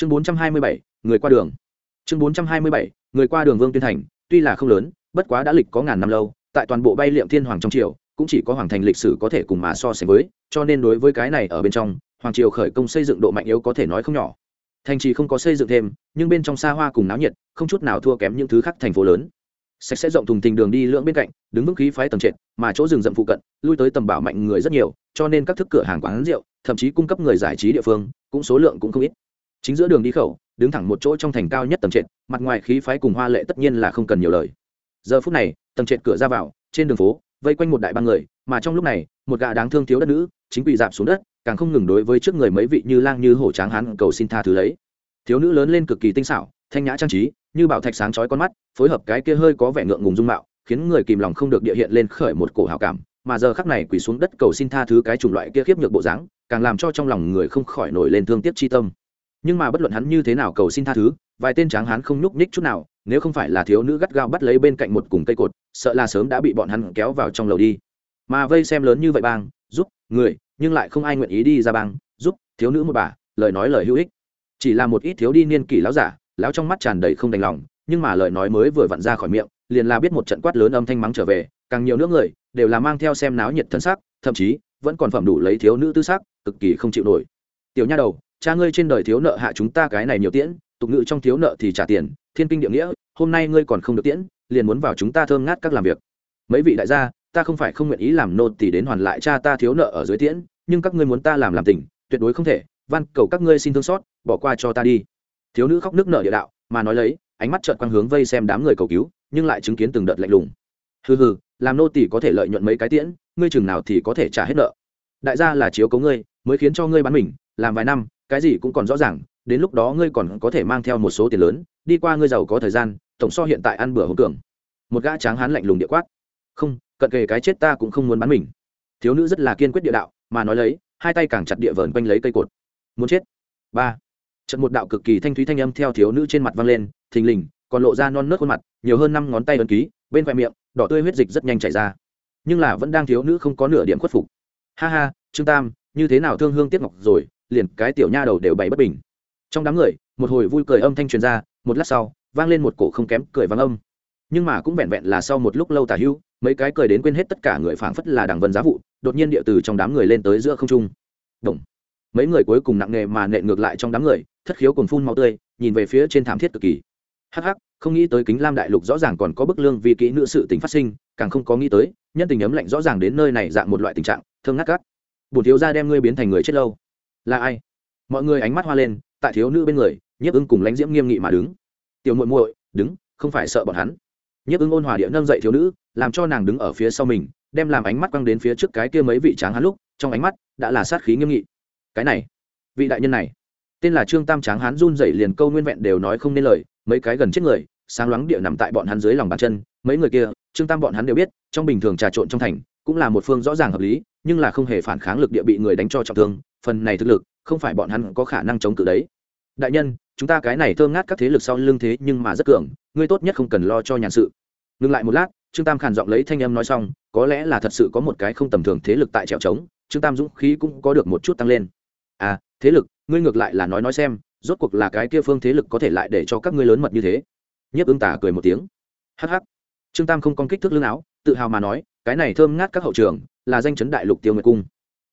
chương bốn trăm hai mươi bảy, người qua đường. Chương bốn trăm hai mươi bảy, người qua đường vương tuyên thành, tuy là không lớn, bất quá đã lịch có ngàn năm lâu, tại toàn bộ bay liệm thiên hoàng trong triều, cũng chỉ có hoàng thành lịch sử có thể cùng mà so sánh với, cho nên đối với cái này ở bên trong, hoàng triều khởi công xây dựng độ mạnh yếu có thể nói không nhỏ. Thành trì không có xây dựng thêm, nhưng bên trong xa hoa cùng náo nhiệt, không chút nào thua kém những thứ khác thành phố lớn. Sạch sẽ rộng thùng tình đường đi lưỡng bên cạnh, đứng vững khí phái tầng trệt, mà chỗ rừng rậm phụ cận, lui tới tầm bảo mạnh người rất nhiều, cho nên các thức cửa hàng quán rượu, thậm chí cung cấp người giải trí địa phương, cũng số lượng cũng không ít chính giữa đường đi khẩu, đứng thẳng một chỗ trong thành cao nhất tầng trệt, mặt ngoài khí phái cùng hoa lệ tất nhiên là không cần nhiều lời. Giờ phút này, tầng trệt cửa ra vào, trên đường phố, vây quanh một đại ba người, mà trong lúc này, một gã đáng thương thiếu đất nữ, chính quỳ dạp xuống đất, càng không ngừng đối với trước người mấy vị như lang như hổ tráng hán cầu xin tha thứ lấy. Thiếu nữ lớn lên cực kỳ tinh xảo, thanh nhã trang trí, như bảo thạch sáng chói con mắt, phối hợp cái kia hơi có vẻ ngượng ngùng dung mạo, khiến người kìm lòng không được địa hiện lên khởi một cổ hào cảm, mà giờ khắc này quỳ xuống đất cầu xin tha thứ cái chủng loại kia khiếp nhược bộ dáng, càng làm cho trong lòng người không khỏi nổi lên thương tiếc chi tâm nhưng mà bất luận hắn như thế nào cầu xin tha thứ, vài tên tráng hán không nhúc nhích chút nào, nếu không phải là thiếu nữ gắt gao bắt lấy bên cạnh một cùng cây cột, sợ là sớm đã bị bọn hắn kéo vào trong lầu đi. Mà vây xem lớn như vậy bang, giúp, người, nhưng lại không ai nguyện ý đi ra bang, giúp, thiếu nữ một bà, lời nói lời hữu ích. Chỉ là một ít thiếu đi niên kỷ láo giả láo trong mắt tràn đầy không đành lòng, nhưng mà lời nói mới vừa vặn ra khỏi miệng, liền là biết một trận quát lớn âm thanh mắng trở về, càng nhiều nữa người, đều là mang theo xem náo nhiệt thân xác thậm chí, vẫn còn phẩm đủ lấy thiếu nữ tư xác cực kỳ không chịu nổi. Tiểu nha đầu cha ngươi trên đời thiếu nợ hạ chúng ta cái này nhiều tiễn, tục ngữ trong thiếu nợ thì trả tiền, thiên kinh địa nghĩa, hôm nay ngươi còn không được tiễn, liền muốn vào chúng ta thơm ngát các làm việc. Mấy vị đại gia, ta không phải không nguyện ý làm nô thì đến hoàn lại cha ta thiếu nợ ở dưới tiễn, nhưng các ngươi muốn ta làm làm tình tuyệt đối không thể, van cầu các ngươi xin thương xót, bỏ qua cho ta đi. Thiếu nữ khóc nước nợ địa đạo, mà nói lấy, ánh mắt trợn quang hướng vây xem đám người cầu cứu, nhưng lại chứng kiến từng đợt lạnh lùng. Hừ hừ, làm nô tỷ có thể lợi nhuận mấy cái tiễn, ngươi chừng nào thì có thể trả hết nợ. Đại gia là chiếu cấu ngươi, mới khiến cho ngươi bán mình, làm vài năm cái gì cũng còn rõ ràng, đến lúc đó ngươi còn có thể mang theo một số tiền lớn, đi qua ngươi giàu có thời gian, tổng so hiện tại ăn bữa hỗn cường. Một gã tráng hán lạnh lùng địa quát. Không, cận kề cái chết ta cũng không muốn bán mình. Thiếu nữ rất là kiên quyết địa đạo, mà nói lấy, hai tay càng chặt địa vờn quanh lấy cây cột. Muốn chết. Ba. Trận một đạo cực kỳ thanh thúy thanh âm theo thiếu nữ trên mặt vang lên, thình lình, còn lộ ra non nớt khuôn mặt, nhiều hơn năm ngón tay ấn ký, bên khoe miệng, đỏ tươi huyết dịch rất nhanh chảy ra. Nhưng là vẫn đang thiếu nữ không có nửa điểm khuất phục. Ha ha, trương tam, như thế nào thương hương tiếc ngọc rồi liền cái tiểu nha đầu đều bày bất bình. Trong đám người, một hồi vui cười âm thanh truyền ra, một lát sau, vang lên một cổ không kém cười vang âm. Nhưng mà cũng vẹn vẹn là sau một lúc lâu tả hưu mấy cái cười đến quên hết tất cả người phảng phất là đằng vân giá vụ, đột nhiên địa từ trong đám người lên tới giữa không trung. Động. mấy người cuối cùng nặng nề mà nện ngược lại trong đám người, thất khiếu cùng phun máu tươi, nhìn về phía trên thảm thiết cực kỳ. Hắc hắc, không nghĩ tới kính lam đại lục rõ ràng còn có bức lương vì kỹ nữ sự tình phát sinh, càng không có nghĩ tới, nhân tình ấm lạnh rõ ràng đến nơi này dạng một loại tình trạng thương ngắt cắt bùn thiếu gia đem ngươi biến thành người chết lâu là ai? Mọi người ánh mắt hoa lên, tại thiếu nữ bên người, nhiếp ưng cùng lãnh diễm nghiêm nghị mà đứng. Tiểu muội muội, đứng, không phải sợ bọn hắn. Nhiếp ưng ôn hòa địa nâng dậy thiếu nữ, làm cho nàng đứng ở phía sau mình, đem làm ánh mắt quăng đến phía trước cái kia mấy vị tráng hắn lúc, trong ánh mắt đã là sát khí nghiêm nghị. Cái này, vị đại nhân này, tên là trương tam tráng hán run dậy liền câu nguyên vẹn đều nói không nên lời, mấy cái gần chết người, sáng loáng địa nằm tại bọn hắn dưới lòng bàn chân, mấy người kia, trương tam bọn hắn đều biết, trong bình thường trà trộn trong thành, cũng là một phương rõ ràng hợp lý, nhưng là không hề phản kháng lực địa bị người đánh cho trọng thương phần này thực lực, không phải bọn hắn có khả năng chống cự đấy. Đại nhân, chúng ta cái này thơm ngát các thế lực sau lưng thế nhưng mà rất cường, ngươi tốt nhất không cần lo cho nhàn sự. Ngừng lại một lát, trương tam khàn giọng lấy thanh âm nói xong, có lẽ là thật sự có một cái không tầm thường thế lực tại trèo trống, trương tam dũng khí cũng có được một chút tăng lên. À thế lực, ngươi ngược lại là nói nói xem, rốt cuộc là cái kia phương thế lực có thể lại để cho các ngươi lớn mật như thế. Nhiếp ứng tả cười một tiếng. Hh trương tam không con kích thước lương áo, tự hào mà nói, cái này thơm ngát các hậu trường, là danh chấn đại lục tiêu nguyệt cung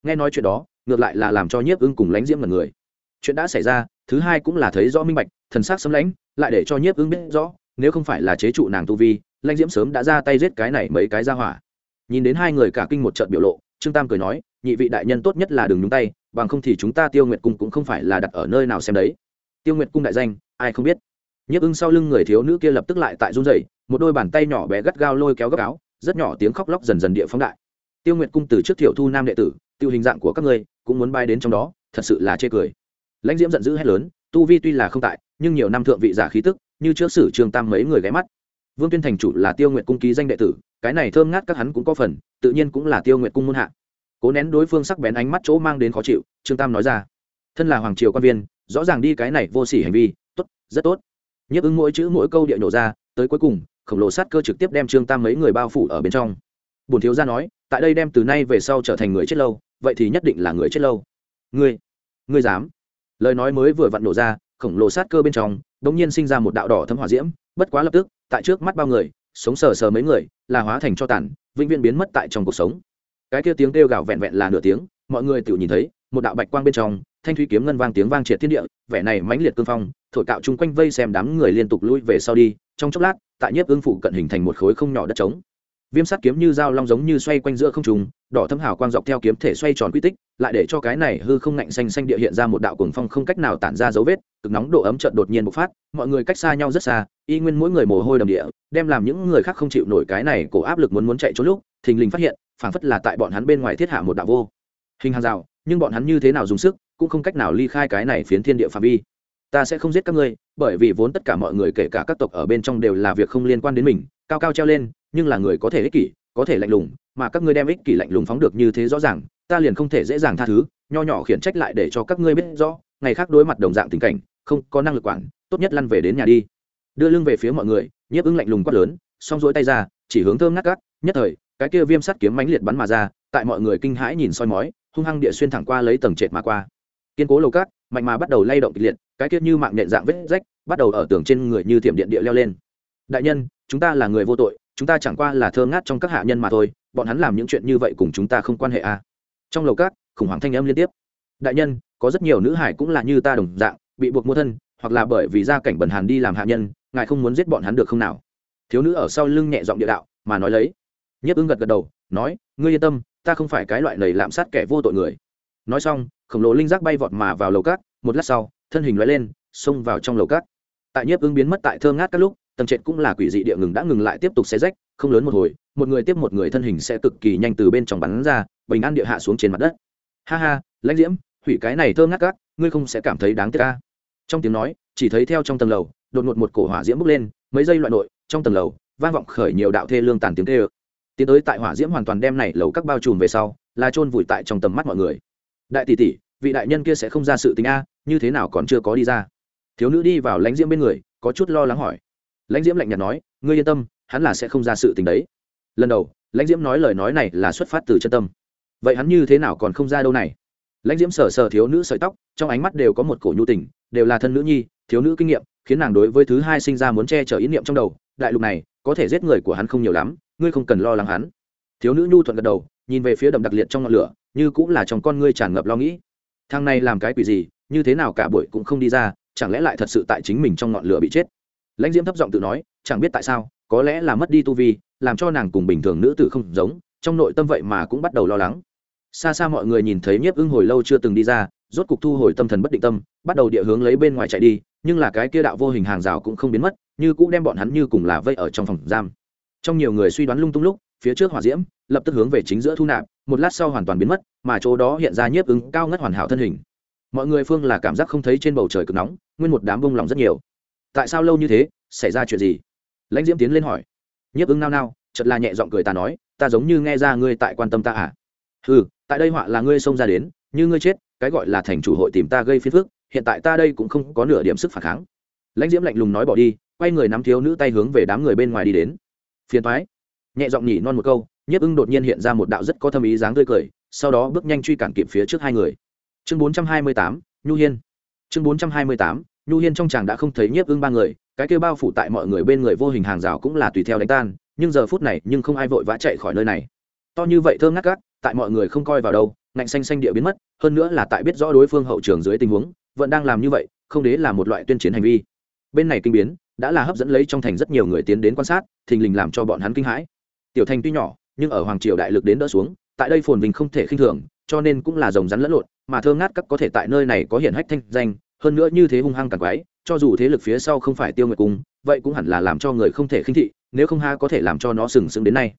nghe nói chuyện đó, ngược lại là làm cho nhiếp ưng cùng lánh diễm mật người. Chuyện đã xảy ra, thứ hai cũng là thấy rõ minh bạch, thần sắc sấm lãnh, lại để cho nhiếp ưng biết rõ, nếu không phải là chế trụ nàng tu vi, lãnh diễm sớm đã ra tay giết cái này mấy cái ra hỏa. Nhìn đến hai người cả kinh một trận biểu lộ, trương tam cười nói, nhị vị đại nhân tốt nhất là đừng nhúng tay, bằng không thì chúng ta tiêu nguyệt cung cũng không phải là đặt ở nơi nào xem đấy. Tiêu nguyệt cung đại danh, ai không biết. Nhiếp ưng sau lưng người thiếu nữ kia lập tức lại tại run rẩy, một đôi bàn tay nhỏ bé gắt gao lôi kéo gấp áo, rất nhỏ tiếng khóc lóc dần dần địa phóng đại tiêu nguyệt cung từ trước thiểu thu nam đệ tử, tiêu hình dạng của các ngươi, cũng muốn bay đến trong đó, thật sự là chê cười. Lãnh diễm giận dữ hét lớn, tu vi tuy là không tại, nhưng nhiều năm thượng vị giả khí tức, như trước sử trường tam mấy người ghé mắt. Vương tuyên thành chủ là tiêu nguyệt cung ký danh đệ tử, cái này thơm ngát các hắn cũng có phần, tự nhiên cũng là tiêu nguyệt cung muôn hạ. Cố nén đối phương sắc bén ánh mắt chỗ mang đến khó chịu, trương tam nói ra, thân là hoàng triều quan viên, rõ ràng đi cái này vô sỉ hành vi, tốt, rất tốt. Nhấp ứng mỗi chữ mỗi câu địa nổ ra, tới cuối cùng, khổng lồ sát cơ trực tiếp đem trương tam mấy người bao phủ ở bên trong. Bùn thiếu gia nói tại đây đem từ nay về sau trở thành người chết lâu, vậy thì nhất định là người chết lâu. Ngươi ngươi dám? Lời nói mới vừa vặn nổ ra, khổng lồ sát cơ bên trong đ ỗ n g nhiên sinh ra một đạo đỏ thấm hỏa diễm, bất quá lập tức, tại trước mắt bao người, sống sờ sờ mấy người, là hóa thành cho tàn, vĩnh viễn biến mất tại trong cuộc sống. Cái kia tiếng kêu gào vẹn vẹn là nửa tiếng, mọi người tự nhìn thấy, một đạo bạch quang bên trong, thanh thúy kiếm ngân vang tiếng vang triệt thiên địa, vẻ này mãnh liệt cương phong, thổi cạo chung quanh vây xem đám người liên tục lui về sau đi, trong chốc lát, tại nhiếp ương phủ cận hình thành một khối không nhỏ đất trống viêm sắt kiếm như dao long giống như xoay quanh giữa không trùng đỏ thâm hào quang dọc theo kiếm thể xoay tròn quy tích, lại để cho cái này hư không ngạnh xanh xanh địa hiện ra một đạo cuồng phong không cách nào tản ra dấu vết, cực nóng độ ấm trận đột nhiên bộc phát, mọi người cách xa nhau rất xa, y nguyên mỗi người mồ hôi đầm địa, đem làm những người khác không chịu nổi cái này cổ áp lực muốn muốn chạy trốn lúc, thình lình phát hiện, phảng phất là tại bọn hắn bên ngoài thiết hạ một đạo vô hình hàng rào, nhưng bọn hắn như thế nào dùng sức, cũng không cách nào ly khai cái này phiến thiên địa phạm vi. Ta sẽ không giết các ngươi, bởi vì vốn tất cả mọi người, kể cả các tộc ở bên trong đều là việc không liên quan đến mình, cao cao treo lên nhưng là người có thể ích kỷ, có thể lạnh lùng, mà các ngươi đem ích kỷ lạnh lùng phóng được như thế rõ ràng, ta liền không thể dễ dàng tha thứ, nho nhỏ khiển trách lại để cho các ngươi biết rõ, ngày khác đối mặt đồng dạng tình cảnh, không có năng lực quản, tốt nhất lăn về đến nhà đi. Đưa lưng về phía mọi người, nhiếp ứng lạnh lùng quát lớn xong rối tay ra, chỉ hướng thơm ngắt gắt nhất thời, cái kia viêm sắt kiếm mãnh liệt bắn mà ra, tại mọi người kinh hãi nhìn soi mói, hung hăng địa xuyên thẳng qua lấy tầng trệt mà qua. Kiên cố lầu cát, mạnh mà bắt đầu lay động kịch liệt, cái kia như mạng nhện dạng vết rách, bắt đầu ở tường trên người như thiểm điện địa leo lên. Đại nhân, chúng ta là người vô tội chúng ta chẳng qua là thơ ngát trong các hạ nhân mà thôi, bọn hắn làm những chuyện như vậy cùng chúng ta không quan hệ à. trong lầu cát khủng hoảng thanh âm liên tiếp. Đại nhân, có rất nhiều nữ hải cũng là như ta đồng dạng, bị buộc mua thân, hoặc là bởi vì gia cảnh bẩn hàn đi làm hạ nhân, ngài không muốn giết bọn hắn được không nào? Thiếu nữ ở sau lưng nhẹ giọng địa đạo, mà nói lấy. Nhất ưng gật gật đầu, nói, ngươi yên tâm, ta không phải cái loại lầy lạm sát kẻ vô tội người. Nói xong, khổng lồ linh giác bay vọt mà vào lầu cát một lát sau, thân hình loại lên, xông vào trong lầu cát tại nhiếp ứng biến mất tại thơ ngát các lúc tầng trệt cũng là quỷ dị địa ngừng đã ngừng lại tiếp tục xé rách, không lớn một hồi, một người tiếp một người thân hình sẽ cực kỳ nhanh từ bên trong bắn ra, bình an địa hạ xuống trên mặt đất. Ha ha, lãnh diễm, hủy cái này thơ ngát gác ngươi không sẽ cảm thấy đáng tiếc ca trong tiếng nói, chỉ thấy theo trong tầng lầu, đột ngột một cổ hỏa diễm bốc lên, mấy giây loại nội, trong tầng lầu, vang vọng khởi nhiều đạo thê lương tàn tiếng tê ơ tiến tới tại hỏa diễm hoàn toàn đem này lầu các bao trùm về sau, là chôn vùi tại trong tầm mắt mọi người. Đại tỷ tỷ, vị đại nhân kia sẽ không ra sự tình a, như thế nào còn chưa có đi ra. Thiếu nữ đi vào lãnh diễm bên người, có chút lo lắng hỏi lãnh diễm lạnh nhạt nói, ngươi yên tâm, hắn là sẽ không ra sự tình đấy. Lần đầu, lãnh diễm nói lời nói này là xuất phát từ chân tâm. Vậy hắn như thế nào còn không ra đâu này? Lãnh diễm sờ sờ thiếu nữ sợi tóc, trong ánh mắt đều có một cổ nhu tình, đều là thân nữ nhi, thiếu nữ kinh nghiệm, khiến nàng đối với thứ hai sinh ra muốn che chở ý niệm trong đầu. Đại lục này, có thể giết người của hắn không nhiều lắm, ngươi không cần lo lắng hắn. Thiếu nữ nhu thuận gật đầu, nhìn về phía đậm đặc liệt trong ngọn lửa, như cũng là trong con ngươi tràn ngập lo nghĩ. Thằng này làm cái quỷ gì, như thế nào cả buổi cũng không đi ra, chẳng lẽ lại thật sự tại chính mình trong ngọn lửa bị chết? Lãnh diễm thấp giọng tự nói, chẳng biết tại sao, có lẽ là mất đi tu vi, làm cho nàng cùng bình thường nữ tử không giống, trong nội tâm vậy mà cũng bắt đầu lo lắng. Xa xa mọi người nhìn thấy nhiếp ưng hồi lâu chưa từng đi ra, rốt cục thu hồi tâm thần bất định tâm, bắt đầu địa hướng lấy bên ngoài chạy đi, nhưng là cái kia đạo vô hình hàng rào cũng không biến mất, như cũng đem bọn hắn như cùng là vây ở trong phòng giam. Trong nhiều người suy đoán lung tung lúc, phía trước hỏa diễm, lập tức hướng về chính giữa thu nạp, một lát sau hoàn toàn biến mất, mà chỗ đó hiện ra nhiếp ứng cao ngất hoàn hảo thân hình. Mọi người phương là cảm giác không thấy trên bầu trời cực nóng, nguyên một đám bông lòng rất nhiều tại sao lâu như thế, xảy ra chuyện gì? Lãnh diễm tiến lên hỏi. Nhiếp ứng nao nao chật là nhẹ giọng cười ta nói, ta giống như nghe ra ngươi tại quan tâm ta à? Ừ tại đây họa là ngươi xông ra đến, như ngươi chết, cái gọi là thành chủ hội tìm ta gây phiền phức, hiện tại ta đây cũng không có nửa điểm sức phản kháng. Lãnh diễm lạnh lùng nói bỏ đi, quay người nắm thiếu nữ tay hướng về đám người bên ngoài đi đến. Phiền thoái nhẹ giọng nhỉ non một câu, nhiếp ưng đột nhiên hiện ra một đạo rất có thâm ý dáng tươi cười, sau đó bước nhanh truy cản kịp phía trước hai người. Chương bốn trăm hai mươi tám, nhu hiên. Chương bốn trăm hai mươi tám nhu hiên trong chàng đã không thấy nhiếp ưng ba người, cái kêu bao phủ tại mọi người bên người vô hình hàng rào cũng là tùy theo đánh tan, nhưng giờ phút này nhưng không ai vội vã chạy khỏi nơi này. To như vậy thơm ngắt gắt tại mọi người không coi vào đâu, ngạnh xanh xanh địa biến mất, hơn nữa là tại biết rõ đối phương hậu trường dưới tình huống, vẫn đang làm như vậy, không đế là một loại tuyên chiến hành vi. Bên này kinh biến, đã là hấp dẫn lấy trong thành rất nhiều người tiến đến quan sát, thình lình làm cho bọn hắn kinh hãi. Tiểu thành tuy nhỏ, nhưng ở hoàng triều đại lực đến đỡ xuống, tại đây phồn vinh không thể khinh thường, cho nên cũng là rồng rắn lẫn lộn, mà thơ ngát các có thể tại nơi này có hiển hách thanh danh hơn nữa như thế hung hăng càng quái, cho dù thế lực phía sau không phải tiêu nguyệt cung, vậy cũng hẳn là làm cho người không thể khinh thị, nếu không ha có thể làm cho nó sừng sững đến nay.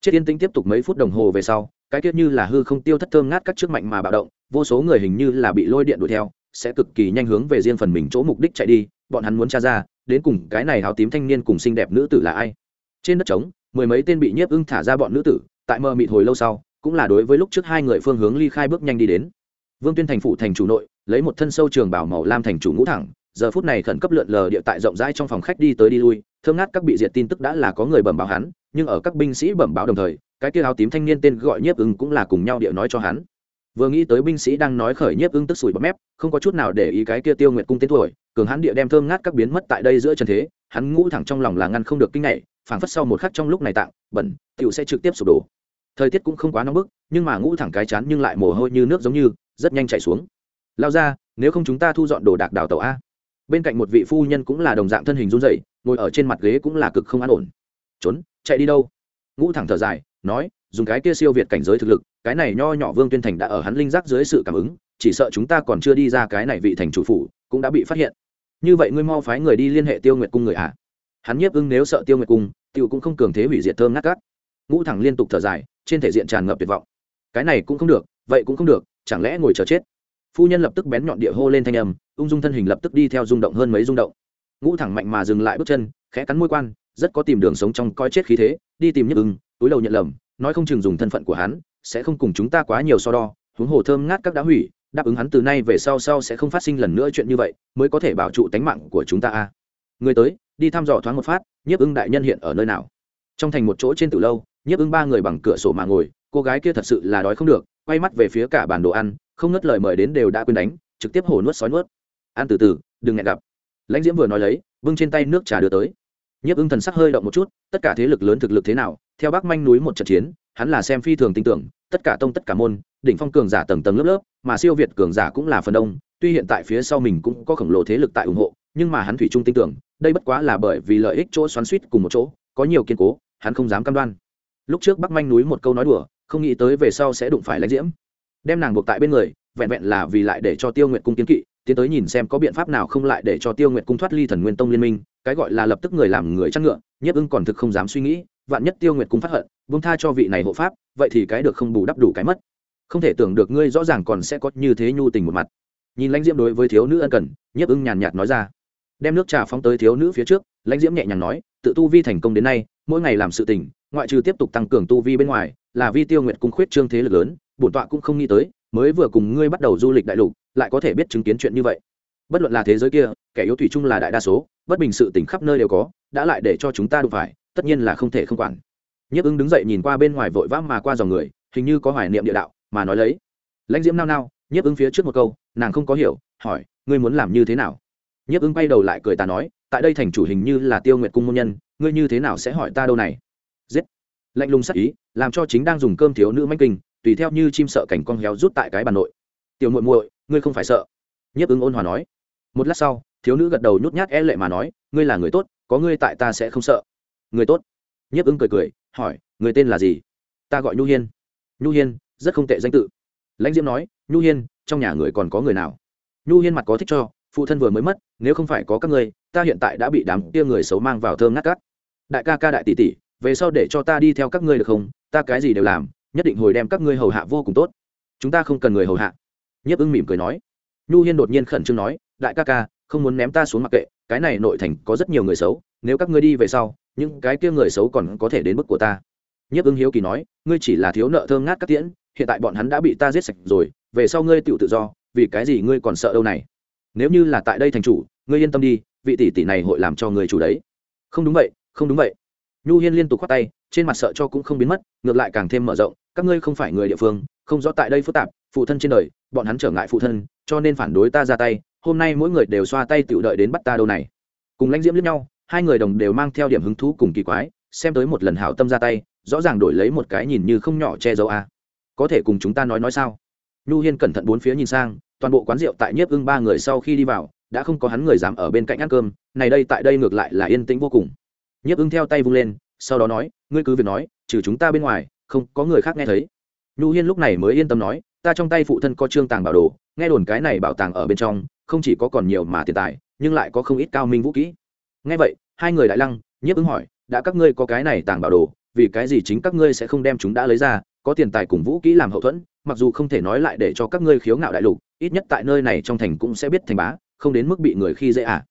Chết yên tĩnh tiếp tục mấy phút đồng hồ về sau, cái tiết như là hư không tiêu thất thơm ngát các trước mạnh mà bạo động, vô số người hình như là bị lôi điện đuổi theo, sẽ cực kỳ nhanh hướng về riêng phần mình chỗ mục đích chạy đi, bọn hắn muốn tra ra, đến cùng cái này áo tím thanh niên cùng xinh đẹp nữ tử là ai. Trên đất trống, mười mấy tên bị nhiếp ưng thả ra bọn nữ tử, tại mơ mịt hồi lâu sau, cũng là đối với lúc trước hai người phương hướng ly khai bước nhanh đi đến vương tuyên thành phủ thành chủ nội, lấy một thân sâu trường bảo màu lam thành chủ ngũ thẳng, giờ phút này khẩn cấp lượn lờ địa tại rộng rãi trong phòng khách đi tới đi lui, thơm ngát các bị diệt tin tức đã là có người bẩm báo hắn, nhưng ở các binh sĩ bẩm báo đồng thời, cái kia áo tím thanh niên tên gọi nhiếp ưng cũng là cùng nhau địa nói cho hắn. Vừa nghĩ tới binh sĩ đang nói khởi nhiếp ưng tức sủi bọt mép, không có chút nào để ý cái kia tiêu nguyệt cung tên tuổi, cường hắn địa đem thơm ngát các biến mất tại đây giữa trần thế, hắn ngũ thẳng trong lòng là ngăn không được kinh ngạc, phảng phất sau một khắc trong lúc này tạng, bẩn, tiểu sẽ trực tiếp sụp đổ. Thời tiết cũng không quá nóng bức, nhưng mà ngũ thẳng cái chán nhưng lại mồ hôi như nước giống như rất nhanh chạy xuống. Lao ra, nếu không chúng ta thu dọn đồ đạc đào tàu a. Bên cạnh một vị phu nhân cũng là đồng dạng thân hình run rẩy, ngồi ở trên mặt ghế cũng là cực không an ổn. Trốn, chạy đi đâu? Ngũ thẳng thở dài, nói, dùng cái kia siêu việt cảnh giới thực lực, cái này nho nhỏ vương tuyên thành đã ở hắn linh giác dưới sự cảm ứng, chỉ sợ chúng ta còn chưa đi ra cái này vị thành chủ phủ, cũng đã bị phát hiện. Như vậy ngươi mau phái người đi liên hệ tiêu nguyệt cung người ạ. À? hắn nhiếp ưng nếu sợ tiêu nguyệt cung, tiêu cũng không cường thế hủy diệt thơm ngắt cát. ngũ thẳng liên tục thở dài, trên thể diện tràn ngập tuyệt vọng. Cái này cũng không được, vậy cũng không được chẳng lẽ ngồi chờ chết? Phu nhân lập tức bén nhọn địa hô lên thanh âm, ung dung thân hình lập tức đi theo rung động hơn mấy rung động. Ngũ thẳng mạnh mà dừng lại bước chân, khẽ cắn môi quan, rất có tìm đường sống trong coi chết khí thế, đi tìm nhức ưng, túi đầu nhận lầm, nói không chừng dùng thân phận của hắn, sẽ không cùng chúng ta quá nhiều so đo, huống hồ thơm ngát các đã hủy, đáp ứng hắn từ nay về sau sau sẽ không phát sinh lần nữa chuyện như vậy, mới có thể bảo trụ tánh mạng của chúng ta a. Người tới, đi thăm dò thoáng một phát nhiếp ưng đại nhân hiện ở nơi nào? Trong thành một chỗ trên từ lâu nhiếp ưng ba người bằng cửa sổ mà ngồi, cô gái kia thật sự là đói không được quay mắt về phía cả bản đồ ăn, không ngất lời mời đến đều đã quên đánh, trực tiếp hổ nuốt sói nuốt. Ăn từ từ, đừng ngại gặp. Lãnh diễm vừa nói lấy, bưng trên tay nước trà đưa tới. Nhiếp ưng thần sắc hơi động một chút, tất cả thế lực lớn thực lực thế nào, theo bắc manh núi một trận chiến, hắn là xem phi thường tin tưởng, tất cả tông tất cả môn, đỉnh phong cường giả tầng tầng lớp lớp, mà siêu việt cường giả cũng là phần đông, tuy hiện tại phía sau mình cũng có khổng lồ thế lực tại ủng hộ, nhưng mà hắn thủy chung tin tưởng, đây bất quá là bởi vì lợi ích chỗ xoắn suýt cùng một chỗ, có nhiều kiên cố, hắn không dám cam đoan. Lúc trước bắc manh núi một câu nói đùa không nghĩ tới về sau sẽ đụng phải lãnh diễm. Đem nàng buộc tại bên người, vẹn vẹn là vì lại để cho tiêu nguyện cung kiến kỵ, tiến tới nhìn xem có biện pháp nào không lại để cho tiêu nguyện cung thoát ly thần nguyên tông liên minh, cái gọi là lập tức người làm người chăn ngựa nhất ưng còn thực không dám suy nghĩ, vạn nhất tiêu nguyện cung phát hận, buông tha cho vị này hộ pháp, vậy thì cái được không bù đắp đủ cái mất. Không thể tưởng được ngươi rõ ràng còn sẽ có như thế nhu tình một mặt. Nhìn lãnh diễm đối với thiếu nữ ân cần, nhiếp ưng nhàn nhạt nói ra. Đem nước trà phóng tới thiếu nữ phía trước, lãnh diễm nhẹ nhàng nói, tự tu vi thành công đến nay, mỗi ngày làm sự tình ngoại trừ tiếp tục tăng cường tu vi bên ngoài, là vi tiêu nguyệt cung khuyết trương thế lực lớn, bổn tọa cũng không nghĩ tới, mới vừa cùng ngươi bắt đầu du lịch đại lục, lại có thể biết chứng kiến chuyện như vậy. Bất luận là thế giới kia, kẻ yếu thủy chung là đại đa số, bất bình sự tình khắp nơi đều có, đã lại để cho chúng ta đụng phải, tất nhiên là không thể không quản. Nhiếp ứng đứng dậy nhìn qua bên ngoài vội vã mà qua dòng người, hình như có hoài niệm địa đạo, mà nói lấy. Lãnh diễm nao nao, nhiếp ứng phía trước một câu, nàng không có hiểu, hỏi, ngươi muốn làm như thế nào? Nhiếp ứng bay đầu lại cười ta nói, tại đây thành chủ hình như là tiêu nguyệt cung môn nhân, ngươi như thế nào sẽ hỏi ta đâu này? Giết. Lạnh lùng sắc ý, làm cho chính đang dùng cơm thiếu nữ manh kinh, tùy theo như chim sợ cảnh con héo rút tại cái bàn nội. Tiểu muội muội, ngươi không phải sợ? Nhiếp ứng ôn hòa nói. Một lát sau, thiếu nữ gật đầu nhút nhát e lệ mà nói, ngươi là người tốt, có ngươi tại ta sẽ không sợ. Người tốt? Nhiếp ứng cười cười, hỏi, người tên là gì? Ta gọi nhu hiên. Nhu hiên, rất không tệ danh tự. Lãnh diễm nói, nhu hiên, trong nhà người còn có người nào? Nhu hiên mặt có thích cho, phụ thân vừa mới mất, nếu không phải có các ngươi, ta hiện tại đã bị đám tia người xấu mang vào thơm ngắt cắt đại ca ca đại tỷ tỷ về sau để cho ta đi theo các ngươi được không? Ta cái gì đều làm, nhất định hồi đem các ngươi hầu hạ vô cùng tốt. Chúng ta không cần người hầu hạ. Nhiếp ưng mỉm cười nói. Nhu hiên đột nhiên khẩn trương nói, đại ca ca, không muốn ném ta xuống mặc kệ, cái này nội thành có rất nhiều người xấu, nếu các ngươi đi về sau, những cái kia người xấu còn có thể đến mức của ta. Nhiếp ưng hiếu kỳ nói, ngươi chỉ là thiếu nợ thơm ngát các tiễn, hiện tại bọn hắn đã bị ta giết sạch rồi, về sau ngươi tự tự do, vì cái gì ngươi còn sợ đâu này? Nếu như là tại đây thành chủ, ngươi yên tâm đi, vị tỷ tỷ này hội làm cho người chủ đấy. Không đúng vậy, không đúng vậy nhu hiên liên tục khoát tay, trên mặt sợ cho cũng không biến mất, ngược lại càng thêm mở rộng, các ngươi không phải người địa phương, không rõ tại đây phức tạp, phụ thân trên đời, bọn hắn trở ngại phụ thân, cho nên phản đối ta ra tay, hôm nay mỗi người đều xoa tay tự đợi đến bắt ta đâu này. Cùng lãnh diễm lẫn nhau, hai người đồng đều mang theo điểm hứng thú cùng kỳ quái, xem tới một lần hảo tâm ra tay, rõ ràng đổi lấy một cái nhìn như không nhỏ che giấu a. Có thể cùng chúng ta nói nói sao? Nhu hiên cẩn thận bốn phía nhìn sang, toàn bộ quán rượu tại nhiếp ưng ba người sau khi đi vào, đã không có hắn người dám ở bên cạnh ăn cơm, này đây tại đây ngược lại là yên tĩnh vô cùng nhiếp ưng theo tay vung lên, sau đó nói, ngươi cứ việc nói, trừ chúng ta bên ngoài, không có người khác nghe thấy. Nhu hiên lúc này mới yên tâm nói, ta trong tay phụ thân có trương tàng bảo đồ, nghe đồn cái này bảo tàng ở bên trong, không chỉ có còn nhiều mà tiền tài, nhưng lại có không ít cao minh vũ kỹ. Nghe vậy, hai người đại lăng, nhiếp ứng hỏi, đã các ngươi có cái này tàng bảo đồ, vì cái gì chính các ngươi sẽ không đem chúng đã lấy ra, có tiền tài cùng vũ kỹ làm hậu thuẫn, mặc dù không thể nói lại để cho các ngươi khiếu ngạo đại lục, ít nhất tại nơi này trong thành cũng sẽ biết thành bá, không đến mức bị người khi dễ à?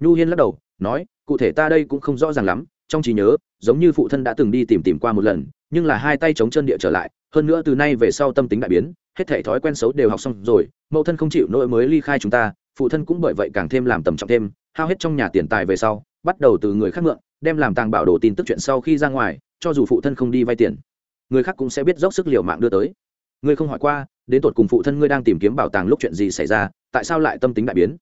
Nhu hiên lắc đầu nói, cụ thể ta đây cũng không rõ ràng lắm, trong trí nhớ, giống như phụ thân đã từng đi tìm tìm qua một lần, nhưng là hai tay chống chân địa trở lại, hơn nữa từ nay về sau tâm tính đại biến, hết thể thói quen xấu đều học xong rồi, mẫu thân không chịu nỗi mới ly khai chúng ta, phụ thân cũng bởi vậy càng thêm làm tầm trọng thêm, hao hết trong nhà tiền tài về sau, bắt đầu từ người khác mượn, đem làm tàng bảo đồ tin tức chuyện sau khi ra ngoài, cho dù phụ thân không đi vay tiền, người khác cũng sẽ biết dốc sức liều mạng đưa tới. Ngươi không hỏi qua, đến tột cùng phụ thân ngươi đang tìm kiếm bảo tàng lúc chuyện gì xảy ra, tại sao lại tâm tính đại biến?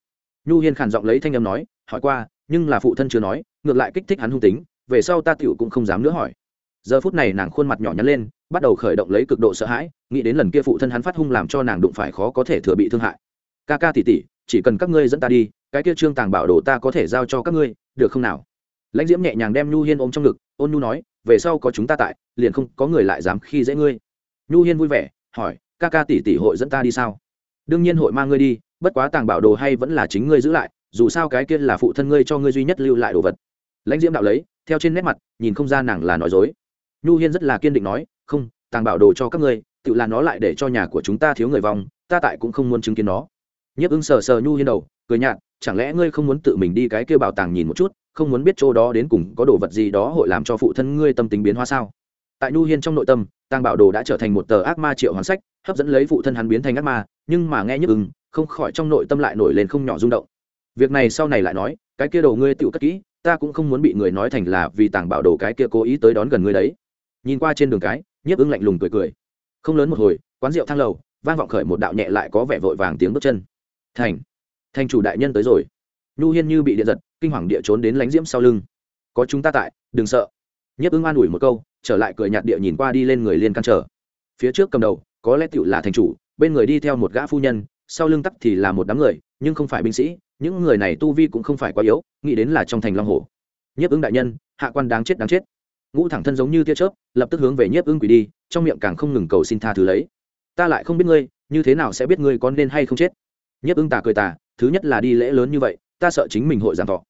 Nhu hiên khản giọng lấy thanh âm nói, hỏi qua nhưng là phụ thân chưa nói, ngược lại kích thích hắn hung tính, về sau ta tựu cũng không dám nữa hỏi. Giờ phút này nàng khuôn mặt nhỏ nhắn lên, bắt đầu khởi động lấy cực độ sợ hãi, nghĩ đến lần kia phụ thân hắn phát hung làm cho nàng đụng phải khó có thể thừa bị thương hại. Ca ca tỉ tỉ chỉ cần các ngươi dẫn ta đi, cái kia trương tàng bảo đồ ta có thể giao cho các ngươi, được không nào? Lãnh diễm nhẹ nhàng đem nhu hiên ôm trong ngực, ôn nhu nói, về sau có chúng ta tại, liền không có người lại dám khi dễ ngươi. Nhu hiên vui vẻ, hỏi, ca ca tỷ tỷ hội dẫn ta đi sao? Đương nhiên hội mang ngươi đi, bất quá tàng bảo đồ hay vẫn là chính ngươi giữ lại dù sao cái kia là phụ thân ngươi cho ngươi duy nhất lưu lại đồ vật. Lãnh diễm đạo lấy, theo trên nét mặt, nhìn không ra nàng là nói dối. Nhu hiên rất là kiên định nói, không, tàng bảo đồ cho các ngươi, tự là nó lại để cho nhà của chúng ta thiếu người vong, ta tại cũng không muốn chứng kiến nó. Nhiếp ứng sờ sờ nhu hiên đầu, cười nhạt, chẳng lẽ ngươi không muốn tự mình đi cái kia bảo tàng nhìn một chút, không muốn biết chỗ đó đến cùng có đồ vật gì đó hội làm cho phụ thân ngươi tâm tính biến hóa sao? Tại nhu hiên trong nội tâm, tàng bảo đồ đã trở thành một tờ ác ma triệu hoán sách, hấp dẫn lấy phụ thân hắn biến thành ác ma, nhưng mà nghe nhức ưng không khỏi trong nội tâm lại nổi lên không nhỏ rung động việc này sau này lại nói, cái kia đồ ngươi tự cất kỹ, ta cũng không muốn bị người nói thành là vì tàng bảo đồ cái kia cố ý tới đón gần ngươi đấy. Nhìn qua trên đường cái, nhiếp ưng lạnh lùng cười cười. Không lớn một hồi, quán rượu thang lầu, vang vọng khởi một đạo nhẹ lại có vẻ vội vàng tiếng bước chân. Thành thành chủ đại nhân tới rồi. Nhu hiên như bị điện giật, kinh hoàng địa trốn đến lánh diễm sau lưng. Có chúng ta tại, đừng sợ. Nhiếp ưng an ủi một câu, trở lại cười nhạt địa nhìn qua đi lên người liên căn trở. Phía trước cầm đầu, có lẽ tựu là thành chủ, bên người đi theo một gã phu nhân, sau lưng tắc thì là một đám người, nhưng không phải binh sĩ những người này tu vi cũng không phải quá yếu, nghĩ đến là trong thành long hồ. Nhiếp ứng đại nhân, hạ quan đáng chết đáng chết. Ngũ thẳng thân giống như tia chớp, lập tức hướng về nhiếp ứng quỷ đi, trong miệng càng không ngừng cầu xin tha thứ lấy. Ta lại không biết ngươi, như thế nào sẽ biết ngươi có nên hay không chết? Nhiếp ứng tà cười tà, thứ nhất là đi lễ lớn như vậy, ta sợ chính mình hội giảm thọ.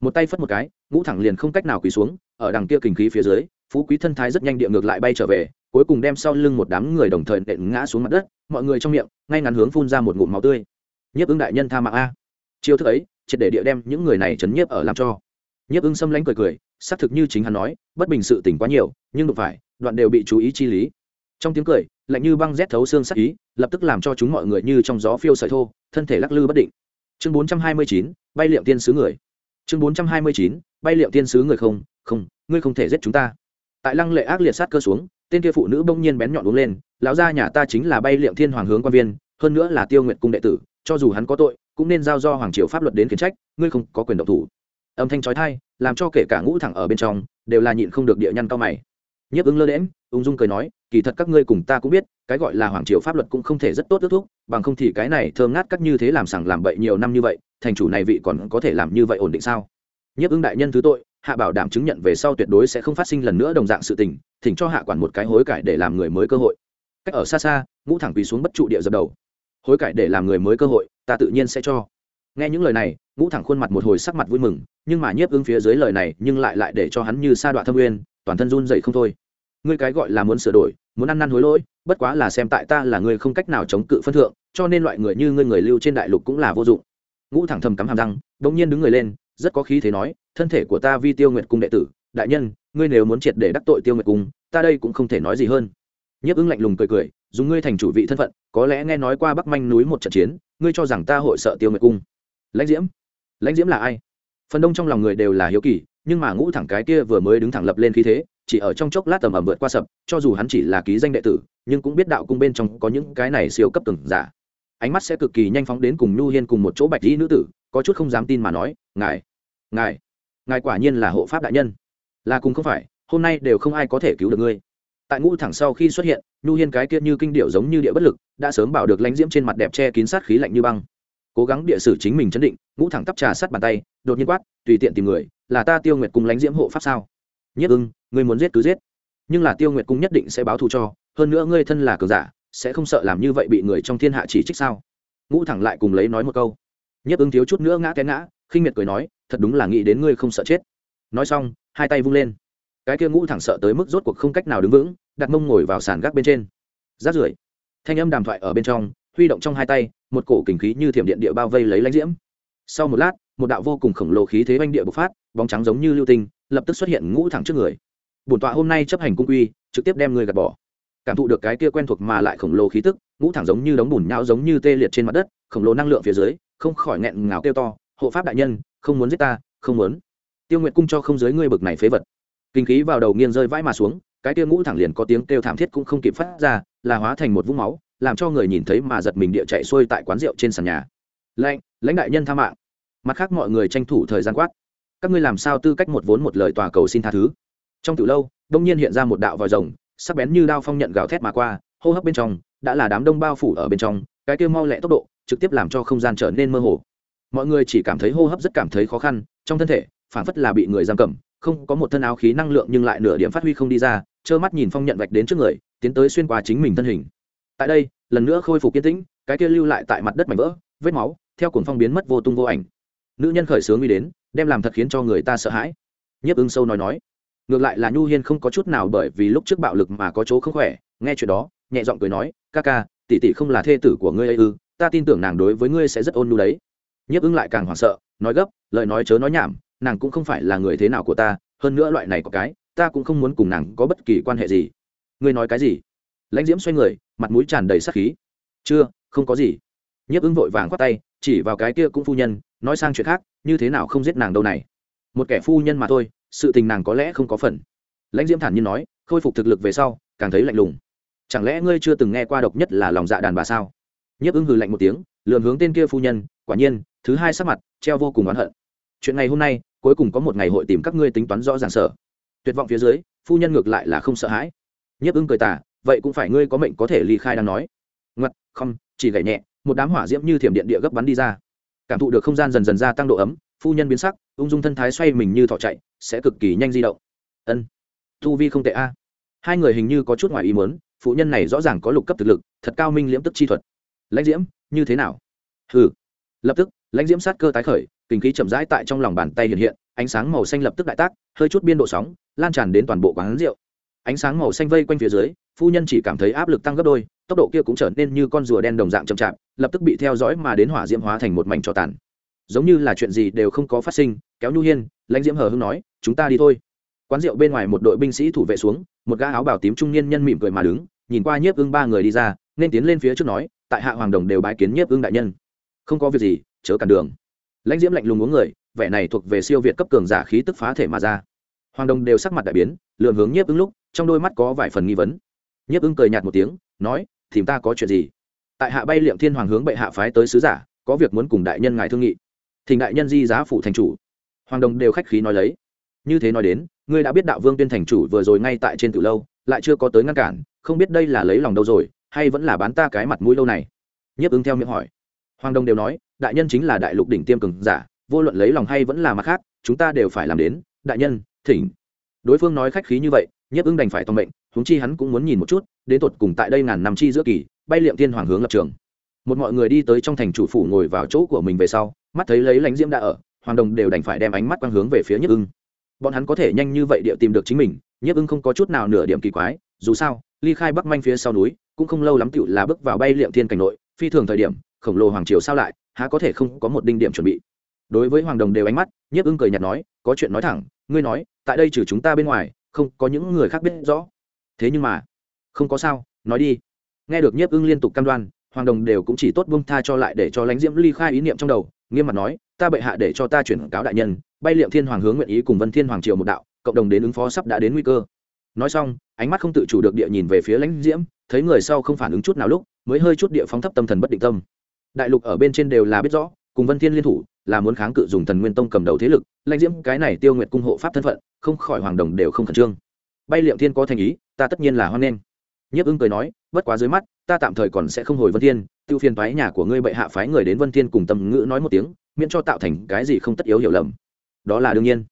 Một tay phất một cái, ngũ thẳng liền không cách nào quỳ xuống, ở đằng kia kình khí phía dưới, phú quý thân thái rất nhanh địa ngược lại bay trở về, cuối cùng đem sau lưng một đám người đồng thời nện ngã xuống mặt đất, mọi người trong miệng, ngay ngắn hướng phun ra một ngụm máu tươi. Nhiếp ứng đại nhân tha mạng a chiêu thức ấy, triệt để địa đem những người này chấn nhiếp ở làm cho. Nhiếp ưng xâm lánh cười cười, xác thực như chính hắn nói, bất bình sự tỉnh quá nhiều, nhưng đụng phải, đoạn đều bị chú ý chi lý. Trong tiếng cười, lạnh như băng rét thấu xương sắc ý, lập tức làm cho chúng mọi người như trong gió phiêu sợi thô, thân thể lắc lư bất định. Chương bốn trăm hai mươi chín, bay liệm tiên sứ người. Chương bốn trăm hai mươi chín, bay liệm tiên sứ người không không, ngươi không thể giết chúng ta. Tại lăng lệ ác liệt sát cơ xuống, tên kia phụ nữ bỗng nhiên bén nhọn uống lên, lão gia nhà ta chính là bay liệm thiên hoàng hướng quan viên, hơn nữa là tiêu nguyện cung đệ tử cho dù hắn có tội, cũng nên giao do hoàng triều pháp luật đến khiển trách, ngươi không có quyền độc thủ. Âm thanh trói thai làm cho kể cả ngũ thẳng ở bên trong, đều là nhịn không được địa nhăn cao mày. Nhấp ứng lơ đễm ung dung cười nói, kỳ thật các ngươi cùng ta cũng biết, cái gọi là hoàng triều pháp luật cũng không thể rất tốt ước thúc, bằng không thì cái này thơm ngát các như thế làm sằng làm bậy nhiều năm như vậy, thành chủ này vị còn có thể làm như vậy ổn định sao? Nhấp ứng đại nhân thứ tội, hạ bảo đảm chứng nhận về sau tuyệt đối sẽ không phát sinh lần nữa đồng dạng sự tình, thỉnh cho hạ quản một cái hối cải để làm người mới cơ hội. Cách ở xa xa, ngũ thẳng quỳ xuống bất trụ địa dập đầu hối cải để làm người mới cơ hội, ta tự nhiên sẽ cho. Nghe những lời này, ngũ thẳng khuôn mặt một hồi sắc mặt vui mừng, nhưng mà nhiếp ứng phía dưới lời này, nhưng lại lại để cho hắn như sa đoạn thâm uyên, toàn thân run dậy không thôi. Ngươi cái gọi là muốn sửa đổi, muốn ăn năn hối lỗi, bất quá là xem tại ta là người không cách nào chống cự phân thượng, cho nên loại người như ngươi người lưu trên đại lục cũng là vô dụng. Ngũ thẳng thầm cắm hàm răng đ ỗ n g nhiên đứng người lên, rất có khí thế nói, thân thể của ta vi tiêu nguyệt cung đệ tử, đại nhân, ngươi nếu muốn triệt để đắc tội tiêu nguyệt cung, ta đây cũng không thể nói gì hơn nhiếp ứng lạnh lùng cười cười, dùng ngươi thành chủ vị thân phận, có lẽ nghe nói qua bắc manh núi một trận chiến, ngươi cho rằng ta hội sợ tiêu nguyệt cung? Lãnh diễm? Lãnh diễm là ai? Phần đông trong lòng người đều là hiếu kỳ, nhưng mà ngũ thẳng cái kia vừa mới đứng thẳng lập lên khí thế, chỉ ở trong chốc lát tầm ẩm vượt qua sập, cho dù hắn chỉ là ký danh đệ tử, nhưng cũng biết đạo cung bên trong có những cái này siêu cấp từng giả. Ánh mắt sẽ cực kỳ nhanh phóng đến cùng nhu hiên cùng một chỗ bạch dĩ nữ tử, có chút không dám tin mà nói, ngài ngài ngài quả nhiên là hộ pháp đại nhân. Là cùng không phải, hôm nay đều không ai có thể cứu được ngươi tại ngũ thẳng sau khi xuất hiện, nhu hiên cái kia như kinh điệu giống như địa bất lực, đã sớm bảo được lãnh diễm trên mặt đẹp che kín sát khí lạnh như băng. Cố gắng địa sử chính mình chấn định, ngũ thẳng tắp trà sát bàn tay, đột nhiên quát, tùy tiện tìm người, là ta tiêu nguyệt Cung lãnh diễm hộ pháp sao? Nhất ưng, ngươi muốn giết cứ giết. Nhưng là tiêu nguyệt cung nhất định sẽ báo thù cho, hơn nữa ngươi thân là cường giả, sẽ không sợ làm như vậy bị người trong thiên hạ chỉ trích sao? Ngũ thẳng lại cùng lấy nói một câu. Nhất ưng thiếu chút nữa ngã té ngã, khinh miệt cười nói, thật đúng là nghĩ đến ngươi không sợ chết. Nói xong, hai tay vung lên cái kia ngũ thẳng sợ tới mức rốt cuộc không cách nào đứng vững, đặt mông ngồi vào sàn gác bên trên. Rát rưởi, thanh âm đàm thoại ở bên trong, huy động trong hai tay, một cổ kình khí như thiểm điện địa bao vây lấy lãnh diễm. Sau một lát, một đạo vô cùng khổng lồ khí thế oanh địa bộc phát, bóng trắng giống như lưu tinh, lập tức xuất hiện ngũ thẳng trước người. Bổn tọa hôm nay chấp hành cung quy, trực tiếp đem người gạt bỏ. Cảm thụ được cái kia quen thuộc mà lại khổng lồ khí tức, ngũ thẳng giống như đống bùn nhão giống như tê liệt trên mặt đất, khổng lồ năng lượng phía dưới, không khỏi nghẹn ngào kêu to, hộ pháp đại nhân, không muốn giết ta, không muốn. Tiêu nguyệt cung cho không giới ngươi bực này phế vật kinh khí vào đầu nghiêng rơi vãi mà xuống, cái kia ngũ thẳng liền có tiếng kêu thảm thiết cũng không kịp phát ra, là hóa thành một vũng máu, làm cho người nhìn thấy mà giật mình địa chạy xuôi tại quán rượu trên sàn nhà. Lãnh lãnh đại nhân tha mạng. Mặt khác mọi người tranh thủ thời gian quát. Các ngươi làm sao tư cách một vốn một lời tòa cầu xin tha thứ? Trong từ lâu, đông nhiên hiện ra một đạo vòi rồng, sắc bén như đao phong nhận gào thét mà qua, hô hấp bên trong, đã là đám đông bao phủ ở bên trong, cái kêu mau lẹ tốc độ, trực tiếp làm cho không gian trở nên mơ hồ. Mọi người chỉ cảm thấy hô hấp rất cảm thấy khó khăn, trong thân thể phản phất là bị người giam cầm không có một thân áo khí năng lượng nhưng lại nửa điểm phát huy không đi ra, trơ mắt nhìn phong nhận vạch đến trước người, tiến tới xuyên qua chính mình thân hình. Tại đây, lần nữa khôi phục kiên tĩnh, cái kia lưu lại tại mặt đất mảnh vỡ, vết máu, theo cuồng phong biến mất vô tung vô ảnh. Nữ nhân khởi sướng uy đến, đem làm thật khiến cho người ta sợ hãi. Nhiếp ứng sâu nói nói. Ngược lại là nhu hiên không có chút nào bởi vì lúc trước bạo lực mà có chỗ không khỏe, nghe chuyện đó, nhẹ giọng cười nói, ca ca, tỷ tỷ không là thê tử của ngươi ấy ư, ta tin tưởng nàng đối với ngươi sẽ rất ôn nhu đấy. Nhiếp ứng lại càng hoảng sợ, nói gấp, lời nói chớ nói nhảm nàng cũng không phải là người thế nào của ta, hơn nữa loại này có cái, ta cũng không muốn cùng nàng có bất kỳ quan hệ gì. Ngươi nói cái gì? Lãnh diễm xoay người, mặt mũi tràn đầy sắc khí. Chưa, không có gì. Nhiếp ứng vội vàng khoát tay, chỉ vào cái kia cũng phu nhân, nói sang chuyện khác, như thế nào không giết nàng đâu này? Một kẻ phu nhân mà thôi, sự tình nàng có lẽ không có phần. Lãnh diễm thản nhiên nói, khôi phục thực lực về sau, càng thấy lạnh lùng. Chẳng lẽ ngươi chưa từng nghe qua độc nhất là lòng dạ đàn bà sao? Nhiếp ứng hừ lạnh một tiếng lượn hướng tên kia phu nhân, quả nhiên, thứ hai sắc mặt, treo vô cùng oán hận. Chuyện ngày hôm nay cuối cùng có một ngày hội tìm các ngươi tính toán rõ ràng sở. Tuyệt vọng phía dưới, phu nhân ngược lại là không sợ hãi. Nhiếp ưng cười tả vậy cũng phải ngươi có mệnh có thể ly khai đang nói. Ngặt không, chỉ gảy nhẹ, một đám hỏa diễm như thiểm điện địa gấp bắn đi ra. Cảm thụ được không gian dần dần gia tăng độ ấm, phu nhân biến sắc, ung dung thân thái xoay mình như thỏ chạy, sẽ cực kỳ nhanh di động. Ân thu vi không tệ a. Hai người hình như có chút ngoài ý muốn phụ nhân này rõ ràng có lục cấp thực lực, thật cao minh liễm tức chi thuật. Lãnh diễm, như thế nào? Hừ. Lập tức, lãnh diễm sát cơ tái khởi kinh khí chậm rãi tại trong lòng bàn tay hiện hiện, ánh sáng màu xanh lập tức đại tác, hơi chút biên độ sóng, lan tràn đến toàn bộ quán rượu. Ánh sáng màu xanh vây quanh phía dưới, phu nhân chỉ cảm thấy áp lực tăng gấp đôi, tốc độ kia cũng trở nên như con rùa đen đồng dạng chậm chạp, lập tức bị theo dõi mà đến hỏa diễm hóa thành một mảnh cho tàn. Giống như là chuyện gì đều không có phát sinh, kéo nhu hiên, lãnh diễm hờ hưng nói, chúng ta đi thôi. Quán rượu bên ngoài một đội binh sĩ thủ vệ xuống, một gã áo bảo tím trung niên nhân mỉm cười mà đứng, nhìn qua nhiếp ưng ba người đi ra, nên tiến lên phía trước nói, tại hạ hoàng đồng đều bái kiến nhiếp ưng đại nhân. Không có việc gì, chớ cản đường lãnh diễm lạnh lùng uống người, vẻ này thuộc về siêu việt cấp cường giả khí tức phá thể mà ra. Hoàng đồng đều sắc mặt đại biến, lượn hướng nhiếp ứng lúc, trong đôi mắt có vài phần nghi vấn. Nhiếp ứng cười nhạt một tiếng, nói, tìm ta có chuyện gì? Tại hạ bay liệm thiên hoàng hướng bệ hạ phái tới sứ giả, có việc muốn cùng đại nhân ngài thương nghị. Thỉnh đại nhân di giá phụ thành chủ. Hoàng đồng đều khách khí nói lấy. Như thế nói đến, ngươi đã biết đạo vương tuyên thành chủ vừa rồi ngay tại trên từ lâu, lại chưa có tới ngăn cản, không biết đây là lấy lòng đâu rồi, hay vẫn là bán ta cái mặt mũi lâu này? Nhiếp ứng theo miệng hỏi. Hoàng đồng đều nói đại nhân chính là đại lục đỉnh tiêm cường giả, vô luận lấy lòng hay vẫn là mặt khác, chúng ta đều phải làm đến, đại nhân, thỉnh. Đối phương nói khách khí như vậy nhất ứng đành phải tòng mệnh, huống chi hắn cũng muốn nhìn một chút, đến tột cùng tại đây ngàn năm chi giữa kỳ, bay liệm thiên hoàng hướng lập trường. Một mọi người đi tới trong thành chủ phủ ngồi vào chỗ của mình về sau, mắt thấy lấy lãnh diễm đã ở, hoàng đồng đều đành phải đem ánh mắt quang hướng về phía nhất ưng bọn hắn có thể nhanh như vậy địa tìm được chính mình nhất ưng không có chút nào nửa điểm kỳ quái, dù sao, ly khai bắc manh phía sau núi, cũng không lâu lắm tựu là bước vào bay liệm thiên cảnh nội, phi thường thời điểm, khổng lồ hoàng triều sao lại há có thể không có một đinh điểm chuẩn bị. Đối với hoàng đồng đều ánh mắt, nhiếp ưng cười nhạt nói, có chuyện nói thẳng, ngươi nói, tại đây trừ chúng ta bên ngoài, không có những người khác biết rõ. Thế nhưng mà, không có sao, nói đi. Nghe được nhiếp ưng liên tục cam đoan, hoàng đồng đều cũng chỉ tốt bông tha cho lại để cho lãnh diễm ly khai ý niệm trong đầu, nghiêm mặt nói, ta bệ hạ để cho ta chuyển cáo đại nhân, bay liệm thiên hoàng hướng nguyện ý cùng vân thiên hoàng triều một đạo, cộng đồng đến ứng phó sắp đã đến nguy cơ. Nói xong, ánh mắt không tự chủ được địa nhìn về phía lãnh diễm, thấy người sau không phản ứng chút nào lúc, mới hơi chút địa phóng thấp tâm thần bất định tâm đại lục ở bên trên đều là biết rõ, cùng vân thiên liên thủ, là muốn kháng cự dùng thần nguyên tông cầm đầu thế lực, lãnh diễm cái này tiêu nguyệt cung hộ pháp thân phận, không khỏi hoàng đồng đều không khẩn trương. Bay liệm thiên có thành ý, ta tất nhiên là hoan nghênh. Nhiếp ưng cười nói, bất quá dưới mắt, ta tạm thời còn sẽ không hồi vân thiên, tiêu phiên phái nhà của ngươi bệ hạ phái người đến vân thiên cùng tâm ngữ nói một tiếng, miễn cho tạo thành cái gì không tất yếu hiểu lầm. Đó là đương nhiên.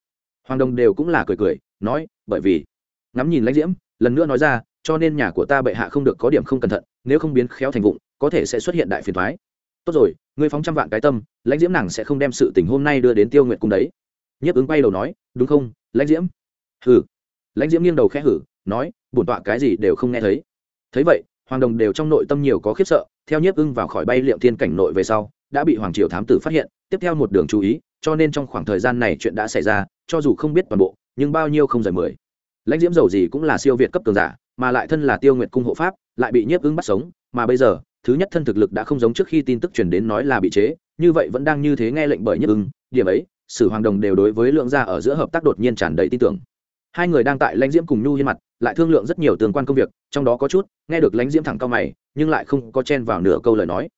Hoàng đồng đều cũng là cười cười, nói, bởi vì, ngắm nhìn lãnh diễm, lần nữa nói ra, cho nên nhà của ta bệ hạ không được có điểm không cẩn thận, nếu không biến khéo thành vụng, có thể sẽ xuất hiện đại phiền thoái tốt rồi, ngươi phóng trăm vạn cái tâm, lãnh diễm nàng sẽ không đem sự tình hôm nay đưa đến tiêu nguyện cung đấy. Nhiếp ứng bay đầu nói, đúng không, lãnh diễm? Hử lãnh diễm nghiêng đầu khẽ hử, nói, bổn tọa cái gì đều không nghe thấy. Thấy vậy, hoàng đồng đều trong nội tâm nhiều có khiếp sợ, theo nhiếp ưng vào khỏi bay liệm thiên cảnh nội về sau, đã bị hoàng triều thám tử phát hiện, tiếp theo một đường chú ý, cho nên trong khoảng thời gian này chuyện đã xảy ra, cho dù không biết toàn bộ, nhưng bao nhiêu không rời mười. Lãnh diễm dầu gì cũng là siêu việt cấp cường giả, mà lại thân là tiêu nguyệt cung hộ pháp, lại bị nhiếp ưng bắt sống, mà bây giờ thứ nhất thân thực lực đã không giống trước khi tin tức truyền đến nói là bị chế, như vậy vẫn đang như thế nghe lệnh bởi nhất ưng, điểm ấy, sử hoàng đồng đều đối với lượng gia ở giữa hợp tác đột nhiên tràn đầy tin tưởng. Hai người đang tại lãnh diễm cùng nhu hiên mặt, lại thương lượng rất nhiều tương quan công việc, trong đó có chút, nghe được lãnh diễm thẳng cao mày, nhưng lại không có chen vào nửa câu lời nói.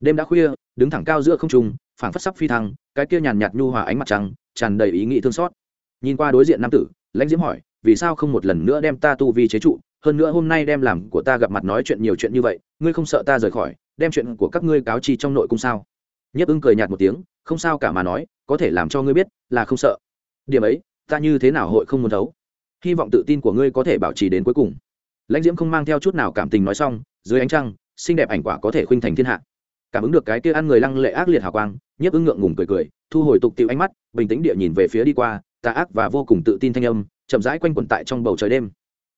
Đêm đã khuya, đứng thẳng cao giữa không trung, phảng phất sắp phi thăng, cái kia nhàn nhạt nhu hòa ánh mặt trăng, tràn đầy ý nghĩ thương xót. Nhìn qua đối diện nam tử, lãnh diễm hỏi, vì sao không một lần nữa đem ta tu vi chế trụ? Hơn nữa hôm nay đem làm của ta gặp mặt nói chuyện nhiều chuyện như vậy, ngươi không sợ ta rời khỏi, đem chuyện của các ngươi cáo chi trong nội cung sao? Nhiếp ưng cười nhạt một tiếng, không sao cả mà nói, có thể làm cho ngươi biết là không sợ. Điểm ấy, ta như thế nào hội không muốn thấu? Hy vọng tự tin của ngươi có thể bảo trì đến cuối cùng. Lãnh diễm không mang theo chút nào cảm tình nói xong, dưới ánh trăng, xinh đẹp ảnh quả có thể khuynh thành thiên hạ. Cảm ứng được cái kia ăn người lăng lệ ác liệt hào quang, nhiếp ưng ngượng ngùng cười cười, thu hồi tục tiệu ánh mắt, bình tĩnh địa nhìn về phía đi qua, tà ác và vô cùng tự tin thanh âm, chậm rãi quanh quẩn tại trong bầu trời đêm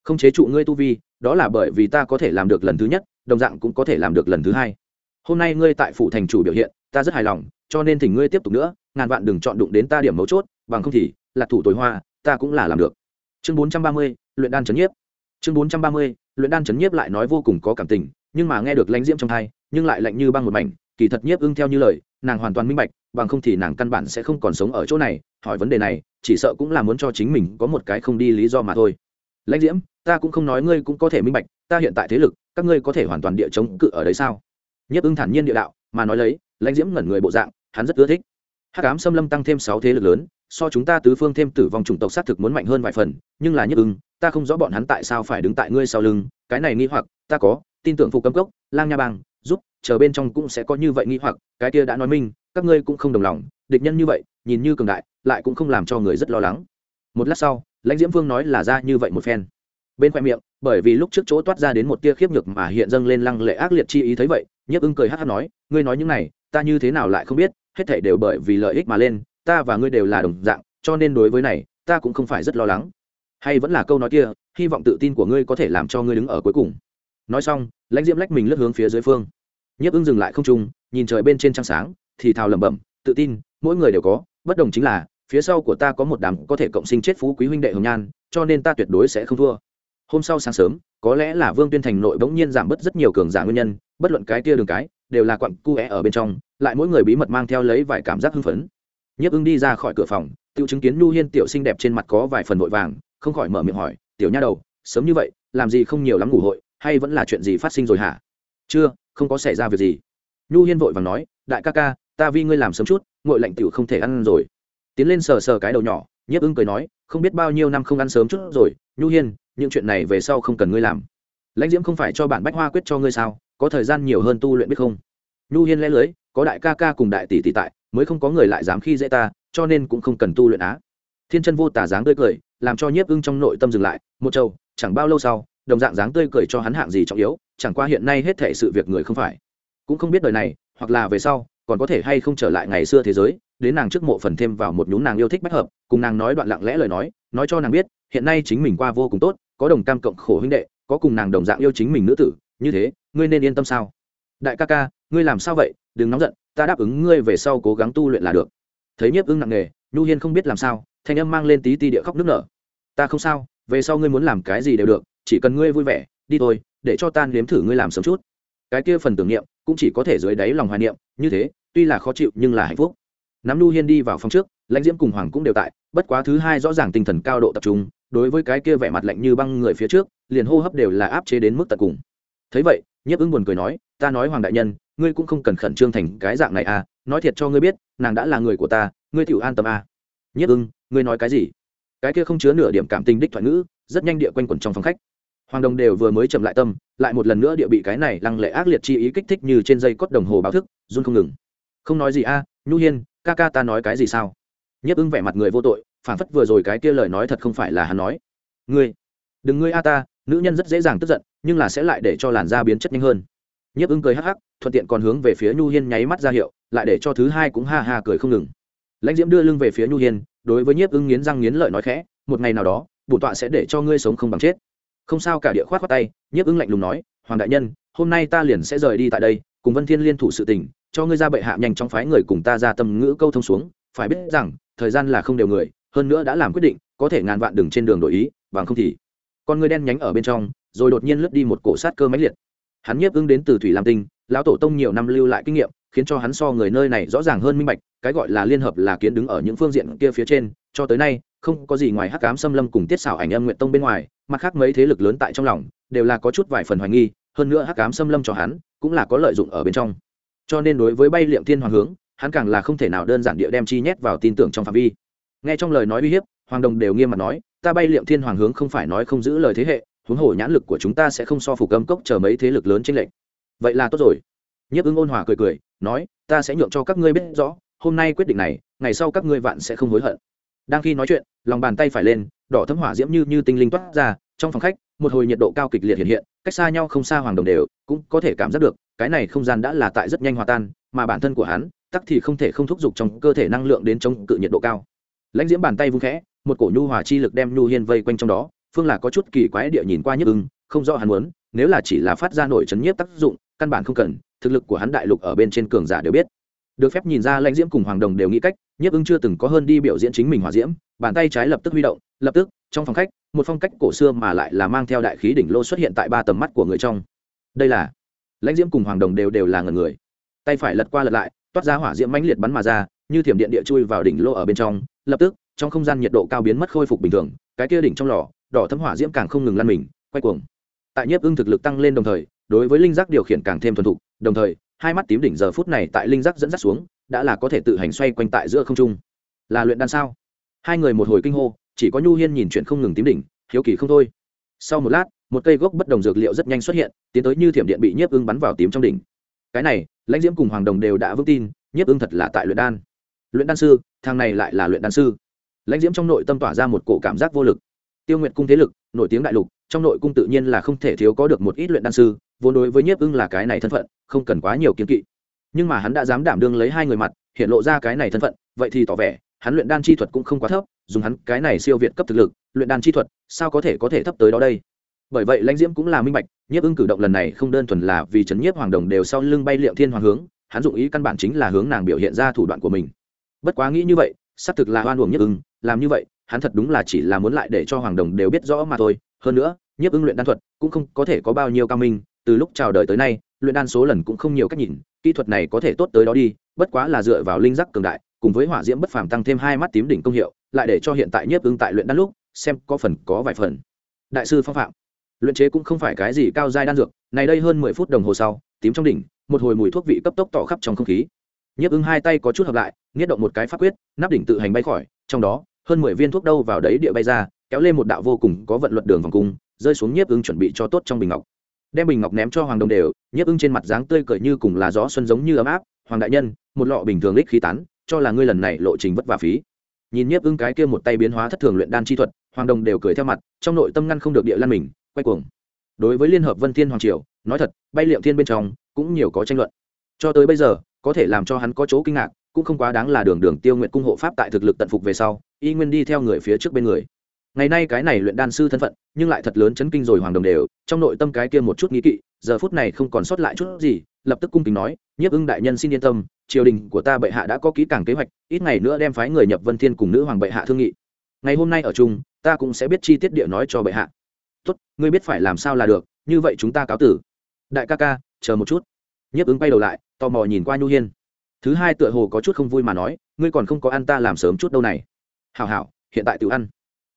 không chế trụ ngươi tu vi, đó là bởi vì ta có thể làm được lần thứ nhất, đồng dạng cũng có thể làm được lần thứ hai. Hôm nay ngươi tại phủ thành chủ biểu hiện, ta rất hài lòng, cho nên thỉnh ngươi tiếp tục nữa, ngàn vạn đừng chọn đụng đến ta điểm mấu chốt, bằng không thì lạc thủ tối hoa, ta cũng là làm được. Chương bốn trăm ba mươi, luyện đan chấn nhiếp. Chương bốn trăm ba mươi, luyện đan chấn nhiếp lại nói vô cùng có cảm tình, nhưng mà nghe được lãnh diễm trong thai, nhưng lại lạnh như băng một mảnh, kỳ thật nhiếp ưng theo như lời, nàng hoàn toàn minh bạch, bằng không thì nàng căn bản sẽ không còn sống ở chỗ này, hỏi vấn đề này, chỉ sợ cũng là muốn cho chính mình có một cái không đi lý do mà thôi lãnh diễm, ta cũng không nói ngươi cũng có thể minh bạch, ta hiện tại thế lực, các ngươi có thể hoàn toàn địa chống cự ở đấy sao? Nhất ưng thản nhiên địa đạo, mà nói lấy, lãnh diễm ngẩn người bộ dạng, hắn rất ưa thích. Hát cám xâm lâm tăng thêm sáu thế lực lớn, so chúng ta tứ phương thêm tử vong chủng tộc xác thực muốn mạnh hơn vài phần, nhưng là Nhất ưng ta không rõ bọn hắn tại sao phải đứng tại ngươi sau lưng, cái này nghi hoặc, ta có, tin tưởng phục cấm cốc, lang nha bang, giúp, chờ bên trong cũng sẽ có như vậy nghi hoặc, cái kia đã nói minh, các ngươi cũng không đồng lòng, địch nhân như vậy, nhìn như cường đại, lại cũng không làm cho người rất lo lắng. Một lát sau lãnh diễm vương nói là ra như vậy một phen. Bên khoe miệng, bởi vì lúc trước chỗ toát ra đến một tia khiếp nhược mà hiện dâng lên lăng lệ ác liệt chi ý thấy vậy, nhiếp ưng cười hát hát nói, ngươi nói những này, ta như thế nào lại không biết, hết thảy đều bởi vì lợi ích mà lên, ta và ngươi đều là đồng dạng, cho nên đối với này, ta cũng không phải rất lo lắng. Hay vẫn là câu nói kia, hy vọng tự tin của ngươi có thể làm cho ngươi đứng ở cuối cùng. Nói xong, lãnh diễm lách mình lướt hướng phía dưới phương. Nhiếp ưng dừng lại không trung, nhìn trời bên trên trăng sáng, thì thào lẩm bẩm, tự tin, mỗi người đều có, bất đồng chính là phía sau của ta có một đám có thể cộng sinh chết phú quý huynh đệ hồng nhan, cho nên ta tuyệt đối sẽ không thua. Hôm sau sáng sớm, có lẽ là vương tuyên thành nội bỗng nhiên giảm bớt rất nhiều cường giả nguyên nhân, bất luận cái tia đường cái, đều là quặng cu é ở bên trong, lại mỗi người bí mật mang theo lấy vài cảm giác hưng phấn. Nhiếp ưng đi ra khỏi cửa phòng, tự chứng kiến nhu hiên tiểu xinh đẹp trên mặt có vài phần vội vàng, không khỏi mở miệng hỏi, tiểu nha đầu, sớm như vậy, làm gì không nhiều lắm ngủ hội, hay vẫn là chuyện gì phát sinh rồi hả? Chưa, không có xảy ra việc gì. Nhu hiên vội vàng nói, đại ca ca, ta vi ngươi làm sớm chút, ngội lạnh tiểu không thể ăn rồi tiến lên sờ sờ cái đầu nhỏ, nhiếp ưng cười nói, không biết bao nhiêu năm không ăn sớm chút rồi, nhu hiên, những chuyện này về sau không cần ngươi làm. Lãnh diễm không phải cho bản bách hoa quyết cho ngươi sao, có thời gian nhiều hơn tu luyện biết không? Nhu hiên lẽ lưới, có đại ca ca cùng đại tỷ tỷ tại, mới không có người lại dám khi dễ ta, cho nên cũng không cần tu luyện á. Thiên chân vô tả dáng tươi cười, làm cho nhiếp ưng trong nội tâm dừng lại, một châu chẳng bao lâu sau, đồng dạng dáng tươi cười cho hắn hạng gì trọng yếu, chẳng qua hiện nay hết thể sự việc người không phải. Cũng không biết đời này, hoặc là về sau, còn có thể hay không trở lại ngày xưa thế giới đến nàng trước mộ phần thêm vào một nhún nàng yêu thích bách hợp, cùng nàng nói đoạn lặng lẽ lời nói nói cho nàng biết, hiện nay chính mình qua vô cùng tốt, có đồng cam cộng khổ huynh đệ, có cùng nàng đồng dạng yêu chính mình nữ tử, như thế, ngươi nên yên tâm sao? Đại ca ca, ngươi làm sao vậy? Đừng nóng giận, ta đáp ứng ngươi về sau cố gắng tu luyện là được. Thấy nhiếp ưng nặng nghề nhu hiên không biết làm sao, thanh âm mang lên tí ti địa khóc nước nở. Ta không sao, về sau ngươi muốn làm cái gì đều được, chỉ cần ngươi vui vẻ, đi thôi, để cho ta nếm thử ngươi làm sớm chút. Cái kia phần tưởng niệm, cũng chỉ có thể dưới đáy lòng hoài niệm, như thế, tuy là khó chịu nhưng là hạnh phúc nắm nhu hiên đi vào phòng trước lãnh diễm cùng hoàng cũng đều tại bất quá thứ hai rõ ràng tinh thần cao độ tập trung đối với cái kia vẻ mặt lạnh như băng người phía trước liền hô hấp đều là áp chế đến mức tận cùng. Thấy vậy nhiếp ứng buồn cười nói ta nói hoàng đại nhân ngươi cũng không cần khẩn trương thành cái dạng này à nói thiệt cho ngươi biết nàng đã là người của ta ngươi tiểu an tâm à. Nhiếp ưng ngươi nói cái gì? Cái kia không chứa nửa điểm cảm tình đích thoại ngữ rất nhanh địa quanh quẩn trong phòng khách. Hoàng đồng đều vừa mới chậm lại tâm lại một lần nữa địa bị cái này lăng lệ ác liệt chi ý kích thích như trên dây cốt đồng hồ báo thức run không ngừng. Không nói gì a à, nhu hiên ca ca ta nói cái gì sao? Nhấp ứng vẻ mặt người vô tội, phản phất vừa rồi cái kia lời nói thật không phải là hắn nói. Ngươi, đừng ngươi a ta, nữ nhân rất dễ dàng tức giận, nhưng là sẽ lại để cho làn da biến chất nhanh hơn. Nhấp ứng cười hắc hắc, thuận tiện còn hướng về phía nhu hiên nháy mắt ra hiệu, lại để cho thứ hai cũng ha ha cười không ngừng. Lãnh diễm đưa lưng về phía nhu hiên, đối với nhiếp ưng nghiến răng nghiến lợi nói khẽ, một ngày nào đó, bổn tọa sẽ để cho ngươi sống không bằng chết. Không sao cả địa khoát khoát tay, nhiếp ưng lạnh lùng nói, hoàng đại nhân, hôm nay ta liền sẽ rời đi tại đây, cùng vân thiên liên thủ sự tình cho ngươi ra bệ hạ nhanh chóng phái người cùng ta ra tâm ngữ câu thông xuống, phải biết rằng, thời gian là không đều người, hơn nữa đã làm quyết định, có thể ngàn vạn đừng trên đường đổi ý, bằng không thì con ngươi đen nhánh ở bên trong, rồi đột nhiên lướt đi một cổ sát cơ máy liệt. Hắn nhiếp ưng đến từ thủy lam tinh, lão tổ tông nhiều năm lưu lại kinh nghiệm, khiến cho hắn so người nơi này rõ ràng hơn minh bạch, cái gọi là liên hợp là kiến đứng ở những phương diện kia phía trên, cho tới nay, không có gì ngoài hắc cám xâm lâm cùng tiết xảo ảnh âm nguyện tông bên ngoài, mặt khác mấy thế lực lớn tại trong lòng, đều là có chút vài phần hoài nghi, hơn nữa hắc cám xâm lâm cho hắn, cũng là có lợi dụng ở bên trong cho nên đối với bay liệm thiên hoàng hướng, hắn càng là không thể nào đơn giản địa đem chi nhét vào tin tưởng trong phạm vi. Nghe trong lời nói uy hiếp, hoàng đồng đều nghiêm mặt nói, ta bay liệm thiên hoàng hướng không phải nói không giữ lời thế hệ, huống hồ nhãn lực của chúng ta sẽ không so phục âm cốc chờ mấy thế lực lớn trên lệnh vậy là tốt rồi. Nhiếp ứng ôn hòa cười cười, nói, ta sẽ nhượng cho các ngươi biết rõ, hôm nay quyết định này, ngày sau các ngươi vạn sẽ không hối hận. Đang khi nói chuyện, lòng bàn tay phải lên, đỏ thấm hỏa diễm như như tinh linh toát ra, trong phòng khách, một hồi nhiệt độ cao kịch liệt hiện hiện, cách xa nhau không xa hoàng đồng đều cũng có thể cảm giác được cái này không gian đã là tại rất nhanh hòa tan, mà bản thân của hắn, tắc thì không thể không thúc giục trong cơ thể năng lượng đến chống cự nhiệt độ cao. Lãnh diễm bàn tay vung khẽ, một cổ nhu hòa chi lực đem nhu hiên vây quanh trong đó, phương là có chút kỳ quái địa nhìn qua nhức ưng, không rõ hắn muốn, nếu là chỉ là phát ra nổi chấn nhiếp tác dụng, căn bản không cần, thực lực của hắn đại lục ở bên trên cường giả đều biết. Được phép nhìn ra lãnh diễm cùng hoàng đồng đều nghĩ cách, nhiếp ưng chưa từng có hơn đi biểu diễn chính mình hòa diễm, bàn tay trái lập tức huy động, lập tức, trong phòng khách, một phong cách cổ xưa mà lại là mang theo đại khí đỉnh lô xuất hiện tại ba tầm mắt của người trong. Đây là lãnh diễm cùng hoàng đồng đều đều là ngần người. Tay phải lật qua lật lại, toát ra hỏa diễm mãnh liệt bắn mà ra, như thiểm điện địa chui vào đỉnh lô ở bên trong, lập tức, trong không gian nhiệt độ cao biến mất khôi phục bình thường, cái kia đỉnh trong lò, đỏ thấm hỏa diễm càng không ngừng lăn mình, quay cuồng. Tại nhiếp ưng thực lực tăng lên đồng thời, đối với linh giác điều khiển càng thêm thuần thục, đồng thời, hai mắt tím đỉnh giờ phút này tại linh giác dẫn dắt xuống, đã là có thể tự hành xoay quanh tại giữa không trung. Là luyện đan sao? Hai người một hồi kinh hô, chỉ có nhu hiên nhìn chuyện không ngừng tím đỉnh, hiếu kỳ không thôi. Sau một lát một cây gốc bất đồng dược liệu rất nhanh xuất hiện, tiến tới như thiểm điện bị nhiếp ưng bắn vào tím trong đỉnh. Cái này, lãnh diễm cùng hoàng đồng đều đã vững tin, nhiếp ưng thật là tại luyện đan. Luyện đan sư thang này lại là luyện đan sư. Lãnh diễm trong nội tâm tỏa ra một cổ cảm giác vô lực. Tiêu nguyện cung thế lực, nổi tiếng đại lục, trong nội cung tự nhiên là không thể thiếu có được một ít luyện đan sư, vốn đối với nhiếp ưng là cái này thân phận, không cần quá nhiều kiến kỵ. Nhưng mà hắn đã dám đảm đương lấy hai người mặt, hiện lộ ra cái này thân phận, vậy thì tỏ vẻ, hắn luyện đan chi thuật cũng không quá thấp, dùng hắn cái này siêu việt cấp thực lực, luyện đan chi thuật, sao có thể có thể thấp tới đó đây? Bởi vậy lãnh diễm cũng là minh bạch, nhiếp ưng cử động lần này không đơn thuần là vì trấn nhiếp hoàng đồng đều sau lưng bay liệu thiên hoàng hướng, hắn dụng ý căn bản chính là hướng nàng biểu hiện ra thủ đoạn của mình. Bất quá nghĩ như vậy, xác thực là oan uổng nhiếp ưng làm như vậy, hắn thật đúng là chỉ là muốn lại để cho hoàng đồng đều biết rõ mà thôi. Hơn nữa, nhiếp ưng luyện đan thuật cũng không có thể có bao nhiêu cao minh, từ lúc chào đời tới nay, luyện đan số lần cũng không nhiều cách nhìn, kỹ thuật này có thể tốt tới đó đi, bất quá là dựa vào linh giác cường đại, cùng với hỏa diễm bất phàm tăng thêm hai mắt tím đỉnh công hiệu, lại để cho hiện tại nhiếp ưng tại luyện đan lúc, xem có phần có vài phần. Đại sư phong phạm luyện chế cũng không phải cái gì cao giai đan dược, này đây hơn mười phút đồng hồ sau, tím trong đỉnh, một hồi mùi thuốc vị cấp tốc tỏ khắp trong không khí. Nhiếp ứng hai tay có chút hợp lại, nghiết động một cái pháp quyết, nắp đỉnh tự hành bay khỏi, trong đó, hơn mười viên thuốc đâu vào đấy địa bay ra, kéo lên một đạo vô cùng có vận luật đường vòng cung, rơi xuống nhiếp ưng chuẩn bị cho tốt trong bình ngọc. Đem bình ngọc ném cho hoàng đồng đều, nhiếp ưng trên mặt dáng tươi cởi như cùng là gió xuân giống như ấm áp, hoàng đại nhân, một lọ bình thường lích khí tán, cho là ngươi lần này lộ trình vất vả phí. Nhìn nhiếp ưng cái kia một tay biến hóa thất thường luyện đan chi thuật, hoàng đồng đều cười theo mặt, trong nội tâm ngăn không được địa lan mình quay cuồng. Đối với liên hợp vân thiên hoàng triều, nói thật, bay liệu thiên bên trong cũng nhiều có tranh luận. Cho tới bây giờ, có thể làm cho hắn có chỗ kinh ngạc, cũng không quá đáng là đường đường tiêu nguyện cung hộ pháp tại thực lực tận phục về sau, y nguyên đi theo người phía trước bên người. Ngày nay cái này luyện đan sư thân phận, nhưng lại thật lớn chấn kinh rồi hoàng đồng đều, trong nội tâm cái kia một chút nghĩ kỵ, giờ phút này không còn sót lại chút gì, lập tức cung kính nói, nhiếp ưng đại nhân xin yên tâm, triều đình của ta bệ hạ đã có kỹ càng kế hoạch, ít ngày nữa đem phái người nhập vân thiên cùng nữ hoàng bệ hạ thương nghị. Ngày hôm nay ở chung, ta cũng sẽ biết chi tiết địa nói cho bệ hạ tốt, ngươi biết phải làm sao là được, như vậy chúng ta cáo tử. Đại ca ca, chờ một chút. Nhiếp ứng quay đầu lại, tò mò nhìn qua nhu hiên. Thứ hai tựa hồ có chút không vui mà nói, ngươi còn không có ăn ta làm sớm chút đâu này. Hảo hảo, hiện tại tự ăn.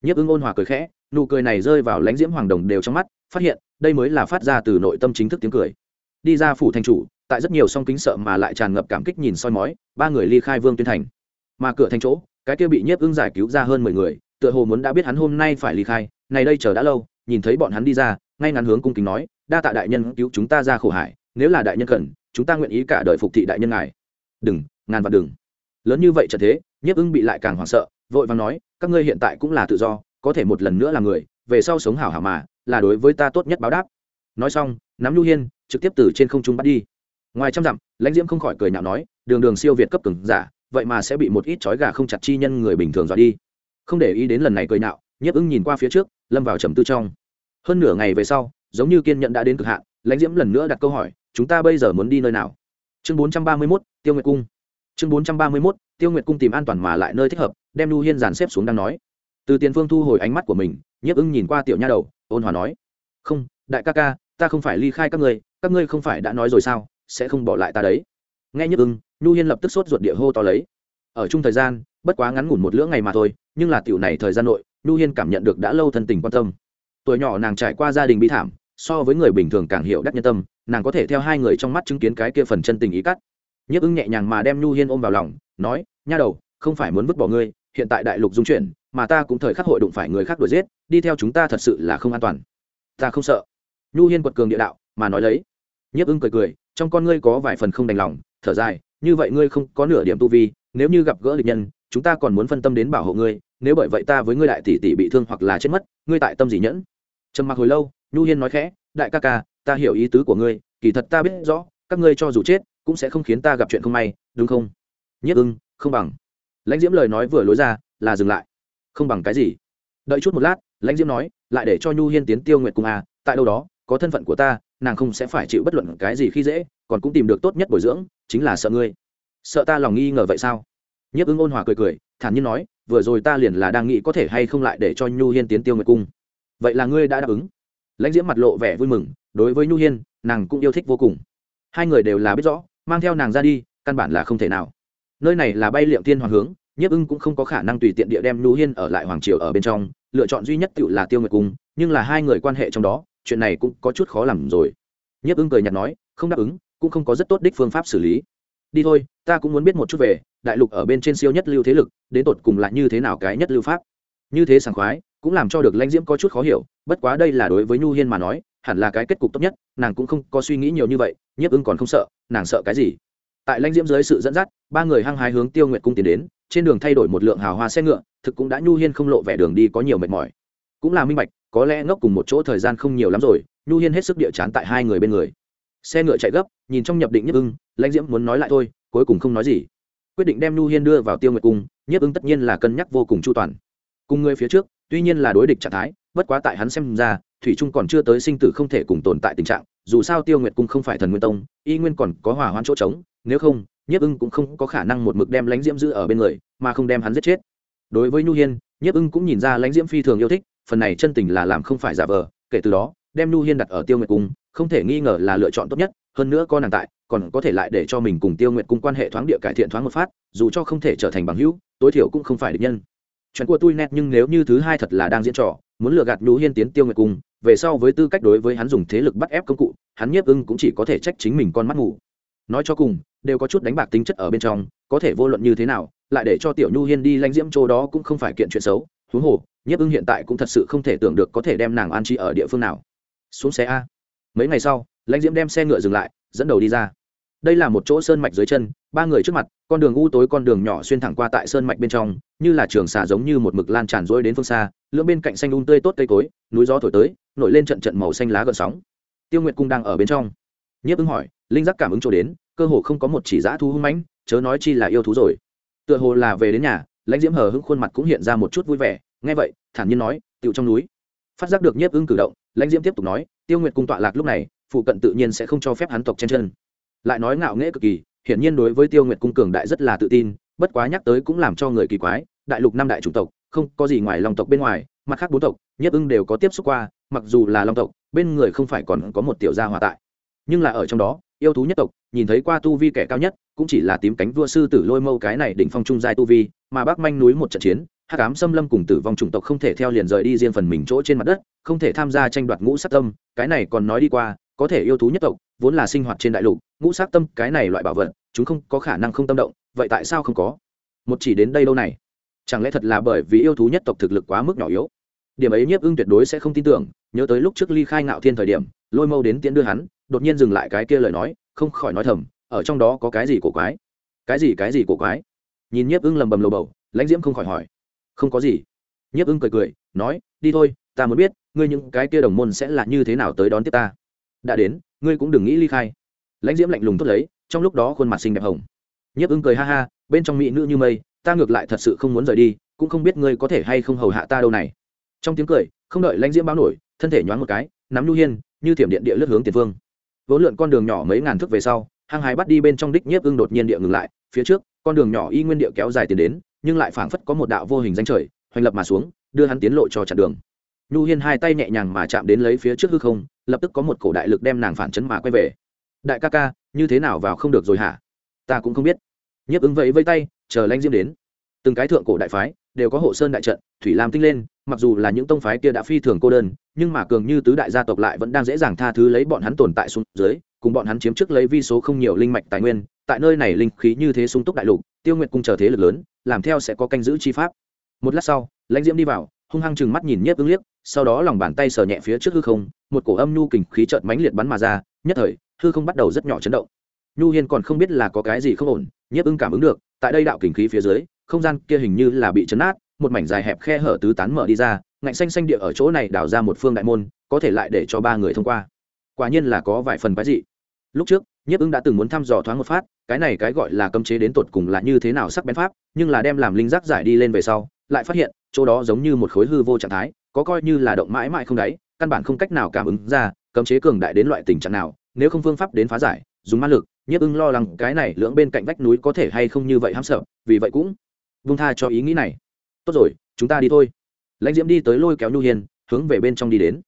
Nhiếp ứng ôn hòa cười khẽ, nụ cười này rơi vào lãnh diễm hoàng đồng đều trong mắt, phát hiện, đây mới là phát ra từ nội tâm chính thức tiếng cười. Đi ra phủ thành chủ, tại rất nhiều song kính sợ mà lại tràn ngập cảm kích nhìn soi mói, ba người ly khai vương tuyên thành. Mà cửa thành chỗ, cái kia bị nhiếp ưng giải cứu ra hơn mười người, tựa hồ muốn đã biết hắn hôm nay phải ly khai, này đây chờ đã lâu nhìn thấy bọn hắn đi ra, ngay ngắn hướng cung kính nói, đa tạ đại nhân cứu chúng ta ra khổ hải, nếu là đại nhân cần, chúng ta nguyện ý cả đời phục thị đại nhân ngài. Đừng, ngàn vạn đừng. Lớn như vậy trận thế, nhiếp ưng bị lại càng hoảng sợ, vội vàng nói, các ngươi hiện tại cũng là tự do, có thể một lần nữa là người, về sau sống hảo hảo mà, là đối với ta tốt nhất báo đáp. Nói xong nắm nhu hiên trực tiếp từ trên không trung bắt đi. Ngoài trăm dặm, lãnh diễm không khỏi cười nhạo nói, đường đường siêu việt cấp cường giả, vậy mà sẽ bị một ít chói gà không chặt chi nhân người bình thường dọa đi. Không để ý đến lần này cười nhạo, nhiếp ưng nhìn qua phía trước, lâm vào trầm tư trong hơn nửa ngày về sau, giống như kiên nhận đã đến cực hạn, lãnh diễm lần nữa đặt câu hỏi, chúng ta bây giờ muốn đi nơi nào? Chương bốn trăm ba mươi mốt, tiêu nguyệt cung. Chương bốn trăm ba mươi mốt, tiêu nguyệt cung tìm an toàn mà lại nơi thích hợp, đem lưu hiên dàn xếp xuống đang nói. Từ tiền phương thu hồi ánh mắt của mình, nhiếp ưng nhìn qua tiểu nha đầu, ôn hòa nói, không, đại ca ca, ta không phải ly khai các ngươi các ngươi không phải đã nói rồi sao, sẽ không bỏ lại ta đấy. Nghe nhiếp ưng nhu hiên lập tức sốt ruột địa hô to lấy. Ở chung thời gian, bất quá ngắn ngủn một lưỡng ngày mà thôi, nhưng là tiểu này thời gian nội nhu hiên cảm nhận được đã lâu thân tình quan tâm tuổi nhỏ nàng trải qua gia đình bi thảm, so với người bình thường càng hiểu đắc nhân tâm, nàng có thể theo hai người trong mắt chứng kiến cái kia phần chân tình ý cắt. Nhiếp ưng nhẹ nhàng mà đem nhu hiên ôm vào lòng, nói, nha đầu, không phải muốn vứt bỏ ngươi, hiện tại đại lục dung chuyển, mà ta cũng thời khắc hội đụng phải người khác đuổi giết, đi theo chúng ta thật sự là không an toàn. Ta không sợ. Nhu hiên quật cường địa đạo, mà nói lấy. Nhiếp ưng cười cười, trong con ngươi có vài phần không đành lòng, thở dài, như vậy ngươi không có nửa điểm tu vi, nếu như gặp gỡ địch nhân, chúng ta còn muốn phân tâm đến bảo hộ ngươi, nếu bởi vậy ta với ngươi đại tỷ tỷ bị thương hoặc là chết mất, ngươi tại tâm gì nhẫn? Trầm mặc hồi lâu, nhu hiên nói khẽ, đại ca ca, ta hiểu ý tứ của ngươi, kỳ thật ta biết rõ, các ngươi cho dù chết, cũng sẽ không khiến ta gặp chuyện không may, đúng không? Nhất ưng, không bằng. Lãnh diễm lời nói vừa lối ra, là dừng lại. Không bằng cái gì? Đợi chút một lát, lãnh diễm nói, lại để cho nhu hiên tiến tiêu nguyệt cung à tại đâu đó, có thân phận của ta, nàng không sẽ phải chịu bất luận cái gì khi dễ, còn cũng tìm được tốt nhất bồi dưỡng, chính là sợ ngươi. Sợ ta lòng nghi ngờ vậy sao? Nhiếp ứng ôn hòa cười cười, thản nhiên nói, vừa rồi ta liền là đang nghĩ có thể hay không lại để cho nhu hiên tiến tiêu nguyệt cung vậy là ngươi đã đáp ứng. Lãnh diễm mặt lộ vẻ vui mừng, đối với nhu hiên, nàng cũng yêu thích vô cùng. Hai người đều là biết rõ, mang theo nàng ra đi, căn bản là không thể nào. Nơi này là bay liệm tiên hoàng hướng, nhiếp ưng cũng không có khả năng tùy tiện địa đem nhu hiên ở lại hoàng triều ở bên trong, lựa chọn duy nhất tự là tiêu nguyệt cung, nhưng là hai người quan hệ trong đó, chuyện này cũng có chút khó làm rồi. Nhiếp ưng cười nhạt nói, không đáp ứng, cũng không có rất tốt đích phương pháp xử lý. Đi thôi, ta cũng muốn biết một chút về, đại lục ở bên trên siêu nhất lưu thế lực, đến tột cùng là như thế nào cái nhất lưu pháp. Như thế sảng khoái cũng làm cho được lãnh diễm có chút khó hiểu, bất quá đây là đối với nhu hiên mà nói, hẳn là cái kết cục tốt nhất, nàng cũng không có suy nghĩ nhiều như vậy, nhiếp ưng còn không sợ, nàng sợ cái gì? Tại lãnh diễm dưới sự dẫn dắt, ba người hăng hái hướng tiêu nguyệt cung tiến đến, trên đường thay đổi một lượng hào hoa xe ngựa, thực cũng đã nhu hiên không lộ vẻ đường đi có nhiều mệt mỏi. Cũng là minh bạch, có lẽ ngốc cùng một chỗ thời gian không nhiều lắm rồi, nhu hiên hết sức địa chán tại hai người bên người. Xe ngựa chạy gấp, nhìn trong nhập định nhiếp ưng, lãnh diễm muốn nói lại thôi, cuối cùng không nói gì. Quyết định đem nhu hiên đưa vào tiêu nguyệt cung, nhiếp ưng tất nhiên là cân nhắc vô cùng chu toàn. Cùng người phía trước tuy nhiên là đối địch trạng thái, bất quá tại hắn xem ra, thủy trung còn chưa tới sinh tử không thể cùng tồn tại tình trạng, dù sao tiêu nguyệt cung không phải thần nguyên tông, y nguyên còn có hòa hoãn chỗ trống, nếu không, nhiếp ưng cũng không có khả năng một mực đem lãnh diễm giữ ở bên người, mà không đem hắn giết chết. Đối với nhu hiên, nhiếp ưng cũng nhìn ra lãnh diễm phi thường yêu thích, phần này chân tình là làm không phải giả vờ, kể từ đó, đem nhu hiên đặt ở tiêu nguyệt cung, không thể nghi ngờ là lựa chọn tốt nhất, hơn nữa con nàng tại, còn có thể lại để cho mình cùng tiêu nguyệt cung quan hệ thoáng địa cải thiện thoáng một phát, dù cho không thể trở thành bằng hữu, tối thiểu cũng không phải địch nhân chuyện của tôi nét nhưng nếu như thứ hai thật là đang diễn trò, muốn lừa gạt nhu hiên tiến tiêu nguyệt cung, về sau với tư cách đối với hắn dùng thế lực bắt ép công cụ, hắn nhiếp ưng cũng chỉ có thể trách chính mình con mắt ngủ nói cho cùng, đều có chút đánh bạc tính chất ở bên trong, có thể vô luận như thế nào, lại để cho tiểu nhu hiên đi lãnh diễm chỗ đó cũng không phải kiện chuyện xấu. Huống hồ, nhiếp ưng hiện tại cũng thật sự không thể tưởng được có thể đem nàng an trí ở địa phương nào. Xuống xe a. Mấy ngày sau, lãnh diễm đem xe ngựa dừng lại, dẫn đầu đi ra đây là một chỗ sơn mạch dưới chân, ba người trước mặt, con đường u tối con đường nhỏ xuyên thẳng qua tại sơn mạch bên trong, như là trường xà giống như một mực lan tràn rỗi đến phương xa, lưỡng bên cạnh xanh un um tươi tốt cây cối, núi gió thổi tới, nổi lên trận trận màu xanh lá gợn sóng. Tiêu nguyệt cung đang ở bên trong. Nhiếp ứng hỏi, linh giác cảm ứng chỗ đến, cơ hồ không có một chỉ giã thu hung mãnh, chớ nói chi là yêu thú rồi. Tựa hồ là về đến nhà, lãnh diễm hờ hững khuôn mặt cũng hiện ra một chút vui vẻ, nghe vậy, thản nhiên nói tựu trong núi. Phát giác được nhiếp ứng cử động, lãnh diễm tiếp tục nói, tiêu nguyệt cung tọa lạc lúc này, phụ cận tự nhiên sẽ không cho phép hắn tộc chen chân lại nói ngạo nghễ cực kỳ, hiển nhiên đối với tiêu nguyệt cung cường đại rất là tự tin, bất quá nhắc tới cũng làm cho người kỳ quái, đại lục năm đại chủng tộc, không có gì ngoài long tộc bên ngoài, mặt khác bốn tộc, nhất ưng đều có tiếp xúc qua, mặc dù là long tộc, bên người không phải còn có một tiểu gia hòa tại. Nhưng là ở trong đó, yêu thú nhất tộc, nhìn thấy qua tu vi kẻ cao nhất, cũng chỉ là tím cánh vua sư tử lôi mâu cái này đỉnh phong trung giai tu vi, mà bác manh núi một trận chiến, hắc ám xâm lâm cùng tử vong chủng tộc không thể theo liền rời đi riêng phần mình chỗ trên mặt đất, không thể tham gia tranh đoạt ngũ sát tâm, cái này còn nói đi qua có thể yêu thú nhất tộc, vốn là sinh hoạt trên đại lục, ngũ sát tâm cái này loại bảo vật, chúng không có khả năng không tâm động, vậy tại sao không có? Một chỉ đến đây lâu này? Chẳng lẽ thật là bởi vì yêu thú nhất tộc thực lực quá mức nhỏ yếu? Điểm ấy nhiếp ưng tuyệt đối sẽ không tin tưởng, nhớ tới lúc trước ly khai ngạo thiên thời điểm, lôi mâu đến tiễn đưa hắn, đột nhiên dừng lại cái kia lời nói, không khỏi nói thầm, ở trong đó có cái gì cổ quái? Cái gì cái gì cổ quái? Nhìn nhiếp ưng lầm bầm lầu bầu, lãnh diễm không khỏi hỏi. Không có gì. Nhiếp ưng cười cười, nói, đi thôi, ta muốn biết, ngươi những cái kia đồng môn sẽ là như thế nào tới đón tiếp ta? Đã đến, ngươi cũng đừng nghĩ ly khai. Lãnh diễm lạnh lùng thốt lấy, trong lúc đó khuôn mặt xinh đẹp hồng. Nhiếp ưng cười ha ha, bên trong mỹ nữ như mây, ta ngược lại thật sự không muốn rời đi, cũng không biết ngươi có thể hay không hầu hạ ta đâu này. Trong tiếng cười, không đợi lãnh diễm báo nổi, thân thể nhoáng một cái, nắm nhu hiên, như thiểm điện địa lướt hướng tiền phương vốn lượn con đường nhỏ mấy ngàn thước về sau, hăng hái bắt đi bên trong đích nhiếp ưng đột nhiên địa ngừng lại, phía trước, con đường nhỏ y nguyên địa kéo dài tiền đến, nhưng lại phảng phất có một đạo vô hình danh trời, hoành lập mà xuống, đưa hắn tiến lộ cho chặn đường. Nhu hiên hai tay nhẹ nhàng mà chạm đến lấy phía trước hư không lập tức có một cổ đại lực đem nàng phản chấn mà quay về. Đại ca ca, như thế nào vào không được rồi hả? Ta cũng không biết. Nhiếp ứng vẫy vây tay, chờ lanh diễm đến. Từng cái thượng cổ đại phái đều có hộ sơn đại trận, thủy lam tinh lên, mặc dù là những tông phái kia đã phi thường cô đơn, nhưng mà cường như tứ đại gia tộc lại vẫn đang dễ dàng tha thứ lấy bọn hắn tồn tại xuống dưới, cùng bọn hắn chiếm trước lấy vi số không nhiều linh mạch tài nguyên, tại nơi này linh khí như thế sung túc đại lục, tiêu nguyệt cung chờ thế lực lớn, làm theo sẽ có canh giữ chi pháp. Một lát sau, lãnh diễm đi vào, hung hăng chừng mắt nhìn nhiếp ứng liếc sau đó lòng bàn tay sờ nhẹ phía trước hư không, một cổ âm nhu kình khí trợn mãnh liệt bắn mà ra, nhất thời, hư không bắt đầu rất nhỏ chấn động. Nhu hiên còn không biết là có cái gì không ổn, nhiếp ưng cảm ứng được, tại đây đạo kình khí phía dưới, không gian kia hình như là bị chấn át, một mảnh dài hẹp khe hở tứ tán mở đi ra, ngạnh xanh xanh địa ở chỗ này đào ra một phương đại môn, có thể lại để cho ba người thông qua. Quả nhiên là có vài phần quái dị. Lúc trước, nhiếp ưng đã từng muốn thăm dò thoáng một phát, cái này cái gọi là cấm chế đến tột cùng là như thế nào sắc bén pháp, nhưng là đem làm linh giác giải đi lên về sau, lại phát hiện, chỗ đó giống như một khối hư vô trạng thái có coi như là động mãi mãi không đáy, căn bản không cách nào cảm ứng ra, cấm chế cường đại đến loại tình trạng nào, nếu không phương pháp đến phá giải, dùng ma lực, nhiếp ưng lo lắng cái này lưỡng bên cạnh vách núi có thể hay không như vậy hám sợ, vì vậy cũng vung tha cho ý nghĩ này. Tốt rồi, chúng ta đi thôi. Lãnh diễm đi tới lôi kéo nhu hiền hướng về bên trong đi đến.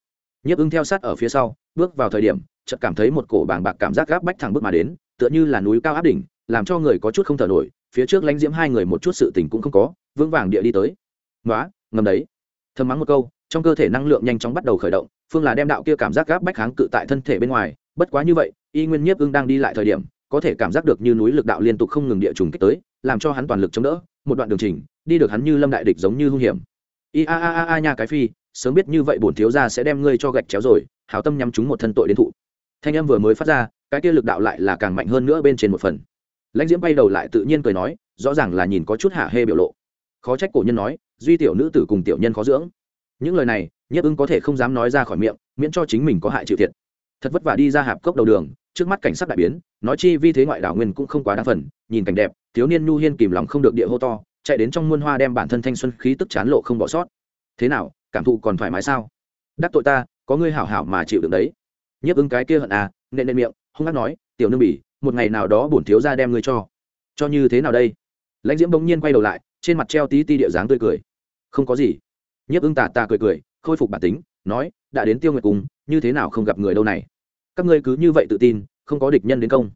Nhiếp ưng theo sát ở phía sau, bước vào thời điểm, chợt cảm thấy một cổ bàng bạc cảm giác gáp bách thẳng bước mà đến, tựa như là núi cao áp đỉnh, làm cho người có chút không thở nổi, phía trước lãnh diễm hai người một chút sự tình cũng không có, vững vàng địa đi tới. Nói ngầm đấy thầm mắng một câu, trong cơ thể năng lượng nhanh chóng bắt đầu khởi động, phương là đem đạo kia cảm giác gáp bách kháng cự tại thân thể bên ngoài, bất quá như vậy, y nguyên nhiếp ưng đang đi lại thời điểm, có thể cảm giác được như núi lực đạo liên tục không ngừng địa trùng kích tới, làm cho hắn toàn lực chống đỡ, một đoạn đường trình đi được hắn như lâm đại địch giống như hung hiểm. I a a a a nha cái phi, sớm biết như vậy bổn thiếu gia sẽ đem ngươi cho gạch chéo rồi, hảo tâm nhắm chúng một thân tội đến thụ. Thanh âm vừa mới phát ra, cái kia lực đạo lại là càng mạnh hơn nữa bên trên một phần. Lãnh diễm bay đầu lại tự nhiên cười nói, rõ ràng là nhìn có chút hạ hê biểu lộ khó trách cổ nhân nói, duy tiểu nữ tử cùng tiểu nhân khó dưỡng. Những lời này, nhiếp ưng có thể không dám nói ra khỏi miệng, miễn cho chính mình có hại chịu thiệt. Thật vất vả đi ra hạp cốc đầu đường, trước mắt cảnh sắc đại biến, nói chi vi thế ngoại đảo nguyên cũng không quá đa phần, nhìn cảnh đẹp, thiếu niên nhu hiên kìm lòng không được địa hô to, chạy đến trong muôn hoa đem bản thân thanh xuân khí tức chán lộ không bỏ sót. Thế nào, cảm thụ còn thoải mái sao? Đắc tội ta, có ngươi hảo hảo mà chịu được đấy. Nhiếp ứng cái kia hận à nện nện miệng, hung hát nói, tiểu nương bỉ, một ngày nào đó bổn thiếu ra đem ngươi cho. Cho như thế nào đây? Lãnh diễm bỗng nhiên quay đầu lại trên mặt treo tí ti địa dáng tươi cười. Không có gì. Nhiếp ưng tà tà cười cười, khôi phục bản tính, nói, đã đến tiêu nguyệt cùng như thế nào không gặp người đâu này? Các ngươi cứ như vậy tự tin, không có địch nhân đến công.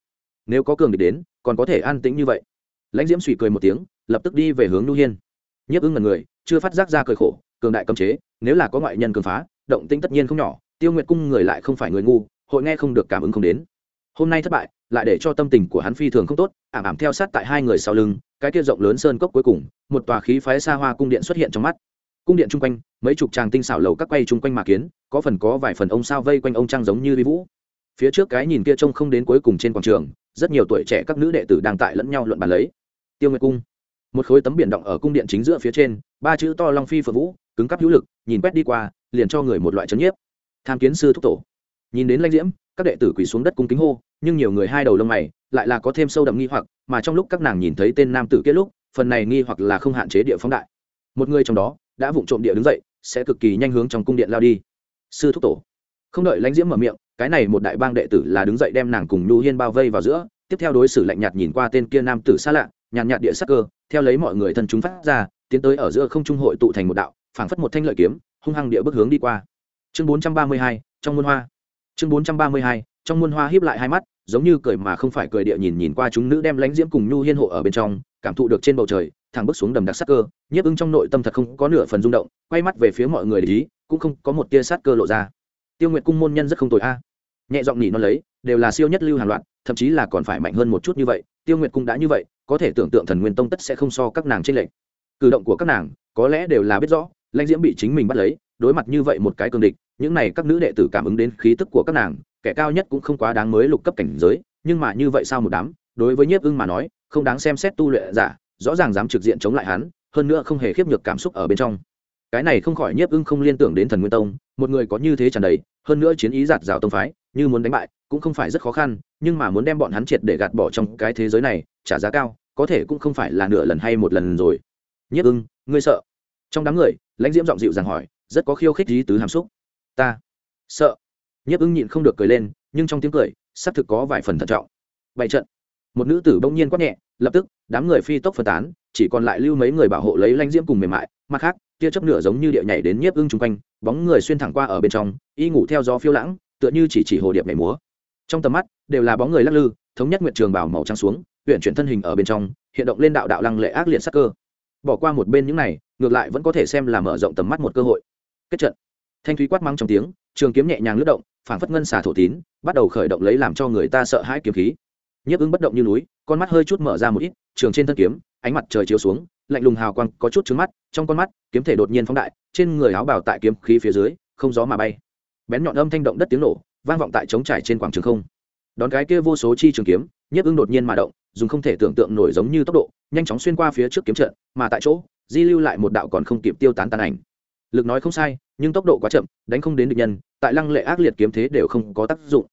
Nếu có cường địch đến, còn có thể an tĩnh như vậy. Lãnh diễm suy cười một tiếng, lập tức đi về hướng nu hiên. Nhiếp ưng ngần người, chưa phát giác ra cười khổ, cường đại cấm chế, nếu là có ngoại nhân cường phá, động tĩnh tất nhiên không nhỏ, tiêu nguyệt cung người lại không phải người ngu, hội nghe không được cảm ứng không đến. Hôm nay thất bại, lại để cho tâm tình của hắn phi thường không tốt, ảm ảm theo sát tại hai người sau lưng cái kia rộng lớn sơn cốc cuối cùng, một tòa khí phái xa hoa cung điện xuất hiện trong mắt. Cung điện chung quanh, mấy chục tràng tinh xảo lầu các quay chung quanh mà kiến, có phần có vài phần ông sao vây quanh ông trang giống như vi vũ. Phía trước cái nhìn kia trông không đến cuối cùng trên quảng trường, rất nhiều tuổi trẻ các nữ đệ tử đang tại lẫn nhau luận bàn lấy. Tiêu nguyệt cung. Một khối tấm biển động ở cung điện chính giữa phía trên, ba chữ to long phi phượng vũ, cứng cắp hữu lực, nhìn quét đi qua, liền cho người một loại trấn nhiếp. Tham kiến sư thúc tổ. Nhìn đến lanh diễm, các đệ tử quỳ xuống đất cung kính hô, nhưng nhiều người hai đầu lông mày lại là có thêm sâu đậm nghi hoặc, mà trong lúc các nàng nhìn thấy tên nam tử kia lúc, phần này nghi hoặc là không hạn chế địa phóng đại. Một người trong đó, đã vụng trộm địa đứng dậy, sẽ cực kỳ nhanh hướng trong cung điện lao đi. Sư thúc tổ. Không đợi lãnh diễm mở miệng, cái này một đại bang đệ tử là đứng dậy đem nàng cùng nhu hiên bao vây vào giữa, tiếp theo đối xử lạnh nhạt nhìn qua tên kia nam tử xa lạ, nhàn nhạt địa sắc cơ, theo lấy mọi người thân chúng phát ra, tiến tới ở giữa không trung hội tụ thành một đạo, phảng phất một thanh lợi kiếm, hung hăng địa bước hướng đi qua. Chương bốn trăm ba mươi hai, trong muôn hoa. Chương bốn trăm ba mươi hai, trong muôn hoa hiếp lại hai mắt giống như cười mà không phải cười địa nhìn nhìn qua chúng nữ đem lãnh diễm cùng nhu hiên hộ ở bên trong, cảm thụ được trên bầu trời, thẳng bước xuống đầm đặc sắc cơ, nhiếp ưng trong nội tâm thật không có nửa phần rung động, quay mắt về phía mọi người để ý, cũng không có một tia sát cơ lộ ra. Tiêu nguyệt cung môn nhân rất không tồi a. Nhẹ giọng nhỉ nó lấy, đều là siêu nhất lưu hàng loạt, thậm chí là còn phải mạnh hơn một chút như vậy, tiêu nguyệt cung đã như vậy, có thể tưởng tượng thần nguyên tông tất sẽ không so các nàng trên lệnh cử động của các nàng, có lẽ đều là biết rõ, lãnh diễm bị chính mình bắt lấy, đối mặt như vậy một cái cương địch, những này các nữ đệ tử cảm ứng đến khí tức của các nàng kẻ cao nhất cũng không quá đáng mới lục cấp cảnh giới, nhưng mà như vậy sao một đám, đối với nhiếp ưng mà nói, không đáng xem xét tu luyện giả, rõ ràng dám trực diện chống lại hắn, hơn nữa không hề khiếp nhược cảm xúc ở bên trong. Cái này không khỏi nhiếp ưng không liên tưởng đến thần nguyên tông, một người có như thế tràn đầy, hơn nữa chiến ý giạt rào tông phái, như muốn đánh bại, cũng không phải rất khó khăn, nhưng mà muốn đem bọn hắn triệt để gạt bỏ trong cái thế giới này, trả giá cao, có thể cũng không phải là nửa lần hay một lần rồi. Nhiếp ưng, ngươi sợ? Trong đám người, lãnh diễm giọng dịu dàng hỏi, rất có khiêu khích lý tứ hàm xúc. Ta sợ nhiếp ưng nhịn không được cười lên, nhưng trong tiếng cười, xác thực có vài phần thận trọng. Bày trận. Một nữ tử bỗng nhiên quát nhẹ, lập tức, đám người phi tốc phân tán, chỉ còn lại lưu mấy người bảo hộ lấy lãnh diễm cùng mềm mại. Mặt khác, tia chớp nửa giống như địa nhảy đến nhiếp ưng chung quanh, bóng người xuyên thẳng qua ở bên trong, y ngủ theo gió phiêu lãng, tựa như chỉ chỉ hồ điệp nhảy múa. Trong tầm mắt, đều là bóng người lắc lư, thống nhất nguyện trường bảo màu trắng xuống huyện chuyển thân hình ở bên trong, hiện động lên đạo đạo lăng lệ ác liệt sắc cơ. Bỏ qua một bên những này, ngược lại vẫn có thể xem là mở rộng tầm mắt một cơ hội. Kết trận. Thanh thúy quát mắng trong tiếng, trường kiếm nhẹ nhàng lướt động phản phất ngân xà thổ tín, bắt đầu khởi động lấy làm cho người ta sợ hãi kiếm khí. Nhiếp ứng bất động như núi, con mắt hơi chút mở ra một ít, trường trên thân kiếm, ánh mặt trời chiếu xuống, lạnh lùng hào quang, có chút trứng mắt, trong con mắt, kiếm thể đột nhiên phóng đại, trên người áo bào tại kiếm khí phía dưới, không gió mà bay. Bén nhọn âm thanh động đất tiếng nổ, vang vọng tại trống trải trên quảng trường không. Đón cái kia vô số chi trường kiếm, nhiếp ứng đột nhiên mà động, dùng không thể tưởng tượng nổi giống như tốc độ, nhanh chóng xuyên qua phía trước kiếm trận, mà tại chỗ, di lưu lại một đạo còn không kịp tiêu tán tàn ảnh. Lực nói không sai, nhưng tốc độ quá chậm, đánh không đến được nhân tại lăng lệ ác liệt kiếm thế đều không có tác dụng.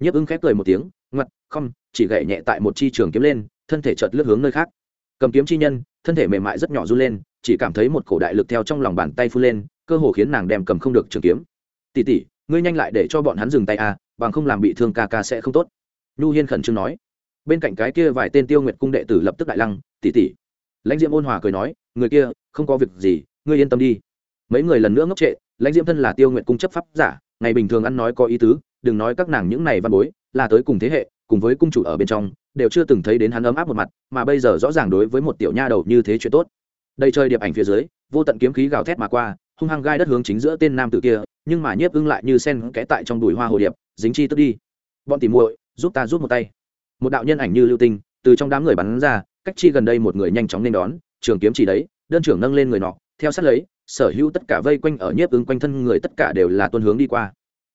Nhiếp ưng khép cười một tiếng, ngoặt không chỉ gậy nhẹ tại một chi trường kiếm lên, thân thể chợt lướt hướng nơi khác. Cầm kiếm chi nhân, thân thể mềm mại rất nhỏ run lên, chỉ cảm thấy một cổ đại lực theo trong lòng bàn tay phun lên, cơ hồ khiến nàng đem cầm không được trường kiếm. Tỉ tỉ ngươi nhanh lại để cho bọn hắn dừng tay à bằng không làm bị thương ca ca sẽ không tốt. Nhu hiên khẩn trương nói. Bên cạnh cái kia vài tên tiêu nguyệt cung đệ tử lập tức đại lăng tỉ tỉ lãnh diễm ôn hòa cười nói, người kia, không có việc gì, ngươi yên tâm đi. Mấy người lần nữa ngốc trệ, lãnh diễm thân là tiêu nguyệt cung chấp pháp giả ngày bình thường ăn nói có ý tứ, đừng nói các nàng những này văn bối, là tới cùng thế hệ, cùng với cung chủ ở bên trong, đều chưa từng thấy đến hắn ấm áp một mặt, mà bây giờ rõ ràng đối với một tiểu nha đầu như thế chuyện tốt. Đây chơi điệp ảnh phía dưới, vô tận kiếm khí gào thét mà qua, hung hăng gai đất hướng chính giữa tên nam tử kia, nhưng mà nhiếp ưng lại như sen kẽ tại trong đùi hoa hồ điệp, dính chi tức đi. Bọn tìm muội, giúp ta giúp một tay. Một đạo nhân ảnh như lưu tinh, từ trong đám người bắn ra, cách chi gần đây một người nhanh chóng nên đón, trường kiếm chỉ đấy, đơn trưởng nâng lên người nọ, theo sát lấy sở hữu tất cả vây quanh ở nhiếp ứng quanh thân người tất cả đều là tuân hướng đi qua.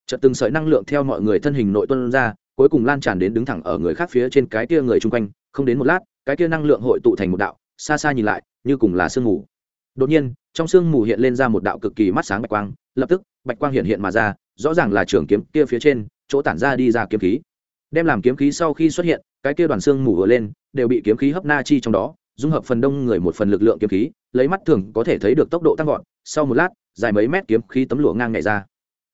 Chợt từng sợi năng lượng theo mọi người thân hình nội tuân ra, cuối cùng lan tràn đến đứng thẳng ở người khác phía trên cái kia người chung quanh. Không đến một lát, cái kia năng lượng hội tụ thành một đạo, xa xa nhìn lại, như cùng là sương mù. Đột nhiên, trong sương mù hiện lên ra một đạo cực kỳ mắt sáng bạch quang, lập tức, bạch quang hiện hiện mà ra, rõ ràng là trường kiếm kia phía trên, chỗ tản ra đi ra kiếm khí. Đem làm kiếm khí sau khi xuất hiện, cái kia đoàn xương mù vừa lên, đều bị kiếm khí hấp na chi trong đó dung hợp phần đông người một phần lực lượng kiếm khí, lấy mắt thường có thể thấy được tốc độ tăng vọt, sau một lát, dài mấy mét kiếm khí tấm lụa ngang nhảy ra.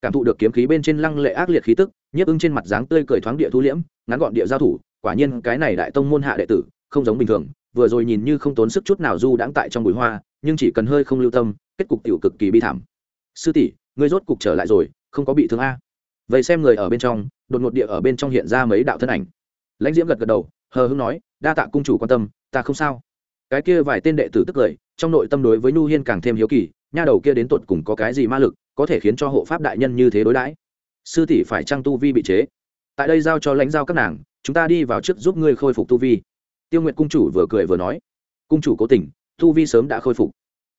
Cảm thụ được kiếm khí bên trên lăng lệ ác liệt khí tức, nhiếp ưng trên mặt dáng tươi cười thoáng địa thu liễm, ngắn gọn địa giao thủ, quả nhiên cái này đại tông môn hạ đệ tử, không giống bình thường, vừa rồi nhìn như không tốn sức chút nào du đãng tại trong bụi hoa, nhưng chỉ cần hơi không lưu tâm, kết cục tiểu cực kỳ bi thảm. Sư tỷ, ngươi rốt cục trở lại rồi, không có bị thương a? Vậy xem người ở bên trong, đột ngột địa ở bên trong hiện ra mấy đạo thân ảnh. Lãnh diễm gật gật đầu, hờ hưng nói, đa tạ cung chủ quan tâm, ta không sao cái kia vài tên đệ tử tức cười, trong nội tâm đối với nu hiên càng thêm hiếu kỳ, nha đầu kia đến tột cùng có cái gì ma lực, có thể khiến cho hộ pháp đại nhân như thế đối đãi. Sư tỷ phải trang tu vi bị chế? Tại đây giao cho lãnh giao các nàng, chúng ta đi vào trước giúp ngươi khôi phục tu vi. Tiêu nguyệt cung chủ vừa cười vừa nói. Cung chủ cố tình, tu vi sớm đã khôi phục.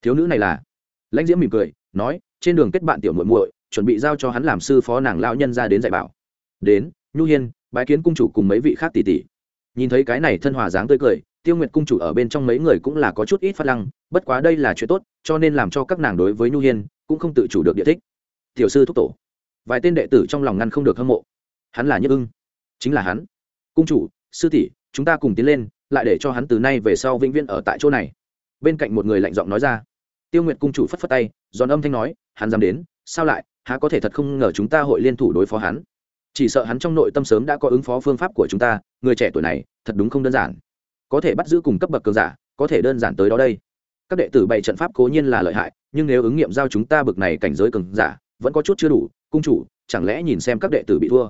Thiếu nữ này là? Lãnh diễm mỉm cười, nói, trên đường kết bạn tiểu muội muội, chuẩn bị giao cho hắn làm sư phó nàng lão nhân ra đến dạy bảo. Đến, nhu hiên, bái kiến cung chủ cùng mấy vị khác tỷ tỷ. Nhìn thấy cái này thân hòa dáng tươi cười tiêu nguyệt cung chủ ở bên trong mấy người cũng là có chút ít phát lăng, bất quá đây là chuyện tốt, cho nên làm cho các nàng đối với nhu hiên cũng không tự chủ được địa thích. Tiểu sư thúc tổ. Vài tên đệ tử trong lòng ngăn không được hâm mộ. Hắn là nhất ưng. Chính là hắn. Cung chủ, sư tỷ, chúng ta cùng tiến lên, lại để cho hắn từ nay về sau vĩnh viễn ở tại chỗ này. Bên cạnh một người lạnh giọng nói ra. Tiêu nguyệt cung chủ phất phất tay, giòn âm thanh nói, hắn dám đến, sao lại, há có thể thật không ngờ chúng ta hội liên thủ đối phó hắn. Chỉ sợ hắn trong nội tâm sớm đã có ứng phó phương pháp của chúng ta, người trẻ tuổi này, thật đúng không đơn giản có thể bắt giữ cùng cấp bậc cường giả, có thể đơn giản tới đó đây. Các đệ tử bày trận pháp cố nhiên là lợi hại, nhưng nếu ứng nghiệm giao chúng ta bậc này cảnh giới cường giả, vẫn có chút chưa đủ, cung chủ, chẳng lẽ nhìn xem các đệ tử bị thua?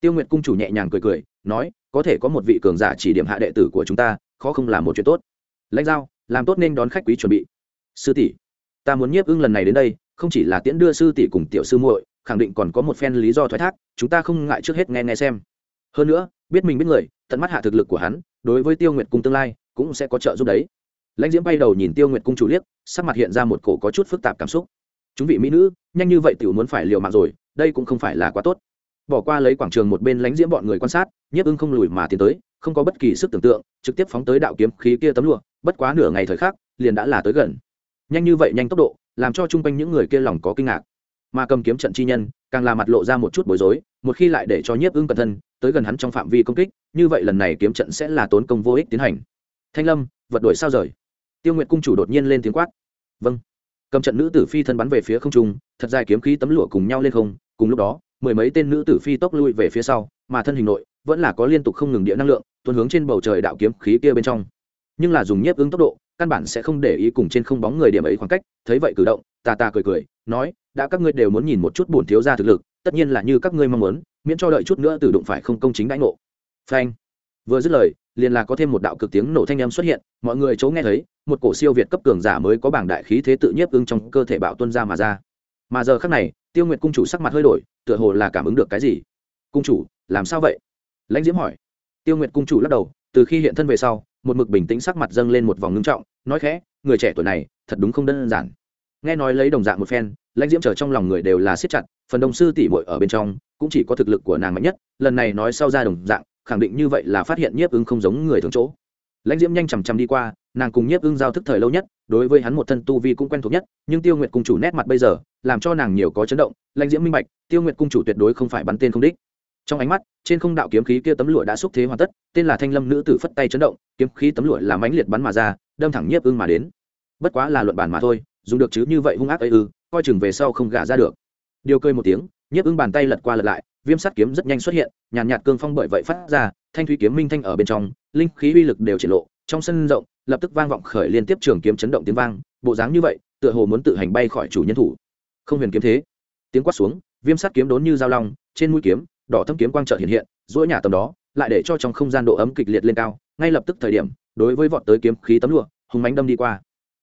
Tiêu nguyệt cung chủ nhẹ nhàng cười cười, nói, có thể có một vị cường giả chỉ điểm hạ đệ tử của chúng ta, khó không là một chuyện tốt. Lãnh giao, làm tốt nên đón khách quý chuẩn bị. Sư tỷ, ta muốn nhiếp ưng lần này đến đây, không chỉ là tiễn đưa sư tỷ cùng tiểu sư muội, khẳng định còn có một phen lý do thoái thác, chúng ta không ngại trước hết nghe nghe xem. Hơn nữa, biết mình biết người, tận mắt hạ thực lực của hắn đối với tiêu nguyệt cung tương lai cũng sẽ có trợ giúp đấy. Lãnh diễm bay đầu nhìn tiêu nguyệt cung chủ liếc, sắc mặt hiện ra một cổ có chút phức tạp cảm xúc. Chúng vị mỹ nữ, nhanh như vậy tiểu muốn phải liều mạng rồi, đây cũng không phải là quá tốt. Bỏ qua lấy quảng trường một bên lãnh diễm bọn người quan sát, nhiếp ưng không lùi mà tiến tới, không có bất kỳ sức tưởng tượng, trực tiếp phóng tới đạo kiếm khí kia tấm lụa, bất quá nửa ngày thời khắc, liền đã là tới gần. Nhanh như vậy nhanh tốc độ, làm cho chung quanh những người kia lòng có kinh ngạc. Mà cầm kiếm trận chi nhân càng là mặt lộ ra một chút bối rối, một khi lại để cho nhiếp ưng cẩn thân, tới gần hắn trong phạm vi công kích, như vậy lần này kiếm trận sẽ là tốn công vô ích tiến hành. Thanh lâm, vật đuổi sao rời? Tiêu nguyệt cung chủ đột nhiên lên tiếng quát. Vâng. Cầm trận nữ tử phi thân bắn về phía không trung, thật dài kiếm khí tấm lụa cùng nhau lên không, cùng lúc đó, mười mấy tên nữ tử phi tốc lui về phía sau, mà thân hình nội, vẫn là có liên tục không ngừng địa năng lượng, tuôn hướng trên bầu trời đạo kiếm khí kia bên trong. Nhưng là dùng nhiếp ứng tốc độ, căn bản sẽ không để ý cùng trên không bóng người điểm ấy khoảng cách, thấy vậy cử động ta ta cười cười, nói đã các ngươi đều muốn nhìn một chút bổn thiếu gia thực lực, tất nhiên là như các ngươi mong muốn, miễn cho đợi chút nữa từ đụng phải không công chính đãi ngộ. Phanh. Vừa dứt lời, liền là có thêm một đạo cực tiếng nổ thanh âm xuất hiện, mọi người chỗ nghe thấy, một cổ siêu việt cấp cường giả mới có bảng đại khí thế tự nhiếp ưng trong cơ thể bạo tuân ra mà ra. Mà giờ khắc này, tiêu nguyệt cung chủ sắc mặt hơi đổi, tựa hồ là cảm ứng được cái gì. Cung chủ, làm sao vậy? Lãnh diễm hỏi. Tiêu nguyệt cung chủ lắc đầu, từ khi hiện thân về sau, một mực bình tĩnh sắc mặt dâng lên một vòng ngưng trọng, nói khẽ, người trẻ tuổi này, thật đúng không đơn giản. Nghe nói lấy đồng dạng một phen lãnh diễm trở trong lòng người đều là siết chặt, phần đồng sư tỷ muội ở bên trong cũng chỉ có thực lực của nàng mạnh nhất, lần này nói sau ra đồng dạng, khẳng định như vậy là phát hiện nhiếp ưng không giống người thường chỗ. Lãnh diễm nhanh chằm chằm đi qua, nàng cùng nhiếp ưng giao thức thời lâu nhất, đối với hắn một thân tu vi cũng quen thuộc nhất, nhưng tiêu nguyệt cung chủ nét mặt bây giờ, làm cho nàng nhiều có chấn động, lãnh diễm minh bạch, tiêu nguyệt cung chủ tuyệt đối không phải bắn tên không đích. Trong ánh mắt, trên không đạo kiếm khí kia tấm lụa đã xúc thế hoàn tất, tên là thanh lâm nữ tử phất tay chấn động, kiếm khí tấm lụa làm ánh liệt bắn mà ra, đâm thẳng nhiếp ưng mà đến. Bất quá là luận bản mà thôi, dùng được chứ như vậy hung ác ấy ư coi chừng về sau không gả ra được. Điều cười một tiếng nhiếp ưng bàn tay lật qua lật lại viêm sắt kiếm rất nhanh xuất hiện nhàn nhạt, cương phong bởi vậy phát ra thanh thúy kiếm minh thanh ở bên trong linh khí uy lực đều triển lộ trong sân rộng lập tức vang vọng khởi liên tiếp trường kiếm chấn động tiếng vang bộ dáng như vậy tựa hồ muốn tự hành bay khỏi chủ nhân thủ. Không huyền kiếm thế. Tiếng quát xuống viêm sắt kiếm đốn như dao long trên mũi kiếm đỏ thâm kiếm quang trợ hiện hiện dỗi nhà tầm đó lại để cho trong không gian độ ấm kịch liệt lên cao ngay lập tức thời điểm đối với vọt tới kiếm khí tấm lụa hùng mánh đâm đi qua.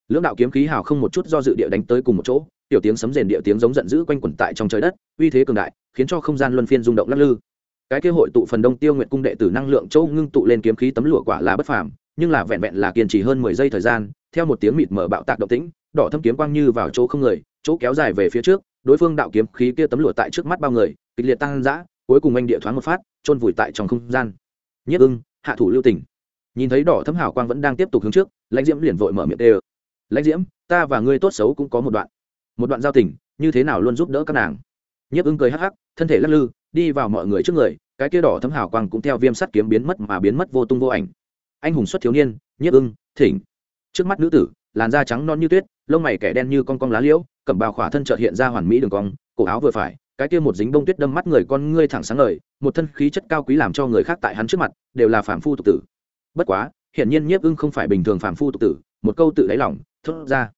Lưỡng đạo kiếm khí hào không một chút do dự địa đánh tới cùng một chỗ tiểu tiếng sấm rền địa tiếng giống giận dữ quanh quẩn tại trong trời đất, uy thế cường đại, khiến cho không gian luân phiên rung động lắc lư. Cái kế hội tụ phần đông tiêu nguyện cung đệ tử năng lượng châu ngưng tụ lên kiếm khí tấm lụa quả là bất phàm, nhưng là vẹn vẹn là kiên trì hơn mười giây thời gian, theo một tiếng mịt mở bạo tạc động tĩnh, đỏ thâm kiếm quang như vào chỗ không người, chỗ kéo dài về phía trước, đối phương đạo kiếm khí kia tấm lụa tại trước mắt bao người, kịch liệt tăng dã, cuối cùng anh địa thoáng một phát, chôn vùi tại trong không gian. Nhất ưng, hạ thủ lưu tình. Nhìn thấy đỏ thâm hào quang vẫn đang tiếp tục hướng trước, lãnh diễm liền vội mở miệng đê lãnh diễm, ta và ngươi tốt xấu cũng có một đoạn một đoạn giao tình, như thế nào luôn giúp đỡ các nàng? Nhiếp ưng cười hắc hắc, thân thể lắc lư, đi vào mọi người trước người, cái kia đỏ thấm hào quang cũng theo viêm sắt kiếm biến mất mà biến mất vô tung vô ảnh. Anh hùng xuất thiếu niên, nhiếp ưng, thỉnh. Trước mắt nữ tử, làn da trắng non như tuyết, lông mày kẻ đen như con con lá liễu, cẩm bào khỏa thân trợt hiện ra hoàn mỹ đường cong, cổ áo vừa phải, cái kia một dính bông tuyết đâm mắt người con ngươi thẳng sáng ngời, một thân khí chất cao quý làm cho người khác tại hắn trước mặt, đều là phàm phu tục tử. Bất quá, hiển nhiên nhiếp ưng không phải bình thường phàm phu tục tử, một câu tự lấy lòng, thốt ra.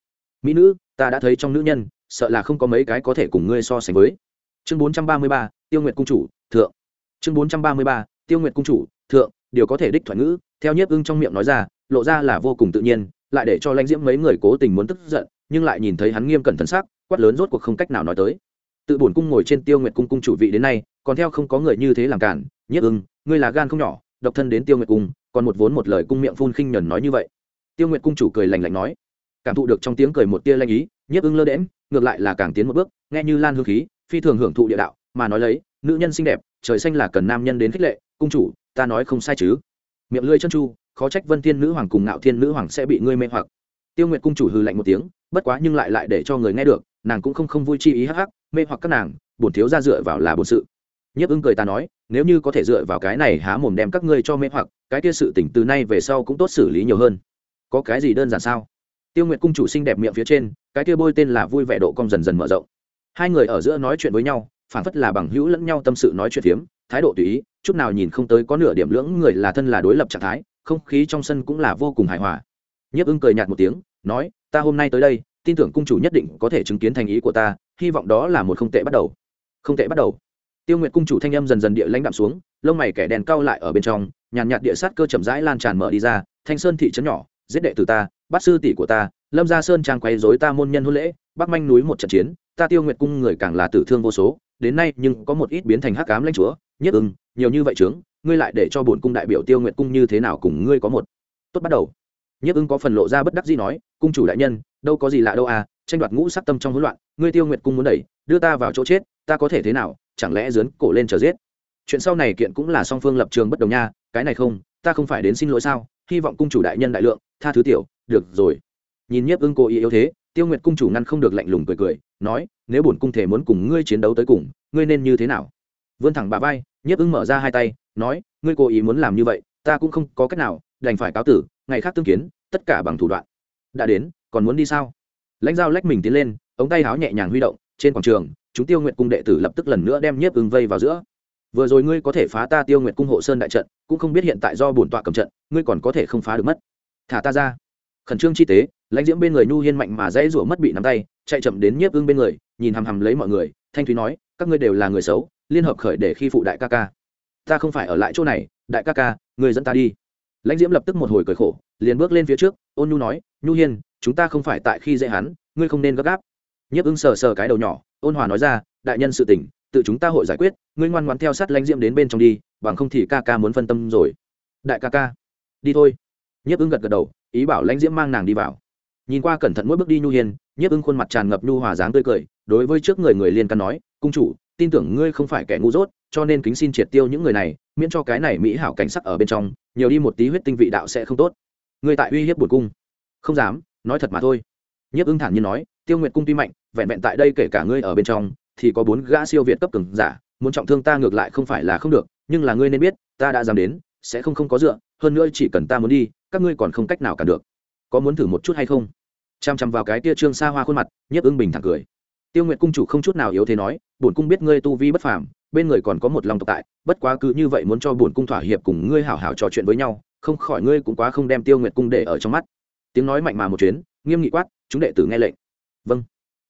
Mỹ nữ ta đã thấy trong nữ nhân, sợ là không có mấy cái có thể cùng ngươi so sánh với. Chương bốn trăm ba mươi ba, tiêu nguyệt cung chủ, thượng. Chương bốn trăm ba mươi ba, tiêu nguyệt cung chủ, thượng, điều có thể đích thoại ngữ, theo nhiếp ưng trong miệng nói ra, lộ ra là vô cùng tự nhiên, lại để cho lãnh diễm mấy người cố tình muốn tức giận, nhưng lại nhìn thấy hắn nghiêm cẩn thân sắc, quát lớn rốt cuộc không cách nào nói tới. Tự bổn cung ngồi trên tiêu nguyệt cung cung chủ vị đến nay, còn theo không có người như thế làm cản, nhiếp ưng, ngươi là gan không nhỏ, độc thân đến tiêu nguyệt cung, còn một vốn một lời cung miệng phun khinh nhẫn nói như vậy. Tiêu nguyệt cung chủ cười lạnh lạnh nói cảm thụ được trong tiếng cười một tia lanh ý, nhiếp ưng lơ đễm ngược lại là càng tiến một bước, nghe như lan hương khí, phi thường hưởng thụ địa đạo, mà nói lấy, nữ nhân xinh đẹp, trời xanh là cần nam nhân đến khích lệ, cung chủ, ta nói không sai chứ. Miệng lưỡi chân chu, khó trách vân thiên nữ hoàng cùng ngạo thiên nữ hoàng sẽ bị ngươi mê hoặc. Tiêu nguyệt cung chủ hừ lạnh một tiếng, bất quá nhưng lại lại để cho người nghe được, nàng cũng không không vui chi ý hắc hắc, mê hoặc các nàng, bổn thiếu ra dựa vào là bổn sự. Nhiếp ưng cười ta nói, nếu như có thể dựa vào cái này há mồm đem các ngươi cho mê hoặc, cái kia sự tỉnh từ nay về sau cũng tốt xử lý nhiều hơn. Có cái gì đơn giản sao? Tiêu nguyệt cung chủ xinh đẹp miệng phía trên, cái kia bôi tên là vui vẻ độ cong dần dần mở rộng. Hai người ở giữa nói chuyện với nhau phản phất là bằng hữu lẫn nhau tâm sự nói chuyện phiếm, thái độ tùy ý, chút nào nhìn không tới có nửa điểm lưỡng người là thân là đối lập trạng thái, không khí trong sân cũng là vô cùng hài hòa. Nhiếp ưng cười nhạt một tiếng, nói, ta hôm nay tới đây, tin tưởng cung chủ nhất định có thể chứng kiến thành ý của ta, hy vọng đó là một không tệ bắt đầu. Không tệ bắt đầu. Tiêu nguyệt cung chủ thanh âm dần dần địa lãnh đạm xuống, lông mày kẻ đèn cao lại ở bên trong, nhàn nhạt địa sát cơ chậm rãi lan tràn mở đi ra, thanh sơn thị trấn nhỏ giết đệ tử ta, bắt sư tỷ của ta, lâm gia sơn trang quay dối ta môn nhân hôn lễ, bắc manh núi một trận chiến, ta tiêu nguyệt cung người càng là tử thương vô số, đến nay nhưng có một ít biến thành hắc cám lãnh chúa, nhất ưng, nhiều như vậy trướng ngươi lại để cho bổn cung đại biểu tiêu nguyệt cung như thế nào cùng ngươi có một? Tốt bắt đầu. Nhất ưng có phần lộ ra bất đắc gì nói, cung chủ đại nhân, đâu có gì lạ đâu à tranh đoạt ngũ sắc tâm trong hỗn loạn, ngươi tiêu nguyệt cung muốn đẩy, đưa ta vào chỗ chết, ta có thể thế nào, chẳng lẽ dướn cổ lên chờ giết? Chuyện sau này kiện cũng là song phương lập trường bất đồng nha, cái này không ta không phải đến xin lỗi sao, hy vọng cung chủ đại nhân đại lượng, tha thứ tiểu, được rồi. Nhìn nhiếp ưng cố ý yếu thế, tiêu nguyệt cung chủ ngăn không được lạnh lùng cười cười, nói, nếu bổn cung thể muốn cùng ngươi chiến đấu tới cùng, ngươi nên như thế nào? Vươn thẳng bà vai, nhiếp ưng mở ra hai tay, nói, ngươi cố ý muốn làm như vậy, ta cũng không có cách nào, đành phải cáo tử, ngày khác tương kiến, tất cả bằng thủ đoạn. Đã đến, còn muốn đi sao? Lãnh dao lách mình tiến lên, ống tay áo nhẹ nhàng huy động, trên quảng trường, chúng tiêu nguyện cung đệ tử lập tức lần nữa đem nhiếp ưng vây vào giữa vừa rồi ngươi có thể phá ta tiêu nguyệt cung hộ sơn đại trận, cũng không biết hiện tại do bổn tọa cầm trận, ngươi còn có thể không phá được mất. Thả ta ra. Khẩn trương chi tế, lãnh diễm bên người nhu hiên mạnh mà dãy rủa mất bị nắm tay, chạy chậm đến nhiếp ưng bên người, nhìn hằm hằm lấy mọi người, thanh thúy nói, các ngươi đều là người xấu, liên hợp khởi để khi phụ đại ca ca. Ta không phải ở lại chỗ này, đại ca ca người dẫn ta đi. Lãnh diễm lập tức một hồi cười khổ, liền bước lên phía trước, ôn nhu nói, nhu hiên, chúng ta không phải tại khi dễ hắn, ngươi không nên gấp gáp. Nhiếp ưng sờ sờ cái đầu nhỏ, ôn hòa nói ra, đại nhân sự tỉnh tự chúng ta hội giải quyết, ngươi ngoan ngoan theo sát lãnh diễm đến bên trong đi, bằng không thì ca ca muốn phân tâm rồi. Đại ca ca, đi thôi. Nhiếp ưng gật gật đầu, ý bảo lãnh diễm mang nàng đi vào. Nhìn qua cẩn thận mỗi bước đi nhu hiền nhiếp ưng khuôn mặt tràn ngập nhu hòa dáng tươi cười, đối với trước người người liên căn nói, cung chủ, tin tưởng ngươi không phải kẻ ngu dốt, cho nên kính xin triệt tiêu những người này, miễn cho cái này mỹ hảo cảnh sắc ở bên trong, nhiều đi một tí huyết tinh vị đạo sẽ không tốt. Ngươi tại uy hiếp bột cung. Không dám, nói thật mà thôi. Nhiếp ưng thản nhiên nói, tiêu nguyệt cung tuy mạnh, vẹn vẹn tại đây kể cả ngươi ở bên trong thì có bốn gã siêu việt cấp cường giả, muốn trọng thương ta ngược lại không phải là không được, nhưng là ngươi nên biết, ta đã dám đến, sẽ không không có dựa, hơn nữa chỉ cần ta muốn đi, các ngươi còn không cách nào cả được. Có muốn thử một chút hay không? Chăm chăm vào cái tia trương xa hoa khuôn mặt, nhiếp ưng bình thẳng cười. Tiêu nguyệt cung chủ không chút nào yếu thế nói, bổn cung biết ngươi tu vi bất phàm, bên người còn có một lòng tộc tại, bất quá cứ như vậy muốn cho bổn cung thỏa hiệp cùng ngươi hảo hảo trò chuyện với nhau, không khỏi ngươi cũng quá không đem tiêu nguyệt cung để ở trong mắt. Tiếng nói mạnh mà một chuyến, nghiêm nghị quát, chúng đệ tử nghe lệnh. Vâng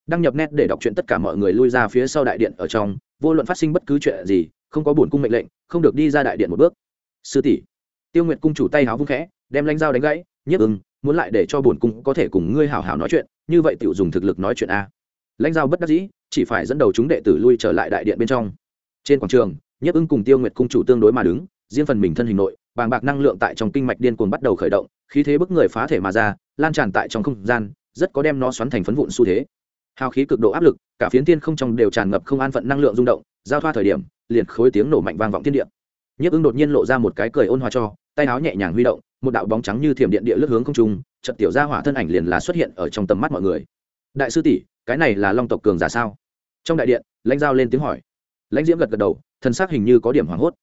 đăng nhập net để đọc chuyện tất cả mọi người lui ra phía sau đại điện ở trong, vô luận phát sinh bất cứ chuyện gì, không có bổn cung mệnh lệnh, không được đi ra đại điện một bước. Sư tỷ, tiêu nguyệt cung chủ tay háo vung khẽ, đem lãnh dao đánh gãy nhức ưng, muốn lại để cho bổn cung có thể cùng ngươi hảo hảo nói chuyện, như vậy tiểu dùng thực lực nói chuyện a. Lãnh dao bất đắc dĩ, chỉ phải dẫn đầu chúng đệ tử lui trở lại đại điện bên trong. Trên quảng trường nhức ưng cùng tiêu nguyệt cung chủ tương đối mà đứng, riêng phần mình thân hình nội, bàng bạc năng lượng tại trong kinh mạch điên cuồng bắt đầu khởi động, khí thế bức người phá thể mà ra, lan tràn tại trong không gian, rất có đem nó xoắn thành phấn vụn xu thế hào khí cực độ áp lực, cả phiến thiên không trong đều tràn ngập không an phận năng lượng rung động, giao thoa thời điểm, liền khối tiếng nổ mạnh vang vọng thiên địa. Nhức ứng đột nhiên lộ ra một cái cười ôn hòa cho, tay áo nhẹ nhàng huy động, một đạo bóng trắng như thiểm điện địa lướt hướng không trung trận tiểu gia hỏa thân ảnh liền là xuất hiện ở trong tầm mắt mọi người. Đại sư tỷ, cái này là long tộc cường giả sao? Trong đại điện, lãnh giao lên tiếng hỏi. Lãnh diễm gật gật đầu, thân xác hình như có điểm hoảng hốt.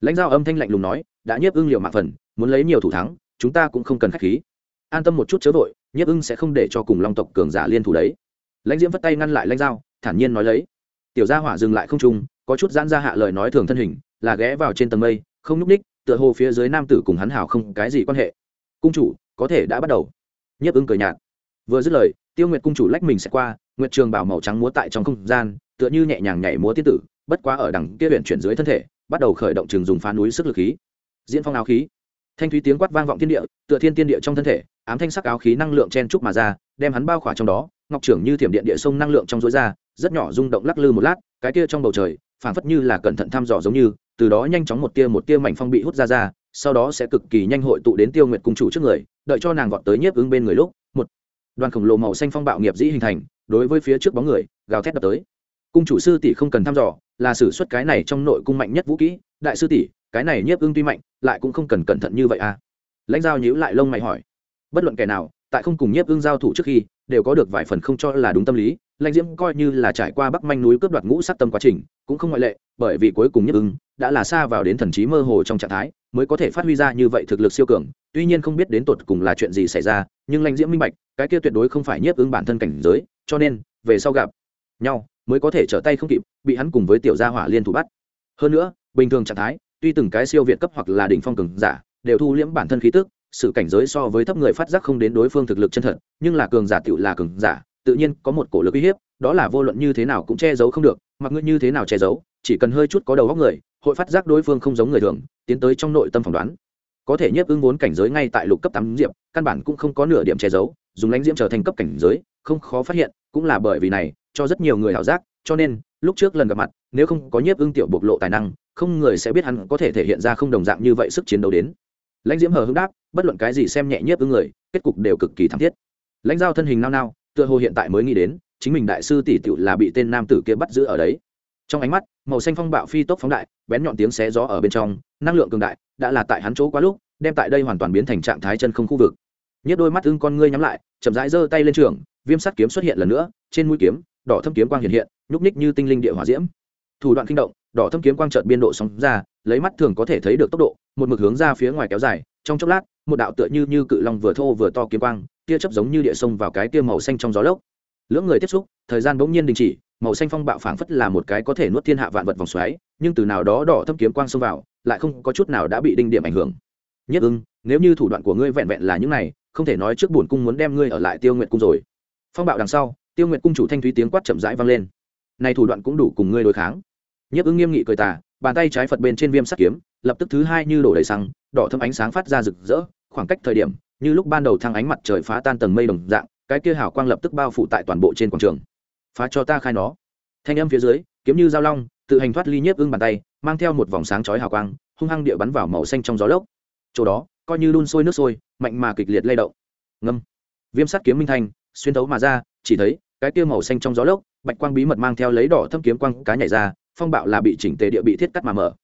Lãnh giao âm thanh lạnh lùng nói, đã nhiếp ưng liều mạng phần, muốn lấy nhiều thủ thắng, chúng ta cũng không cần khách khí. An tâm một chút chớ vội, nhiếp ưng sẽ không để cho cùng long tộc cường giả liên thủ đấy lãnh diễm vất tay ngăn lại lãnh dao, thản nhiên nói lấy. Tiểu gia hỏa dừng lại không trung có chút giãn ra hạ lời nói thường thân hình là ghé vào trên tầng mây không nhúc ních tựa hồ phía dưới nam tử cùng hắn hảo không cái gì quan hệ. Cung chủ có thể đã bắt đầu. Nhiếp ưng cười nhạt. Vừa dứt lời tiêu nguyệt cung chủ lách mình sẽ qua nguyệt trường bảo màu trắng múa tại trong không gian tựa như nhẹ nhàng nhảy múa tiết tử bất quá ở đằng kia huyện chuyển dưới thân thể bắt đầu khởi động trường dùng phá núi sức lực khí. Diễn phong áo khí. Thanh thúy tiếng quát vang vọng thiên địa tựa thiên tiên địa trong thân thể ám thanh sắc áo khí năng lượng chen trúc mà ra đem hắn bao khỏa trong đó ngọc trưởng như thiểm điện địa sông năng lượng trong rối ra, rất nhỏ rung động lắc lư một lát, cái kia trong bầu trời, phảng phất như là cẩn thận thăm dò giống như, từ đó nhanh chóng một tia một tia mảnh phong bị hút ra ra, sau đó sẽ cực kỳ nhanh hội tụ đến tiêu nguyệt cung chủ trước người, đợi cho nàng gọt tới nhiếp ứng bên người lúc, một đoàn khổng lồ màu xanh phong bạo nghiệp dĩ hình thành, đối với phía trước bóng người, gào thét đập tới. Cung chủ sư tỷ không cần thăm dò, là sử xuất cái này trong nội cung mạnh nhất vũ kỹ, đại sư tỷ, cái này nhiếp ưng tuy mạnh, lại cũng không cần cẩn thận như vậy à. Lãnh giao nhíu lại lông mày hỏi, bất luận kẻ nào, tại không cùng nhiếp ưng giao thủ trước khi đều có được vài phần không cho là đúng tâm lý, lãnh diễm coi như là trải qua bắc manh núi cướp đoạt ngũ sắc tâm quá trình, cũng không ngoại lệ, bởi vì cuối cùng nhất ưng đã là xa vào đến thần trí mơ hồ trong trạng thái, mới có thể phát huy ra như vậy thực lực siêu cường. Tuy nhiên không biết đến tột cùng là chuyện gì xảy ra, nhưng lãnh diễm minh bạch, cái kia tuyệt đối không phải nhiếp ưng bản thân cảnh giới, cho nên, về sau gặp nhau mới có thể trở tay không kịp, bị hắn cùng với tiểu gia hỏa liên thủ bắt. Hơn nữa, bình thường trạng thái, tuy từng cái siêu việt cấp hoặc là đỉnh phong cường giả, đều thu liễm bản thân khí tức sự cảnh giới so với thấp người phát giác không đến đối phương thực lực chân thật, nhưng là cường giả tựu là cường giả, tự nhiên có một cổ lực uy hiếp, đó là vô luận như thế nào cũng che giấu không được, mặc ngươi như thế nào che giấu, chỉ cần hơi chút có đầu góc người, hội phát giác đối phương không giống người thường, tiến tới trong nội tâm phỏng đoán. Có thể nhiếp ứng vốn cảnh giới ngay tại lục cấp tám diệp, căn bản cũng không có nửa điểm che giấu, dùng lãnh diễm trở thành cấp cảnh giới, không khó phát hiện, cũng là bởi vì này, cho rất nhiều người hảo giác, cho nên, lúc trước lần gặp mặt, nếu không có nhiếp ưng tiểu bộc lộ tài năng, không người sẽ biết hắn có thể thể hiện ra không đồng dạng như vậy sức chiến đấu đến lãnh diễm hờ hưng đáp, bất luận cái gì xem nhẹ nhiếp ứng người, kết cục đều cực kỳ thảm thiết. Lãnh giao thân hình nao nao, tựa hồ hiện tại mới nghĩ đến, chính mình đại sư tỷ tựu là bị tên nam tử kia bắt giữ ở đấy. Trong ánh mắt, màu xanh phong bạo phi tốc phóng đại, bén nhọn tiếng xé gió ở bên trong, năng lượng cường đại, đã là tại hắn chỗ quá lúc, đem tại đây hoàn toàn biến thành trạng thái chân không khu vực. Nhất đôi mắt ưng con ngươi nhắm lại, chậm rãi giơ tay lên trường, viêm sắt kiếm xuất hiện lần nữa, trên mũi kiếm, đỏ thâm kiếm quang hiện hiện, nhúc ních như tinh linh địa hỏa diễm. Thủ đoạn kinh động, đỏ thâm kiếm quang trợn biên độ sóng ra, lấy mắt thường có thể thấy được tốc độ một mực hướng ra phía ngoài kéo dài, trong chốc lát, một đạo tựa như như cự long vừa thô vừa to kiếm quang, tia chấp giống như địa sông vào cái tia màu xanh trong gió lốc. Lưỡng người tiếp xúc, thời gian bỗng nhiên đình chỉ, màu xanh phong bạo phảng phất là một cái có thể nuốt thiên hạ vạn vật vòng xoáy, nhưng từ nào đó đỏ thâm kiếm quang xông vào, lại không có chút nào đã bị đinh điểm ảnh hưởng. Nhất ưng, nếu như thủ đoạn của ngươi vẹn vẹn là những này, không thể nói trước bổn cung muốn đem ngươi ở lại tiêu nguyện cung rồi. Phong bạo đằng sau, tiêu nguyện cung chủ thanh thúy tiếng quát chậm rãi vang lên. Này thủ đoạn cũng đủ cùng ngươi đối kháng. Nhất ưng nghiêm nghị cười tà bàn tay trái phật bên trên viêm sắt kiếm, lập tức thứ hai như đổ đầy xăng, đỏ thâm ánh sáng phát ra rực rỡ, khoảng cách thời điểm, như lúc ban đầu thang ánh mặt trời phá tan tầng mây đồng dạng, cái kia hào quang lập tức bao phủ tại toàn bộ trên quảng trường. Phá cho ta khai nó. Thanh âm phía dưới, kiếm như dao long, tự hành thoát ly nhiếp ưng bàn tay, mang theo một vòng sáng chói hào quang, hung hăng địa bắn vào màu xanh trong gió lốc. Chỗ đó, coi như đun sôi nước sôi, mạnh mà kịch liệt lay động. Ngâm. Viêm sắt kiếm minh thanh, xuyên thấu mà ra, chỉ thấy, cái kia màu xanh trong gió lốc, bạch quang bí mật mang theo lấy đỏ thâm kiếm quang cá nhảy ra phong bạo là bị chỉnh tề địa bị thiết cắt mà mở.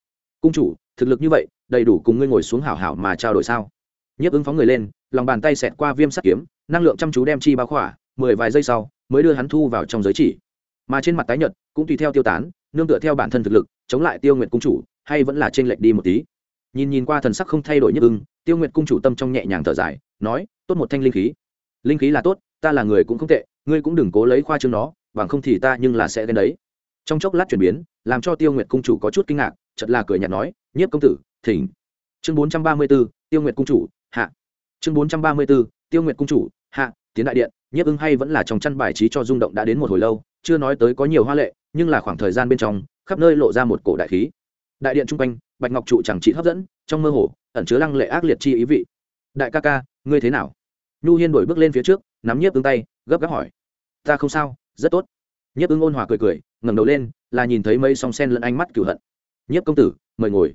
Cung chủ, thực lực như vậy, đầy đủ cùng ngươi ngồi xuống hảo hảo mà trao đổi sao? Nhiếp ứng phóng người lên, lòng bàn tay xẹt qua viêm sắt kiếm, năng lượng chăm chú đem chi bao khỏa, mười vài giây sau, mới đưa hắn thu vào trong giới chỉ. Mà trên mặt tái nhật cũng tùy theo tiêu tán, nương tựa theo bản thân thực lực, chống lại tiêu nguyệt cung chủ, hay vẫn là t r ê n lệch đi một tí. Nhìn nhìn qua thần sắc không thay đổi nhất ưng tiêu nguyệt cung chủ tâm trong nhẹ nhàng thở dài, nói, tốt một thanh linh khí. Linh khí là tốt, ta là người cũng không tệ, ngươi cũng đừng cố lấy khoa chương nó, bằng không thì ta nhưng là sẽ ghen đấy trong chốc lát chuyển biến, làm cho tiêu nguyệt cung chủ có chút kinh ngạc chật là cười nhạt nói, nhiếp công tử, thỉnh. Chương bốn trăm ba mươi b ố tiêu nguyệt cung chủ, hạ. Chương bốn trăm ba mươi b ố tiêu nguyệt cung chủ, hạ, tiến đại điện, nhiếp ưng hay vẫn là trong chăn bài trí cho rung động đã đến một hồi lâu, chưa nói tới có nhiều hoa lệ, nhưng là khoảng thời gian bên trong, khắp nơi lộ ra một cổ đại khí. Đại điện chung quanh, bạch ngọc trụ chẳng trị hấp dẫn, trong mơ hồ, ẩn chứa lăng lệ ác liệt chi ý vị. Đại ca ca, ngươi thế nào? Nhu hiên đổi bước lên phía trước, nắm nhiếp ưng tay, gấp gáp hỏi. Ta không sao, rất tốt nhiếp ưng ôn hòa cười cười, ngẩng đầu lên, là nhìn thấy mây song sen lẫn ánh mắt cửu hận. Nhiếp công tử, mời ngồi.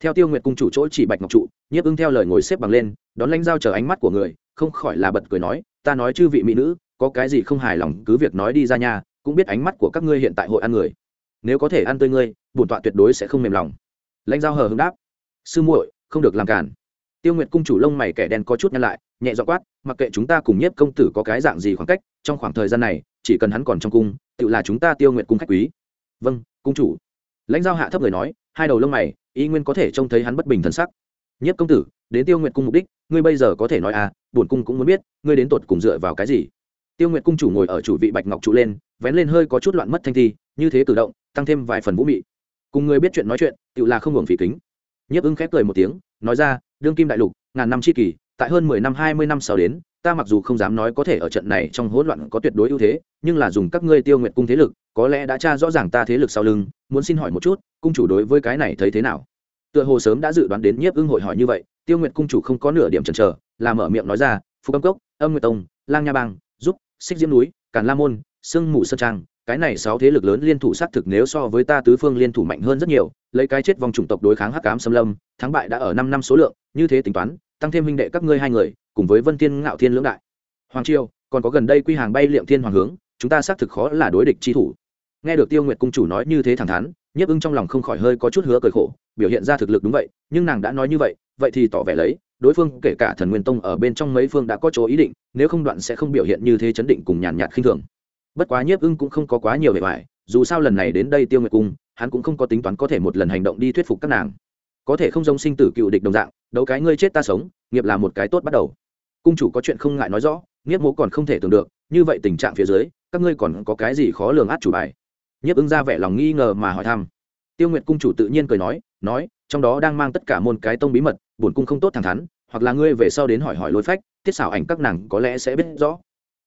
Theo tiêu nguyệt cung chủ chỗ chỉ bạch ngọc trụ, nhiếp ưng theo lời ngồi xếp bằng lên, đón lãnh giao chờ ánh mắt của người, không khỏi là bật cười nói, ta nói chư vị mỹ nữ, có cái gì không hài lòng cứ việc nói đi ra nhà cũng biết ánh mắt của các ngươi hiện tại hội ăn người. Nếu có thể ăn tươi ngươi, bổn tọa tuyệt đối sẽ không mềm lòng. Lãnh giao hờ hứng đáp, sư muội, không được làm cản. Tiêu nguyệt cung chủ lông mày kẻ đen có chút nhăn lại, nhẹ dọ quát, mặc kệ chúng ta cùng nhiếp công tử có cái dạng gì khoảng cách, trong khoảng thời gian này chỉ cần hắn còn trong cung, tự là chúng ta tiêu nguyệt cung khách quý. Vâng cung chủ. Lãnh giao hạ thấp người nói, hai đầu lông mày, y nguyên có thể trông thấy hắn bất bình thần sắc. Nhiếp công tử, đến tiêu nguyệt cung mục đích, ngươi bây giờ có thể nói à bổn cung cũng muốn biết, ngươi đến tột cùng dựa vào cái gì? Tiêu nguyệt cung chủ ngồi ở chủ vị bạch ngọc trụ lên, vén lên hơi có chút loạn mất thanh thi, như thế cử động, tăng thêm vài phần vũ mị. Cùng người biết chuyện nói chuyện, tự là không hưởng phỉ kính. Nhiếp ưng khép cười một tiếng, nói ra, đương kim đại lục, ngàn năm c h i kỳ tại hơn mười năm, hai mươi năm sau đến ta mặc dù không dám nói có thể ở trận này trong hỗn loạn có tuyệt đối ưu thế, nhưng là dùng các ngươi tiêu nguyệt cung thế lực, có lẽ đã tra rõ ràng ta thế lực sau lưng, muốn xin hỏi một chút, cung chủ đối với cái này thấy thế nào? Tựa hồ sớm đã dự đoán đến nhiếp ưng hội hỏi như vậy, tiêu nguyệt cung chủ không có nửa điểm chần chờ, là mở miệng nói ra Phù Cấm cốc, âm nguyệt tông, lang nha bang giúp xích diễm núi, càn la môn, sương mù sơn trang, cái này sáu thế lực lớn liên thủ sát thực nếu so với ta tứ phương liên thủ mạnh hơn rất nhiều, lấy cái chết vòng chủng tộc đối kháng hắc cám xâm lâm, thắng bại đã ở năm năm số lượng, như thế tính toán, tăng thêm huynh đệ các ngươi hai người cùng với vân thiên ngạo thiên lưỡng đại. Hoàng triều, còn có gần đây quy hàng bay liệm thiên hoàng hướng, chúng ta xác thực khó là đối địch chi thủ. Nghe được tiêu nguyệt cung chủ nói như thế thẳng thắn, nhiếp ưng trong lòng không khỏi hơi có chút hứa cười khổ, biểu hiện ra thực lực đúng vậy, nhưng nàng đã nói như vậy vậy thì tỏ vẻ lấy, đối phương kể cả thần nguyên tông ở bên trong mấy phương đã có chỗ ý định, nếu không đoạn sẽ không biểu hiện như thế chấn định cùng nhàn nhạt khinh thường. Bất quá nhiếp ưng cũng không có quá nhiều vẻ vải dù sao lần này đến đây tiêu nguyệt cung, hắn cũng không có tính toán có thể một lần hành động đi thuyết phục các nàng. Có thể không giống sinh tử cựu địch đồng dạng, đấu cái ngươi chết ta sống, nghiệp là một cái tốt bắt đầu cung chủ có chuyện không ngại nói rõ nghiếp mố còn không thể tưởng được, như vậy tình trạng phía dưới, các ngươi còn có cái gì khó lường át chủ bài? Nhiếp ứng ra vẻ lòng nghi ngờ mà hỏi thăm. Tiêu nguyệt cung chủ tự nhiên cười nói nói, trong đó đang mang tất cả môn cái tông bí mật, bổn cung không tốt thẳng thắn, hoặc là ngươi về sau đến hỏi hỏi lối phách, tiết xảo ảnh các nàng có lẽ sẽ biết rõ.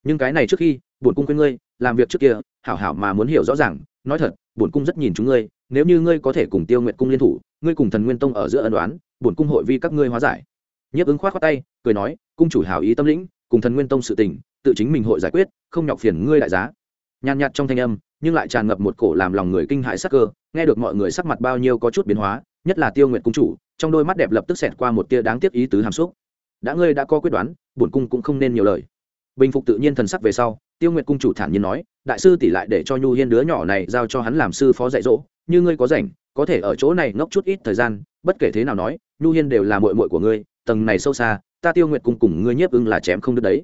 Nhưng cái này trước khi, bổn cung quên ngươi, làm việc trước kia, hảo hảo mà muốn hiểu rõ ràng, nói thật, bổn cung rất nhìn chúng ngươi, nếu như ngươi có thể cùng tiêu Nguyệt cung liên thủ, ngươi cùng thần nguyên tông ở giữa ân đoán bổn cung hội vi các ngươi hóa giải nhiếp ứng khoát khoát tay, cười nói, cung chủ hảo ý tâm lĩnh, cùng thần nguyên tông sự tình, tự chính mình hội giải quyết, không nhọc phiền ngươi đại giá. Nhàn nhạt trong thanh âm, nhưng lại tràn ngập một cổ làm lòng người kinh hại sắc cơ, nghe được mọi người sắc mặt bao nhiêu có chút biến hóa, nhất là tiêu nguyện cung chủ, trong đôi mắt đẹp lập tức xẹt qua một tia đáng tiếc ý tứ hàm xúc. Đã ngươi đã có quyết đoán, bổn cung cũng không nên nhiều lời. Bình phục tự nhiên thần sắc về sau, tiêu nguyệt cung chủ thản nhiên nói, đại sư tỷ lại để cho nhu hiên đứa nhỏ này giao cho hắn làm sư phó dạy dỗ, như ngươi có rảnh, có thể ở chỗ này ngốc chút ít thời gian, bất kể thế nào nói, nhu hiên đều là mội mội của ngươi tầng này sâu xa, ta tiêu nguyệt cung cùng ngươi nhiếp ưng là chém không được đấy.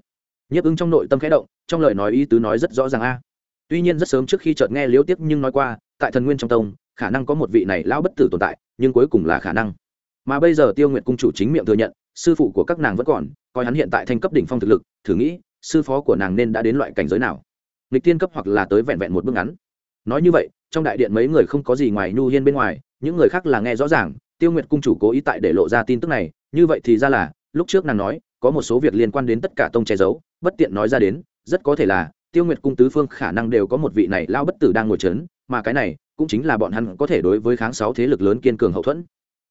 Nhiếp ưng trong nội tâm khẽ động, trong lời nói ý tứ nói rất rõ ràng a. Tuy nhiên rất sớm trước khi chợt nghe liễu tiếc nhưng nói qua, tại thần nguyên trong tông, khả năng có một vị này lão bất tử tồn tại, nhưng cuối cùng là khả năng. Mà bây giờ tiêu nguyệt cung chủ chính miệng thừa nhận, sư phụ của các nàng vẫn còn, coi hắn hiện tại thành cấp đỉnh phong thực lực, thử nghĩ, sư phó của nàng nên đã đến loại cảnh giới nào? Nghịch tiên cấp hoặc là tới vẹn vẹn một bước ngắn. Nói như vậy, trong đại điện mấy người không có gì ngoài nhu hiên bên ngoài, những người khác là nghe rõ ràng, tiêu nguyệt cung chủ cố ý tại để lộ ra tin tức này như vậy thì ra là, lúc trước nàng nói, có một số việc liên quan đến tất cả tông che giấu, bất tiện nói ra đến, rất có thể là, tiêu nguyệt cung tứ phương khả năng đều có một vị này lao bất tử đang ngồi trấn mà cái này, cũng chính là bọn hắn có thể đối với kháng sáu thế lực lớn kiên cường hậu thuẫn.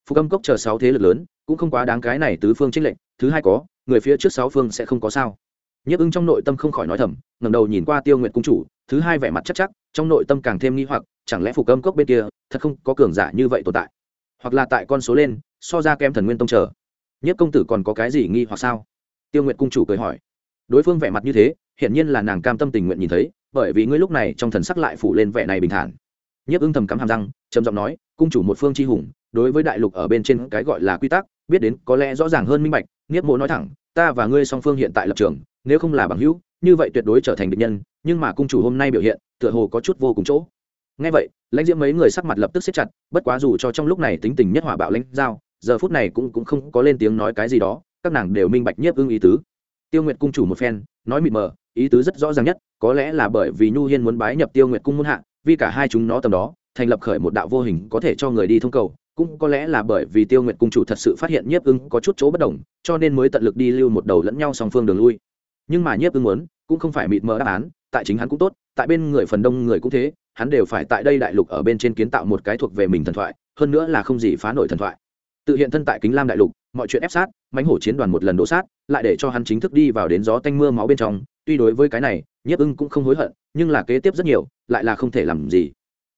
Phụ âm cốc chờ sáu thế lực lớn, cũng không quá đáng cái này tứ phương trích lệnh thứ hai có, người phía trước sáu phương sẽ không có sao. Nhấp ưng trong nội tâm không khỏi nói thầm ngầm đầu nhìn qua tiêu nguyện cung chủ, thứ hai vẻ mặt chắc chắc, trong nội tâm càng thêm nghi hoặc, chẳng lẽ phục âm cốc bên kia, thật không có cường giả như vậy tồn tại? Hoặc là tại con số lên, so ra kem thần nguyên tông chờ nhất công tử còn có cái gì nghi hoặc sao? Tiêu nguyệt cung chủ cười hỏi. Đối phương vẻ mặt như thế, hiển nhiên là nàng cam tâm tình nguyện nhìn thấy, bởi vì ngươi lúc này trong thần sắc lại phủ lên vẻ này bình thản. Nhiếp ưng thầm cắm hàm răng, trầm giọng nói, cung chủ một phương c h i hùng, đối với đại lục ở bên trên cái gọi là quy tắc, biết đến có lẽ rõ ràng hơn minh bạch. Nhiếp mộ nói thẳng, ta và ngươi song phương hiện tại lập trường, nếu không là bằng hữu, như vậy tuyệt đối trở thành địch nhân, nhưng mà cung chủ hôm nay biểu hiện, tựa hồ có chút vô cùng chỗ. Ngay vậy, lãnh diễm mấy người sắc mặt lập tức xếp chặt, bất quá dù cho trong lúc này tính tình nhất hỏa bạo lãnh giao giờ phút này cũng cũng không có lên tiếng nói cái gì đó, các nàng đều minh bạch nhiếp ưng ý tứ. Tiêu nguyệt cung chủ một phen, nói mịt mờ, ý tứ rất rõ ràng nhất, có lẽ là bởi vì nhu hiên muốn bái nhập tiêu nguyệt cung muôn hạ, vì cả hai chúng nó tầm đó, thành lập khởi một đạo vô hình có thể cho người đi thông cầu, cũng có lẽ là bởi vì tiêu nguyệt cung chủ thật sự phát hiện nhiếp ưng có chút chỗ bất đồng, cho nên mới tận lực đi lưu một đầu lẫn nhau song phương đường lui. Nhưng mà nhiếp ưng muốn, cũng không phải mịt mờ đáp án, tại chính hắn cũng tốt, tại bên người phần đông người cũng thế, hắn đều phải tại đây đại lục ở bên trên kiến tạo một cái thuộc về mình thần thoại, hơn nữa là không gì phá nổi thần thoại tự hiện thân tại kính lam đại lục, mọi chuyện ép sát, mãnh hổ chiến đoàn một lần đổ sát, lại để cho hắn chính thức đi vào đến gió tanh mưa máu bên trong. Tuy đối với cái này, nhiếp ưng cũng không hối hận, nhưng là kế tiếp rất nhiều, lại là không thể làm gì.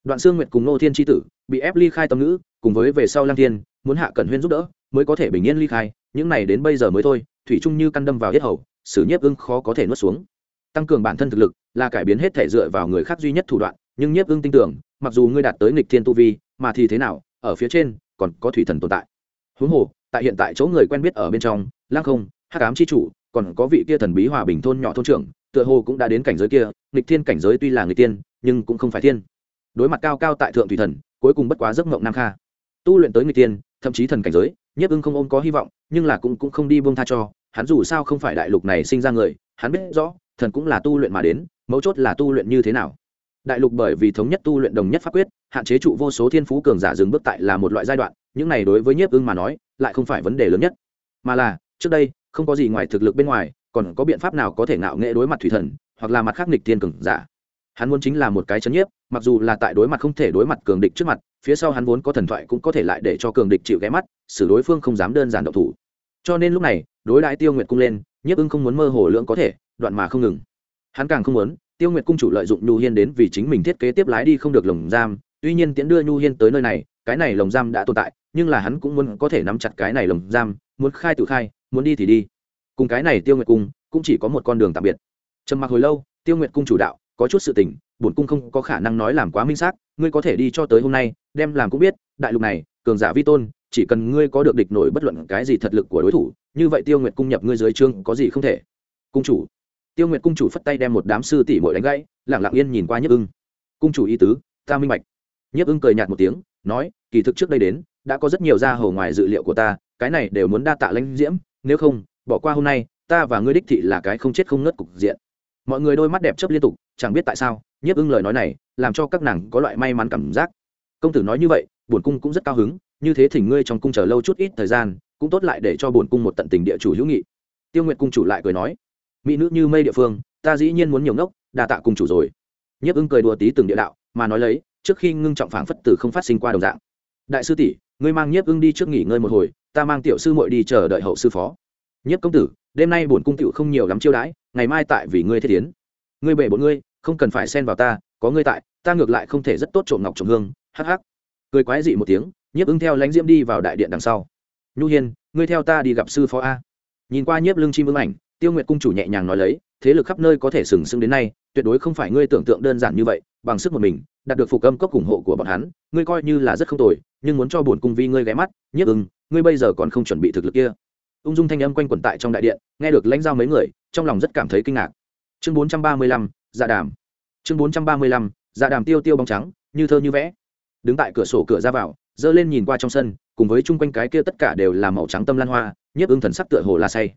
Đoạn xương nguyệt cùng nô thiên tri tử bị ép ly khai tâm ngữ, cùng với về sau lang thiên, muốn hạ cẩn huyên giúp đỡ, mới có thể bình yên ly khai, những này đến bây giờ mới thôi, thủy chung như căn đâm vào hết hầu, xử nhiếp ưng khó có thể nuốt xuống. Tăng cường bản thân thực lực, là cải biến hết thể dựa vào người khác duy nhất thủ đoạn, nhưng nhiếp ưng tin tưởng, mặc dù ngươi đạt tới nghịch thiên tu vi, mà thì thế nào, ở phía trên, còn có thủy thần tồn tại huống hồ, tại hiện tại chỗ người quen biết ở bên trong lang không, hắc ám c h i chủ, còn có vị kia thần bí hòa bình thôn nhỏ thôn trưởng, tựa hồ cũng đã đến cảnh giới kia, nghịch thiên cảnh giới tuy là người tiên nhưng cũng không phải thiên. Đối mặt cao cao tại thượng thủy thần, cuối cùng bất quá giấc mộng nam kha. Tu luyện tới người tiên thậm chí thần cảnh giới, nhiếp ưng không ôm có hy vọng, nhưng là cũng cũng không đi buông tha cho, hắn dù sao không phải đại lục này sinh ra người, hắn biết rõ, thần cũng là tu luyện mà đến, mấu chốt là tu luyện như thế nào. Đại lục bởi vì thống nhất tu luyện đồng nhất pháp quyết, hạn chế trụ vô số thiên phú cường giả dừng bước tại là một loại giai đoạn những này đối với nhiếp ưng mà nói, lại không phải vấn đề lớn nhất. Mà là, trước đây, không có gì ngoài thực lực bên ngoài, còn có biện pháp nào có thể ngạo nghệ đối mặt thủy thần, hoặc là mặt khắc nghịch thiên cường giả. Hắn muốn chính là một cái chấn nhiếp, mặc dù là tại đối mặt không thể đối mặt cường địch trước mặt, phía sau hắn vốn có thần thoại cũng có thể lại để cho cường địch chịu ghé mắt, xử đối phương không dám đơn giản độc thủ. Cho nên lúc này, đối đãi tiêu nguyệt cung lên, nhiếp ưng không muốn mơ hồ lưỡng có thể, đoạn mà không ngừng. Hắn càng không muốn, tiêu nguyệt cung chủ lợi dụng nhu hiên đến vì chính mình thiết kế tiếp lái đi không được lồng giam, tuy nhiên tiễn đưa nhu hiên tới nơi này cái này lồng giam đã tồn tại, nhưng là hắn cũng muốn có thể nắm chặt cái này lồng giam, muốn khai tự khai, muốn đi thì đi. Cùng cái này tiêu nguyệt cung, cũng chỉ có một con đường tạm biệt. Trầm mặc hồi lâu, tiêu nguyệt cung chủ đạo, có chút sự tình, bổn cung không có khả năng nói làm quá minh xác, ngươi có thể đi cho tới hôm nay, đem làm cũng biết, đại lục này, cường giả vi tôn, chỉ cần ngươi có được địch nổi bất luận cái gì thật lực của đối thủ, như vậy tiêu nguyệt cung nhập ngươi dưới trương có gì không thể. Cung chủ. Tiêu nguyệt cung chủ phất tay đem một đám sư tỷ mội đánh gãy lẳng lặng yên nhìn qua nhức ưng. Cung chủ y tứ, ta minh bạch. Nhức ưng cười nhạt một tiếng nói, kỳ thực trước đây đến, đã có rất nhiều ra hầu ngoài dự liệu của ta, cái này đều muốn đa tạ lãnh diễm, nếu không, bỏ qua hôm nay, ta và ngươi đích thị là cái không chết không ngất cục diện. Mọi người đôi mắt đẹp chớp liên tục, chẳng biết tại sao, nhiếp ưng lời nói này, làm cho các nàng có loại may mắn cảm giác. Công tử nói như vậy, bổn cung cũng rất cao hứng, như thế thỉnh ngươi trong cung chờ lâu chút ít thời gian, cũng tốt lại để cho bổn cung một tận tình địa chủ hữu nghị. Tiêu nguyệt cung chủ lại cười nói, mỹ nữ như mây địa phương, ta dĩ nhiên muốn nhiều ngốc, đa tạ cung chủ rồi. Nhiếp ưng cười đùa tí từng địa đạo, mà nói lấy trước khi ngưng trọng phảng phất tử không phát sinh qua đồng dạng. Đại sư tỷ, ngươi mang nhiếp ưng đi trước nghỉ ngơi một hồi, ta mang tiểu sư muội đi chờ đợi hậu sư phó. Nhiếp công tử, đêm nay bổn cung tiểu không nhiều lắm chiêu đãi, ngày mai tại vì ngươi thiết tiến ngươi bệ bọn ngươi, không cần phải xen vào ta, có ngươi tại, ta ngược lại không thể rất tốt trộm ngọc trộm hương, hắc hắc. Cười quái dị một tiếng, nhiếp ưng theo lãnh diễm đi vào đại điện đằng sau. Nhu hiên, ngươi theo ta đi gặp sư phó a. Nhìn qua nhiếp lưng chim ưng ảnh, tiêu nguyệt cung chủ nhẹ nhàng nói lấy, thế lực khắp nơi có thể sừng sững đến nay, tuyệt đối không phải ngươi tưởng tượng đơn giản như vậy, bằng sức một mình đạt được phục âm cốc ủng hộ của bọn hắn, ngươi coi như là rất không tồi, nhưng muốn cho bổn cung vi ngươi ghé mắt nhất ưng, ngươi bây giờ còn không chuẩn bị thực lực kia. Ung dung thanh âm quanh quẩn tại trong đại điện, nghe được lãnh giao mấy người, trong lòng rất cảm thấy kinh ngạc. Chương bốn trăm ba mươi lăm dạ đàm. Chương bốn trăm ba mươi lăm dạ đàm tiêu tiêu bóng trắng, như thơ như vẽ. Đứng tại cửa sổ cửa ra vào, dơ lên nhìn qua trong sân, cùng với chung quanh cái kia tất cả đều là màu trắng tâm lan hoa, nhiếp ưng thần sắc tựa hồ la say.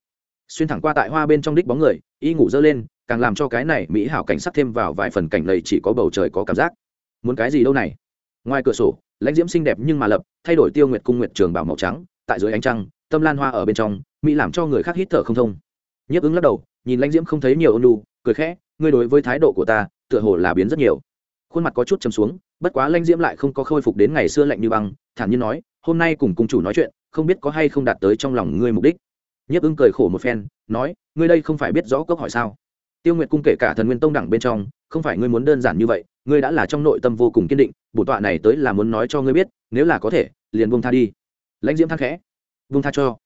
Xuyên thẳng qua tại hoa bên trong đích bóng người, y ngủ dơ lên, càng làm cho cái này mỹ hảo cảnh sắc thêm vào vài phần cảnh lầy chỉ có bầu trời có cảm giác muốn cái gì đâu này? Ngoài cửa sổ, lãnh diễm xinh đẹp nhưng mà lập, thay đổi tiêu nguyệt cung nguyệt trường bảo màu trắng, tại dưới ánh trăng, tâm lan hoa ở bên trong, mỹ làm cho người khác hít thở không thông. Nhiếp ứng lắc đầu, nhìn lãnh diễm không thấy nhiều ônu cười khẽ, ngươi đối với thái độ của ta, tựa hồ là biến rất nhiều. Khuôn mặt có chút chấm xuống, bất quá lãnh diễm lại không có khôi phục đến ngày xưa lạnh như băng, thản nhiên nói, hôm nay cùng cung chủ nói chuyện, không biết có hay không đạt tới trong lòng ngươi mục đích. Nhiếp ứng cười khổ một phen, nói, ngươi đây không phải biết rõ cốc hỏi sao? Tiêu nguyệt cung kể cả thần nguyên tông đẳng bên trong không phải ngươi muốn đơn giản như vậy, ngươi đã là trong nội tâm vô cùng kiên định bổn tọa này tới là muốn nói cho ngươi biết, nếu là có thể, liền buông tha đi. Lãnh diễm thang khẽ. Buông tha cho.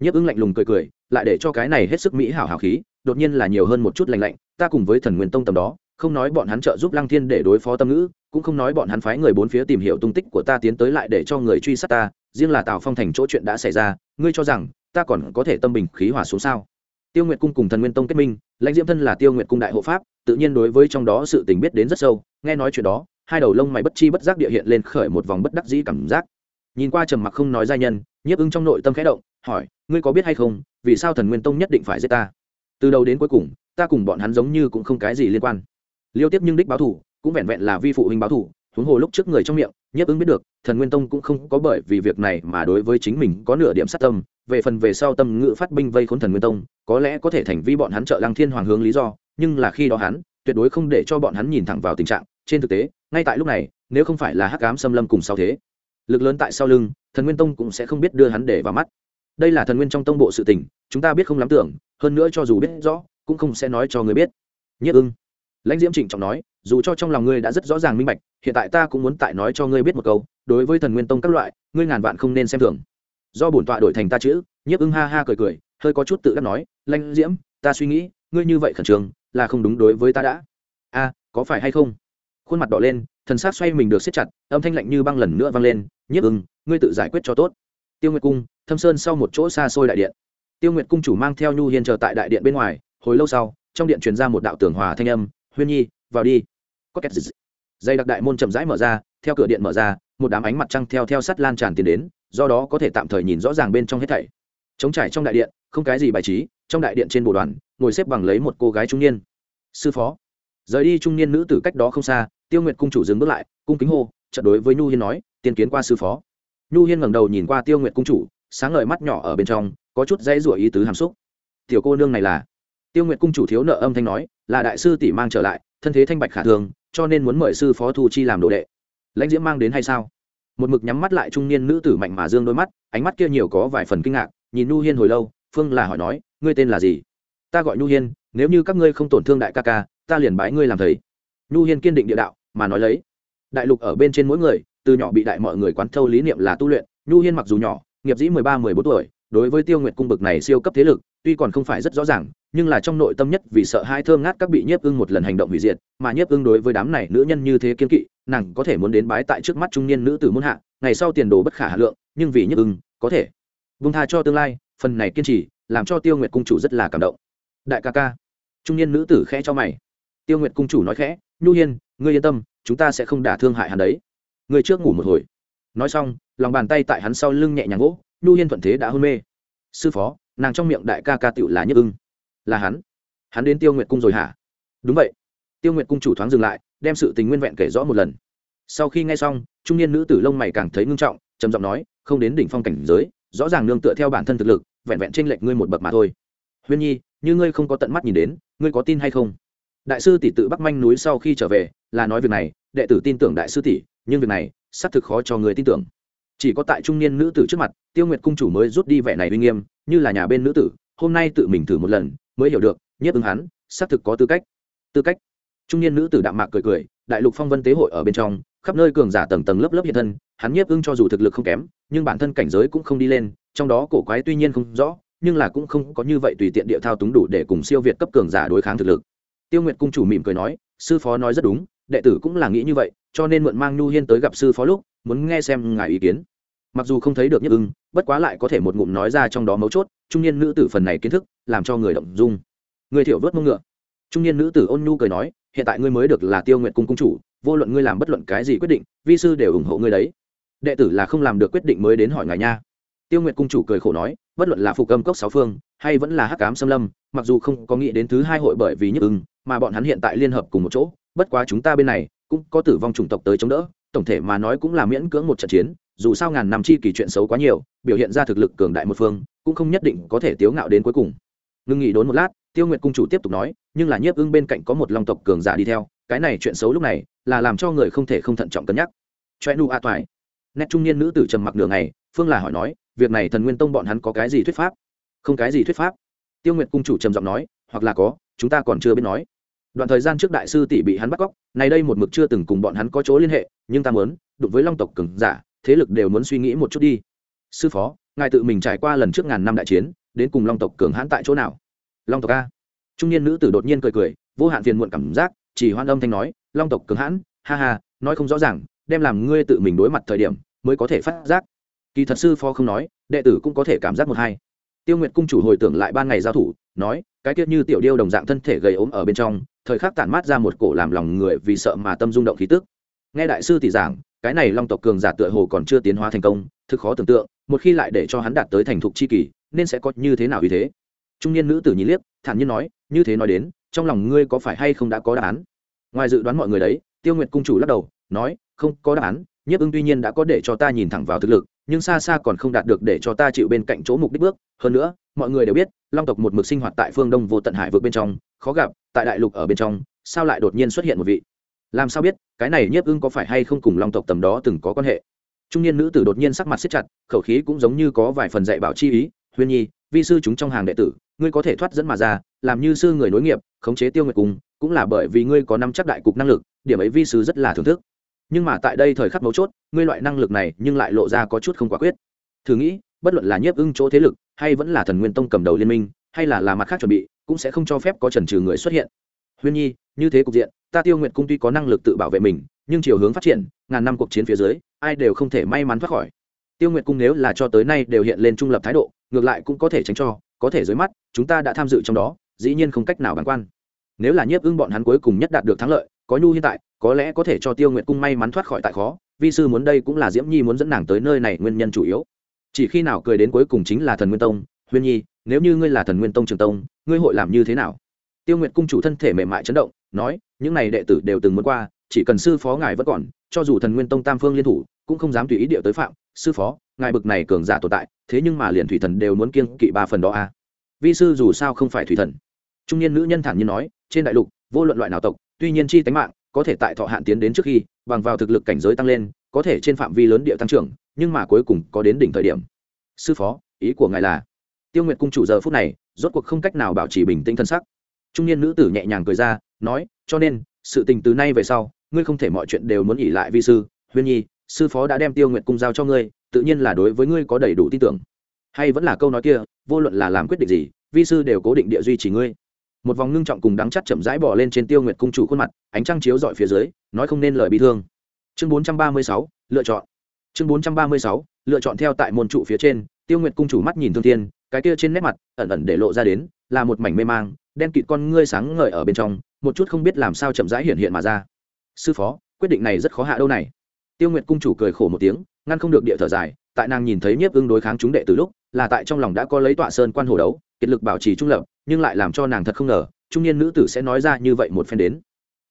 Nhiếp ưng lạnh lùng cười cười, lại để cho cái này hết sức mỹ hảo hảo khí, đột nhiên là nhiều hơn một chút lành lạnh, ta cùng với thần nguyên tông tầm đó, không nói bọn hắn trợ giúp lăng thiên để đối phó tâm ngữ, cũng không nói bọn hắn phái người bốn phía tìm hiểu tung tích của ta tiến tới lại để cho người truy sát ta, riêng là tào phong thành chỗ chuyện đã xảy ra, ngươi cho rằng ta còn có thể tâm bình khí hòa xuống sao? Tiêu nguyệt cung cùng thần nguyên tông kết minh lãnh diễm thân là tiêu nguyệt cung đại hộ pháp, tự nhiên đối với trong đó sự tình biết đến rất sâu, nghe nói chuyện đó, hai đầu lông mày bất chi bất giác địa hiện lên khởi một vòng bất đắc dĩ cảm giác. Nhìn qua trầm mặc không nói giai nhân, nhiếp ưng trong nội tâm khẽ động, hỏi, ngươi có biết hay không, vì sao thần nguyên tông nhất định phải giết ta? Từ đầu đến cuối cùng, ta cùng bọn hắn giống như cũng không cái gì liên quan. Liêu tiếp nhưng đích báo thủ, cũng vẹn vẹn là vi phụ huynh báo thủ huống hồ lúc trước người trong miệng, nhiếp ứng biết được, thần nguyên tông cũng không có bởi vì việc này mà đối với chính mình có nửa điểm sát tâm. Về phần về sau tâm ngữ phát binh vây khốn thần nguyên tông, có lẽ có thể thành vi bọn hắn trợ lăng thiên hoàng hướng lý do, nhưng là khi đó hắn, tuyệt đối không để cho bọn hắn nhìn thẳng vào tình trạng. Trên thực tế, ngay tại lúc này, nếu không phải là hắc ám xâm lâm cùng sau thế, lực lớn tại sau lưng, thần nguyên tông cũng sẽ không biết đưa hắn để vào mắt. Đây là thần nguyên trong tông bộ sự tình, chúng ta biết không lắm tưởng, hơn nữa cho dù biết rõ, cũng không sẽ nói cho người biết. Nhất ưng lãnh diễm trịnh trọng nói, dù cho trong lòng ngươi đã rất rõ ràng minh bạch, hiện tại ta cũng muốn tại nói cho ngươi biết một câu, đối với thần nguyên tông các loại, ngươi ngàn vạn không nên xem thường. Do bổn tọa đổi thành ta chữ, nhiếp ưng ha ha cười cười, hơi có chút tự đắc nói, lãnh diễm, ta suy nghĩ, ngươi như vậy khẩn trương, là không đúng đối với ta đã. A, có phải hay không? Khuôn mặt đỏ lên, thần sát xoay mình được siết chặt, âm thanh lạnh như băng lần nữa vang lên, nhiếp ưng, ngươi tự giải quyết cho tốt. Tiêu nguyệt cung, thâm sơn sau một chỗ xa xôi đại điện. Tiêu nguyệt cung chủ mang theo nhu hiên chờ tại đại điện bên ngoài, hồi lâu sau, trong điện truyền ra một đạo tường hòa thanh âm huyên nhi, vào đi. Có két dây đặc đại môn chậm rãi mở ra, theo cửa điện mở ra, một đám ánh mặt trăng theo theo sắt lan tràn tiến đến, do đó có thể tạm thời nhìn rõ ràng bên trong hết thảy. Chống trải trong đại điện, không cái gì bài trí, trong đại điện trên bộ đoàn, ngồi xếp bằng lấy một cô gái trung niên. Sư phó. Rời đi trung niên nữ tử cách đó không xa, tiêu nguyệt cung chủ dừng bước lại, cung kính hô trận đối với nhu hiên nói, tiên kiến qua sư phó. Nhu hiên ngẩng đầu nhìn qua tiêu nguyệt cung chủ, sáng ngời mắt nhỏ ở bên trong, có chút dãy rủa ý tứ hàm xúc. Tiểu cô nương này là tiêu nguyệt cung chủ thiếu nợ âm thanh nói, là đại sư tỷ mang trở lại, thân thế thanh bạch khả thường, cho nên muốn mời sư phó thu chi làm đồ đệ. Lãnh diễm mang đến hay sao? Một mực nhắm mắt lại trung niên nữ tử mạnh mà dương đôi mắt, ánh mắt kia nhiều có vài phần kinh ngạc, nhìn nhu hiên hồi lâu, phương là hỏi nói, ngươi tên là gì? Ta gọi nhu hiên, nếu như các ngươi không tổn thương đại ca ca, ta liền bái ngươi làm thầy. Nhu hiên kiên định địa đạo, mà nói lấy. Đại lục ở bên trên mỗi người, từ nhỏ bị đại mọi người quán thâu lý niệm là tu luyện, nhu hiên mặc dù nhỏ, nghiệp dĩ mười ba, mười bốn tuổi, đối với tiêu nguyệt cung bực này siêu cấp thế lực tuy còn không phải rất rõ ràng, nhưng là trong nội tâm nhất vì sợ hai thơm ngát các bị nhiếp ưng một lần hành động hủy diệt, mà nhiếp ưng đối với đám này nữ nhân như thế kiên kỵ, nàng có thể muốn đến bái tại trước mắt trung niên nữ tử muôn hạ, ngày sau tiền đồ bất khả hà lượng, nhưng vì nhiếp ưng, có thể. Vung tha cho tương lai, phần này kiên trì, làm cho tiêu nguyệt cung chủ rất là cảm động. Đại ca ca. Trung niên nữ tử khẽ cho mày. Tiêu nguyệt cung chủ nói khẽ, nhu hiên, ngươi yên tâm, chúng ta sẽ không đả thương hại hắn đấy. Ngươi trước ngủ một hồi. Nói xong, lòng bàn tay tại hắn sau lưng nhẹ nhàng gỗ, nhu hiên thuận thế đã hôn mê. Sư phó nàng trong miệng đại ca ca tựu là nhất ưng. Là hắn. Hắn đến tiêu nguyệt cung rồi hả? Đúng vậy. Tiêu nguyệt cung chủ thoáng dừng lại, đem sự tình nguyên vẹn kể rõ một lần. Sau khi nghe xong, trung niên nữ tử lông mày càng thấy ngưng trọng, trầm giọng nói, không đến đỉnh phong cảnh giới, rõ ràng nương tựa theo bản thân thực lực, vẹn vẹn tranh lệch ngươi một bậc mà thôi. Huyên nhi, như ngươi không có tận mắt nhìn đến, ngươi có tin hay không? Đại sư tỷ tự bắc manh núi sau khi trở về, là nói việc này, đệ tử tin tưởng đại sư tỷ, nhưng việc này, xác thực khó cho người tin tưởng chỉ có tại trung niên nữ tử trước mặt, tiêu nguyệt cung chủ mới rút đi vẻ này uy nghiêm, như là nhà bên nữ tử, hôm nay tự mình thử một lần, mới hiểu được nhiếp ứng hắn, xác thực có tư cách. Tư cách? Trung niên nữ tử đạm mạc cười cười, đại lục phong vân tế hội ở bên trong, khắp nơi cường giả tầng tầng lớp lớp hiện thân, hắn nhiếp ưng cho dù thực lực không kém, nhưng bản thân cảnh giới cũng không đi lên, trong đó cổ quái tuy nhiên không rõ, nhưng là cũng không có như vậy tùy tiện địa thao túng đủ để cùng siêu việt cấp cường giả đối kháng thực lực. Tiêu nguyệt cung chủ mỉm cười nói, sư phó nói rất đúng, đệ tử cũng là nghĩ như vậy, cho nên mượn mang nhu hiên tới gặp sư phó lúc muốn nghe xem ngài ý kiến. Mặc dù không thấy được nhất ưng, bất quá lại có thể một ngụm nói ra trong đó mấu chốt, trung niên nữ tử phần này kiến thức, làm cho người động dung. Người thiểu vớt mông ngựa. Trung niên nữ tử ôn nhu cười nói, hiện tại ngươi mới được là tiêu nguyện cung cung chủ, vô luận ngươi làm bất luận cái gì quyết định, vi sư đều ủng hộ ngươi đấy. Đệ tử là không làm được quyết định mới đến hỏi ngài nha. Tiêu nguyện cung chủ cười khổ nói, bất luận là phục âm cốc sáu phương, hay vẫn là hắc cám xâm lâm, mặc dù không có nghĩ đến thứ hai hội bởi vì nhức ưng, mà bọn hắn hiện tại liên hợp cùng một chỗ, bất quá chúng ta bên này, cũng có tử vong chủng tộc tới chống đỡ tổng thể mà nói cũng là miễn cưỡng một trận chiến, dù sao ngàn năm chi kỳ chuyện xấu quá nhiều, biểu hiện ra thực lực cường đại một phương, cũng không nhất định có thể tiếu ngạo đến cuối cùng. Ngưng nghỉ đốn một lát, tiêu nguyệt cung chủ tiếp tục nói, nhưng là nhiếp ưng bên cạnh có một long tộc cường giả đi theo, cái này chuyện xấu lúc này, là làm cho người không thể không thận trọng cân nhắc. Choe nu a toài. Nét trung niên nữ tử trầm mặc nửa ngày, phương là hỏi nói, việc này thần nguyên tông bọn hắn có cái gì thuyết pháp? Không cái gì thuyết pháp. Tiêu nguyệt cung chủ trầm giọng nói, hoặc là có, chúng ta còn chưa biết nói đoạn thời gian trước đại sư tỷ bị hắn bắt cóc, này đây một mực chưa từng cùng bọn hắn có chỗ liên hệ, nhưng ta muốn, đụng với long tộc cường giả, thế lực đều muốn suy nghĩ một chút đi. Sư phó, ngài tự mình trải qua lần trước ngàn năm đại chiến, đến cùng long tộc cường hãn tại chỗ nào? Long tộc a. Trung niên nữ tử đột nhiên cười cười, vô hạn phiền muộn cảm giác, chỉ hoan âm thanh nói, long tộc cường hãn, ha ha, nói không rõ ràng, đem làm ngươi tự mình đối mặt thời điểm, mới có thể phát giác. Kỳ thật sư phó không nói, đệ tử cũng có thể cảm giác một hai. Tiêu nguyệt cung chủ hồi tưởng lại ban ngày giao thủ, nói, cái tiết như tiểu điêu đồng dạng thân thể gầy ốm ở bên trong thời khắc tản mát ra một cổ làm lòng người vì sợ mà tâm rung động khí tức. Nghe đại sư tỷ giảng, cái này long tộc cường giả tựa hồ còn chưa tiến hóa thành công, thực khó tưởng tượng, một khi lại để cho hắn đạt tới thành thục chi kỳ, nên sẽ có như thế nào uy thế? Trung niên nữ tử nhìn liếc, thản nhiên nói, như thế nói đến, trong lòng ngươi có phải hay không đã có đáp án? Ngoài dự đoán mọi người đấy, tiêu nguyệt cung chủ lắc đầu, nói, không có đáp án, nhiếp ưng tuy nhiên đã có để cho ta nhìn thẳng vào thực lực, nhưng xa xa còn không đạt được để cho ta chịu bên cạnh chỗ mục đích bước. Hơn nữa mọi người đều biết, long tộc một mực sinh hoạt tại phương đông vô tận hải vượt bên trong, khó gặp, tại đại lục ở bên trong, sao lại đột nhiên xuất hiện một vị? Làm sao biết, cái này nhiếp ưng có phải hay không cùng long tộc tầm đó từng có quan hệ? Trung niên nữ tử đột nhiên sắc mặt siết chặt, khẩu khí cũng giống như có vài phần dạy bảo chi ý, huyên nhi, vi sư chúng trong hàng đệ tử, ngươi có thể thoát dẫn mà ra, làm như sư người nối nghiệp, khống chế tiêu nguyệt cùng cũng là bởi vì ngươi có năm chắc đại cục năng lực, điểm ấy vi sư rất là thưởng thức. Nhưng mà tại đây thời khắc mấu chốt, ngươi loại năng lực này nhưng lại lộ ra có chút không quả quyết. Thử nghĩ bất luận là nhiếp ưng chỗ thế lực, hay vẫn là thần nguyên tông cầm đầu liên minh, hay là là mặt khác chuẩn bị, cũng sẽ không cho phép có trần trừ người xuất hiện. Huyên nhi, như thế cục diện, ta tiêu nguyện cung tuy có năng lực tự bảo vệ mình, nhưng chiều hướng phát triển, ngàn năm cuộc chiến phía dưới, ai đều không thể may mắn thoát khỏi. Tiêu nguyện cung nếu là cho tới nay đều hiện lên trung lập thái độ, ngược lại cũng có thể tránh cho, có thể dưới mắt, chúng ta đã tham dự trong đó, dĩ nhiên không cách nào bàng quan. Nếu là nhiếp ưng bọn hắn cuối cùng nhất đạt được thắng lợi, có nhu hiện tại, có lẽ có thể cho tiêu nguyện cung may mắn thoát khỏi tại khó, vi sư muốn đây cũng là diễm nhi muốn dẫn nàng tới nơi này nguyên nhân chủ yếu chỉ khi nào cười đến cuối cùng chính là thần nguyên tông, huyên nhi, nếu như ngươi là thần nguyên tông trường tông, ngươi hội làm như thế nào tiêu nguyệt cung chủ thân thể mềm mại chấn động, nói, những này đệ tử đều từng muốn qua, chỉ cần sư phó ngài vẫn còn, cho dù thần nguyên tông tam phương liên thủ, cũng không dám tùy ý điệu tới phạm, sư phó, ngài bực này cường giả tồn tại, thế nhưng mà liền thủy thần đều muốn kiêng kỵ ba phần đó à. vi sư dù sao không phải thủy thần trung niên nữ nhân thản nhiên nói, trên đại lục, vô luận loại nào tộc, tuy nhiên chi tánh mạng, có thể tại thọ hạn tiến đến trước khi, bằng vào thực lực cảnh giới tăng lên có thể trên phạm vi lớn địa tăng trưởng, nhưng mà cuối cùng có đến đỉnh thời điểm. Sư phó, ý của ngài là, tiêu nguyệt cung chủ giờ phút này, rốt cuộc không cách nào bảo trì bình tĩnh thân sắc. Trung niên nữ tử nhẹ nhàng cười ra, nói, cho nên, sự tình từ nay về sau, ngươi không thể mọi chuyện đều muốn nghỉ lại vi sư. Huyên nhi, sư phó đã đem tiêu nguyệt cung giao cho ngươi, tự nhiên là đối với ngươi có đầy đủ tin tưởng. Hay vẫn là câu nói kia, vô luận là làm quyết định gì, vi sư đều cố định địa duy trì ngươi. Một vòng ngưng trọng cùng đắng chắt chậm rãi bỏ lên trên tiêu nguyệt cung chủ khuôn mặt, ánh trăng chiếu dọi phía dưới, nói không nên lời bị thương chương bốn trăm ba mươi sáu, lựa chọn. Chương bốn trăm ba mươi sáu, lựa chọn theo tại môn trụ phía trên, tiêu nguyệt cung chủ mắt nhìn thương thiên, cái kia trên nét mặt, ẩn ẩn để lộ ra đến, là một mảnh mê mang, đen kịt con ngươi sáng ngời ở bên trong, một chút không biết làm sao chậm rãi hiện hiện mà ra. Sư phó, quyết định này rất khó hạ đâu này. Tiêu nguyệt cung chủ cười khổ một tiếng, ngăn không được địa thở dài, tại nàng nhìn thấy nhiếp ưng đối kháng chúng đệ từ lúc, là tại trong lòng đã có lấy tọa sơn quan hồ đấu, kiệt lực bảo trì trung lập, nhưng lại làm cho nàng thật không ngờ, trung niên nữ tử sẽ nói ra như vậy một phen đến.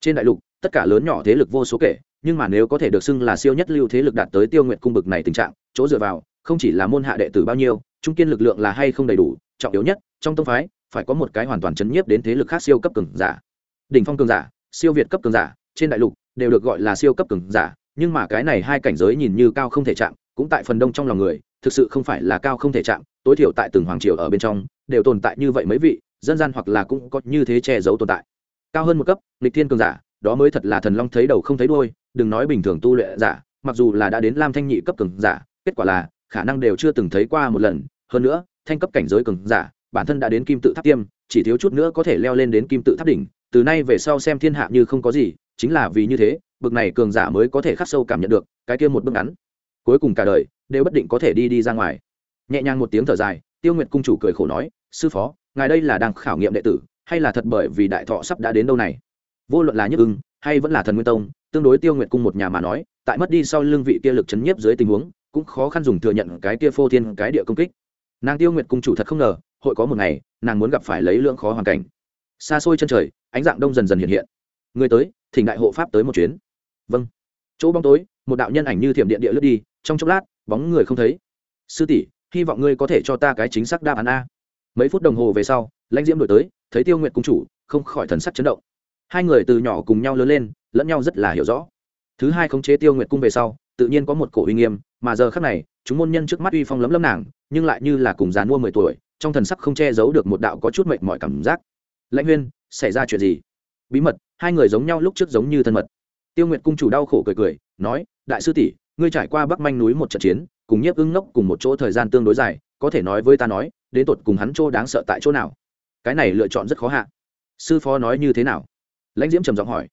Trên đại lục, tất cả lớn nhỏ thế lực vô số kể nhưng mà nếu có thể được xưng là siêu nhất lưu thế lực đạt tới tiêu nguyện cung bực này tình trạng, chỗ dựa vào, không chỉ là môn hạ đệ tử bao nhiêu, trung kiên lực lượng là hay không đầy đủ, trọng yếu nhất, trong tông phái, phải có một cái hoàn toàn chấn nhiếp đến thế lực khác siêu cấp cường giả. Đỉnh phong cường giả, siêu việt cấp cường giả, trên đại lục đều được gọi là siêu cấp cường giả, nhưng mà cái này hai cảnh giới nhìn như cao không thể chạm, cũng tại phần đông trong lòng người, thực sự không phải là cao không thể chạm, tối thiểu tại từng hoàng triều ở bên trong, đều tồn tại như vậy mấy vị, dân gian hoặc là cũng có như thế che giấu tồn tại. Cao hơn một cấp lịch thiên cường giả, đó mới thật là thần long thấy đầu không thấy đuôi đừng nói bình thường tu luyện giả, mặc dù là đã đến lam thanh nhị cấp cường giả, kết quả là khả năng đều chưa từng thấy qua một lần. Hơn nữa, thanh cấp cảnh giới cường giả, bản thân đã đến kim tự tháp tiêm, chỉ thiếu chút nữa có thể leo lên đến kim tự tháp đỉnh. Từ nay về sau xem thiên hạ như không có gì, chính là vì như thế, bực này cường giả mới có thể khắc sâu cảm nhận được cái kia một bước ngắn. Cuối cùng cả đời đều bất định có thể đi đi ra ngoài. Nhẹ nhàng một tiếng thở dài, tiêu nguyệt cung chủ cười khổ nói, sư phó, ngài đây là đang khảo nghiệm đệ tử, hay là thật bởi vì đại thọ sắp đã đến đâu này? Vô luận là nhất ưng hay vẫn là thần nguyên tông, tương đối tiêu nguyệt cung một nhà mà nói, tại mất đi sau lưng vị kia lực chấn nhiếp dưới tình huống, cũng khó khăn dùng thừa nhận cái kia phô thiên cái địa công kích. Nàng tiêu nguyệt cung chủ thật không ngờ, hội có một ngày, nàng muốn gặp phải lấy lưỡng khó hoàn cảnh. Xa xôi chân trời, ánh dạng đông dần dần hiện hiện. Người tới, thỉnh đại hộ pháp tới một chuyến. Vâng. Chỗ bóng tối, một đạo nhân ảnh như thiểm điện địa lướt đi, trong chốc lát, bóng người không thấy. Sư tỷ, hy vọng ngươi có thể cho ta cái chính xác đáp án a. Mấy phút đồng hồ về sau, lãnh diễm đổi tới, thấy tiêu nguyện cung chủ, không khỏi thần sắc chấn động hai người từ nhỏ cùng nhau lớn lên, lẫn nhau rất là hiểu rõ. Thứ hai khống chế tiêu Nguyệt cung về sau, tự nhiên có một cổ uy nghiêm, mà giờ khác này, chúng môn nhân trước mắt uy phong lấm lấm nàng, nhưng lại như là cùng dàn mua mười tuổi, trong thần sắc không che giấu được một đạo có chút mệnh mọi cảm giác. Lãnh huyên, xảy ra chuyện gì? Bí mật, hai người giống nhau lúc trước giống như thân mật. Tiêu Nguyệt cung chủ đau khổ cười cười, nói, đại sư tỷ, ngươi trải qua bắc manh núi một trận chiến, cùng nhiếp ưng ngốc cùng một chỗ thời gian tương đối dài, có thể nói với ta nói, đến tột cùng hắn chỗ đáng sợ tại chỗ nào? Cái này lựa chọn rất khó hạ. Sư phó nói như thế nào? Lãnh diễm trầm giọng hỏi,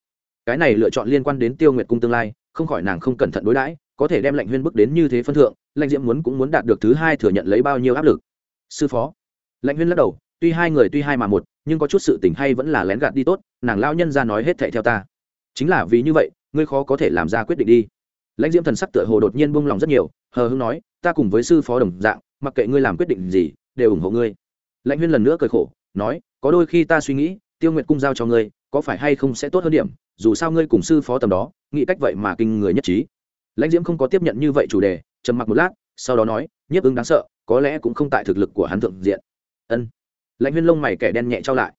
cái này lựa chọn liên quan đến tiêu nguyệt cung tương lai, không khỏi nàng không cẩn thận đối đãi, có thể đem lệnh huyên bước đến như thế phân thượng, lãnh diễm muốn cũng muốn đạt được thứ hai thừa nhận lấy bao nhiêu áp lực? Sư phó. Lãnh huyên lắc đầu, tuy hai người tuy hai mà một, nhưng có chút sự tình hay vẫn là lén gạt đi tốt, nàng lao nhân ra nói hết thệ theo ta. Chính là vì như vậy, ngươi khó có thể làm ra quyết định đi. Lãnh diễm thần sắc tựa hồ đột nhiên buông lòng rất nhiều, hờ hưng nói, ta cùng với sư phó đồng dạng, mặc kệ ngươi làm quyết định gì, đều ủng hộ ngươi. Lãnh huyên lần nữa cười khổ, nói, có đôi khi ta suy nghĩ, tiêu nguyệt cung giao cho ngươi có phải hay không sẽ tốt hơn điểm, dù sao ngươi cùng sư phó tầm đó, nghĩ cách vậy mà kinh người nhất trí. Lãnh diễm không có tiếp nhận như vậy chủ đề, trầm mặc một lát, sau đó nói, nhiếp ứng đáng sợ, có lẽ cũng không tại thực lực của hắn thượng diện. Ân. Lãnh huyên lông mày kẻ đen nhẹ trao lại.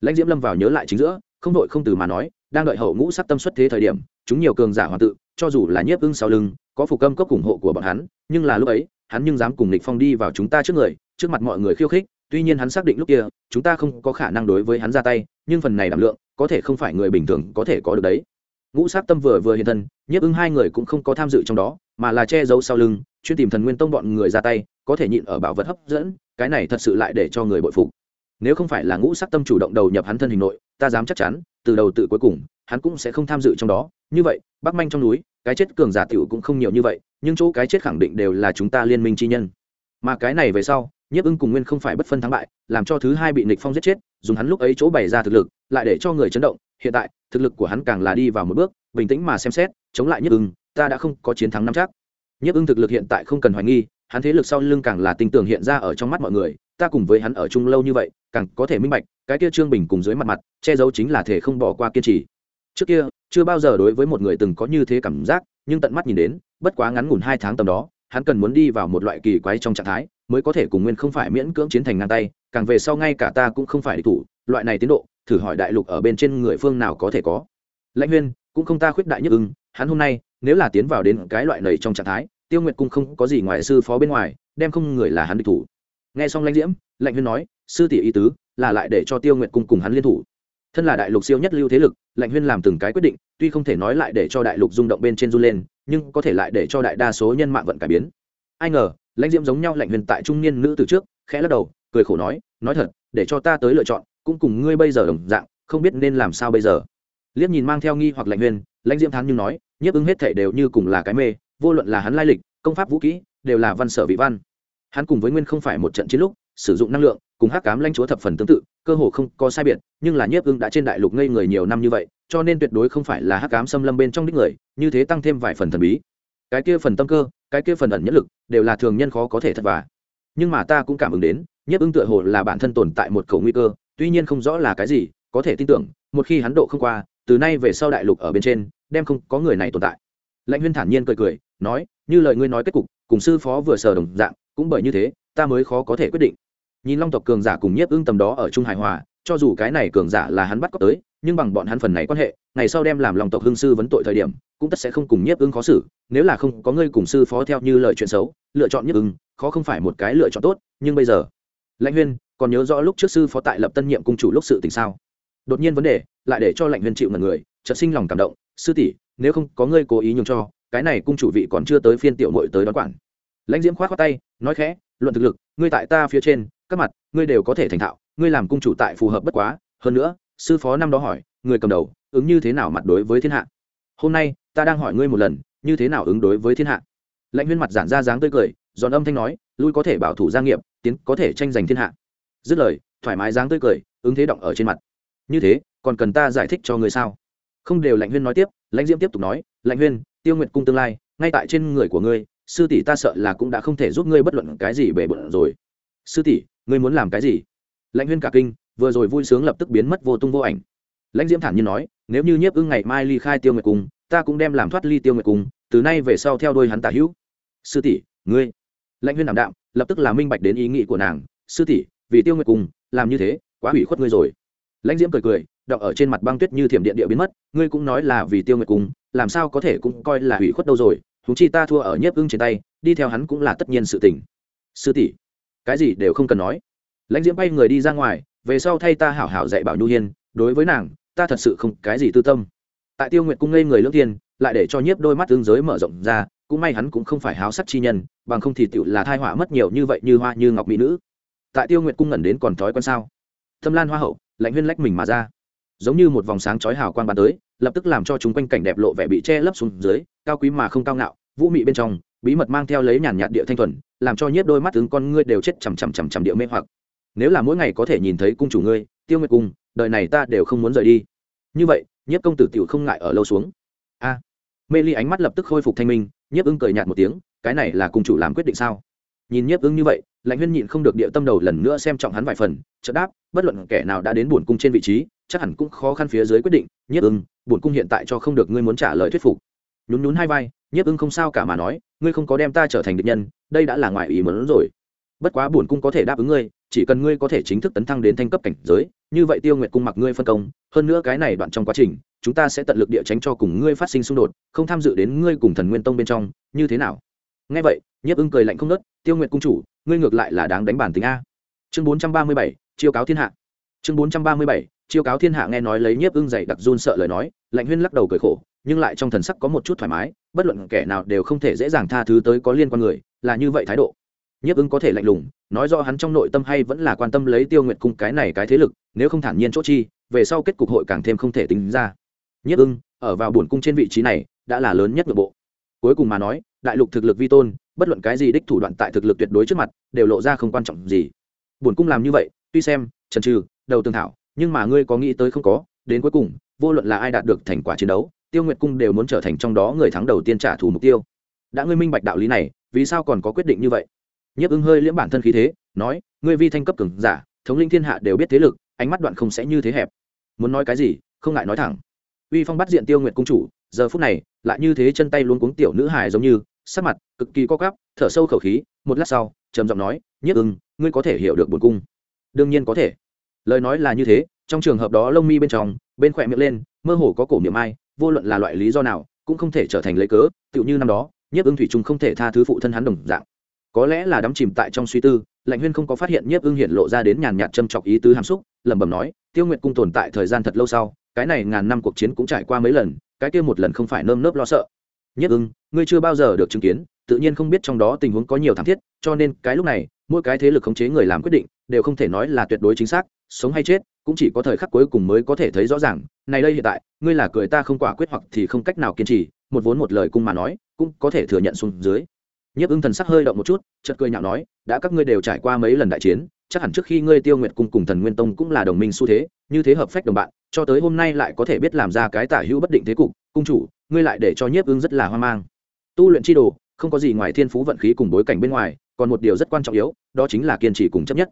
Lãnh diễm lâm vào nhớ lại chính giữa, không đội không từ mà nói, đang đợi hậu ngũ sắc tâm xuất thế thời điểm, chúng nhiều cường giả hoàng tự, cho dù là nhiếp ưng sau lưng, có phục âm cốc ủng hộ của bọn hắn, nhưng là lúc ấy, hắn nhưng dám cùng nịch phong đi vào chúng ta trước người, trước mặt mọi người khiêu khích tuy nhiên hắn xác định lúc kia, chúng ta không có khả năng đối với hắn ra tay, nhưng phần này đảm lượng, có thể không phải người bình thường có thể có được đấy. Ngũ sát tâm vừa vừa hiện thân, nhiếp ưng hai người cũng không có tham dự trong đó, mà là che giấu sau lưng, chuyên tìm thần nguyên tông bọn người ra tay, có thể nhịn ở bảo vật hấp dẫn, cái này thật sự lại để cho người bội phục. Nếu không phải là ngũ sắc tâm chủ động đầu nhập hắn thân hình nội, ta dám chắc chắn, từ đầu tự cuối cùng, hắn cũng sẽ không tham dự trong đó. Như vậy, bắc manh trong núi, cái chết cường giả tiểu cũng không nhiều như vậy, nhưng chỗ cái chết khẳng định đều là chúng ta liên minh chi nhân. Mà cái này về sau nhiếp ưng cùng nguyên không phải bất phân thắng bại, làm cho thứ hai bị nịch phong giết chết, dùng hắn lúc ấy chỗ bày ra thực lực, lại để cho người chấn động. Hiện tại, thực lực của hắn càng là đi vào một bước, bình tĩnh mà xem xét, chống lại nhiếp ưng, ta đã không có chiến thắng năm chắc. Nhiếp ưng thực lực hiện tại không cần hoài nghi, hắn thế lực sau lưng càng là tình tưởng hiện ra ở trong mắt mọi người, ta cùng với hắn ở chung lâu như vậy, càng có thể minh bạch, cái kia trương bình cùng dưới mặt mặt, che giấu chính là thể không bỏ qua kiên trì. Trước kia, chưa bao giờ đối với một người từng có như thế cảm giác, nhưng tận mắt nhìn đến, bất quá ngắn ngủn hai tháng tầm đó, hắn cần muốn đi vào một loại kỳ quái trong trạng thái mới có thể cùng nguyên không phải miễn cưỡng chiến thành ngang tay, càng về sau ngay cả ta cũng không phải địch thủ, loại này tiến độ, thử hỏi đại lục ở bên trên người phương nào có thể có. Lãnh huyên, cũng không ta khuyết đại nhất ưng, hắn hôm nay, nếu là tiến vào đến cái loại này trong trạng thái, tiêu nguyệt cung không có gì ngoài sư phó bên ngoài, đem không người là hắn địch thủ. Nghe xong lãnh diễm, lãnh huyên nói, sư tỷ ý tứ, là lại để cho tiêu nguyệt cung cùng hắn liên thủ. Thân là đại lục siêu nhất lưu thế lực, lãnh huyên làm từng cái quyết định, tuy không thể nói lại để cho đại lục rung động bên trên run lên, nhưng có thể lại để cho đại đa số nhân mạng vận cải biến. Ai ngờ lãnh diễm giống nhau lạnh huyền tại trung niên nữ từ trước, khẽ lắc đầu, cười khổ nói nói thật, để cho ta tới lựa chọn, cũng cùng ngươi bây giờ đồng dạng, không biết nên làm sao bây giờ. Liếc nhìn mang theo nghi hoặc lạnh huyền, lãnh diễm thán nhưng nói, nhiếp ứng hết thể đều như cùng là cái mê, vô luận là hắn lai lịch, công pháp vũ kỹ, đều là văn sở vị văn. Hắn cùng với nguyên không phải một trận chiến lúc, sử dụng năng lượng, cùng hắc cám lãnh chúa thập phần tương tự, cơ hồ không có sai biệt, nhưng là nhiếp ưng đã trên đại lục ngây người nhiều năm như vậy, cho nên tuyệt đối không phải là hắc cám xâm lâm bên trong đích người, như thế tăng thêm vài phần thần bí cái kia phần tâm cơ, cái kia phần ẩn nhất lực, đều là thường nhân khó có thể thật vả nhưng mà ta cũng cảm ứng đến, nhiếp ưng tựa hồ là bản thân tồn tại một khẩu nguy cơ, tuy nhiên không rõ là cái gì, có thể tin tưởng, một khi hắn độ không qua, từ nay về sau đại lục ở bên trên, đem không có người này tồn tại. Lãnh huyên thản nhiên cười cười, nói, như lời ngươi nói kết cục, cùng sư phó vừa sờ đồng dạng, cũng bởi như thế, ta mới khó có thể quyết định. Nhìn long tộc cường giả cùng nhiếp ưng tầm đó ở trung hài hòa, cho dù cái này cường giả là hắn bắt cóc tới, nhưng bằng bọn hắn phần này quan hệ, ngày sau đem làm lòng tộc hương sư vấn tội thời điểm cũng tất sẽ không cùng nhiếp ưng khó xử, nếu là không có ngươi cùng sư phó theo như lời chuyện xấu, lựa chọn nhiếp ưng khó không phải một cái lựa chọn tốt, nhưng bây giờ, lãnh huyên, còn nhớ rõ lúc trước sư phó tại lập tân nhiệm cung chủ lúc sự tình sao? Đột nhiên vấn đề, lại để cho lãnh huyên chịu ngần người, chợt sinh lòng cảm động, sư tỷ, nếu không có ngươi cố ý nhường cho, cái này cung chủ vị còn chưa tới phiên tiểu mội tới đón quản. Lãnh diễm khoát khoát tay, nói khẽ, luận thực lực, ngươi tại ta phía trên, các mặt, ngươi đều có thể thành thạo, ngươi làm cung chủ tại phù hợp bất quá, hơn nữa, sư phó năm đó hỏi, người cầm đầu, ứng như thế nào mặt đối với thiên hạ? Hôm nay ta đang hỏi ngươi một lần, như thế nào ứng đối với thiên hạ? Lãnh huyên mặt giản ra dáng tươi cười, giòn âm thanh nói, lui có thể bảo thủ gia nghiệp, tiến có thể tranh giành thiên hạ. Dứt lời, thoải mái dáng tươi cười, ứng thế động ở trên mặt. Như thế, còn cần ta giải thích cho ngươi sao? Không đều lãnh huyên nói tiếp, lãnh diễm tiếp tục nói, lãnh huyên, tiêu nguyện cung tương lai, ngay tại trên người của ngươi, sư tỷ ta sợ là cũng đã không thể giúp ngươi bất luận cái gì bề bận rồi. Sư tỷ, ngươi muốn làm cái gì? Lãnh huyên cả kinh, vừa rồi vui sướng lập tức biến mất vô tung vô ảnh. Lãnh diễm thản nhiên nói, nếu như nhiếp ưng ngày mai ly khai tiêu nguyệt cung ta cũng đem làm thoát ly tiêu nguyệt cung từ nay về sau theo đôi hắn tả hữu. Sư tỷ, ngươi. Lãnh huyên đảm đạm, lập tức là minh bạch đến ý nghĩ của nàng. Sư tỷ, vì tiêu nguyệt cung làm như thế, quá hủy khuất ngươi rồi. Lãnh diễm cười cười, đọc ở trên mặt băng tuyết như thiểm điện địa biến mất, ngươi cũng nói là vì tiêu nguyệt cung làm sao có thể cũng coi là hủy khuất đâu rồi chúng chi ta thua ở nhiếp ưng trên tay, đi theo hắn cũng là tất nhiên sự tình. Sư tỷ, cái gì đều không cần nói. Lãnh diễm bay người đi ra ngoài, về sau thay ta hảo hảo dạy bảo nhu hiên, đối với nàng, ta thật sự không cái gì tư tâm tại tiêu nguyệt cung ngây người lương tiên lại để cho nhiếp đôi mắt tương giới mở rộng ra, cũng may hắn cũng không phải háo sắc chi nhân, bằng không thì tựu là thai họa mất nhiều như vậy như hoa như ngọc mỹ nữ. Tại tiêu nguyệt cung ngẩn đến còn thói quen sao? Thâm lan hoa hậu, lạnh huyên lách mình mà ra. Giống như một vòng sáng chói hào quang bắn tới, lập tức làm cho chúng quanh cảnh đẹp lộ vẻ bị che lấp xuống dưới, cao quý mà không cao ngạo, vũ mị bên trong, bí mật mang theo lấy nhàn nhạt địa thanh thuần, làm cho nhiếp đôi mắt tướng con ngươi đều chết chằm chằm chằm chằm địa mê hoặc. Nếu là mỗi ngày có thể nhìn thấy cung chủ ngươi, tiêu nguyệt cung, đời này ta đều không muốn rời đi. Như vậy nhiếp công tử tiểu không ngại ở lâu xuống. A. Mê ly ánh mắt lập tức khôi phục thanh minh, nhiếp ưng cười nhạt một tiếng, cái này là cung chủ làm quyết định sao? Nhìn nhiếp ưng như vậy, lãnh huyên nhịn không được địa tâm đầu lần nữa xem trọng hắn vài phần, chợt đáp, bất luận kẻ nào đã đến bổn cung trên vị trí, chắc hẳn cũng khó khăn phía dưới quyết định, nhiếp ưng, bổn cung hiện tại cho không được ngươi muốn trả lời thuyết phục. Nhún nhún hai vai, nhiếp ưng không sao cả mà nói, ngươi không có đem ta trở thành địch nhân, đây đã là ngoài ý muốn rồi. Bất quá bổn cung có thể đáp ứng ngươi chỉ cần ngươi có thể chính thức tấn thăng đến thanh cấp cảnh giới, như vậy tiêu nguyệt cung mặc ngươi phân công, hơn nữa cái này đoạn trong quá trình, chúng ta sẽ tận lực địa tránh cho cùng ngươi phát sinh xung đột, không tham dự đến ngươi cùng thần nguyên tông bên trong, như thế nào? Nghe vậy, nhiếp ưng cười lạnh không nớt tiêu nguyệt cung chủ, ngươi ngược lại là đáng đánh bản tính a. Chương bốn trăm ba mươi bảy, chiêu cáo thiên hạ. Chương bốn trăm ba mươi bảy, chiêu cáo thiên hạ nghe nói lấy nhiếp ưng dày đặc run sợ lời nói, lạnh huyên lắc đầu cười khổ, nhưng lại trong thần sắc có một chút thoải mái, bất luận kẻ nào đều không thể dễ dàng tha thứ tới có liên quan người, là như vậy thái độ. Nhiếp ưng có thể lạnh lùng nói rõ hắn trong nội tâm hay vẫn là quan tâm lấy tiêu nguyệt cung cái này cái thế lực, nếu không thản nhiên chỗ chi, về sau kết cục hội càng thêm không thể tính ra. Nhất ưng, ở vào bổn cung trên vị trí này, đã là lớn nhất nội bộ. Cuối cùng mà nói, đại lục thực lực vi tôn, bất luận cái gì đích thủ đoạn tại thực lực tuyệt đối trước mặt, đều lộ ra không quan trọng gì. Bổn cung làm như vậy, tuy xem trần trừ đầu tương thảo, nhưng mà ngươi có nghĩ tới không có, đến cuối cùng, vô luận là ai đạt được thành quả chiến đấu, tiêu nguyệt cung đều muốn trở thành trong đó người thắng đầu tiên trả thù mục tiêu. Đã ngươi minh bạch đạo lý này, vì sao còn có quyết định như vậy? Nhiếp ưng hơi liễm bản thân khí thế, nói, ngươi vi thanh cấp cường giả, thống linh thiên hạ đều biết thế lực, ánh mắt đoạn không sẽ như thế hẹp. Muốn nói cái gì, không ngại nói thẳng. Uy phong bắt diện tiêu nguyệt cung chủ, giờ phút này, lại như thế chân tay luôn cuống tiểu nữ hài giống như, sắc mặt cực kỳ co cắp thở sâu khẩu khí, một lát sau, trầm giọng nói, nhiếp ưng, ngươi có thể hiểu được bổn cung. Đương nhiên có thể. Lời nói là như thế, trong trường hợp đó lông mi bên trong, bên khỏe miệng lên, mơ hồ có cổ miệng ai, vô luận là loại lý do nào, cũng không thể trở thành lấy cớ, tựu như năm đó, nhiếp ưng thủy trung không thể tha thứ phụ thân hắn đồng dạng có lẽ là đắm chìm tại trong suy tư, lạnh huyên không có phát hiện nhiếp ưng hiện lộ ra đến nhàn nhạt châm chọc ý tứ hàm xúc, lẩm bẩm nói, tiêu nguyện cung tồn tại thời gian thật lâu sau, cái này ngàn năm cuộc chiến cũng trải qua mấy lần, cái kia một lần không phải nơm nớp lo sợ. Nhiếp ưng, ngươi chưa bao giờ được chứng kiến, tự nhiên không biết trong đó tình huống có nhiều thảm thiết, cho nên cái lúc này, mỗi cái thế lực khống chế người làm quyết định, đều không thể nói là tuyệt đối chính xác, sống hay chết, cũng chỉ có thời khắc cuối cùng mới có thể thấy rõ ràng. Này đây hiện tại, ngươi là cười ta không quả quyết hoặc thì không cách nào kiên trì, một vốn một lời cung mà nói, cũng có thể thừa nhận xuống dưới nhiếp ưng thần sắc hơi động một chút, chợt cười nhạo nói, đã các ngươi đều trải qua mấy lần đại chiến, chắc hẳn trước khi ngươi tiêu nguyệt cung cùng thần nguyên tông cũng là đồng minh xu thế, như thế hợp phách đồng bạn, cho tới hôm nay lại có thể biết làm ra cái tả hữu bất định thế cục, cung chủ, ngươi lại để cho nhiếp ưng rất là hoang mang. Tu luyện chi đồ, không có gì ngoài thiên phú vận khí cùng bối cảnh bên ngoài, còn một điều rất quan trọng yếu, đó chính là kiên trì cùng chấp nhất.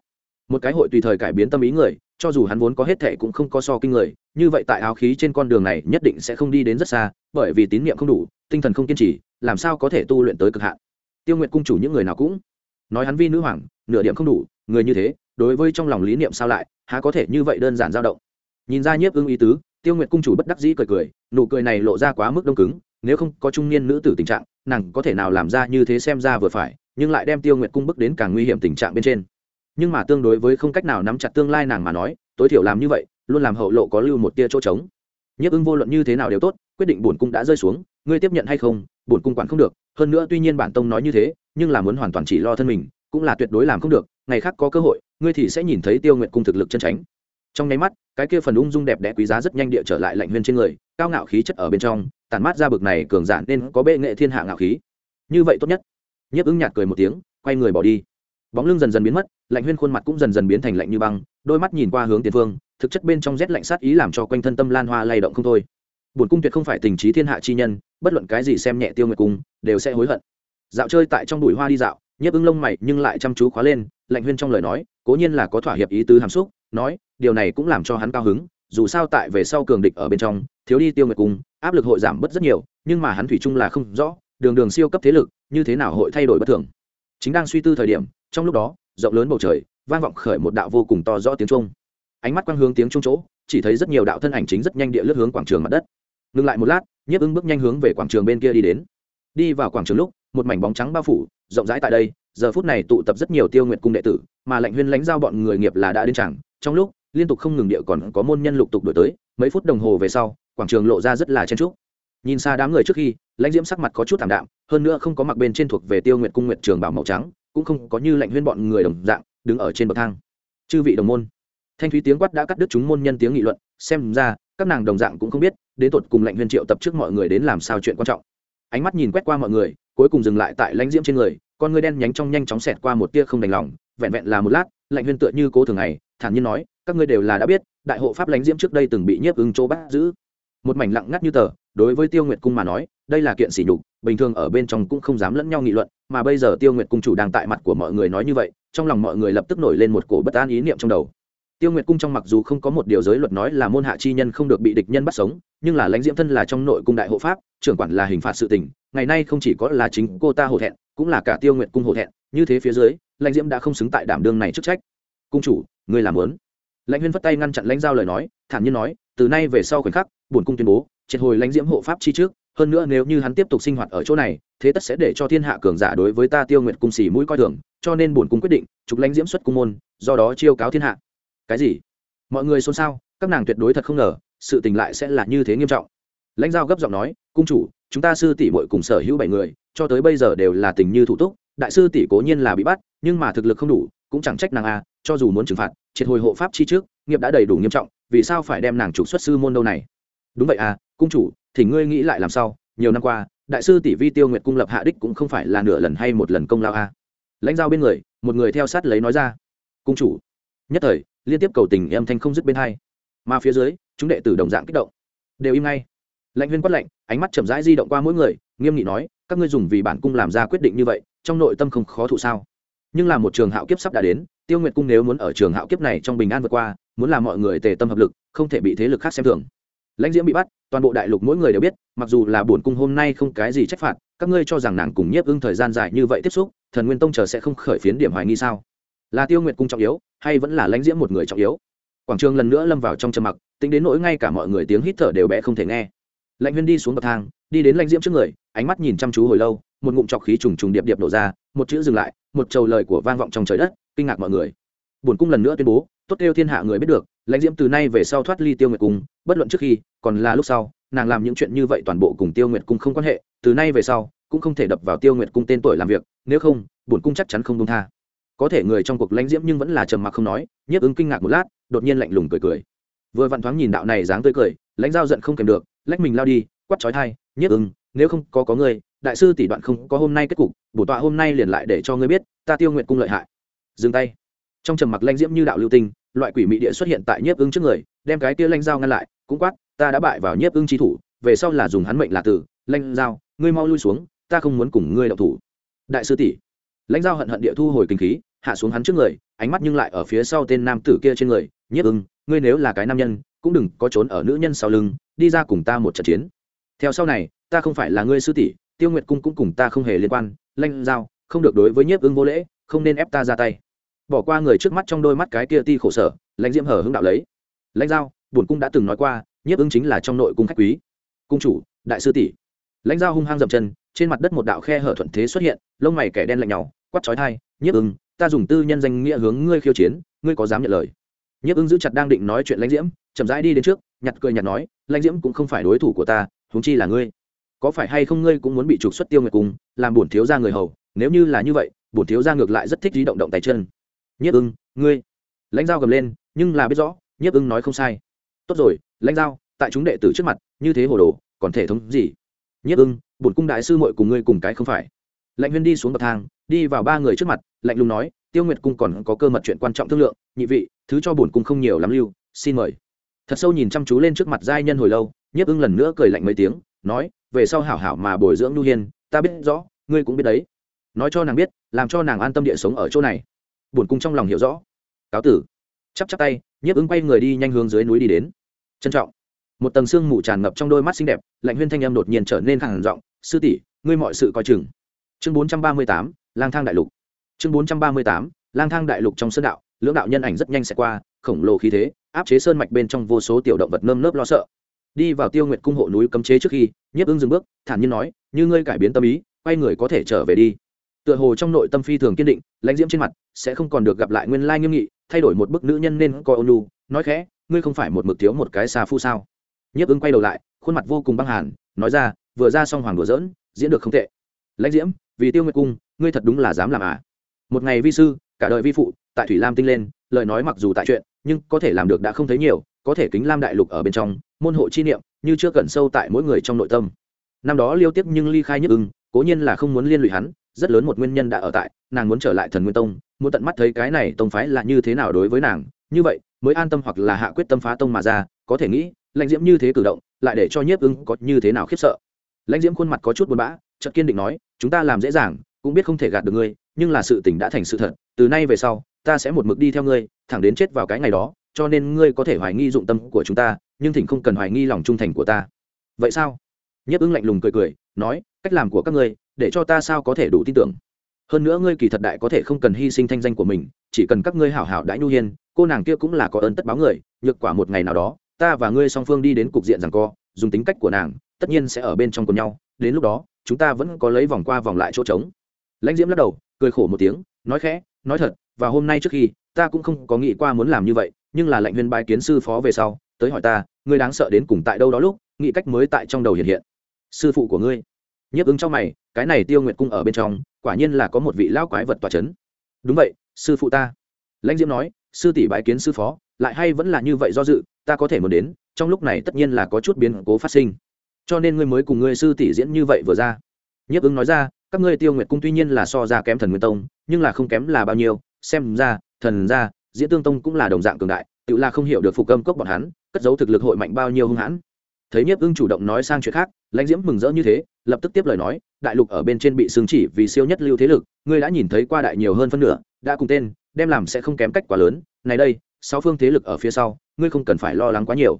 Một cái hội tùy thời cải biến tâm ý người, cho dù hắn vốn có hết thệ cũng không có so kinh người, như vậy tại áo khí trên con đường này nhất định sẽ không đi đến rất xa, bởi vì tín nhiệm không đủ, tinh thần không kiên trì, làm sao có thể tu luyện tới cực hạn? Tiêu Nguyệt cung chủ những người nào cũng nói hắn vi nữ hoàng, nửa điểm không đủ, người như thế, đối với trong lòng lý niệm sao lại, há có thể như vậy đơn giản dao động? Nhìn ra nhiếp ưng ý tứ, tiêu Nguyệt cung chủ bất đắc dĩ cười cười, nụ cười này lộ ra quá mức đông cứng, nếu không có trung niên nữ tử tình trạng, nàng có thể nào làm ra như thế xem ra vừa phải, nhưng lại đem tiêu Nguyệt cung bức đến càng nguy hiểm tình trạng bên trên. Nhưng mà tương đối với không cách nào nắm chặt tương lai nàng mà nói, tối thiểu làm như vậy, luôn làm hậu lộ có lưu một tia chỗ trống. Nhiếp ưng vô luận như thế nào đều tốt, quyết định bổn cung đã rơi xuống, ngươi tiếp nhận hay không, bổn cung quản không được hơn nữa tuy nhiên bản tông nói như thế, nhưng là muốn hoàn toàn chỉ lo thân mình, cũng là tuyệt đối làm không được, ngày khác có cơ hội, ngươi thì sẽ nhìn thấy tiêu nguyện cung thực lực chân tránh. Trong nháy mắt, cái kia phần ung dung đẹp đẽ quý giá rất nhanh địa trở lại lạnh huyên trên người, cao ngạo khí chất ở bên trong tàn mát ra bực này cường giản nên có bệ nghệ thiên hạ ngạo khí. Như vậy tốt nhất. Nhiếp ứng nhạt cười một tiếng, quay người bỏ đi. Bóng lưng dần dần biến mất, lạnh huyên khuôn mặt cũng dần dần biến thành lạnh như băng, đôi mắt nhìn qua hướng tiền phương, thực chất bên trong rét lạnh sát ý làm cho quanh thân tâm lan hoa lay động không thôi bổn cung tuyệt không phải tình trí thiên hạ chi nhân, bất luận cái gì xem nhẹ tiêu nguyệt cung, đều sẽ hối hận. Dạo chơi tại trong bụi hoa đi dạo, nhấp ứng lông mày nhưng lại chăm chú khóa lên, lạnh huyên trong lời nói, cố nhiên là có thỏa hiệp ý tứ hàm xúc, nói, điều này cũng làm cho hắn cao hứng, dù sao tại về sau cường địch ở bên trong, thiếu đi tiêu nguyệt cung, áp lực hội giảm bớt rất nhiều, nhưng mà hắn thủy chung là không rõ, đường đường siêu cấp thế lực, như thế nào hội thay đổi bất thường. Chính đang suy tư thời điểm, trong lúc đó, rộng lớn bầu trời, vang vọng khởi một đạo vô cùng to rõ tiếng trung ánh mắt quang hướng tiếng trung chỗ, chỉ thấy rất nhiều đạo thân ảnh chính rất nhanh địa lướt hướng quảng trường mặt đất ngừng lại một lát, nhiếp ứng bước nhanh hướng về quảng trường bên kia đi đến. Đi vào quảng trường lúc, một mảnh bóng trắng bao phủ, rộng rãi tại đây, giờ phút này tụ tập rất nhiều tiêu nguyện cung đệ tử, mà lệnh huyên lãnh giao bọn người nghiệp là đã đến chẳng, trong lúc, liên tục không ngừng địa còn có môn nhân lục tục đổi tới, mấy phút đồng hồ về sau, quảng trường lộ ra rất là chen trúc nhìn xa đám người trước khi, lãnh diễm sắc mặt có chút thảm đạm, hơn nữa không có mặc bên trên thuộc về tiêu nguyệt cung nguyệt trường bảo màu trắng, cũng không có như lệnh huyên bọn người đồng dạng, đứng ở trên bậc thang. Chư vị đồng môn. Thanh thúy tiếng quát đã cắt đứt chúng môn nhân tiếng nghị luận, xem ra các nàng đồng dạng cũng không biết, đến tột cùng lệnh huyên triệu tập trước mọi người đến làm sao chuyện quan trọng. Ánh mắt nhìn quét qua mọi người, cuối cùng dừng lại tại lãnh diễm trên người, con người đen nhánh trong nhanh chóng xẹt qua một tia không đành lòng, vẹn vẹn là một lát, Lệnh huyên tựa như cố thường ngày, thản nhiên nói, các ngươi đều là đã biết, đại hộ pháp lãnh diễm trước đây từng bị nhiếp ứng chỗ bắt giữ. Một mảnh lặng ngắt như tờ, đối với tiêu nguyệt cung mà nói, đây là kiện sỉ nhục, bình thường ở bên trong cũng không dám lẫn nhau nghị luận, mà bây giờ tiêu nguyệt cung chủ đang tại mặt của mọi người nói như vậy, trong lòng mọi người lập tức nổi lên một cổ bất an ý niệm trong đầu tiêu nguyệt cung trong mặc dù không có một điều giới luật nói là môn hạ chi nhân không được bị địch nhân bắt sống, nhưng là lãnh diễm thân là trong nội cung đại hộ pháp, trưởng quản là hình phạt sự tình, ngày nay không chỉ có là chính cô ta hổ thẹn, cũng là cả tiêu nguyệt cung hổ thẹn, như thế phía dưới, lãnh diễm đã không xứng tại đảm đương này chức trách. Cung chủ, ngươi làm lớn. Lãnh huyên phất tay ngăn chặn lãnh giao lời nói, thản nhiên nói, từ nay về sau khoảnh khắc, bổn cung tuyên bố, triệt hồi lãnh diễm hộ pháp chi trước, hơn nữa nếu như hắn tiếp tục sinh hoạt ở chỗ này, thế tất sẽ để cho thiên hạ cường giả đối với ta tiêu nguyệt cung xỉ mũi coi thường, cho nên bổn cung quyết định, trục lãnh diễm xuất cung môn, do đó chiêu cáo thiên hạ cái gì? Mọi người xôn xao, các nàng tuyệt đối thật không ngờ, sự tình lại sẽ là như thế nghiêm trọng. Lãnh giao gấp giọng nói, cung chủ, chúng ta sư tỷ muội cùng sở hữu bảy người, cho tới bây giờ đều là tình như thủ túc, đại sư tỷ cố nhiên là bị bắt, nhưng mà thực lực không đủ, cũng chẳng trách nàng a cho dù muốn trừng phạt, triệt hồi hộ pháp chi trước, nghiệp đã đầy đủ nghiêm trọng, vì sao phải đem nàng trục xuất sư môn đâu này? Đúng vậy à cung chủ, thì ngươi nghĩ lại làm sao? Nhiều năm qua, đại sư tỷ vi tiêu nguyệt cung lập hạ đích cũng không phải là nửa lần hay một lần công lao a lãnh giao bên người, một người theo sát lấy nói ra, cung chủ, nhất thời liên tiếp cầu tình em thanh không dứt bên hai. Mà phía dưới, chúng đệ tử đồng dạng kích động. Đều im ngay. Lãnh huyên quát lạnh, ánh mắt chậm rãi di động qua mỗi người, nghiêm nghị nói, các ngươi dùng vì bản cung làm ra quyết định như vậy, trong nội tâm không khó thụ sao? Nhưng là một trường hạo kiếp sắp đã đến, tiêu nguyệt cung nếu muốn ở trường hạo kiếp này trong bình an vượt qua, muốn làm mọi người tề tâm hợp lực, không thể bị thế lực khác xem thường. Lãnh diễm bị bắt, toàn bộ đại lục mỗi người đều biết, mặc dù là bổn cung hôm nay không cái gì trách phạt, các ngươi cho rằng nàng cùng nhiếp ưng thời gian dài như vậy tiếp xúc, thần nguyên tông chờ sẽ không khởi phiến điểm hoài nghi sao? Là tiêu nguyệt cung trọng yếu, hay vẫn là lãnh diễm một người trọng yếu? Quảng trường lần nữa lâm vào trong trầm mặc, tính đến nỗi ngay cả mọi người tiếng hít thở đều bé không thể nghe. Lãnh huyên đi xuống bậc thang, đi đến lãnh diễm trước người, ánh mắt nhìn chăm chú hồi lâu, một ngụm trọc khí trùng trùng điệp điệp nổ ra, một chữ dừng lại, một trầu lời của vang vọng trong trời đất, kinh ngạc mọi người. Bổn cung lần nữa tuyên bố, tốt kêu thiên hạ người biết được, lãnh diễm từ nay về sau thoát ly tiêu nguyệt cung, bất luận trước khi, còn là lúc sau, nàng làm những chuyện như vậy toàn bộ cùng tiêu nguyệt cung không quan hệ, từ nay về sau, cũng không thể đập vào tiêu nguyệt cung tên tuổi làm việc, nếu không, bổn cung chắc chắn không đông tha có thể người trong cuộc lãnh diễm nhưng vẫn là trầm mặc không nói, nhiếp ứng kinh ngạc một lát, đột nhiên lạnh lùng cười cười. Vừa vặn thoáng nhìn đạo này dáng tươi cười, lãnh giao giận không kèm được, lách mình lao đi quắt chói thai nhiếp ứng, nếu không có có ngươi, đại sư tỷ đoạn không có hôm nay kết cục, bổ tọa hôm nay liền lại để cho ngươi biết, ta tiêu nguyện cung lợi hại. Dừng tay. Trong trầm mặc lãnh diễm như đạo lưu tinh, loại quỷ mị địa xuất hiện tại nhiếp ứng trước người, đem cái kia lãnh dao ngăn lại, cũng quát, ta đã bại vào nhiếp ứng trí thủ, về sau là dùng hắn mệnh là tử, lãnh dao ngươi mau lui xuống, ta không muốn cùng ngươi đậu thủ. Đại sư tỷ. Lãnh dao hận hận địa thu hồi kinh khí hạ xuống hắn trước người, ánh mắt nhưng lại ở phía sau tên nam tử kia trên người, nhiếp ưng, ngươi nếu là cái nam nhân, cũng đừng có trốn ở nữ nhân sau lưng, đi ra cùng ta một trận chiến. Theo sau này, ta không phải là ngươi sư tỷ, tiêu nguyệt cung cũng cùng ta không hề liên quan, lanh giao, không được đối với nhiếp ưng vô lễ, không nên ép ta ra tay. Bỏ qua người trước mắt trong đôi mắt cái kia ti khổ sở, lãnh diễm hở hưng đạo lấy. Lãnh giao, bổn cung đã từng nói qua, nhiếp ưng chính là trong nội cung khách quý. Cung chủ, đại sư tỷ. Lãnh giao hung hăng dậm chân, trên mặt đất một đạo khe hở thuận thế xuất hiện, lông mày kẻ đen lạnh nhau quắt chói thai nhiếp ưng ta dùng tư nhân danh nghĩa hướng ngươi khiêu chiến ngươi có dám nhận lời? Nhiếp ứng giữ chặt đang định nói chuyện lãnh diễm chậm rãi đi đến trước nhặt cười nhặt nói lãnh diễm cũng không phải đối thủ của ta huống chi là ngươi. Có phải hay không ngươi cũng muốn bị trục xuất tiêu nguyệt cùng làm bổn thiếu ra người hầu? Nếu như là như vậy bổn thiếu ra ngược lại rất thích di động động tay chân. Nhiếp ưng ngươi. Lãnh dao gầm lên nhưng là biết rõ nhiếp ưng nói không sai. Tốt rồi lãnh dao, tại chúng đệ tử trước mặt như thế hồ đồ còn thể thống gì? Nhiếp ưng bổn cung đại sư muội cùng ngươi cùng cái không phải. Lãnh huyên đi xuống bậc thang đi vào ba người trước mặt lạnh lùng nói, tiêu nguyệt cung còn có cơ mật chuyện quan trọng thương lượng, nhị vị, thứ cho bổn cung không nhiều lắm lưu, xin mời. Thật sâu nhìn chăm chú lên trước mặt giai nhân hồi lâu, nhiếp ưng lần nữa cười lạnh mấy tiếng, nói, về sau hảo hảo mà bồi dưỡng nhu hiên, ta biết rõ, ngươi cũng biết đấy. Nói cho nàng biết, làm cho nàng an tâm địa sống ở chỗ này. Bổn cung trong lòng hiểu rõ. Cáo tử. Chắp chắp tay, nhiếp ứng quay người đi nhanh hướng dưới núi đi đến. Trân trọng. Một tầng sương mù tràn ngập trong đôi mắt xinh đẹp, lạnh huyên thanh em đột nhiên trở nên khẳng giọng, sư tỷ, ngươi mọi sự coi chừng. Chương bốn trăm ba mươi tám, lang thang đại lục chương bốn trăm ba mươi tám, lang thang đại lục trong sơn đạo, lưỡng đạo nhân ảnh rất nhanh sẽ qua, khổng lồ khí thế, áp chế sơn mạch bên trong vô số tiểu động vật nơm nớp lo sợ. Đi vào tiêu nguyệt cung hộ núi cấm chế trước khi, nhiếp ưng dừng bước, thản nhiên nói, như ngươi cải biến tâm ý, quay người có thể trở về đi. Tựa hồ trong nội tâm phi thường kiên định, lãnh diễm trên mặt, sẽ không còn được gặp lại nguyên lai nghiêm nghị, thay đổi một bức nữ nhân nên coi ônu, nói khẽ, ngươi không phải một mực thiếu một cái xa phu sao? Nhiếp ưng quay đầu lại, khuôn mặt vô cùng băng hàn, nói ra, vừa ra xong hoàng đùa dỡn diễn được không tệ. Lãnh diễm, vì tiêu nguyệt cung, ngươi thật đúng là dám làm à? Một ngày vi sư, cả đời vi phụ, tại thủy lam tinh lên, lời nói mặc dù tại chuyện, nhưng có thể làm được đã không thấy nhiều, có thể kính lam đại lục ở bên trong, môn hộ chi niệm, như chưa cẩn sâu tại mỗi người trong nội tâm. Năm đó liêu tiếp nhưng ly khai nhất ưng, cố nhiên là không muốn liên lụy hắn, rất lớn một nguyên nhân đã ở tại, nàng muốn trở lại thần nguyên tông, muốn tận mắt thấy cái này tông phái là như thế nào đối với nàng, như vậy, mới an tâm hoặc là hạ quyết tâm phá tông mà ra, có thể nghĩ, lãnh diễm như thế cử động, lại để cho nhiếp ưng có như thế nào khiếp sợ. Lãnh diễm khuôn mặt có chút buồn bã, chợt kiên định nói, chúng ta làm dễ dàng cũng biết không thể gạt được ngươi, nhưng là sự tình đã thành sự thật, từ nay về sau, ta sẽ một mực đi theo ngươi, thẳng đến chết vào cái ngày đó, cho nên ngươi có thể hoài nghi dụng tâm của chúng ta, nhưng thỉnh không cần hoài nghi lòng trung thành của ta. Vậy sao? Nhiếp ứng lạnh lùng cười cười, nói, cách làm của các ngươi, để cho ta sao có thể đủ tin tưởng. Hơn nữa ngươi kỳ thật đại có thể không cần hy sinh thanh danh của mình, chỉ cần các ngươi hảo hảo đãi nhu hiên, cô nàng kia cũng là có ơn tất báo người, nhược quả một ngày nào đó, ta và ngươi song phương đi đến cục diện rằng co, dùng tính cách của nàng, tất nhiên sẽ ở bên trong cùng nhau, đến lúc đó, chúng ta vẫn có lấy vòng qua vòng lại chỗ trống lãnh diễm lắc đầu, cười khổ một tiếng, nói khẽ, nói thật, và hôm nay trước khi, ta cũng không có nghĩ qua muốn làm như vậy, nhưng là lệnh huyên bài kiến sư phó về sau, tới hỏi ta, ngươi đáng sợ đến cùng tại đâu đó lúc, nghĩ cách mới tại trong đầu hiện hiện. Sư phụ của ngươi. Nhiếp ứng trong mày, cái này tiêu nguyệt cung ở bên trong, quả nhiên là có một vị lão quái vật tòa c h ấ n đúng vậy, sư phụ ta. Lãnh diễm nói, sư tỷ bái kiến sư phó, lại hay vẫn là như vậy do dự, ta có thể muốn đến, trong lúc này tất nhiên là có chút biến cố phát sinh. Cho nên ngươi mới cùng ngươi sư tỷ diễn như vậy vừa ra. Nhiếp ứng nói ra các ngươi tiêu nguyệt cung tuy nhiên là so ra kém thần nguyên tông, nhưng là không kém là bao nhiêu, xem ra, thần ra, diễn tương tông cũng là đồng dạng cường đại, tự là không hiểu được phục âm cốc bọn hắn, cất giấu thực lực hội mạnh bao nhiêu hung hãn. Thấy nhiếp ưng chủ động nói sang chuyện khác, lãnh diễm mừng rỡ như thế, lập tức tiếp lời nói, đại lục ở bên trên bị xương chỉ vì siêu nhất lưu thế lực, ngươi đã nhìn thấy qua đại nhiều hơn phân nửa, đã cùng tên, đem làm sẽ không kém cách quá lớn, này đây, sáu phương thế lực ở phía sau, ngươi không cần phải lo lắng quá nhiều.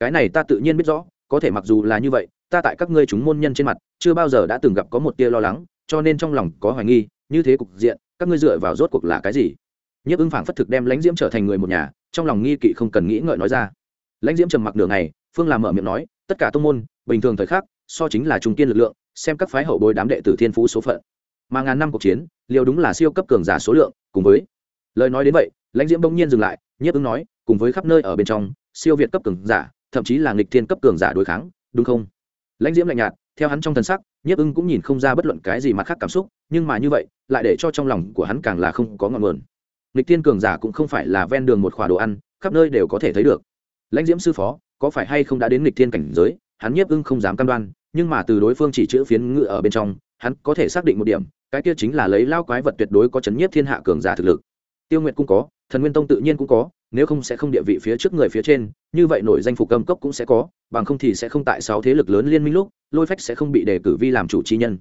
Cái này ta tự nhiên biết rõ, có thể mặc dù là như vậy, ta tại các ngươi chúng môn nhân trên mặt, chưa bao giờ đã từng gặp có một tia lo lắng cho nên trong lòng có hoài nghi, như thế cục diện, các ngươi dựa vào rốt cuộc là cái gì? Nhiếp ưng phảng phất thực đem lãnh diễm trở thành người một nhà, trong lòng nghi kỵ không cần nghĩ ngợi nói ra. Lãnh diễm trầm mặc nửa ngày, phương làm mở miệng nói, tất cả tông môn, bình thường thời khắc, so chính là trung kiên lực lượng, xem các phái hậu bối đám đệ tử thiên phú số phận. Mà ngàn năm cuộc chiến, liều đúng là siêu cấp cường giả số lượng, cùng với lời nói đến vậy, lãnh diễm bỗng nhiên dừng lại, nhiếp ứng nói, cùng với khắp nơi ở bên trong, siêu việt cấp cường giả, thậm chí là nghịch thiên cấp cường giả đối kháng, đúng không? Lãnh diễm lạnh nhạt, theo hắn trong thần sắc nhiếp ưng cũng nhìn không ra bất luận cái gì mặt khác cảm xúc, nhưng mà như vậy, lại để cho trong lòng của hắn càng là không có ngọn nguồn. Nghịch thiên cường giả cũng không phải là ven đường một khỏa đồ ăn, khắp nơi đều có thể thấy được. Lãnh diễm sư phó, có phải hay không đã đến nghịch thiên cảnh giới? Hắn nhiếp ưng không dám cam đoan, nhưng mà từ đối phương chỉ chữ phiến ngự ở bên trong, hắn có thể xác định một điểm, cái kia chính là lấy lao quái vật tuyệt đối có chấn nhiếp thiên hạ cường giả thực lực. Tiêu nguyệt cũng có thần nguyên tông tự nhiên cũng có, nếu không sẽ không địa vị phía trước người phía trên, như vậy nổi danh phục cầm cốc cũng sẽ có, bằng không thì sẽ không tại sáu thế lực lớn liên minh lúc, lôi phách sẽ không bị đề cử vi làm chủ chi nhân.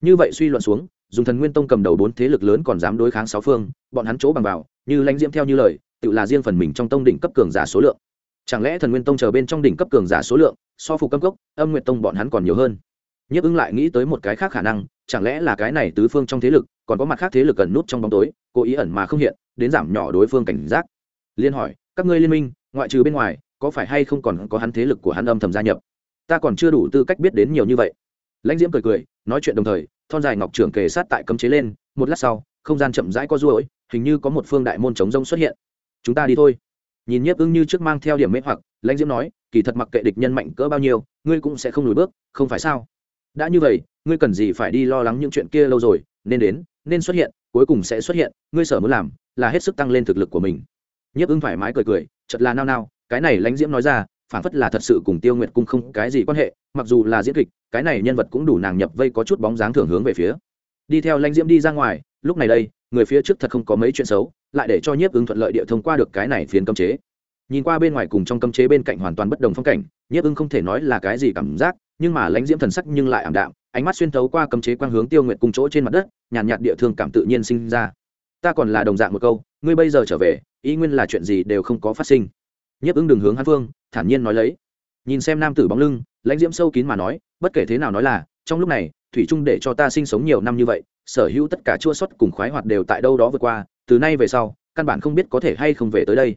Như vậy suy luận xuống, dùng thần nguyên tông cầm đầu bốn thế lực lớn còn dám đối kháng sáu phương, bọn hắn chỗ bằng vào, như lãnh diễm theo như lời, tự là riêng phần mình trong tông đỉnh cấp cường giả số lượng. Chẳng lẽ thần nguyên tông chờ bên trong đỉnh cấp cường giả số lượng, so phục cầm cốc, âm nguyện tông bọn hắn còn nhiều hơn? Nhấp ứng lại nghĩ tới một cái khác khả năng, chẳng lẽ là cái này tứ phương trong thế lực, còn có mặt khác thế lực cần nút trong bóng tối, cố ý ẩn mà không hiện? Đến giảm nhỏ đối phương cảnh giác. Liên hỏi, các ngươi liên minh, ngoại trừ bên ngoài, có phải hay không còn có hắn thế lực của hắn âm thầm gia nhập? Ta còn chưa đủ tư cách biết đến nhiều như vậy. Lãnh diễm cười cười, nói chuyện đồng thời, thon dài ngọc trưởng kề sát tại cấm chế lên, một lát sau, không gian chậm rãi có ruỗi hình như có một phương đại môn chống rông xuất hiện. Chúng ta đi thôi. Nhìn nhiếp ưng như trước mang theo điểm mê hoặc, lãnh diễm nói, kỳ thật mặc kệ địch nhân mạnh cỡ bao nhiêu, ngươi cũng sẽ không lùi bước, không phải sao? Đã như vậy, ngươi cần gì phải đi lo lắng những chuyện kia lâu rồi, nên đến, nên xuất hiện, cuối cùng sẽ xuất hiện, ngươi sở muốn làm là hết sức tăng lên thực lực của mình. Nhiếp ưng thoải mái cười cười chật là nao nao cái này lãnh diễm nói ra phản phất là thật sự cùng tiêu nguyệt cung không cái gì quan hệ mặc dù là diễn kịch cái này nhân vật cũng đủ nàng nhập vây có chút bóng dáng thường hướng về phía. Đi theo lãnh diễm đi ra ngoài lúc này đây người phía trước thật không có mấy chuyện xấu lại để cho nhiếp ưng thuận lợi địa thông qua được cái này phiến cấm chế. Nhìn qua bên ngoài cùng trong cấm chế bên cạnh hoàn toàn bất đồng phong cảnh nhiếp ưng không thể nói là cái gì cảm giác nhưng mà lãnh diễm thần sắc nhưng lại ảm đạm ánh mắt xuyên thấu qua cấm chế quang hướng tiêu nguyệt cùng chỗ trên mặt đất nhàn nhạt, nhạt địa thương cảm tự nhiên sinh ra ta còn là đồng dạng một câu, ngươi bây giờ trở về, ý nguyên là chuyện gì đều không có phát sinh. Nhiếp ứng đừng hướng hắn phương, thản nhiên nói lấy. Nhìn xem nam tử bóng lưng, lãnh diễm sâu kín mà nói, bất kể thế nào nói là, trong lúc này, thủy trung để cho ta sinh sống nhiều năm như vậy, sở hữu tất cả chua xuất cùng khoái hoạt đều tại đâu đó vượt qua, từ nay về sau, căn bản không biết có thể hay không về tới đây.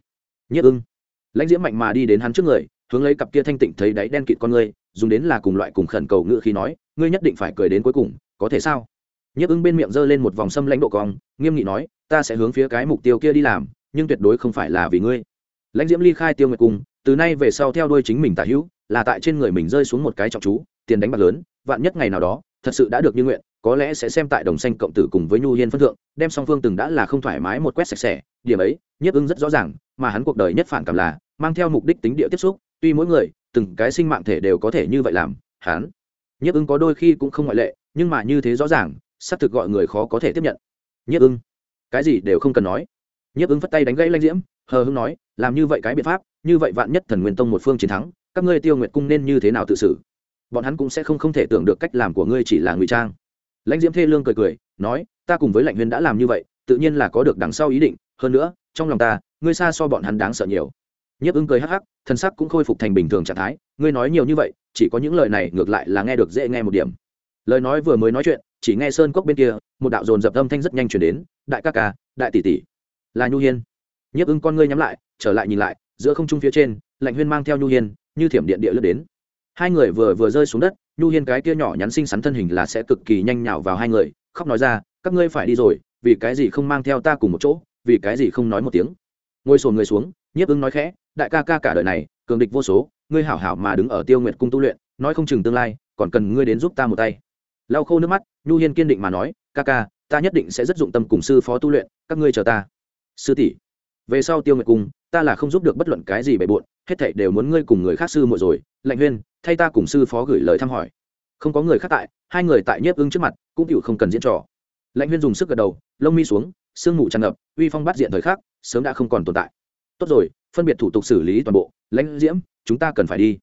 Nhất ưng lãnh diễm mạnh mà đi đến hắn trước người, hướng lấy cặp kia thanh tịnh thấy đáy đen kịt con ngươi, dùng đến là cùng loại cùng khẩn cầu ngự khi nói, ngươi nhất định phải cười đến cuối cùng, có thể sao? Nhất ưng bên miệng giơ lên một vòng xâm lãnh độ cong, nghiêm nghị nói ta sẽ hướng phía cái mục tiêu kia đi làm, nhưng tuyệt đối không phải là vì ngươi. Lãnh diễm ly khai tiêu nguyệt cung, từ nay về sau theo đuôi chính mình tả hữu, là tại trên người mình rơi xuống một cái trọng chú, tiền đánh bạc lớn, vạn nhất ngày nào đó, thật sự đã được như nguyện, có lẽ sẽ xem tại đồng xanh cộng tử cùng với nhu hiên phân thượng, đem song phương từng đã là không thoải mái một quét sạch sẽ, điểm ấy, nhiếp ưng rất rõ ràng, mà hắn cuộc đời nhất phản cảm là, mang theo mục đích tính địa tiếp xúc, tuy mỗi người, từng cái sinh mạng thể đều có thể như vậy làm, hắn, nhiếp ưng có đôi khi cũng không ngoại lệ, nhưng mà như thế rõ ràng, xác thực gọi người khó có thể tiếp nhận. Nhiếp ưng cái gì đều không cần nói. Nhiếp ứng phất tay đánh gãy lanh diễm, hờ hưng nói, làm như vậy cái biện pháp, như vậy vạn nhất thần nguyên tông một phương chiến thắng, các ngươi tiêu nguyệt cung nên như thế nào tự xử? Bọn hắn cũng sẽ không không thể tưởng được cách làm của ngươi chỉ là ngụy trang. Lãnh diễm thê lương cười cười, nói, ta cùng với lãnh huyền đã làm như vậy, tự nhiên là có được đằng sau ý định, hơn nữa, trong lòng ta, ngươi xa so bọn hắn đáng sợ nhiều. Nhiếp ưng cười hắc hắc, thân sắc cũng khôi phục thành bình thường trạng thái, ngươi nói nhiều như vậy, chỉ có những lời này ngược lại là nghe được dễ nghe một điểm. Lời nói vừa mới nói chuyện chỉ nghe sơn cốc bên kia, một đạo dồn dập âm thanh rất nhanh chuyển đến, đại ca ca, đại tỷ tỷ. Là nhu hiên. Nhiếp ứng con ngươi nhắm lại, trở lại nhìn lại, giữa không trung phía trên, lạnh huyên mang theo nhu hiên, như thiểm điện địa lướt đến. Hai người vừa vừa rơi xuống đất, nhu hiên cái kia nhỏ nhắn xinh xắn thân hình là sẽ cực kỳ nhanh nhào vào hai người, khóc nói ra, các ngươi phải đi rồi, vì cái gì không mang theo ta cùng một chỗ, vì cái gì không nói một tiếng? Ngồi sồn người xuống, nhiếp ứng nói khẽ, đại ca ca cả đời này, cường địch vô số, ngươi hảo hảo mà đứng ở tiêu nguyệt cung tu luyện, nói không chừng tương lai, còn cần ngươi đến giúp ta một tay lau khô nước mắt, nhu hiên kiên định mà nói, ca ca, ta nhất định sẽ rất dụng tâm cùng sư phó tu luyện, các ngươi chờ ta. Sư tỷ, về sau tiêu nguyệt cung ta là không giúp được bất luận cái gì bề bộn, hết thảy đều muốn ngươi cùng người khác sư muội rồi, lạnh huyên, thay ta cùng sư phó gửi lời thăm hỏi. Không có người khác tại, hai người tại nhiếp ưng trước mặt, cũng chịu không cần diễn trò. Lạnh huyên dùng sức gật đầu, lông mi xuống, sương mù tràn ngập, uy phong bắt diện thời khắc, sớm đã không còn tồn tại. Tốt rồi, phân biệt thủ tục xử lý toàn bộ, lãnh diễm, chúng ta cần phải đi.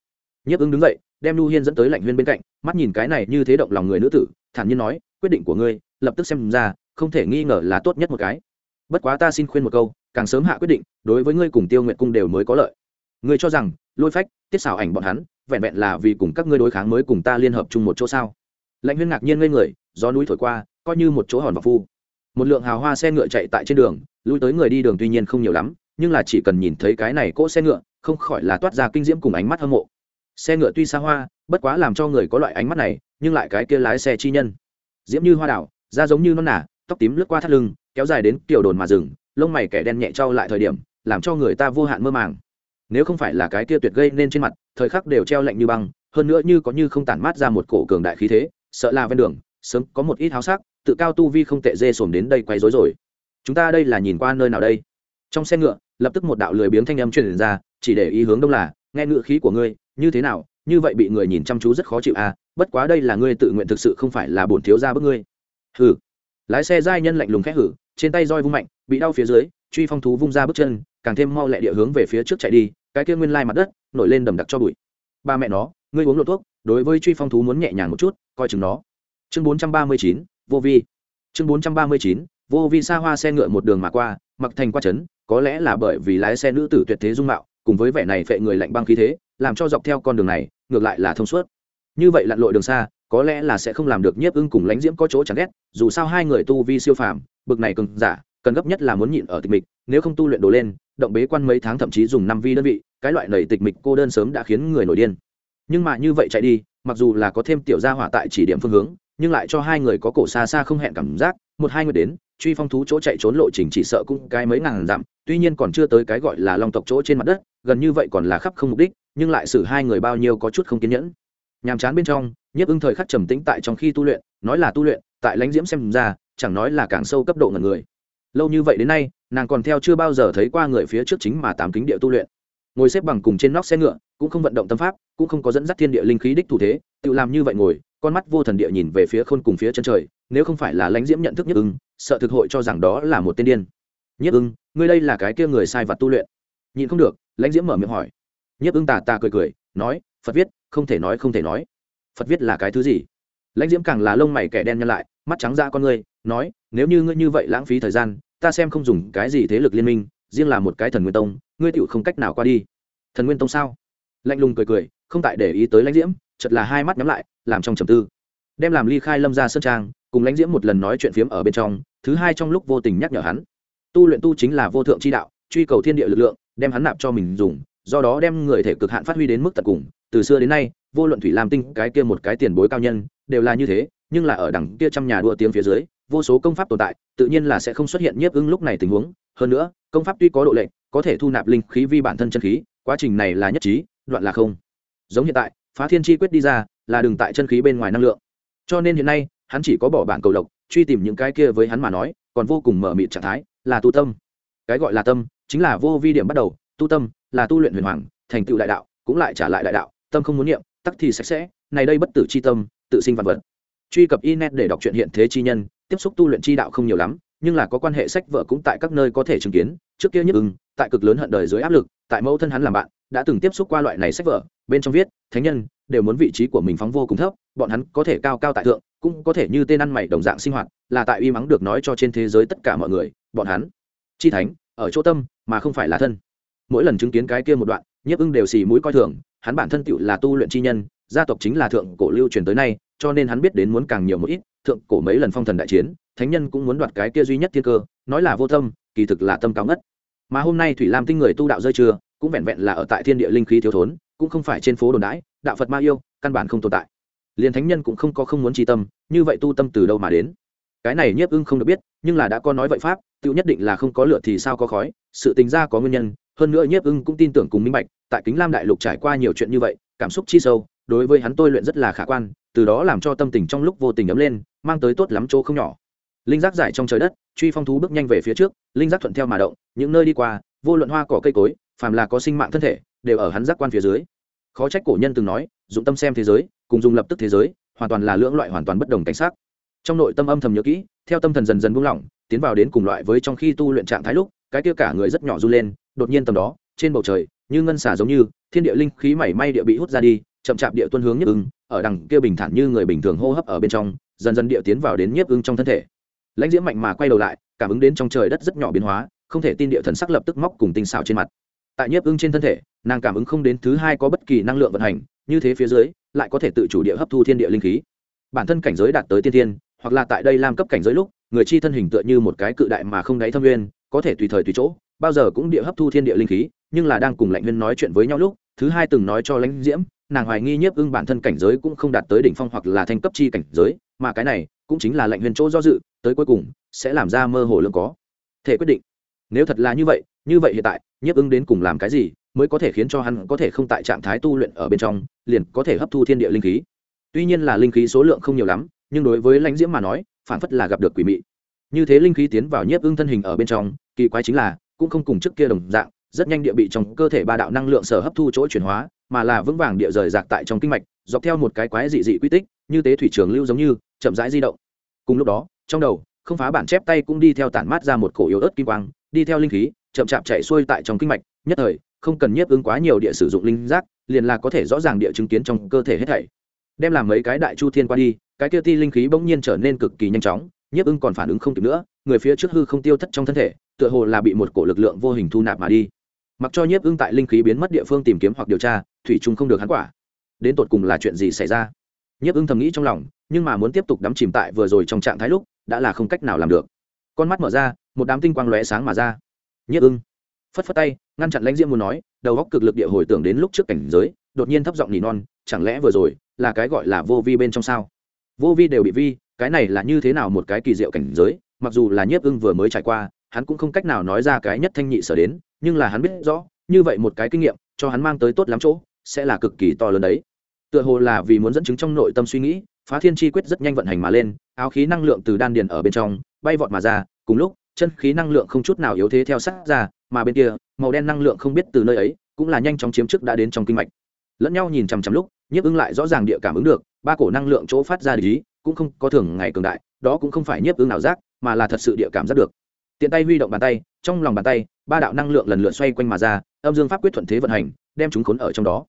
Nhiếp ứng đứng dậy đem Nu hiên dẫn tới lạnh huyên bên cạnh, mắt nhìn cái này như thế động lòng người nữ tử, thản nhiên nói, quyết định của ngươi, lập tức xem ra, không thể nghi ngờ là tốt nhất một cái. Bất quá ta xin khuyên một câu, càng sớm hạ quyết định, đối với ngươi cùng tiêu nguyện cung đều mới có lợi. Ngươi cho rằng, lôi phách, tiết xảo ảnh bọn hắn, vẹn vẹn là vì cùng các ngươi đối kháng mới cùng ta liên hợp chung một chỗ sao? Lãnh huyên ngạc nhiên ngây người, gió núi thổi qua, coi như một chỗ hòn bạc phu. Một lượng hào hoa xe ngựa chạy tại trên đường, lui tới người đi đường tuy nhiên không nhiều lắm, nhưng là chỉ cần nhìn thấy cái này cỗ xe ngựa, không khỏi là toát ra kinh diễm cùng ánh mắt hâm mộ xe ngựa tuy xa hoa, bất quá làm cho người có loại ánh mắt này, nhưng lại cái kia lái xe chi nhân. Diễm như hoa đảo, da giống như non nả tóc tím lướt qua thắt lưng, kéo dài đến kiểu đồn mà rừng lông mày kẻ đen nhẹ trao lại thời điểm, làm cho người ta vô hạn mơ màng. Nếu không phải là cái kia tuyệt gây nên trên mặt, thời khắc đều treo lạnh như băng, hơn nữa như có như không tản mát ra một cổ cường đại khí thế, sợ là ven đường, sớm có một ít háo sắc, tự cao tu vi không tệ dê sồn đến đây quay rối rồi. Chúng ta đây là nhìn qua nơi nào đây? Trong xe ngựa, lập tức một đạo lười biếng thanh âm truyền ra, chỉ để ý hướng đông là, nghe ngựa khí của ngươi như thế nào, như vậy bị người nhìn chăm chú rất khó chịu à bất quá đây là ngươi tự nguyện thực sự không phải là bổn thiếu gia bức ngươi. Hừ. Lái xe giai nhân lạnh lùng khẽ hử, trên tay roi vung mạnh, bị đau phía dưới, truy phong thú vung ra bước chân, càng thêm mau lẹ địa hướng về phía trước chạy đi, cái kia nguyên lai mặt đất, nổi lên đầm đặc cho bụi. Ba mẹ nó, ngươi uống lộ thuốc, đối với truy phong thú muốn nhẹ nhàng một chút, coi chừng nó. Chương bốn trăm ba mươi chín, vô vi. Chương bốn trăm ba mươi chín, vô vi xa hoa xe ngựa một đường mà qua, mặc thành qua trấn, có lẽ là bởi vì lái xe nữ tử tuyệt thế dung mạo, cùng với vẻ này phệ người lạnh băng khí thế làm cho dọc theo con đường này, ngược lại là thông suốt. Như vậy lặn lội đường xa, có lẽ là sẽ không làm được nhiếp ưng cùng lãnh diễm có chỗ chẳng ghét, dù sao hai người tu vi siêu phàm, bực này cường giả, cần gấp nhất là muốn nhịn ở tịch mịch, nếu không tu luyện đồ lên, động bế quan mấy tháng thậm chí dùng năm vi đơn vị, cái loại nầy tịch mịch cô đơn sớm đã khiến người nổi điên. Nhưng mà như vậy chạy đi, mặc dù là có thêm tiểu gia hỏa tại chỉ điểm phương hướng, nhưng lại cho hai người có cổ xa xa không hẹn cảm giác, một hai người đến, truy phong thú chỗ chạy trốn lộ trình chỉ sợ cũng cái mấy ngàn dặm, tuy nhiên còn chưa tới cái gọi là long tộc chỗ trên mặt đất, gần như vậy còn là khắp không mục đích nhưng lại xử hai người bao nhiêu có chút không kiên nhẫn. Nhàm chán bên trong, nhiếp ưng thời khắc trầm tĩnh tại trong khi tu luyện, nói là tu luyện, tại lãnh diễm xem ra, chẳng nói là càng sâu cấp độ ngần người. Lâu như vậy đến nay, nàng còn theo chưa bao giờ thấy qua người phía trước chính mà tám kính địa tu luyện. Ngồi xếp bằng cùng trên nóc xe ngựa, cũng không vận động tâm pháp, cũng không có dẫn dắt thiên địa linh khí đích thủ thế, tự làm như vậy ngồi, con mắt vô thần địa nhìn về phía khôn cùng phía chân trời, nếu không phải là lãnh diễm nhận thức nhất ưng, sợ thực hội cho rằng đó là một tên điên. Nhất ưng, ngươi đây là cái kia người sai vặt tu luyện? Nhìn không được, lãnh diễm mở miệng hỏi nhấp ưng tà tà cười cười, nói, phật viết, không thể nói, không thể nói. Phật viết là cái thứ gì? Lãnh diễm càng là lông mày kẻ đen nhân lại, mắt trắng ra con ngươi, nói, nếu như ngươi như vậy lãng phí thời gian, ta xem không dùng cái gì thế lực liên minh, riêng là một cái thần nguyên tông, ngươi tựu không cách nào qua đi. Thần nguyên tông sao? Lạnh lùng cười cười, không tại để ý tới lãnh diễm chật là hai mắt nhắm lại, làm trong trầm tư. Đem làm ly khai lâm ra sơn trang, cùng lãnh diễm một lần nói chuyện phiếm ở bên trong, thứ hai trong lúc vô tình nhắc nhở hắn. Tu luyện tu chính là vô thượng c h i đạo, truy cầu thiên địa lực lượng, đem hắn nạp cho mình dùng do đó đem người thể cực hạn phát huy đến mức tận cùng. Từ xưa đến nay, vô luận thủy lam tinh, cái kia một cái tiền bối cao nhân, đều là như thế, nhưng là ở đằng kia trăm nhà đua tiếng phía dưới, vô số công pháp tồn tại, tự nhiên là sẽ không xuất hiện nhiếp ưng lúc này tình huống. Hơn nữa, công pháp tuy có độ lệnh có thể thu nạp linh khí vi bản thân chân khí, quá trình này là nhất trí, đoạn là không. Giống hiện tại, phá thiên chi quyết đi ra, là đừng tại chân khí bên ngoài năng lượng. Cho nên hiện nay, hắn chỉ có bỏ bản cầu lộc, truy tìm những cái kia với hắn mà nói, còn vô cùng mở mịt trạng thái, là tu tâm. Cái gọi là tâm, chính là vô vi điểm bắt đầu, tu tâm là tu luyện huyền hoàng, thành tựu đại đạo, cũng lại trả lại đại đạo, tâm không muốn niệm, tắc thì sạch sẽ, này đây bất tử c h i tâm, tự sinh vạn vật. Truy cập internet để đọc truyện hiện thế chi nhân, tiếp xúc tu luyện chi đạo không nhiều lắm, nhưng là có quan hệ sách vợ cũng tại các nơi có thể chứng kiến. Trước kia nhất ưng, tại cực lớn hận đời dưới áp lực, tại mẫu thân hắn làm bạn, đã từng tiếp xúc qua loại này sách vợ bên trong viết, thánh nhân, đều muốn vị trí của mình phóng vô cùng thấp, bọn hắn có thể cao cao tại thượng, cũng có thể như tên ăn mày đồng dạng sinh hoạt, là tại uy mắng được nói cho trên thế giới tất cả mọi người, bọn hắn chi thánh, ở chỗ tâm, mà không phải là thân mỗi lần chứng kiến cái kia một đoạn, nhiếp ưng đều xì mũi coi thường, hắn bản thân tựu là tu luyện chi nhân, gia tộc chính là thượng cổ lưu truyền tới nay, cho nên hắn biết đến muốn càng nhiều một ít, thượng cổ mấy lần phong thần đại chiến, thánh nhân cũng muốn đoạt cái kia duy nhất thiên cơ, nói là vô tâm, kỳ thực là tâm cao ngất. Mà hôm nay thủy lam tinh người tu đạo rơi chưa, cũng vẹn vẹn là ở tại thiên địa linh khí thiếu thốn, cũng không phải trên phố đồn đãi, đạo phật ma yêu, căn bản không tồn tại. Liền thánh nhân cũng không có không muốn tri tâm, như vậy tu tâm từ đâu mà đến? Cái này nhiếp ưng không được biết, nhưng là đã có nói vậy pháp tự nhất định là không có lửa thì sao có khói, sự tình ra có nguyên nhân hơn nữa nhiếp ưng cũng tin tưởng cùng minh bạch, tại kính lam đại lục trải qua nhiều chuyện như vậy, cảm xúc chi sâu, đối với hắn tôi luyện rất là khả quan, từ đó làm cho tâm tình trong lúc vô tình ấm lên, mang tới tốt lắm chỗ không nhỏ. Linh giác giải trong trời đất, truy phong thú bước nhanh về phía trước, linh giác thuận theo mà động, những nơi đi qua, vô luận hoa cỏ cây cối, phàm là có sinh mạng thân thể, đều ở hắn giác quan phía dưới. Khó trách cổ nhân từng nói, dụng tâm xem thế giới, cùng dùng lập tức thế giới, hoàn toàn là lưỡng loại hoàn toàn bất đồng cảnh sát trong nội tâm âm thầm nhớ kỹ, theo tâm thần dần dần buông lỏng, tiến vào đến cùng loại với trong khi tu luyện trạng thái lúc, cái kia cả người rất nhỏ du lên đột nhiên tầm đó, trên bầu trời, như ngân xả giống như, thiên địa linh khí mảy may địa bị hút ra đi, chậm chạp địa tuân hướng nhất ưng ở đằng kia bình thản như người bình thường hô hấp ở bên trong, dần dần địa tiến vào đến nhiếp ưng trong thân thể. Lãnh diễm mạnh mà quay đầu lại, cảm ứng đến trong trời đất rất nhỏ biến hóa, không thể tin địa thần sắc lập tức móc cùng tinh xảo trên mặt. Tại nhiếp ưng trên thân thể, nàng cảm ứng không đến thứ hai có bất kỳ năng lượng vận hành, như thế phía dưới, lại có thể tự chủ địa hấp thu thiên địa linh khí. Bản thân cảnh giới đạt tới tiên thiên, hoặc là tại đây làm cấp cảnh giới lúc, người chi thân hình tựa như một cái cự đại mà không đáy thâm nguyên, có thể tùy thời tùy chỗ bao giờ cũng địa hấp thu thiên địa linh khí, nhưng là đang cùng lãnh nguyên nói chuyện với nhau lúc, thứ hai từng nói cho lãnh diễm, nàng hoài nghi nhiếp ưng bản thân cảnh giới cũng không đạt tới đỉnh phong hoặc là thanh cấp chi cảnh giới, mà cái này cũng chính là lãnh huyên chỗ do dự, tới cuối cùng sẽ làm ra mơ hồ lượng có. Thể quyết định. Nếu thật là như vậy như vậy hiện tại, nhiếp ưng đến cùng làm cái gì mới có thể khiến cho hắn có thể không tại trạng thái tu luyện ở bên trong, liền có thể hấp thu thiên địa linh khí. Tuy nhiên là linh khí số lượng không nhiều lắm, nhưng đối với lãnh diễm mà nói, phản phất là gặp được quỷ mị. Như thế linh khí tiến vào nhiếp ưng thân hình ở bên trong, kỳ quái chính là cũng không cùng trước kia đồng dạng, rất nhanh địa bị trong cơ thể ba đạo năng lượng sở hấp thu chỗ chuyển hóa, mà là vững vàng địa rời rạc tại trong kinh mạch, dọc theo một cái quái dị dị quy tích, như tế thủy trường lưu giống như, chậm rãi di động. Cùng lúc đó, trong đầu, không phá bản chép tay cũng đi theo tản mát ra một cổ yếu ớt kim quang, đi theo linh khí, chậm chạp chạy xuôi tại trong kinh mạch, nhất thời, không cần nhiếp ứng quá nhiều địa sử dụng linh giác, liền là có thể rõ ràng địa chứng kiến trong cơ thể hết thảy. Đem làm mấy cái đại chu thiên qua đi, cái kia ti linh khí bỗng nhiên trở nên cực kỳ nhanh chóng nhiếp ưng còn phản ứng không kịp nữa, người phía trước hư không tiêu thất trong thân thể, tựa hồ là bị một cổ lực lượng vô hình thu nạp mà đi. Mặc cho nhiếp ưng tại linh khí biến mất địa phương tìm kiếm hoặc điều tra, thủy trung không được hắn quả. Đến tột cùng là chuyện gì xảy ra? Nhiếp ưng thầm nghĩ trong lòng, nhưng mà muốn tiếp tục đắm chìm tại vừa rồi trong trạng thái lúc, đã là không cách nào làm được. Con mắt mở ra, một đám tinh quang lóe sáng mà ra. Nhiếp ưng phất phất tay, ngăn chặn lãnh diễm muốn nói, đầu góc cực lực địa hồi tưởng đến lúc trước cảnh giới, đột nhiên thấp giọng nỉ non, chẳng lẽ vừa rồi là cái gọi là vô vi bên trong sao? Vô vi đều bị vi, cái này là như thế nào một cái kỳ diệu cảnh giới? Mặc dù là nhiếp ưng vừa mới trải qua, hắn cũng không cách nào nói ra cái nhất thanh nhị sở đến, nhưng là hắn biết rõ, như vậy một cái kinh nghiệm, cho hắn mang tới tốt lắm chỗ, sẽ là cực kỳ to lớn đấy. Tựa hồ là vì muốn dẫn chứng trong nội tâm suy nghĩ, phá thiên chi quyết rất nhanh vận hành mà lên, áo khí năng lượng từ đan điền ở bên trong, bay vọt mà ra, cùng lúc, chân khí năng lượng không chút nào yếu thế theo sát ra, mà bên kia, màu đen năng lượng không biết từ nơi ấy, cũng là nhanh chóng chiếm trước đã đến trong kinh mạch lẫn nhau nhìn chằm chằm lúc, nhiếp ưng lại rõ ràng địa cảm ứng được, ba cổ năng lượng chỗ phát ra lý cũng không có thường ngày cường đại, đó cũng không phải nhiếp ưng nào giác, mà là thật sự địa cảm giác được. Tiện tay huy động bàn tay, trong lòng bàn tay, ba đạo năng lượng lần lượt xoay quanh mà ra, âm dương pháp quyết thuận thế vận hành, đem chúng khốn ở trong đó.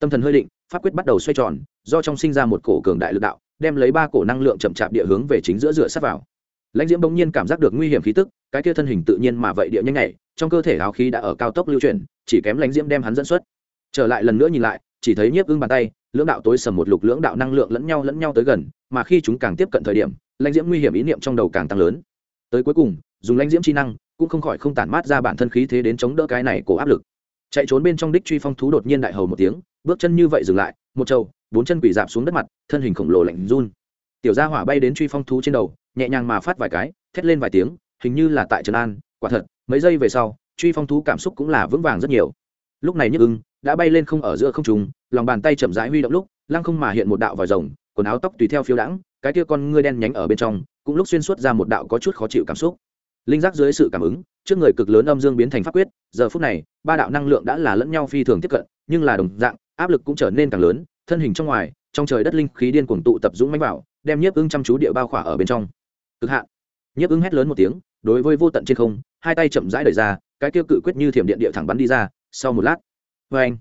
Tâm thần hơi định, pháp quyết bắt đầu xoay tròn, do trong sinh ra một cổ cường đại lực đạo, đem lấy ba cổ năng lượng chậm chạp địa hướng về chính giữa dựa sát vào. Lãnh diễm bỗng nhiên cảm giác được nguy hiểm khí tức, cái kia thân hình tự nhiên mà vậy địa nhanh nhảy, trong cơ thể áo khí đã ở cao tốc lưu chuyển, chỉ kém lãnh diễm đem hắn dẫn xuất. Trở lại lần nữa nhìn lại chỉ thấy nhiếp ưng bàn tay, lưỡng đạo tối sầm một lục lưỡng đạo năng lượng lẫn nhau lẫn nhau tới gần, mà khi chúng càng tiếp cận thời điểm, lãnh diễm nguy hiểm ý niệm trong đầu càng tăng lớn. Tới cuối cùng, dùng lãnh diễm chi năng, cũng không khỏi không tản mát ra bản thân khí thế đến chống đỡ cái này của áp lực. Chạy trốn bên trong đích truy phong thú đột nhiên đại hầu một tiếng, bước chân như vậy dừng lại, một trâu, bốn chân quỷ dạp xuống đất mặt, thân hình khổng lồ lạnh run. Tiểu gia hỏa bay đến truy phong thú trên đầu, nhẹ nhàng mà phát vài cái, thét lên vài tiếng, hình như là tại trần an, quả thật, mấy giây về sau, truy phong thú cảm xúc cũng là vững vàng rất nhiều lúc này nhức ưng đã bay lên không ở giữa không trùng lòng bàn tay chậm rãi huy động lúc, lăng không mà hiện một đạo vòi rồng, quần áo tóc tùy theo phiêu đãng, cái tia con ngươi đen nhánh ở bên trong, cũng lúc xuyên suốt ra một đạo có chút khó chịu cảm xúc. Linh giác dưới sự cảm ứng, trước người cực lớn âm dương biến thành pháp quyết, giờ phút này, ba đạo năng lượng đã là lẫn nhau phi thường tiếp cận, nhưng là đồng dạng, áp lực cũng trở nên càng lớn, thân hình trong ngoài, trong trời đất linh khí điên cuồng tụ tập dũng mãnh vào, đem nhiếp ưng chăm chú địa bao khỏa ở bên trong. Cực hạn. Nhiếp ưng hét lớn một tiếng, đối với vô tận trên không, hai tay chậm rãi đẩy ra, cái kia cự quyết như thiểm điện địa thẳng bắn đi ra sau một lát, vê anh.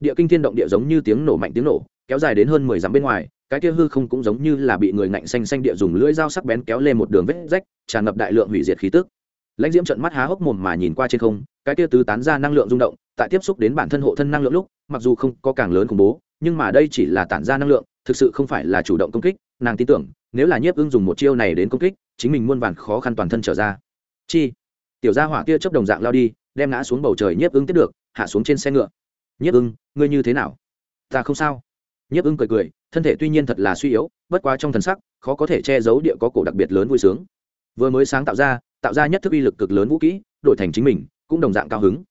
Địa kinh thiên động địa giống như tiếng nổ mạnh tiếng nổ, kéo dài đến hơn mười dặm bên ngoài, cái kia hư không cũng giống như là bị người ngạnh xanh xanh địa dùng lưỡi dao sắc bén kéo lên một đường vết rách, tràn ngập đại lượng hủy diệt khí tức. Lãnh diễm trận mắt há hốc mồm mà nhìn qua trên không, cái kia tứ tán ra năng lượng rung động, tại tiếp xúc đến bản thân hộ thân năng lượng lúc, mặc dù không có càng lớn khủng bố, nhưng mà đây chỉ là tản ra năng lượng, thực sự không phải là chủ động công kích, nàng tin tưởng, nếu là nhiếp ưng dùng một chiêu này đến công kích, chính mình muôn vàn khó khăn toàn thân trở ra. Chi? Tiểu gia hỏa kia chấp đồng dạng lao đi, đem ngã xuống bầu trời nhiếp ưng tiếp được hạ xuống trên xe ngựa. Nhiếp ưng, ngươi như thế nào? Ta không sao. Nhiếp ưng cười cười, thân thể tuy nhiên thật là suy yếu, bất quá trong thần sắc, khó có thể che giấu địa có cổ đặc biệt lớn vui sướng. Vừa mới sáng tạo ra tạo ra nhất thức uy lực cực lớn vũ kỹ, đổi thành chính mình, cũng đồng dạng cao hứng.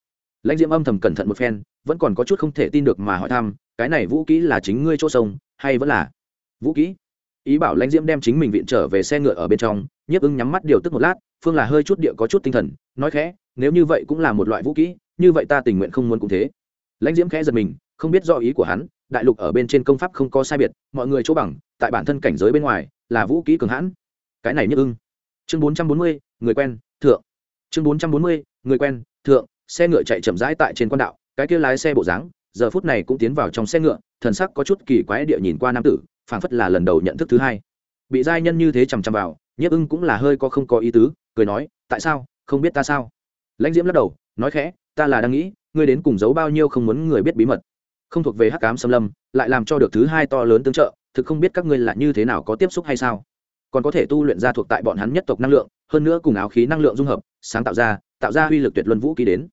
Lãnh diễm âm thầm cẩn thận một phen, vẫn còn có chút không thể tin được mà hỏi thăm, cái này vũ kỹ là chính ngươi chỗ sông, hay vẫn là vũ kỹ? Ý bảo lãnh diễm đem chính mình viện trở về xe ngựa ở bên trong, nhiếp ưng nhắm mắt điều tức một lát, phương là hơi chút địa có chút tinh thần, nói khẽ, nếu như vậy cũng là một loại vũ kỹ như vậy ta tình nguyện không muốn cũng thế. Lãnh diễm khẽ giật mình, không biết do ý của hắn, đại lục ở bên trên công pháp không có sai biệt, mọi người chỗ bằng, tại bản thân cảnh giới bên ngoài, là vũ kỹ cường hãn. Cái này nhất ưng. Chương bốn trăm bốn mươi, người quen, thượng. Chương bốn trăm bốn mươi, người quen, thượng. Xe ngựa chạy chậm rãi tại trên quan đạo, cái kia lái xe bộ dáng, giờ phút này cũng tiến vào trong xe ngựa, thần sắc có chút kỳ quái địa nhìn qua nam tử, phảng phất là lần đầu nhận thức thứ hai. Bị giai nhân như thế chằm chằm vào, nhiếp ưng cũng là hơi có không có ý tứ, cười nói, tại sao? Không biết ta sao? Lãnh diễm lắc đầu, nói khẽ ta là đang nghĩ, ngươi đến cùng giấu bao nhiêu không muốn người biết bí mật. Không thuộc về hắc cám xâm lâm, lại làm cho được thứ hai to lớn tương trợ, thực không biết các ngươi là như thế nào có tiếp xúc hay sao. Còn có thể tu luyện ra thuộc tại bọn hắn nhất tộc năng lượng, hơn nữa cùng áo khí năng lượng dung hợp, sáng tạo ra tạo ra uy lực tuyệt luân vũ ký đến.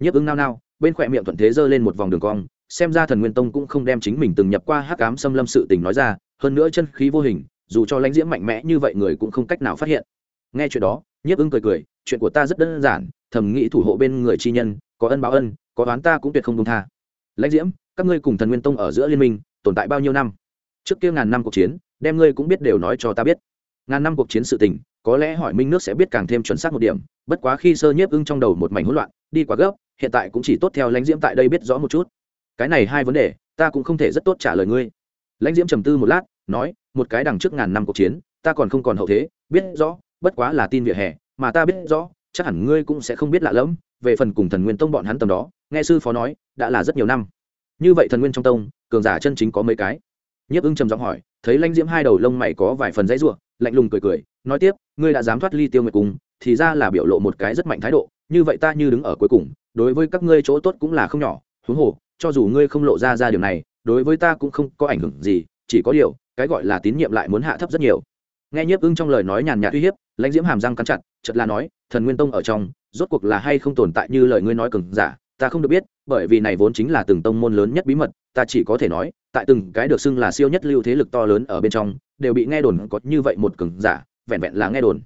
Nhiếp ứng nao nao, bên khỏe miệng thuận thế giơ lên một vòng đường cong, xem ra thần nguyên tông cũng không đem chính mình từng nhập qua hắc ám xâm lâm sự tình nói ra, hơn nữa chân khí vô hình, dù cho lãnh diễm mạnh mẽ như vậy người cũng không cách nào phát hiện. Nghe chuyện đó, nhiếp ứng cười cười, chuyện của ta rất đơn giản, thầm nghĩ thủ hộ bên người chi nhân có ân báo ân, có đoán ta cũng tuyệt không đúng tha. Lãnh diễm, các ngươi cùng thần nguyên tông ở giữa liên minh, tồn tại bao nhiêu năm? Trước kia ngàn năm cuộc chiến, đem ngươi cũng biết đều nói cho ta biết. Ngàn năm cuộc chiến sự tình, có lẽ hỏi minh nước sẽ biết càng thêm chuẩn xác một điểm, bất quá khi sơ nhiếp ưng trong đầu một mảnh hỗn loạn, đi quá gấp, hiện tại cũng chỉ tốt theo lãnh diễm tại đây biết rõ một chút. Cái này hai vấn đề, ta cũng không thể rất tốt trả lời ngươi. Lãnh diễm trầm tư một lát, nói, một cái đằng trước ngàn năm cuộc chiến, ta còn không còn hậu thế, biết rõ, bất quá là tin vỉa hè, mà ta biết rõ chắc hẳn ngươi cũng sẽ không biết lạ lẫm, về phần cùng thần nguyên tông bọn hắn tầm đó, nghe sư phó nói, đã là rất nhiều năm. Như vậy thần nguyên trong tông, cường giả chân chính có mấy cái? Nhiếp ưng trầm giọng hỏi, thấy lãnh diễm hai đầu lông mày có vài phần dãy ruộng lạnh lùng cười cười, nói tiếp, ngươi đã dám thoát ly tiêu nguyệt cung, thì ra là biểu lộ một cái rất mạnh thái độ, như vậy ta như đứng ở cuối cùng, đối với các ngươi chỗ tốt cũng là không nhỏ, huống hồ, cho dù ngươi không lộ ra ra điều này, đối với ta cũng không có ảnh hưởng gì, chỉ có điều, cái gọi là tín nhiệm lại muốn hạ thấp rất nhiều nghe nhiếp ưng trong lời nói nhàn nhạt uy hiếp, lãnh diễm hàm răng cắn chặt chật là nói, thần nguyên tông ở trong, rốt cuộc là hay không tồn tại như lời ngươi nói cường giả, ta không được biết, bởi vì này vốn chính là từng tông môn lớn nhất bí mật, ta chỉ có thể nói, tại từng cái được xưng là siêu nhất lưu thế lực to lớn ở bên trong, đều bị nghe đồn có như vậy một cường giả, vẹn vẹn là nghe đồn.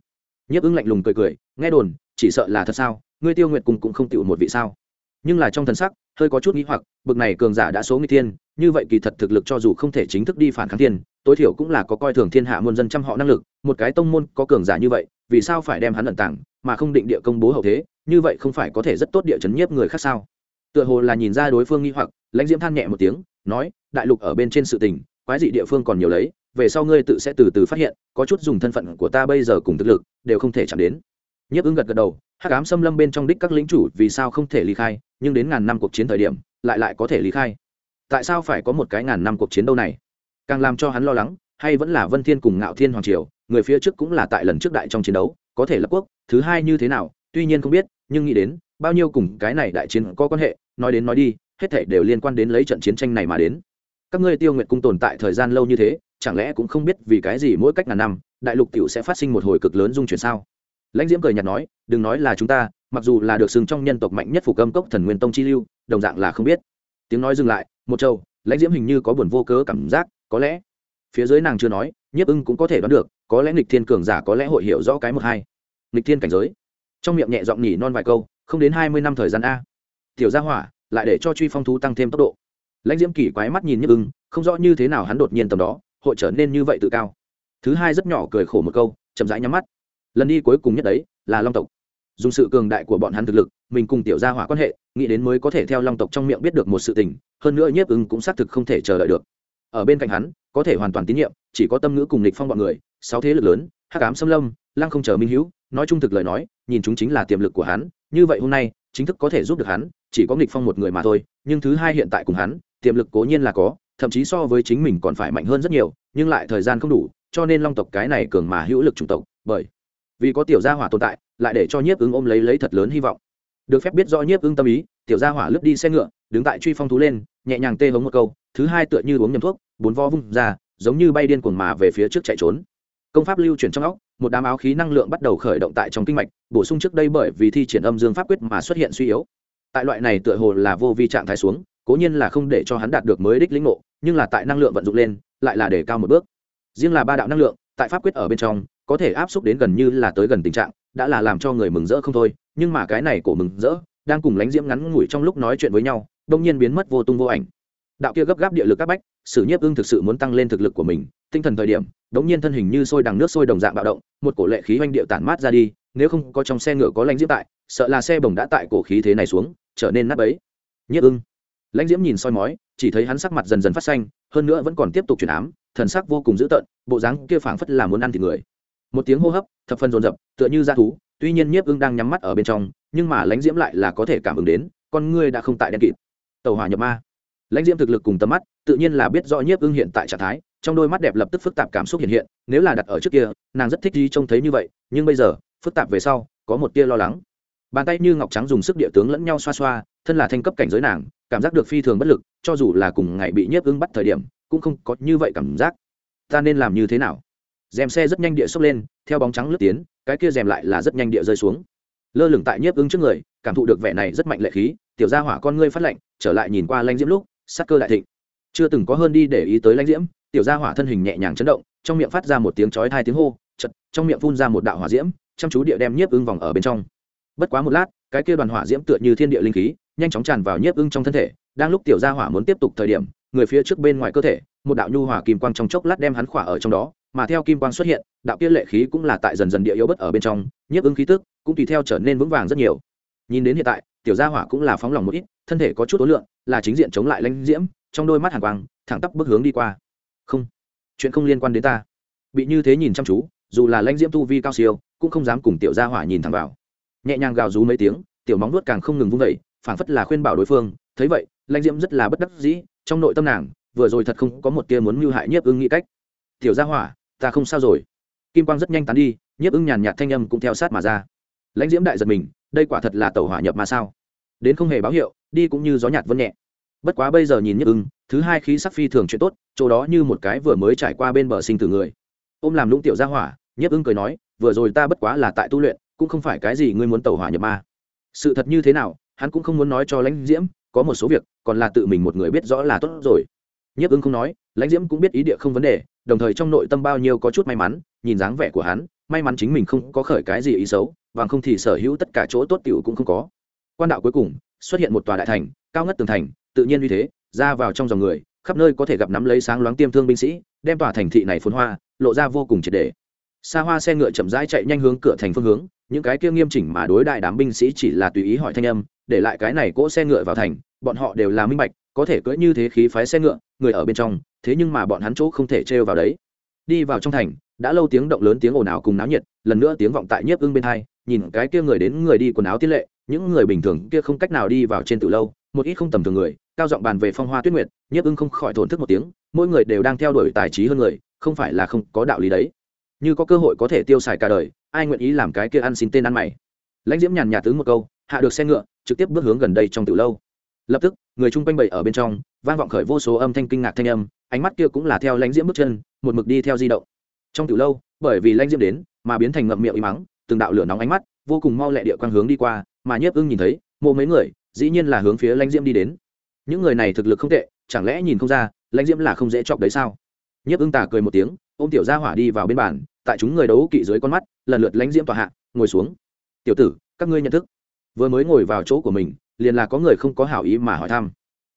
Nhiếp ưng lạnh lùng cười cười, nghe đồn, chỉ sợ là thật sao? Ngươi tiêu nguyệt cùng cũng không tựu một vị sao? Nhưng là trong thần sắc, hơi có chút nghĩ hoặc, bực này cường giả đã số người thiên, như vậy kỳ thật thực lực cho dù không thể chính thức đi phản kháng thiên tối thiểu cũng là có coi thường thiên hạ muôn dân trăm họ năng lực, một cái tông môn có cường giả như vậy, vì sao phải đem hắn ẩn tàng, mà không định địa công bố hậu thế, như vậy không phải có thể rất tốt địa chấn nhiếp người khác sao? Tựa hồ là nhìn ra đối phương nghi hoặc, lãnh diễm than nhẹ một tiếng, nói, đại lục ở bên trên sự tình, quái dị địa phương còn nhiều lấy, về sau ngươi tự sẽ từ từ phát hiện, có chút dùng thân phận của ta bây giờ cùng thực lực, đều không thể chạm đến. Nhấp ứng gật gật đầu hát cám xâm lâm bên trong đích các lính chủ vì sao không thể ly khai, nhưng đến ngàn năm cuộc chiến thời điểm, lại lại có thể ly khai. Tại sao phải có một cái ngàn năm cuộc chiến đâu này? Càng làm cho hắn lo lắng, hay vẫn là vân thiên cùng ngạo thiên hoàng triều, người phía trước cũng là tại lần trước đại trong chiến đấu, có thể lập quốc, thứ hai như thế nào, tuy nhiên không biết, nhưng nghĩ đến, bao nhiêu cùng cái này đại chiến có quan hệ, nói đến nói đi, hết thể đều liên quan đến lấy trận chiến tranh này mà đến. Các ngươi tiêu nguyện cung tồn tại thời gian lâu như thế, chẳng lẽ cũng không biết vì cái gì mỗi cách ngàn năm, đại lục tiểu sẽ phát sinh một hồi cực lớn dung chuyển sao? Lãnh diễm cười nhạt nói, đừng nói là chúng ta, mặc dù là được xưng trong nhân tộc mạnh nhất phủ câm cốc thần nguyên tông chi lưu, đồng dạng là không biết. Tiếng nói dừng lại, một châu lãnh diễm hình như có buồn vô cớ cảm giác có lẽ, phía dưới nàng chưa nói, nhiếp ưng cũng có thể đoán được, có lẽ nghịch thiên cường giả có lẽ hội hiểu rõ cái một hai. Nghịch thiên cảnh giới. Trong miệng nhẹ giọng nhỉ non vài câu, không đến hai mươi năm thời gian a. Tiểu gia hỏa, lại để cho truy phong thú tăng thêm tốc độ. Lãnh diễm kỳ quái mắt nhìn nhiếp ưng, không rõ như thế nào hắn đột nhiên tầm đó, hội trở nên như vậy tự cao. Thứ hai rất nhỏ cười khổ một câu, chậm rãi nhắm mắt. Lần đi cuối cùng nhất đấy, là long tộc. Dùng sự cường đại của bọn hắn thực lực, mình cùng tiểu gia hỏa quan hệ, nghĩ đến mới có thể theo long tộc trong miệng biết được một sự tình, hơn nữa nhiếp ưng cũng xác thực không thể chờ đợi được ở bên cạnh hắn, có thể hoàn toàn tín nhiệm, chỉ có tâm ngữ cùng lịch phong bọn người, sáu thế lực lớn, hắc cám xâm lâm, lăng không chờ minh hữu nói trung thực lời nói, nhìn chúng chính là tiềm lực của hắn, như vậy hôm nay, chính thức có thể giúp được hắn, chỉ có nghịch phong một người mà thôi, nhưng thứ hai hiện tại cùng hắn, tiềm lực cố nhiên là có, thậm chí so với chính mình còn phải mạnh hơn rất nhiều, nhưng lại thời gian không đủ, cho nên long tộc cái này cường mà hữu lực chủng tộc, bởi vì có tiểu gia hỏa tồn tại, lại để cho nhiếp ứng ôm lấy lấy thật lớn hy vọng. Được phép biết rõ nhiếp ứng tâm ý, tiểu gia hỏa lướt đi xe ngựa, đứng tại truy phong thú lên, nhẹ nhàng tê hống một câu, thứ hai tựa như uống nhầm thuốc bốn vo vung ra, giống như bay điên cuồng mà về phía trước chạy trốn. Công pháp lưu chuyển trong óc, một đám áo khí năng lượng bắt đầu khởi động tại trong kinh mạch, bổ sung trước đây bởi vì thi triển âm dương pháp quyết mà xuất hiện suy yếu. Tại loại này tựa hồ là vô vi trạng thái xuống, cố nhiên là không để cho hắn đạt được mới đích lĩnh ngộ, nhưng là tại năng lượng vận dụng lên, lại là để cao một bước. Riêng là ba đạo năng lượng, tại pháp quyết ở bên trong, có thể áp xúc đến gần như là tới gần tình trạng, đã là làm cho người mừng rỡ không thôi, nhưng mà cái này của mừng rỡ, đang cùng lánh diễm ngắn ngủi trong lúc nói chuyện với nhau đông nhiên biến mất vô tung vô ảnh. Đạo kia gấp gáp địa lực các bách sử nhiếp ưng thực sự muốn tăng lên thực lực của mình tinh thần thời điểm đống nhiên thân hình như sôi đằng nước sôi đồng dạng bạo động một cổ lệ khí oanh điệu tản mát ra đi nếu không có trong xe ngựa có lãnh diễm tại sợ là xe bồng đã tại cổ khí thế này xuống trở nên nát bấy. Nhiếp ưng. Lãnh diễm nhìn soi mói chỉ thấy hắn sắc mặt dần dần phát xanh hơn nữa vẫn còn tiếp tục chuyển ám thần sắc vô cùng dữ tợn bộ dáng kia phảng phất là muốn ăn thịt người. Một tiếng hô hấp thập phần rồn rập, tựa như da thú tuy nhiên nhiếp ưng đang nhắm mắt ở bên trong nhưng mà lãnh diễm lại là có thể cảm ứng đến con ngươi đã không tại đen kịt. Tàu hỏa nhập ma lãnh diễm thực lực cùng tầm mắt, tự nhiên là biết rõ nhiếp ưng hiện tại trạng thái, trong đôi mắt đẹp lập tức phức tạp cảm xúc hiện hiện, nếu là đặt ở trước kia, nàng rất thích đi trông thấy như vậy, nhưng bây giờ, phức tạp về sau, có một tia lo lắng. Bàn tay như ngọc trắng dùng sức địa tướng lẫn nhau xoa xoa, thân là thanh cấp cảnh giới nàng, cảm giác được phi thường bất lực, cho dù là cùng ngày bị nhiếp ưng bắt thời điểm, cũng không có như vậy cảm giác. Ta nên làm như thế nào? Dèm xe rất nhanh địa xốc lên, theo bóng trắng lướt tiến, cái kia dèm lại là rất nhanh địa rơi xuống. Lơ lửng tại nhiếp ưng trước người, cảm thụ được vẻ này rất mạnh lệ khí, tiểu gia hỏa con ngươi phát lạnh, trở lại nhìn qua lanh diễm lúc sắc cơ đại thịnh. Chưa từng có hơn đi để ý tới lãnh diễm, tiểu gia hỏa thân hình nhẹ nhàng chấn động, trong miệng phát ra một tiếng chói hai tiếng hô chật trong miệng phun ra một đạo hỏa diễm, chăm chú địa đem nhiếp ưng vòng ở bên trong. Bất quá một lát, cái kia đoàn hỏa diễm tựa như thiên địa linh khí, nhanh chóng tràn vào nhiếp ưng trong thân thể, đang lúc tiểu gia hỏa muốn tiếp tục thời điểm, người phía trước bên ngoài cơ thể, một đạo nhu hỏa kim quang trong chốc lát đem hắn khỏa ở trong đó, mà theo kim quang xuất hiện, đạo kia lệ khí cũng là tại dần dần địa yếu bất ở bên trong, nhiếp ưng khí tức cũng tùy theo trở nên vững vàng rất nhiều. Nhìn đến hiện tại tiểu gia hỏa cũng là phóng lòng một ít, thân thể có chút ối lượng, là chính diện chống lại lãnh diễm, trong đôi mắt hàn quang, thẳng tắp bước hướng đi qua. Không, chuyện không liên quan đến ta. Bị như thế nhìn chăm chú, dù là lãnh diễm tu vi cao siêu, cũng không dám cùng tiểu gia hỏa nhìn thẳng vào. Nhẹ nhàng gào rú mấy tiếng, tiểu móng nuốt càng không ngừng vung vẩy phảng phất là khuyên bảo đối phương, thấy vậy, lãnh diễm rất là bất đắc dĩ, trong nội tâm nàng, vừa rồi thật không có một tia muốn mưu hại nhiếp ưng nghĩ cách. Tiểu gia hỏa, ta không sao rồi. Kim quang rất nhanh tán đi, nhiếp ưng nhàn nhạt thanh âm cũng theo sát mà ra. Lãnh diễm đại giật mình đây quả thật là tàu hỏa nhập mà sao? Đến không hề báo hiệu, đi cũng như gió nhạt vân nhẹ. Bất quá bây giờ nhìn nhiếp ưng, thứ hai khí sắc phi thường chuyện tốt, chỗ đó như một cái vừa mới trải qua bên bờ sinh tử người. Ôm làm lũng tiểu gia hỏa nhiếp ưng cười nói, vừa rồi ta bất quá là tại tu luyện, cũng không phải cái gì ngươi muốn tàu hỏa nhập ma. Sự thật như thế nào, hắn cũng không muốn nói cho lãnh diễm, có một số việc, còn là tự mình một người biết rõ là tốt rồi. Nhiếp ưng không nói, lãnh diễm cũng biết ý địa không vấn đề, đồng thời trong nội tâm bao nhiêu có chút may mắn, nhìn dáng vẻ của hắn may mắn chính mình không có khởi cái gì ý xấu và không thì sở hữu tất cả chỗ tốt tiểu cũng không có. Quan đạo cuối cùng, xuất hiện một tòa đại thành, cao ngất tường thành, tự nhiên như thế, ra vào trong dòng người, khắp nơi có thể gặp nắm lấy sáng loáng tiêm thương binh sĩ, đem tòa thành thị này phun hoa, lộ ra vô cùng triệt đề xa hoa xe ngựa chậm rãi chạy nhanh hướng cửa thành phương hướng, những cái kia nghiêm chỉnh mà đối đại đám binh sĩ chỉ là tùy ý hỏi thanh âm, để lại cái này cỗ xe ngựa vào thành, bọn họ đều là minh bạch, có thể cưỡi như thế khí phái xe ngựa, người ở bên trong, thế nhưng mà bọn hắn chỗ không thể trêu vào đấy. Đi vào trong thành đã lâu tiếng động lớn tiếng ồn ào cùng náo nhiệt, lần nữa tiếng vọng tại nhiếp ưng bên hai, nhìn cái kia người đến người đi quần áo tiết lệ, những người bình thường kia không cách nào đi vào trên từ lâu, một ít không tầm thường người, cao giọng bàn về phong hoa tuyết nguyệt, nhiếp ưng không khỏi thổn thức một tiếng, mỗi người đều đang theo đuổi tài trí hơn người, không phải là không có đạo lý đấy. Như có cơ hội có thể tiêu xài cả đời, ai nguyện ý làm cái kia ăn xin tên ăn mày? Lãnh diễm nhàn nhạt tướng một câu, hạ được xe ngựa, trực tiếp bước hướng gần đây trong từ lâu. Lập tức, người chung quanh bậy ở bên trong, vang vọng khởi vô số âm thanh kinh ngạc thanh âm, ánh mắt kia cũng là theo lãnh diễm bước chân, một mực đi theo di động trong từ lâu bởi vì lanh diễm đến mà biến thành ngậm miệng y mắng từng đạo lửa nóng ánh mắt vô cùng mau lẹ địa quang hướng đi qua mà nhiếp ưng nhìn thấy mộ mấy người dĩ nhiên là hướng phía lanh diễm đi đến. Những người này thực lực không tệ chẳng lẽ nhìn không ra lãnh diễm là không dễ chọc đấy sao? Nhiếp ưng tà cười một tiếng ôm tiểu gia hỏa đi vào bên bản, tại chúng người đấu kỵ dưới con mắt lần lượt lãnh diễm tòa hạ ngồi xuống. Tiểu tử các ngươi nhận thức. Vừa mới ngồi vào chỗ của mình liền là có người không có hảo ý mà hỏi thăm.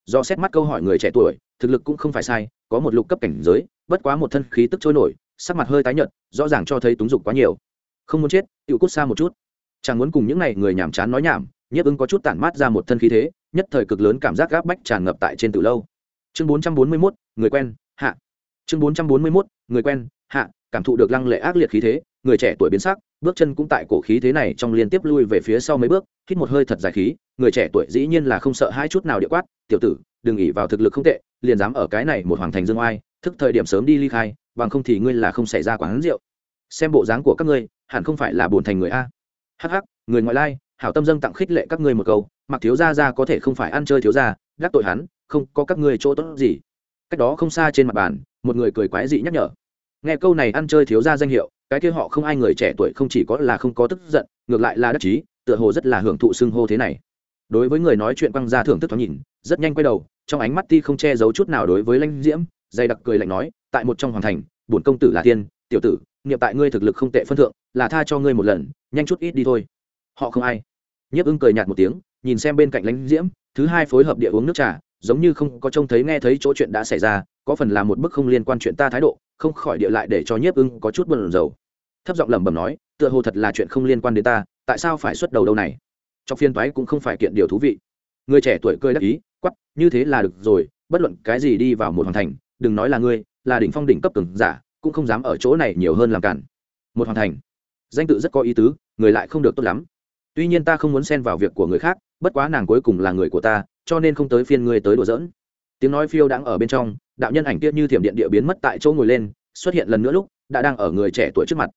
Do xét mắt câu hỏi người trẻ tuổi thực lực cũng không phải sai có một lục cấp cảnh giới bất quá một thân khí tức trôi nổi sắc mặt hơi tái nhợt, rõ ràng cho thấy túng dục quá nhiều. Không muốn chết tự cút xa một chút. Chẳng muốn cùng những này người nhàm chán nói nhảm, nhiếp ứng có chút tản mát ra một thân khí thế, nhất thời cực lớn cảm giác gáp bách tràn ngập tại trên từ lâu. Chương bốn trăm bốn mươi mốt, người quen, hạ. Chương bốn trăm bốn mươi mốt, người quen, hạ, cảm thụ được lăng lệ ác liệt khí thế, người trẻ tuổi biến sắc, bước chân cũng tại cổ khí thế này trong liên tiếp lui về phía sau mấy bước, hít một hơi thật dài khí, người trẻ tuổi dĩ nhiên là không sợ hai chút nào địa quát, tiểu tử, đừng ỉ vào thực lực không tệ, liền dám ở cái này một hoàng thành dương oai thức thời điểm sớm đi ly khai, bằng không thì ngươi là không xảy ra quán rượu. Xem bộ dáng của các ngươi, hẳn không phải là bổn thành người a. Hắc hắc, người ngoại lai, hảo tâm dâng tặng khích lệ các ngươi một câu, mặc thiếu gia ra có thể không phải ăn chơi thiếu gia gác tội hắn, không có các ngươi chỗ tốt gì. Cách đó không xa trên mặt bàn, một người cười quái dị nhắc nhở. Nghe câu này ăn chơi thiếu gia danh hiệu, cái kia họ không ai người trẻ tuổi không chỉ có là không có tức giận, ngược lại là đắc chí, tựa hồ rất là hưởng thụ xưng hô thế này. Đối với người nói chuyện băng ra thưởng thức thoáng nhìn, rất nhanh quay đầu, trong ánh mắt ti không che giấu chút nào đối với lãnh diễm dày đặc cười lạnh nói, tại một trong hoàng thành, bổn công tử là tiên, tiểu tử, nghiệp tại ngươi thực lực không tệ phân thượng, là tha cho ngươi một lần, nhanh chút ít đi thôi. Họ không ai. Nhiếp ưng cười nhạt một tiếng, nhìn xem bên cạnh lãnh diễm, thứ hai phối hợp địa uống nước trà, giống như không có trông thấy nghe thấy chỗ chuyện đã xảy ra, có phần là một bức không liên quan chuyện ta thái độ, không khỏi địa lại để cho nhiếp ưng có chút buồn rầu. Thấp giọng lẩm bẩm nói, tựa hồ thật là chuyện không liên quan đến ta, tại sao phải xuất đầu đâu này? Trong phiên thoái cũng không phải kiện điều thú vị. Người trẻ tuổi cười đắc ý quắp như thế là được rồi, bất luận cái gì đi vào một hoàng thành đừng nói là ngươi, là đỉnh phong đỉnh cấp cường giả, cũng không dám ở chỗ này nhiều hơn làm cản. Một hoàn thành. Danh tự rất có ý tứ, người lại không được tốt lắm. Tuy nhiên ta không muốn xen vào việc của người khác, bất quá nàng cuối cùng là người của ta, cho nên không tới phiên ngươi tới đùa giỡn. Tiếng nói phiêu đang ở bên trong, đạo nhân ảnh kia như thiểm điện địa biến mất tại chỗ ngồi lên, xuất hiện lần nữa lúc, đã đang ở người trẻ tuổi trước mặt.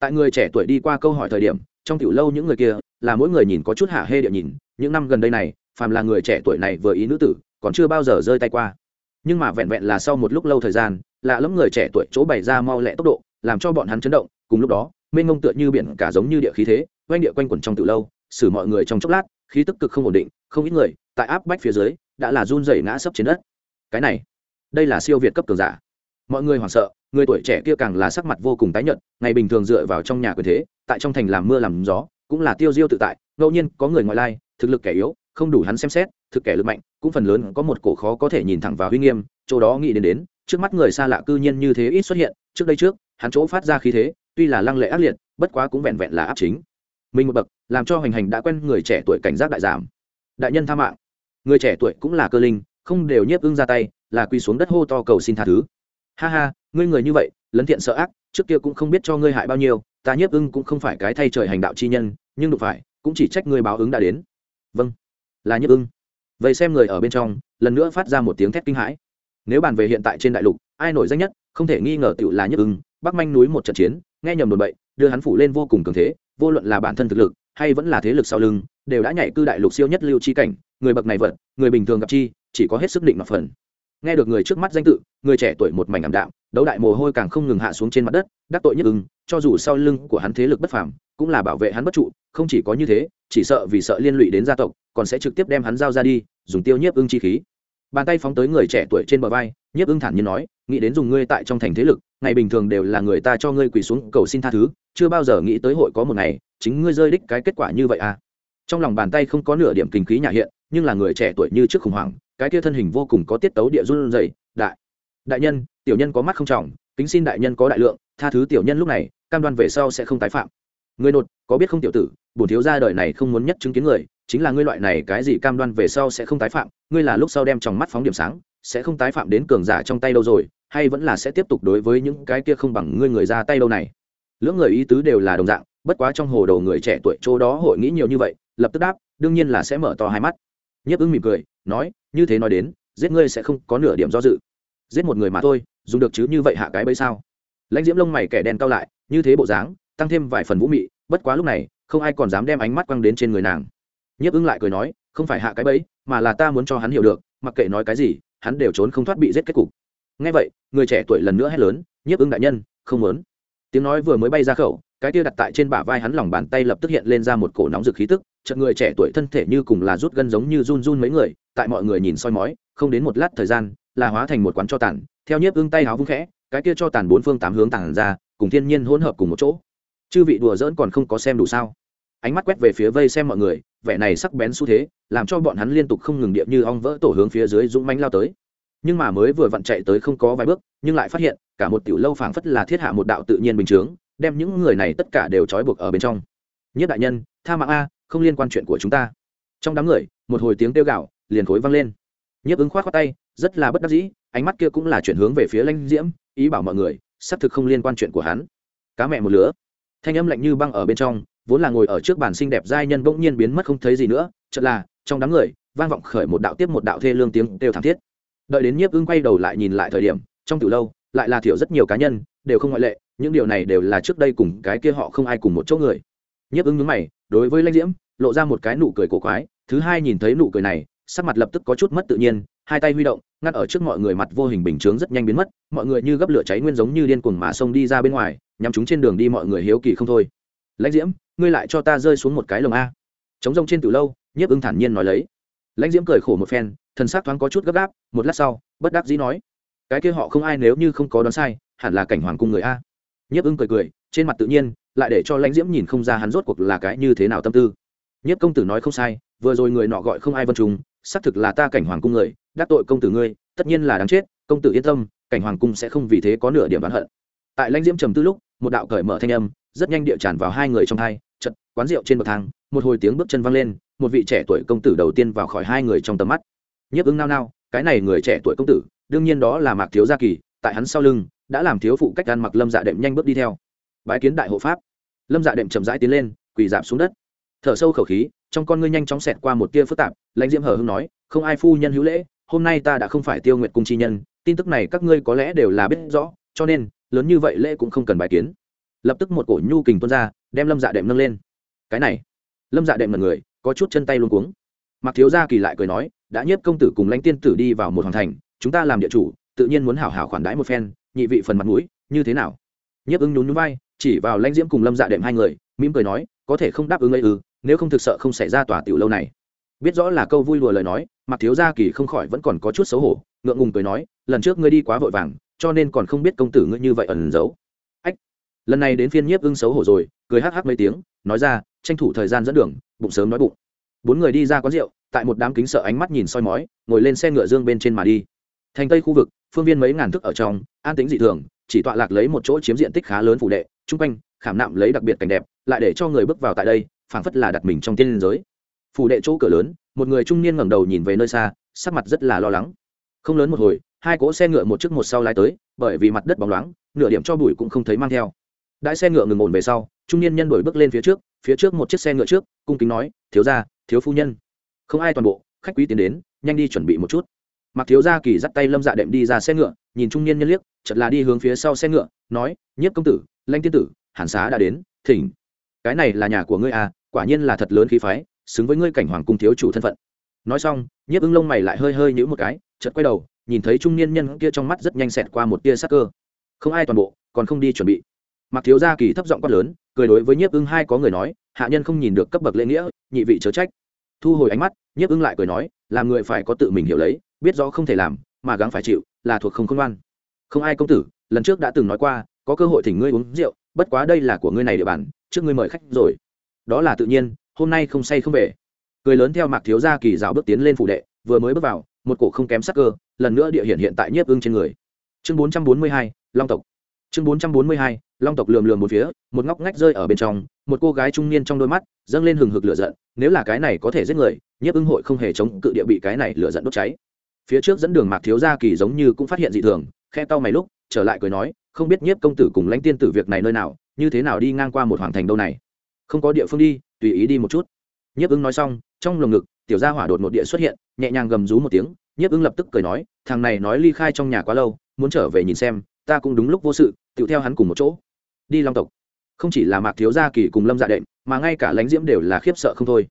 Tại người trẻ tuổi đi qua câu hỏi thời điểm, trong tiểu lâu những người kia, là mỗi người nhìn có chút hạ hê địa nhìn, những năm gần đây này, phàm là người trẻ tuổi này vừa ý nữ tử, còn chưa bao giờ rơi tay qua nhưng mà vẹn vẹn là sau một lúc lâu thời gian, lạ lẫm người trẻ tuổi chỗ bày ra mau lẹ tốc độ, làm cho bọn hắn chấn động. Cùng lúc đó, mênh ngông tựa như biển cả giống như địa khí thế oanh địa quanh quẩn trong từ lâu, xử mọi người trong chốc lát, khí tức cực không ổn định, không ít người, tại áp bách phía dưới, đã là run rẩy ngã sấp trên đất. Cái này, đây là siêu việt cấp cường giả. Mọi người hoảng sợ, người tuổi trẻ kia càng là sắc mặt vô cùng tái nhợt, ngày bình thường dựa vào trong nhà quyền thế, tại trong thành làm mưa làm gió, cũng là tiêu diêu tự tại, ngẫu nhiên có người ngoại lai, thực lực kẻ yếu không đủ hắn xem xét, thực kẻ lực mạnh, cũng phần lớn có một cổ khó có thể nhìn thẳng vào huy nghiêm, chỗ đó nghĩ đến đến, trước mắt người xa lạ cư nhiên như thế ít xuất hiện, trước đây trước, hắn chỗ phát ra khí thế, tuy là lăng lệ ác liệt, bất quá cũng vẹn vẹn là áp chính. Mình một bậc, làm cho hành hành đã quen người trẻ tuổi cảnh giác đại giảm. Đại nhân tha mạng. Người trẻ tuổi cũng là cơ linh, không đều nhiếp ưng ra tay, là quy xuống đất hô to cầu xin tha thứ. Ha ha, ngươi người như vậy, lấn thiện sợ ác, trước kia cũng không biết cho ngươi hại bao nhiêu, ta nhiếp ưng cũng không phải cái thay trời hành đạo chi nhân, nhưng đụng phải, cũng chỉ trách ngươi báo ứng đã đến. Vâng là nhiếp ưng. Vậy xem người ở bên trong, lần nữa phát ra một tiếng thét kinh hãi. Nếu bàn về hiện tại trên đại lục, ai nổi danh nhất, không thể nghi ngờ tựu là nhiếp ưng. Bắc manh núi một trận chiến, nghe nhầm đồn bậy, đưa hắn phủ lên vô cùng cường thế, vô luận là bản thân thực lực, hay vẫn là thế lực sau lưng, đều đã nhảy cư đại lục siêu nhất lưu chi cảnh, người bậc này vật, người bình thường gặp chi, chỉ có hết sức định mặc phần. Nghe được người trước mắt danh tự, người trẻ tuổi một mảnh ảm đạm, đấu đại mồ hôi càng không ngừng hạ xuống trên mặt đất, đắc tội nhất ưng, cho dù sau lưng của hắn thế lực bất phàm, cũng là bảo vệ hắn bất trụ, không chỉ có như thế, chỉ sợ vì sợ liên lụy đến gia tộc còn sẽ trực tiếp đem hắn giao ra đi, dùng tiêu nhiếp ưng chi khí. Bàn tay phóng tới người trẻ tuổi trên bờ vai, nhiếp ưng thản nhiên nói, nghĩ đến dùng ngươi tại trong thành thế lực, ngày bình thường đều là người ta cho ngươi quỳ xuống cầu xin tha thứ, chưa bao giờ nghĩ tới hội có một ngày, chính ngươi rơi đích cái kết quả như vậy à. Trong lòng bàn tay không có nửa điểm kinh khí nhà hiện, nhưng là người trẻ tuổi như trước khủng hoảng, cái kia thân hình vô cùng có tiết tấu địa run dày đại đại nhân, tiểu nhân có mắt không trọng, kính xin đại nhân có đại lượng, tha thứ tiểu nhân lúc này, cam đoan về sau sẽ không tái phạm người nột, có biết không tiểu tử, bổn thiếu gia đời này không muốn nhất chứng kiến người, chính là ngươi loại này cái gì cam đoan về sau sẽ không tái phạm, ngươi là lúc sau đem trong mắt phóng điểm sáng, sẽ không tái phạm đến cường giả trong tay đâu rồi, hay vẫn là sẽ tiếp tục đối với những cái kia không bằng ngươi người ra tay đâu này. Lưỡng người ý tứ đều là đồng dạng, bất quá trong hồ đầu người trẻ tuổi chỗ đó hội nghĩ nhiều như vậy, lập tức đáp, đương nhiên là sẽ mở to hai mắt. Nhấp ứng mỉm cười, nói, như thế nói đến, giết ngươi sẽ không có nửa điểm do dự. Giết một người mà thôi, dùng được chứ như vậy hạ cái bấy sao? Lãnh diễm lông mày kẻ đen cao lại, như thế bộ dáng tăng thêm vài phần vũ mị, bất quá lúc này, không ai còn dám đem ánh mắt quăng đến trên người nàng. Nhiếp ưng lại cười nói, không phải hạ cái bẫy, mà là ta muốn cho hắn hiểu được, mặc kệ nói cái gì, hắn đều trốn không thoát bị giết kết cục. Ngay vậy, người trẻ tuổi lần nữa hét lớn, nhiếp ưng đại nhân, không muốn. Tiếng nói vừa mới bay ra khẩu, cái kia đặt tại trên bả vai hắn lòng bàn tay lập tức hiện lên ra một cổ nóng rực khí tức, chợt người trẻ tuổi thân thể như cùng là rút gân giống như run run mấy người, tại mọi người nhìn soi mói, không đến một lát thời gian, là hóa thành một quán cho tàn, theo nhiếp ưng tay háo vung khẽ, cái kia cho tàn bốn phương tám hướng tàn ra, cùng thiên nhiên hỗn hợp cùng một chỗ chư vị đùa dỡn còn không có xem đủ sao? Ánh mắt quét về phía vây xem mọi người, vẻ này sắc bén xu thế, làm cho bọn hắn liên tục không ngừng điệp như ong vỡ tổ hướng phía dưới dũng mánh lao tới. Nhưng mà mới vừa vặn chạy tới không có vài bước, nhưng lại phát hiện, cả một tiểu lâu phảng phất là thiết hạ một đạo tự nhiên bình chướng, đem những người này tất cả đều trói buộc ở bên trong. Nhất đại nhân, tha mạng a, không liên quan chuyện của chúng ta. Trong đám người, một hồi tiếng kêu gạo liền khối văng lên. Nhiếp ứng khoát khoát tay, rất là bất đắc dĩ, ánh mắt kia cũng là chuyển hướng về phía lanh diễm, ý bảo mọi người, xác thực không liên quan chuyện của hắn. Cá mẹ một lứa thanh âm lạnh như băng ở bên trong, vốn là ngồi ở trước bàn xinh đẹp giai nhân bỗng nhiên biến mất không thấy gì nữa, chợt là, trong đám người, vang vọng khởi một đạo tiếp một đạo thê lương tiếng đều thảm thiết. Đợi đến nhiếp ưng quay đầu lại nhìn lại thời điểm, trong từ lâu, lại là thiểu rất nhiều cá nhân, đều không ngoại lệ, những điều này đều là trước đây cùng cái kia họ không ai cùng một chỗ người. Nhiếp ưng nhướng mày, đối với lãnh diễm, lộ ra một cái nụ cười cổ quái, thứ hai nhìn thấy nụ cười này sắc mặt lập tức có chút mất tự nhiên, hai tay huy động, ngắt ở trước mọi người mặt vô hình bình chướng rất nhanh biến mất, mọi người như gấp lửa cháy nguyên giống như điên cuồng mà xông đi ra bên ngoài nhằm chúng trên đường đi mọi người hiếu kỳ không thôi. Lãnh diễm, ngươi lại cho ta rơi xuống một cái lồng a. Chống rông trên từ lâu, nhiếp ưng thản nhiên nói lấy. Lãnh diễm cười khổ một phen, thần sắc thoáng có chút gấp gáp, một lát sau, bất đắc dĩ nói, cái kia họ không ai nếu như không có đoán sai, hẳn là cảnh hoàng cung người a. Nhiếp ưng cười cười, trên mặt tự nhiên, lại để cho lãnh diễm nhìn không ra hắn rốt cuộc là cái như thế nào tâm tư. Nhiếp công tử nói không sai, vừa rồi người nọ gọi không ai vân trùng xác thực là ta cảnh hoàng cung người, đắc tội công tử ngươi, tất nhiên là đáng chết, công tử yên tâm, cảnh hoàng cung sẽ không vì thế có nửa điểm oán hận. Tại lãnh diễm trầm tư lúc, một đạo cởi mở thanh âm, rất nhanh địa tràn vào hai người trong hai trận quán rượu trên bậc thang, một hồi tiếng bước chân văng lên, một vị trẻ tuổi công tử đầu tiên vào khỏi hai người trong tầm mắt. Nhấp ứng nao nao, cái này người trẻ tuổi công tử, đương nhiên đó là mạc thiếu gia kỳ, tại hắn sau lưng, đã làm thiếu phụ cách ăn mặc lâm dạ đệm nhanh bước đi theo. Bái kiến đại hộ pháp. Lâm dạ đệm chậm rãi tiến lên, quỳ dạp xuống đất thở sâu khẩu khí, trong con ngươi nhanh chóng xẹt qua một tia phức tạp, lãnh diễm hờ hưng nói, không ai phu nhân hữu lễ, hôm nay ta đã không phải tiêu nguyệt cung chi nhân, tin tức này các ngươi có lẽ đều là biết rõ, cho nên, lớn như vậy lễ cũng không cần bài kiến. Lập tức một cổ nhu kình tuôn ra, đem lâm dạ đệm nâng lên. Cái này. Lâm dạ đệm mật người, có chút chân tay luôn cuống. Mặc thiếu gia kỳ lại cười nói, đã nhiếp công tử cùng lãnh tiên tử đi vào một hoàng thành, chúng ta làm địa chủ, tự nhiên muốn hảo hảo khoản đãi một phen, nhị vị phần mặt mũi, như thế nào? Nhiếp ứng nhún nhún vai, chỉ vào lãnh diễm cùng lâm dạ đệm hai người, mỉm cười nói, có thể không đáp ứng ấy ư? Nếu không thực sợ không xảy ra tòa tiểu lâu này. Biết rõ là câu vui lùa lời nói mặc thiếu gia kỳ không khỏi vẫn còn có chút xấu hổ, ngượng ngùng cười nói, lần trước ngươi đi quá vội vàng, cho nên còn không biết công tử ngươi như vậy ẩn giấu. Ách, lần này đến phiên nhiếp ưng xấu hổ rồi, cười hắc hắc mấy tiếng, nói ra, tranh thủ thời gian dẫn đường, bụng sớm nói bụng. Bốn người đi ra quán rượu, tại một đám kính sợ ánh mắt nhìn soi mói, ngồi lên xe ngựa dương bên trên mà đi. Thành tây khu vực, phương viên mấy ngàn thức ở trong, an tính dị thường, chỉ tọa lạc lấy một chỗ chiếm diện tích khá lớn phủ đệ, chung quanh, khảm nạm lấy đặc biệt cảnh đẹp, lại để cho người bước vào tại đây phảng phất là đặt mình trong tiên giới. Phủ đệ chỗ cửa lớn, một người trung niên ngẩng đầu nhìn về nơi xa, sắc mặt rất là lo lắng. Không lớn một hồi, hai cỗ xe ngựa một trước một sau lái tới, bởi vì mặt đất bóng loáng, nửa điểm cho bụi cũng không thấy mang theo. Đại xe ngựa ngừng ổn về sau, trung niên nhân đổi bước lên phía trước phía trước một chiếc xe ngựa trước, cung kính nói, thiếu gia, thiếu phu nhân. Không ai toàn bộ, khách quý tiến đến, nhanh đi chuẩn bị một chút. Mặc thiếu gia kỳ dắt tay lâm dạ đệm đi ra xe ngựa, nhìn trung niên nhân liếc chật là đi hướng phía sau xe ngựa, nói, nhiếp công tử lanh tiên tử, hàn xá đã đến, thỉnh cái này là nhà của ngươi à quả nhiên là thật lớn khí phái, xứng với ngươi cảnh hoàng cung thiếu chủ thân phận. Nói xong, nhiếp ưng lông mày lại hơi hơi nhữ một cái, chợt quay đầu, nhìn thấy trung niên nhân kia trong mắt rất nhanh xẹt qua một tia sắc cơ. Không ai toàn bộ, còn không đi chuẩn bị. Mặc thiếu gia kỳ thấp giọng quát lớn, cười đối với nhiếp ưng hai có người nói, hạ nhân không nhìn được cấp bậc lễ nghĩa, nhị vị chớ trách. Thu hồi ánh mắt, nhiếp ưng lại cười nói, làm người phải có tự mình hiểu lấy, biết rõ không thể làm, mà gắng phải chịu, là thuộc không công an không ai công tử, lần trước đã từng nói qua, có cơ hội thỉnh ngươi uống rượu, bất quá đây là của ngươi này địa bàn trước ngươi mời khách rồi. Đó là tự nhiên, hôm nay không say không về. Cười lớn theo mạc thiếu gia kỳ rào bước tiến lên phủ đệ, vừa mới bước vào, một cổ không kém sắc cơ, lần nữa địa hiện hiện tại nhiếp ưng trên người. Chương bốn trăm bốn mươi hai, long tộc. Chương bốn trăm bốn mươi hai, long tộc lườm lườm một phía, một ngóc ngách rơi ở bên trong, một cô gái trung niên trong đôi mắt, dâng lên hừng hực lửa giận, nếu là cái này có thể giết người, nhiếp ưng hội không hề chống cự địa bị cái này lửa giận đốt cháy. Phía trước dẫn đường mạc thiếu gia kỳ giống như cũng phát hiện dị thường, khe tao mày lúc, trở lại cười nói, không biết nhiếp công tử cùng lãnh tiên tử việc này nơi nào như thế nào đi ngang qua một hoàng thành đâu này? Không có địa phương đi, tùy ý đi một chút. Nhiếp ưng nói xong, trong lồng ngực, tiểu gia hỏa đột một địa xuất hiện, nhẹ nhàng gầm rú một tiếng, nhiếp ưng lập tức cười nói, thằng này nói ly khai trong nhà quá lâu, muốn trở về nhìn xem, ta cũng đúng lúc vô sự, tựu theo hắn cùng một chỗ. Đi long tộc. Không chỉ là mạc thiếu gia kỳ cùng lâm dạ đệm, mà ngay cả lãnh diễm đều là khiếp sợ không thôi.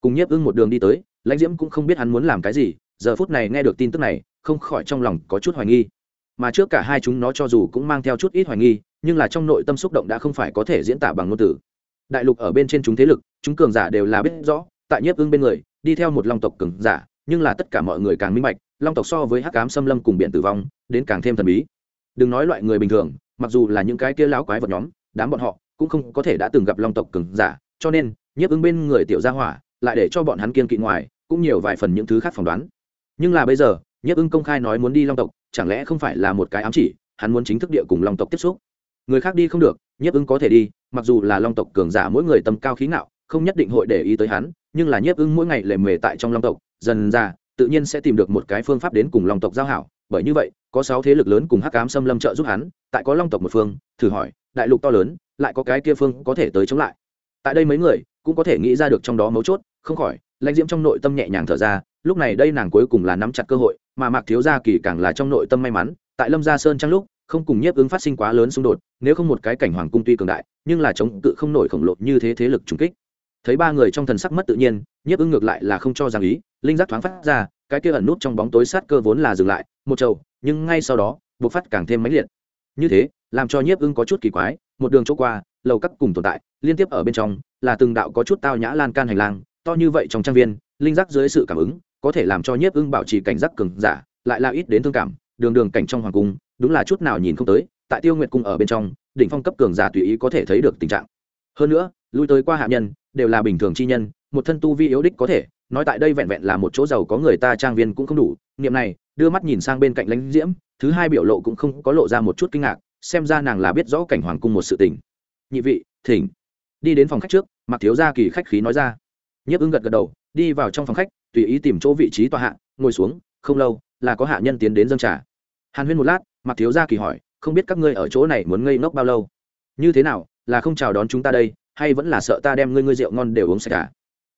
Cùng nhiếp ưng một đường đi tới, lãnh diễm cũng không biết hắn muốn làm cái gì, giờ phút này nghe được tin tức này, không khỏi trong lòng có chút hoài nghi. Mà trước cả hai chúng nó cho dù cũng mang theo chút ít hoài nghi nhưng là trong nội tâm xúc động đã không phải có thể diễn tả bằng ngôn từ. Đại lục ở bên trên chúng thế lực, chúng cường giả đều là biết rõ, tại nhiếp ưng bên người, đi theo một long tộc cường giả, nhưng là tất cả mọi người càng minh bạch, long tộc so với hắc cám xâm lâm cùng biển tử vong, đến càng thêm thần bí. Đừng nói loại người bình thường, mặc dù là những cái kia láo quái vật nhóm, đám bọn họ cũng không có thể đã từng gặp long tộc cường giả, cho nên, nhiếp Ưng bên người tiểu gia hỏa lại để cho bọn hắn kiên kỵ ngoài, cũng nhiều vài phần những thứ khác phỏng đoán. Nhưng là bây giờ, nhiếp ưng công khai nói muốn đi long tộc, chẳng lẽ không phải là một cái ám chỉ, hắn muốn chính thức địa cùng long tộc tiếp xúc? Người khác đi không được, nhiếp ưng có thể đi, mặc dù là long tộc cường giả mỗi người tầm cao khí ngạo, không nhất định hội để ý tới hắn, nhưng là nhiếp ưng mỗi ngày lề mề tại trong long tộc, dần ra, tự nhiên sẽ tìm được một cái phương pháp đến cùng long tộc giao hảo. Bởi như vậy, có sáu thế lực lớn cùng hắc cám xâm lâm trợ giúp hắn, tại có long tộc một phương, thử hỏi, đại lục to lớn, lại có cái kia phương có thể tới chống lại. Tại đây mấy người, cũng có thể nghĩ ra được trong đó mấu chốt, không khỏi, lãnh diễm trong nội tâm nhẹ nhàng thở ra, lúc này đây nàng cuối cùng là nắm chặt cơ hội, mà mạc thiếu gia kỳ càng là trong nội tâm may mắn, tại lâm gia sơn trang lúc không cùng nhiếp ứng phát sinh quá lớn xung đột, nếu không một cái cảnh hoàng cung tuy cường đại, nhưng là chống cự không nổi khổng lồ như thế thế lực trùng kích. Thấy ba người trong thần sắc mất tự nhiên, nhiếp ứng ngược lại là không cho rằng ý, linh giác thoáng phát ra, cái kia ẩn nút trong bóng tối sát cơ vốn là dừng lại, một trầu, nhưng ngay sau đó buộc phát càng thêm mãnh liệt. Như thế, làm cho nhiếp ứng có chút kỳ quái, một đường chỗ qua, lầu các cùng tồn tại, liên tiếp ở bên trong, là từng đạo có chút tao nhã lan can hành lang, to như vậy trong trang viên, linh giác dưới sự cảm ứng, có thể làm cho nhiếp ưng bảo trì cảnh giác cường giả, lại là ít đến thương cảm, đường đường cảnh trong hoàng cung đúng là chút nào nhìn không tới, tại tiêu nguyệt cung ở bên trong, đỉnh phong cấp cường giả tùy ý có thể thấy được tình trạng. Hơn nữa, lui tới qua hạ nhân, đều là bình thường chi nhân, một thân tu vi yếu đích có thể, nói tại đây vẹn vẹn là một chỗ giàu có người ta trang viên cũng không đủ. Niệm này, đưa mắt nhìn sang bên cạnh lãnh diễm, thứ hai biểu lộ cũng không có lộ ra một chút kinh ngạc, xem ra nàng là biết rõ cảnh hoàng cung một sự tình. Nhị vị, thỉnh. Đi đến phòng khách trước mặc thiếu gia kỳ khách khí nói ra. Nhiếp ứng gật gật đầu, đi vào trong phòng khách, tùy ý tìm chỗ vị trí tòa hạ, ngồi xuống, không lâu, là có hạ nhân tiến đến dâng trà hàn huyên một lát mặc thiếu gia kỳ hỏi, không biết các ngươi ở chỗ này muốn ngây ngốc bao lâu? Như thế nào, là không chào đón chúng ta đây, hay vẫn là sợ ta đem ngươi ngươi rượu ngon đều uống sạch cả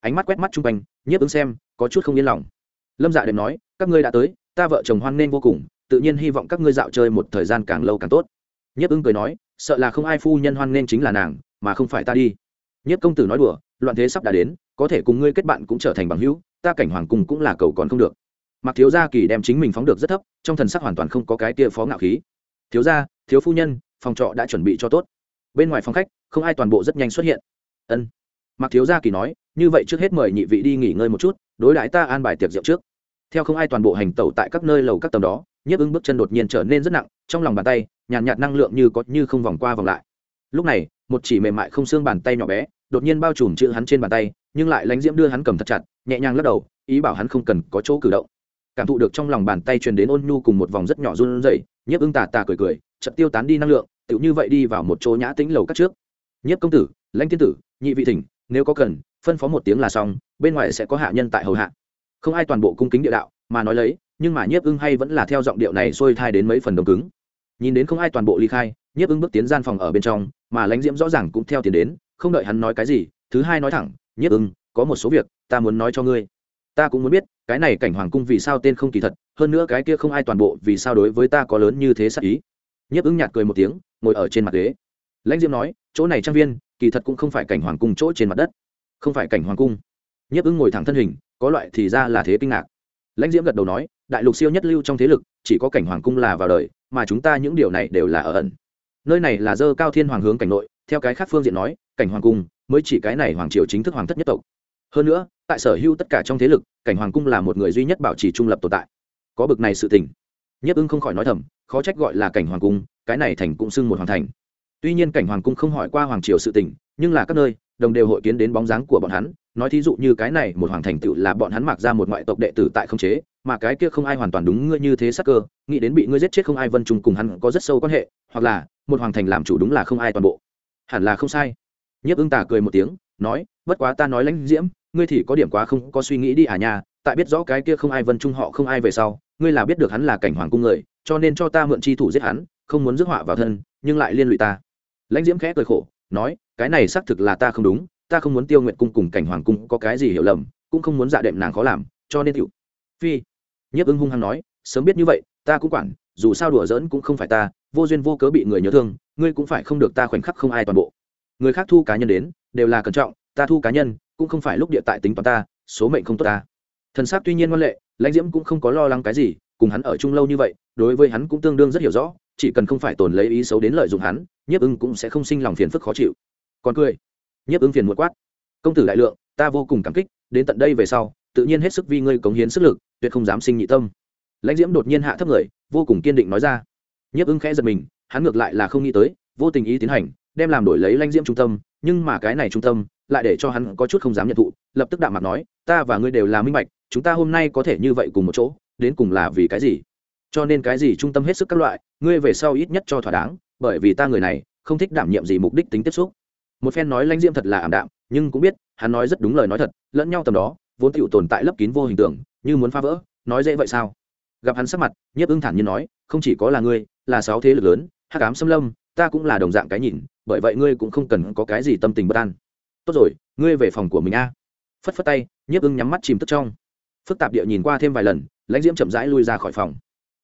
ánh mắt quét mắt chung quanh, nhiếp ứng xem, có chút không yên lòng. Lâm dạ đệm nói, các ngươi đã tới, ta vợ chồng hoan nên vô cùng, tự nhiên hy vọng các ngươi dạo chơi một thời gian càng lâu càng tốt. Nhiếp ứng cười nói, sợ là không ai phu nhân hoan nên chính là nàng, mà không phải ta đi. Nhiếp công tử nói đùa, loạn thế sắp đã đến, có thể cùng ngươi kết bạn cũng trở thành bằng hữu, ta cảnh hoàng cung cũng là cầu còn không được mặc thiếu gia kỳ đem chính mình phóng được rất thấp trong thần sắc hoàn toàn không có cái tia phó ngạo khí. Thiếu gia thiếu phu nhân phòng trọ đã chuẩn bị cho tốt. Bên ngoài phòng khách không ai toàn bộ rất nhanh xuất hiện. Ân. Mặc thiếu gia kỳ nói như vậy trước hết mời nhị vị đi nghỉ ngơi một chút đối đãi ta an bài tiệc rượu trước. Theo không ai toàn bộ hành tẩu tại các nơi lầu các tầm đó nhiếp ứng bước chân đột nhiên trở nên rất nặng trong lòng bàn tay nhàn nhạt, nhạt năng lượng như có như không vòng qua vòng lại. Lúc này một chỉ mềm mại không xương bàn tay nhỏ bé đột nhiên bao trùm chữ hắn trên bàn tay nhưng lại lánh diễm đưa hắn cầm thật chặt nhẹ nhàng lắc đầu ý bảo hắn không cần có chỗ cử động cảm thụ được trong lòng bàn tay truyền đến ôn nhu cùng một vòng rất nhỏ run rẩy, nhiếp ưng tà tà cười cười, chợt tiêu tán đi năng lượng, tựu như vậy đi vào một chỗ nhã tĩnh lầu các trước. Nhiếp công tử, lãnh tiên tử, nhị vị thỉnh, nếu có cần, phân phó một tiếng là xong, bên ngoài sẽ có hạ nhân tại hầu hạ. Không ai toàn bộ cung kính địa đạo, mà nói lấy, nhưng mà nhiếp ưng hay vẫn là theo giọng điệu này xuôi thai đến mấy phần đồng cứng. Nhìn đến không ai toàn bộ ly khai, nhiếp ưng bước tiến gian phòng ở bên trong, mà lãnh diễm rõ ràng cũng theo tiền đến, không đợi hắn nói cái gì, thứ hai nói thẳng, nhiếp ưng, có một số việc, ta muốn nói cho ngươi ta cũng muốn biết, cái này cảnh hoàng cung vì sao tên không kỳ thật, hơn nữa cái kia không ai toàn bộ vì sao đối với ta có lớn như thế sắc ý. Nhấp ứng nhạt cười một tiếng, ngồi ở trên mặt ghế. Lãnh diễm nói, chỗ này trang viên, kỳ thật cũng không phải cảnh hoàng cung chỗ trên mặt đất. Không phải cảnh hoàng cung. Nhấp ứng ngồi thẳng thân hình, có loại thì ra là thế kinh ngạc. Lãnh diễm gật đầu nói, đại lục siêu nhất lưu trong thế lực, chỉ có cảnh hoàng cung là vào đời, mà chúng ta những điều này đều là ở ẩn. Nơi này là dơ cao thiên hoàng hướng cảnh nội, theo cái khác phương diện nói, cảnh hoàng cung mới chỉ cái này hoàng triều chính thức hoàng thất nhất tộc. Hơn nữa tại sở hữu tất cả trong thế lực, cảnh hoàng cung là một người duy nhất bảo trì trung lập tồn tại. Có bực này sự tình. Nhất ưng không khỏi nói thầm, khó trách gọi là cảnh hoàng cung, cái này thành cũng xưng một hoàng thành. Tuy nhiên cảnh hoàng cung không hỏi qua hoàng triều sự tình, nhưng là các nơi, đồng đều hội kiến đến bóng dáng của bọn hắn. Nói thí dụ như cái này, một hoàng thành tựu là bọn hắn mặc ra một ngoại tộc đệ tử tại không chế, mà cái kia không ai hoàn toàn đúng ngươi như thế sắc cơ, nghĩ đến bị ngươi giết chết không ai vân trung cùng hắn có rất sâu quan hệ, hoặc là, một hoàng thành làm chủ đúng là không ai toàn bộ. Hẳn là không sai. Nhiếp ưng tà cười một tiếng, nói, bất quá ta nói lãnh diễm ngươi thì có điểm quá không có suy nghĩ đi à nha, tại biết rõ cái kia không ai vân trung họ không ai về sau, ngươi là biết được hắn là cảnh hoàng cung người, cho nên cho ta mượn chi thủ giết hắn, không muốn rước họa vào thân, nhưng lại liên lụy ta. Lãnh diễm khẽ cười khổ, nói, cái này xác thực là ta không đúng, ta không muốn tiêu nguyện cung cùng cảnh hoàng cung có cái gì hiểu lầm, cũng không muốn dạ đệm nàng khó làm, cho nên tiểu phi. Nhiếp ưng hung hăng nói, sớm biết như vậy, ta cũng quản, dù sao đùa giỡn cũng không phải ta, vô duyên vô cớ bị người nhớ thương, ngươi cũng phải không được ta khoảnh khắc không ai toàn bộ. Người khác thu cá nhân đến, đều là cẩn trọng, ta thu cá nhân cũng không phải lúc địa tại tính toán ta, số mệnh không tốt ta. Thần sắc tuy nhiên ngoan lệ, lãnh diễm cũng không có lo lắng cái gì, cùng hắn ở chung lâu như vậy, đối với hắn cũng tương đương rất hiểu rõ, chỉ cần không phải tồn lấy ý xấu đến lợi dụng hắn, nhiếp ưng cũng sẽ không sinh lòng phiền phức khó chịu. Còn cười. Nhiếp ưng phiền một quát. Công tử đại lượng, ta vô cùng cảm kích, đến tận đây về sau, tự nhiên hết sức vì ngươi cống hiến sức lực, tuyệt không dám sinh nhị tâm. Lãnh diễm đột nhiên hạ thấp người, vô cùng kiên định nói ra. Nhiếp ưng khẽ giật mình, hắn ngược lại là không nghĩ tới, vô tình ý tiến hành, đem làm đổi lấy lãnh diễm trung tâm nhưng mà cái này trung tâm lại để cho hắn có chút không dám nhận thụ, lập tức đạm mặt nói, ta và ngươi đều là minh bạch, chúng ta hôm nay có thể như vậy cùng một chỗ, đến cùng là vì cái gì? Cho nên cái gì trung tâm hết sức các loại, ngươi về sau ít nhất cho thỏa đáng, bởi vì ta người này không thích đảm nhiệm gì mục đích tính tiếp xúc. Một phen nói lãnh diễm thật là ảm đạm, nhưng cũng biết, hắn nói rất đúng lời nói thật, lẫn nhau tầm đó, vốn tựu tồn tại lấp kín vô hình tượng, như muốn phá vỡ, nói dễ vậy sao? Gặp hắn sắc mặt, nhiếp ưng thản nhiên nói, không chỉ có là ngươi, là sáu thế lực lớn hát cám xâm lâm, ta cũng là đồng dạng cái nhìn bởi vậy ngươi cũng không cần có cái gì tâm tình bất an. Tốt rồi, ngươi về phòng của mình a. Phất phất tay, nhiếp ưng nhắm mắt chìm tức trong. Phức tạp địa nhìn qua thêm vài lần, lãnh diễm chậm rãi lui ra khỏi phòng.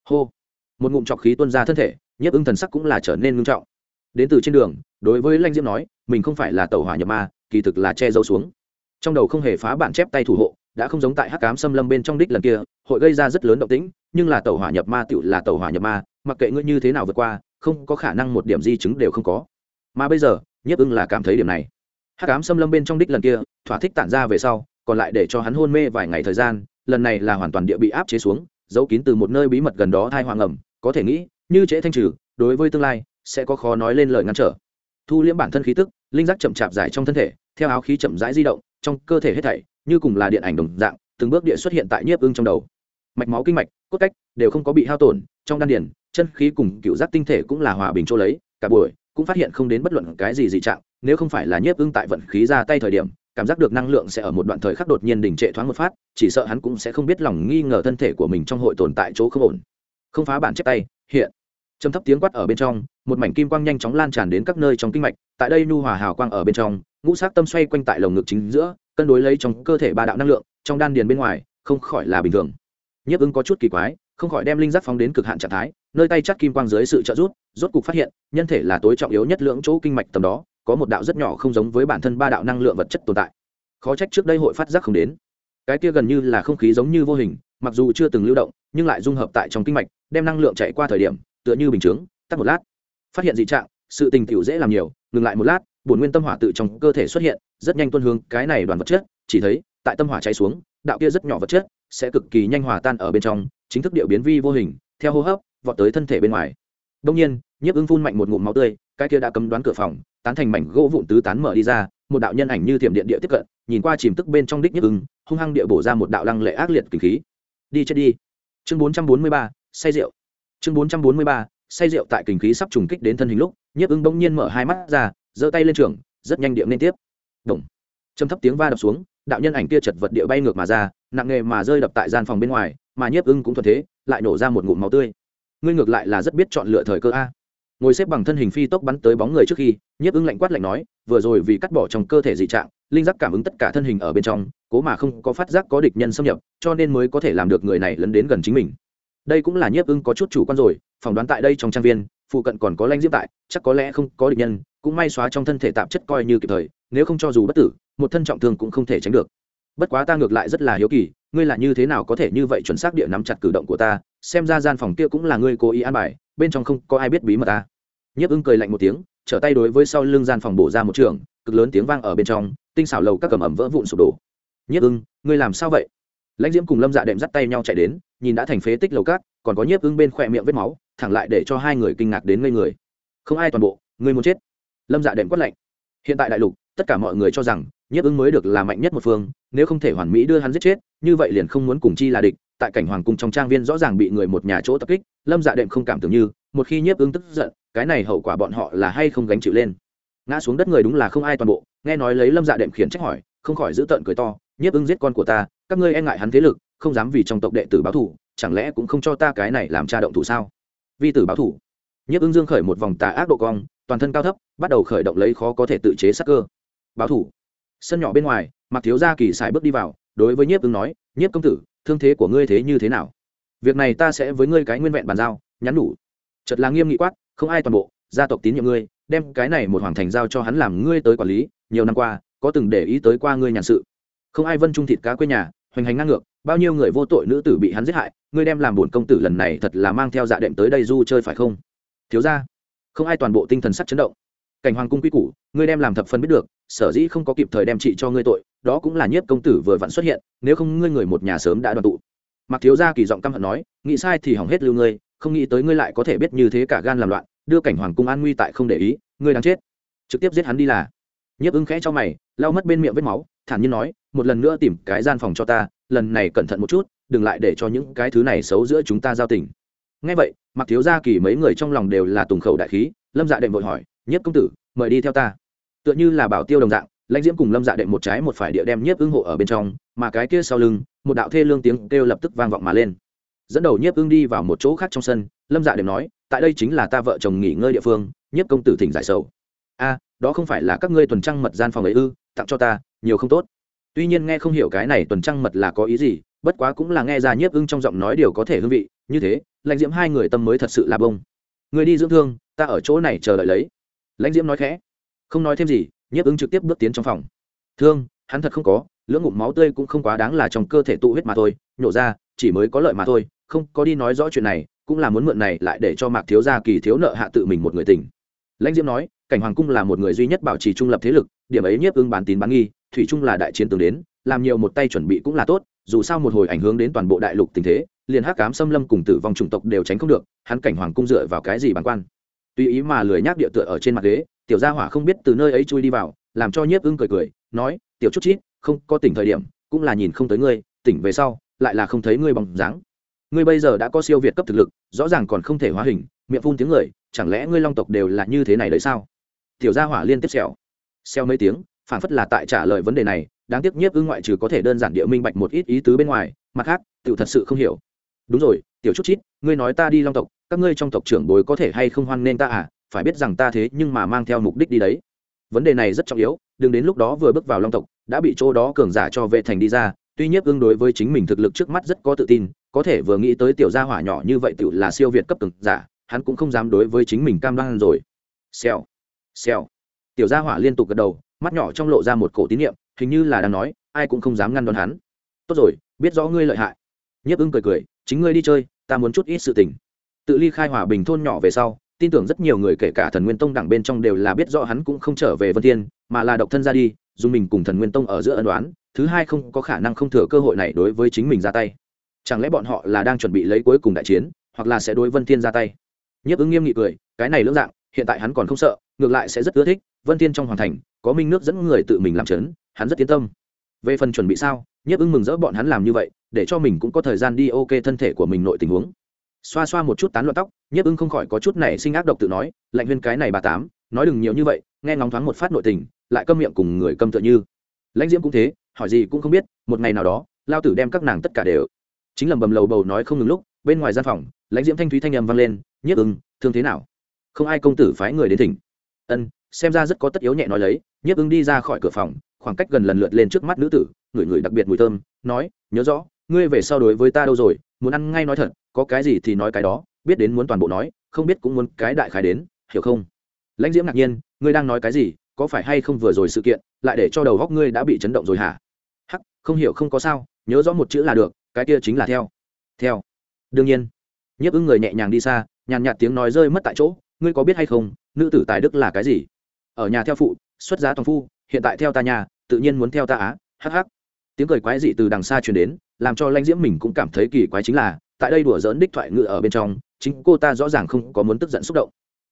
Hô. Một ngụm trọc khí tuôn ra thân thể, nhiếp ưng thần sắc cũng là trở nên ngưng trọng. Đến từ trên đường, đối với lãnh diễm nói, mình không phải là tàu hỏa nhập ma, kỳ thực là che giấu xuống. Trong đầu không hề phá bản chép tay thủ hộ, đã không giống tại hắc cám xâm lâm bên trong đích lần kia, hội gây ra rất lớn động tĩnh, nhưng là tàu hỏa nhập ma tựu là tàu hỏa nhập ma, mặc kệ ngươi như thế nào vượt qua, không có khả năng một điểm di chứng đều không có mà bây giờ, nhiếp ưng là cảm thấy điểm này. Hắc cám xâm lâm bên trong đích lần kia, thỏa thích tản ra về sau, còn lại để cho hắn hôn mê vài ngày thời gian, lần này là hoàn toàn địa bị áp chế xuống, giấu kín từ một nơi bí mật gần đó thai hoàng ẩm, có thể nghĩ, như trễ thanh trừ, đối với tương lai, sẽ có khó nói lên lời ngăn trở. Thu liễm bản thân khí tức, linh giác chậm chạp dài trong thân thể, theo áo khí chậm rãi di động, trong cơ thể hết thảy, như cùng là điện ảnh đồng dạng, từng bước địa xuất hiện tại nhiếp ưng trong đầu. Mạch máu kinh mạch, cốt cách đều không có bị hao tổn, trong đan điền, chân khí cùng cựu giác tinh thể cũng là hòa bình chỗ lấy, cả buổi cũng phát hiện không đến bất luận cái gì dị trạng, nếu không phải là nhiếp ưng tại vận khí ra tay thời điểm, cảm giác được năng lượng sẽ ở một đoạn thời khắc đột nhiên đình trệ thoáng một phát, chỉ sợ hắn cũng sẽ không biết lòng nghi ngờ thân thể của mình trong hội tồn tại chỗ không ổn. Không phá bản chép tay, hiện. Trầm thấp tiếng quát ở bên trong, một mảnh kim quang nhanh chóng lan tràn đến các nơi trong kinh mạch, tại đây nhu hòa hào quang ở bên trong, ngũ sắc tâm xoay quanh tại lồng ngực chính giữa, cân đối lấy trong cơ thể ba đạo năng lượng, trong đan điền bên ngoài, không khỏi là bình thường. Nhiếp ưng có chút kỳ quái không khỏi đem linh giác phóng đến cực hạn trạng thái, nơi tay chắc kim quang dưới sự trợ giúp, rốt cục phát hiện, nhân thể là tối trọng yếu nhất lượng chỗ kinh mạch tầm đó, có một đạo rất nhỏ không giống với bản thân ba đạo năng lượng vật chất tồn tại. Khó trách trước đây hội phát giác không đến. Cái kia gần như là không khí giống như vô hình, mặc dù chưa từng lưu động, nhưng lại dung hợp tại trong kinh mạch, đem năng lượng chạy qua thời điểm, tựa như bình chướng, tắt một lát. Phát hiện dị trạng, sự tình tiểu dễ làm nhiều, ngừng lại một lát, bổn nguyên tâm hỏa tự trong cơ thể xuất hiện, rất nhanh tuân hướng cái này đoàn vật chất, chỉ thấy, tại tâm hỏa cháy xuống, đạo kia rất nhỏ vật chất sẽ cực kỳ nhanh hòa tan ở bên trong, chính thức điệu biến vi vô hình, theo hô hấp, vọt tới thân thể bên ngoài. Đông nhiên, nhiếp ưng phun mạnh một ngụm máu tươi, cái kia đã cấm đoán cửa phòng, tán thành mảnh gỗ vụn tứ tán mở đi ra, một đạo nhân ảnh như thiểm điện địa tiếp cận, nhìn qua chìm tức bên trong đích nhiếp ưng hung hăng địa bổ ra một đạo lăng lệ ác liệt kinh khí. Đi chết đi. Chương bốn trăm bốn mươi ba, say rượu. Chương bốn trăm bốn mươi ba, say rượu tại kinh khí sắp trùng kích đến thân hình lúc, nhiếp ưng bỗng nhiên mở hai mắt ra, giơ tay lên trường, rất nhanh điệm nên tiếp. Đồng châm thấp tiếng va đập xuống, đạo nhân ảnh kia chật vật địa bay ngược mà ra nặng nề mà rơi đập tại gian phòng bên ngoài, mà nhiếp ưng cũng thuận thế, lại nổ ra một ngụm máu tươi. Ngươi ngược lại là rất biết chọn lựa thời cơ a. Ngồi xếp bằng thân hình phi tốc bắn tới bóng người trước khi, nhiếp ưng lạnh quát lạnh nói, vừa rồi vì cắt bỏ trong cơ thể dị trạng, linh giác cảm ứng tất cả thân hình ở bên trong, cố mà không có phát giác có địch nhân xâm nhập, cho nên mới có thể làm được người này lấn đến gần chính mình. Đây cũng là nhiếp ưng có chút chủ quan rồi, phỏng đoán tại đây trong trang viên, phụ cận còn có lanh diễm tại, chắc có lẽ không có địch nhân, cũng may xóa trong thân thể tạp chất coi như kịp thời, nếu không cho dù bất tử, một thân trọng thương cũng không thể tránh được bất quá ta ngược lại rất là hiếu kỳ, ngươi là như thế nào có thể như vậy chuẩn xác địa nắm chặt cử động của ta, xem ra gian phòng kia cũng là ngươi cố ý an bài, bên trong không có ai biết bí mật ta. Nhấp ưng cười lạnh một tiếng, trở tay đối với sau lưng gian phòng bổ ra một trường, cực lớn tiếng vang ở bên trong, tinh xảo lầu các cầm ẩm vỡ vụn sụp đổ. Nhấp ưng, ngươi làm sao vậy? Lãnh diễm cùng lâm dạ đệm dắt tay nhau chạy đến, nhìn đã thành phế tích lầu cát còn có nhiếp ưng bên khỏe miệng vết máu, thẳng lại để cho hai người kinh ngạc đến ngây người. Không ai toàn bộ, ngươi muốn chết. Lâm dạ đệm quất lạnh. Hiện tại đại lục tất cả mọi người cho rằng, nhiếp ứng mới được là mạnh nhất một phương, nếu không thể hoàn mỹ đưa hắn giết chết, như vậy liền không muốn cùng chi là địch. Tại cảnh hoàng cung trong trang viên rõ ràng bị người một nhà chỗ tập kích, lâm dạ đệm không cảm tưởng như, một khi nhiếp ứng tức giận, cái này hậu quả bọn họ là hay không gánh chịu lên. Ngã xuống đất người đúng là không ai toàn bộ, nghe nói lấy lâm dạ đệm khiển trách hỏi, không khỏi giữ tợn cười to, nhiếp ứng giết con của ta, các ngươi e ngại hắn thế lực, không dám vì trong tộc đệ tử báo thủ chẳng lẽ cũng không cho ta cái này làm cha động thủ sao? Vi tử báo thủ nhiếp ứng dương khởi một vòng tà ác độ cong, toàn thân cao thấp, bắt đầu khởi động lấy khó có thể tự chế sắc cơ báo thủ. Sân nhỏ bên ngoài mặc thiếu gia kỳ xài bước đi vào, đối với nhiếp ứng nói, nhiếp công tử, thương thế của ngươi thế như thế nào? Việc này ta sẽ với ngươi cái nguyên vẹn bàn giao, nhắn đủ chật là nghiêm nghị quát, không ai toàn bộ, gia tộc tín nhiệm ngươi, đem cái này một hoàng thành giao cho hắn làm ngươi tới quản lý, nhiều năm qua, có từng để ý tới qua ngươi nhàn sự. Không ai vân trung thịt cá quê nhà, hoành hành ngang ngược, bao nhiêu người vô tội nữ tử bị hắn giết hại, ngươi đem làm bổn công tử lần này thật là mang theo dạ đệm tới đây du chơi phải không? Thiếu ra không ai toàn bộ tinh thần sắc chấn động. Cảnh hoàng cung quy củ, ngươi đem làm thập phân biết được sở dĩ không có kịp thời đem trị cho ngươi tội, đó cũng là nhiếp công tử vừa vặn xuất hiện, nếu không ngươi người một nhà sớm đã đoàn tụ. Mặc thiếu gia kỳ giọng căm hận nói, nghĩ sai thì hỏng hết lưu ngươi, không nghĩ tới ngươi lại có thể biết như thế cả gan làm loạn, đưa cảnh hoàng cung an nguy tại không để ý, ngươi đang chết. Trực tiếp giết hắn đi là. Nhiếp ưng khẽ cho mày, lau mất bên miệng vết máu, thản nhiên nói, một lần nữa tìm cái gian phòng cho ta, lần này cẩn thận một chút, đừng lại để cho những cái thứ này xấu giữa chúng ta giao tình. Ngay vậy mặc thiếu gia kỳ mấy người trong lòng đều là tùng khẩu đại khí, lâm dạ đệm vội hỏi, nhiếp công tử, mời đi theo ta tựa như là bảo tiêu đồng dạng, lãnh diễm cùng lâm dạ đệm một trái một phải địa đem nhiếp ưng hộ ở bên trong, mà cái kia sau lưng, một đạo thê lương tiếng kêu lập tức vang vọng mà lên. Dẫn đầu nhiếp ưng đi vào một chỗ khác trong sân, lâm dạ đệm nói, tại đây chính là ta vợ chồng nghỉ ngơi địa phương, nhiếp công tử thỉnh giải sầu. A, đó không phải là các ngươi tuần trăng mật gian phòng ấy ư, tặng cho ta, nhiều không tốt. Tuy nhiên nghe không hiểu cái này tuần trăng mật là có ý gì, bất quá cũng là nghe ra nhiếp ưng trong giọng nói điều có thể hương vị, như thế, lãnh diễm hai người tâm mới thật sự là bông. Người đi dưỡng thương, ta ở chỗ này chờ đợi lấy. Lãnh diễm nói khẽ không nói thêm gì, nhiếp ứng trực tiếp bước tiến trong phòng. Thương, hắn thật không có, lưỡng ngụm máu tươi cũng không quá đáng là trong cơ thể tụ huyết mà thôi, nhổ ra, chỉ mới có lợi mà thôi, không có đi nói rõ chuyện này, cũng là muốn mượn này lại để cho mạc thiếu gia kỳ thiếu nợ hạ tự mình một người tình lãnh diễm nói, cảnh hoàng cung là một người duy nhất bảo trì trung lập thế lực, điểm ấy nhiếp ưng bán tín bán nghi, thủy trung là đại chiến tướng đến, làm nhiều một tay chuẩn bị cũng là tốt, dù sao một hồi ảnh hưởng đến toàn bộ đại lục tình thế, liền hắc cám xâm lâm cùng tử vong chủng tộc đều tránh không được, hắn cảnh hoàng cung dựa vào cái gì bằng quan? Tùy ý mà lười nhác địa tựa ở trên mặt ghế tiểu gia hỏa không biết từ nơi ấy chui đi vào, làm cho nhiếp ưng cười cười, nói, tiểu chút chít, không có tỉnh thời điểm, cũng là nhìn không tới ngươi, tỉnh về sau, lại là không thấy ngươi bằng dáng. Ngươi bây giờ đã có siêu việt cấp thực lực, rõ ràng còn không thể hóa hình, miệng phun tiếng người, chẳng lẽ ngươi long tộc đều là như thế này đấy sao? Tiểu gia hỏa liên tiếp xẻo xeo mấy tiếng, phản phất là tại trả lời vấn đề này, đáng tiếc nhiếp ưng ngoại trừ có thể đơn giản địa minh bạch một ít ý tứ bên ngoài, mặt khác tự thật sự không hiểu. Đúng rồi, tiểu chút chít, ngươi nói ta đi long tộc, các ngươi trong tộc trưởng bối có thể hay không hoan nên ta à? Phải biết rằng ta thế nhưng mà mang theo mục đích đi đấy. Vấn đề này rất trọng yếu, đừng đến lúc đó vừa bước vào long tộc, đã bị chỗ đó cường giả cho vệ thành đi ra, tuy nhiếp ưng đối với chính mình thực lực trước mắt rất có tự tin, có thể vừa nghĩ tới tiểu gia hỏa nhỏ như vậy tự là siêu việt cấp cường giả, hắn cũng không dám đối với chính mình cam đoan rồi. Xèo xèo. Tiểu gia hỏa liên tục gật đầu, mắt nhỏ trong lộ ra một cổ tín nhiệm hình như là đang nói, ai cũng không dám ngăn đón hắn. Tốt rồi, biết rõ ngươi lợi hại. Nhiếp ưng cười cười, chính ngươi đi chơi, ta muốn chút ít sự tình. Tự ly khai hòa bình thôn nhỏ về sau tin tưởng rất nhiều người kể cả thần nguyên tông đẳng bên trong đều là biết rõ hắn cũng không trở về vân thiên, mà là độc thân ra đi, dùng mình cùng thần nguyên tông ở giữa ân đoán thứ hai không có khả năng không thừa cơ hội này đối với chính mình ra tay. Chẳng lẽ bọn họ là đang chuẩn bị lấy cuối cùng đại chiến, hoặc là sẽ đối vân thiên ra tay? Nhiếp ứng nghiêm nghị cười, cái này lưỡng dạng, hiện tại hắn còn không sợ, ngược lại sẽ rất ưa thích, vân thiên trong hoàn thành, có minh nước dẫn người tự mình làm chấn hắn rất tiến tâm. Về phần chuẩn bị sao, nhiếp ứng mừng rỡ bọn hắn làm như vậy, để cho mình cũng có thời gian đi ok thân thể của mình nội tình huống xoa xoa một chút tán loạn tóc, nhiếp ưng không khỏi có chút này sinh ác độc tự nói, lạnh huyên cái này bà tám, nói đừng nhiều như vậy, nghe ngóng thoáng một phát nội tình, lại câm miệng cùng người câm tựa như. Lãnh diễm cũng thế, hỏi gì cũng không biết, một ngày nào đó, lao tử đem các nàng tất cả đều. Chính lầm bầm lầu bầu nói không ngừng lúc, bên ngoài gian phòng, lãnh diễm thanh thúy thanh âm vang lên, nhiếp ưng, thương thế nào? Không ai công tử phái người đến thỉnh. Ân, xem ra rất có tất yếu nhẹ nói lấy. Nhiếp ưng đi ra khỏi cửa phòng, khoảng cách gần lần lượt lên trước mắt nữ tử người người đặc biệt mùi thơm, nói, nhớ rõ, ngươi về sau đối với ta đâu rồi, muốn ăn ngay nói thật có cái gì thì nói cái đó, biết đến muốn toàn bộ nói, không biết cũng muốn cái đại khái đến, hiểu không? Lãnh diễm ngạc nhiên, ngươi đang nói cái gì, có phải hay không vừa rồi sự kiện, lại để cho đầu góc ngươi đã bị chấn động rồi hả? Hắc, không hiểu không có sao, nhớ rõ một chữ là được, cái kia chính là theo. Theo. Đương nhiên. Nhiếp ứng người nhẹ nhàng đi xa, nhàn nhạt tiếng nói rơi mất tại chỗ, ngươi có biết hay không, nữ tử tài đức là cái gì? Ở nhà theo phụ, xuất giá toàn phu, hiện tại theo ta nhà, tự nhiên muốn theo ta á, hắc hắc. Tiếng cười quái dị từ đằng xa truyền đến, làm cho lãnh diễm mình cũng cảm thấy kỳ quái chính là tại đây đùa dỡn đích thoại ngự ở bên trong, chính cô ta rõ ràng không có muốn tức giận xúc động.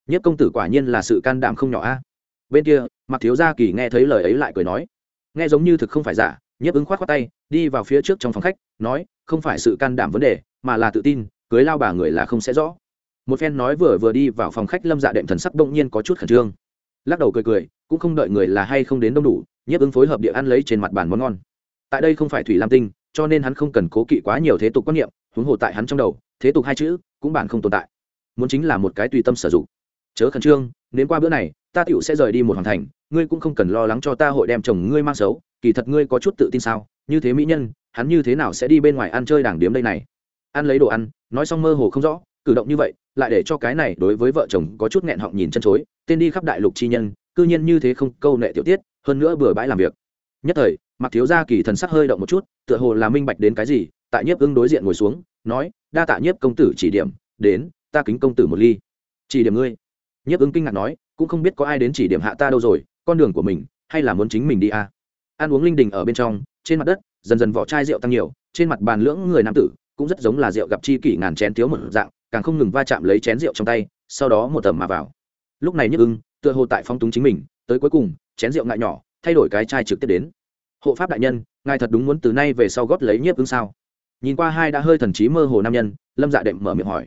Nhất công tử quả nhiên là sự can đảm không nhỏ a. Bên kia mặc thiếu gia kỳ nghe thấy lời ấy lại cười nói, nghe giống như thực không phải giả. Nhiếp ứng khoát khoát tay, đi vào phía trước trong phòng khách, nói, không phải sự can đảm vấn đề, mà là tự tin, cưới lao bà người là không sẽ rõ. Một phen nói vừa vừa đi vào phòng khách lâm dạ đệm thần sắc bỗng nhiên có chút khẩn trương. Lắc đầu cười cười, cũng không đợi người là hay không đến đông đủ, nhiếp ứng phối hợp địa ăn lấy trên mặt bàn món ngon. Tại đây không phải thủy lam tinh, cho nên hắn không cần cố kỵ quá nhiều thế tục quan niệm huống hồ tại hắn trong đầu, thế tục hai chữ cũng bản không tồn tại. Muốn chính là một cái tùy tâm sử dụng. Chớ khẩn trương, đến qua bữa này, ta tựu sẽ rời đi một hoàn thành, ngươi cũng không cần lo lắng cho ta hội đem chồng ngươi mang xấu, kỳ thật ngươi có chút tự tin sao? Như thế mỹ nhân, hắn như thế nào sẽ đi bên ngoài ăn chơi đảng điếm đây này? Ăn lấy đồ ăn, nói xong mơ hồ không rõ, cử động như vậy, lại để cho cái này đối với vợ chồng có chút nghẹn họng nhìn chân chối, tên đi khắp đại lục chi nhân, cư nhiên như thế không câu nệ tiểu tiết, hơn nữa bừa bãi làm việc. Nhất thời mặc thiếu gia kỳ thần sắc hơi động một chút, tựa hồ là minh bạch đến cái gì tại nhiếp ưng đối diện ngồi xuống, nói, đa tạ nhiếp công tử chỉ điểm, đến, ta kính công tử một ly. Chỉ điểm ngươi? Nhiếp ưng kinh ngạc nói, cũng không biết có ai đến chỉ điểm hạ ta đâu rồi, con đường của mình, hay là muốn chính mình đi à. ăn uống linh đình ở bên trong, trên mặt đất, dần dần vỏ chai rượu tăng nhiều, trên mặt bàn lưỡng người nam tử, cũng rất giống là rượu gặp chi kỷ ngàn chén thiếu một dạng, càng không ngừng va chạm lấy chén rượu trong tay, sau đó một tầm mà vào. Lúc này nhức ưng tựa hồ tại phong túng chính mình, tới cuối cùng, chén rượu ngại nhỏ, thay đổi cái chai trực tiếp đến. Hộ pháp đại nhân, ngài thật đúng muốn từ nay về sau góp lấy nhiếp ưng sao? Nhìn qua hai đã hơi thần trí mơ hồ nam nhân, lâm dạ đệm mở miệng hỏi.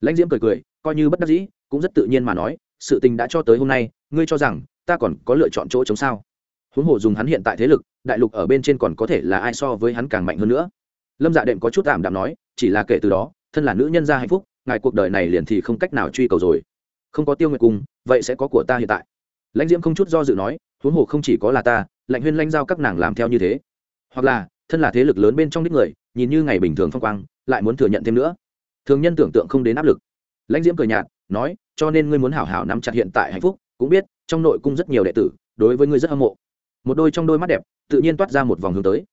Lãnh diễm cười cười, coi như bất đắc dĩ, cũng rất tự nhiên mà nói, sự tình đã cho tới hôm nay, ngươi cho rằng, ta còn có lựa chọn chỗ chống sao? Huống hồ dùng hắn hiện tại thế lực, đại lục ở bên trên còn có thể là ai so với hắn càng mạnh hơn nữa? Lâm dạ đệm có chút tạm đạm nói, chỉ là kể từ đó, thân là nữ nhân gia hạnh phúc, ngài cuộc đời này liền thì không cách nào truy cầu rồi. Không có tiêu nguyệt cung vậy sẽ có của ta hiện tại. Lãnh diễm không chút do dự nói, huống hồ không chỉ có là ta, lạnh huyên lãnh giao các nàng làm theo như thế. Hoặc là thân là thế lực lớn bên trong đích người, nhìn như ngày bình thường phong quang, lại muốn thừa nhận thêm nữa. Thường nhân tưởng tượng không đến áp lực. Lãnh diễm cười nhạt, nói, cho nên ngươi muốn hảo hảo nắm chặt hiện tại hạnh phúc, cũng biết, trong nội cung rất nhiều đệ tử, đối với ngươi rất hâm mộ. Một đôi trong đôi mắt đẹp, tự nhiên toát ra một vòng hướng tới.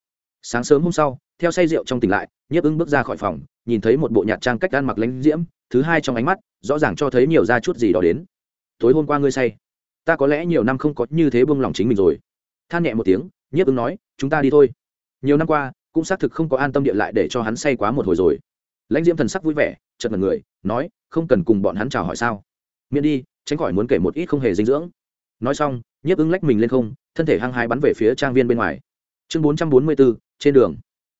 Sáng sớm hôm sau, theo say rượu trong tỉnh lại, nhiếp ứng bước ra khỏi phòng, nhìn thấy một bộ nhạt trang cách ăn mặc lãnh diễm, thứ hai trong ánh mắt, rõ ràng cho thấy nhiều ra chút gì đó đến. Tối hôm qua ngươi say, ta có lẽ nhiều năm không có như thế buông lòng chính mình rồi. Than nhẹ một tiếng, nhiếp ứng nói, chúng ta đi thôi nhiều năm qua, cũng xác thực không có an tâm địa lại để cho hắn say quá một hồi rồi. Lãnh diễm thần sắc vui vẻ chật mật người, nói, không cần cùng bọn hắn chào hỏi sao? Miễn đi, tránh khỏi muốn kể một ít không hề dinh dưỡng. Nói xong, nhiếp ứng lách mình lên không, thân thể hăng hái bắn về phía trang viên bên ngoài. Chương bốn trăm bốn mươi b ố trên đường.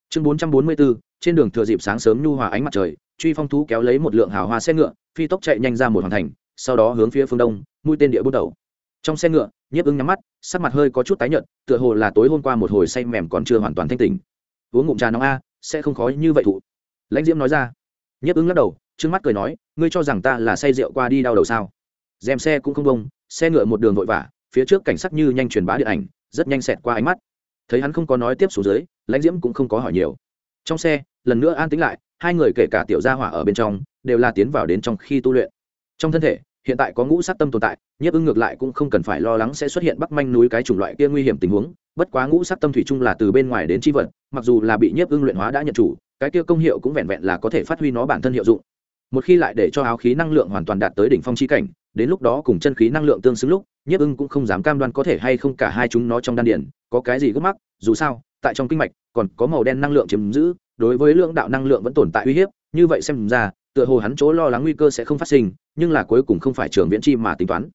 Chương bốn trăm bốn mươi b ố trên đường thừa dịp sáng sớm nhu hòa ánh mặt trời, truy phong thú kéo lấy một lượng hào hoa xe ngựa, phi tốc chạy nhanh ra một hoàn thành, sau đó hướng phía phương đông, mũi tên địa bút đầu trong xe ngựa, nhiếp ứng nhắm mắt, sắc mặt hơi có chút tái nhợt, tựa hồ là tối hôm qua một hồi say mềm còn chưa hoàn toàn thanh tỉnh. Uống ngụm trà nóng a, sẽ không khó như vậy thụ. Lãnh diễm nói ra. Nhiếp ứng lắc đầu trước mắt cười nói, ngươi cho rằng ta là say rượu qua đi đau đầu sao? Dèm xe cũng không bông, xe ngựa một đường vội vã, phía trước cảnh sắc như nhanh truyền bá điện ảnh, rất nhanh xẹt qua ánh mắt. Thấy hắn không có nói tiếp xuống dưới, lãnh diễm cũng không có hỏi nhiều. Trong xe, lần nữa an tính lại, hai người kể cả tiểu gia hỏa ở bên trong, đều là tiến vào đến trong khi tu luyện. Trong thân thể hiện tại có ngũ sát tâm tồn tại, nhiếp ưng ngược lại cũng không cần phải lo lắng sẽ xuất hiện bắc manh núi cái chủng loại kia nguy hiểm tình huống, bất quá ngũ sát tâm thủy chung là từ bên ngoài đến chi vật, mặc dù là bị nhiếp ưng luyện hóa đã nhận chủ, cái kia công hiệu cũng vẹn vẹn là có thể phát huy nó bản thân hiệu dụng. Một khi lại để cho áo khí năng lượng hoàn toàn đạt tới đỉnh phong chi cảnh, đến lúc đó cùng chân khí năng lượng tương xứng lúc, nhiếp ưng cũng không dám cam đoan có thể hay không cả hai chúng nó trong đan điển có cái gì gấp mắc, dù sao, tại trong kinh mạch còn có màu đen năng lượng chiếm giữ, đối với lượng đạo năng lượng vẫn tồn tại uy hiếp, như vậy xem ra tựa hồ hắn chỗ lo lắng nguy cơ sẽ không phát sinh, nhưng là cuối cùng không phải trường viễn chi mà tính toán.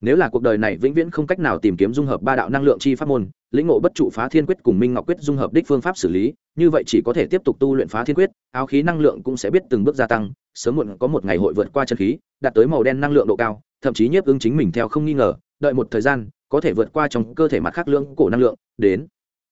Nếu là cuộc đời này vĩnh viễn không cách nào tìm kiếm dung hợp ba đạo năng lượng chi pháp môn, lĩnh ngộ bất trụ phá thiên quyết cùng minh ngọc quyết dung hợp đích phương pháp xử lý, như vậy chỉ có thể tiếp tục tu luyện phá thiên quyết, áo khí năng lượng cũng sẽ biết từng bước gia tăng, sớm muộn có một ngày hội vượt qua chân khí, đạt tới màu đen năng lượng độ cao, thậm chí nhiếp ứng chính mình theo không nghi ngờ, đợi một thời gian, có thể vượt qua trong cơ thể mặt khác lưỡng cổ năng lượng, đến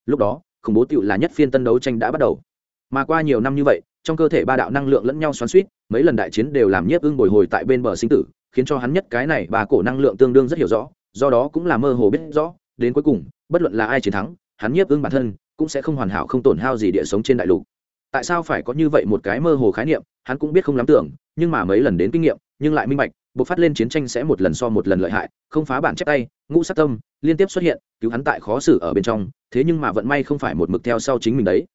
lúc đó, khủng bố tựu là nhất phiên tân đấu tranh đã bắt đầu. Mà qua nhiều năm như vậy trong cơ thể ba đạo năng lượng lẫn nhau xoắn suýt mấy lần đại chiến đều làm nhiếp ưng bồi hồi tại bên bờ sinh tử, khiến cho hắn nhất cái này ba cổ năng lượng tương đương rất hiểu rõ, do đó cũng là mơ hồ biết rõ, đến cuối cùng, bất luận là ai chiến thắng, hắn nhiếp ưng bản thân cũng sẽ không hoàn hảo không tổn hao gì địa sống trên đại lục. Tại sao phải có như vậy một cái mơ hồ khái niệm, hắn cũng biết không lắm tưởng, nhưng mà mấy lần đến kinh nghiệm, nhưng lại minh bạch buộc phát lên chiến tranh sẽ một lần so một lần lợi hại, không phá bản chép tay, ngũ sát tâm liên tiếp xuất hiện, cứu hắn tại khó xử ở bên trong, thế nhưng mà vận may không phải một mực theo sau chính mình đấy.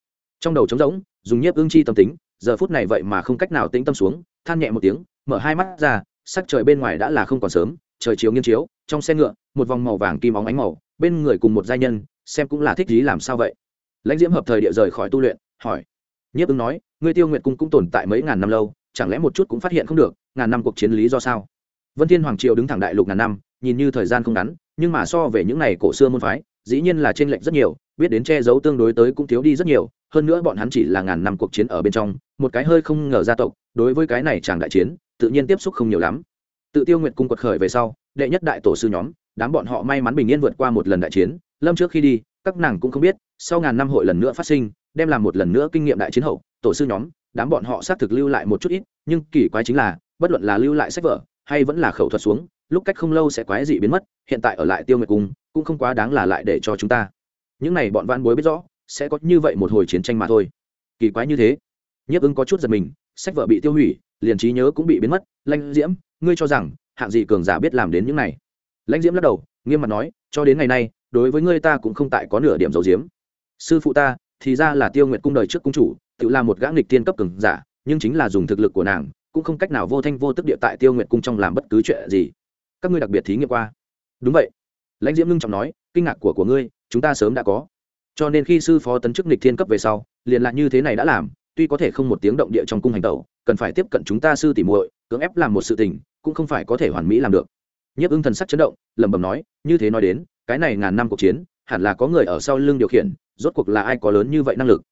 Trong đầu trống rỗng dùng nhiếp ương chi tâm tính, giờ phút này vậy mà không cách nào tĩnh tâm xuống, than nhẹ một tiếng, mở hai mắt ra, sắc trời bên ngoài đã là không còn sớm, trời chiếu nghiêng chiếu, trong xe ngựa, một vòng màu vàng kim óng ánh màu, bên người cùng một giai nhân, xem cũng là thích lý làm sao vậy. Lãnh diễm hợp thời địa rời khỏi tu luyện, hỏi. Nhiếp ứng nói, ngươi tiêu nguyệt cung cũng tồn tại mấy ngàn năm lâu, chẳng lẽ một chút cũng phát hiện không được, ngàn năm cuộc chiến lý do sao? Vân thiên hoàng triều đứng thẳng đại lục ngàn năm, nhìn như thời gian không ngắn, nhưng mà so về những ngày cổ xưa môn phái, dĩ nhiên là trên lệnh rất nhiều biết đến che giấu tương đối tới cũng thiếu đi rất nhiều, hơn nữa bọn hắn chỉ là ngàn năm cuộc chiến ở bên trong, một cái hơi không ngờ gia tộc, đối với cái này chàng đại chiến, tự nhiên tiếp xúc không nhiều lắm. Tự tiêu nguyện cung quật khởi về sau, đệ nhất đại tổ sư nhóm, đám bọn họ may mắn bình yên vượt qua một lần đại chiến, lâm trước khi đi, các nàng cũng không biết, sau ngàn năm hội lần nữa phát sinh, đem làm một lần nữa kinh nghiệm đại chiến hậu, tổ sư nhóm, đám bọn họ xác thực lưu lại một chút ít, nhưng kỳ quái chính là, bất luận là lưu lại sách vở, hay vẫn là khẩu thuật xuống, lúc cách không lâu sẽ quái dị biến mất, hiện tại ở lại tiêu nguyệt cung, cũng không quá đáng là lại để cho chúng ta những này bọn vãn bối biết rõ, sẽ có như vậy một hồi chiến tranh mà thôi. Kỳ quái như thế. Nhiếp ứng có chút giật mình, sách vở bị tiêu hủy, liền trí nhớ cũng bị biến mất. Lãnh diễm, ngươi cho rằng hạng gì cường giả biết làm đến những này? Lãnh diễm lắc đầu, nghiêm mặt nói, cho đến ngày nay, đối với ngươi ta cũng không tại có nửa điểm dầu diếm sư phụ ta, thì ra là tiêu nguyệt cung đời trước cung chủ, tự là một gã nghịch tiên cấp cường giả, nhưng chính là dùng thực lực của nàng, cũng không cách nào vô thanh vô tức địa tại tiêu nguyệt cung trong làm bất cứ chuyện gì. Các ngươi đặc biệt thí nghiệm qua. Đúng vậy. Lãnh diễm ngưng trọng nói, kinh ngạc của của ngươi chúng ta sớm đã có. Cho nên khi sư phó tấn chức nịch thiên cấp về sau, liền lại như thế này đã làm, tuy có thể không một tiếng động địa trong cung hành tẩu, cần phải tiếp cận chúng ta sư tỉ muội, cưỡng ép làm một sự tình, cũng không phải có thể hoàn mỹ làm được. Nhiếp ưng thần sắc chấn động, lẩm bẩm nói, như thế nói đến, cái này ngàn năm cuộc chiến, hẳn là có người ở sau lưng điều khiển, rốt cuộc là ai có lớn như vậy năng lực?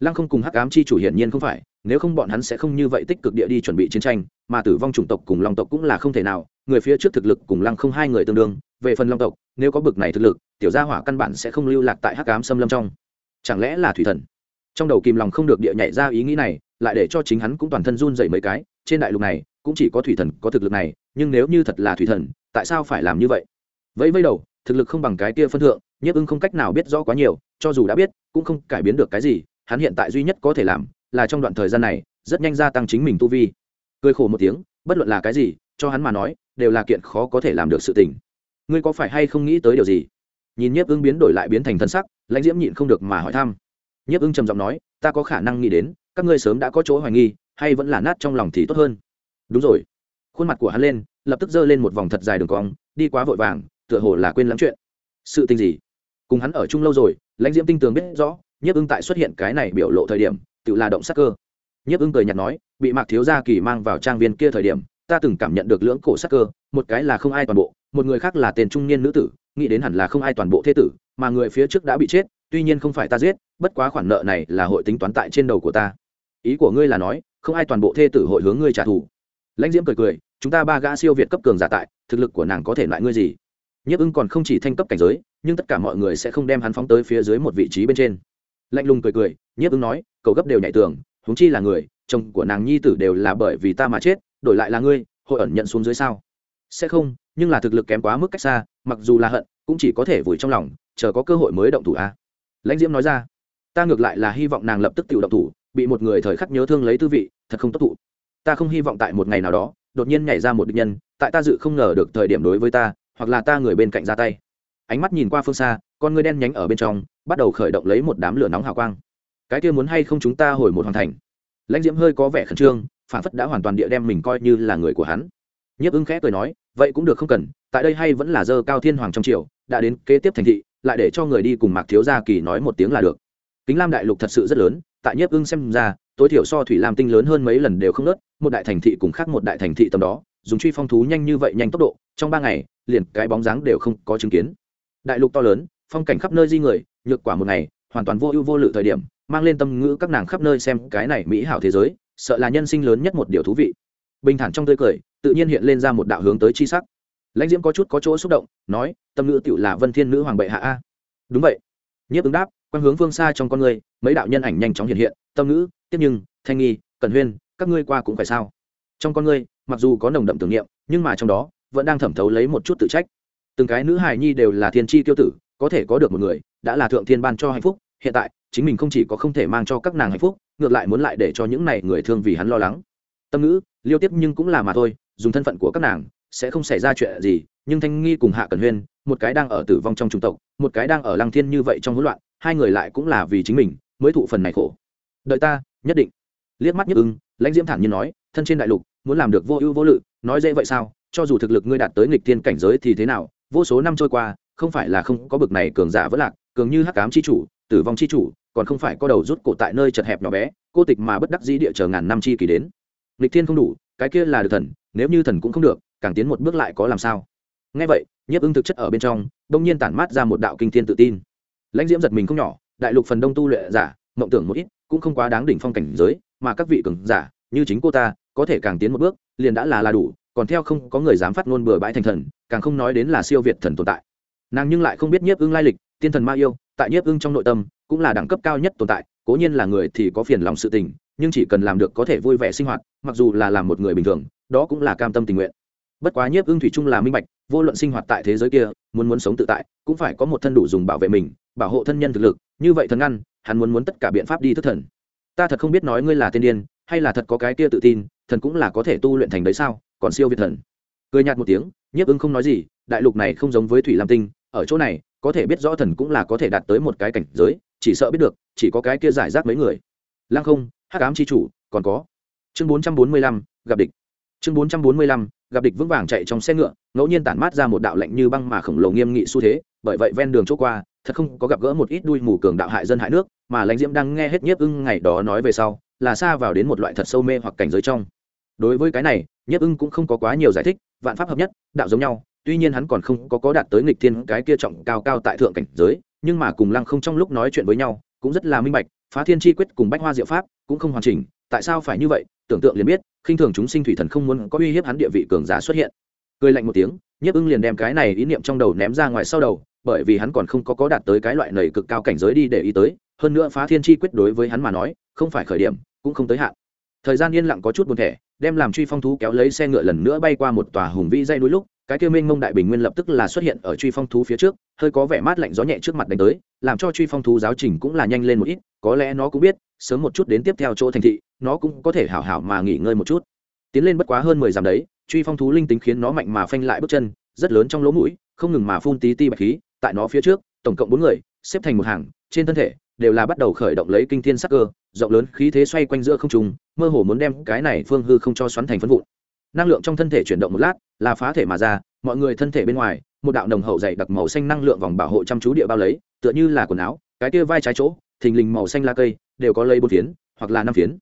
Lăng không cùng hắc ám chi chủ hiển nhiên không phải nếu không bọn hắn sẽ không như vậy tích cực địa đi chuẩn bị chiến tranh, mà tử vong chủng tộc cùng long tộc cũng là không thể nào, người phía trước thực lực cùng lăng không hai người tương đương, về phần long tộc, nếu có bực này thực lực, tiểu gia hỏa căn bản sẽ không lưu lạc tại hắc ám xâm lâm trong. Chẳng lẽ là thủy thần? Trong đầu kìm lòng không được địa nhảy ra ý nghĩ này, lại để cho chính hắn cũng toàn thân run dậy mấy cái, trên đại lục này, cũng chỉ có thủy thần có thực lực này, nhưng nếu như thật là thủy thần, tại sao phải làm như vậy? Vẫy vẫy đầu, thực lực không bằng cái kia phân thượng, nhiếp ưng không cách nào biết rõ quá nhiều, cho dù đã biết, cũng không cải biến được cái gì, hắn hiện tại duy nhất có thể làm là trong đoạn thời gian này, rất nhanh gia tăng chính mình tu vi. Cười khổ một tiếng, bất luận là cái gì, cho hắn mà nói, đều là kiện khó có thể làm được sự tình. Ngươi có phải hay không nghĩ tới điều gì? Nhìn nhiếp ưng biến đổi lại biến thành thân sắc, lãnh diễm nhịn không được mà hỏi thăm. Nhiếp ưng trầm giọng nói, ta có khả năng nghĩ đến, các ngươi sớm đã có chỗ hoài nghi, hay vẫn là nát trong lòng thì tốt hơn. Đúng rồi. Khuôn mặt của hắn lên, lập tức giơ lên một vòng thật dài đường cong, đi quá vội vàng, tựa hồ là quên lắm chuyện. Sự tình gì? Cùng hắn ở chung lâu rồi, lãnh diễm tinh tường biết rõ, nhiếp ưng tại xuất hiện cái này biểu lộ thời điểm tự là động sắc cơ. Nhiếp ưng cười nhạt nói, bị mạc thiếu gia kỳ mang vào trang viên kia thời điểm, ta từng cảm nhận được lưỡng cổ sắc cơ, một cái là không ai toàn bộ, một người khác là tên trung niên nữ tử, nghĩ đến hẳn là không ai toàn bộ thế tử, mà người phía trước đã bị chết, tuy nhiên không phải ta giết, bất quá khoản nợ này là hội tính toán tại trên đầu của ta. Ý của ngươi là nói, không ai toàn bộ thê tử hội hướng ngươi trả thù. Lãnh diễm cười cười, chúng ta ba gã siêu việt cấp cường giả tại, thực lực của nàng có thể loại ngươi gì? Nhiếp ưng còn không chỉ thanh cấp cảnh giới, nhưng tất cả mọi người sẽ không đem hắn phóng tới phía dưới một vị trí bên trên lạnh lùng cười cười, nhiếp ứng nói, cậu gấp đều nhảy tường, huống chi là người, chồng của nàng nhi tử đều là bởi vì ta mà chết, đổi lại là ngươi, hội ẩn nhận xuống dưới sao? Sẽ không, nhưng là thực lực kém quá mức cách xa, mặc dù là hận, cũng chỉ có thể vùi trong lòng, chờ có cơ hội mới động thủ a lãnh diễm nói ra. Ta ngược lại là hy vọng nàng lập tức tự động thủ, bị một người thời khắc nhớ thương lấy tư vị, thật không tốt thụ. Ta không hy vọng tại một ngày nào đó, đột nhiên nhảy ra một địch nhân, tại ta dự không ngờ được thời điểm đối với ta, hoặc là ta người bên cạnh ra tay. Ánh mắt nhìn qua phương xa, con ngươi đen nhánh ở bên trong bắt đầu khởi động lấy một đám lửa nóng hào quang. Cái kia muốn hay không chúng ta hồi một hoàn thành? Lãnh diễm hơi có vẻ khẩn trương, phản phất đã hoàn toàn địa đem mình coi như là người của hắn. Nhiếp ưng khẽ cười nói, vậy cũng được không cần, tại đây hay vẫn là dơ cao thiên hoàng trong triều, đã đến kế tiếp thành thị, lại để cho người đi cùng mạc thiếu gia kỳ nói một tiếng là được. Kính lam đại lục thật sự rất lớn, tại nhiếp ưng xem ra, tối thiểu so thủy lam tinh lớn hơn mấy lần đều không nớt, một đại thành thị cùng khác một đại thành thị tầm đó, dùng truy phong thú nhanh như vậy nhanh tốc độ, trong ba ngày, liền cái bóng dáng đều không có chứng kiến. Đại lục to lớn phong cảnh khắp nơi di người nhược quả một ngày hoàn toàn vô ưu vô lự thời điểm mang lên tâm ngữ các nàng khắp nơi xem cái này mỹ hảo thế giới sợ là nhân sinh lớn nhất một điều thú vị. Bình thản trong tươi cười tự nhiên hiện lên ra một đạo hướng tới chi sắc. Lãnh diễm có chút có chỗ xúc động nói tâm ngữ tựu là vân thiên nữ hoàng bệ hạ a. Đúng vậy. Nhiếp ứng đáp quan hướng phương xa trong con người mấy đạo nhân ảnh nhanh chóng hiện hiện tâm ngữ tiếp nhưng thanh nghi cần huyên các ngươi qua cũng phải sao? Trong con người, mặc dù có nồng đậm tưởng niệm nhưng mà trong đó vẫn đang thẩm thấu lấy một chút tự trách. Từng cái nữ hài nhi đều là thiên tri tiêu tử có thể có được một người, đã là thượng thiên ban cho hạnh phúc, hiện tại, chính mình không chỉ có không thể mang cho các nàng hạnh phúc, ngược lại muốn lại để cho những này người thương vì hắn lo lắng. Tâm ngữ, liêu tiếp nhưng cũng là mà thôi, dùng thân phận của các nàng, sẽ không xảy ra chuyện gì, nhưng thanh nghi cùng hạ cần huyên, một cái đang ở tử vong trong trung tộc, một cái đang ở lăng thiên như vậy trong hỗn loạn, hai người lại cũng là vì chính mình, mới thụ phần này khổ. Đợi ta, nhất định. Liếc mắt nhất ưng lãnh diễm thản nhiên nói, thân trên đại lục, muốn làm được vô ưu vô lự, nói dễ vậy sao? Cho dù thực lực ngươi đạt tới nghịch thiên cảnh giới thì thế nào? Vô số năm trôi qua không phải là không có bực này cường giả vẫn lạc, cường như hắc cám chi chủ, tử vong chi chủ, còn không phải có đầu rút cổ tại nơi chật hẹp nhỏ bé, cô tịch mà bất đắc dĩ địa chờ ngàn năm chi kỳ đến. Lịch thiên không đủ, cái kia là được thần, nếu như thần cũng không được, càng tiến một bước lại có làm sao? Ngay vậy, nhiếp ưng thực chất ở bên trong, đông nhiên tản mát ra một đạo kinh thiên tự tin. Lãnh diễm giật mình không nhỏ, đại lục phần đông tu luyện giả, mộng tưởng một ít, cũng không quá đáng đỉnh phong cảnh giới, mà các vị cường giả, như chính cô ta, có thể càng tiến một bước, liền đã là là đủ, còn theo không có người dám phát ngôn bừa bãi thành thần, càng không nói đến là siêu việt thần tồn tại nàng nhưng lại không biết nhiếp ưng lai lịch, tiên thần ma yêu, tại nhiếp ưng trong nội tâm, cũng là đẳng cấp cao nhất tồn tại, cố nhiên là người thì có phiền lòng sự tình, nhưng chỉ cần làm được có thể vui vẻ sinh hoạt, mặc dù là làm một người bình thường, đó cũng là cam tâm tình nguyện. Bất quá nhiếp ưng thủy chung là minh bạch, vô luận sinh hoạt tại thế giới kia, muốn muốn sống tự tại, cũng phải có một thân đủ dùng bảo vệ mình, bảo hộ thân nhân thực lực, như vậy thần ngăn, hắn muốn muốn tất cả biện pháp đi thất thần. Ta thật không biết nói ngươi là tiên điên, hay là thật có cái kia tự tin, thần cũng là có thể tu luyện thành đấy sao, còn siêu việt thần. Cười nhạt một tiếng, nhiếp ưng không nói gì, đại lục này không giống với thủy lam tinh ở chỗ này, có thể biết rõ thần cũng là có thể đạt tới một cái cảnh giới, chỉ sợ biết được, chỉ có cái kia giải rác mấy người. Lăng không, hắc ám c h i chủ, còn có. Chương bốn trăm bốn mươi lăm, gặp địch. Chương bốn trăm bốn mươi lăm, gặp địch vững vàng chạy trong xe ngựa, ngẫu nhiên tản mát ra một đạo lạnh như băng mà khổng lồ nghiêm nghị xu thế, bởi vậy ven đường chỗ qua, thật không có gặp gỡ một ít đuôi mù cường đạo hại dân hại nước, mà lãnh diễm đang nghe hết nhiếp ưng ngày đó nói về sau, là xa vào đến một loại thật sâu mê hoặc cảnh giới trong. Đối với cái này, nhiếp ưng cũng không có quá nhiều giải thích, vạn pháp hợp nhất, đạo giống nhau tuy nhiên hắn còn không có có đạt tới nghịch thiên cái kia trọng cao cao tại thượng cảnh giới, nhưng mà cùng lăng không trong lúc nói chuyện với nhau, cũng rất là minh bạch, phá thiên chi quyết cùng bách hoa diệu pháp cũng không hoàn chỉnh, tại sao phải như vậy? Tưởng tượng liền biết, khinh thường chúng sinh thủy thần không muốn có uy hiếp hắn địa vị cường giả xuất hiện. Cười lạnh một tiếng, nhiếp ưng liền đem cái này ý niệm trong đầu ném ra ngoài sau đầu, bởi vì hắn còn không có có đạt tới cái loại nầy cực cao cảnh giới đi để ý tới, hơn nữa phá thiên chi quyết đối với hắn mà nói, không phải khởi điểm, cũng không tới hạn. Thời gian yên lặng có chút buồn thẻ, đem làm truy phong thú kéo lấy xe ngựa lần nữa bay qua một tòa hùng vĩ dây núi lúc cái kia minh mông đại bình nguyên lập tức là xuất hiện ở truy phong thú phía trước, hơi có vẻ mát lạnh gió nhẹ trước mặt đánh tới, làm cho truy phong thú giáo trình cũng là nhanh lên một ít, có lẽ nó cũng biết, sớm một chút đến tiếp theo chỗ thành thị, nó cũng có thể hảo hảo mà nghỉ ngơi một chút. Tiến lên bất quá hơn mười dặm đấy, truy phong thú linh tính khiến nó mạnh mà phanh lại bước chân, rất lớn trong lỗ mũi, không ngừng mà phun tí ti bạch khí, tại nó phía trước, tổng cộng bốn người, xếp thành một hàng, trên thân thể đều là bắt đầu khởi động lấy kinh thiên sắc cơ, rộng lớn khí thế xoay quanh giữa không trung, mơ hồ muốn đem cái này phương hư không cho xoắn thành phân vụn năng lượng trong thân thể chuyển động một lát, là phá thể mà ra, mọi người thân thể bên ngoài, một đạo nồng hậu dày đặc màu xanh năng lượng vòng bảo hộ chăm chú địa bao lấy, tựa như là quần áo, cái kia vai trái chỗ, thình lình màu xanh la cây, đều có lấy bốn phiến, hoặc là năm phiến.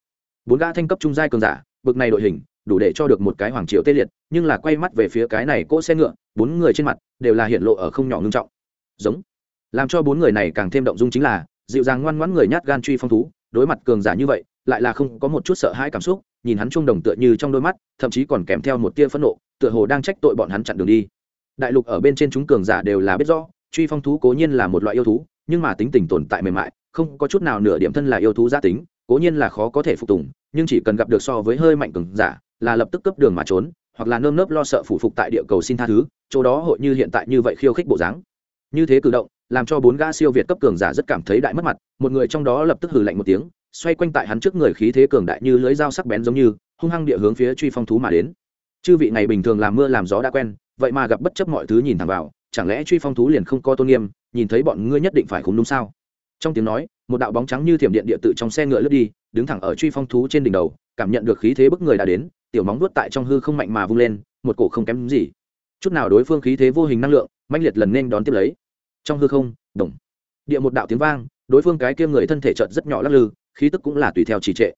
Bốn gã thanh cấp trung giai cường giả, bực này đội hình, đủ để cho được một cái hoàng triều tê liệt, nhưng là quay mắt về phía cái này cỗ xe ngựa, bốn người trên mặt, đều là hiện lộ ở không nhỏ ngưng trọng. Giống. Làm cho bốn người này càng thêm động dung chính là, dịu dàng ngoan ngoãn người nhát gan truy phong thú, đối mặt cường giả như vậy, lại là không có một chút sợ hãi cảm xúc nhìn hắn trung đồng tựa như trong đôi mắt, thậm chí còn kèm theo một tia phẫn nộ, tựa hồ đang trách tội bọn hắn chặn đường đi. Đại lục ở bên trên chúng cường giả đều là biết rõ, truy phong thú cố nhiên là một loại yêu thú, nhưng mà tính tình tồn tại mềm mại, không có chút nào nửa điểm thân là yêu thú gia tính, cố nhiên là khó có thể phục tùng, nhưng chỉ cần gặp được so với hơi mạnh cường giả, là lập tức cấp đường mà trốn, hoặc là nơm nớp lo sợ phủ phục tại địa cầu xin tha thứ, chỗ đó hội như hiện tại như vậy khiêu khích bộ dáng. Như thế cử động, làm cho bốn gã siêu việt cấp cường giả rất cảm thấy đại mất mặt, một người trong đó lập tức hừ lạnh một tiếng xoay quanh tại hắn trước người khí thế cường đại như lưới dao sắc bén giống như, hung hăng địa hướng phía truy phong thú mà đến. Chư vị này bình thường làm mưa làm gió đã quen, vậy mà gặp bất chấp mọi thứ nhìn thẳng vào, chẳng lẽ truy phong thú liền không có tôn nghiêm, nhìn thấy bọn ngươi nhất định phải khúng đúng sao? Trong tiếng nói, một đạo bóng trắng như thiểm điện địa tự trong xe ngựa lướt đi, đứng thẳng ở truy phong thú trên đỉnh đầu, cảm nhận được khí thế bức người đã đến, tiểu móng vuốt tại trong hư không mạnh mà vung lên, một cổ không kém gì. Chút nào đối phương khí thế vô hình năng lượng, mãnh liệt lần nên đón tiếp lấy. Trong hư không, đồng. Địa một đạo tiếng vang, đối phương cái kia người thân thể chợt rất nhỏ lắc lư khí tức cũng là tùy theo trì trệ.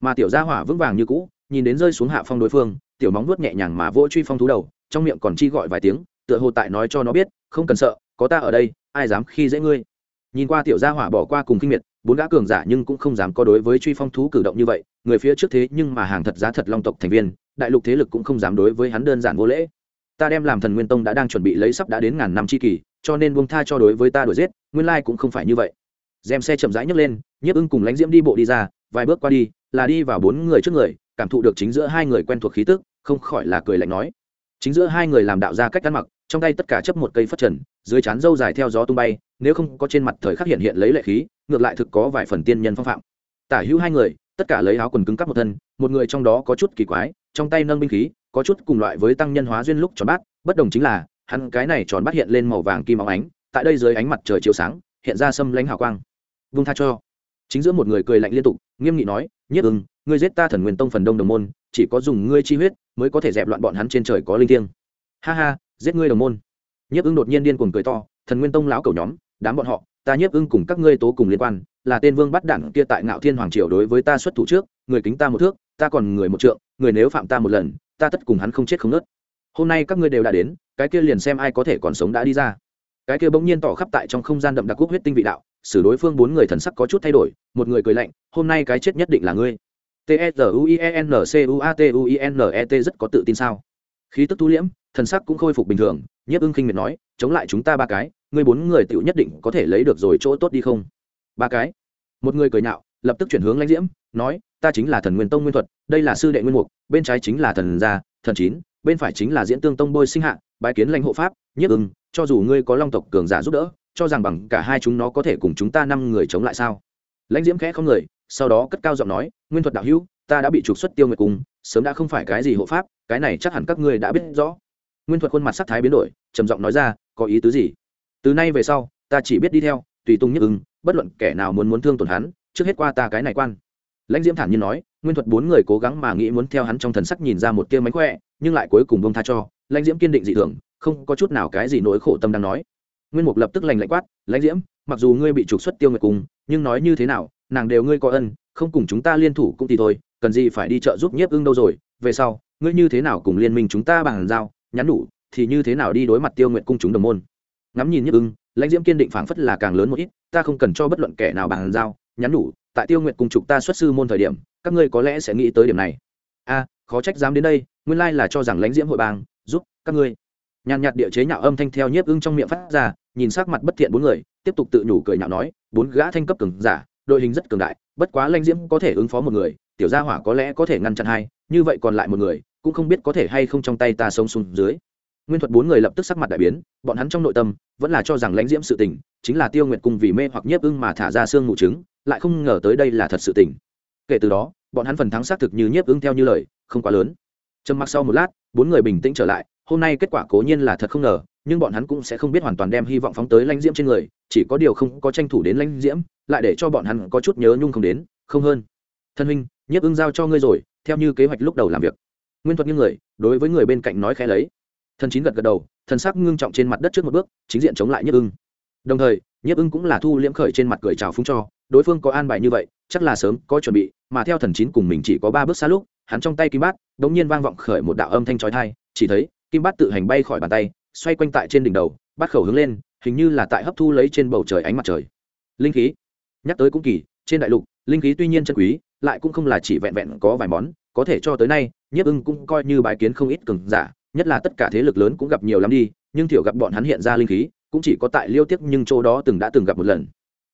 Mà tiểu gia hỏa vững vàng như cũ, nhìn đến rơi xuống hạ phong đối phương, tiểu móng vuốt nhẹ nhàng mà vỗ truy phong thú đầu, trong miệng còn chi gọi vài tiếng, tựa hồ tại nói cho nó biết, không cần sợ, có ta ở đây, ai dám khi dễ ngươi? Nhìn qua tiểu gia hỏa bỏ qua cùng kinh miệt, bốn gã cường giả nhưng cũng không dám có đối với truy phong thú cử động như vậy, người phía trước thế nhưng mà hàng thật giá thật long tộc thành viên, đại lục thế lực cũng không dám đối với hắn đơn giản vô lễ. Ta đem làm thần nguyên tông đã đang chuẩn bị lấy sắp đã đến ngàn năm chi kỳ cho nên buông tha cho đối với ta đuổi giết, nguyên lai cũng không phải như vậy dèm xe chậm rãi nhấc lên, nhiếp ưng cùng lãnh diễm đi bộ đi ra, vài bước qua đi, là đi vào bốn người trước người, cảm thụ được chính giữa hai người quen thuộc khí tức, không khỏi là cười lạnh nói. Chính giữa hai người làm đạo ra cách ăn mặc, trong tay tất cả chấp một cây phất trần, dưới trán dâu dài theo gió tung bay, nếu không có trên mặt thời khắc hiện hiện lấy lệ khí, ngược lại thực có vài phần tiên nhân phong phạm. Tả hữu hai người, tất cả lấy áo quần cứng cắp một thân, một người trong đó có chút kỳ quái, trong tay nâng binh khí, có chút cùng loại với tăng nhân hóa duyên lúc tròn bát, bất đồng chính là, hắn cái này tròn bát hiện lên màu vàng kim óng ánh, tại đây dưới ánh mặt trời chiếu sáng, hiện ra xâm lãnh hào quang vung tha cho. Chính giữa một người cười lạnh liên tục, nghiêm nghị nói, nhất ưng, ngươi giết ta thần nguyên tông phần đông đồng môn, chỉ có dùng ngươi chi huyết mới có thể dẹp loạn bọn hắn trên trời có linh thiêng. Ha ha, giết ngươi đồng môn. Nhiếp ưng đột nhiên điên cuồng cười to, thần nguyên tông lão cầu nhóm, đám bọn họ, ta nhiếp ưng cùng các ngươi tố cùng liên quan, là tên vương bắt đẳng kia tại ngạo thiên hoàng triều đối với ta xuất thủ trước, người kính ta một thước, ta còn người một trượng, người nếu phạm ta một lần, ta tất cùng hắn không chết không nớt. Hôm nay các ngươi đều đã đến, cái kia liền xem ai có thể còn sống đã đi ra. Cái kia bỗng nhiên tỏ khắp tại trong không gian đậm đặc quốc huyết tinh vị đạo xử đối phương bốn người thần sắc có chút thay đổi, một người cười lạnh, hôm nay cái chết nhất định là ngươi. T e z u i e n c u a t u i n e t rất có tự tin sao? Khí tức thu liễm, thần sắc cũng khôi phục bình thường, nhiếp ưng khinh miệt nói, chống lại chúng ta ba cái, ngươi bốn người tựu nhất định có thể lấy được rồi chỗ tốt đi không? Ba cái. Một người cười nhạo, lập tức chuyển hướng lãnh diễm, nói, ta chính là thần nguyên tông nguyên thuật, đây là sư đệ nguyên mục, bên trái chính là thần gia, thần chín, bên phải chính là diễn tương tông bôi sinh hạ, bái kiến lãnh hộ pháp, nhiếp ưng, cho dù ngươi có long tộc cường giả giúp đỡ cho rằng bằng cả hai chúng nó có thể cùng chúng ta năm người chống lại sao? Lãnh diễm khẽ không người, sau đó cất cao giọng nói, nguyên thuật đạo hữu, ta đã bị trục xuất tiêu nguyệt cung, sớm đã không phải cái gì hộ pháp, cái này chắc hẳn các ngươi đã biết rõ. Nguyên thuật khuôn mặt sắc thái biến đổi, trầm giọng nói ra, có ý tứ gì? Từ nay về sau, ta chỉ biết đi theo, tùy tung nhất ưng bất luận kẻ nào muốn muốn thương tổn hắn, trước hết qua ta cái này quan. Lãnh diễm thản nhiên nói, nguyên thuật bốn người cố gắng mà nghĩ muốn theo hắn trong thần sắc nhìn ra một tia mánh khỏe, nhưng lại cuối cùng bông tha cho. Lãnh diễm kiên định dị thường, không có chút nào cái gì nỗi khổ tâm đang nói nguyên mục lập tức lành lạnh quát lãnh diễm mặc dù ngươi bị trục xuất tiêu nguyệt cùng nhưng nói như thế nào nàng đều ngươi có ân không cùng chúng ta liên thủ cũng thì thôi cần gì phải đi chợ giúp nhiếp ưng đâu rồi? Về sau ngươi như thế nào cùng liên minh chúng ta bằng giao nhắn đủ thì như thế nào đi đối mặt tiêu nguyện cung chúng đồng môn. Ngắm nhìn nhiếp ưng lãnh diễm kiên định phảng phất là càng lớn một ít ta không cần cho bất luận kẻ nào bàn giao nhắn đủ, tại tiêu nguyện cung trục ta xuất sư môn thời điểm các ngươi có lẽ sẽ nghĩ tới điểm này. A khó trách dám đến đây nguyên lai là cho rằng lãnh diễm hội bang giúp các ngươi nhàn nhạt địa chế nhạo âm thanh theo nhiếp ưng trong miệng phát ra, nhìn sắc mặt bất thiện bốn người, tiếp tục tự nhủ cười nhạo nói, bốn gã thanh cấp cường giả, đội hình rất cường đại, bất quá lãnh diễm có thể ứng phó một người, tiểu gia hỏa có lẽ có thể ngăn chặn hai, như vậy còn lại một người, cũng không biết có thể hay không trong tay ta sống xuống dưới. Nguyên thuật bốn người lập tức sắc mặt đại biến, bọn hắn trong nội tâm vẫn là cho rằng lãnh diễm sự tình chính là tiêu nguyệt cung vì mê hoặc nhiếp ưng mà thả ra xương mù trứng, lại không ngờ tới đây là thật sự tình. Kể từ đó, bọn hắn phần thắng xác thực như nhiếp ưng theo như lời, không quá lớn. Trầm mặc sau một lát bốn người bình tĩnh trở lại, hôm nay kết quả cố nhiên là thật không ngờ, nhưng bọn hắn cũng sẽ không biết hoàn toàn đem hy vọng phóng tới lãnh diễm trên người, chỉ có điều không có tranh thủ đến lãnh diễm, lại để cho bọn hắn có chút nhớ nhung không đến, không hơn. Thân huynh, nhiếp ưng giao cho ngươi rồi, theo như kế hoạch lúc đầu làm việc. Nguyên thuật như người, đối với người bên cạnh nói khẽ lấy. Thần chín gật gật đầu, thần sắc ngưng trọng trên mặt đất trước một bước, chính diện chống lại nhiếp ưng. Đồng thời, nhiếp ưng cũng là thu liễm khởi trên mặt cười chào phúng cho, đối phương có an bài như vậy, chắc là sớm có chuẩn bị, mà theo thần chín cùng mình chỉ có ba bước xa lúc hắn trong tay kim bát đống nhiên vang vọng khởi một đạo âm thanh chói tai. chỉ thấy, kim bát tự hành bay khỏi bàn tay, xoay quanh tại trên đỉnh đầu, bát khẩu hướng lên, hình như là tại hấp thu lấy trên bầu trời ánh mặt trời linh khí nhắc tới cũng kỳ, trên đại lục, linh khí tuy nhiên chân quý, lại cũng không là chỉ vẹn vẹn có vài món, có thể cho tới nay, nhiếp ưng cũng coi như bài kiến không ít cường giả, nhất là tất cả thế lực lớn cũng gặp nhiều lắm đi, nhưng thiểu gặp bọn hắn hiện ra linh khí, cũng chỉ có tại liêu tiếc nhưng chỗ đó từng đã từng gặp một lần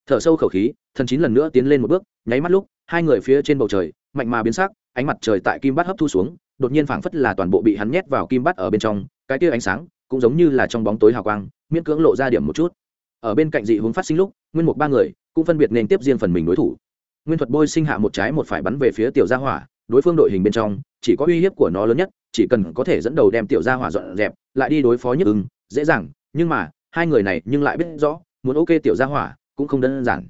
thở sâu khẩu khí, thần chín lần nữa tiến lên một bước, nháy mắt lúc, hai người phía trên bầu trời, mạnh mà biến sắc ánh mặt trời tại kim bát hấp thu xuống, đột nhiên phảng phất là toàn bộ bị hắn nhét vào kim bát ở bên trong, cái kia ánh sáng cũng giống như là trong bóng tối hào quang, miễn cưỡng lộ ra điểm một chút. Ở bên cạnh dị hướng phát sinh lúc, nguyên một ba người cũng phân biệt nên tiếp riêng phần mình đối thủ. Nguyên thuật bôi sinh hạ một trái một phải bắn về phía tiểu gia hỏa, đối phương đội hình bên trong, chỉ có uy hiếp của nó lớn nhất, chỉ cần có thể dẫn đầu đem tiểu gia hỏa dọn dẹp, lại đi đối phó nhất ưng, dễ dàng, nhưng mà, hai người này nhưng lại biết rõ, muốn ok tiểu gia hỏa cũng không đơn giản.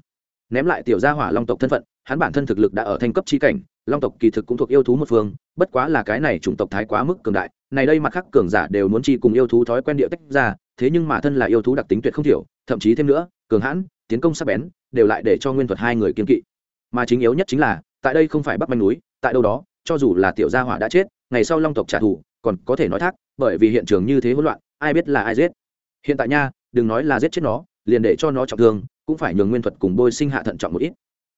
Ném lại tiểu gia hỏa long tộc thân phận, hắn bản thân thực lực đã ở thanh cấp chi cảnh long tộc kỳ thực cũng thuộc yêu thú một phương, bất quá là cái này chủng tộc thái quá mức cường đại, này đây mặt khác cường giả đều muốn chi cùng yêu thú thói quen địa tách ra, thế nhưng mà thân là yêu thú đặc tính tuyệt không thiểu, thậm chí thêm nữa, cường hãn, tiến công sắc bén, đều lại để cho nguyên thuật hai người kiên kỵ. Mà chính yếu nhất chính là, tại đây không phải bắc manh núi, tại đâu đó, cho dù là tiểu gia hỏa đã chết, ngày sau long tộc trả thù, còn có thể nói thác, bởi vì hiện trường như thế hỗn loạn, ai biết là ai giết. Hiện tại nha, đừng nói là giết chết nó, liền để cho nó trọng thương, cũng phải nhường nguyên thuật cùng bôi sinh hạ thận trọng một ít.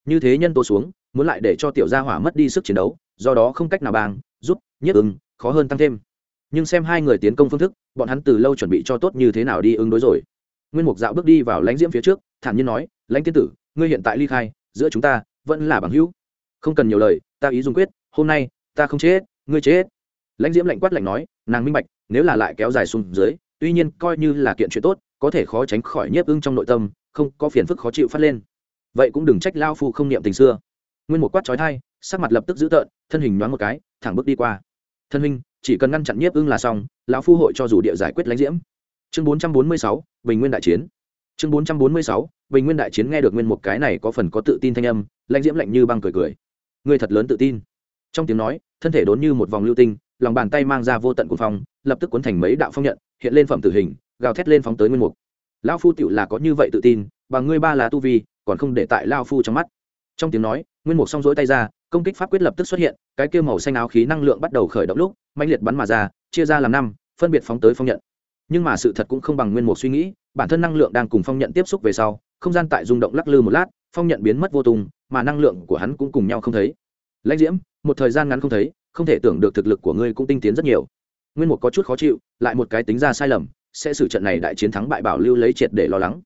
Như thế nhân tố xuống muốn lại để cho tiểu gia hỏa mất đi sức chiến đấu, do đó không cách nào bang giúp, nhất ứng, khó hơn tăng thêm. Nhưng xem hai người tiến công phương thức, bọn hắn từ lâu chuẩn bị cho tốt như thế nào đi ứng đối rồi. Nguyên mục dạo bước đi vào lãnh diễm phía trước, thản nhiên nói, lãnh tiên tử, ngươi hiện tại ly khai, giữa chúng ta vẫn là bằng hữu. Không cần nhiều lời, ta ý dùng quyết, hôm nay, ta không chết, ngươi chết. Lãnh diễm lạnh quát lạnh nói, nàng minh bạch, nếu là lại kéo dài xuống dưới, tuy nhiên coi như là kiện chuyện tốt, có thể khó tránh khỏi nhiếp ưng trong nội tâm, không có phiền phức khó chịu phát lên. Vậy cũng đừng trách lao phu không niệm tình xưa nguyên một quát trói thai, sắc mặt lập tức giữ tợn, thân hình nhoáng một cái, thẳng bước đi qua. Thân hình chỉ cần ngăn chặn nhiếp ưng là xong, lão phu hội cho dù địa giải quyết lãnh diễm. Chương bốn trăm bốn mươi sáu, bình nguyên đại chiến. Chương bốn trăm bốn mươi sáu, bình nguyên đại chiến nghe được nguyên một cái này có phần có tự tin thanh âm, lãnh diễm lạnh như băng cười cười. Người thật lớn tự tin. Trong tiếng nói, thân thể đốn như một vòng lưu tinh, lòng bàn tay mang ra vô tận cuồng phong, lập tức cuốn thành mấy đạo phong nhận, hiện lên phẩm tử hình, gào thét lên phóng tới nguyên mục. Lão phu tựu là có như vậy tự tin, bằng ngươi ba là tu vi, còn không để tại lao phu trong mắt. Trong tiếng nói nguyên mục xong rỗi tay ra, công kích pháp quyết lập tức xuất hiện, cái kêu màu xanh áo khí năng lượng bắt đầu khởi động lúc mạnh liệt bắn mà ra, chia ra làm năm, phân biệt phóng tới phong nhận. Nhưng mà sự thật cũng không bằng nguyên mục suy nghĩ, bản thân năng lượng đang cùng phong nhận tiếp xúc về sau, không gian tại rung động lắc lư một lát, phong nhận biến mất vô tung, mà năng lượng của hắn cũng cùng nhau không thấy. Lãnh diễm, một thời gian ngắn không thấy, không thể tưởng được thực lực của ngươi cũng tinh tiến rất nhiều. Nguyên Mục có chút khó chịu, lại một cái tính ra sai lầm, sẽ xử trận này đại chiến thắng bại bảo lưu lấy triệt để lo lắng.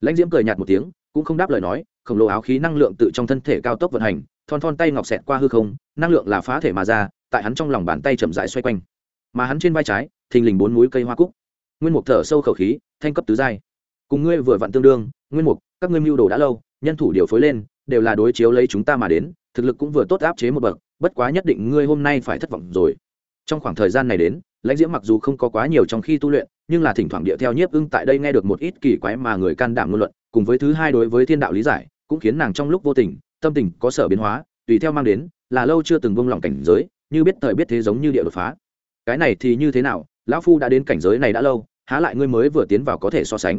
Lãnh diễm cười nhạt một tiếng cũng không đáp lời nói, khổng lồ áo khí năng lượng tự trong thân thể cao tốc vận hành, thon thon tay ngọc xẹt qua hư không, năng lượng là phá thể mà ra, tại hắn trong lòng bàn tay chậm rãi xoay quanh. Mà hắn trên vai trái, thình lình bốn múi cây hoa cúc. Nguyên mục thở sâu khẩu khí, thanh cấp tứ giai. Cùng ngươi vừa vặn tương đương, nguyên mục, các ngươi mưu đồ đã lâu, nhân thủ điều phối lên, đều là đối chiếu lấy chúng ta mà đến, thực lực cũng vừa tốt áp chế một bậc, bất quá nhất định ngươi hôm nay phải thất vọng rồi. Trong khoảng thời gian này đến, lãnh diễm mặc dù không có quá nhiều trong khi tu luyện, nhưng là thỉnh thoảng địa theo nhiếp ưng tại đây nghe được một ít kỳ quái mà người can đảm ngôn luận cùng với thứ hai đối với thiên đạo lý giải, cũng khiến nàng trong lúc vô tình, tâm tình có sở biến hóa, tùy theo mang đến, là lâu chưa từng buông lỏng cảnh giới, như biết thời biết thế giống như địa đột phá. Cái này thì như thế nào, lão phu đã đến cảnh giới này đã lâu, há lại ngươi mới vừa tiến vào có thể so sánh.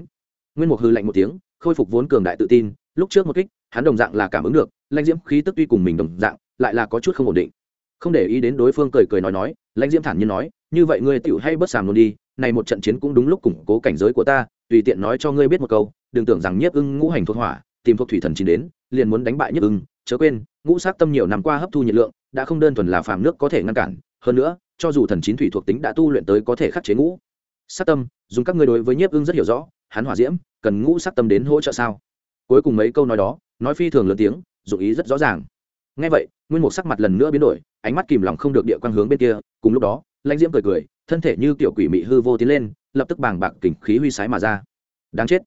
Nguyên mục hư lạnh một tiếng, khôi phục vốn cường đại tự tin, lúc trước một kích, hắn đồng dạng là cảm ứng được, lãnh diễm khí tức tuy cùng mình đồng dạng, lại là có chút không ổn định. Không để ý đến đối phương cười cười nói nói, lãnh diễm thản nhiên nói, như vậy ngươi tựu hay bớt sàm luôn đi, này một trận chiến cũng đúng lúc củng cố cảnh giới của ta, tùy tiện nói cho ngươi biết một câu đừng tưởng rằng nhiếp ưng ngũ hành thuộc hỏa, tìm thuộc thủy thần chín đến, liền muốn đánh bại nhiếp ưng, chớ quên, ngũ sát tâm nhiều năm qua hấp thu nhiệt lượng, đã không đơn thuần là phàm nước có thể ngăn cản, hơn nữa, cho dù thần chín thủy thuộc tính đã tu luyện tới có thể khắc chế ngũ sát tâm, dùng các ngươi đối với nhiếp ưng rất hiểu rõ, hắn hỏa diễm, cần ngũ sát tâm đến hỗ trợ sao? Cuối cùng mấy câu nói đó, nói phi thường lớn tiếng, dụng ý rất rõ ràng. Ngay vậy, nguyên một sắc mặt lần nữa biến đổi, ánh mắt kìm lòng không được địa quan hướng bên kia, cùng lúc đó, lãnh diễm cười cười, thân thể như kiểu quỷ mị hư vô tiến lên, lập tức bàng bạc kình khí huy sái mà ra. Đáng chết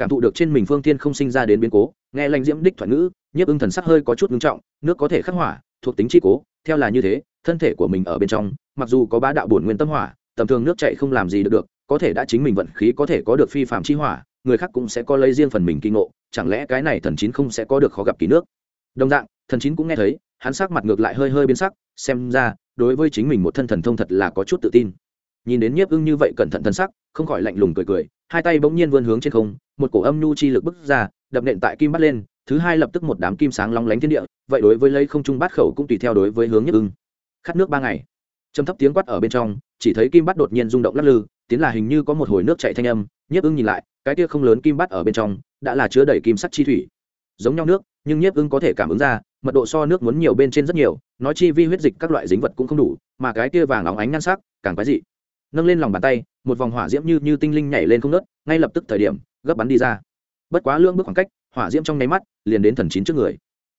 cảm thụ được trên mình phương tiên không sinh ra đến biến cố, nghe lãnh diễm đích thoại ngữ, nhiếp ưng thần sắc hơi có chút ngưng trọng, nước có thể khắc hỏa, thuộc tính chi cố, theo là như thế, thân thể của mình ở bên trong, mặc dù có bá đạo bổn nguyên tâm hỏa, tầm thường nước chạy không làm gì được được, có thể đã chính mình vận khí có thể có được phi phạm chi hỏa, người khác cũng sẽ có lấy riêng phần mình kinh ngộ, chẳng lẽ cái này thần chín không sẽ có được khó gặp kỳ nước? Đồng dạng, thần chín cũng nghe thấy, hắn sắc mặt ngược lại hơi hơi biến sắc, xem ra, đối với chính mình một thân thần thông thật là có chút tự tin nhìn đến nhiếp ưng như vậy cẩn thận thân sắc, không khỏi lạnh lùng cười cười, hai tay bỗng nhiên vươn hướng trên không, một cổ âm nhu chi lực bức ra, đập nện tại kim bắt lên, thứ hai lập tức một đám kim sáng long lánh thiên địa, vậy đối với lấy không trung bát khẩu cũng tùy theo đối với hướng nhiếp ưng. Khát nước ba ngày. Trầm thấp tiếng quát ở bên trong, chỉ thấy kim bắt đột nhiên rung động lắc lư, tiến là hình như có một hồi nước chạy thanh âm, nhiếp ưng nhìn lại, cái kia không lớn kim bắt ở bên trong, đã là chứa đầy kim sắc chi thủy. Giống nhau nước, nhưng nhiếp ưng có thể cảm ứng ra, mật độ so nước muốn nhiều bên trên rất nhiều, nói chi vi huyết dịch các loại dính vật cũng không đủ, mà cái kia vàng óng ánh ngăn sắc, càng quái dị nâng lên lòng bàn tay, một vòng hỏa diễm như như tinh linh nhảy lên không nớt ngay lập tức thời điểm, gấp bắn đi ra. Bất quá lương bước khoảng cách, hỏa diễm trong nháy mắt, liền đến thần chín trước người.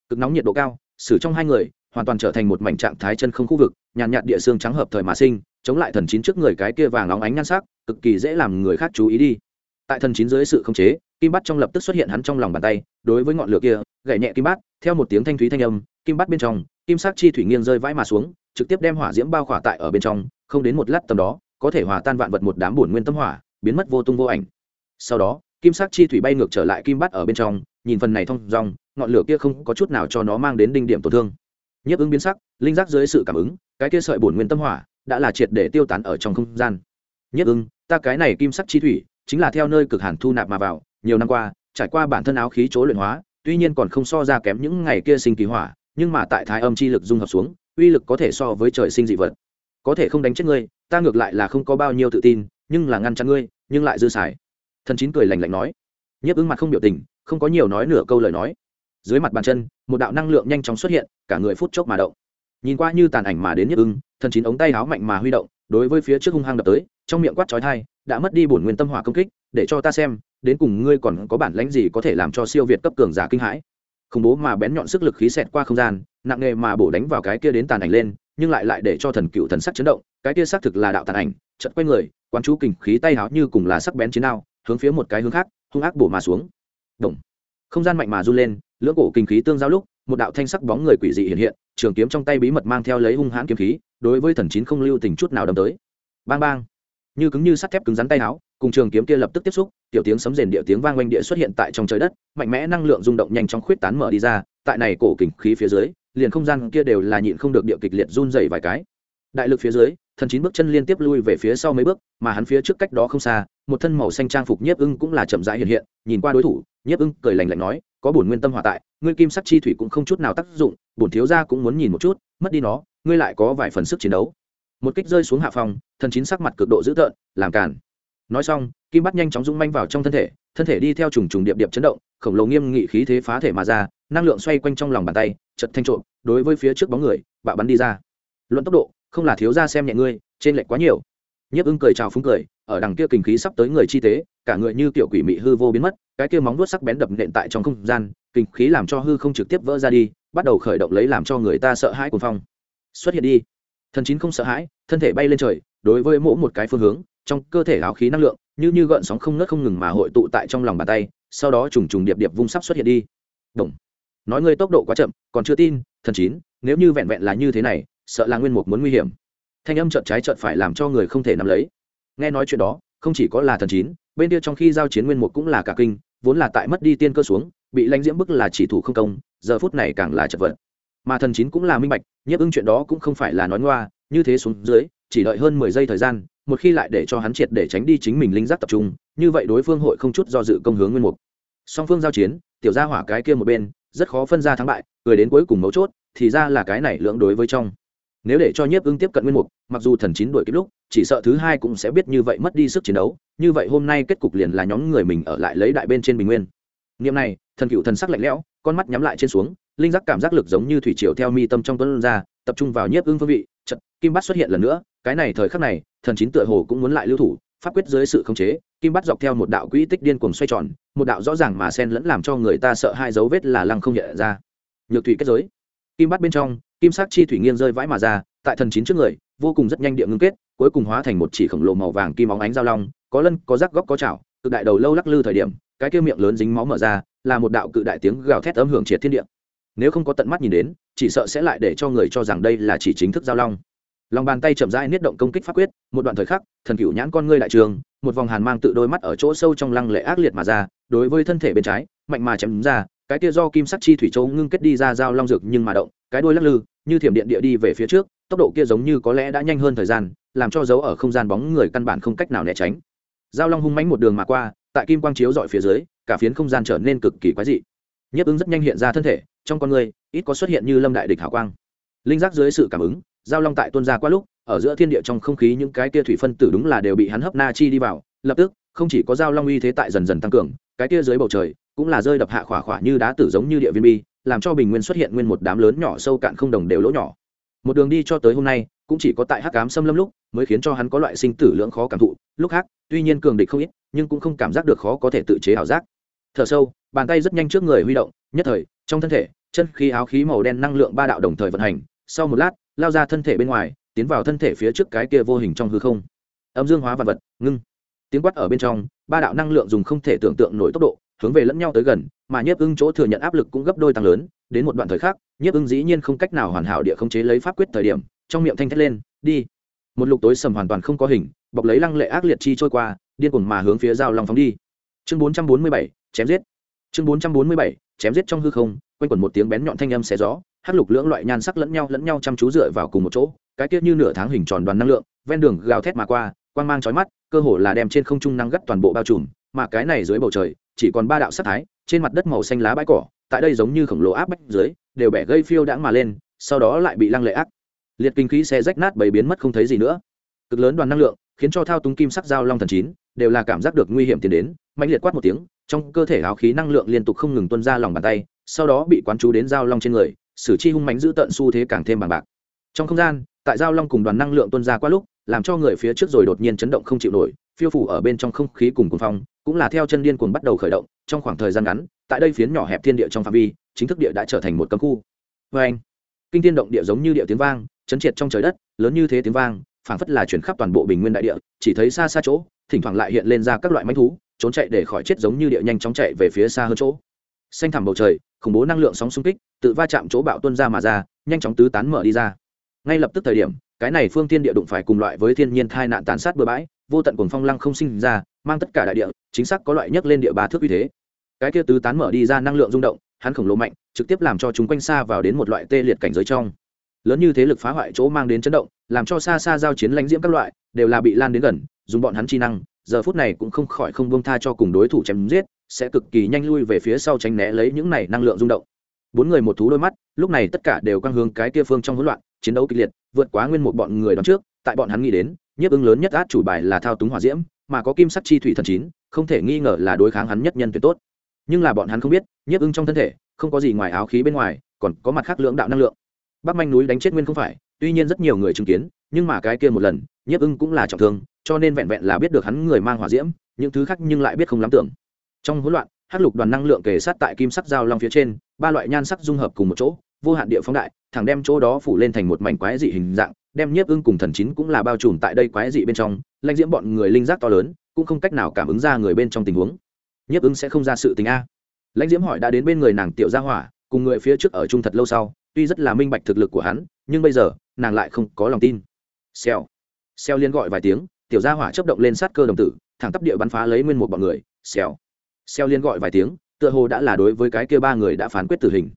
Cực nóng nhiệt độ cao xử trong hai người, hoàn toàn trở thành một mảnh trạng thái chân không khu vực, nhàn nhạt địa xương trắng hợp thời mà sinh, chống lại thần chín trước người cái kia vàng óng ánh nhan sắc, cực kỳ dễ làm người khác chú ý đi. Tại thần chín dưới sự khống chế, kim bắt trong lập tức xuất hiện hắn trong lòng bàn tay, đối với ngọn lửa kia gậy nhẹ kim bắt theo một tiếng thanh thúy thanh âm, kim bắt bên trong, kim sắc chi thủy nghiêng rơi vãi mà xuống, trực tiếp đem hỏa diễm bao khỏa tại ở bên trong, không đến một lát tầm đó có thể hòa tan vạn vật một đám bổn nguyên tâm hỏa, biến mất vô tung vô ảnh. Sau đó, kim sắc chi thủy bay ngược trở lại kim bát ở bên trong, nhìn phần này thông dong, ngọn lửa kia không có chút nào cho nó mang đến đinh điểm tổn thương. Nhiếp ứng biến sắc, linh giác dưới sự cảm ứng, cái kia sợi bổn nguyên tâm hỏa đã là triệt để tiêu tán ở trong không gian. Nhiếp ứng, ta cái này kim sắc chi thủy chính là theo nơi cực hàn thu nạp mà vào, nhiều năm qua, trải qua bản thân áo khí chỗ luyện hóa, tuy nhiên còn không so ra kém những ngày kia sinh kỳ hỏa, nhưng mà tại thái âm chi lực dung hợp xuống, uy lực có thể so với trời sinh dị vật. Có thể không đánh chết ngươi ta ngược lại là không có bao nhiêu tự tin, nhưng là ngăn chặn ngươi, nhưng lại dư xài. Thần chín cười lành lạnh nói. Nhiếp ứng mặt không biểu tình, không có nhiều nói nửa câu lời nói. Dưới mặt bàn chân, một đạo năng lượng nhanh chóng xuất hiện, cả người phút chốc mà động. Nhìn qua như tàn ảnh mà đến nhiếp ứng, thần chín ống tay háo mạnh mà huy động, đối với phía trước hung hăng đập tới, trong miệng quát trói thai đã mất đi bổn nguyên tâm hỏa công kích, để cho ta xem, đến cùng ngươi còn có bản lãnh gì có thể làm cho siêu việt cấp cường giả kinh hãi. Khủng bố mà bén nhọn sức lực khí xẹt qua không gian, nặng nề mà bổ đánh vào cái kia đến tàn ảnh lên nhưng lại lại để cho thần cựu thần sắc chấn động, cái kia xác thực là đạo tàn ảnh chật quay người, quán chú kình khí tay háo như cùng là sắc bén chiến ao hướng phía một cái hướng khác, hung ác bổ mà xuống. Động. không gian mạnh mà run lên, lưỡng cổ kinh khí tương giao lúc, một đạo thanh sắc bóng người quỷ dị hiện hiện, trường kiếm trong tay bí mật mang theo lấy hung hãn kiếm khí, đối với thần chín không lưu tình chút nào đâm tới. Bang bang. Như cứng như sắt thép cứng rắn tay áo cùng trường kiếm kia lập tức tiếp xúc, tiểu tiếng sấm rền địa tiếng vang quanh địa xuất hiện tại trong trời đất, mạnh mẽ năng lượng rung động nhanh chóng khuyết tán mở đi ra, tại này cổ kình khí phía dưới liền không gian kia đều là nhịn không được địa kịch liệt run dày vài cái. Đại lực phía dưới, thần chín bước chân liên tiếp lui về phía sau mấy bước, mà hắn phía trước cách đó không xa, một thân màu xanh trang phục nhiếp ưng cũng là chậm rãi hiện hiện, nhìn qua đối thủ, nhiếp ưng cười lành lạnh nói, có bổn nguyên tâm hòa tại, ngươi kim sắc chi thủy cũng không chút nào tác dụng, bổn thiếu gia cũng muốn nhìn một chút, mất đi nó, ngươi lại có vài phần sức chiến đấu. Một kích rơi xuống hạ phòng, thần chín sắc mặt cực độ dữ tợn, làm cản nói xong, kim bắt nhanh chóng rung manh vào trong thân thể thân thể đi theo trùng trùng điệp điệp chấn động, khổng lồ nghiêm nghị khí thế phá thể mà ra, năng lượng xoay quanh trong lòng bàn tay chật thanh trộm, đối với phía trước bóng người, bạo bắn đi ra. Luận tốc độ, không là thiếu gia xem nhẹ ngươi, trên lệch quá nhiều. Nhiếp ưng cười chào phúng cười, ở đằng kia kình khí sắp tới người chi tế, cả người như kiểu quỷ mị hư vô biến mất, cái kia móng vuốt sắc bén đập nện tại trong không gian, kình khí làm cho hư không trực tiếp vỡ ra đi, bắt đầu khởi động lấy làm cho người ta sợ hãi cuồng phong. Xuất hiện đi. Thần chín không sợ hãi, thân thể bay lên trời, đối với mỗi một cái phương hướng, trong cơ thể áo khí năng lượng, như như gợn sóng không ngớt không ngừng mà hội tụ tại trong lòng bàn tay, sau đó trùng trùng điệp điệp vung sắp xuất hiện đi. Động nói ngươi tốc độ quá chậm, còn chưa tin, thần chín, nếu như vẹn vẹn là như thế này, sợ là nguyên mục muốn nguy hiểm. Thanh âm trợn trái trợn phải làm cho người không thể nắm lấy. Nghe nói chuyện đó, không chỉ có là thần chín, bên kia trong khi giao chiến nguyên mục cũng là cả kinh, vốn là tại mất đi tiên cơ xuống, bị lãnh diễm bức là chỉ thủ không công, giờ phút này càng là chật vật. Mà thần chín cũng là minh bạch, nhiếp ưng chuyện đó cũng không phải là nói ngoa, như thế xuống dưới, chỉ đợi hơn mười giây thời gian, một khi lại để cho hắn triệt để tránh đi chính mình linh giác tập trung, như vậy đối phương hội không chút do dự công hướng nguyên mục. Song phương giao chiến, tiểu gia hỏa cái kia một bên rất khó phân ra thắng bại người đến cuối cùng mấu chốt, thì ra là cái này lưỡng đối với trong. Nếu để cho nhiếp ưng tiếp cận nguyên mục, mặc dù thần chín đuổi kịp lúc, chỉ sợ thứ hai cũng sẽ biết như vậy mất đi sức chiến đấu, như vậy hôm nay kết cục liền là nhóm người mình ở lại lấy đại bên trên bình nguyên. Niệm này, thần cựu thần sắc lạnh lẽo, con mắt nhắm lại trên xuống, linh giác cảm giác lực giống như thủy triều theo mi tâm trong tuấn ra, tập trung vào nhiếp ưng phương vị chật kim bắt xuất hiện lần nữa, cái này thời khắc này, thần chín tựa hồ cũng muốn lại lưu thủ pháp quyết dưới sự khống chế, kim bắt dọc theo một đạo quỹ tích điên cuồng xoay tròn, một đạo rõ ràng mà sen lẫn làm cho người ta sợ hai dấu vết là lăng không nhận ra. Nhược thủy kết giới. Kim bắt bên trong, kim sắc chi thủy nghiêng rơi vãi mà ra, tại thần chín trước người, vô cùng rất nhanh địa ngưng kết, cuối cùng hóa thành một chỉ khổng lồ màu vàng kim óng ánh giao long, có lân, có rác góc, có chảo, cực đại đầu lâu lắc lư thời điểm, cái kia miệng lớn dính máu mở ra, là một đạo cự đại tiếng gào thét âm hưởng triệt thiên địa. Nếu không có tận mắt nhìn đến, chỉ sợ sẽ lại để cho người cho rằng đây là chỉ chính thức giao long lòng bàn tay chậm rãi niết động công kích pháp quyết, một đoạn thời khắc, thần cựu nhãn con ngươi đại trường, một vòng hàn mang tự đôi mắt ở chỗ sâu trong lăng lệ ác liệt mà ra, đối với thân thể bên trái, mạnh mà chém ra, cái kia do kim sắc chi thủy châu ngưng kết đi ra dao long dược nhưng mà động, cái đuôi lắc lư, như thiểm điện địa đi về phía trước, tốc độ kia giống như có lẽ đã nhanh hơn thời gian, làm cho dấu ở không gian bóng người căn bản không cách nào né tránh. Giao long hung mãnh một đường mà qua, tại kim quang chiếu dọi phía dưới, cả phiến không gian trở nên cực kỳ quái dị. Nhấp ứng rất nhanh hiện ra thân thể, trong con người, ít có xuất hiện như lâm đại địch hảo quang. Linh giác dưới sự cảm ứng giao long tại tuôn ra qua lúc, ở giữa thiên địa trong không khí những cái kia thủy phân tử đúng là đều bị hắn hấp na chi đi vào, lập tức, không chỉ có giao long uy thế tại dần dần tăng cường, cái kia dưới bầu trời, cũng là rơi đập hạ khỏa khỏa như đá tử giống như địa viên bi, làm cho bình nguyên xuất hiện nguyên một đám lớn nhỏ sâu cạn không đồng đều lỗ nhỏ. Một đường đi cho tới hôm nay, cũng chỉ có tại hắc cám xâm lâm lúc, mới khiến cho hắn có loại sinh tử lưỡng khó cảm thụ, lúc khác, tuy nhiên cường địch không ít, nhưng cũng không cảm giác được khó có thể tự chế ảo giác. Thở sâu, bàn tay rất nhanh trước người huy động, nhất thời, trong thân thể, chân khí áo khí màu đen năng lượng ba đạo đồng thời vận hành, sau một lát lao ra thân thể bên ngoài, tiến vào thân thể phía trước cái kia vô hình trong hư không. Âm dương hóa vật vật, ngưng. Tiếng quát ở bên trong, ba đạo năng lượng dùng không thể tưởng tượng nổi tốc độ, hướng về lẫn nhau tới gần, mà nhiếp ưng chỗ thừa nhận áp lực cũng gấp đôi tăng lớn, đến một đoạn thời khắc, nhiếp ưng dĩ nhiên không cách nào hoàn hảo địa không chế lấy pháp quyết thời điểm, trong miệng thanh thét lên, đi. Một lục tối sầm hoàn toàn không có hình, bọc lấy lăng lệ ác liệt chi trôi qua, điên cuồng mà hướng phía giao long phóng đi. Chương bốn trăm bốn mươi bảy, chém giết. Chương bốn trăm bốn mươi bảy, chém giết trong hư không, quanh quẩn một tiếng bén nhọn thanh âm xé gió hắc lục lưỡng loại nhan sắc lẫn nhau lẫn nhau chăm chú dựa vào cùng một chỗ, cái tiết như nửa tháng hình tròn đoàn năng lượng, ven đường gào thét mà qua, quang mang chói mắt, cơ hồ là đem trên không trung năng gắt toàn bộ bao trùm, mà cái này dưới bầu trời, chỉ còn ba đạo sắc thái, trên mặt đất màu xanh lá bãi cỏ, tại đây giống như khổng lồ áp bách dưới, đều bẻ gây phiêu đãng mà lên, sau đó lại bị lăng lệ ác. Liệt kinh khí xe rách nát bầy biến mất không thấy gì nữa. Cực lớn đoàn năng lượng, khiến cho thao túng kim sắc dao long thần chín, đều là cảm giác được nguy hiểm tiến đến mạnh liệt quát một tiếng, trong cơ thể áo khí năng lượng liên tục không ngừng tuân ra lòng bàn tay, sau đó bị quán chú đến dao long trên người sử chi hung mánh giữ tận xu thế càng thêm bằng bạc. Trong không gian, tại Giao long cùng đoàn năng lượng tuân ra qua lúc, làm cho người phía trước rồi đột nhiên chấn động không chịu nổi, phiêu phủ ở bên trong không khí cùng cuồng phong, cũng là theo chân điên cuồng bắt đầu khởi động, trong khoảng thời gian ngắn, tại đây phiến nhỏ hẹp thiên địa trong phạm vi, chính thức địa đã trở thành một cấm khu. Vê anh, kinh thiên động địa giống như địa tiếng vang, chấn triệt trong trời đất, lớn như thế tiếng vang, phảng phất là chuyển khắp toàn bộ bình nguyên đại địa, chỉ thấy xa xa chỗ, thỉnh thoảng lại hiện lên ra các loại manh thú, trốn chạy để khỏi chết giống như địa nhanh chóng chạy về phía xa hơn chỗ xanh thẳm bầu trời, khủng bố năng lượng sóng xung kích, tự va chạm chỗ bạo tuân ra mà ra, nhanh chóng tứ tán mở đi ra. Ngay lập tức thời điểm, cái này phương thiên địa đụng phải cùng loại với thiên nhiên thai nạn tàn sát bừa bãi, vô tận cuồng phong lăng không sinh ra, mang tất cả đại địa, chính xác có loại nhấc lên địa ba thước uy thế. Cái kia tứ tán mở đi ra năng lượng rung động, hắn khổng lồ mạnh, trực tiếp làm cho chúng quanh xa vào đến một loại tê liệt cảnh giới trong. Lớn như thế lực phá hoại chỗ mang đến chấn động, làm cho xa xa giao chiến lãnh diễm các loại, đều là bị lan đến gần, dùng bọn hắn chi năng, giờ phút này cũng không khỏi không buông tha cho cùng đối thủ chém giết sẽ cực kỳ nhanh lui về phía sau tránh né lấy những này năng lượng rung động. Bốn người một thú đôi mắt, lúc này tất cả đều quang hướng cái kia phương trong hỗn loạn, chiến đấu kịch liệt, vượt quá nguyên một bọn người đón trước, tại bọn hắn nghĩ đến, nhiếp ứng lớn nhất át chủ bài là thao túng hỏa diễm, mà có kim sắc chi thủy thần chín, không thể nghi ngờ là đối kháng hắn nhất nhân tuyệt tốt. Nhưng là bọn hắn không biết, nhiếp ứng trong thân thể, không có gì ngoài áo khí bên ngoài, còn có mặt khác lưỡng đạo năng lượng. Bắc manh núi đánh chết nguyên không phải, tuy nhiên rất nhiều người chứng kiến, nhưng mà cái kia một lần, nhiếp ưng cũng là trọng thương, cho nên vẹn vẹn là biết được hắn người mang hỏa diễm, những thứ khác nhưng lại biết không lắm tưởng trong hỗn loạn, hắc lục đoàn năng lượng kề sát tại kim sắc dao long phía trên, ba loại nhan sắc dung hợp cùng một chỗ, vô hạn địa phóng đại, thẳng đem chỗ đó phủ lên thành một mảnh quái dị hình dạng, đem nhiếp ưng cùng thần chín cũng là bao trùm tại đây quái dị bên trong, lãnh diễm bọn người linh giác to lớn, cũng không cách nào cảm ứng ra người bên trong tình huống. Nhiếp ưng sẽ không ra sự tình a. Lãnh diễm hỏi đã đến bên người nàng tiểu gia hỏa, cùng người phía trước ở chung thật lâu sau, tuy rất là minh bạch thực lực của hắn, nhưng bây giờ, nàng lại không có lòng tin. Xèo. Xèo liên gọi vài tiếng, tiểu gia hỏa chấp động lên sát cơ đồng tử, thẳng tắp địa bắn phá lấy nguyên một bọn người. Xèo. Xeo liên gọi vài tiếng, tựa hồ đã là đối với cái kia ba người đã phán quyết tử hình.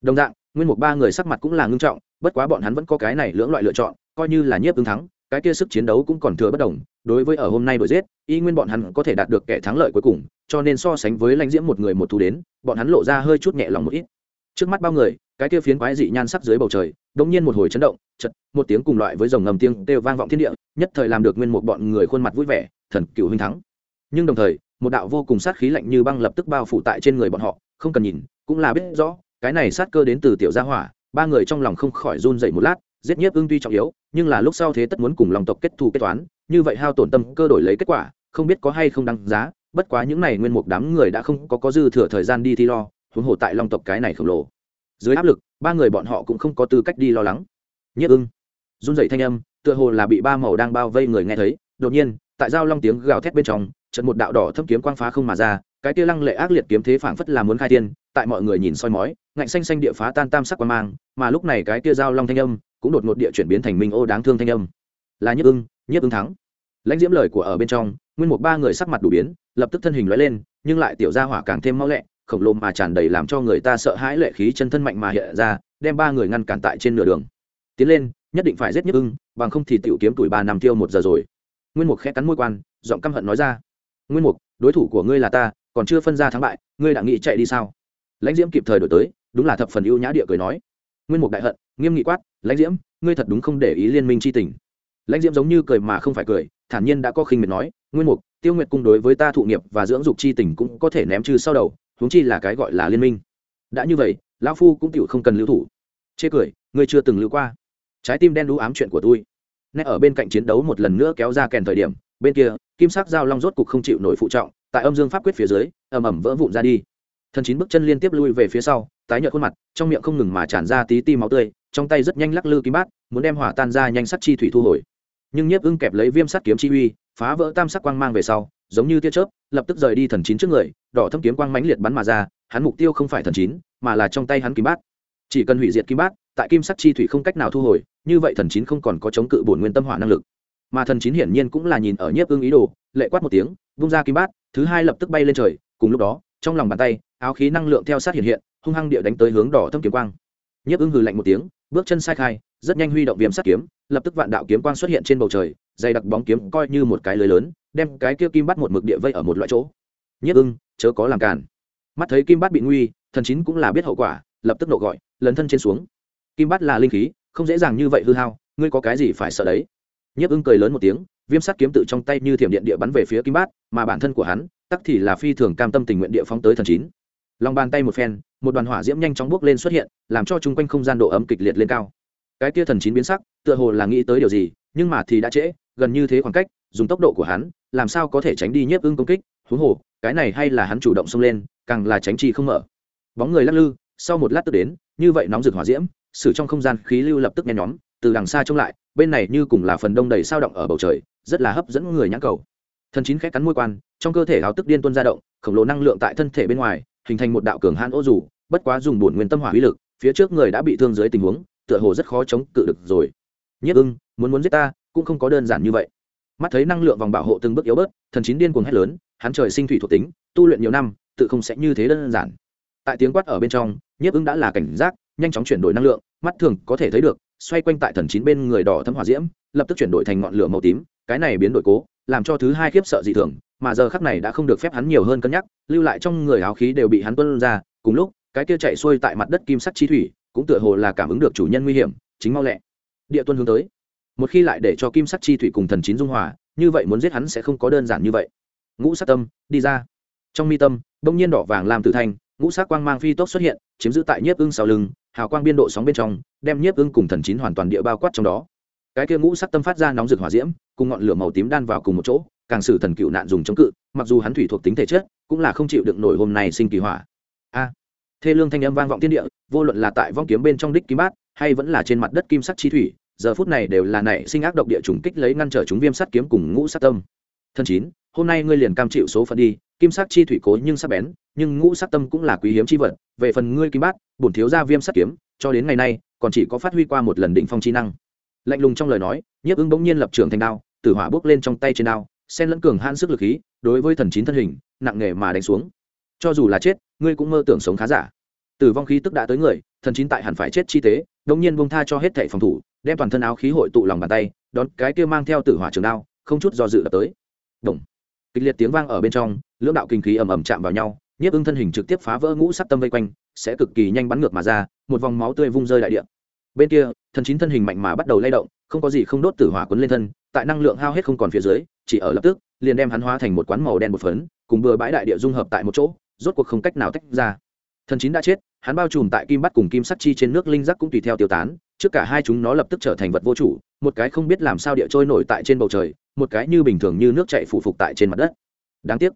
Đồng dạng, nguyên một ba người sắc mặt cũng là ngưng trọng, bất quá bọn hắn vẫn có cái này lưỡng loại lựa chọn, coi như là nhiếp ứng thắng, cái kia sức chiến đấu cũng còn thừa bất đồng, đối với ở hôm nay đội giết, y nguyên bọn hắn có thể đạt được kẻ thắng lợi cuối cùng, cho nên so sánh với lãnh diễm một người một thu đến, bọn hắn lộ ra hơi chút nhẹ lòng một ít. Trước mắt bao người, cái kia phiến quái dị nhan sắc dưới bầu trời đống nhiên một hồi chấn động chật một tiếng cùng loại với dòng ngầm tiếng kêu vang vọng thiên địa, nhất thời làm được nguyên một bọn người khuôn mặt vui vẻ, thần cựu huynh thắng. Nhưng đồng thời một đạo vô cùng sát khí lạnh như băng lập tức bao phủ tại trên người bọn họ, không cần nhìn, cũng là biết rõ, cái này sát cơ đến từ tiểu gia hỏa, ba người trong lòng không khỏi run dậy một lát, giết nhiếp ưng tuy trọng yếu, nhưng là lúc sau thế tất muốn cùng lòng tộc kết thù kết toán, như vậy hao tổn tâm cơ đổi lấy kết quả, không biết có hay không đăng giá, bất quá những này nguyên một đám người đã không có có dư thừa thời gian đi thi lo, huống hồ tại long tộc cái này khổng lồ. Dưới áp lực, ba người bọn họ cũng không có tư cách đi lo lắng. Nhiếp ưng, run dậy thanh âm, tựa hồ là bị ba màu đang bao vây người nghe thấy, đột nhiên, tại giao long tiếng gào thét bên trong trận một đạo đỏ thâm kiếm quang phá không mà ra, cái kia lăng lệ ác liệt kiếm thế phảng phất là muốn khai tiên tại mọi người nhìn soi mói, ngạnh xanh xanh địa phá tan tam sắc quang mang, mà lúc này cái kia giao long thanh âm cũng đột ngột địa chuyển biến thành minh ô đáng thương thanh âm. Là nhất ưng nhất ưng thắng. Lãnh diễm lời của ở bên trong, nguyên một ba người sắc mặt đủ biến, lập tức thân hình lóe lên, nhưng lại tiểu ra hỏa càng thêm mau lẹ, khổng lồ mà tràn đầy làm cho người ta sợ hãi lệ khí chân thân mạnh mà hiện ra, đem ba người ngăn cản tại trên nửa đường. Tiến lên, nhất định phải giết nhất ưng, bằng không thì tiểu kiếm tuổi ba năm tiêu một giờ rồi. Nguyên mục khẽ cắn môi quan, giọng căm hận nói ra nguyên mục, đối thủ của ngươi là ta, còn chưa phân ra thắng bại, ngươi đã nghĩ chạy đi sao? Lãnh diễm kịp thời đổi tới, đúng là thập phần ưu nhã địa cười nói. Nguyên mục đại hận, nghiêm nghị quát, lãnh diễm, ngươi thật đúng không để ý liên minh c h i tình? Lãnh diễm giống như cười mà không phải cười, thản nhiên đã có khinh miệt nói, nguyên mục, tiêu nguyệt cung đối với ta thụ nghiệp và dưỡng dục c h i tình cũng có thể ném trừ sau đầu, huống chi là cái gọi là liên minh. Đã như vậy, lão phu cũng tựu không cần lưu thủ. Chê cười, ngươi chưa từng lưu qua. Trái tim đen đũ ám chuyện của tôi nét ở bên cạnh chiến đấu một lần nữa kéo ra kèn thời điểm, bên kia, kim sắc dao long rốt cục không chịu nổi phụ trọng, tại âm dương pháp quyết phía dưới, ầm ầm vỡ vụn ra đi. Thần chín bước chân liên tiếp lui về phía sau, tái nhợt khuôn mặt, trong miệng không ngừng mà tràn ra tí ti máu tươi, trong tay rất nhanh lắc lư kim bát, muốn đem hỏa tan ra nhanh sắt chi thủy thu hồi. Nhưng nhiếp ưng kẹp lấy viêm sắt kiếm chi uy, phá vỡ tam sắc quang mang về sau, giống như tia chớp, lập tức rời đi thần chín trước người, đỏ thâm kiếm quang mãnh liệt bắn mà ra, hắn mục tiêu không phải thần chín, mà là trong tay hắn kim bát. Chỉ cần hủy diệt kim bát, tại kim sắc chi thủy không cách nào thu hồi như vậy thần chín không còn có chống cự bổn nguyên tâm hỏa năng lực. Mà thần chín hiển nhiên cũng là nhìn ở nhiếp ưng ý đồ, lệ quát một tiếng, vung ra kim bát, thứ hai lập tức bay lên trời, cùng lúc đó, trong lòng bàn tay, áo khí năng lượng theo sát hiện hiện, hung hăng địa đánh tới hướng đỏ thâm kiếm quang. Nhiếp ưng hừ lạnh một tiếng, bước chân sai khai, rất nhanh huy động viêm sắt kiếm, lập tức vạn đạo kiếm quang xuất hiện trên bầu trời, dày đặc bóng kiếm coi như một cái lưới lớn, đem cái kia kim bắt một mực địa vây ở một loại chỗ. Nhiếp ưng, chớ có làm cản mắt thấy kim bắt bị nguy, thần chín cũng là biết hậu quả, lập tức nộ gọi lấn thân trên xuống. Kim bắt là linh khí không dễ dàng như vậy hư hao, ngươi có cái gì phải sợ đấy? Nhiếp ưng cười lớn một tiếng, viêm sắt kiếm tự trong tay như thiểm điện địa bắn về phía kim bát, mà bản thân của hắn, tắc thì là phi thường cam tâm tình nguyện địa phóng tới thần chín. Lòng bàn tay một phen, một đoàn hỏa diễm nhanh chóng bước lên xuất hiện, làm cho chung quanh không gian độ ấm kịch liệt lên cao. Cái tia thần chín biến sắc, tựa hồ là nghĩ tới điều gì, nhưng mà thì đã trễ, gần như thế khoảng cách, dùng tốc độ của hắn, làm sao có thể tránh đi nhiếp ưng công kích? Huống hồ, cái này hay là hắn chủ động xông lên, càng là tránh chi không mở. Bóng người lắc lư, sau một lát tức đến, như vậy nóng rực hỏa diễm Sử trong không gian khí lưu lập tức nhen nhóm, từ đằng xa trông lại, bên này như cùng là phần đông đầy sao động ở bầu trời, rất là hấp dẫn người nhãn cầu. Thần chín khét cắn môi quan, trong cơ thể áo tức điên tuân ra động, khổng lồ năng lượng tại thân thể bên ngoài, hình thành một đạo cường hãn ô dù, bất quá dùng bổn nguyên tâm hỏa uy lực, phía trước người đã bị thương dưới tình huống, tựa hồ rất khó chống cự được rồi. Nhất ưng, muốn muốn giết ta, cũng không có đơn giản như vậy. Mắt thấy năng lượng vòng bảo hộ từng bước yếu bớt, thần chín điên cuồng hét lớn, hắn trời sinh thủy thuộc tính, tu luyện nhiều năm, tự không sẽ như thế đơn giản. Tại tiếng quát ở bên trong nhiếp ưng đã là cảnh giác nhanh chóng chuyển đổi năng lượng, mắt thường có thể thấy được, xoay quanh tại thần chín bên người đỏ thấm hỏa diễm, lập tức chuyển đổi thành ngọn lửa màu tím, cái này biến đổi cố, làm cho thứ hai khiếp sợ dị thường, mà giờ khắc này đã không được phép hắn nhiều hơn cân nhắc, lưu lại trong người áo khí đều bị hắn tuân ra, cùng lúc, cái kia chạy xuôi tại mặt đất kim sắc chi thủy, cũng tựa hồ là cảm ứng được chủ nhân nguy hiểm, chính mau lẹ. Địa tuân hướng tới. Một khi lại để cho kim sắc chi thủy cùng thần chín dung hòa, như vậy muốn giết hắn sẽ không có đơn giản như vậy. Ngũ sắc tâm, đi ra. Trong mi tâm, bỗng nhiên đỏ vàng làm tử thanh, ngũ sắc quang mang phi tốc xuất hiện chiếm giữ tại nhiếp ưng sau lưng, hào quang biên độ sóng bên trong, đem nhiếp ưng cùng thần chín hoàn toàn địa bao quát trong đó. Cái kia ngũ sắc tâm phát ra nóng rực hỏa diễm, cùng ngọn lửa màu tím đan vào cùng một chỗ, càng sử thần cựu nạn dùng chống cự, mặc dù hắn thủy thuộc tính thể chất, cũng là không chịu được nổi hôm nay sinh kỳ hỏa. A! Thê lương thanh âm vang vọng thiên địa, vô luận là tại vong kiếm bên trong đích kim bát, hay vẫn là trên mặt đất kim sắc chi thủy, giờ phút này đều là nảy sinh ác độc địa trùng kích lấy ngăn trở chúng viêm sắt kiếm cùng ngũ sắc tâm thân chín, hôm nay ngươi liền cam chịu số phận đi, kim sắc chi thủy cố nhưng sắc bén, nhưng ngũ sắc tâm cũng là quý hiếm chi vật, về phần ngươi kim bát, bổn thiếu gia viêm sắt kiếm, cho đến ngày nay, còn chỉ có phát huy qua một lần định phong chi năng. Lạnh lùng trong lời nói, nhiếp ứng bỗng nhiên lập trường thành đao, tử hỏa bước lên trong tay trên đao sen lẫn cường han sức lực khí, đối với thần chín thân hình, nặng nghề mà đánh xuống. Cho dù là chết, ngươi cũng mơ tưởng sống khá giả. Tử vong khí tức đã tới người, thần chín tại hẳn phải chết chi tế đống nhiên bông tha cho hết thảy phòng thủ, đem toàn thân áo khí hội tụ lòng bàn tay, đón cái kia mang theo tử hỏa trường đao, không chút do dự đập tới. Động. kịch liệt tiếng vang ở bên trong, lưỡng đạo kinh khí ầm ầm chạm vào nhau, nhiếp ưng thân hình trực tiếp phá vỡ ngũ sắc tâm vây quanh, sẽ cực kỳ nhanh bắn ngược mà ra, một vòng máu tươi vung rơi đại địa bên kia, thần chín thân hình mạnh mà bắt đầu lay động, không có gì không đốt tử hỏa quấn lên thân, tại năng lượng hao hết không còn phía dưới, chỉ ở lập tức, liền đem hắn hóa thành một quán màu đen một phấn, cùng bừa bãi đại địa dung hợp tại một chỗ, rốt cuộc không cách nào tách ra thần chín đã chết, hắn bao trùm tại kim bắt cùng kim sắc chi trên nước linh giác cũng tùy theo tiêu tán, trước cả hai chúng nó lập tức trở thành vật vô chủ, một cái không biết làm sao địa trôi nổi tại trên bầu trời một cái như bình thường như nước chạy phủ phục tại trên mặt đất. Đáng tiếc.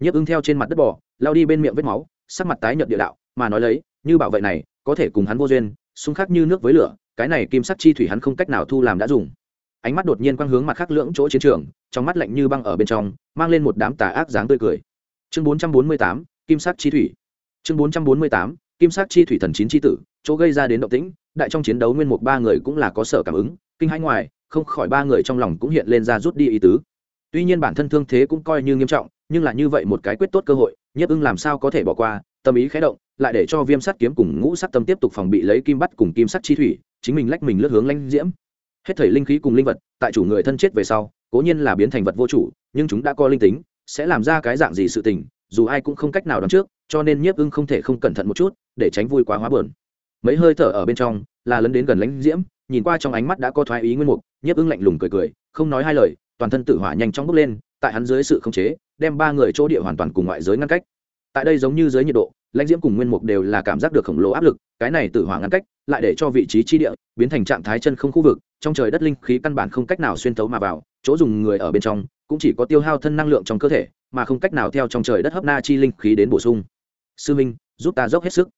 Nhiếp ưng theo trên mặt đất bò, lao đi bên miệng vết máu, sắc mặt tái nhợt địa đạo, mà nói lấy, như bảo vệ này, có thể cùng hắn vô duyên, xung khắc như nước với lửa, cái này kim sắc chi thủy hắn không cách nào thu làm đã dùng. Ánh mắt đột nhiên quang hướng mặt khác lưỡng chỗ chiến trường, trong mắt lạnh như băng ở bên trong, mang lên một đám tà ác dáng tươi cười. Chương bốn trăm bốn mươi tám, kim sắc chi thủy. Chương bốn trăm bốn mươi tám, kim sắc chi thủy thần chín chi tử, chỗ gây ra đến động tĩnh, đại trong chiến đấu nguyên mục ba người cũng là có sở cảm ứng, kinh hãi ngoài không khỏi ba người trong lòng cũng hiện lên ra rút đi ý tứ. Tuy nhiên bản thân thương thế cũng coi như nghiêm trọng, nhưng là như vậy một cái quyết tốt cơ hội, nhiếp ưng làm sao có thể bỏ qua, tâm ý khẽ động, lại để cho viêm sắt kiếm cùng ngũ sắt tâm tiếp tục phòng bị lấy kim bắt cùng kim sắt chi thủy, chính mình lách mình lướt hướng lãnh diễm. Hết thảy linh khí cùng linh vật, tại chủ người thân chết về sau, cố nhiên là biến thành vật vô chủ, nhưng chúng đã có linh tính, sẽ làm ra cái dạng gì sự tình, dù ai cũng không cách nào đoán trước, cho nên nhiếp ưng không thể không cẩn thận một chút, để tránh vui quá hóa bờn mấy hơi thở ở bên trong, là lấn đến gần lãnh diễm nhìn qua trong ánh mắt đã có thoái ý nguyên mục, nhiếp ưng lạnh lùng cười cười, không nói hai lời, toàn thân tự hỏa nhanh chóng bốc lên, tại hắn dưới sự khống chế, đem ba người chỗ địa hoàn toàn cùng ngoại giới ngăn cách. Tại đây giống như dưới nhiệt độ, lãnh diễm cùng nguyên mục đều là cảm giác được khổng lồ áp lực, cái này tự hỏa ngăn cách, lại để cho vị trí chi địa biến thành trạng thái chân không khu vực, trong trời đất linh khí căn bản không cách nào xuyên thấu mà vào, chỗ dùng người ở bên trong cũng chỉ có tiêu hao thân năng lượng trong cơ thể, mà không cách nào theo trong trời đất hấp na chi linh khí đến bổ sung. Sư minh, giúp ta dốc hết sức.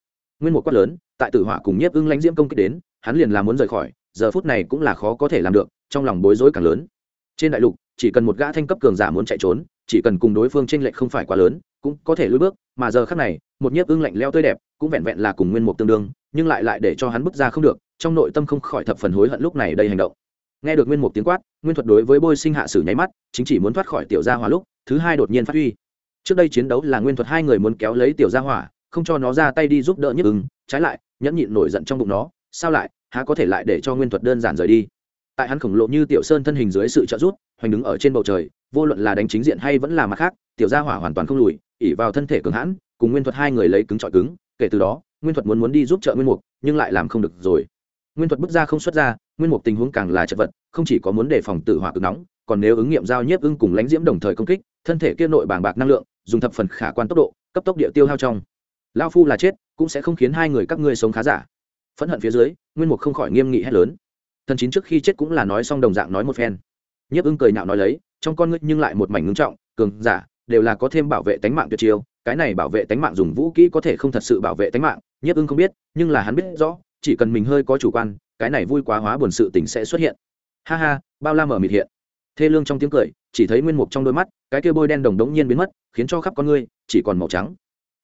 Nguyên một quát lớn, tại tử hỏa cùng nhiếp ưng lãnh diễm công kích đến hắn liền là muốn rời khỏi, giờ phút này cũng là khó có thể làm được, trong lòng bối rối càng lớn. Trên đại lục, chỉ cần một gã thanh cấp cường giả muốn chạy trốn, chỉ cần cùng đối phương tranh lệch không phải quá lớn, cũng có thể lùi bước, mà giờ khác này, một nhiếp ưng lạnh leo tươi đẹp, cũng vẹn vẹn là cùng nguyên mục tương đương, nhưng lại lại để cho hắn bước ra không được, trong nội tâm không khỏi thập phần hối hận lúc này đây hành động. Nghe được nguyên mục tiếng quát, nguyên thuật đối với bôi sinh hạ sử nháy mắt, chính chỉ muốn thoát khỏi tiểu gia hỏa lúc, thứ hai đột nhiên phát huy. Trước đây chiến đấu là nguyên thuật hai người muốn kéo lấy tiểu gia hỏa, không cho nó ra tay đi giúp đỡ nhất ưng, trái lại, nhẫn nhịn nổi giận trong bụng nó sao lại, há có thể lại để cho nguyên thuật đơn giản rời đi? Tại hắn khổng lồ như tiểu sơn thân hình dưới sự trợ giúp, hoành đứng ở trên bầu trời, vô luận là đánh chính diện hay vẫn là mặt khác, tiểu gia hỏa hoàn toàn không lùi ỉ vào thân thể cường hãn, cùng nguyên thuật hai người lấy cứng trọi cứng, kể từ đó, nguyên thuật muốn muốn đi giúp trợ nguyên mục, nhưng lại làm không được rồi. Nguyên thuật bước ra không xuất ra, nguyên mục tình huống càng là chật vật, không chỉ có muốn đề phòng tự hỏa cực nóng, còn nếu ứng nghiệm giao nhiếp ưng cùng lãnh diễm đồng thời công kích, thân thể kia nội bàng bạc năng lượng, dùng thập phần khả quan tốc độ, cấp tốc địa tiêu hao trong. Lao phu là chết, cũng sẽ không khiến hai người các ngươi sống khá giả phẫn hận phía dưới, nguyên mục không khỏi nghiêm nghị hét lớn. Thần chín trước khi chết cũng là nói xong đồng dạng nói một phen. Nhiếp ưng cười nhạo nói lấy, trong con ngươi nhưng lại một mảnh ngưng trọng, cường giả, đều là có thêm bảo vệ tánh mạng tuyệt chiêu, cái này bảo vệ tánh mạng dùng vũ kỹ có thể không thật sự bảo vệ tánh mạng, nhiếp ưng không biết, nhưng là hắn biết rõ, chỉ cần mình hơi có chủ quan, cái này vui quá hóa buồn sự tình sẽ xuất hiện. Ha ha, bao la mở mịt hiện. Thê lương trong tiếng cười, chỉ thấy nguyên mục trong đôi mắt, cái kia bôi đen đồng đống nhiên biến mất, khiến cho khắp con ngươi chỉ còn màu trắng.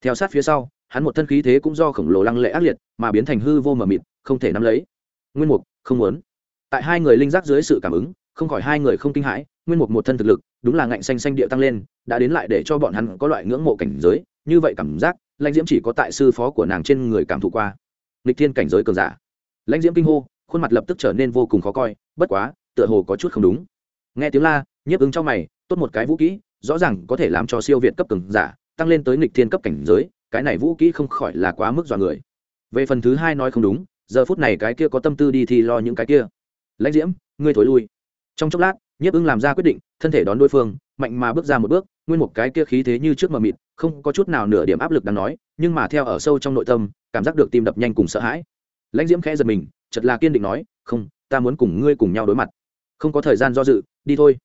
Theo sát phía sau hắn một thân khí thế cũng do khổng lồ lăng lệ ác liệt mà biến thành hư vô mờ mịt, không thể nắm lấy. Nguyên mục, không muốn. Tại hai người linh giác dưới sự cảm ứng, không khỏi hai người không kinh hãi, nguyên mục một thân thực lực, đúng là ngạnh xanh xanh địa tăng lên, đã đến lại để cho bọn hắn có loại ngưỡng mộ cảnh giới, như vậy cảm giác, lãnh diễm chỉ có tại sư phó của nàng trên người cảm thụ qua. Lịch thiên cảnh giới cường giả. Lãnh diễm kinh hô, khuôn mặt lập tức trở nên vô cùng khó coi, bất quá, tựa hồ có chút không đúng. Nghe tiếng la, nhiếp ứng trong mày, tốt một cái vũ kỹ, rõ ràng có thể làm cho siêu việt cấp cường giả, tăng lên tới nghịch thiên cấp cảnh giới cái này vũ kỹ không khỏi là quá mức dọa người. Về phần thứ hai nói không đúng, giờ phút này cái kia có tâm tư đi thì lo những cái kia. Lãnh diễm, ngươi thối lui. Trong chốc lát, nhiếp ưng làm ra quyết định, thân thể đón đối phương, mạnh mà bước ra một bước, nguyên một cái kia khí thế như trước mờ mịt, không có chút nào nửa điểm áp lực đáng nói, nhưng mà theo ở sâu trong nội tâm, cảm giác được tim đập nhanh cùng sợ hãi. Lãnh diễm khẽ giật mình chật là kiên định nói, không, ta muốn cùng ngươi cùng nhau đối mặt. Không có thời gian do dự, đi thôi.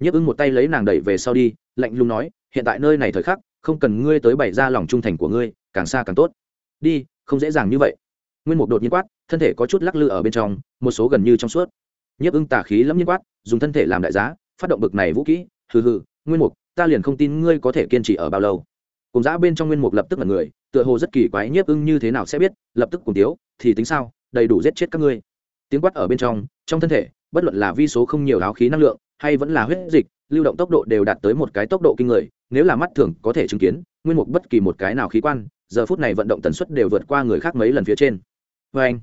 Nhiếp ưng một tay lấy nàng đẩy về sau đi, lạnh lùng nói, hiện tại nơi này thời khắc không cần ngươi tới bày ra lòng trung thành của ngươi, càng xa càng tốt. Đi, không dễ dàng như vậy. Nguyên mục đột nhiên quát, thân thể có chút lắc lư ở bên trong, một số gần như trong suốt. Nhiếp ưng tả khí lẫm nhiên quát, dùng thân thể làm đại giá, phát động bực này vũ kỹ. Hừ hừ, nguyên mục, ta liền không tin ngươi có thể kiên trì ở bao lâu. Cùng giã bên trong nguyên mục lập tức là người, tựa hồ rất kỳ quái nhiếp ưng như thế nào sẽ biết, lập tức cùng tiếu, thì tính sao, đầy đủ giết chết các ngươi. Tiếng quát ở bên trong trong thân thể, bất luận là vi số không nhiều áo khí năng lượng, hay vẫn là huyết dịch lưu động tốc độ đều đạt tới một cái tốc độ kinh người, nếu là mắt thường có thể chứng kiến, nguyên mục bất kỳ một cái nào khí quan, giờ phút này vận động tần suất đều vượt qua người khác mấy lần phía trên. Vê anh,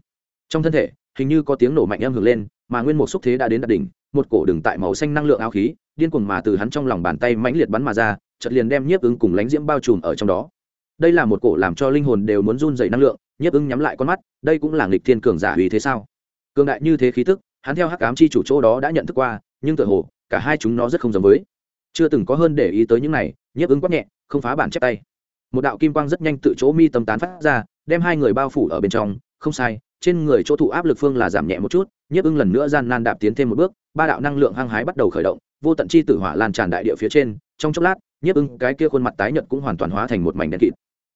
trong thân thể, hình như có tiếng nổ mạnh âm hưởng lên, mà nguyên mục xúc thế đã đến đạt đỉnh, một cổ đường tại màu xanh năng lượng áo khí, điên cuồng mà từ hắn trong lòng bàn tay mãnh liệt bắn mà ra, chợt liền đem nhiếp ứng cùng lánh diễm bao trùm ở trong đó. Đây là một cổ làm cho linh hồn đều muốn run dày năng lượng, nhiếp ứng nhắm lại con mắt, đây cũng là nghịch thiên cường giả vì thế sao? Cường đại như thế khí tức, hắn theo hắc ám chi chủ chỗ đó đã nhận thức qua, nhưng tự hồ cả hai chúng nó rất không giống với. Chưa từng có hơn để ý tới những này, nhiếp ứng quát nhẹ, không phá bản chép tay. Một đạo kim quang rất nhanh tự chỗ mi tâm tán phát ra, đem hai người bao phủ ở bên trong, không sai, trên người chỗ thụ áp lực phương là giảm nhẹ một chút, nhiếp ưng lần nữa gian nan đạp tiến thêm một bước, ba đạo năng lượng hăng hái bắt đầu khởi động, vô tận chi tử hỏa lan tràn đại địa phía trên, trong chốc lát, nhiếp ưng cái kia khuôn mặt tái nhợt cũng hoàn toàn hóa thành một mảnh đen kịt.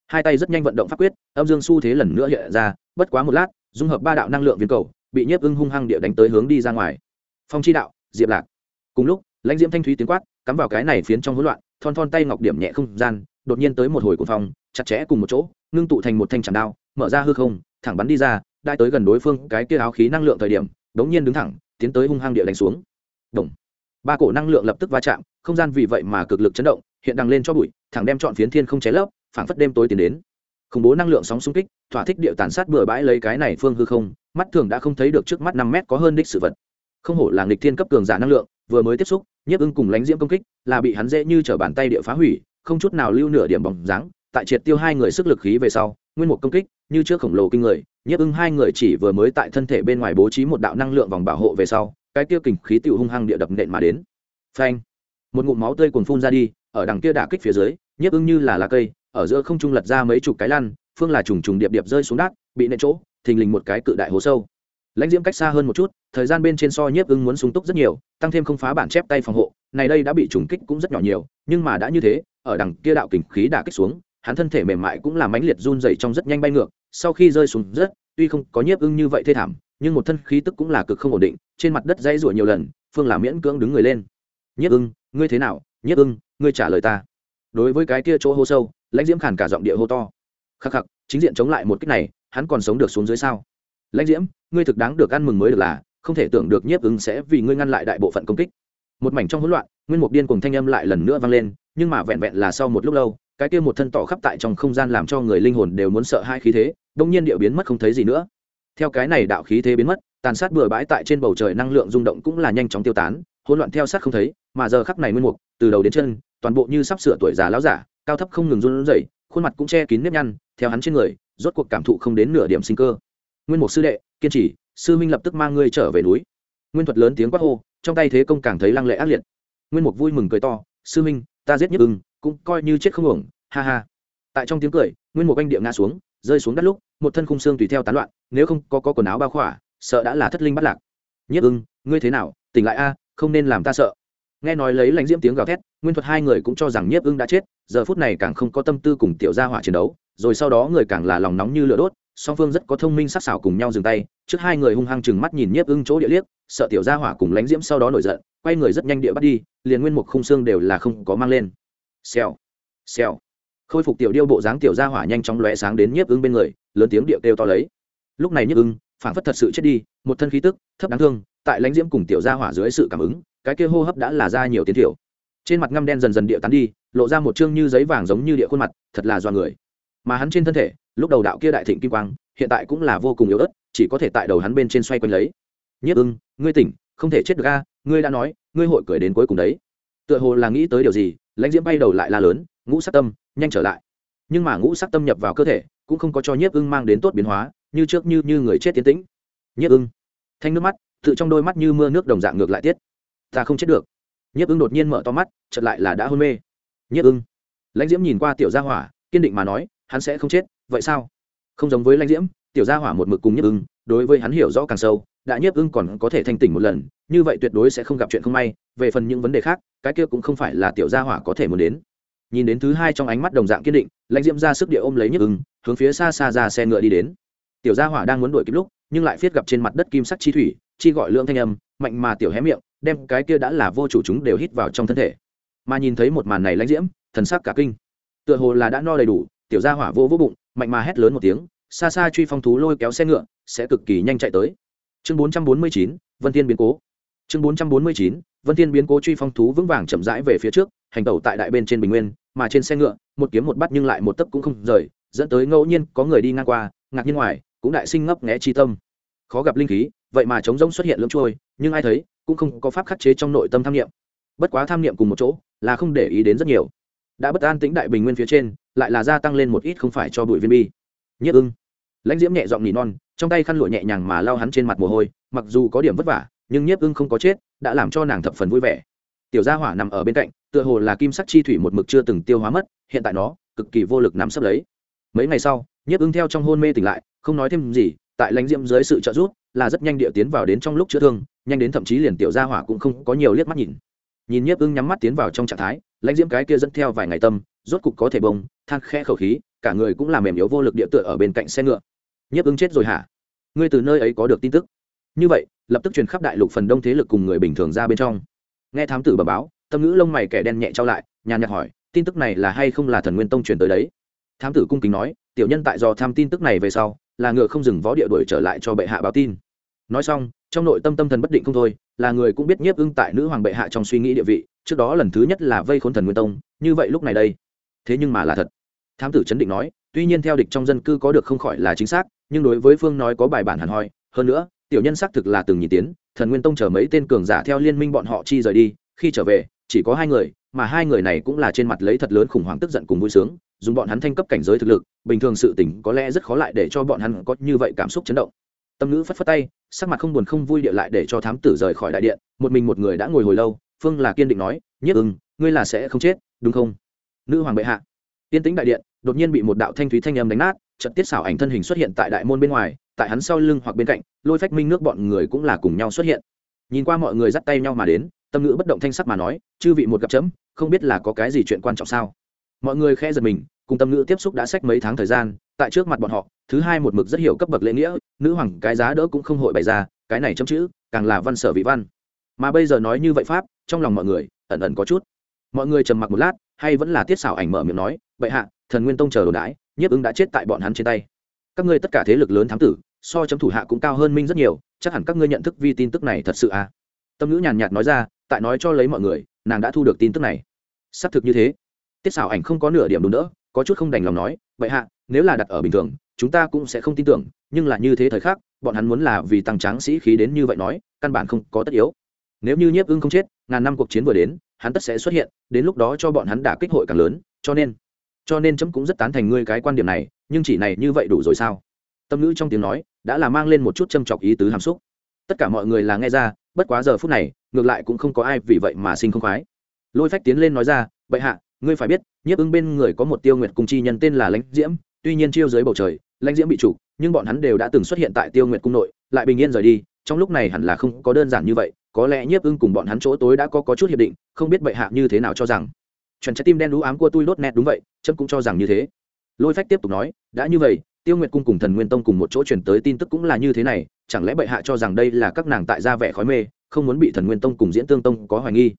Hai tay rất nhanh vận động pháp quyết, âm dương xu thế lần nữa hiện ra, bất quá một lát, dung hợp ba đạo năng lượng viên cầu, bị nhiếp ưng hung hăng địa đánh tới hướng đi ra ngoài. Phong chi đạo, diệp lạc cùng lúc, lãnh diễm thanh thúy tiếng quát, cắm vào cái này phiến trong hỗn loạn, thon thon tay ngọc điểm nhẹ không gian, đột nhiên tới một hồi cuồng phong, chặt chẽ cùng một chỗ, ngưng tụ thành một thanh chạm đao, mở ra hư không, thẳng bắn đi ra đai tới gần đối phương cái kia áo khí năng lượng thời điểm, đống nhiên đứng thẳng, tiến tới hung hăng địa đánh xuống. Động. ba cổ năng lượng lập tức va chạm, không gian vì vậy mà cực lực chấn động, hiện đang lên cho bụi, thẳng đem chọn phiến thiên không cháy lấp, phảng phất đêm tối tiến đến. Khủng bố năng lượng sóng xung kích, thỏa thích địa tàn sát bừa bãi lấy cái này phương hư không, mắt thường đã không thấy được trước mắt năm mét có hơn đích sự vật. Không hổ là nghịch thiên cấp cường giả năng lượng vừa mới tiếp xúc, nhiếp ưng cùng lánh diễm công kích, là bị hắn dễ như t bàn tay địa phá hủy, không chút nào lưu nửa điểm bóng dáng. Tại triệt tiêu hai người sức lực khí về sau, nguyên một công kích, như trước khổng lồ kinh người, nhiếp ưng hai người chỉ vừa mới tại thân thể bên ngoài bố trí một đạo năng lượng vòng bảo hộ về sau, cái tiêu kình khí tiêu hung hăng địa đập nện mà đến. Phanh! Một ngụm máu tươi cuồn phun ra đi, ở đằng kia đả kích phía dưới, nhiếp ưng như là lá cây, ở giữa không trung lật ra mấy chục cái lăn, phương là trùng trùng điệp điệp rơi xuống đát bị nện chỗ, thình lình một cái cự đại hố sâu lãnh diễm cách xa hơn một chút, thời gian bên trên so nhiếp ưng muốn sung túc rất nhiều, tăng thêm không phá bản chép tay phòng hộ, này đây đã bị trùng kích cũng rất nhỏ nhiều, nhưng mà đã như thế, ở đằng kia đạo kình khí đả kích xuống, hắn thân thể mềm mại cũng làm mãnh liệt run dày trong rất nhanh bay ngược, sau khi rơi xuống rất, tuy không có nhiếp ưng như vậy thê thảm, nhưng một thân khí tức cũng là cực không ổn định, trên mặt đất dãy rủa nhiều lần, phương là miễn cưỡng đứng người lên. Nhiếp ưng, ngươi thế nào? Nhiếp ưng, ngươi trả lời ta. Đối với cái kia chỗ hô sâu, lãnh diễm khản cả giọng địa hô to. Khắc khắc, chính diện chống lại một cách này, hắn còn sống được xuống dưới sao? Lãnh diễm, ngươi thực đáng được ăn mừng mới được là, không thể tưởng được nhiếp ứng sẽ vì ngươi ngăn lại đại bộ phận công kích. Một mảnh trong hỗn loạn, nguyên mục điên cùng thanh âm lại lần nữa vang lên, nhưng mà vẹn vẹn là sau một lúc lâu, cái kia một thân tỏ khắp tại trong không gian làm cho người linh hồn đều muốn sợ hai khí thế đông nhiên điệu biến mất không thấy gì nữa. Theo cái này đạo khí thế biến mất, tàn sát bừa bãi tại trên bầu trời năng lượng rung động cũng là nhanh chóng tiêu tán, hỗn loạn theo sát không thấy, mà giờ khắc này nguyên mục, từ đầu đến chân, toàn bộ như sắp sửa tuổi già lão giả, cao thấp không ngừng run rẩy, khuôn mặt cũng che kín nếp nhăn, theo hắn trên người, rốt cuộc cảm thụ không đến nửa điểm sinh cơ nguyên mục sư đệ kiên trì sư minh lập tức mang ngươi trở về núi. Nguyên thuật lớn tiếng quát hô trong tay thế công càng thấy lăng lệ ác liệt. Nguyên mục vui mừng cười to sư minh ta giết nhất ưng cũng coi như chết không ổng ha ha. Tại trong tiếng cười nguyên mục anh địa ngã xuống rơi xuống đất lúc một thân khung xương tùy theo tán loạn nếu không có, có quần áo bao khỏa sợ đã là thất linh bắt lạc. Nhất ưng ngươi thế nào tỉnh lại a không nên làm ta sợ. Nghe nói lấy lãnh diễm tiếng gào thét nguyên thuật hai người cũng cho rằng nhiếp ưng đã chết giờ phút này càng không có tâm tư cùng tiểu gia hỏa chiến đấu rồi sau đó người càng là lòng nóng như lửa đốt song phương rất có thông minh sắc sảo cùng nhau dừng tay, trước hai người hung hăng chừng mắt nhìn nhiếp ưng chỗ địa liếc, sợ tiểu gia hỏa cùng lánh diễm sau đó nổi giận, quay người rất nhanh địa bắt đi, liền nguyên một khung xương đều là không có mang lên. Xèo xèo. Khôi phục tiểu điêu bộ dáng tiểu gia hỏa nhanh chóng lóe sáng đến nhiếp ưng bên người, lớn tiếng điệu kêu to lấy. Lúc này nhiếp ưng phản phất thật sự chết đi, một thân khí tức, thấp đáng thương, tại lãnh diễm cùng tiểu gia hỏa dưới sự cảm ứng, cái kia hô hấp đã là ra nhiều tiến thiểu. Trên mặt ngăm đen dần dần địa tán đi, lộ ra một chương như giấy vàng giống như địa khuôn mặt, thật là do người. Mà hắn trên thân thể lúc đầu đạo kia đại thịnh kim quang, hiện tại cũng là vô cùng yếu ớt, chỉ có thể tại đầu hắn bên trên xoay quanh lấy. Nhất ưng, ngươi tỉnh, không thể chết được a, ngươi đã nói, ngươi hội cười đến cuối cùng đấy. Tựa hồ là nghĩ tới điều gì, lãnh diễm bay đầu lại la lớn, ngũ sắc tâm, nhanh trở lại. Nhưng mà ngũ sắc tâm nhập vào cơ thể, cũng không có cho nhiếp ưng mang đến tốt biến hóa, như trước như như người chết tiến tĩnh. Nhiếp ưng, thanh nước mắt, tự trong đôi mắt như mưa nước đồng dạng ngược lại tiết. Ta không chết được. Nhiếp ưng đột nhiên mở to mắt chật lại là đã hôn mê. Nhiếp ưng, lãnh diễm nhìn qua tiểu gia hỏa, kiên định mà nói, hắn sẽ không chết vậy sao? Không giống với lãnh diễm, tiểu gia hỏa một mực cùng nhiếp ưng, đối với hắn hiểu rõ càng sâu, đã nhiếp ưng còn có thể thanh tỉnh một lần, như vậy tuyệt đối sẽ không gặp chuyện không may. Về phần những vấn đề khác, cái kia cũng không phải là tiểu gia hỏa có thể muốn đến. Nhìn đến thứ hai trong ánh mắt đồng dạng kiên định, lãnh diễm ra sức địa ôm lấy nhiếp ưng, hướng phía xa xa ra xe ngựa đi đến. Tiểu gia hỏa đang muốn đuổi kịp lúc, nhưng lại viết gặp trên mặt đất kim sắc chi thủy, chi gọi lượng thanh âm, mạnh mà tiểu hé miệng, đem cái kia đã là vô chủ chúng đều hít vào trong thân thể. Mà nhìn thấy một màn này, lãnh diễm, thần sắc cả kinh. Tựa hồ là đã no đầy đủ, tiểu gia hỏa vô vô bụng mạnh mà hét lớn một tiếng xa xa truy phong thú lôi kéo xe ngựa sẽ cực kỳ nhanh chạy tới. Chương 449, vân thiên biến cố. Chương 449, vân thiên biến cố truy phong thú vững vàng chậm rãi về phía trước hành tẩu tại đại bên trên bình nguyên mà trên xe ngựa một kiếm một bắt nhưng lại một tấc cũng không rời dẫn tới ngẫu nhiên có người đi ngang qua ngạc nhiên ngoài cũng đại sinh ngấp nghé chi tâm. Khó gặp linh khí vậy mà chống rỗng xuất hiện lưỡng trôi nhưng ai thấy cũng không có pháp khắc chế trong nội tâm tham niệm. Bất quá tham niệm cùng một chỗ là không để ý đến rất nhiều đã bất an tĩnh đại bình nguyên phía trên, lại là gia tăng lên một ít không phải cho bụi viên bi. Nhất ưng. Lãnh diễm nhẹ giọng nỉ non, trong tay khăn lụa nhẹ nhàng mà lau hắn trên mặt mồ hôi, mặc dù có điểm vất vả, nhưng nhiếp ưng không có chết, đã làm cho nàng thập phần vui vẻ. Tiểu gia hỏa nằm ở bên cạnh, tựa hồ là kim sắc chi thủy một mực chưa từng tiêu hóa mất, hiện tại nó, cực kỳ vô lực nắm sấp lấy. Mấy ngày sau nhiếp ưng theo trong hôn mê tỉnh lại, không nói thêm gì, tại lãnh diễm dưới sự trợ giúp, là rất nhanh địa tiến vào đến trong lúc chữa thương, nhanh đến thậm chí liền tiểu gia hỏa cũng không có nhiều liếc mắt nhìn. Nhìn nhiếp ưng nhắm mắt tiến vào trong trạng thái lãnh diễm cái kia dẫn theo vài ngày tâm, rốt cục có thể bông than khe khẩu khí, cả người cũng làm mềm yếu vô lực địa tựa ở bên cạnh xe ngựa. Nhiếp ứng chết rồi hả? Ngươi từ nơi ấy có được tin tức. Như vậy, lập tức truyền khắp đại lục phần đông thế lực cùng người bình thường ra bên trong. Nghe thám tử bẩm báo, tâm ngữ lông mày kẻ đen nhẹ trao lại, nhàn nhạt hỏi, tin tức này là hay không là thần nguyên tông truyền tới đấy? Thám tử cung kính nói, tiểu nhân tại do tham tin tức này về sau, là ngựa không dừng võ địa đuổi trở lại cho bệ hạ báo tin. Nói xong trong nội tâm tâm thần bất định không thôi, là người cũng biết nhiếp ưng tại nữ hoàng bệ hạ trong suy nghĩ địa vị, trước đó lần thứ nhất là vây khốn thần nguyên tông, như vậy lúc này đây. Thế nhưng mà là thật. Thám tử chấn định nói, tuy nhiên theo địch trong dân cư có được không khỏi là chính xác, nhưng đối với phương nói có bài bản hẳn hoi, hơn nữa, tiểu nhân xác thực là từng nhìn tiến, thần nguyên tông chờ mấy tên cường giả theo liên minh bọn họ chi rời đi, khi trở về, chỉ có hai người, mà hai người này cũng là trên mặt lấy thật lớn khủng hoảng tức giận cùng vui sướng, dùng bọn hắn thanh cấp cảnh giới thực lực, bình thường sự tỉnh có lẽ rất khó lại để cho bọn hắn có như vậy cảm xúc chấn động tâm ngữ phất phất tay, sắc mặt không buồn không vui địa lại để cho thám tử rời khỏi đại điện, một mình một người đã ngồi hồi lâu, phương là kiên định nói, nhất ưng, ngươi là sẽ không chết, đúng không? Nữ hoàng bệ hạ. Tiên tĩnh đại điện, đột nhiên bị một đạo thanh thúy thanh âm đánh nát trận tiết xảo ảnh thân hình xuất hiện tại đại môn bên ngoài, tại hắn sau lưng hoặc bên cạnh, lôi phách minh nước bọn người cũng là cùng nhau xuất hiện. Nhìn qua mọi người dắt tay nhau mà đến, tâm ngữ bất động thanh sắc mà nói, chư vị một gặp chấm, không biết là có cái gì chuyện quan trọng sao? Mọi người khe giật mình, cùng tâm ngữ tiếp xúc đã sách mấy tháng thời gian, tại trước mặt bọn họ thứ hai một mực rất hiểu cấp bậc lễ nghĩa, nữ hoàng cái giá đỡ cũng không hội bày ra, cái này chấm chữ, càng là văn sở vị văn. Mà bây giờ nói như vậy pháp, trong lòng mọi người, ẩn ẩn có chút. Mọi người trầm mặc một lát, hay vẫn là tiết xảo ảnh mở miệng nói, bệ hạ, thần nguyên tông chờ đồn đãi, nhiếp ứng đã chết tại bọn hắn trên tay. Các ngươi tất cả thế lực lớn thám tử, so chấm thủ hạ cũng cao hơn minh rất nhiều, chắc hẳn các ngươi nhận thức vi tin tức này thật sự à? Tâm ngữ nhàn nhạt nói ra, tại nói cho lấy mọi người, nàng đã thu được tin tức này. Xác thực như thế. Tiết xảo ảnh không có nửa điểm đúng đỡ, có chút không đành lòng nói, bệ hạ, nếu là đặt ở bình thường chúng ta cũng sẽ không tin tưởng, nhưng là như thế thời khắc, bọn hắn muốn là vì tăng tráng sĩ khí đến như vậy nói, căn bản không có tất yếu. Nếu như nhiếp ưng không chết, ngàn năm cuộc chiến vừa đến, hắn tất sẽ xuất hiện, đến lúc đó cho bọn hắn đả kích hội càng lớn, cho nên cho nên chấm cũng rất tán thành ngươi cái quan điểm này, nhưng chỉ này như vậy đủ rồi sao? Tâm ngữ trong tiếng nói, đã là mang lên một chút châm chọc ý tứ hàm xúc. Tất cả mọi người là nghe ra, bất quá giờ phút này, ngược lại cũng không có ai vì vậy mà sinh không khoái. Lôi phách tiến lên nói ra, bệ hạ, ngươi phải biết, nhiếp ưng bên người có một tiêu nguyệt cùng chi nhân tên là lãnh diễm, tuy nhiên chiêu dưới bầu trời lãnh diễm bị chủ nhưng bọn hắn đều đã từng xuất hiện tại tiêu nguyệt cung nội lại bình yên rời đi trong lúc này hẳn là không có đơn giản như vậy có lẽ nhiếp ưng cùng bọn hắn chỗ tối đã có, có chút hiệp định không biết bệ hạ như thế nào cho rằng. Chuẩn trái tim đen đú ám của tôi đốt nét đúng vậy trâm cũng cho rằng như thế. Lôi phách tiếp tục nói đã như vậy tiêu nguyệt cung cùng thần nguyên tông cùng một chỗ truyền tới tin tức cũng là như thế này chẳng lẽ bệ hạ cho rằng đây là các nàng tại gia vẻ khói mê không muốn bị thần nguyên tông cùng diễn tương tông có hoài nghi?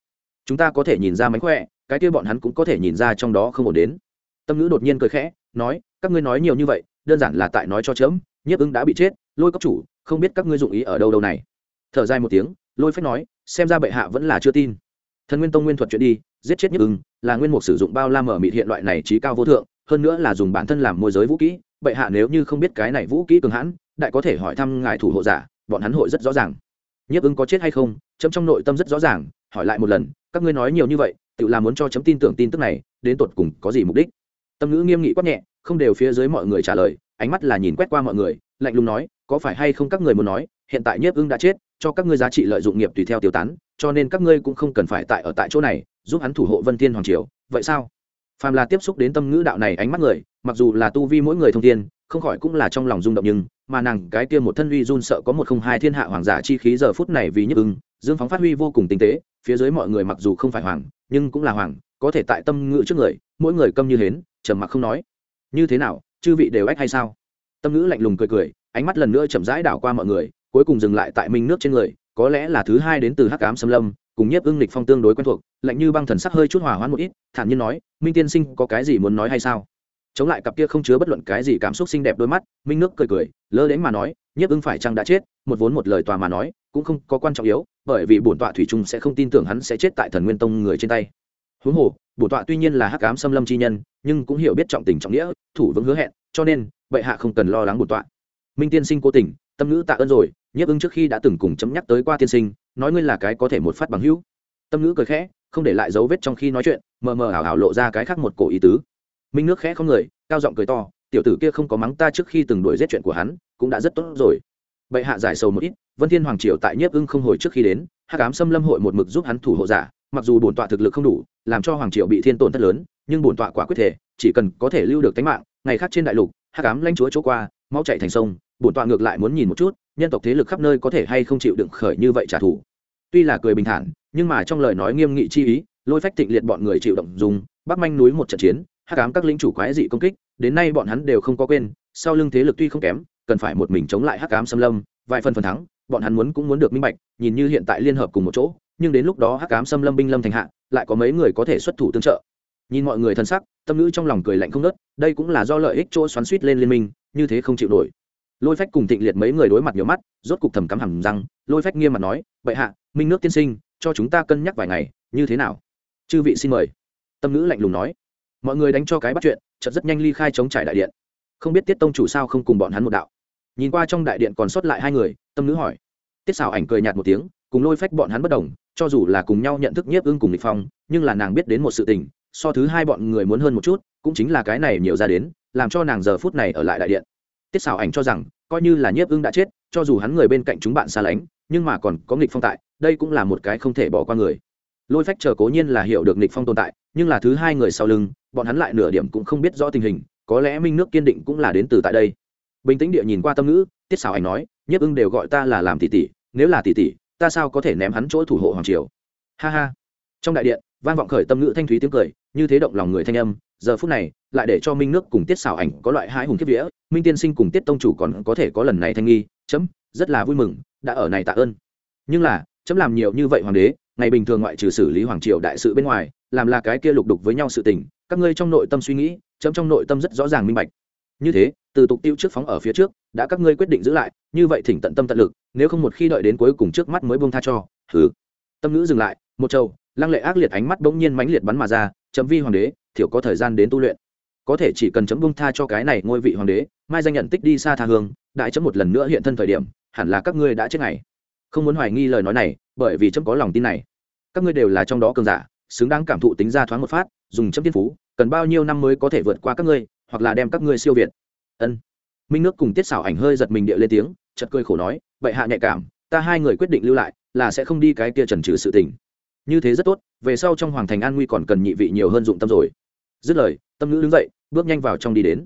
Chúng ta có thể nhìn ra mánh khỏe cái kia bọn hắn cũng có thể nhìn ra trong đó không ổn đến. Tâm ngữ đột nhiên cười khẽ nói các ngươi nói nhiều như vậy đơn giản là tại nói cho chớm, nhiếp ứng đã bị chết, lôi cấp chủ, không biết các ngươi dụng ý ở đâu đâu này. Thở dài một tiếng, lôi phách nói, xem ra bệ hạ vẫn là chưa tin. Thần nguyên tông nguyên thuật chuyện đi, giết chết nhiếp ứng, là nguyên mục sử dụng bao la mở mịt hiện loại này trí cao vô thượng, hơn nữa là dùng bản thân làm môi giới vũ kỹ, bệ hạ nếu như không biết cái này vũ kỹ cường hãn, đại có thể hỏi thăm ngài thủ hộ giả, bọn hắn hội rất rõ ràng. Nhiếp ứng có chết hay không, chấm trong nội tâm rất rõ ràng, hỏi lại một lần, các ngươi nói nhiều như vậy, tự làm muốn cho chấm tin tưởng tin tức này, đến tột cùng có gì mục đích? Tâm ngữ nghiêm nghị quát nhẹ, không đều phía dưới mọi người trả lời, ánh mắt là nhìn quét qua mọi người, lạnh lùng nói, có phải hay không các người muốn nói, hiện tại nhiếp ưng đã chết, cho các ngươi giá trị lợi dụng nghiệp tùy theo tiêu tán, cho nên các ngươi cũng không cần phải tại ở tại chỗ này, giúp hắn thủ hộ vân thiên hoàng triều, vậy sao? Phàm là tiếp xúc đến tâm ngữ đạo này ánh mắt người, mặc dù là tu vi mỗi người thông thiên, không khỏi cũng là trong lòng rung động nhưng, mà nàng cái kia một thân uy run sợ có một không hai thiên hạ hoàng giả chi khí giờ phút này vì nhức ưng, dương phóng phát huy vô cùng tinh tế, phía dưới mọi người mặc dù không phải hoàng, nhưng cũng là hoàng, có thể tại tâm ngữ trước người, mỗi người câm như hến trầm mặc không nói. Như thế nào, chư vị đều ách hay sao? Tâm ngữ lạnh lùng cười cười, ánh mắt lần nữa chậm rãi đảo qua mọi người, cuối cùng dừng lại tại minh nước trên người, có lẽ là thứ hai đến từ hắc cám xâm lâm, cùng nhiếp ưng lịch phong tương đối quen thuộc, lạnh như băng thần sắc hơi chút hòa hoãn một ít, thản nhiên nói, minh tiên sinh có cái gì muốn nói hay sao? Chống lại cặp kia không chứa bất luận cái gì cảm xúc xinh đẹp đôi mắt, minh nước cười cười, lơ đến mà nói, nhiếp ưng phải chăng đã chết? Một vốn một lời tòa mà nói, cũng không có quan trọng yếu, bởi vì bổn tọa thủy trung sẽ không tin tưởng hắn sẽ chết tại thần nguyên tông người trên tay. Huống hồ bổn tọa tuy nhiên là hắc ám xâm lâm chi nhân, nhưng cũng hiểu biết trọng tình trọng nghĩa, thủ vững hứa hẹn, cho nên, bệ hạ không cần lo lắng bổn tọa. Minh tiên sinh cố tình, tâm ngữ tạ ơn rồi, nhiếp ưng trước khi đã từng cùng chấm nhắc tới qua tiên sinh, nói ngươi là cái có thể một phát bằng hữu. Tâm ngữ cười khẽ, không để lại dấu vết trong khi nói chuyện, mờ mờ ảo ảo lộ ra cái khác một cổ ý tứ. Minh nước khẽ không người, cao giọng cười to, tiểu tử kia không có mắng ta trước khi từng đuổi giết chuyện của hắn, cũng đã rất tốt rồi. Bệ hạ giải sầu một ít, vân thiên hoàng triều tại nhiếp ưng không hồi trước khi đến, hắc ám xâm lâm hội một mực giúp hắn thủ hộ giả, mặc dù bổn tọa thực lực không đủ làm cho hoàng triều bị thiên tổn thất lớn, nhưng bổn tọa quả quyết thể chỉ cần có thể lưu được tính mạng, ngày khác trên đại lục, hắc ám lãnh chúa chỗ qua, mau chạy thành sông, bổn tọa ngược lại muốn nhìn một chút, nhân tộc thế lực khắp nơi có thể hay không chịu đựng khởi như vậy trả thù. Tuy là cười bình thản, nhưng mà trong lời nói nghiêm nghị chi ý, lôi phách thịnh liệt bọn người chịu động dùng, bắc manh núi một trận chiến, hắc ám các lính chủ quái dị công kích, đến nay bọn hắn đều không có quên, sau lưng thế lực tuy không kém, cần phải một mình chống lại hắc ám xâm lâm, vài phần phần thắng, bọn hắn muốn cũng muốn được minh bạch, nhìn như hiện tại liên hợp cùng một chỗ, nhưng đến lúc đó hắc ám xâm lâm binh lâm thành hạ lại có mấy người có thể xuất thủ tương trợ. Nhìn mọi người thân sắc, tâm ngữ trong lòng cười lạnh không nớt đây cũng là do lợi ích chỗ xoắn suýt lên liên minh, như thế không chịu nổi. Lôi phách cùng thịnh liệt mấy người đối mặt nhiều mắt, rốt cục thầm cắm hầm răng, lôi phách nghiêm mặt nói, bệ hạ, minh nước tiên sinh, cho chúng ta cân nhắc vài ngày, như thế nào? Chư vị xin mời. Tâm ngữ lạnh lùng nói. Mọi người đánh cho cái bắt chuyện, chợt rất nhanh ly khai chống trải đại điện. Không biết tiết tông chủ sao không cùng bọn hắn một đạo. Nhìn qua trong đại điện còn sót lại hai người, tâm nữ hỏi. Tiết xảo ảnh cười nhạt một tiếng, cùng lôi phách bọn hắn bất đồng cho dù là cùng nhau nhận thức nhiếp ưng cùng lịch phong, nhưng là nàng biết đến một sự tình, so thứ hai bọn người muốn hơn một chút, cũng chính là cái này nhiều ra đến, làm cho nàng giờ phút này ở lại đại điện. Tiết xảo ảnh cho rằng, coi như là nhiếp ưng đã chết, cho dù hắn người bên cạnh chúng bạn xa lánh, nhưng mà còn có nghịch phong tại, đây cũng là một cái không thể bỏ qua người. Lôi phách chờ cố nhiên là hiểu được nghịch phong tồn tại, nhưng là thứ hai người sau lưng, bọn hắn lại nửa điểm cũng không biết rõ tình hình, có lẽ minh nước kiên định cũng là đến từ tại đây. Bình tĩnh địa nhìn qua tâm ngữ, tiết xảo ảnh nói, nhiếp ưng đều gọi ta là làm tỷ tỷ, nếu là tỷ tỷ ta sao có thể ném hắn chỗ thủ hộ hoàng triều? Ha ha. Trong đại điện, vang vọng khởi tâm ngữ thanh thúy tiếng cười, như thế động lòng người thanh âm, giờ phút này, lại để cho minh nước cùng tiết xảo ảnh có loại hai hùng kiếp vĩa minh tiên sinh cùng tiết tông chủ còn có thể có lần này thanh nghi, chấm, rất là vui mừng, đã ở này tạ ơn. Nhưng là, chấm làm nhiều như vậy hoàng đế, ngày bình thường ngoại trừ xử lý hoàng triều đại sự bên ngoài, làm là cái kia lục đục với nhau sự tình, các ngươi trong nội tâm suy nghĩ, chấm trong nội tâm rất rõ ràng minh bạch như thế, từ tục tiêu trước phóng ở phía trước, đã các ngươi quyết định giữ lại, như vậy thỉnh tận tâm tận lực, nếu không một khi đợi đến cuối cùng trước mắt mới buông tha cho thứ tâm ngữ dừng lại, một châu lăng lệ ác liệt ánh mắt bỗng nhiên mãnh liệt bắn mà ra, chấm vi hoàng đế, thiểu có thời gian đến tu luyện. Có thể chỉ cần chấm buông tha cho cái này ngôi vị hoàng đế, mai danh nhận tích đi xa tha hương, đại chấm một lần nữa hiện thân thời điểm, hẳn là các ngươi đã chết ngày không muốn hoài nghi lời nói này, bởi vì chấm có lòng tin này. Các ngươi đều là trong đó cường giả, xứng đáng cảm thụ tính ra thoáng một phát, dùng chấm tiên phú, cần bao nhiêu năm mới có thể vượt qua các ngươi hoặc là đem các ngươi siêu việt. Ân. Minh nước cùng tiết xảo ảnh hơi giật mình địa lên tiếng chật cười khổ nói, vậy hạ nhạy cảm, ta hai người quyết định lưu lại, là sẽ không đi cái kia trần trừ sự tình. Như thế rất tốt, về sau trong hoàng thành an nguy còn cần nhị vị nhiều hơn dụng tâm rồi. Dứt lời, tâm ngữ đứng dậy, bước nhanh vào trong đi đến.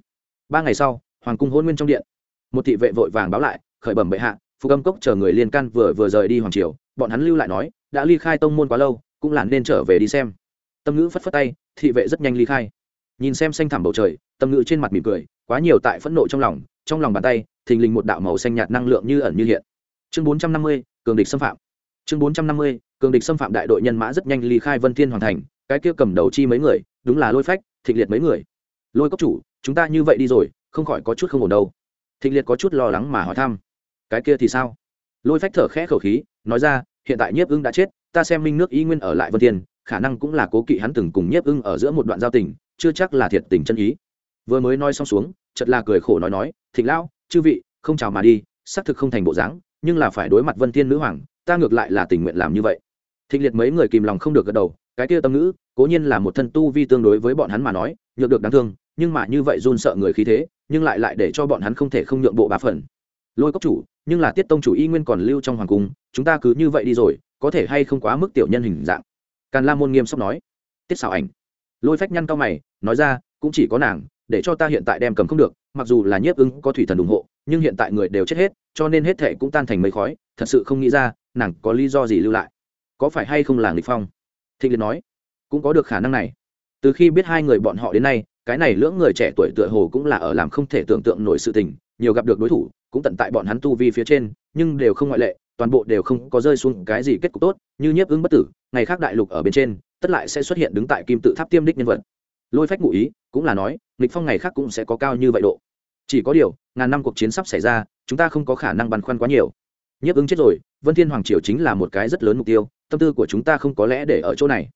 Ba ngày sau, hoàng cung hôn nguyên trong điện. Một thị vệ vội vàng báo lại, khởi bẩm bệ hạ, phục âm cốc chờ người liên can vừa vừa rời đi hoàng triều, bọn hắn lưu lại nói, đã ly khai tông môn quá lâu, cũng là nên trở về đi xem. Tâm ngữ phất phất tay, thị vệ rất nhanh ly khai nhìn xem xanh thẳm bầu trời, tâm ngữ trên mặt mỉm cười, quá nhiều tại phẫn nộ trong lòng trong lòng bàn tay, thình lình một đạo màu xanh nhạt năng lượng như ẩn như hiện. Chương bốn trăm năm mươi, cường địch xâm phạm. Chương bốn trăm năm mươi, cường địch xâm phạm đại đội nhân mã rất nhanh ly khai vân thiên hoàn thành, cái kia cầm đầu chi mấy người, đúng là lôi phách, thịnh liệt mấy người. Lôi cốc chủ, chúng ta như vậy đi rồi, không khỏi có chút không ổn đâu. Thịnh liệt có chút lo lắng mà hỏi thăm. Cái kia thì sao? Lôi phách thở khẽ khẩu khí, nói ra, hiện tại nhiếp ưng đã chết, ta xem minh nước y nguyên ở lại vân thiên, khả năng cũng là cố kỵ hắn từng cùng nhiếp ưng ở giữa một đoạn giao tình chưa chắc là thiệt tình chân ý. Vừa mới nói xong xuống chật là cười khổ nói nói, thịnh lão, chư vị, không chào mà đi, xác thực không thành bộ dáng, nhưng là phải đối mặt vân thiên nữ hoàng, ta ngược lại là tình nguyện làm như vậy. Thịnh liệt mấy người kìm lòng không được gật đầu, cái kia tâm ngữ, cố nhiên là một thân tu vi tương đối với bọn hắn mà nói, nhược được đáng thương, nhưng mà như vậy run sợ người khí thế, nhưng lại lại để cho bọn hắn không thể không nhượng bộ ba phần. Lôi cốc chủ, nhưng là tiết tông chủ y nguyên còn lưu trong hoàng cung, chúng ta cứ như vậy đi rồi, có thể hay không quá mức tiểu nhân hình dạng? Càn la môn nghiêm sóc nói. Tiết xảo ảnh lôi phách nhăn cao mày, nói ra, cũng chỉ có nàng, để cho ta hiện tại đem cầm không được, mặc dù là nhiếp ứng có thủy thần ủng hộ, nhưng hiện tại người đều chết hết, cho nên hết thệ cũng tan thành mấy khói, thật sự không nghĩ ra, nàng có lý do gì lưu lại. Có phải hay không là nghịch phong? Thịnh liệt nói. Cũng có được khả năng này. Từ khi biết hai người bọn họ đến nay, cái này lưỡng người trẻ tuổi tựa hồ cũng là ở làm không thể tưởng tượng nổi sự tình, nhiều gặp được đối thủ, cũng tận tại bọn hắn tu vi phía trên, nhưng đều không ngoại lệ, toàn bộ đều không có rơi xuống cái gì kết cục tốt, như nhiếp ứng bất tử, ngày khác đại lục ở bên trên tất lại sẽ xuất hiện đứng tại kim tự tháp tiêm đích nhân vật. Lôi phách ngụ ý, cũng là nói, nghịch phong ngày khác cũng sẽ có cao như vậy độ. Chỉ có điều, ngàn năm cuộc chiến sắp xảy ra, chúng ta không có khả năng băn khoăn quá nhiều. Nhiếp ứng chết rồi, vân thiên hoàng triều chính là một cái rất lớn mục tiêu, tâm tư của chúng ta không có lẽ để ở chỗ này.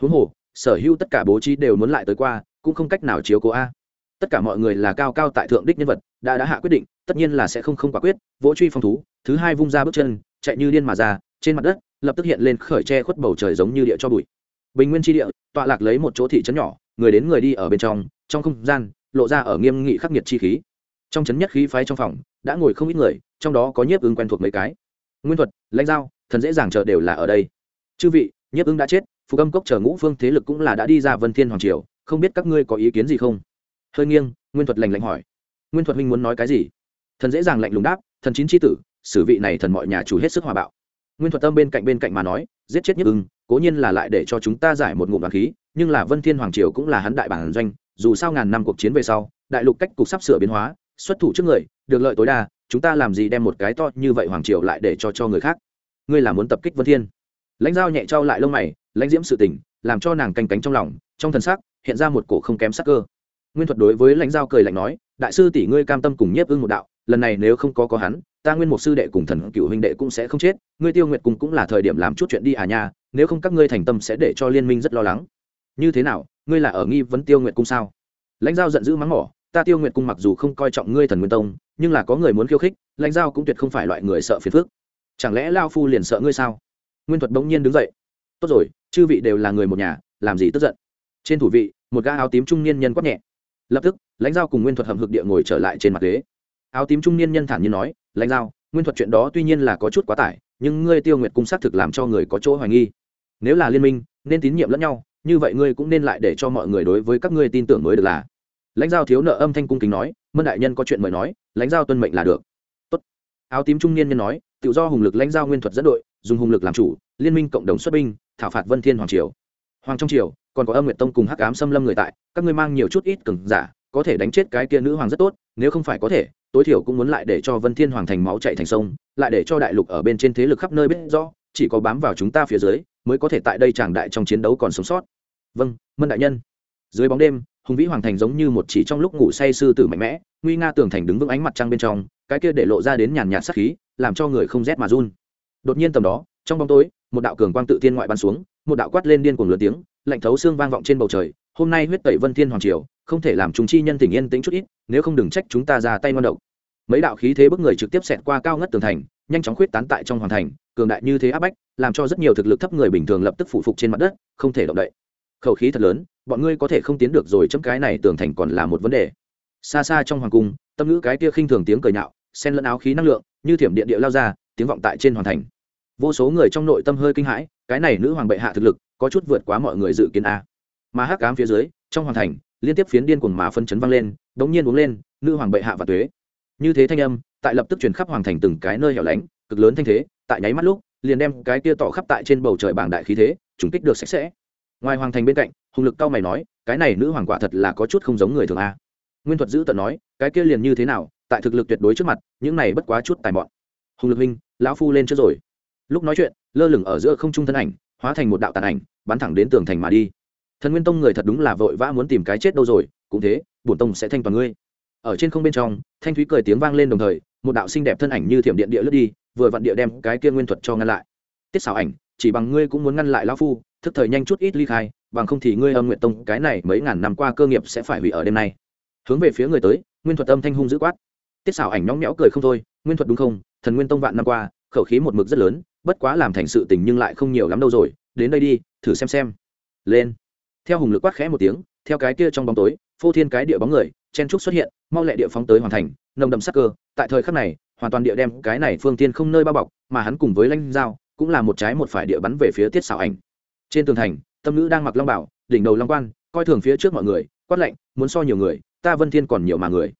Huống hồ, sở hữu tất cả bố trí đều muốn lại tới qua, cũng không cách nào chiếu cố a. Tất cả mọi người là cao cao tại thượng đích nhân vật, đã đã hạ quyết định, tất nhiên là sẽ không không quả quyết, vỗ truy phong thú, thứ hai vung ra bước chân, chạy như điên mà ra, trên mặt đất, lập tức hiện lên khởi che khuất bầu trời giống như địa cho bụi bình nguyên tri địa, tọa lạc lấy một chỗ thị trấn nhỏ, người đến người đi ở bên trong trong không gian, lộ ra ở nghiêm nghị khắc nghiệt chi khí. Trong chấn nhất khí phái trong phòng, đã ngồi không ít người, trong đó có nhiếp ứng quen thuộc mấy cái. Nguyên thuật, lãnh giao, thần dễ dàng chờ đều là ở đây. Chư vị, nhiếp ứng đã chết, phù âm cốc chờ ngũ phương thế lực cũng là đã đi ra vân thiên hoàng triều, không biết các ngươi có ý kiến gì không? Hơi nghiêng, nguyên thuật lành lạnh hỏi. Nguyên thuật huynh muốn nói cái gì? Thần dễ dàng lạnh lùng đáp, thần chín tri tử, sử vị này thần mọi nhà chủ hết sức hòa bạo nguyên thuật tâm bên cạnh bên cạnh mà nói, giết chết nhất ưng, cố nhiên là lại để cho chúng ta giải một ngụm đoàn khí, nhưng là vân thiên hoàng triều cũng là hắn đại bản doanh, dù sao ngàn năm cuộc chiến về sau, đại lục cách cục sắp sửa biến hóa, xuất thủ trước người, được lợi tối đa, chúng ta làm gì đem một cái to như vậy hoàng triều lại để cho cho người khác? Ngươi là muốn tập kích vân thiên? Lãnh giao nhẹ trao lại lông mày, lãnh diễm sự tình, làm cho nàng canh cánh trong lòng, trong thần sắc, hiện ra một cổ không kém sắc cơ. Nguyên thuật đối với lãnh giao cười lạnh nói, đại sư tỷ ngươi cam tâm cùng nhiếp ưng một đạo lần này nếu không có có hắn, ta nguyên một sư đệ cùng thần cựu huynh đệ cũng sẽ không chết, ngươi tiêu nguyệt cùng cũng là thời điểm làm chút chuyện đi à nha, nếu không các ngươi thành tâm sẽ để cho liên minh rất lo lắng. Như thế nào, ngươi là ở nghi vấn tiêu nguyệt cung sao? Lãnh giao giận dữ mắng mỏ, ta tiêu nguyệt cung mặc dù không coi trọng ngươi thần nguyên tông, nhưng là có người muốn khiêu khích, lãnh giao cũng tuyệt không phải loại người sợ phiền phức. Chẳng lẽ lao phu liền sợ ngươi sao? Nguyên thuật bỗng nhiên đứng dậy. Tốt rồi, chư vị đều là người một nhà, làm gì tức giận? Trên thủ vị, một gã áo tím trung niên nhân quát nhẹ. Lập tức, lãnh giao cùng nguyên thuật hầm hực địa ngồi trở lại trên mặt ghế áo tím trung niên nhân thản nhiên nói, lãnh giao, nguyên thuật chuyện đó tuy nhiên là có chút quá tải, nhưng ngươi tiêu nguyệt cung xác thực làm cho người có chỗ hoài nghi. Nếu là liên minh, nên tín nhiệm lẫn nhau, như vậy ngươi cũng nên lại để cho mọi người đối với các ngươi tin tưởng mới được là. Lãnh giao thiếu nợ âm thanh cung kính nói, mân đại nhân có chuyện mời nói, lãnh giao tuân mệnh là được. Tốt. áo tím trung niên nhân nói, tự do hùng lực lãnh giao nguyên thuật dẫn đội, dùng hùng lực làm chủ, liên minh cộng đồng xuất binh, thảo phạt vân thiên hoàng triều. Hoàng trong triều, còn có âm nguyệt tông cùng hắc ám xâm lâm người tại, các ngươi mang nhiều chút ít cường giả có thể đánh chết cái kia nữ hoàng rất tốt, nếu không phải có thể, tối thiểu cũng muốn lại để cho vân thiên hoàng thành máu chạy thành sông, lại để cho đại lục ở bên trên thế lực khắp nơi biết rõ, chỉ có bám vào chúng ta phía dưới, mới có thể tại đây tràng đại trong chiến đấu còn sống sót. Vâng mân đại nhân. Dưới bóng đêm, hùng vĩ hoàng thành giống như một chỉ trong lúc ngủ say sư tử mạnh mẽ, nguy nga tường thành đứng vững ánh mặt trăng bên trong, cái kia để lộ ra đến nhàn nhạt sắc khí, làm cho người không rét mà run. Đột nhiên tầm đó, trong bóng tối, một đạo cường quang tự thiên ngoại bắn xuống, một đạo quát lên điên cuồng lớn tiếng, lạnh thấu xương vang vọng trên bầu trời, hôm nay huyết tẩy vân thiên hoàng triều không thể làm chúng chi nhân tình yên tĩnh chút ít, nếu không đừng trách chúng ta ra tay ngon độc. Mấy đạo khí thế bức người trực tiếp xẹt qua cao ngất tường thành, nhanh chóng khuyết tán tại trong hoàng thành, cường đại như thế áp bách, làm cho rất nhiều thực lực thấp người bình thường lập tức phụ phục trên mặt đất, không thể động đậy. Khẩu khí thật lớn, bọn ngươi có thể không tiến được rồi chấm cái này tường thành còn là một vấn đề. Xa xa trong hoàng cung, tâm ngữ cái kia khinh thường tiếng cười nhạo, xen lẫn áo khí năng lượng, như thiểm điện địa lao ra, tiếng vọng tại trên hoàng thành. Vô số người trong nội tâm hơi kinh hãi, cái này nữ hoàng bệ hạ thực lực, có chút vượt quá mọi người dự kiến a. Mà hắc cám phía dưới, trong hoàng thành liên tiếp phiến điên cuồng mà phân chấn vang lên, đống nhiên uống lên, nữ hoàng bệ hạ và tuế. Như thế thanh âm, tại lập tức truyền khắp hoàng thành từng cái nơi hẻo lánh, cực lớn thanh thế, tại nháy mắt lúc, liền đem cái kia tỏ khắp tại trên bầu trời bảng đại khí thế, trùng kích được sạch sẽ. Ngoài hoàng thành bên cạnh, hùng lực cao mày nói, cái này nữ hoàng quả thật là có chút không giống người thường a. Nguyên thuật giữ tận nói, cái kia liền như thế nào, tại thực lực tuyệt đối trước mặt, những này bất quá chút tài mọn. Hùng lực minh lão phu lên trước rồi. Lúc nói chuyện, lơ lửng ở giữa không trung thân ảnh, hóa thành một đạo tàn ảnh, bắn thẳng đến tường thành mà đi thần nguyên tông người thật đúng là vội vã muốn tìm cái chết đâu rồi, cũng thế, bổn tông sẽ thanh toàn ngươi. Ở trên không bên trong, thanh thúy cười tiếng vang lên đồng thời, một đạo xinh đẹp thân ảnh như thiểm điện địa lướt đi, vừa vặn địa đem cái kia nguyên thuật cho ngăn lại. Tiết xảo ảnh, chỉ bằng ngươi cũng muốn ngăn lại lão phu, thức thời nhanh chút ít ly khai, bằng không thì ngươi âm nguyện tông cái này mấy ngàn năm qua cơ nghiệp sẽ phải hủy ở đêm nay. Hướng về phía người tới, nguyên thuật âm thanh hung dữ quát. Tiết xảo ảnh nhóng nhẽo cười không thôi, nguyên thuật đúng không? Thần nguyên tông vạn năm qua, khẩu khí một mực rất lớn, bất quá làm thành sự tình nhưng lại không nhiều lắm đâu rồi, đến đây đi, thử xem xem. Lên theo hùng lực quát khẽ một tiếng, theo cái kia trong bóng tối, phô thiên cái địa bóng người, chen trúc xuất hiện, mau lẹ địa phóng tới hoàn thành, nồng đậm sắc cơ. Tại thời khắc này, hoàn toàn địa đem cái này phương tiên không nơi bao bọc, mà hắn cùng với lanh dao cũng là một trái một phải địa bắn về phía tiết xảo ảnh. Trên tường thành, tâm nữ đang mặc long bảo, đỉnh đầu long quan, coi thường phía trước mọi người, quát lạnh, muốn so nhiều người, ta vân thiên còn nhiều mà người.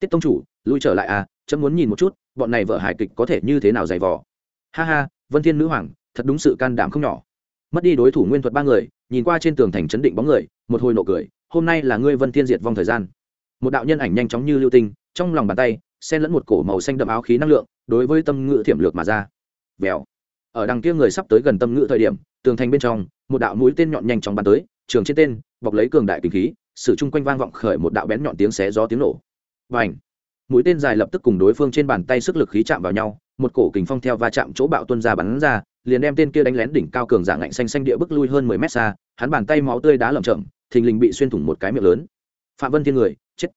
Tiết tông chủ, lui trở lại à chấm muốn nhìn một chút, bọn này vợ hài kịch có thể như thế nào dày vò. Ha ha, vân thiên nữ hoàng, thật đúng sự can đảm không nhỏ. Mất đi đối thủ nguyên thuật ba người nhìn qua trên tường thành chấn định bóng người, một hồi nộ cười, hôm nay là ngươi vân thiên diệt vong thời gian. Một đạo nhân ảnh nhanh chóng như lưu tinh, trong lòng bàn tay, xen lẫn một cổ màu xanh đậm áo khí năng lượng, đối với tâm ngự thiểm lược mà ra. Vèo. Ở đằng kia người sắp tới gần tâm ngự thời điểm, tường thành bên trong, một đạo mũi tên nhọn nhanh chóng bắn tới, trường trên tên, bọc lấy cường đại kinh khí, sự chung quanh vang vọng khởi một đạo bén nhọn tiếng xé gió tiếng nổ. Và ảnh mũi tên dài lập tức cùng đối phương trên bàn tay sức lực khí chạm vào nhau, một cổ kình phong theo va chạm chỗ bạo tuân ra bắn ra liền đem tên kia đánh lén đỉnh cao cường giả ngạnh xanh xanh địa bức lui hơn mười mét xa, hắn bàn tay máu tươi đá lởm chởm, thình lình bị xuyên thủng một cái miệng lớn. Phạm vân thiên người, chết.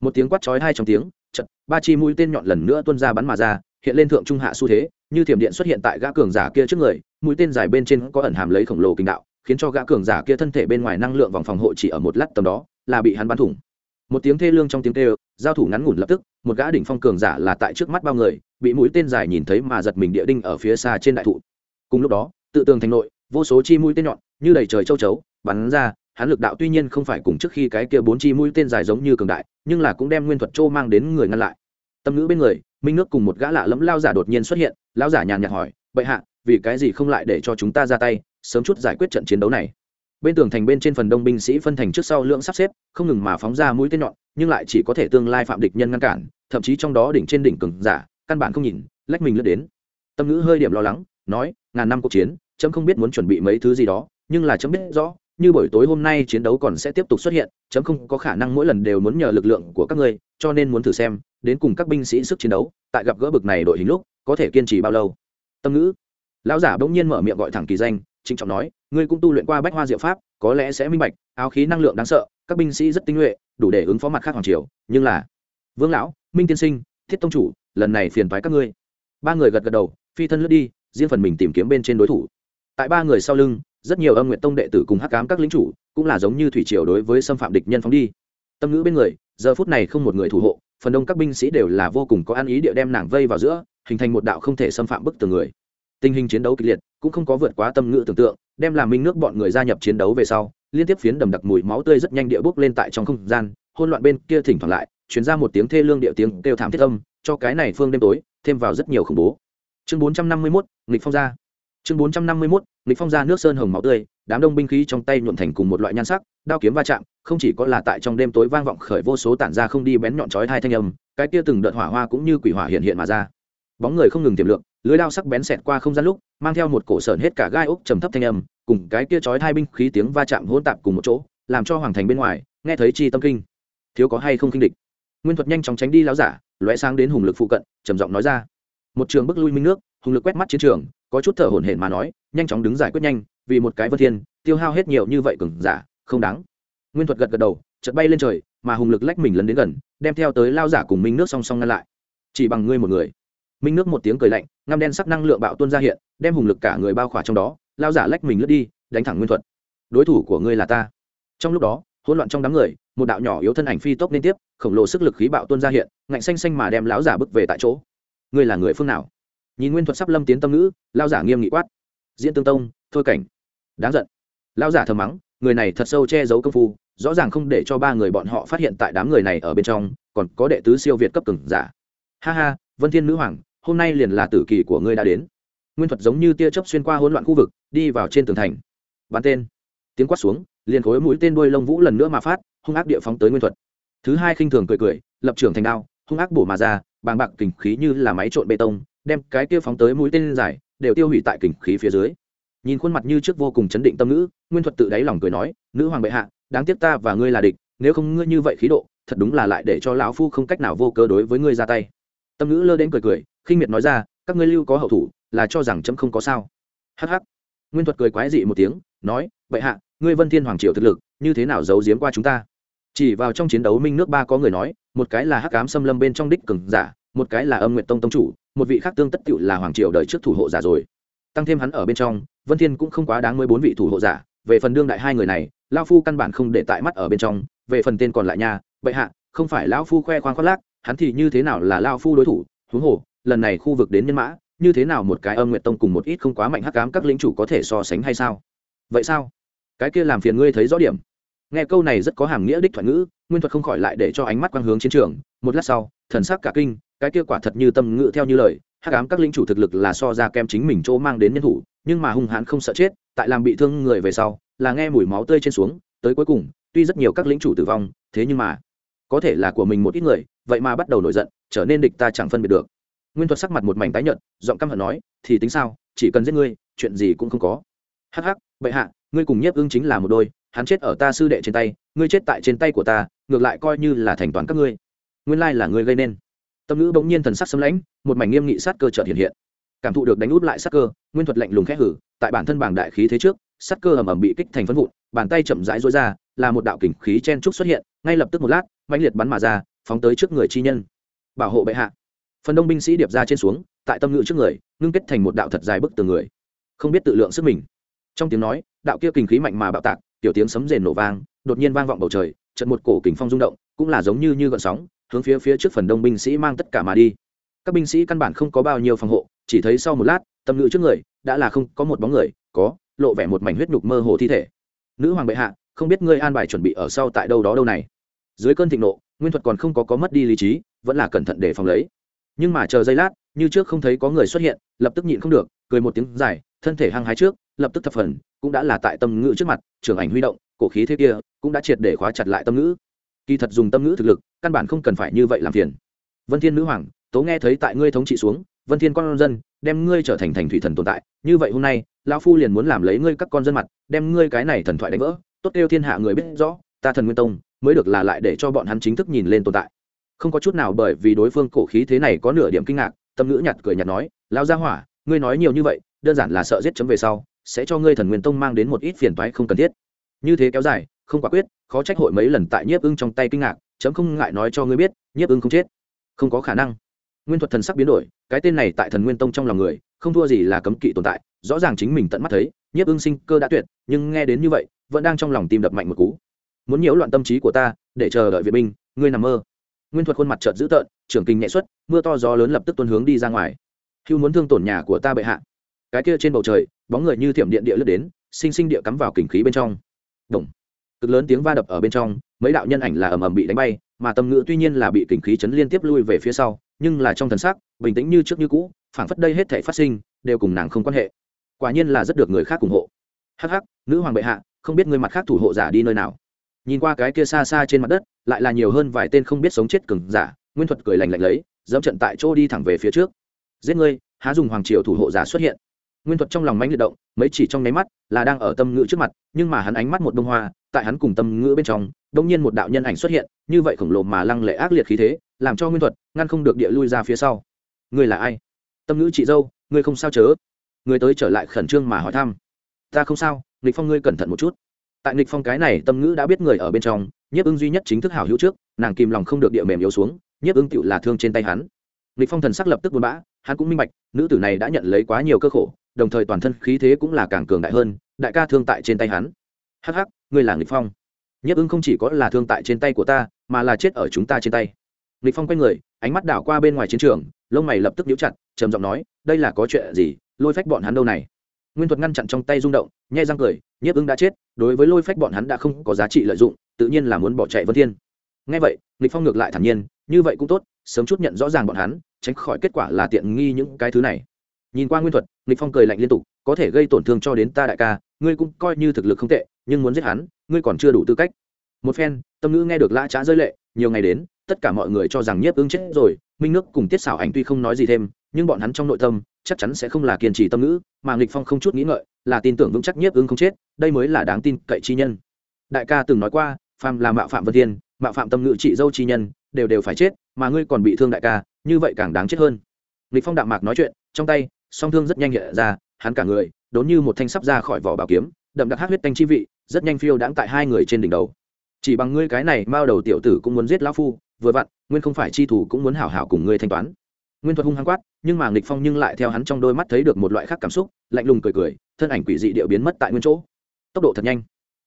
Một tiếng quát chói hai trong tiếng chật ba chi mũi tên nhọn lần nữa tuôn ra bắn mà ra, hiện lên thượng trung hạ xu thế, như thiểm điện xuất hiện tại gã cường giả kia trước người, mũi tên dài bên trên có ẩn hàm lấy khổng lồ kinh đạo, khiến cho gã cường giả kia thân thể bên ngoài năng lượng vòng phòng hộ chỉ ở một lát tầm đó, là bị hắn bắn thủng. Một tiếng thê lương trong tiếng tê giao thủ ngắn ngủn lập tức, một gã đỉnh phong cường giả là tại trước mắt bao người, bị mũi tên dài nhìn thấy mà giật mình địa đinh ở phía xa trên đại thụ cùng lúc đó, tự tường thành nội, vô số chi mũi tên nhọn, như đầy trời châu chấu, bắn ra, hắn lực đạo tuy nhiên không phải cùng trước khi cái kia bốn chi mũi tên dài giống như cường đại, nhưng là cũng đem nguyên thuật châu mang đến người ngăn lại. Tâm ngữ bên người, minh nước cùng một gã lạ lẫm lao giả đột nhiên xuất hiện, lao giả nhàn nhạt hỏi, bệ hạ, vì cái gì không lại để cho chúng ta ra tay, sớm chút giải quyết trận chiến đấu này? Bên tường thành bên trên phần đông binh sĩ phân thành trước sau lượng sắp xếp, không ngừng mà phóng ra mũi tên nhọn, nhưng lại chỉ có thể tương lai phạm địch nhân ngăn cản, thậm chí trong đó đỉnh trên đỉnh cường giả, căn bản không nhìn, lách mình lướt đến. Tâm ngữ hơi điểm lo lắng, nói ngàn năm cuộc chiến trẫm không biết muốn chuẩn bị mấy thứ gì đó, nhưng là trẫm biết rõ, như buổi tối hôm nay chiến đấu còn sẽ tiếp tục xuất hiện trẫm không có khả năng mỗi lần đều muốn nhờ lực lượng của các ngươi, cho nên muốn thử xem, đến cùng các binh sĩ sức chiến đấu, tại gặp gỡ bực này đội hình lúc, có thể kiên trì bao lâu. Tâm ngữ. Lão giả bỗng nhiên mở miệng gọi thẳng kỳ danh, trịnh trọng nói, ngươi cũng tu luyện qua bách hoa diệu pháp, có lẽ sẽ minh bạch, áo khí năng lượng đáng sợ, các binh sĩ rất tinh nhuệ, đủ để ứng phó mặt khác hoàng triều, nhưng là, vương lão, minh tiên sinh, thiết tông chủ, lần này phiền thoái các ngươi. Ba người gật gật đầu, phi thân lướt đi riêng phần mình tìm kiếm bên trên đối thủ. Tại ba người sau lưng, rất nhiều âm nguyện tông đệ tử cùng hắc cám các lính chủ cũng là giống như thủy triều đối với xâm phạm địch nhân phóng đi. Tâm ngữ bên người, giờ phút này không một người thủ hộ, phần đông các binh sĩ đều là vô cùng có ăn ý địa đem nàng vây vào giữa, hình thành một đạo không thể xâm phạm bức tường người. Tình hình chiến đấu kịch liệt, cũng không có vượt quá tâm ngữ tưởng tượng, đem làm minh nước bọn người gia nhập chiến đấu về sau, liên tiếp phiến đầm đặc mùi máu tươi rất nhanh địa bốc lên tại trong không gian hôn loạn bên kia thỉnh thoảng lại chuyển ra một tiếng thê lương địa tiếng kêu thảm thiết âm, cho cái này phương đêm tối, thêm vào rất nhiều khủng bố chương bốn trăm năm mươi mốt, nghịch phong gia. Chương bốn trăm năm mươi mốt, nghịch phong gia nước sơn hồng máu tươi, đám đông binh khí trong tay nhuộn thành cùng một loại nhan sắc, đao kiếm va chạm, không chỉ có là tại trong đêm tối vang vọng khởi vô số tản ra không đi bén nhọn chói hai thanh âm, cái kia từng đợt hỏa hoa cũng như quỷ hỏa hiện hiện mà ra. Bóng người không ngừng tiềm lượng, lưới đao sắc bén xẹt qua không gian lúc, mang theo một cổ sởn hết cả gai úc trầm thấp thanh âm, cùng cái kia chói hai binh khí tiếng va chạm hỗn tạp cùng một chỗ, làm cho hoàng thành bên ngoài, nghe thấy chi tâm kinh. Thiếu có hay không kinh địch? Nguyên thuật nhanh chóng tránh đi láo giả, lóe sáng đến hùng lực phụ cận, trầm giọng nói ra một trường bức lui minh nước, hùng lực quét mắt chiến trường, có chút thở hổn hển mà nói, nhanh chóng đứng giải quyết nhanh, vì một cái vân thiên, tiêu hao hết nhiều như vậy cường giả, không đáng. Nguyên thuật gật gật đầu, chợt bay lên trời, mà hùng lực lách mình lấn đến gần, đem theo tới lao giả cùng minh nước song song ngăn lại. Chỉ bằng ngươi một người. Minh nước một tiếng cười lạnh, ngăm đen sắc năng lượng bạo tuôn ra hiện, đem hùng lực cả người bao khỏa trong đó, lao giả lách mình lướt đi, đánh thẳng nguyên thuật. Đối thủ của ngươi là ta. Trong lúc đó, hỗn loạn trong đám người, một đạo nhỏ yếu thân ảnh phi tốc liên tiếp, khổng lồ sức lực khí bạo tuôn ra hiện, ngạnh xanh xanh mà đem lão giả bước về tại chỗ ngươi là người phương nào? Nhìn nguyên thuật sắp lâm tiến tâm ngữ lao giả nghiêm nghị quát. Diễn tương tông, thôi cảnh. Đáng giận. Lao giả thầm mắng, người này thật sâu che giấu công phu, rõ ràng không để cho ba người bọn họ phát hiện tại đám người này ở bên trong, còn có đệ tứ siêu việt cấp cường giả. Ha ha, vân thiên nữ hoàng, hôm nay liền là tử kỳ của ngươi đã đến. Nguyên thuật giống như tia chớp xuyên qua hỗn loạn khu vực, đi vào trên tường thành. Bắn tên. Tiếng quát xuống, liền khối mũi tên đuôi lông vũ lần nữa mà phát, hung ác địa phóng tới nguyên thuật. Thứ hai khinh thường cười cười, lập trưởng thành đao, hung ác bổ mà ra bàng bạc kình khí như là máy trộn bê tông, đem cái kia phóng tới mũi tên dài, đều tiêu hủy tại kình khí phía dưới. Nhìn khuôn mặt như trước vô cùng chấn định tâm ngữ, nguyên thuật tự đáy lòng cười nói, nữ hoàng bệ hạ, đáng tiếc ta và ngươi là địch, nếu không ngươi như vậy khí độ, thật đúng là lại để cho lão phu không cách nào vô cơ đối với ngươi ra tay. Tâm ngữ lơ đến cười cười, khinh miệt nói ra, các ngươi lưu có hậu thủ, là cho rằng chấm không có sao. Hh nguyên thuật cười quái dị một tiếng, nói, bệ hạ, ngươi vân thiên hoàng triều thực lực, như thế nào giấu giếm qua chúng ta? Chỉ vào trong chiến đấu minh nước ba có người nói, một cái là hắc cám xâm lâm bên trong đích cường giả, một cái là âm nguyện tông tông chủ, một vị khác tương tất cựu là hoàng triều đời trước thủ hộ giả rồi. Tăng thêm hắn ở bên trong, vân thiên cũng không quá đáng mười bốn vị thủ hộ giả, về phần đương đại hai người này lao phu căn bản không để tại mắt ở bên trong, về phần tên còn lại nha, bệ hạ, không phải lão phu khoe khoang khoác lác, hắn thì như thế nào là lao phu đối thủ, huống hồ, lần này khu vực đến nhân mã, như thế nào một cái âm nguyện tông cùng một ít không quá mạnh hắc cám các lính chủ có thể so sánh hay sao? Vậy sao? Cái kia làm phiền ngươi thấy rõ điểm nghe câu này rất có hàm nghĩa đích thoại ngữ, nguyên thuật không khỏi lại để cho ánh mắt quang hướng chiến trường. Một lát sau, thần sắc cả kinh, cái kia quả thật như tâm ngữ theo như lời, hắc ám các linh chủ thực lực là so ra kem chính mình chỗ mang đến nhân thủ, nhưng mà hung hãn không sợ chết, tại làm bị thương người về sau, là nghe mùi máu tươi trên xuống, tới cuối cùng, tuy rất nhiều các lính chủ tử vong, thế nhưng mà, có thể là của mình một ít người, vậy mà bắt đầu nổi giận, trở nên địch ta chẳng phân biệt được. Nguyên thuật sắc mặt một mảnh tái nhợt, giọng căm hận nói, thì tính sao, chỉ cần giết ngươi, chuyện gì cũng không có. Hắc hắc, bệ hạ, ngươi cùng nhiếp ưng chính là một đôi hắn chết ở ta sư đệ trên tay, ngươi chết tại trên tay của ta, ngược lại coi như là thành toàn các ngươi. Nguyên lai là ngươi gây nên. Tâm ngữ bỗng nhiên thần sắc xâm lãnh, một mảnh nghiêm nghị sát cơ trợt hiện hiện. Cảm thụ được đánh út lại sát cơ, nguyên thuật lạnh lùng khẽ hử, tại bản thân bảng đại khí thế trước, sát cơ ầm ầm bị kích thành phân vụn, bàn tay chậm rãi rối ra, là một đạo kình khí chen trúc xuất hiện, ngay lập tức một lát, mãnh liệt bắn mà ra, phóng tới trước người chi nhân. Bảo hộ bệ hạ. Phần đông binh sĩ điệp ra trên xuống, tại tâm ngữ trước người, ngưng kết thành một đạo thật dài bức từ người. Không biết tự lượng sức mình. Trong tiếng nói, đạo kia kình khí mạnh mà bạo tạc tiểu tiếng sấm rền nổ vang, đột nhiên vang vọng bầu trời, trận một cổ kình phong rung động, cũng là giống như như gợn sóng, hướng phía phía trước phần đông binh sĩ mang tất cả mà đi. Các binh sĩ căn bản không có bao nhiêu phòng hộ, chỉ thấy sau một lát, tâm ngữ trước người, đã là không có một bóng người, có, lộ vẻ một mảnh huyết nhục mơ hồ thi thể. Nữ hoàng bệ hạ, không biết ngươi an bài chuẩn bị ở sau tại đâu đó đâu này. Dưới cơn thịnh nộ, nguyên thuật còn không có có mất đi lý trí, vẫn là cẩn thận để phòng lấy. Nhưng mà chờ giây lát, như trước không thấy có người xuất hiện, lập tức nhịn không được, cười một tiếng dài, thân thể hăng hái trước lập tức thập phần, cũng đã là tại tâm ngữ trước mặt, trường ảnh huy động, cổ khí thế kia, cũng đã triệt để khóa chặt lại tâm ngữ. Kỳ thật dùng tâm ngữ thực lực, căn bản không cần phải như vậy làm phiền. Vân thiên nữ hoàng, tố nghe thấy tại ngươi thống trị xuống, vân thiên con dân, đem ngươi trở thành thành thủy thần tồn tại, như vậy hôm nay, lão phu liền muốn làm lấy ngươi các con dân mặt, đem ngươi cái này thần thoại đánh vỡ, tốt kêu thiên hạ người biết rõ, ta thần nguyên tông, mới được là lại để cho bọn hắn chính thức nhìn lên tồn tại. Không có chút nào bởi vì đối phương cổ khí thế này có nửa điểm kinh ngạc, tâm ngữ nhặt cười nhặt nói, lão gia hỏa, ngươi nói nhiều như vậy, đơn giản là sợ giết chấm về sau sẽ cho ngươi thần nguyên tông mang đến một ít phiền toái không cần thiết. Như thế kéo dài, không quả quyết, khó trách hội mấy lần tại nhiếp ưng trong tay kinh ngạc, chấm không ngại nói cho ngươi biết, nhiếp ưng không chết. Không có khả năng. Nguyên thuật thần sắc biến đổi, cái tên này tại thần nguyên tông trong lòng người, không thua gì là cấm kỵ tồn tại, rõ ràng chính mình tận mắt thấy, nhiếp ưng sinh cơ đã tuyệt, nhưng nghe đến như vậy, vẫn đang trong lòng tìm đập mạnh một cú. Muốn nhiễu loạn tâm trí của ta, để chờ đợi viện binh, ngươi nằm mơ. Nguyên thuật khuôn mặt chợt dữ tợn, trưởng kinh nhẹ xuất, mưa to gió lớn lập tức tuôn hướng đi ra ngoài. Hưu muốn thương tổn nhà của ta bệ hạ cái kia trên bầu trời, bóng người như thiểm điện địa lướt đến, sinh sinh địa cắm vào kình khí bên trong. Động. cực lớn tiếng va đập ở bên trong, mấy đạo nhân ảnh là ầm ầm bị đánh bay, mà tâm ngữ tuy nhiên là bị kình khí chấn liên tiếp lui về phía sau, nhưng là trong thần sắc, bình tĩnh như trước như cũ, phảng phất đây hết thể phát sinh, đều cùng nàng không quan hệ. Quả nhiên là rất được người khác ủng hộ. Hắc hắc, nữ hoàng bệ hạ, không biết người mặt khác thủ hộ giả đi nơi nào. Nhìn qua cái kia xa xa trên mặt đất, lại là nhiều hơn vài tên không biết sống chết cừng giả, nguyên thuật cười lành lạnh lấy, dẫm trận tại chỗ đi thẳng về phía trước. Giết ngươi, há dùng hoàng triều thủ hộ giả xuất hiện nguyên thuật trong lòng mánh liệt động, mấy chỉ trong nháy mắt là đang ở tâm ngữ trước mặt, nhưng mà hắn ánh mắt một bông hoa, tại hắn cùng tâm ngữ bên trong đông nhiên một đạo nhân ảnh xuất hiện, như vậy khổng lồ mà lăng lệ ác liệt khí thế, làm cho nguyên thuật ngăn không được địa lui ra phía sau. Ngươi là ai? Tâm ngữ chị dâu, ngươi không sao chớ? Người tới trở lại khẩn trương mà hỏi thăm. Ta không sao, nghịch phong ngươi cẩn thận một chút. Tại nghịch phong cái này, tâm ngữ đã biết người ở bên trong, nhiếp ưng duy nhất chính thức hảo hữu trước, nàng kìm lòng không được địa mềm yếu xuống, nhiếp ưng tựu là thương trên tay hắn. Nghịch phong thần sắc lập tức buồn bã, hắn cũng minh bạch, nữ tử này đã nhận lấy quá nhiều cơ khổ đồng thời toàn thân khí thế cũng là càng cường đại hơn, đại ca thương tại trên tay hắn. Hắc hắc, ngươi là nghịch phong. Nhất ứng không chỉ có là thương tại trên tay của ta, mà là chết ở chúng ta trên tay. Nghịch phong quay người, ánh mắt đảo qua bên ngoài chiến trường, lông mày lập tức nhíu chặt, trầm giọng nói, đây là có chuyện gì, lôi phách bọn hắn đâu này? Nguyên thuật ngăn chặn trong tay rung động nhai răng cười nhiếp ứng đã chết, đối với lôi phách bọn hắn đã không có giá trị lợi dụng, tự nhiên là muốn bỏ chạy vân thiên. Ngay vậy, nghịch phong ngược lại thản nhiên, như vậy cũng tốt, sớm chút nhận rõ ràng bọn hắn, tránh khỏi kết quả là tiện nghi những cái thứ này nhìn qua nguyên thuật, nghịch phong cười lạnh liên tục, có thể gây tổn thương cho đến ta đại ca, ngươi cũng coi như thực lực không tệ, nhưng muốn giết hắn, ngươi còn chưa đủ tư cách. Một phen, tâm ngữ nghe được lã trá rơi lệ, nhiều ngày đến, tất cả mọi người cho rằng nhiếp ứng chết rồi, minh nước cùng tiết xảo ảnh tuy không nói gì thêm, nhưng bọn hắn trong nội tâm, chắc chắn sẽ không là kiên trì tâm ngữ, mà nghịch phong không chút nghĩ ngợi, là tin tưởng vững chắc nhiếp ứng không chết, đây mới là đáng tin cậy chi nhân. Đại ca từng nói qua, phàm là mạo phạm vân thiên, mạo phạm tâm ngữ trị dâu chi nhân, đều đều phải chết, mà ngươi còn bị thương đại ca, như vậy càng đáng chết hơn. Nghịch phong đạm mạc nói chuyện, trong tay song thương rất nhanh hiện ra, hắn cả người, đốn như một thanh sắp ra khỏi vỏ bảo kiếm, đậm đặc hát huyết tanh chi vị, rất nhanh phiêu đãng tại hai người trên đỉnh đầu. Chỉ bằng ngươi cái này, mao đầu tiểu tử cũng muốn giết lão phu, vừa vặn, nguyên không phải chi thủ cũng muốn hảo hảo cùng ngươi thanh toán. Nguyên thuật hung hăng quát, nhưng mà nghịch phong nhưng lại theo hắn trong đôi mắt thấy được một loại khác cảm xúc, lạnh lùng cười cười, thân ảnh quỷ dị điệu biến mất tại nguyên chỗ. Tốc độ thật nhanh.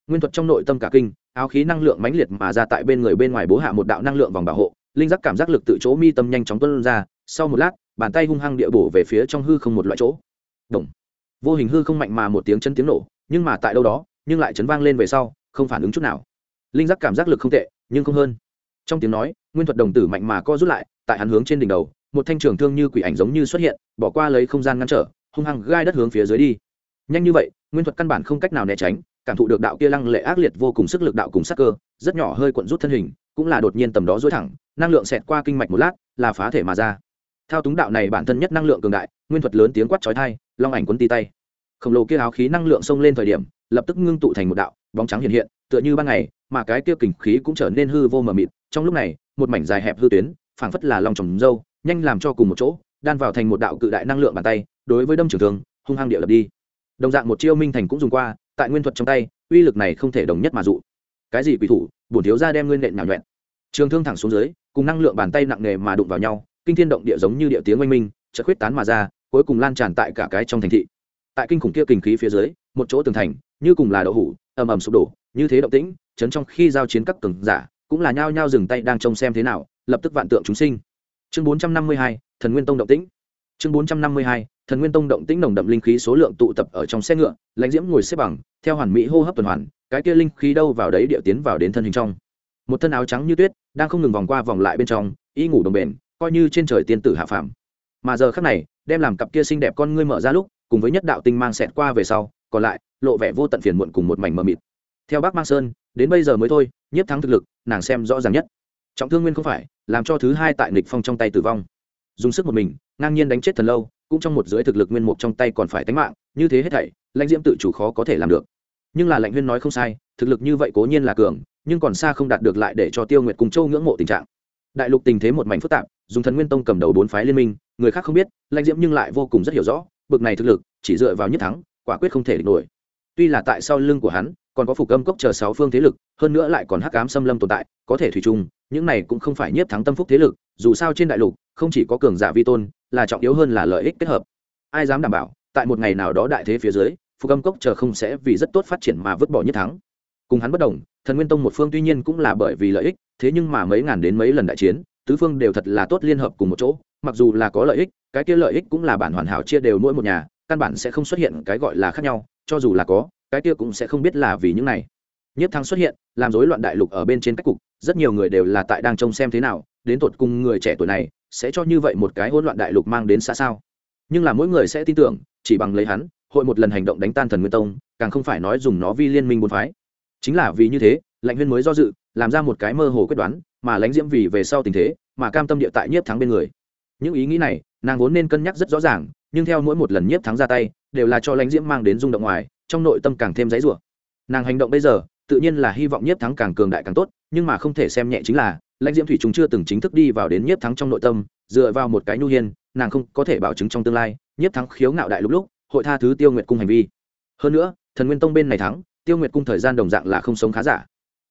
Nguyên thuật trong nội tâm cả kinh, áo khí năng lượng mãnh liệt mà ra tại bên người bên ngoài bố hạ một đạo năng lượng vòng bảo hộ, linh giác cảm giác lực tự chỗ mi tâm nhanh chóng tuân ra sau một lát, bàn tay hung hăng địa bổ về phía trong hư không một loại chỗ. Đồng vô hình hư không mạnh mà một tiếng chân tiếng nổ, nhưng mà tại đâu đó, nhưng lại chấn vang lên về sau, không phản ứng chút nào. Linh giác cảm giác lực không tệ, nhưng không hơn. Trong tiếng nói, nguyên thuật đồng tử mạnh mà co rút lại, tại hắn hướng trên đỉnh đầu, một thanh trường thương như quỷ ảnh giống như xuất hiện, bỏ qua lấy không gian ngăn trở, hung hăng gai đất hướng phía dưới đi. Nhanh như vậy, nguyên thuật căn bản không cách nào né tránh, cảm thụ được đạo kia lăng lệ ác liệt vô cùng sức lực đạo cùng sắc cơ, rất nhỏ hơi cuộn rút thân hình, cũng là đột nhiên tầm đó dối thẳng, năng lượng xẹt qua kinh mạch một lát, là phá thể mà ra thao túng đạo này bản thân nhất năng lượng cường đại, nguyên thuật lớn tiếng quát trói thai long ảnh quấn ti tay. Khổng lồ kia áo khí năng lượng xông lên thời điểm, lập tức ngưng tụ thành một đạo, bóng trắng hiện hiện, tựa như ban ngày, mà cái kia kình khí cũng trở nên hư vô mờ mịt. Trong lúc này, một mảnh dài hẹp hư tuyến, phảng phất là lòng trồng dâu, nhanh làm cho cùng một chỗ, đan vào thành một đạo cự đại năng lượng bàn tay, đối với đâm trường thường hung hăng địa lập đi. Đồng dạng một chiêu minh thành cũng dùng qua, tại nguyên thuật trong tay, uy lực này không thể đồng nhất mà dụ. Cái gì quỷ thủ, bổn thiếu ra đem nguyên nện nhào nhuẹn trường thương thẳng xuống dưới, cùng năng lượng bàn tay nặng nề mà đụng vào nhau kinh thiên động địa giống như địa tiếng oanh minh, chợt khuyết tán mà ra, cuối cùng lan tràn tại cả cái trong thành thị. Tại kinh khủng kia kinh khí phía dưới, một chỗ tường thành, như cùng là đậu hủ, ầm ầm sụp đổ, như thế động tĩnh, chấn trong khi giao chiến các cường giả cũng là nhao nhao dừng tay đang trông xem thế nào, lập tức vạn tượng chúng sinh. Chương bốn trăm năm mươi hai, thần nguyên tông động tĩnh. Chương bốn trăm năm mươi hai, thần nguyên tông động tĩnh nồng đậm linh khí số lượng tụ tập ở trong xe ngựa, lãnh diễm ngồi xếp bằng, theo hoàn mỹ hô hấp tuần hoàn, cái kia linh khí đâu vào đấy địa tiến vào đến thân hình trong. Một thân áo trắng như tuyết, đang không ngừng vòng qua vòng lại bên trong, y ngủ đồng bền coi như trên trời tiên tử hạ phàm. Mà giờ khắc này, đem làm cặp kia xinh đẹp con ngươi mở ra lúc, cùng với nhất đạo tinh mang xẹt qua về sau, còn lại, lộ vẻ vô tận phiền muộn cùng một mảnh mờ mịt. Theo bác mang sơn, đến bây giờ mới thôi, nhiếp thắng thực lực, nàng xem rõ ràng nhất. Trọng thương nguyên không phải, làm cho thứ hai tại nghịch phong trong tay tử vong. Dùng sức một mình, ngang nhiên đánh chết thần lâu, cũng trong một dưới thực lực nguyên mục trong tay còn phải tánh mạng, như thế hết thảy, lãnh diễm tự chủ khó có thể làm được. Nhưng là lãnh huyên nói không sai, thực lực như vậy cố nhiên là cường, nhưng còn xa không đạt được lại để cho tiêu nguyệt cùng châu ngưỡng mộ tình trạng. Đại lục tình thế một mảnh phức tạp dùng thần nguyên tông cầm đầu bốn phái liên minh, người khác không biết, lãnh diễm nhưng lại vô cùng rất hiểu rõ, bực này thực lực, chỉ dựa vào nhất thắng, quả quyết không thể địch nổi. Tuy là tại sau lưng của hắn, còn có phục âm cốc chờ sáu phương thế lực, hơn nữa lại còn hắc Cám xâm lâm tồn tại, có thể thủy chung, những này cũng không phải nhiếp thắng tâm phúc thế lực, dù sao trên đại lục, không chỉ có cường giả vi tôn, là trọng yếu hơn là lợi ích kết hợp. Ai dám đảm bảo, tại một ngày nào đó đại thế phía dưới, phục âm cốc chờ không sẽ vì rất tốt phát triển mà vứt bỏ nhất thắng. Cùng hắn bất đồng, thần nguyên tông một phương tuy nhiên cũng là bởi vì lợi ích, thế nhưng mà mấy ngàn đến mấy lần đại chiến tứ phương đều thật là tốt liên hợp cùng một chỗ, mặc dù là có lợi ích, cái kia lợi ích cũng là bản hoàn hảo chia đều mỗi một nhà, căn bản sẽ không xuất hiện cái gọi là khác nhau, cho dù là có, cái kia cũng sẽ không biết là vì những này. Nhất Thăng xuất hiện, làm rối loạn đại lục ở bên trên cách cục, rất nhiều người đều là tại đang trông xem thế nào, đến tột cùng người trẻ tuổi này sẽ cho như vậy một cái hỗn loạn đại lục mang đến xa sao. Nhưng là mỗi người sẽ tin tưởng, chỉ bằng lấy hắn, hội một lần hành động đánh tan thần nguyên tông, càng không phải nói dùng nó vi liên minh bốn phái. Chính là vì như thế lãnh huyên mới do dự, làm ra một cái mơ hồ quyết đoán mà lãnh diễm vì về sau tình thế, mà cam tâm địa tại nhiếp thắng bên người. Những ý nghĩ này, nàng vốn nên cân nhắc rất rõ ràng, nhưng theo mỗi một lần nhiếp thắng ra tay, đều là cho lãnh diễm mang đến rung động ngoài, trong nội tâm càng thêm dãy rủa. Nàng hành động bây giờ, tự nhiên là hy vọng nhiếp thắng càng cường đại càng tốt, nhưng mà không thể xem nhẹ chính là, lãnh diễm thủy chúng chưa từng chính thức đi vào đến nhiếp thắng trong nội tâm, dựa vào một cái nhu hiên, nàng không có thể bảo chứng trong tương lai, nhiếp thắng khiếu ngạo đại lúc lúc, hội tha thứ tiêu nguyệt cung hành vi. Hơn nữa, thần nguyên tông bên này thắng, tiêu nguyệt cung thời gian đồng dạng là không sống khá giả.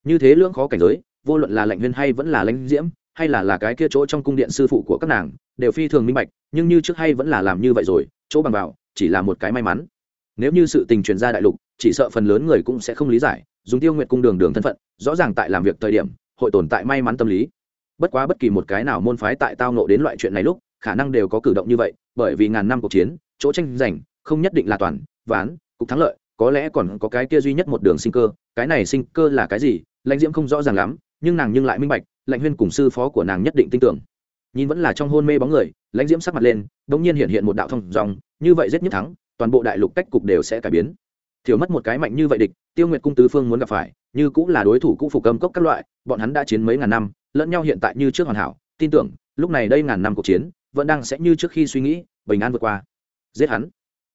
Như thế lưỡng khó cảnh giới vô luận là lệnh huyên hay vẫn là lãnh diễm, hay là là cái kia chỗ trong cung điện sư phụ của các nàng, đều phi thường minh bạch, nhưng như trước hay vẫn là làm như vậy rồi, chỗ bằng vào, chỉ là một cái may mắn. Nếu như sự tình truyền ra đại lục, chỉ sợ phần lớn người cũng sẽ không lý giải, dùng tiêu nguyện cung đường đường thân phận, rõ ràng tại làm việc thời điểm, hội tồn tại may mắn tâm lý. Bất quá bất kỳ một cái nào môn phái tại tao nộ đến loại chuyện này lúc, khả năng đều có cử động như vậy, bởi vì ngàn năm cuộc chiến, chỗ tranh giành, không nhất định là toàn, ván, cục thắng lợi, có lẽ còn có cái kia duy nhất một đường sinh cơ, cái này sinh cơ là cái gì lãnh diễm không rõ ràng lắm nhưng nàng nhưng lại minh bạch, lãnh huyên cùng sư phó của nàng nhất định tin tưởng. Nhìn vẫn là trong hôn mê bóng người, lãnh diễm sắc mặt lên đ ỗ n g nhiên hiện hiện một đạo thông dòng, như vậy giết nhất thắng, toàn bộ đại lục cách cục đều sẽ cải biến. Thiếu mất một cái mạnh như vậy địch, tiêu nguyệt cung tứ phương muốn gặp phải, như cũng là đối thủ cũ phục cầm cốc các loại, bọn hắn đã chiến mấy ngàn năm, lẫn nhau hiện tại như trước hoàn hảo, tin tưởng, lúc này đây ngàn năm cuộc chiến, vẫn đang sẽ như trước khi suy nghĩ, bình an vượt qua. Giết hắn.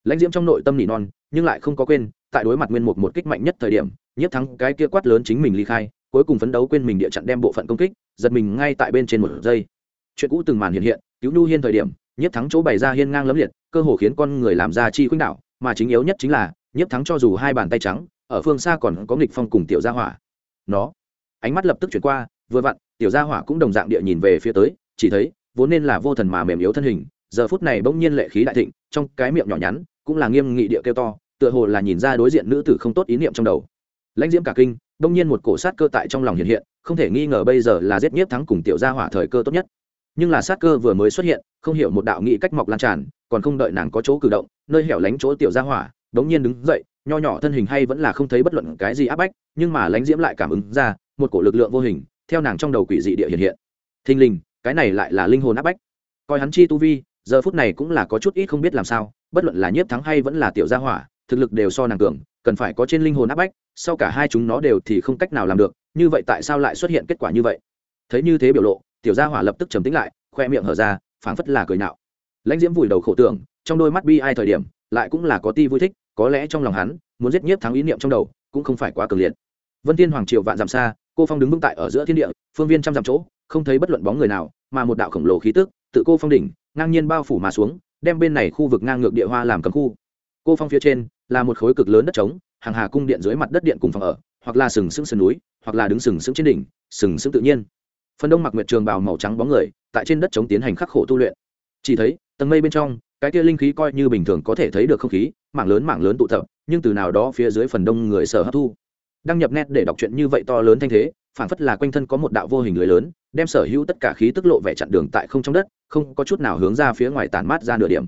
Lãnh diễm trong nội tâm nỉ non, nhưng lại không có quên, tại đối mặt nguyên mục một kích mạnh nhất thời điểm nhiếp thắng cái kia quát lớn chính mình ly khai cuối cùng phấn đấu quên mình địa chặn đem bộ phận công kích, giật mình ngay tại bên trên một giây. Chuyện cũ từng màn hiện hiện, cứu nhu hiên thời điểm, nhiếp thắng chỗ bày ra hiên ngang lấm liệt, cơ hồ khiến con người làm ra chi khuynh đảo, mà chính yếu nhất chính là, nhiếp thắng cho dù hai bàn tay trắng, ở phương xa còn có nghịch phong cùng tiểu gia hỏa. Nó, ánh mắt lập tức chuyển qua, vừa vặn, tiểu gia hỏa cũng đồng dạng địa nhìn về phía tới, chỉ thấy, vốn nên là vô thần mà mềm yếu thân hình, giờ phút này bỗng nhiên lệ khí đại thịnh, trong cái miệng nhỏ nhắn, cũng là nghiêm nghị địa kêu to, tựa hồ là nhìn ra đối diện nữ tử không tốt ý niệm trong đầu lãnh diễm cả kinh, đông nhiên một cổ sát cơ tại trong lòng hiện hiện, không thể nghi ngờ bây giờ là giết nhiếp thắng cùng tiểu gia hỏa thời cơ tốt nhất. Nhưng là sát cơ vừa mới xuất hiện, không hiểu một đạo nghị cách mọc lan tràn, còn không đợi nàng có chỗ cử động, nơi hẻo lánh chỗ tiểu gia hỏa, đống nhiên đứng dậy, nho nhỏ thân hình hay vẫn là không thấy bất luận cái gì áp bách, nhưng mà lãnh diễm lại cảm ứng ra, một cổ lực lượng vô hình, theo nàng trong đầu quỷ dị địa hiện hiện. Thình lình, cái này lại là linh hồn áp bách. Coi hắn chi tu vi, giờ phút này cũng là có chút ít không biết làm sao, bất luận là nhiếp thắng hay vẫn là tiểu gia hỏa, thực lực đều so nàng cường, cần phải có trên linh hồn áp bách sau cả hai chúng nó đều thì không cách nào làm được, như vậy tại sao lại xuất hiện kết quả như vậy? Thấy như thế biểu lộ, tiểu gia hỏa lập tức trầm tĩnh lại, khoe miệng hở ra, phảng phất là cười nạo lãnh diễm vùi đầu khổ tưởng, trong đôi mắt bi ai thời điểm, lại cũng là có ti vui thích, có lẽ trong lòng hắn, muốn giết nhiếp thắng ý niệm trong đầu, cũng không phải quá cường liệt. Vân thiên hoàng triều vạn dặm xa, cô phong đứng vững tại ở giữa thiên địa, phương viên trăm dặm chỗ, không thấy bất luận bóng người nào, mà một đạo khổng lồ khí tức, tự cô phong đỉnh, ngang nhiên bao phủ mà xuống, đem bên này khu vực ngang ngược địa hoa làm cấm khu. Cô phong phía trên, là một khối cực lớn đất trống hàng hà cung điện dưới mặt đất điện cùng phòng ở, hoặc là sừng sững sườn núi, hoặc là đứng sừng sững trên đỉnh, sừng sững tự nhiên. Phần đông mặc nguyệt trường bào màu trắng bóng người, tại trên đất chống tiến hành khắc khổ tu luyện. Chỉ thấy, tầng mây bên trong, cái kia linh khí coi như bình thường có thể thấy được không khí, mảng lớn mảng lớn tụ tập, nhưng từ nào đó phía dưới phần đông người sở hấp thu. Đăng nhập nét để đọc chuyện như vậy to lớn thanh thế phản phất là quanh thân có một đạo vô hình lưới lớn, đem sở hữu tất cả khí tức lộ vẻ chặn đường tại không trong đất, không có chút nào hướng ra phía ngoài tàn mát ra nửa điểm.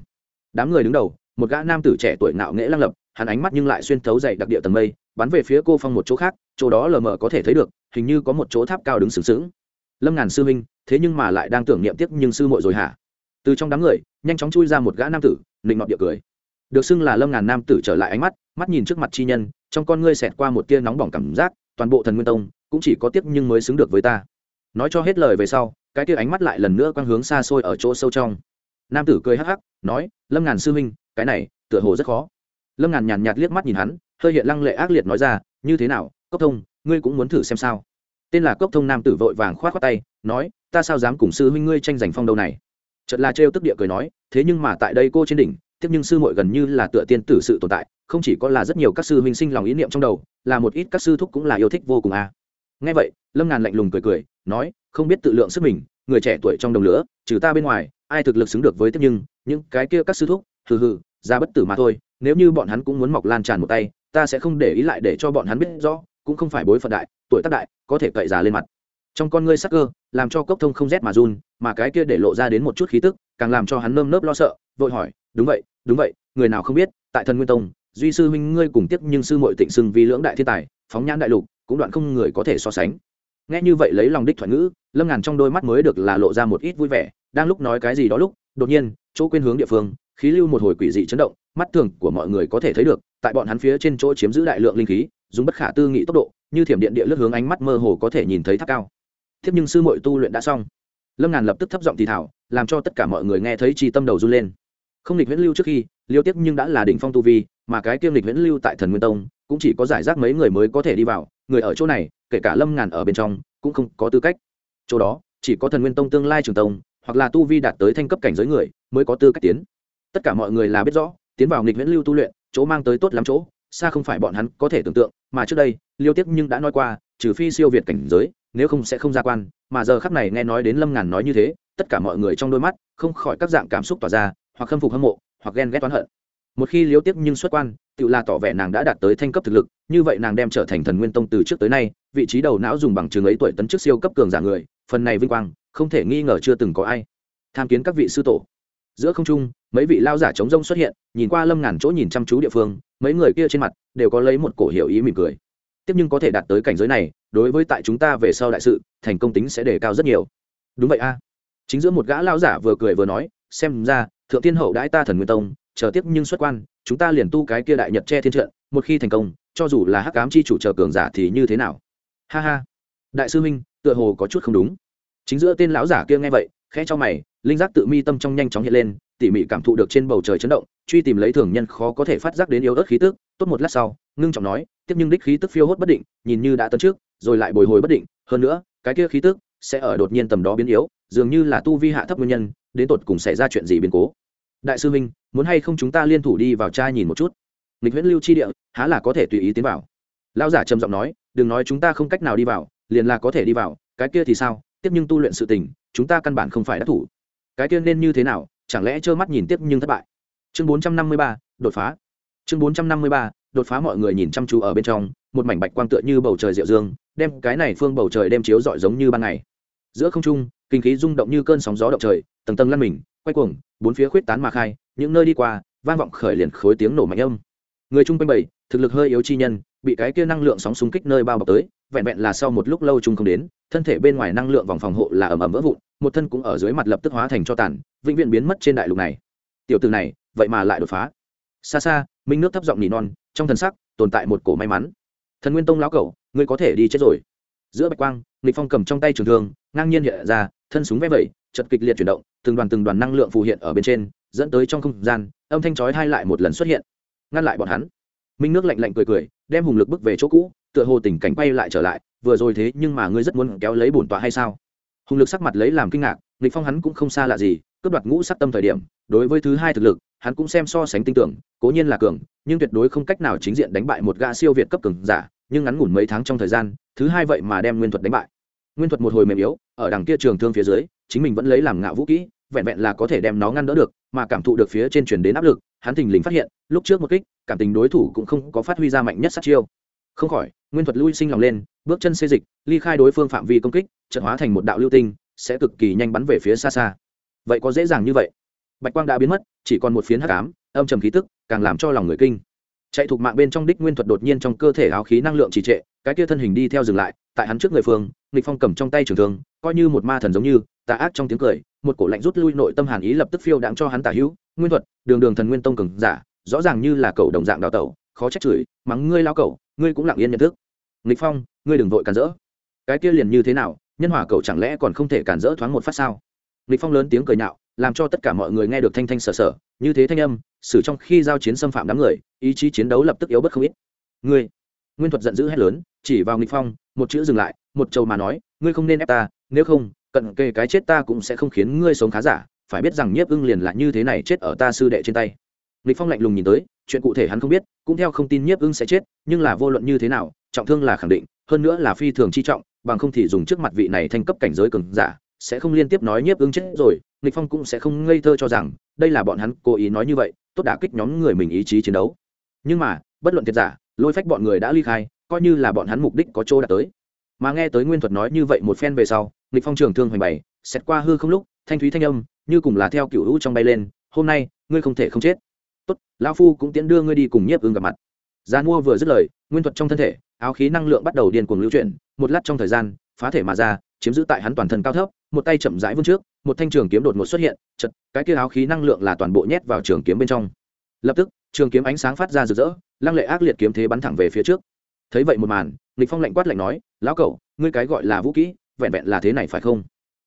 Đám người đứng đầu, một gã nam tử trẻ tuổi nạo nghễ lăng lập hắn ánh mắt nhưng lại xuyên thấu dậy đặc địa tầng mây, bắn về phía cô phong một chỗ khác, chỗ đó lờ mờ có thể thấy được, hình như có một chỗ tháp cao đứng sừng sững. Lâm ngàn sư minh thế nhưng mà lại đang tưởng niệm tiếc nhưng sư muội rồi hả? Từ trong đám người, nhanh chóng chui ra một gã nam tử, nịnh mọt địa cười. Được xưng là lâm ngàn nam tử trở lại ánh mắt mắt nhìn trước mặt chi nhân, trong con ngươi xẹt qua một tia nóng bỏng cảm giác, toàn bộ thần nguyên tông cũng chỉ có tiếc nhưng mới xứng được với ta. Nói cho hết lời về sau, cái tia ánh mắt lại lần nữa quang hướng xa xôi ở chỗ sâu trong. Nam tử cười hắc hắc, nói, lâm ngàn sư huynh, cái này tựa hồ rất khó lâm ngàn nhàn nhạt liếc mắt nhìn hắn, hơi hiện lăng lệ ác liệt nói ra, như thế nào, cốc thông, ngươi cũng muốn thử xem sao? Tên là cốc thông nam tử vội vàng k h o á t khoác tay, nói, ta sao dám cùng sư huynh ngươi tranh giành phong đâu này? Trận là trêu tức địa cười nói, thế nhưng mà tại đây cô trên đỉnh, tiếp nhưng sư muội gần như là tựa tiên tử sự tồn tại, không chỉ có là rất nhiều các sư huynh sinh lòng ý niệm trong đầu, là một ít các sư thúc cũng là yêu thích vô cùng à. ngay vậy, lâm ngàn lạnh lùng cười cười, nói, không biết tự lượng sức mình, người trẻ tuổi trong đồng lửa, trừ ta bên ngoài, ai thực lực xứng được với tiếp nhưng, những cái kia các sư thúc, hừ hừ, ra bất tử mà thôi nếu như bọn hắn cũng muốn mọc lan tràn một tay, ta sẽ không để ý lại để cho bọn hắn biết rõ, cũng không phải bối phận đại, tuổi tác đại, có thể cậy già lên mặt. Trong con ngươi sắc cơ, làm cho cốc thông không rét mà run, mà cái kia để lộ ra đến một chút khí tức, càng làm cho hắn nơm nớp lo sợ, vội hỏi, đúng vậy đúng vậy, người nào không biết, tại thần nguyên tông, duy sư huynh ngươi cùng tiếp nhưng sư muội tịnh sưng vì lưỡng đại thiên tài, phóng nhãn đại lục, cũng đoạn không người có thể so sánh. Nghe như vậy lấy lòng đích thoại ngữ, lâm ngàn trong đôi mắt mới được là lộ ra một ít vui vẻ, đang lúc nói cái gì đó lúc, đột nhiên, chỗ quên hướng địa phương, khí lưu một hồi quỷ dị chấn động mắt thường của mọi người có thể thấy được, tại bọn hắn phía trên chỗ chiếm giữ đại lượng linh khí, dùng bất khả tư nghị tốc độ, như thiểm điện địa lướt hướng ánh mắt mơ hồ có thể nhìn thấy tháp cao. Thiếp nhưng sư muội tu luyện đã xong. Lâm ngàn lập tức thấp giọng thì thảo, làm cho tất cả mọi người nghe thấy chi tâm đầu run lên. Không lịch viễn lưu trước khi, liêu tiếp nhưng đã là đỉnh phong tu vi, mà cái kiêm lịch viễn lưu tại thần nguyên tông, cũng chỉ có giải rác mấy người mới có thể đi vào, người ở chỗ này, kể cả lâm ngàn ở bên trong, cũng không có tư cách. Chỗ đó, chỉ có thần nguyên tông tương lai trường tông, hoặc là tu vi đạt tới thanh cấp cảnh giới người, mới có tư cách tiến. Tất cả mọi người là biết rõ tiến vào nghịch viễn lưu tu luyện, chỗ mang tới tốt lắm chỗ, xa không phải bọn hắn có thể tưởng tượng, mà trước đây, liêu tiếc nhưng đã nói qua, trừ phi siêu việt cảnh giới, nếu không sẽ không ra quan, mà giờ khắp này nghe nói đến lâm ngàn nói như thế, tất cả mọi người trong đôi mắt, không khỏi các dạng cảm xúc tỏa ra, hoặc khâm phục hâm mộ, hoặc ghen ghét oán hận. Một khi liêu tiếc nhưng xuất quan, tự là tỏ vẻ nàng đã đạt tới thanh cấp thực lực, như vậy nàng đem trở thành thần nguyên tông từ trước tới nay, vị trí đầu não dùng bằng chứng ấy tuổi tấn trước siêu cấp cường giả người, phần này vinh quang, không thể nghi ngờ chưa từng có ai. Tham kiến các vị sư tổ. Giữa không trung mấy vị lao giả chống rông xuất hiện, nhìn qua lâm ngàn chỗ nhìn chăm chú địa phương, mấy người kia trên mặt đều có lấy một cổ hiểu ý mỉm cười. Tiếp nhưng có thể đạt tới cảnh giới này, đối với tại chúng ta về sau đại sự, thành công tính sẽ đề cao rất nhiều. Đúng vậy a. Chính giữa một gã lao giả vừa cười vừa nói, xem ra, thượng tiên hậu đãi ta thần nguyên tông, chờ tiếp nhưng xuất quan, chúng ta liền tu cái kia đại nhật che thiên trận, một khi thành công, cho dù là hắc cám chi chủ chờ cường giả thì như thế nào? Ha ha. Đại sư huynh, tựa hồ có chút không đúng. Chính giữa tên lão giả kia nghe vậy, khẽ cho mày, linh giác tự mi tâm trong nhanh chóng hiện lên tỉ mỉ cảm thụ được trên bầu trời chấn động, truy tìm lấy thường nhân khó có thể phát giác đến yếu ớt khí tức, tốt một lát sau, ngưng trọng nói, tiếp nhưng đích khí tức phiêu hốt bất định, nhìn như đã tấn trước, rồi lại bồi hồi bất định, hơn nữa, cái kia khí tức sẽ ở đột nhiên tầm đó biến yếu, dường như là tu vi hạ thấp nguyên nhân, đến tột cùng xảy ra chuyện gì biến cố. Đại sư minh, muốn hay không chúng ta liên thủ đi vào trai nhìn một chút? Nghịch huyễn lưu chi địa, há là có thể tùy ý tiến vào? Lão giả trầm giọng nói, đừng nói chúng ta không cách nào đi vào, liền là có thể đi vào, cái kia thì sao? Tiếp nhưng tu luyện sự tình, chúng ta căn bản không phải đắc thủ. Cái kia nên như thế nào? Chẳng lẽ trơ mắt nhìn tiếp nhưng thất bại? Chương bốn trăm năm mươi ba, đột phá. Chương bốn trăm năm mươi ba, đột phá mọi người nhìn chăm chú ở bên trong, một mảnh bạch quang tựa như bầu trời diệu dương, đem cái này phương bầu trời đem chiếu rọi giống như ban ngày. Giữa không trung, kinh khí rung động như cơn sóng gió động trời, tầng tầng lăn mình, quay cuồng, bốn phía khuyết tán mà khai, những nơi đi qua, vang vọng khởi liền khối tiếng nổ mạnh âm. Người chung quanh bảy, thực lực hơi yếu chi nhân, bị cái kia năng lượng sóng xung kích nơi bao bọc tới, vẹn vẹn là sau một lúc lâu chung không đến, thân thể bên ngoài năng lượng vòng phòng hộ là ầm ầm vỡ vụn một thân cũng ở dưới mặt lập tức hóa thành cho tàn, vĩnh viễn biến mất trên đại lục này. Tiểu từ này, vậy mà lại đột phá. Xa xa, minh nước thấp giọng nỉ non, trong thần sắc tồn tại một cổ may mắn. Thần nguyên tông lão cẩu, ngươi có thể đi chết rồi. Giữa bạch quang, nghịch phong cầm trong tay trường thương, ngang nhiên hiện ra, thân súng vẽ vẩy, chật kịch liệt chuyển động, từng đoàn từng đoàn năng lượng phù hiện ở bên trên, dẫn tới trong không gian, âm thanh chói hai lại một lần xuất hiện. Ngăn lại bọn hắn. Minh nước lạnh lạnh cười cười, đem hùng lực bước về chỗ cũ, tựa hồ tình cảnh quay lại trở lại, vừa rồi thế nhưng mà ngươi rất muốn kéo lấy bổn tọa hay sao? Hùng lực sắc mặt lấy làm kinh ngạc, nghịch phong hắn cũng không xa lạ gì, cướp đoạt ngũ sắc tâm thời điểm, đối với thứ hai thực lực, hắn cũng xem so sánh tin tưởng, cố nhiên là cường, nhưng tuyệt đối không cách nào chính diện đánh bại một gã siêu việt cấp cường giả, nhưng ngắn ngủn mấy tháng trong thời gian, thứ hai vậy mà đem nguyên thuật đánh bại. Nguyên thuật một hồi mềm yếu, ở đằng kia trường thương phía dưới, chính mình vẫn lấy làm ngạo vũ kỹ, vẹn vẹn là có thể đem nó ngăn đỡ được, mà cảm thụ được phía trên truyền đến áp lực, hắn thình lình phát hiện, lúc trước một kích, cảm tình đối thủ cũng không có phát huy ra mạnh nhất sát chiêu không khỏi, nguyên thuật lui sinh lòng lên, bước chân xê dịch, ly khai đối phương phạm vi công kích trận hóa thành một đạo lưu tinh, sẽ cực kỳ nhanh bắn về phía xa xa. Vậy có dễ dàng như vậy? Bạch quang đã biến mất, chỉ còn một phiến hắc ám, âm trầm khí tức càng làm cho lòng người kinh. Chạy thuộc mạng bên trong đích nguyên thuật đột nhiên trong cơ thể áo khí năng lượng trì trệ, cái kia thân hình đi theo dừng lại, tại hắn trước người phương, nghịch phong cầm trong tay trường thương, coi như một ma thần giống như, tà ác trong tiếng cười, một cổ lạnh rút lui nội tâm hàn ý lập tức phiêu đãng cho hắn tả hữu, nguyên thuật, đường đường thần nguyên tông cường giả, rõ ràng như là cầu đồng dạng đào tẩu, khó trách chửi, mắng ngươi lao cẩu ngươi cũng lặng yên nhận thức. Nghịch phong, ngươi đừng vội cản rỡ. Cái kia liền như thế nào, nhân hỏa cậu chẳng lẽ còn không thể cản rỡ thoáng một phát sao? Nghịch phong lớn tiếng cười nhạo, làm cho tất cả mọi người nghe được thanh thanh sở sở, như thế thanh âm, xử trong khi giao chiến xâm phạm đám người, ý chí chiến đấu lập tức yếu bất không ít. Ngươi, nguyên thuật giận dữ hét lớn, chỉ vào nghịch phong, một chữ dừng lại, một trầu mà nói, ngươi không nên ép ta, nếu không, cận kề cái chết ta cũng sẽ không khiến ngươi sống khá giả, phải biết rằng nhiếp ưng liền là như thế này chết ở ta sư đệ trên tay. Nghịch phong lạnh lùng nhìn tới chuyện cụ thể hắn không biết, cũng theo không tin nhiếp ưng sẽ chết, nhưng là vô luận như thế nào, trọng thương là khẳng định, hơn nữa là phi thường chi trọng, bằng không thì dùng trước mặt vị này thành cấp cảnh giới cường giả, sẽ không liên tiếp nói nhiếp ưng chết rồi, nghịch phong cũng sẽ không ngây thơ cho rằng, đây là bọn hắn cố ý nói như vậy, tốt đã kích nhóm người mình ý chí chiến đấu. Nhưng mà, bất luận thiệt giả, lôi phách bọn người đã ly khai, coi như là bọn hắn mục đích có chỗ đạt tới. Mà nghe tới nguyên thuật nói như vậy một phen về sau, nghịch phong trường thương hoành bày, xét qua hư không lúc, thanh thúy thanh âm, như cùng là theo cựu hữu trong bay lên, hôm nay, ngươi không thể không chết tốt, lão phu cũng tiến đưa ngươi đi cùng nhiếp ưng gặp mặt. Gian mua vừa dứt lời, nguyên thuật trong thân thể, áo khí năng lượng bắt đầu điên cuồng lưu chuyển, một lát trong thời gian, phá thể mà ra, chiếm giữ tại hắn toàn thân cao thấp, một tay chậm rãi vươn trước, một thanh trường kiếm đột ngột xuất hiện, chật, cái kia áo khí năng lượng là toàn bộ nhét vào trường kiếm bên trong. Lập tức, trường kiếm ánh sáng phát ra rực rỡ, lăng lệ ác liệt kiếm thế bắn thẳng về phía trước. Thấy vậy một màn, lịch phong lạnh quát lạnh nói, lão cẩu, ngươi cái gọi là vũ kỹ, vẹn vẹn là thế này phải không?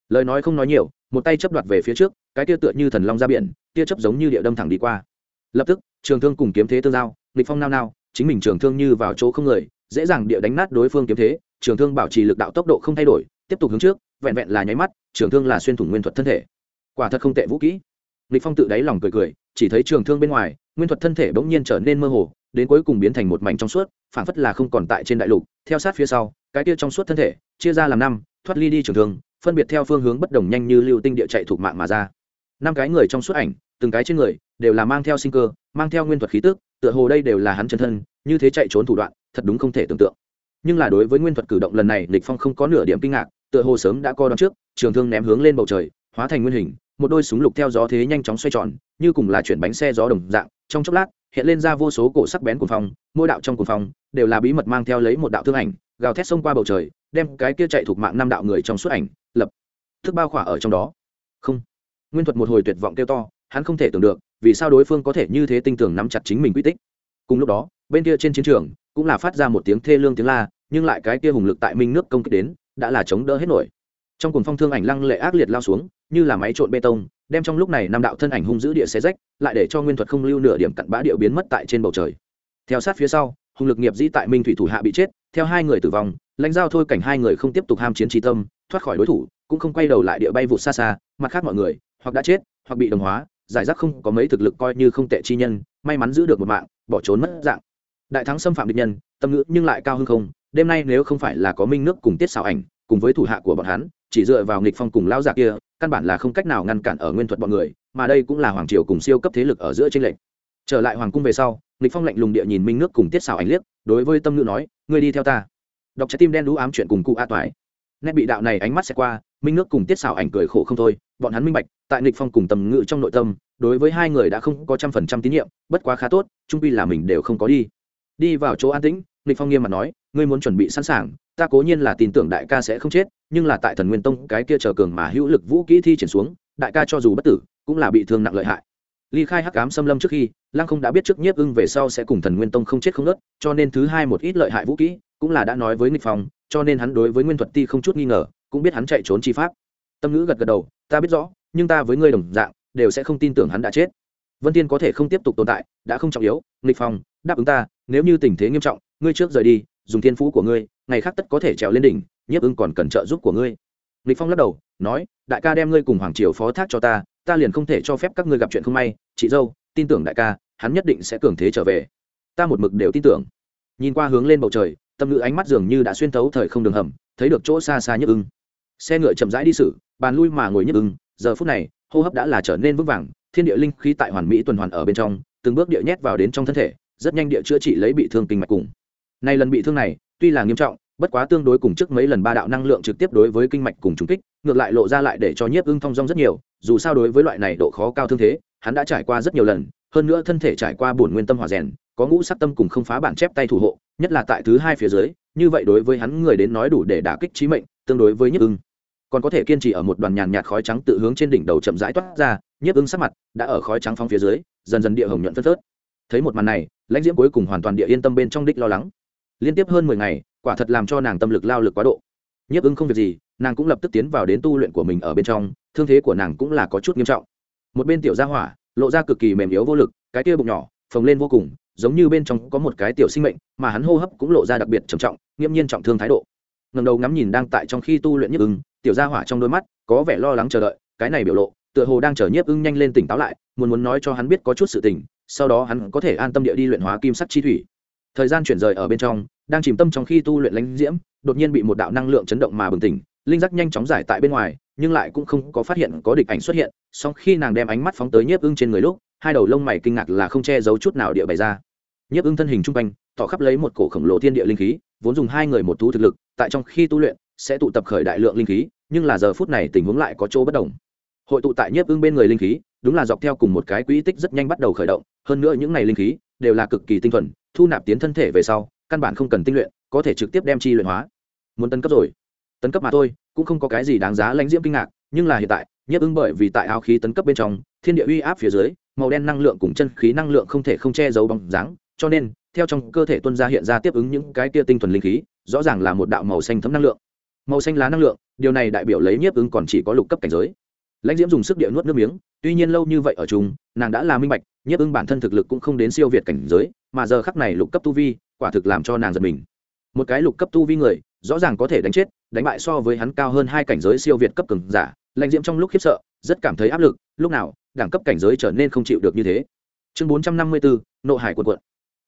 Lời nói không nói nhiều, một tay chấp đoạt về phía trước, cái tia tựa như thần long ra biển, tia chấp giống như địa đâm thẳng đi qua lập tức, trường thương cùng kiếm thế tương giao, nghịch phong nao nao, chính mình trường thương như vào chỗ không người, dễ dàng địa đánh nát đối phương kiếm thế, trường thương bảo trì lực đạo tốc độ không thay đổi, tiếp tục hướng trước, vẹn vẹn là nháy mắt, trường thương là xuyên thủng nguyên thuật thân thể. Quả thật không tệ vũ kỹ. Nghịch phong tự đáy lòng cười cười, chỉ thấy trường thương bên ngoài, nguyên thuật thân thể bỗng nhiên trở nên mơ hồ, đến cuối cùng biến thành một mảnh trong suốt, phảng phất là không còn tại trên đại lục. Theo sát phía sau, cái kia trong suốt thân thể, chia ra làm năm, thoát ly đi trường thương, phân biệt theo phương hướng bất đồng nhanh như lưu tinh địa chạy thuộc mạng mà ra. Năm cái người trong suốt ảnh từng cái trên người đều là mang theo sinh cơ, mang theo nguyên thuật khí tức, tựa hồ đây đều là hắn chân thân, như thế chạy trốn thủ đoạn, thật đúng không thể tưởng tượng. Nhưng là đối với nguyên thuật cử động lần này, lịch phong không có nửa điểm kinh ngạc, tựa hồ sớm đã co đón trước, trường thương ném hướng lên bầu trời, hóa thành nguyên hình, một đôi súng lục theo gió thế nhanh chóng xoay tròn, như cùng là chuyển bánh xe gió đồng dạng, trong chốc lát, hiện lên ra vô số cổ sắc bén của phong, mỗi đạo trong của phòng đều là bí mật mang theo lấy một đạo thương ảnh, gào thét xông qua bầu trời, đem cái kia chạy thuộc mạng năm đạo người trong suốt ảnh, lập thức bao khỏa ở trong đó. Không. Nguyên thuật một hồi tuyệt vọng kêu to hắn không thể tưởng được, vì sao đối phương có thể như thế tinh tường nắm chặt chính mình quy tích. Cùng lúc đó, bên kia trên chiến trường cũng là phát ra một tiếng thê lương tiếng la, nhưng lại cái kia hùng lực tại minh nước công kích đến, đã là chống đỡ hết nổi. Trong cuồng phong thương ảnh lăng lệ ác liệt lao xuống, như là máy trộn bê tông, đem trong lúc này năm đạo thân ảnh hung dữ địa xé rách, lại để cho nguyên thuật không lưu nửa điểm cặn bã điệu biến mất tại trên bầu trời. Theo sát phía sau, hùng lực nghiệp dĩ tại minh thủy thủ hạ bị chết, theo hai người tử vong, lãnh giao thôi cảnh hai người không tiếp tục ham chiến trí tâm, thoát khỏi đối thủ, cũng không quay đầu lại địa bay vụt xa xa, mặt khác mọi người, hoặc đã chết, hoặc bị đồng hóa giải rác không có mấy thực lực coi như không tệ chi nhân, may mắn giữ được một mạng, bỏ trốn mất dạng. Đại thắng xâm phạm địch nhân, tâm ngữ nhưng lại cao hơn không, đêm nay nếu không phải là có minh nước cùng tiết xảo ảnh, cùng với thủ hạ của bọn hắn, chỉ dựa vào nghịch phong cùng lao giả kia, căn bản là không cách nào ngăn cản ở nguyên thuật bọn người, mà đây cũng là hoàng triều cùng siêu cấp thế lực ở giữa tranh lệch. Trở lại hoàng cung về sau, nghịch phong lạnh lùng địa nhìn minh nước cùng tiết xảo ảnh liếc, đối với tâm ngữ nói, ngươi đi theo ta. Đọc trái tim đen đũ ám chuyện cùng cụ a toái nét bị đạo này ánh mắt sẽ qua, minh nước cùng tiết xảo ảnh cười khổ không thôi bọn hắn minh bạch, tại nghịch phong cùng tầm ngữ trong nội tâm, đối với hai người đã không có trăm phần trăm tín nhiệm, bất quá khá tốt trung pi là mình đều không có đi. Đi vào chỗ an tĩnh, nghịch phong nghiêm mặt nói, ngươi muốn chuẩn bị sẵn sàng, ta cố nhiên là tin tưởng đại ca sẽ không chết, nhưng là tại thần nguyên tông, cái kia chờ cường mà hữu lực vũ kỹ thi triển xuống, đại ca cho dù bất tử, cũng là bị thương nặng lợi hại. Ly khai hắc ám xâm lâm trước khi, lăng không đã biết trước nhiếp ưng về sau sẽ cùng thần nguyên tông không chết không nớt, cho nên thứ hai một ít lợi hại vũ kỹ cũng là đã nói với nghịch phong, cho nên hắn đối với nguyên thuật ti không chút nghi ngờ, cũng biết hắn chạy trốn chi pháp. Tâm ngữ gật gật đầu ta biết rõ, nhưng ta với ngươi đồng dạng, đều sẽ không tin tưởng hắn đã chết. Vân tiên có thể không tiếp tục tồn tại, đã không trọng yếu, nghịch phong, đáp ứng ta, nếu như tình thế nghiêm trọng, ngươi trước rời đi, dùng thiên phú của ngươi, ngày khác tất có thể trèo lên đỉnh, nhiếp ưng còn cần trợ giúp của ngươi. Nghịch phong lắc đầu, nói, đại ca đem ngươi cùng hoàng triều phó thác cho ta ta liền không thể cho phép các ngươi gặp chuyện không may. Chị dâu, tin tưởng đại ca, hắn nhất định sẽ cường thế trở về. Ta một mực đều tin tưởng. Nhìn qua hướng lên bầu trời, tâm ngữ ánh mắt dường như đã xuyên thấu thời không đường hầm, thấy được chỗ xa xa nhất ưng xe ngựa chậm rãi đi xử, bàn lui mà ngồi nhất ưng, giờ phút này, hô hấp đã là trở nên vững vàng, thiên địa linh khí tại hoàn mỹ tuần hoàn ở bên trong, từng bước địa nhét vào đến trong thân thể, rất nhanh địa chữa trị lấy bị thương kinh mạch cùng. Nay lần bị thương này, tuy là nghiêm trọng, bất quá tương đối cùng trước mấy lần ba đạo năng lượng trực tiếp đối với kinh mạch cùng trùng kích, ngược lại lộ ra lại để cho nhiếp ưng thong dong rất nhiều, dù sao đối với loại này độ khó cao thương thế, hắn đã trải qua rất nhiều lần, hơn nữa thân thể trải qua bổn nguyên tâm hòa rèn, có ngũ sắc tâm cùng không phá bản chép tay thủ hộ, nhất là tại thứ hai phía dưới, như vậy đối với hắn người đến nói đủ để đả kích trí mệnh, tương đối với nhiếp ưng còn có thể kiên trì ở một đoàn nhàn nhạt khói trắng tự hướng trên đỉnh đầu chậm rãi toát ra, nhiếp ưng sắc mặt đã ở khói trắng phong phía dưới, dần dần địa hồng nhuận phân phớt. Thấy một màn này, lãnh diễm cuối cùng hoàn toàn địa yên tâm bên trong đích lo lắng. Liên tiếp hơn mười ngày, quả thật làm cho nàng tâm lực lao lực quá độ. Nhiếp ưng không việc gì, nàng cũng lập tức tiến vào đến tu luyện của mình ở bên trong, thương thế của nàng cũng là có chút nghiêm trọng. Một bên tiểu gia hỏa, lộ ra cực kỳ mềm yếu vô lực, cái kia bụng nhỏ, phồng lên vô cùng, giống như bên trong có một cái tiểu sinh mệnh, mà hắn hô hấp cũng lộ ra đặc biệt trầm trọng, nghiêm nhiên trọng thương thái độ. Ngầm đầu ngắm nhìn đang tại trong khi tu luyện nhức ứng tiểu gia hỏa trong đôi mắt, có vẻ lo lắng chờ đợi, cái này biểu lộ, tựa hồ đang chờ nhiếp ưng nhanh lên tỉnh táo lại, muốn muốn nói cho hắn biết có chút sự tình, sau đó hắn có thể an tâm địa đi luyện hóa kim sắc chi thủy. Thời gian chuyển rời ở bên trong, đang chìm tâm trong khi tu luyện lãnh diễm, đột nhiên bị một đạo năng lượng chấn động mà bừng tỉnh, linh giác nhanh chóng giải tại bên ngoài, nhưng lại cũng không có phát hiện có địch ảnh xuất hiện, song khi nàng đem ánh mắt phóng tới nhiếp ưng trên người lúc, hai đầu lông mày kinh ngạc là không che giấu chút nào địa bày ra. Nhiếp ưng thân hình trung quanh tỏ khắp lấy một cổ khổng lồ thiên địa linh khí, vốn dùng hai người một thú thực lực, tại trong khi tu luyện sẽ tụ tập khởi đại lượng linh khí, nhưng là giờ phút này tình huống lại có chỗ bất đồng. Hội tụ tại nhiếp ưng bên người linh khí, đúng là dọc theo cùng một cái quỹ tích rất nhanh bắt đầu khởi động, hơn nữa những ngày linh khí đều là cực kỳ tinh thuần, thu nạp tiến thân thể về sau, căn bản không cần tinh luyện, có thể trực tiếp đem chi luyện hóa. Muốn tấn cấp rồi. Tấn cấp mà thôi, cũng không có cái gì đáng giá lãnh diễm kinh ngạc, nhưng là hiện tại, nhiếp ưng bởi vì tại áo khí tấn cấp bên trong, thiên địa uy áp phía dưới, màu đen năng lượng cùng chân khí năng lượng không thể không che giấu bóng dáng, cho nên, theo trong cơ thể tuân ra hiện ra tiếp ứng những cái kia tinh thuần linh khí, rõ ràng là một đạo màu xanh thấm năng lượng màu xanh lá năng lượng, điều này đại biểu lấy nhiếp ứng còn chỉ có lục cấp cảnh giới. Lãnh diễm dùng sức địa nuốt nước miếng, tuy nhiên lâu như vậy ở chung, nàng đã là minh bạch, nhiếp ứng bản thân thực lực cũng không đến siêu việt cảnh giới, mà giờ khắc này lục cấp tu vi, quả thực làm cho nàng giật mình. Một cái lục cấp tu vi người, rõ ràng có thể đánh chết, đánh bại so với hắn cao hơn hai cảnh giới siêu việt cấp cường giả. Lãnh diễm trong lúc khiếp sợ, rất cảm thấy áp lực, lúc nào, đẳng cấp cảnh giới trở nên không chịu được như thế. Chương bốn trăm năm mươi bốn nộ hải quần quận.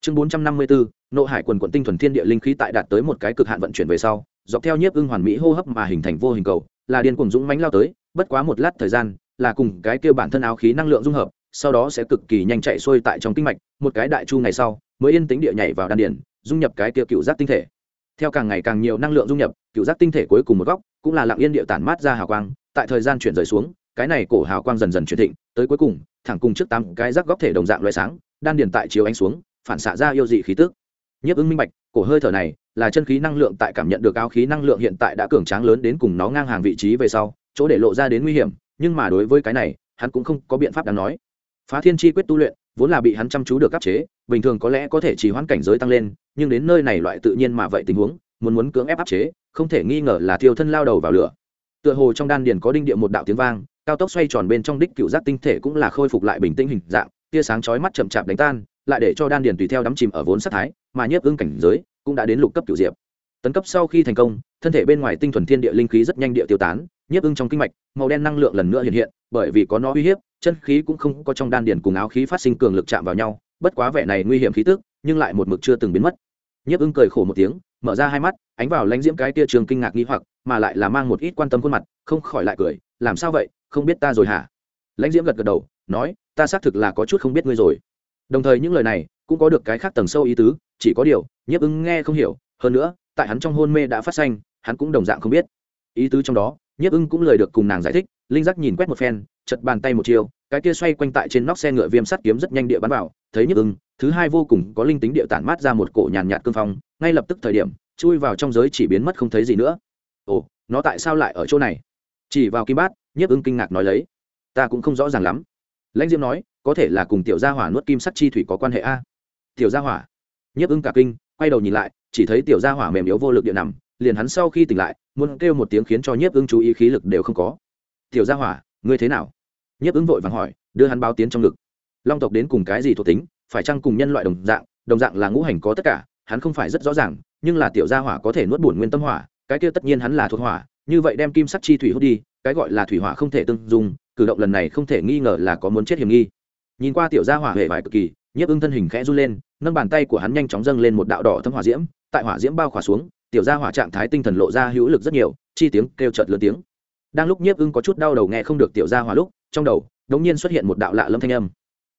Chương bốn trăm năm mươi bốn nộ hải quần quận tinh thuần thiên địa linh khí tại đạt tới một cái cực hạn vận chuyển về sau dọc theo nhiếp ưng hoàn mỹ hô hấp mà hình thành vô hình cầu, là điên cuồng dũng mãnh lao tới, bất quá một lát thời gian, là cùng cái kia bản thân áo khí năng lượng dung hợp, sau đó sẽ cực kỳ nhanh chạy xuôi tại trong kinh mạch, một cái đại chu ngày sau, mới yên tính địa nhảy vào đan điển dung nhập cái kia cựu giác tinh thể. Theo càng ngày càng nhiều năng lượng dung nhập, cựu giác tinh thể cuối cùng một góc, cũng là lặng yên địa tản mát ra hào quang, tại thời gian chuyển rời xuống, cái này cổ hào quang dần dần chuyển thịnh, tới cuối cùng, thẳng cùng trước tám cái rác góc thể đồng dạng loại sáng, đan điền tại chiếu ánh xuống, phản xạ ra yêu dị khí tức. Nhiếp ứng minh bạch, cổ hơi thở này là chân khí năng lượng tại cảm nhận được áo khí năng lượng hiện tại đã cường tráng lớn đến cùng nó ngang hàng vị trí về sau, chỗ để lộ ra đến nguy hiểm, nhưng mà đối với cái này, hắn cũng không có biện pháp đáng nói. Phá thiên chi quyết tu luyện, vốn là bị hắn chăm chú được áp chế, bình thường có lẽ có thể chỉ hoãn cảnh giới tăng lên, nhưng đến nơi này loại tự nhiên mà vậy tình huống, muốn muốn cưỡng ép áp chế, không thể nghi ngờ là thiêu thân lao đầu vào lửa. Tựa hồ trong đan điền có đinh địa một đạo tiếng vang, cao tốc xoay tròn bên trong đích cựu giác tinh thể cũng là khôi phục lại bình tĩnh hình dạng, tia sáng chói mắt chậm chạp đánh tan, lại để cho đan điền tùy theo đắm chìm ở vốn sát thái, mà nhiếp ưng cảnh giới cũng đã đến lục cấp cửu diệp. Tấn cấp sau khi thành công, thân thể bên ngoài tinh thuần thiên địa linh khí rất nhanh địa tiêu tán, nhiếp ưng trong kinh mạch, màu đen năng lượng lần nữa hiện hiện, bởi vì có nó uy hiếp, chân khí cũng không có trong đan điền cùng áo khí phát sinh cường lực chạm vào nhau, bất quá vẻ này nguy hiểm khí tức, nhưng lại một mực chưa từng biến mất. Nhiếp ưng cười khổ một tiếng, mở ra hai mắt, ánh vào lãnh diễm cái tia trường kinh ngạc nghi hoặc, mà lại là mang một ít quan tâm khuôn mặt, không khỏi lại cười, làm sao vậy? Không biết ta rồi hả? Lãnh diễm gật gật đầu, nói, ta xác thực là có chút không biết ngươi rồi đồng thời những lời này cũng có được cái khác tầng sâu ý tứ, chỉ có điều, nhiếp ứng nghe không hiểu, hơn nữa, tại hắn trong hôn mê đã phát xanh hắn cũng đồng dạng không biết. Ý tứ trong đó, nhiếp ưng cũng lời được cùng nàng giải thích, linh giác nhìn quét một phen, chật bàn tay một chiều, cái kia xoay quanh tại trên nóc xe ngựa viêm sắt kiếm rất nhanh địa bắn vào, thấy nhiếp ưng, thứ hai vô cùng có linh tính địa tản mát ra một cổ nhàn nhạt cương phong, ngay lập tức thời điểm, chui vào trong giới chỉ biến mất không thấy gì nữa. Ồ, nó tại sao lại ở chỗ này? Chỉ vào kim bát, nhiếp ưng kinh ngạc nói lấy, ta cũng không rõ ràng lắm. Lãnh diễm nói có thể là cùng tiểu gia hỏa nuốt kim sắt chi thủy có quan hệ a? Tiểu gia hỏa. Nhiếp ưng cả kinh, quay đầu nhìn lại, chỉ thấy tiểu gia hỏa mềm yếu vô lực địa nằm, liền hắn sau khi tỉnh lại, muốn kêu một tiếng khiến cho nhiếp ưng chú ý khí lực đều không có. Tiểu gia hỏa, ngươi thế nào? Nhiếp ưng vội vàng hỏi, đưa hắn báo tiến trong ngực. Long tộc đến cùng cái gì thuộc tính, phải chăng cùng nhân loại đồng dạng đồng dạng là ngũ hành có tất cả, hắn không phải rất rõ ràng, nhưng là tiểu gia hỏa có thể nuốt bổn nguyên tâm hỏa, cái kia tất nhiên hắn là thuộc hỏa, như vậy đem kim sắc chi thủy hút đi, cái gọi là thủy hỏa không thể tương dung, cử động lần này không thể nghi ngờ là có muốn chết hiểm nghi nhìn qua tiểu gia hỏa hệ vải cực kỳ, nhiếp ưng thân hình khẽ run lên, nâng bàn tay của hắn nhanh chóng dâng lên một đạo đỏ thâm hỏa diễm, tại hỏa diễm bao khỏa xuống, tiểu gia hỏa trạng thái tinh thần lộ ra hữu lực rất nhiều, chi tiếng kêu chợt lớn tiếng. Đang lúc nhiếp ưng có chút đau đầu nghe không được tiểu gia hỏa lúc, trong đầu đống nhiên xuất hiện một đạo lạ lâm thanh âm.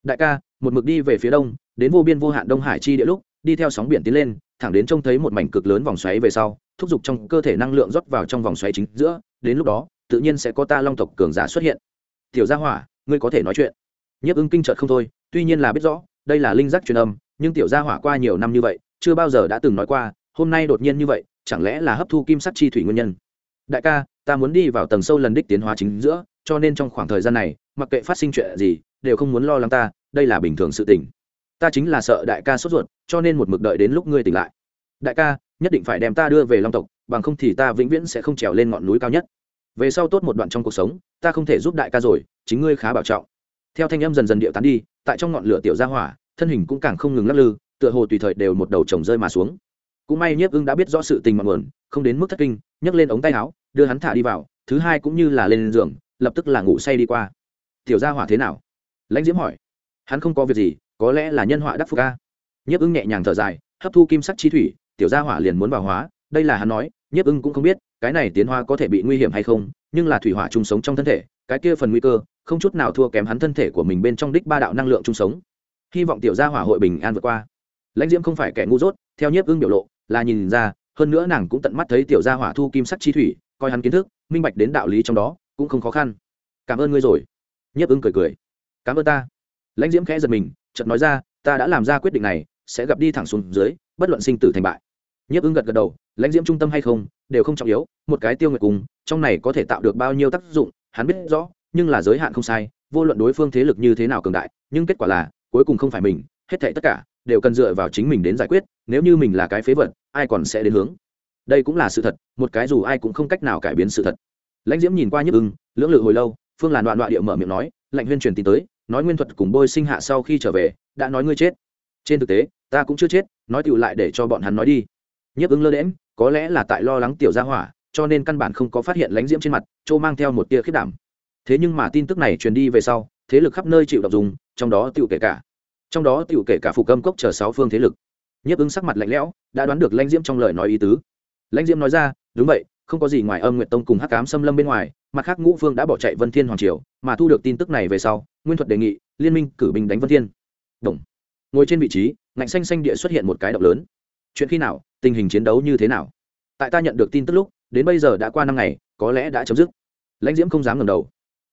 Đại ca, một mực đi về phía đông, đến vô biên vô hạn đông hải chi địa lúc, đi theo sóng biển tiến lên, thẳng đến trông thấy một mảnh cực lớn vòng xoáy về sau, thúc giục trong cơ thể năng lượng rót vào trong vòng xoáy chính giữa, đến lúc đó, tự nhiên sẽ có ta long tộc cường giả xuất hiện. Tiểu gia hỏa, ngươi có thể nói chuyện nhiếp ưng kinh trợt không thôi, tuy nhiên là biết rõ, đây là linh giác truyền âm, nhưng tiểu gia hỏa qua nhiều năm như vậy, chưa bao giờ đã từng nói qua, hôm nay đột nhiên như vậy, chẳng lẽ là hấp thu kim sắc chi thủy nguyên nhân? Đại ca, ta muốn đi vào tầng sâu lần đích tiến hóa chính giữa, cho nên trong khoảng thời gian này, mặc kệ phát sinh chuyện gì, đều không muốn lo lắng ta, đây là bình thường sự tình. Ta chính là sợ đại ca sốt ruột, cho nên một mực đợi đến lúc ngươi tỉnh lại. Đại ca, nhất định phải đem ta đưa về long tộc, bằng không thì ta vĩnh viễn sẽ không trèo lên ngọn núi cao nhất. Về sau tốt một đoạn trong cuộc sống, ta không thể giúp đại ca rồi, chính ngươi khá bảo trọng theo thanh âm dần dần điệu tán đi, tại trong ngọn lửa tiểu gia hỏa, thân hình cũng càng không ngừng lắc lư, tựa hồ tùy thời đều một đầu chồng rơi mà xuống. Cũng may nhiếp ưng đã biết rõ sự tình mặn nguồn, không đến mức thất kinh, nhấc lên ống tay áo, đưa hắn thả đi vào, thứ hai cũng như là lên giường, lập tức là ngủ say đi qua. Tiểu gia hỏa thế nào? Lãnh diễm hỏi. Hắn không có việc gì, có lẽ là nhân họa đắc phu ca nhiếp ưng nhẹ nhàng thở dài, hấp thu kim sắc chi thủy, tiểu gia hỏa liền muốn vào hóa, đây là hắn nói, nhiếp ưng cũng không biết, cái này tiến hoa có thể bị nguy hiểm hay không, nhưng là thủy hỏa chung sống trong thân thể, cái kia phần nguy cơ không chút nào thua kém hắn thân thể của mình bên trong đích ba đạo năng lượng chung sống. Hy vọng tiểu gia hỏa hội bình an vượt qua. Lãnh diễm không phải kẻ ngu dốt, theo nhiếp ưng biểu lộ, là nhìn ra, hơn nữa nàng cũng tận mắt thấy tiểu gia hỏa thu kim sắc chi thủy, coi hắn kiến thức, minh bạch đến đạo lý trong đó, cũng không khó khăn. Cảm ơn ngươi rồi. Nhiếp ưng cười cười. Cảm ơn ta. Lãnh diễm khẽ giật mình, chợt nói ra, ta đã làm ra quyết định này, sẽ gặp đi thẳng xuống dưới, bất luận sinh tử thành bại. Nhiếp ưng gật gật đầu, lãnh diễm trung tâm hay không, đều không trọng yếu, một cái tiêu nguyệt cùng, trong này có thể tạo được bao nhiêu tác dụng, hắn biết rõ nhưng là giới hạn không sai, vô luận đối phương thế lực như thế nào cường đại, nhưng kết quả là, cuối cùng không phải mình, hết thảy tất cả, đều cần dựa vào chính mình đến giải quyết, nếu như mình là cái phế vật, ai còn sẽ đến hướng? Đây cũng là sự thật, một cái dù ai cũng không cách nào cải biến sự thật. Lãnh diễm nhìn qua nhức ưng, lưỡng lự hồi lâu, phương là đoạn đoạn địa mở miệng nói, lạnh huyên truyền tin tới, nói nguyên thuật cùng bôi sinh hạ sau khi trở về, đã nói ngươi chết. Trên thực tế, ta cũng chưa chết, nói tựu lại để cho bọn hắn nói đi. Nhức ứng lơ đễm có lẽ là tại lo lắng tiểu gia hỏa, cho nên căn bản không có phát hiện lãnh diễm trên mặt châu mang theo một tia khiết đảm thế nhưng mà tin tức này truyền đi về sau, thế lực khắp nơi chịu đọc dùng, trong đó tựu kể cả. Trong đó tựu kể cả phục âm cốc chờ sáu phương thế lực. Nhấp ứng sắc mặt lạnh lẽo, đã đoán được lãnh diễm trong lời nói ý tứ. Lãnh diễm nói ra, đúng vậy, không có gì ngoài âm nguyệt tông cùng hắc cám xâm lâm bên ngoài, mặt khác ngũ phương đã bỏ chạy vân thiên hoàng triều, mà thu được tin tức này về sau, nguyên thuật đề nghị, liên minh cử binh đánh vân thiên. Đồng. Ngồi trên vị trí, ngạnh xanh xanh địa xuất hiện một cái động lớn. Chuyện khi nào, tình hình chiến đấu như thế nào? Tại ta nhận được tin tức lúc, đến bây giờ đã qua năm ngày, có lẽ đã chấm dứt. Lãnh diễm không dám ngầm đầu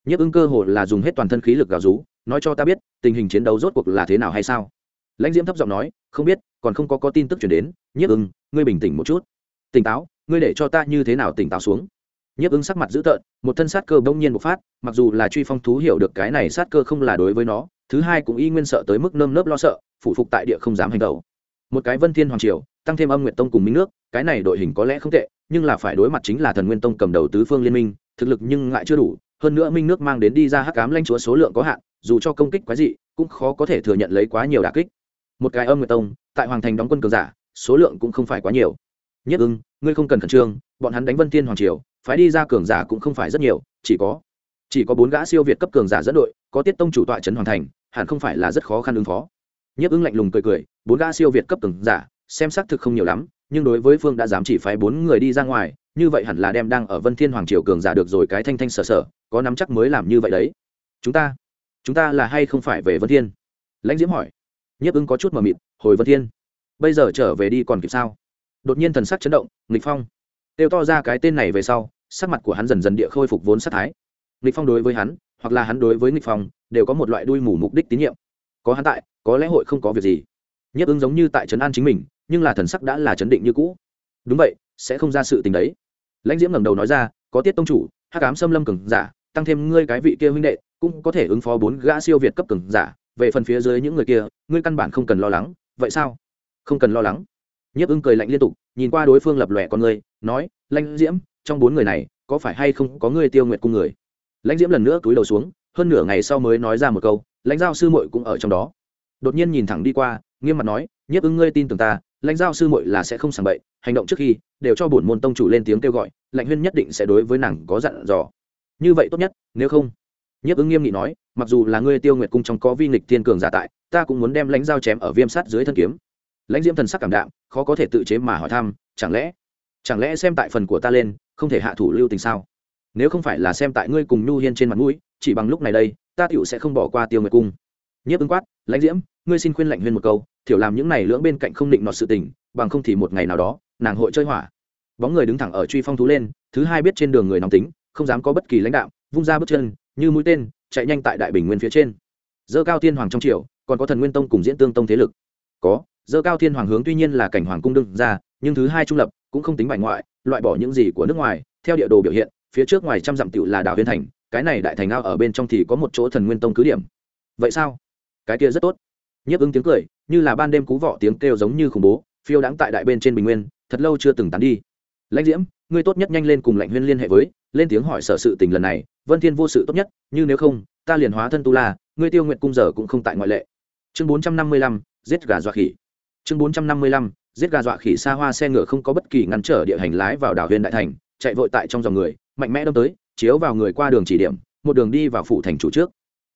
nhiếp ưng cơ hồ là dùng hết toàn thân khí lực gào rú, nói cho ta biết, tình hình chiến đấu rốt cuộc là thế nào hay sao? Lãnh diễm thấp giọng nói, không biết, còn không có có tin tức chuyển đến, nhiếp ưng ngươi bình tĩnh một chút. Tỉnh táo, ngươi để cho ta như thế nào tỉnh táo xuống? Nhiếp ưng sắc mặt dữ tợn, một thân sát cơ bỗng nhiên bộc phát, mặc dù là truy phong thú hiểu được cái này sát cơ không là đối với nó, thứ hai cũng y nguyên sợ tới mức nơm nớp lo sợ, phủ phục tại địa không dám hành động. Một cái vân thiên hoàng triều, tăng thêm âm nguyệt tông cùng minh nước, cái này đội hình có lẽ không tệ, nhưng là phải đối mặt chính là thần nguyên tông cầm đầu tứ phương liên minh, thực lực nhưng ngại chưa đủ hơn nữa minh nước mang đến đi ra hắc cám lanh chúa số lượng có hạn, dù cho công kích quái dị, cũng khó có thể thừa nhận lấy quá nhiều đả kích. Một cái âm nguyệt tông, tại hoàng thành đóng quân cường giả, số lượng cũng không phải quá nhiều. Nhất ưng, ngươi không cần khẩn trương, bọn hắn đánh vân thiên hoàng triều, phái đi ra cường giả cũng không phải rất nhiều, chỉ có chỉ có bốn gã siêu việt cấp cường giả dẫn đội, có tiết tông chủ tọa trấn hoàng thành, hẳn không phải là rất khó khăn ứng phó. Nhất ưng lạnh lùng cười cười, bốn gã siêu việt cấp cường giả, xem xác thực không nhiều lắm, nhưng đối với phương đã dám chỉ phái bốn người đi ra ngoài, như vậy hẳn là đem đang ở vân thiên hoàng triều cường giả được rồi cái thanh thanh sở sở có nắm chắc mới làm như vậy đấy. Chúng ta chúng ta là hay không phải về vân thiên? Lãnh diễm hỏi. Nhiếp ưng có chút mờ mịt, hồi vân thiên. Bây giờ trở về đi còn kịp sao? Đột nhiên thần sắc chấn động, nghịch phong. Kêu to ra cái tên này về sau, sắc mặt của hắn dần dần địa khôi phục vốn sát thái. Nghịch phong đối với hắn, hoặc là hắn đối với nghịch phong, đều có một loại đuôi mù mục đích tín nhiệm. Có hắn tại, có lẽ hội không có việc gì. Nhiếp ứng giống như tại trấn an chính mình, nhưng là thần sắc đã là chấn định như cũ. Đúng vậy, sẽ không ra sự tình đấy. Lãnh diễm ngẩng đầu nói ra, có tiết tông chủ, hắc ám xâm lâm cường giả tăng thêm ngươi cái vị kia huynh đệ, cũng có thể ứng phó bốn gã siêu việt cấp cường giả, về phần phía dưới những người kia, ngươi căn bản không cần lo lắng. Vậy sao? Không cần lo lắng. Nhiếp ưng cười lạnh liên tục, nhìn qua đối phương lập lòe con ngươi nói, lãnh diễm, trong bốn người này, có phải hay không có ngươi tiêu nguyệt cung người? Lãnh diễm lần nữa túi đầu xuống, hơn nửa ngày sau mới nói ra một câu, lãnh giao sư muội cũng ở trong đó. Đột nhiên nhìn thẳng đi qua, nghiêm mặt nói, nhiếp ưng ngươi tin tưởng ta, lãnh giao sư muội là sẽ không sàng bậy, hành động trước khi đều cho bổn môn tông chủ lên tiếng kêu gọi, lãnh huyên nhất định sẽ đối với nàng có dặn dò như vậy tốt nhất, nếu không. Nhiếp ứng nghiêm nghị nói, mặc dù là ngươi tiêu nguyệt cung trong có vi nghịch thiên cường giả tại, ta cũng muốn đem lãnh dao chém ở viêm sát dưới thân kiếm. Lãnh diễm thần sắc cảm đạm, khó có thể tự chế mà hỏi thăm, chẳng lẽ chẳng lẽ xem tại phần của ta lên, không thể hạ thủ lưu tình sao? Nếu không phải là xem tại ngươi cùng nhu hiên trên mặt mũi, chỉ bằng lúc này đây, ta tựu sẽ không bỏ qua tiêu nguyệt cung. Nhiếp ứng quát, lãnh diễm, ngươi xin khuyên lạnh huyên một câu thiểu làm những này lưỡng bên cạnh không định nọt sự tình, bằng không thì một ngày nào đó, nàng hội chơi hỏa. Bóng người đứng thẳng ở truy phong thú lên, thứ hai biết trên đường người nóng tính không dám có bất kỳ lãnh đạo, vung ra bước chân, như mũi tên, chạy nhanh tại đại bình nguyên phía trên. Dơ cao thiên hoàng trong triều, còn có thần nguyên tông cùng diễn tương tông thế lực. Có, dơ cao thiên hoàng hướng tuy nhiên là cảnh hoàng cung đương ra, nhưng thứ hai trung lập, cũng không tính bài ngoại, loại bỏ những gì của nước ngoài, theo địa đồ biểu hiện, phía trước ngoài trăm dặm tựu là đảo viên thành, cái này đại thành ao ở bên trong thì có một chỗ thần nguyên tông cứ điểm. Vậy sao? Cái kia rất tốt. Nhiếp ứng tiếng cười, như là ban đêm cú vọ tiếng kêu giống như khủng bố, phiêu đáng tại đại bên trên bình nguyên, thật lâu chưa từng tán đi. Lãnh diễm, ngươi tốt nhất nhanh lên cùng lãnh huyên liên hệ với lên tiếng hỏi sở sự tình lần này, vân thiên vô sự tốt nhất, như nếu không, ta liền hóa thân tu la, ngươi tiêu nguyện cung giờ cũng không tại ngoại lệ. Chương bốn trăm năm mươi lăm, giết gà dọa khỉ. Chương bốn trăm năm mươi lăm, giết gà dọa khỉ xa hoa xe ngựa không có bất kỳ ngăn trở địa hành lái vào đảo huyền đại thành, chạy vội tại trong dòng người, mạnh mẽ đâm tới, chiếu vào người qua đường chỉ điểm, một đường đi vào phủ thành chủ trước.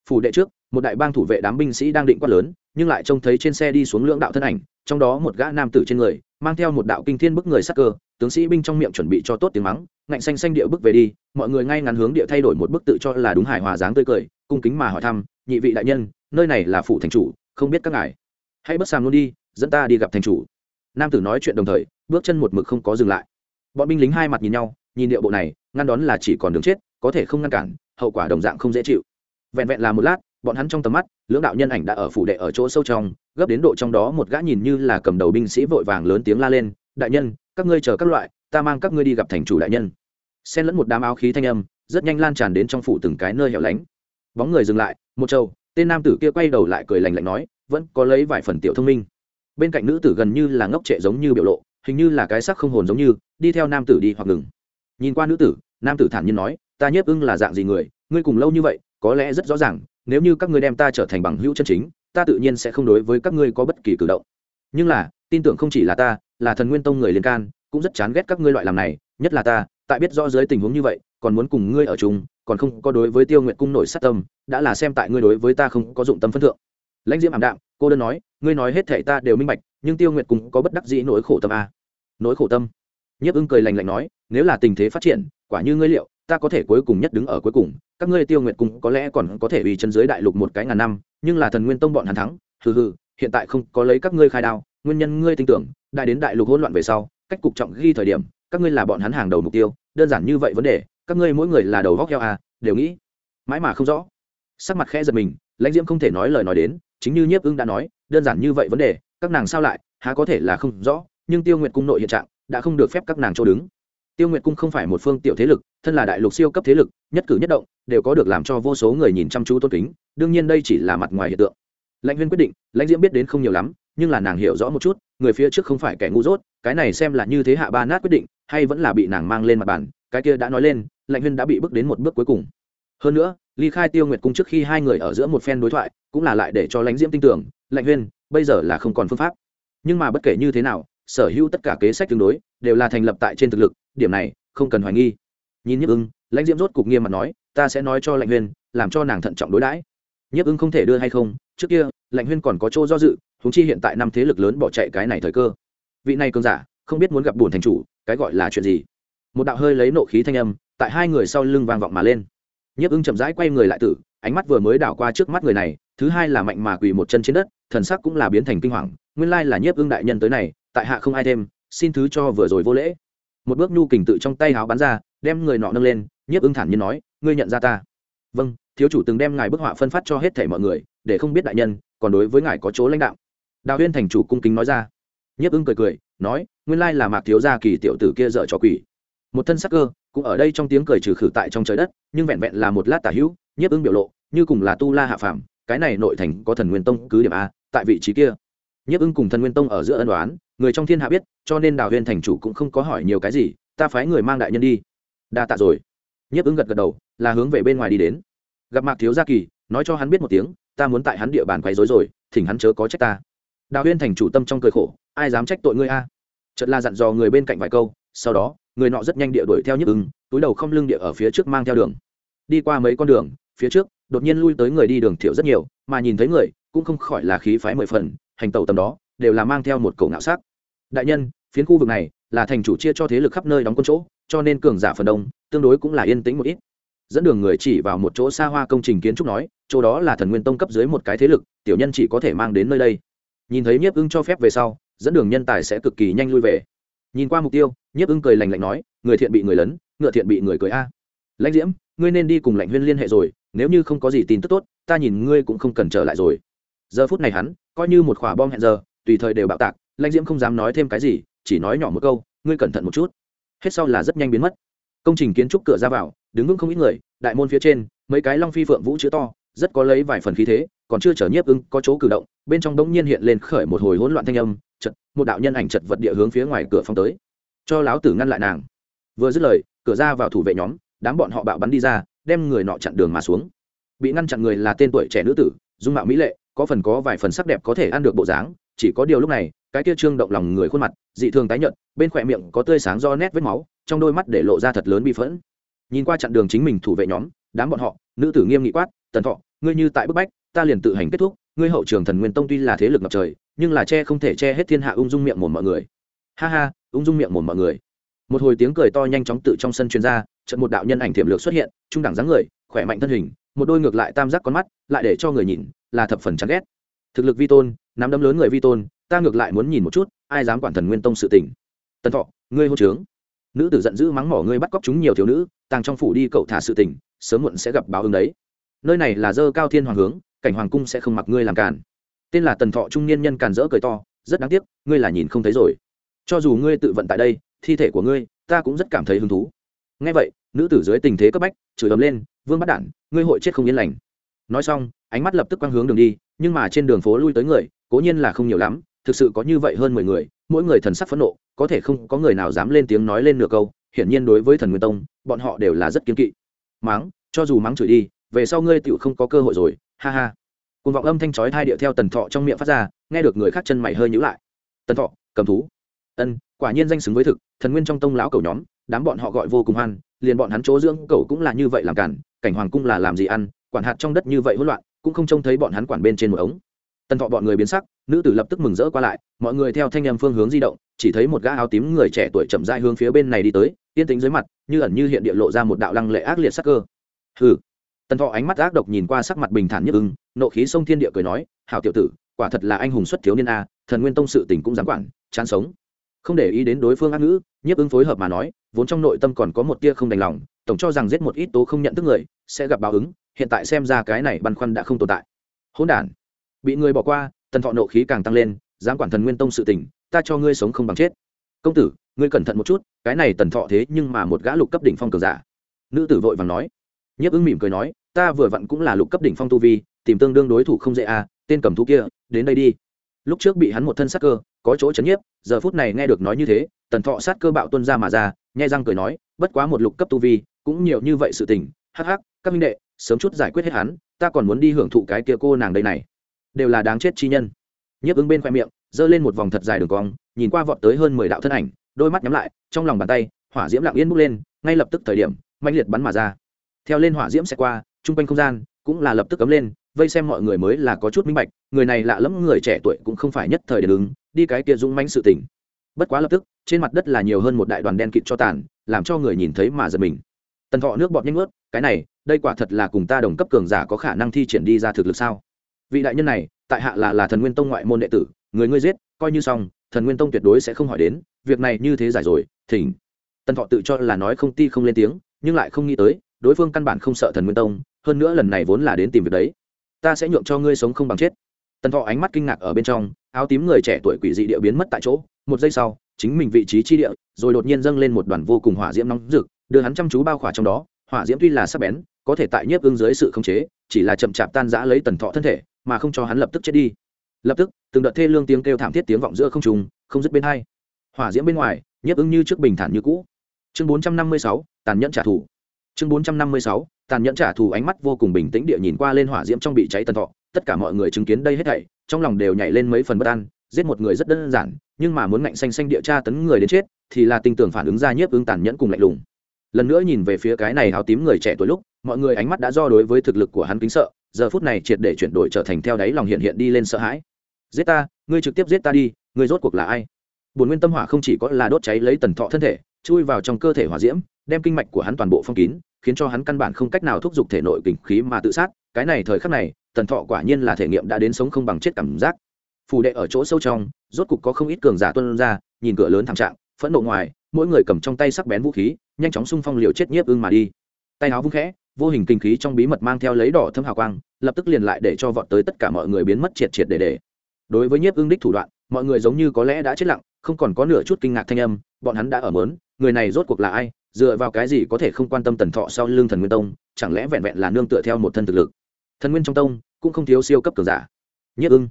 Phủ đệ trước, một đại bang thủ vệ đám binh sĩ đang định quát lớn, nhưng lại trông thấy trên xe đi xuống lưỡng đạo thân ảnh, trong đó một gã nam tử trên người, mang theo một đạo kinh thiên bức người sắc cơ tướng sĩ binh trong miệng chuẩn bị cho tốt tiếng mắng, ngạnh xanh xanh địa bước về đi, mọi người ngay ngắn hướng địa thay đổi một bức tự cho là đúng hài hòa dáng tươi cười, cung kính mà hỏi thăm, nhị vị đại nhân, nơi này là phủ thành chủ, không biết các ngài hãy bất sàm luôn đi, dẫn ta đi gặp thành chủ. Nam tử nói chuyện đồng thời, bước chân một mực không có dừng lại. Bọn binh lính hai mặt nhìn nhau, nhìn điệu bộ này, ngăn đón là chỉ còn đường chết, có thể không ngăn cản, hậu quả đồng dạng không dễ chịu. Vẹn vẹn là một lát, bọn hắn trong tầm mắt, lưỡng đạo nhân ảnh đã ở phủ đệ ở chỗ sâu trong, gấp đến độ trong đó một gã nhìn như là cầm đầu binh sĩ vội vàng lớn tiếng la lên, đại nhân các ngươi chờ các loại, ta mang các ngươi đi gặp thành chủ đại nhân. Xen lẫn một đám áo khí thanh âm, rất nhanh lan tràn đến trong phủ từng cái nơi hẻo lánh. Bóng người dừng lại, một trâu tên nam tử kia quay đầu lại cười lành lạnh nói, vẫn có lấy vài phần tiểu thông minh. Bên cạnh nữ tử gần như là ngốc trệ giống như biểu lộ, hình như là cái sắc không hồn giống như, đi theo nam tử đi hoặc ngừng. Nhìn qua nữ tử, nam tử thản nhiên nói, ta nhiếp ưng là dạng gì người, ngươi cùng lâu như vậy, có lẽ rất rõ ràng, nếu như các ngươi đem ta trở thành bằng hữu chân chính, ta tự nhiên sẽ không đối với các ngươi có bất kỳ cử động. Nhưng là, tin tưởng không chỉ là ta là thần nguyên tông người liên can, cũng rất chán ghét các ngươi loại làm này, nhất là ta, tại biết rõ dưới tình huống như vậy, còn muốn cùng ngươi ở chung, còn không có đối với tiêu nguyện cung nổi sát tâm, đã là xem tại ngươi đối với ta không có dụng tâm phân thượng. Lãnh diễm ảm đạm, cô đơn nói, ngươi nói hết thể ta đều minh bạch, nhưng tiêu nguyện cung có bất đắc dĩ nỗi khổ tâm a nỗi khổ tâm? Nhiếp ưng cười lành lạnh nói, nếu là tình thế phát triển, quả như ngươi liệu, ta có thể cuối cùng nhất đứng ở cuối cùng, các ngươi tiêu nguyện cung có lẽ còn có thể bị chân dưới đại lục một cái ngàn năm, nhưng là thần nguyên tông bọn hàn thắng, hừ hừ, hiện tại không có lấy các ngươi khai đao nguyên nhân ngươi tin tưởng, đại đến đại lục hỗn loạn về sau, cách cục trọng ghi thời điểm, các ngươi là bọn hắn hàng đầu mục tiêu, đơn giản như vậy vấn đề, các ngươi mỗi người là đầu góc heo à đều nghĩ mãi mà không rõ. Sắc mặt khẽ giật mình, lãnh diễm không thể nói lời nói đến, chính như nhiếp ưng đã nói, đơn giản như vậy vấn đề, các nàng sao lại, há có thể là không rõ, nhưng tiêu nguyệt cung nội hiện trạng, đã không được phép các nàng chỗ đứng. Tiêu nguyệt cung không phải một phương tiểu thế lực, thân là đại lục siêu cấp thế lực, nhất cử nhất động, đều có được làm cho vô số người nhìn chăm chú tôn kính, đương nhiên đây chỉ là mặt ngoài hiện tượng. Lãnh huyên quyết định, lãnh diễm biết đến không nhiều lắm nhưng là nàng hiểu rõ một chút, người phía trước không phải kẻ ngu dốt, cái này xem là như thế hạ ba nát quyết định, hay vẫn là bị nàng mang lên mặt bàn, cái kia đã nói lên, lạnh huyên đã bị bước đến một bước cuối cùng. Hơn nữa, ly khai tiêu nguyệt cung trước khi hai người ở giữa một phen đối thoại, cũng là lại để cho lãnh diễm tin tưởng, lạnh huyên, bây giờ là không còn phương pháp. Nhưng mà bất kể như thế nào, sở hữu tất cả kế sách tương đối, đều là thành lập tại trên thực lực, điểm này, không cần hoài nghi. Nhìn nhức ưng, lãnh diễm rốt cục nghiêm mặt nói, ta sẽ nói cho lạnh huyên, làm cho nàng thận trọng đối đãi. Nhức ưng không thể đưa hay không, trước kia, lạnh huyên còn có chỗ do dự húng chi hiện tại năm thế lực lớn bỏ chạy cái này thời cơ. Vị này cơn giả, không biết muốn gặp bổn thành chủ, cái gọi là chuyện gì? Một đạo hơi lấy nộ khí thanh âm, tại hai người sau lưng vang vọng mà lên. Nhiếp ưng chậm rãi quay người lại tử, ánh mắt vừa mới đảo qua trước mắt người này, thứ hai là mạnh mà quỳ một chân trên đất, thần sắc cũng là biến thành kinh hoàng, nguyên lai là nhiếp ưng đại nhân tới này, tại hạ không ai thêm, xin thứ cho vừa rồi vô lễ. Một bước nhu kình tự trong tay háo bắn ra, đem người nọ nâng lên, nhiếp ưng thản nhiên nói, ngươi nhận ra ta? Vâng thiếu chủ từng đem ngài bức họa phân phát cho hết thảy mọi người, để không biết đại nhân, còn đối với ngài có chỗ lãnh đạo đào huyên thành chủ cung kính nói ra. Nhiếp ưng cười cười, nói, nguyên lai là mạc thiếu gia kỳ tiểu tử kia dợ trò quỷ. Một thân sắc cơ, cũng ở đây trong tiếng cười trừ khử tại trong trời đất, nhưng vẹn vẹn là một lát tả hữu, nhiếp ưng biểu lộ, như cùng là tu la hạ phàm, cái này nội thành có thần nguyên tông cứ điểm a, tại vị trí kia. Nhiếp ưng cùng thần nguyên tông ở giữa ân đoán người trong thiên hạ biết, cho nên đào huyên thành chủ cũng không có hỏi nhiều cái gì, ta phái người mang đại nhân đi. Đa tạ rồi. Nhiếp ưng gật gật đầu, là hướng về bên ngoài đi đến. Gặp mạc thiếu gia kỳ, nói cho hắn biết một tiếng, ta muốn tại hắn địa bàn quấy rối rồi, thỉnh hắn chớ có trách ta đào huyên thành chủ tâm trong cười khổ, ai dám trách tội ngươi a? Chợt la dặn dò người bên cạnh vài câu, sau đó, người nọ rất nhanh địa đuổi theo nhức ứng túi đầu không lưng địa ở phía trước mang theo đường. Đi qua mấy con đường, phía trước, đột nhiên lui tới người đi đường thiểu rất nhiều, mà nhìn thấy người, cũng không khỏi là khí phái mười phần, hành tàu tầm đó, đều là mang theo một cầu ngạo sắc. Đại nhân, phiến khu vực này là thành chủ chia cho thế lực khắp nơi đóng quân chỗ, cho nên cường giả phần đông, tương đối cũng là yên tĩnh một ít. Dẫn đường người chỉ vào một chỗ xa hoa công trình kiến trúc nói, chỗ đó là thần nguyên tông cấp dưới một cái thế lực, tiểu nhân chỉ có thể mang đến nơi đây nhìn thấy nhiếp ưng cho phép về sau, dẫn đường nhân tài sẽ cực kỳ nhanh lui về. Nhìn qua mục tiêu, nhiếp ưng cười lành lạnh nói, người thiện bị người lớn ngựa thiện bị người cười a. Lãnh diễm, ngươi nên đi cùng lãnh huyên liên hệ rồi, nếu như không có gì tin tức tốt, ta nhìn ngươi cũng không cần trở lại rồi. Giờ phút này hắn, coi như một quả bom hẹn giờ, tùy thời đều bạo tạc, lãnh diễm không dám nói thêm cái gì, chỉ nói nhỏ một câu, ngươi cẩn thận một chút. Hết sau là rất nhanh biến mất. Công trình kiến trúc cửa ra vào, đứng vững không ít người, đại môn phía trên, mấy cái long phi phượng vũ chữ to, rất có lấy vài phần khí thế còn chưa trở nhiếp ưng có chỗ cử động, bên trong đống nhiên hiện lên khởi một hồi hỗn loạn thanh âm chật một đạo nhân ảnh chật vật địa hướng phía ngoài cửa phong tới. Cho láo tử ngăn lại nàng. Vừa dứt lời, cửa ra vào thủ vệ nhóm, đám bọn họ bạo bắn đi ra, đem người nọ chặn đường mà xuống. Bị ngăn chặn người là tên tuổi trẻ nữ tử, dung mạo mỹ lệ, có phần có vài phần sắc đẹp có thể ăn được bộ dáng, chỉ có điều lúc này, cái kia trương động lòng người khuôn mặt, dị thường tái nhợt, bên khỏe miệng có tươi sáng do nét vết máu, trong đôi mắt để lộ ra thật lớn bi phẫn. Nhìn qua chặn đường chính mình thủ vệ nhóm, đám bọn họ, nữ tử nghiêm nghị quát tần thọ, ngươi như tại bức bách, ta liền tự hành kết thúc. Ngươi hậu trường thần nguyên tông tuy là thế lực ngập trời, nhưng là che không thể che hết thiên hạ ung dung miệng mồm mọi người. Ha ha, ung dung miệng mồm mọi người. Một hồi tiếng cười to nhanh chóng tự trong sân chuyên gia trận một đạo nhân ảnh thiểm lược xuất hiện, trung đẳng dáng người, khỏe mạnh thân hình, một đôi ngược lại tam giác con mắt, lại để cho người nhìn là thập phần chán ghét. Thực lực vi tôn, nắm đấm lớn người vi tôn, ta ngược lại muốn nhìn một chút, ai dám quản thần nguyên tông sự tình. Tần thọ, ngươi hô trướng. Nữ tử giận dữ mắng mỏ ngươi bắt cóc chúng nhiều thiếu nữ, tàng trong phủ đi cậu thả sự tình, sớm muộn sẽ gặp báo ứng đấy nơi này là dơ cao thiên hoàng hướng, cảnh hoàng cung sẽ không mặc ngươi làm càn. Tên là tần thọ trung niên nhân càn rỡ cười to, rất đáng tiếc, ngươi là nhìn không thấy rồi. Cho dù ngươi tự vận tại đây, thi thể của ngươi, ta cũng rất cảm thấy hứng thú. Ngay vậy, nữ tử dưới tình thế cấp bách, chửi ấm lên, vương bắt đản, ngươi hội chết không yên lành. Nói xong, ánh mắt lập tức quang hướng đường đi, nhưng mà trên đường phố lui tới người, cố nhiên là không nhiều lắm, thực sự có như vậy hơn mười người, mỗi người thần sắc phẫn nộ, có thể không có người nào dám lên tiếng nói lên nửa câu, hiển nhiên đối với thần nguyên tông, bọn họ đều là rất kiên kỵ. Mắng cho dù mắng chửi đi về sau ngươi tựu không có cơ hội rồi, ha ha. Côn vọng âm thanh chói thai điệu theo tần thọ trong miệng phát ra, nghe được người khác chân mày hơi nhữ lại. Tần thọ, cầm thú. Ân, quả nhiên danh xứng với thực, thần nguyên trong tông lão cầu nhóm, đám bọn họ gọi vô cùng hoan, liền bọn hắn chỗ dưỡng cầu cũng là như vậy làm cản, cảnh hoàng cung là làm gì ăn, quản hạt trong đất như vậy hỗn loạn, cũng không trông thấy bọn hắn quản bên trên một ống. Tần thọ bọn người biến sắc, nữ tử lập tức mừng rỡ qua lại, mọi người theo thanh em phương hướng di động, chỉ thấy một gã áo tím người trẻ tuổi chậm dai hướng phía bên này đi tới, yên tĩnh dưới mặt, như ẩn như hiện địa lộ ra một đạo lăng lệ ác liệt sắc cơ. Hừ tần thọ ánh mắt ác độc nhìn qua sắc mặt bình thản nhất ưng, nộ khí sông thiên địa cười nói, hảo tiểu tử, quả thật là anh hùng xuất thiếu niên a, thần nguyên tông sự tình cũng dám quản, chán sống. Không để ý đến đối phương ác ngữ, nhiếp ứng phối hợp mà nói, vốn trong nội tâm còn có một tia không đành lòng, tổng cho rằng giết một ít tố không nhận thức người, sẽ gặp báo ứng, hiện tại xem ra cái này băn khoăn đã không tồn tại. Hỗn đản, bị người bỏ qua, tần thọ nộ khí càng tăng lên, dám quản thần nguyên tông sự tình, ta cho ngươi sống không bằng chết. Công tử, ngươi cẩn thận một chút, cái này tần thọ thế nhưng mà một gã lục cấp đỉnh phong cường giả. Nữ tử vội vàng nói. Nhiếp ứng mỉm cười nói ta vừa vặn cũng là lục cấp đỉnh phong tu vi, tìm tương đương đối thủ không dễ à tên cầm thú kia, đến đây đi. Lúc trước bị hắn một thân sát cơ, có chỗ chấn nhiếp, giờ phút này nghe được nói như thế, tần thọ sát cơ bạo tuân ra mà ra, nhai răng cười nói, bất quá một lục cấp tu vi, cũng nhiều như vậy sự tình, hắc hắc, các minh đệ, sớm chút giải quyết hết hắn, ta còn muốn đi hưởng thụ cái kia cô nàng đây này. Đều là đáng chết chi nhân. Nhấp ứng bên khoe miệng, giơ lên một vòng thật dài đường cong, nhìn qua vọt tới hơn mười đạo thân ảnh, đôi mắt nhắm lại, trong lòng bàn tay, hỏa diễm lặng yên bốc lên, ngay lập tức thời điểm mạnh liệt bắn mà ra. Theo lên hỏa diễm sẽ qua chung quanh không gian, cũng là lập tức cấm lên, vây xem mọi người mới là có chút minh bạch, người này lạ lẫm người trẻ tuổi cũng không phải nhất thời để đứng, đi cái kia dũng mãnh sự tỉnh. bất quá lập tức, trên mặt đất là nhiều hơn một đại đoàn đen kịt cho tàn, làm cho người nhìn thấy mà giật mình. Tần thọ nước bọt nhanh ướt, cái này, đây quả thật là cùng ta đồng cấp cường giả có khả năng thi triển đi ra thực lực sao? Vị đại nhân này, tại hạ là là thần nguyên tông ngoại môn đệ tử, người ngươi giết, coi như xong, thần nguyên tông tuyệt đối sẽ không hỏi đến, việc này như thế giải rồi, thỉnh. Tần thọ tự cho là nói không ti không lên tiếng, nhưng lại không nghĩ tới, đối phương căn bản không sợ thần nguyên tông hơn nữa lần này vốn là đến tìm việc đấy. Ta sẽ nhượng cho ngươi sống không bằng chết. Tần thọ ánh mắt kinh ngạc ở bên trong, áo tím người trẻ tuổi quỷ dị địa biến mất tại chỗ. Một giây sau, chính mình vị trí chi địa, rồi đột nhiên dâng lên một đoàn vô cùng hỏa diễm nóng rực, đưa hắn chăm chú bao khỏa trong đó. Hỏa diễm tuy là sắc bén, có thể tại nhiếp ưng dưới sự khống chế, chỉ là chậm chạp tan giã lấy tần thọ thân thể, mà không cho hắn lập tức chết đi. Lập tức, từng đợt thê lương tiếng kêu thảm thiết tiếng vọng giữa không trùng không dứt bên hai. Hỏa diễm bên ngoài, nhiếp ưng như trước bình thản như cũ. Chương bốn trăm năm mươi sáu, tàn nhẫn trả thù. Chương bốn trăm năm mươi sáu tàn nhẫn trả thù ánh mắt vô cùng bình tĩnh địa nhìn qua lên hỏa diễm trong bị cháy tần thọ. Tất cả mọi người chứng kiến đây hết thảy, trong lòng đều nhảy lên mấy phần bất an, giết một người rất đơn giản, nhưng mà muốn ngạnh xanh xanh địa tra tấn người đến chết, thì là tinh tưởng phản ứng ra nhiếp ứng tàn nhẫn cùng lạnh lùng. Lần nữa nhìn về phía cái này áo tím người trẻ tuổi lúc, mọi người ánh mắt đã do đối với thực lực của hắn kính sợ, giờ phút này triệt để chuyển đổi trở thành theo đáy lòng hiện hiện đi lên sợ hãi. Giết ta, ngươi trực tiếp giết ta đi, ngươi rốt cuộc là ai? Bồn nguyên tâm hỏa không chỉ có là đốt cháy lấy tần thọ thân thể, chui vào trong cơ thể hỏa diễm đem kinh mạch của hắn toàn bộ phong kín, khiến cho hắn căn bản không cách nào thúc giục thể nội kình khí mà tự sát. Cái này thời khắc này tần thọ quả nhiên là thể nghiệm đã đến sống không bằng chết cảm giác. Phù đệ ở chỗ sâu trong, rốt cục có không ít cường giả tuân ra, nhìn cửa lớn thảm trạng, phẫn nộ ngoài, mỗi người cầm trong tay sắc bén vũ khí, nhanh chóng xung phong liều chết nhiếp ưng mà đi. Tay áo vung khẽ, vô hình kinh khí trong bí mật mang theo lấy đỏ thâm hào quang, lập tức liền lại để cho vọt tới tất cả mọi người biến mất triệt triệt để để. Đối với nhiếp ưng đích thủ đoạn, mọi người giống như có lẽ đã chết lặng, không còn có nửa chút kinh ngạc thanh âm, bọn hắn đã ở mớn, người này rốt cuộc là ai dựa vào cái gì có thể không quan tâm tần thọ sau lưng thần nguyên tông chẳng lẽ vẹn vẹn là nương tựa theo một thân thực lực? Thần nguyên trong tông cũng không thiếu siêu cấp cường giả. Nhất ưng.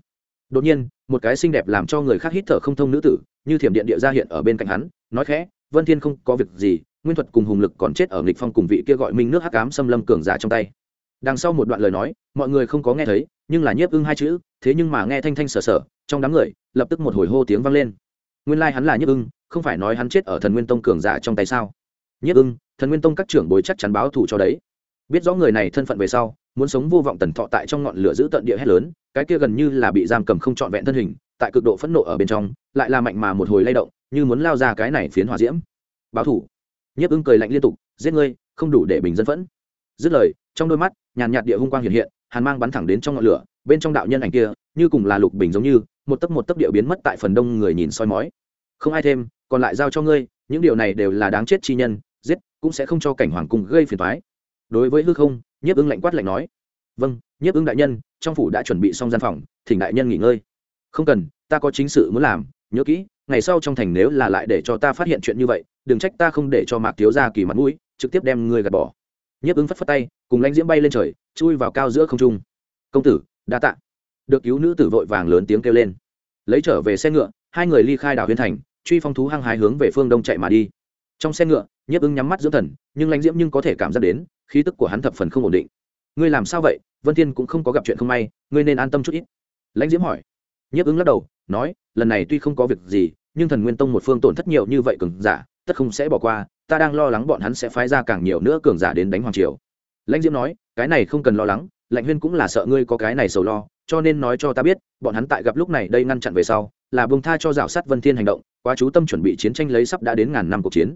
Đột nhiên một cái xinh đẹp làm cho người khác hít thở không thông nữ tử như thiểm điện địa ra hiện ở bên cạnh hắn nói khẽ vân thiên không có việc gì nguyên thuật cùng hùng lực còn chết ở nghịch phong cùng vị kia gọi minh nước hắc ám xâm lâm cường giả trong tay. Đằng sau một đoạn lời nói mọi người không có nghe thấy nhưng là nhiếp ưng hai chữ thế nhưng mà nghe thanh thanh sờ sờ, trong đám người lập tức một hồi hô tiếng vang lên. Nguyên lai like hắn là nhiếp ưng không phải nói hắn chết ở thần nguyên tông cường giả trong tay sao? Nhất ưng, thần nguyên tông các trưởng bối chắc chắn báo thù cho đấy. Biết rõ người này thân phận về sau, muốn sống vô vọng tần thọ tại trong ngọn lửa giữ tận địa hét lớn, cái kia gần như là bị giam cầm không trọn vẹn thân hình, tại cực độ phẫn nộ ở bên trong, lại là mạnh mà một hồi lay động, như muốn lao ra cái này phiến hỏa diễm. Báo thủ nhiếp ưng cười lạnh liên tục, giết ngươi, không đủ để bình dân phẫn. Dứt lời, trong đôi mắt, nhàn nhạt địa hung quang hiện hiện, hàn mang bắn thẳng đến trong ngọn lửa, bên trong đạo nhân ảnh kia, như cùng là lục bình giống như, một tấc một tấc địa biến mất tại phần đông người nhìn soi mói. Không ai thêm, còn lại giao cho ngươi, những điều này đều là đáng chết chi nhân giết, cũng sẽ không cho cảnh hoàng cung gây phiền toái. Đối với hư không, nhiếp ưng lạnh quát lạnh nói. Vâng nhiếp ưng đại nhân, trong phủ đã chuẩn bị xong gian phòng, thỉnh đại nhân nghỉ ngơi. Không cần, ta có chính sự muốn làm, nhớ kỹ, ngày sau trong thành nếu là lại để cho ta phát hiện chuyện như vậy, đừng trách ta không để cho mạc thiếu ra kỳ mặt mũi, trực tiếp đem người gạt bỏ. Nhiếp ứng phất phất tay, cùng lãnh diễm bay lên trời, chui vào cao giữa không trung. Công tử, đa tạ. Được cứu nữ tử vội vàng lớn tiếng kêu lên. Lấy trở về xe ngựa, hai người ly khai đảo huyên thành, truy phong thú hăng hái hướng về phương đông chạy mà đi trong xe ngựa, nhiếp ứng nhắm mắt dưỡng thần, nhưng lãnh diễm nhưng có thể cảm giác đến, khí tức của hắn thập phần không ổn định. Ngươi làm sao vậy? Vân thiên cũng không có gặp chuyện không may, ngươi nên an tâm chút ít. Lãnh diễm hỏi. Nhiếp ứng lắc đầu, nói, lần này tuy không có việc gì, nhưng thần nguyên tông một phương tổn thất nhiều như vậy cường giả, tất không sẽ bỏ qua, ta đang lo lắng bọn hắn sẽ phái ra càng nhiều nữa cường giả đến đánh hoàng triều. Lãnh diễm nói, cái này không cần lo lắng lãnh huyên cũng là sợ ngươi có cái này sầu lo, cho nên nói cho ta biết, bọn hắn tại gặp lúc này đây ngăn chặn về sau, là bông tha cho rào sát vân thiên hành động quá chú tâm chuẩn bị chiến tranh lấy sắp đã đến ngàn năm cuộc chiến.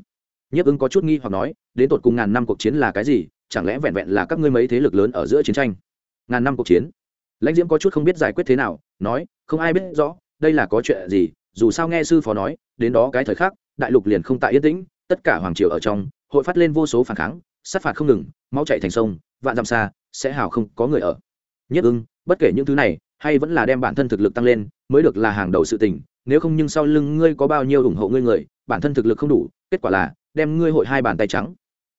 Nhiếp ứng có chút nghi hoặc nói, đến tột cùng ngàn năm cuộc chiến là cái gì, chẳng lẽ vẹn vẹn là các ngươi mấy thế lực lớn ở giữa chiến tranh? Ngàn năm cuộc chiến. Lãnh diễm có chút không biết giải quyết thế nào, nói, không ai biết rõ, đây là có chuyện gì, dù sao nghe sư phó nói, đến đó cái thời khắc, đại lục liền không tại yên tĩnh, tất cả hoàng triều ở trong, hội phát lên vô số phản kháng, sát phạt không ngừng, máu chạy thành sông, vạn dặm xa, sẽ hào không có người ở. Nhất ưng bất kể những thứ này, hay vẫn là đem bản thân thực lực tăng lên, mới được là hàng đầu sự tình nếu không nhưng sau lưng ngươi có bao nhiêu ủng hộ ngươi người, bản thân thực lực không đủ, kết quả là đem ngươi hội hai bàn tay trắng.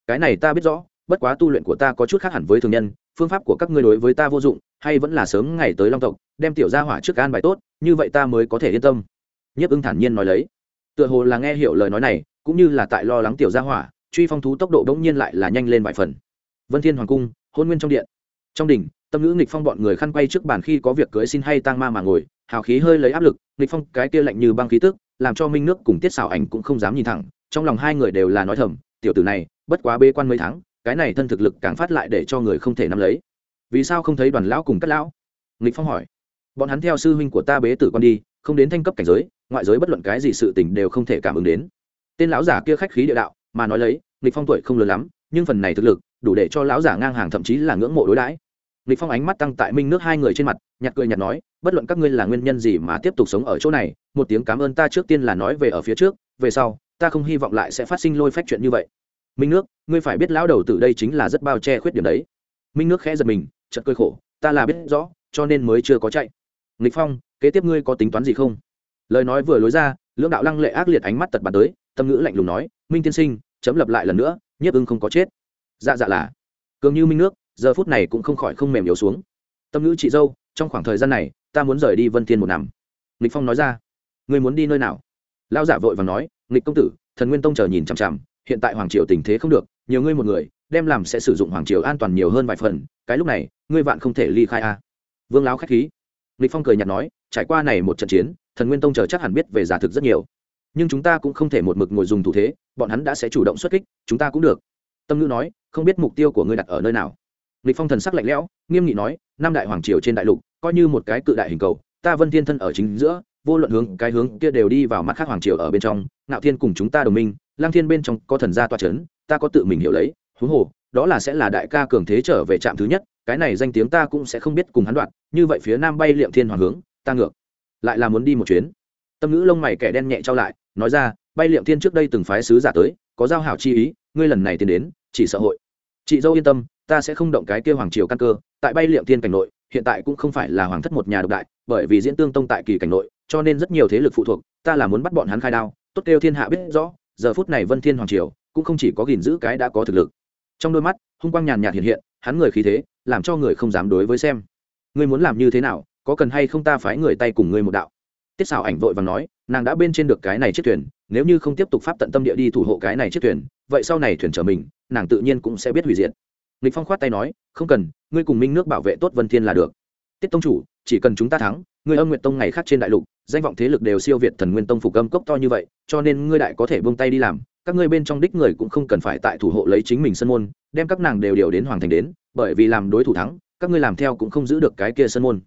Cái này ta biết rõ, bất quá tu luyện của ta có chút khác hẳn với thường nhân, phương pháp của các ngươi đối với ta vô dụng, hay vẫn là sớm ngày tới long tộc, đem tiểu gia hỏa trước an bài tốt, như vậy ta mới có thể yên tâm. Nhiếp ưng thản nhiên nói lấy. Tựa hồ là nghe hiểu lời nói này, cũng như là tại lo lắng tiểu gia hỏa, truy phong thú tốc độ đ ỗ n g nhiên lại là nhanh lên vài phần. Vân thiên hoàng cung, hôn nguyên trong điện. Trong đỉnh tâm ngữ nghịch phong bọn người khăn quay trước bàn khi có việc cưới xin hay tang ma mà ngồi, hào khí hơi lấy áp lực, nghịch phong cái kia lạnh như băng khí tức, làm cho minh nước cùng tiết xảo ảnh cũng không dám nhìn thẳng, trong lòng hai người đều là nói thầm, tiểu tử này, bất quá bê quan mấy tháng, cái này thân thực lực càng phát lại để cho người không thể nắm lấy. Vì sao không thấy đoàn lão cùng cắt lão? Nghịch phong hỏi. Bọn hắn theo sư huynh của ta bế tử con đi, không đến thanh cấp cảnh giới, ngoại giới bất luận cái gì sự tình đều không thể cảm ứng đến. Tên lão giả kia khách khí địa đạo, mà nói lấy, nghịch phong tuổi không lớn lắm, nhưng phần này thực lực, đủ để cho lão giả ngang hàng thậm chí là ngưỡng mộ đối đãi. Lịch phong ánh mắt tăng tại minh nước hai người trên mặt, nhạt cười nhạt nói, bất luận các ngươi là nguyên nhân gì mà tiếp tục sống ở chỗ này, một tiếng cảm ơn ta trước tiên là nói về ở phía trước, về sau, ta không hy vọng lại sẽ phát sinh lôi phách chuyện như vậy. Minh nước, ngươi phải biết lão đầu từ đây chính là rất bao che khuyết điểm đấy. Minh nước khẽ giật mình, chợt cười khổ, ta là biết rõ, cho nên mới chưa có chạy. Lịch phong, kế tiếp ngươi có tính toán gì không? Lời nói vừa lối ra, lưỡng đạo lăng lệ ác liệt ánh mắt tật bắn tới, tâm ngữ lạnh lùng nói, minh tiên sinh, chấm lập lại lần nữa, nhiếp ưng không có chết. Dạ dạ là. Cường như minh nước giờ phút này cũng không khỏi không mềm yếu xuống. Tâm ngữ chị dâu, trong khoảng thời gian này, ta muốn rời đi vân thiên một năm nghịch phong nói ra. Người muốn đi nơi nào? Lao giả vội và nói, nghịch công tử, thần nguyên tông chờ nhìn chằm chằm, hiện tại hoàng triều tình thế không được, nhiều ngươi một người, đem làm sẽ sử dụng hoàng triều an toàn nhiều hơn vài phần, cái lúc này, ngươi vạn không thể ly khai a. Vương láo khách khí. Nghịch phong cười nhạt nói, trải qua này một trận chiến, thần nguyên tông chờ chắc hẳn biết về giả thực rất nhiều. Nhưng chúng ta cũng không thể một mực ngồi dùng thủ thế, bọn hắn đã sẽ chủ động xuất kích, chúng ta cũng được. Tâm ngữ nói, không biết mục tiêu của ngươi đặt ở nơi nào lịch phong thần sắc lạnh lẽo, nghiêm nghị nói năm đại hoàng triều trên đại lục, coi như một cái cự đại hình cầu, ta vân thiên thân ở chính giữa, vô luận hướng, cái hướng kia đều đi vào mặt khác hoàng triều ở bên trong, ngạo thiên cùng chúng ta đồng minh lang thiên bên trong có thần gia toa chấn, ta có tự mình hiểu lấy, huống hồ, đó là sẽ là đại ca cường thế trở về trạm thứ nhất, cái này danh tiếng ta cũng sẽ không biết cùng hắn đoạn, như vậy phía nam bay liệm thiên hoàng hướng, ta ngược, lại là muốn đi một chuyến. Tâm ngữ lông mày kẻ đen nhẹ trao lại, nói ra, bay liệm thiên trước đây từng phái sứ giả tới, có giao hảo chi ý, ngươi lần này tiến đến, chỉ sợ hội. Chị dâu yên tâm ta sẽ không động cái kia hoàng triều căn cơ, tại bay liệm thiên cảnh nội, hiện tại cũng không phải là hoàng thất một nhà độc đại, bởi vì diễn tương tông tại kỳ cảnh nội, cho nên rất nhiều thế lực phụ thuộc, ta là muốn bắt bọn hắn khai đao, tốt kêu thiên hạ biết rõ, giờ phút này vân thiên hoàng triều, cũng không chỉ có gìn giữ cái đã có thực lực. Trong đôi mắt, hung quang nhàn nhạt hiện hiện, hắn người khí thế, làm cho người không dám đối với xem. Ngươi muốn làm như thế nào, có cần hay không ta phái người tay cùng ngươi một đạo? Tiết xảo ảnh vội và nói, nàng đã bên trên được cái này chiếc thuyền, nếu như không tiếp tục pháp tận tâm địa đi thủ hộ cái này chiếc thuyền, vậy sau này thuyền trở mình, nàng tự nhiên cũng sẽ biết hủy diệt lịch phong khoát tay nói, không cần, ngươi cùng minh nước bảo vệ tốt vân thiên là được. Tiết tông chủ, chỉ cần chúng ta thắng, ngươi âm nguyện tông ngày khác trên đại lục, danh vọng thế lực đều siêu việt thần nguyên tông phục âm cốc to như vậy, cho nên ngươi đại có thể buông tay đi làm. Các ngươi bên trong đích người cũng không cần phải tại thủ hộ lấy chính mình sân môn, đem các nàng đều điều đến hoàng thành đến, bởi vì làm đối thủ thắng, các ngươi làm theo cũng không giữ được cái kia sân môn.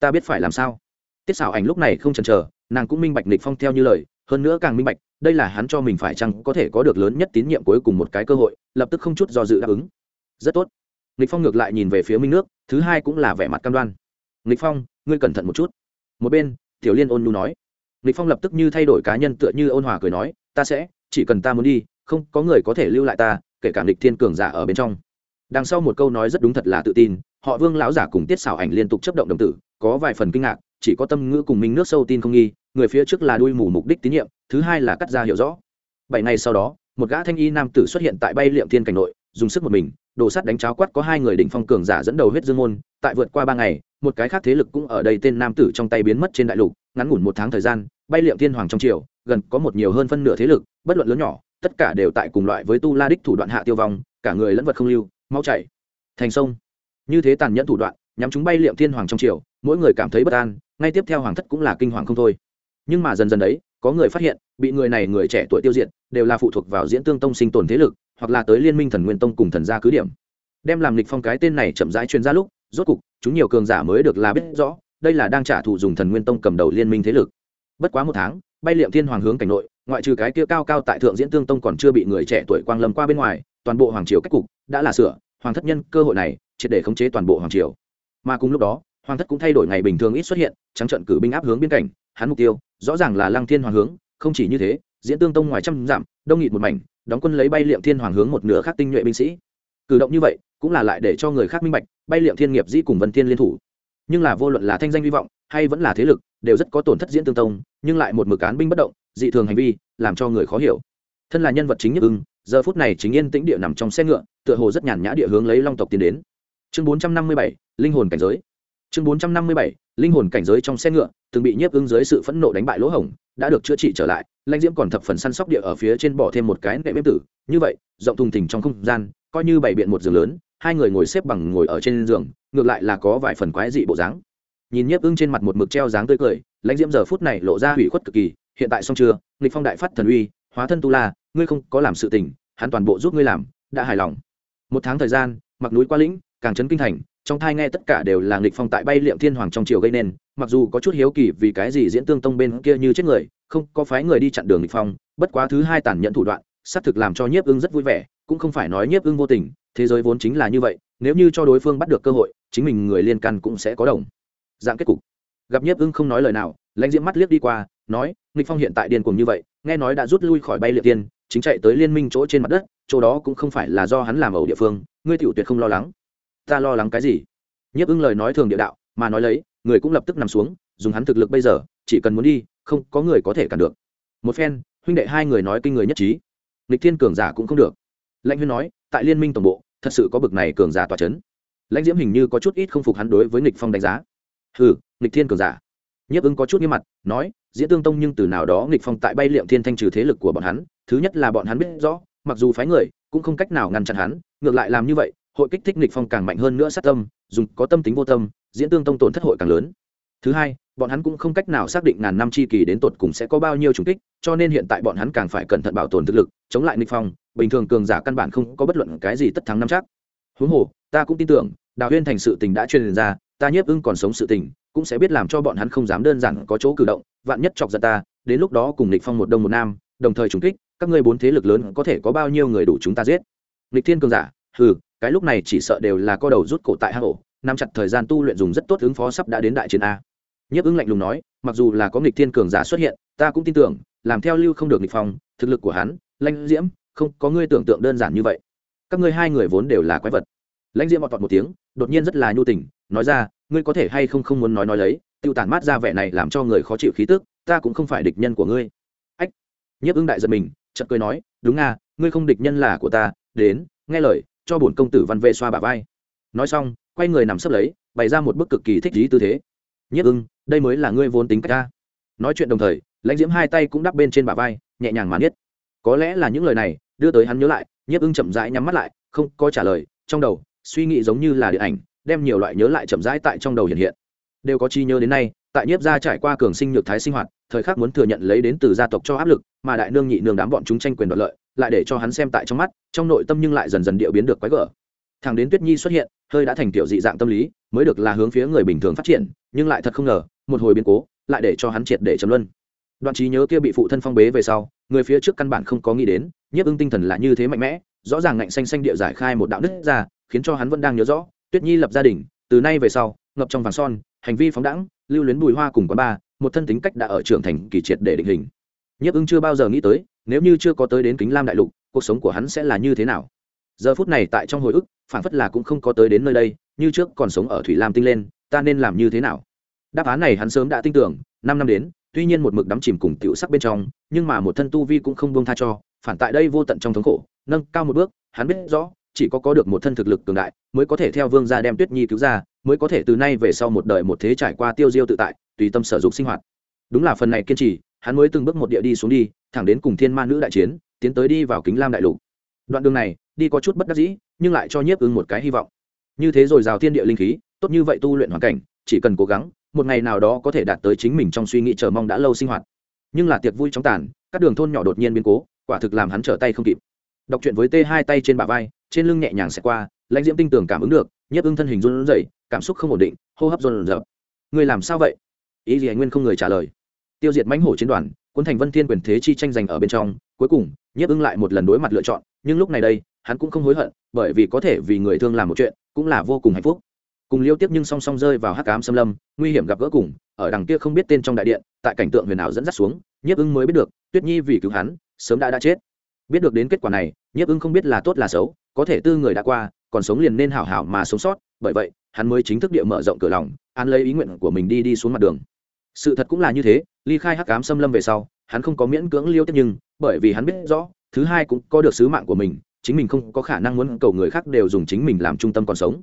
Ta biết phải làm sao. Tiết xảo ảnh lúc này không chần chờ, nàng cũng minh bạch nịch phong theo như lời, hơn nữa càng minh bạch, đây là hắn cho mình phải chăng có thể có được lớn nhất tín nhiệm cuối cùng một cái cơ hội, lập tức không chút do dự đáp ứng rất tốt. Nịch phong ngược lại nhìn về phía minh nước, thứ hai cũng là vẻ mặt cam đoan. Nịch phong, ngươi cẩn thận một chút. Một bên, tiểu liên ôn nhu nói. Nịch phong lập tức như thay đổi cá nhân tựa như ôn hòa cười nói, ta sẽ, chỉ cần ta muốn đi, không, có người có thể lưu lại ta, kể cả nghịch thiên cường giả ở bên trong. Đằng sau một câu nói rất đúng thật là tự tin, họ vương lão giả cùng tiết xảo ảnh liên tục chấp động đồng tử, có vài phần kinh ngạc, chỉ có tâm ngữ cùng minh nước sâu tin không nghi, người phía trước là đuôi mù mục đích tín nhiệm, thứ hai là cắt ra hiểu rõ. Bảy ngày sau đó, một gã thanh y nam tử xuất hiện tại bay liệm thiên cảnh nội, dùng sức một mình đồ sắt đánh cháo quát có hai người đỉnh phong cường giả dẫn đầu huyết dương môn, tại vượt qua ba ngày, một cái khác thế lực cũng ở đây tên nam tử trong tay biến mất trên đại lục, ngắn ngủn một tháng thời gian, bay liệm thiên hoàng trong triều, gần có một nhiều hơn phân nửa thế lực, bất luận lớn nhỏ, tất cả đều tại cùng loại với tu la đích thủ đoạn hạ tiêu vong, cả người lẫn vật không lưu, mau chạy. Thành sông. Như thế tàn nhẫn thủ đoạn, nhắm chúng bay liệm thiên hoàng trong triều, mỗi người cảm thấy bất an, ngay tiếp theo hoàng thất cũng là kinh hoàng không thôi. Nhưng mà dần dần đấy, có người phát hiện, bị người này người trẻ tuổi tiêu diệt, đều là phụ thuộc vào diễn tương tông sinh tồn thế lực hoặc là tới liên minh thần nguyên tông cùng thần gia cứ điểm. Đem làm lịch phong cái tên này chậm rãi truyền ra lúc, rốt cục, chúng nhiều cường giả mới được là biết rõ, đây là đang trả thù dùng thần nguyên tông cầm đầu liên minh thế lực. Bất quá một tháng, bay liệm thiên hoàng hướng cảnh nội, ngoại trừ cái kia cao cao tại thượng diễn tương tông còn chưa bị người trẻ tuổi quang lâm qua bên ngoài, toàn bộ hoàng triều cách cục đã là sửa, hoàng thất nhân cơ hội này, triệt để khống chế toàn bộ hoàng triều. Mà cùng lúc đó, hoàng thất cũng thay đổi ngày bình thường ít xuất hiện, trắng trận cử binh áp hướng biên cảnh, hắn mục tiêu, rõ ràng là lăng thiên hoàng hướng, không chỉ như thế, diễn tương tông ngoài trăm dặm, đông nghịt một mảnh đóng quân lấy bay liệm thiên hoàng hướng một nửa khác tinh nhuệ binh sĩ. Cử động như vậy, cũng là lại để cho người khác minh bạch, bay liệm thiên nghiệp dĩ cùng vân thiên liên thủ. Nhưng là vô luận là thanh danh hy vọng, hay vẫn là thế lực, đều rất có tổn thất diễn tương tông, nhưng lại một mực án binh bất động, dị thường hành vi, làm cho người khó hiểu. Thân là nhân vật chính nhất ưng, giờ phút này chính yên tĩnh địa nằm trong xe ngựa, tựa hồ rất nhàn nhã địa hướng lấy long tộc tiến đến. Chương bốn trăm năm mươi bảy, linh hồn cảnh giới. Chương bốn trăm năm mươi bảy linh hồn cảnh giới trong xe ngựa, từng bị nhiếp ứng dưới sự phẫn nộ đánh bại lỗ hổng, đã được chữa trị trở lại, lãnh diễm còn thập phần săn sóc địa ở phía trên bỏ thêm một cái nệm bếp tử. Như vậy, rộng thùng thình trong không gian, coi như bày biện một giường lớn, hai người ngồi xếp bằng ngồi ở trên giường, ngược lại là có vài phần quái dị bộ dáng. Nhìn nhiếp ưng trên mặt một mực treo dáng tươi cười, lãnh diễm giờ phút này lộ ra hủy khuất cực kỳ, hiện tại xong chưa? Nghịch phong đại phát thần uy, hóa thân tu la, ngươi không có làm sự tình, hắn toàn bộ giúp ngươi làm, đã hài lòng. Một tháng thời gian, mặc núi qua lĩnh, càng trấn kinh thành trong thai nghe tất cả đều là nghịch phong tại bay liệm thiên hoàng trong triều gây nên, mặc dù có chút hiếu kỳ vì cái gì diễn tương tông bên kia như chết người, không, có phái người đi chặn đường nghịch phong, bất quá thứ hai tàn nhẫn thủ đoạn, xác thực làm cho nhiếp ưng rất vui vẻ, cũng không phải nói nhiếp ưng vô tình, thế giới vốn chính là như vậy, nếu như cho đối phương bắt được cơ hội, chính mình người liên can cũng sẽ có đồng. Dạng kết cục. Gặp nhiếp ưng không nói lời nào, lãnh diễm mắt liếc đi qua, nói, nghịch phong hiện tại điên cuồng như vậy, nghe nói đã rút lui khỏi bay liệm tiên chính chạy tới liên minh chỗ trên mặt đất, chỗ đó cũng không phải là do hắn làm ẩu địa phương, ngươi tiểu tuyệt không lo lắng ta lo lắng cái gì? Nhiếp ưng lời nói thường địa đạo, mà nói lấy, người cũng lập tức nằm xuống, dùng hắn thực lực bây giờ, chỉ cần muốn đi, không có người có thể cản được. Một phen, huynh đệ hai người nói kinh người nhất trí. Lịch thiên cường giả cũng không được. Lãnh huyên nói, tại liên minh tổng bộ, thật sự có bực này cường giả tòa c h ấ n lãnh diễm hình như có chút ít không phục hắn đối với nghịch phong đánh giá. Hừ, nghịch thiên cường giả. Nhiếp ứng có chút nghiêm mặt, nói, diễn tương tông nhưng từ nào đó nghịch phong tại bay liệm thiên thanh trừ thế lực của bọn hắn, thứ nhất là bọn hắn biết rõ, mặc dù phái người, cũng không cách nào ngăn chặn hắn, ngược lại làm như vậy hội kích thích nghịch phong càng mạnh hơn nữa sát tâm, dùng có tâm tính vô tâm, diễn tương tông tổn thất hội càng lớn. Thứ hai, bọn hắn cũng không cách nào xác định ngàn năm chi kỳ đến tột cùng sẽ có bao nhiêu trùng kích, cho nên hiện tại bọn hắn càng phải cẩn thận bảo tồn thực lực, chống lại nghịch phong, bình thường cường giả căn bản không có bất luận cái gì tất thắng năm chắc. Huống hồ, ta cũng tin tưởng, đào huyên thành sự tình đã truyền ra, ta nhiếp ưng còn sống sự tình, cũng sẽ biết làm cho bọn hắn không dám đơn giản có chỗ cử động, vạn nhất chọc giận ta, đến lúc đó cùng nghịch phong một đông một nam, đồng thời trùng kích, các ngươi bốn thế lực lớn có thể có bao nhiêu người đủ chúng ta giết? Nghịch thiên cường giả, hừ cái lúc này chỉ sợ đều là co đầu rút cổ tại hang ổ, nắm chặt thời gian tu luyện dùng rất tốt ứng phó sắp đã đến đại chiến a. Nhiếp ứng lạnh lùng nói, mặc dù là có nghịch thiên cường giả xuất hiện, ta cũng tin tưởng, làm theo lưu không được nghịch phong, thực lực của hắn, lãnh diễm, không có ngươi tưởng tượng đơn giản như vậy. Các ngươi hai người vốn đều là quái vật. Lãnh diễm bọt bọt một tiếng, đột nhiên rất là nhu tình, nói ra, ngươi có thể hay không không muốn nói nói lấy, tiêu tản mát ra vẻ này làm cho người khó chịu khí tức, ta cũng không phải địch nhân của ngươi. Ách, nhiếp ứng đại giật mình, chợt cười nói, đúng nga ngươi không địch nhân là của ta, đến, nghe lời cho bổn công tử văn vệ xoa bả vai. Nói xong, quay người nằm sấp lấy, bày ra một bức cực kỳ thích lý tư thế. Nhất ưng, đây mới là ngươi vốn tính cách ta. Nói chuyện đồng thời, lãnh diễm hai tay cũng đắp bên trên bả vai, nhẹ nhàng mà nhất có lẽ là những lời này, đưa tới hắn nhớ lại nhiếp ưng chậm rãi nhắm mắt lại, không có trả lời, trong đầu, suy nghĩ giống như là điện ảnh, đem nhiều loại nhớ lại chậm rãi tại trong đầu hiện hiện. Đều có chi nhớ đến nay tại nhiếp gia trải qua cường sinh nhược thái sinh hoạt, thời khắc muốn thừa nhận lấy đến từ gia tộc cho áp lực, mà đại nương nhị nương đám bọn chúng tranh quyền đoạt lợi, lại để cho hắn xem tại trong mắt, trong nội tâm nhưng lại dần dần điệu biến được quái gở. Thằng đến tuyết nhi xuất hiện, hơi đã thành tiểu dị dạng tâm lý, mới được là hướng phía người bình thường phát triển, nhưng lại thật không ngờ, một hồi biến cố, lại để cho hắn triệt để chấm luân. Đoạn trí nhớ kia bị phụ thân phong bế về sau, người phía trước căn bản không có nghĩ đến, nhiếp ưng tinh thần là như thế mạnh mẽ, rõ ràng ngạnh xanh xanh địa giải khai một đạo nứt ra, khiến cho hắn vẫn đang nhớ rõ, tuyết nhi lập gia đình, từ nay về sau, ngập trong vàng son, hành vi phóng đẳng lưu luyến bùi hoa cùng quán ba, một thân tính cách đã ở trưởng thành kỳ triệt để định hình. Nhiếp ưng chưa bao giờ nghĩ tới, nếu như chưa có tới đến kính lam đại lục, cuộc sống của hắn sẽ là như thế nào? Giờ phút này tại trong hồi ức phản phất là cũng không có tới đến nơi đây, như trước còn sống ở thủy lam tinh lên, ta nên làm như thế nào? Đáp án này hắn sớm đã tin tưởng, năm năm đến, tuy nhiên một mực đắm chìm cùng tiểu sắc bên trong, nhưng mà một thân tu vi cũng không buông tha cho, phản tại đây vô tận trong thống khổ, nâng cao một bước, hắn biết rõ, chỉ có có được một thân thực lực cường đại, mới có thể theo vương gia đem tuyết nhi cứu ra mới có thể từ nay về sau một đời một thế trải qua tiêu diêu tự tại, tùy tâm sở dục sinh hoạt. Đúng là phần này kiên trì, hắn mới từng bước một địa đi xuống đi, thẳng đến cùng thiên ma nữ đại chiến, tiến tới đi vào kính lam đại lục. Đoạn đường này, đi có chút bất đắc dĩ, nhưng lại cho nhiếp ưng một cái hy vọng. Như thế rồi rào thiên địa linh khí, tốt như vậy tu luyện hoàn cảnh, chỉ cần cố gắng, một ngày nào đó có thể đạt tới chính mình trong suy nghĩ chờ mong đã lâu sinh hoạt. Nhưng là tiệc vui trong tàn, các đường thôn nhỏ đột nhiên biến cố, quả thực làm hắn trở tay không kịp. Đọc truyện với t hai tay trên bả vai, trên lưng nhẹ nhàng xẹt qua, lãnh diễm tinh tường cảm ứng được, nhiếp ưng thân hình run rẩy cảm xúc không ổn định, hô hấp run dập người làm sao vậy? Ý gì anh nguyên không người trả lời. Tiêu diệt mãnh hổ chiến đoàn quân thành vân thiên quyền thế chi tranh giành ở bên trong, cuối cùng, nhiếp ưng lại một lần đối mặt lựa chọn, nhưng lúc này đây, hắn cũng không hối hận, bởi vì có thể vì người thương làm một chuyện, cũng là vô cùng hạnh phúc. Cùng liêu tiếp nhưng song song rơi vào hắc ám xâm lâm, nguy hiểm gặp gỡ cùng, ở đằng kia không biết tên trong đại điện, tại cảnh tượng huyền ảo dẫn dắt xuống, nhiếp ưng mới biết được, tuyết nhi vì cứu hắn, sớm đã đã chết. Biết được đến kết quả này, nhiếp ưng không biết là tốt là xấu, có thể tư người đã qua, còn sống liền nên hảo hảo mà sống sót, bởi vậy hắn mới chính thức địa mở rộng cửa lòng an lấy ý nguyện của mình đi đi xuống mặt đường. Sự thật cũng là như thế, ly khai hắc cám xâm lâm về sau, hắn không có miễn cưỡng liêu tiếp nhưng, bởi vì hắn biết rõ, thứ hai cũng có được sứ mạng của mình, chính mình không có khả năng muốn cầu người khác đều dùng chính mình làm trung tâm còn sống.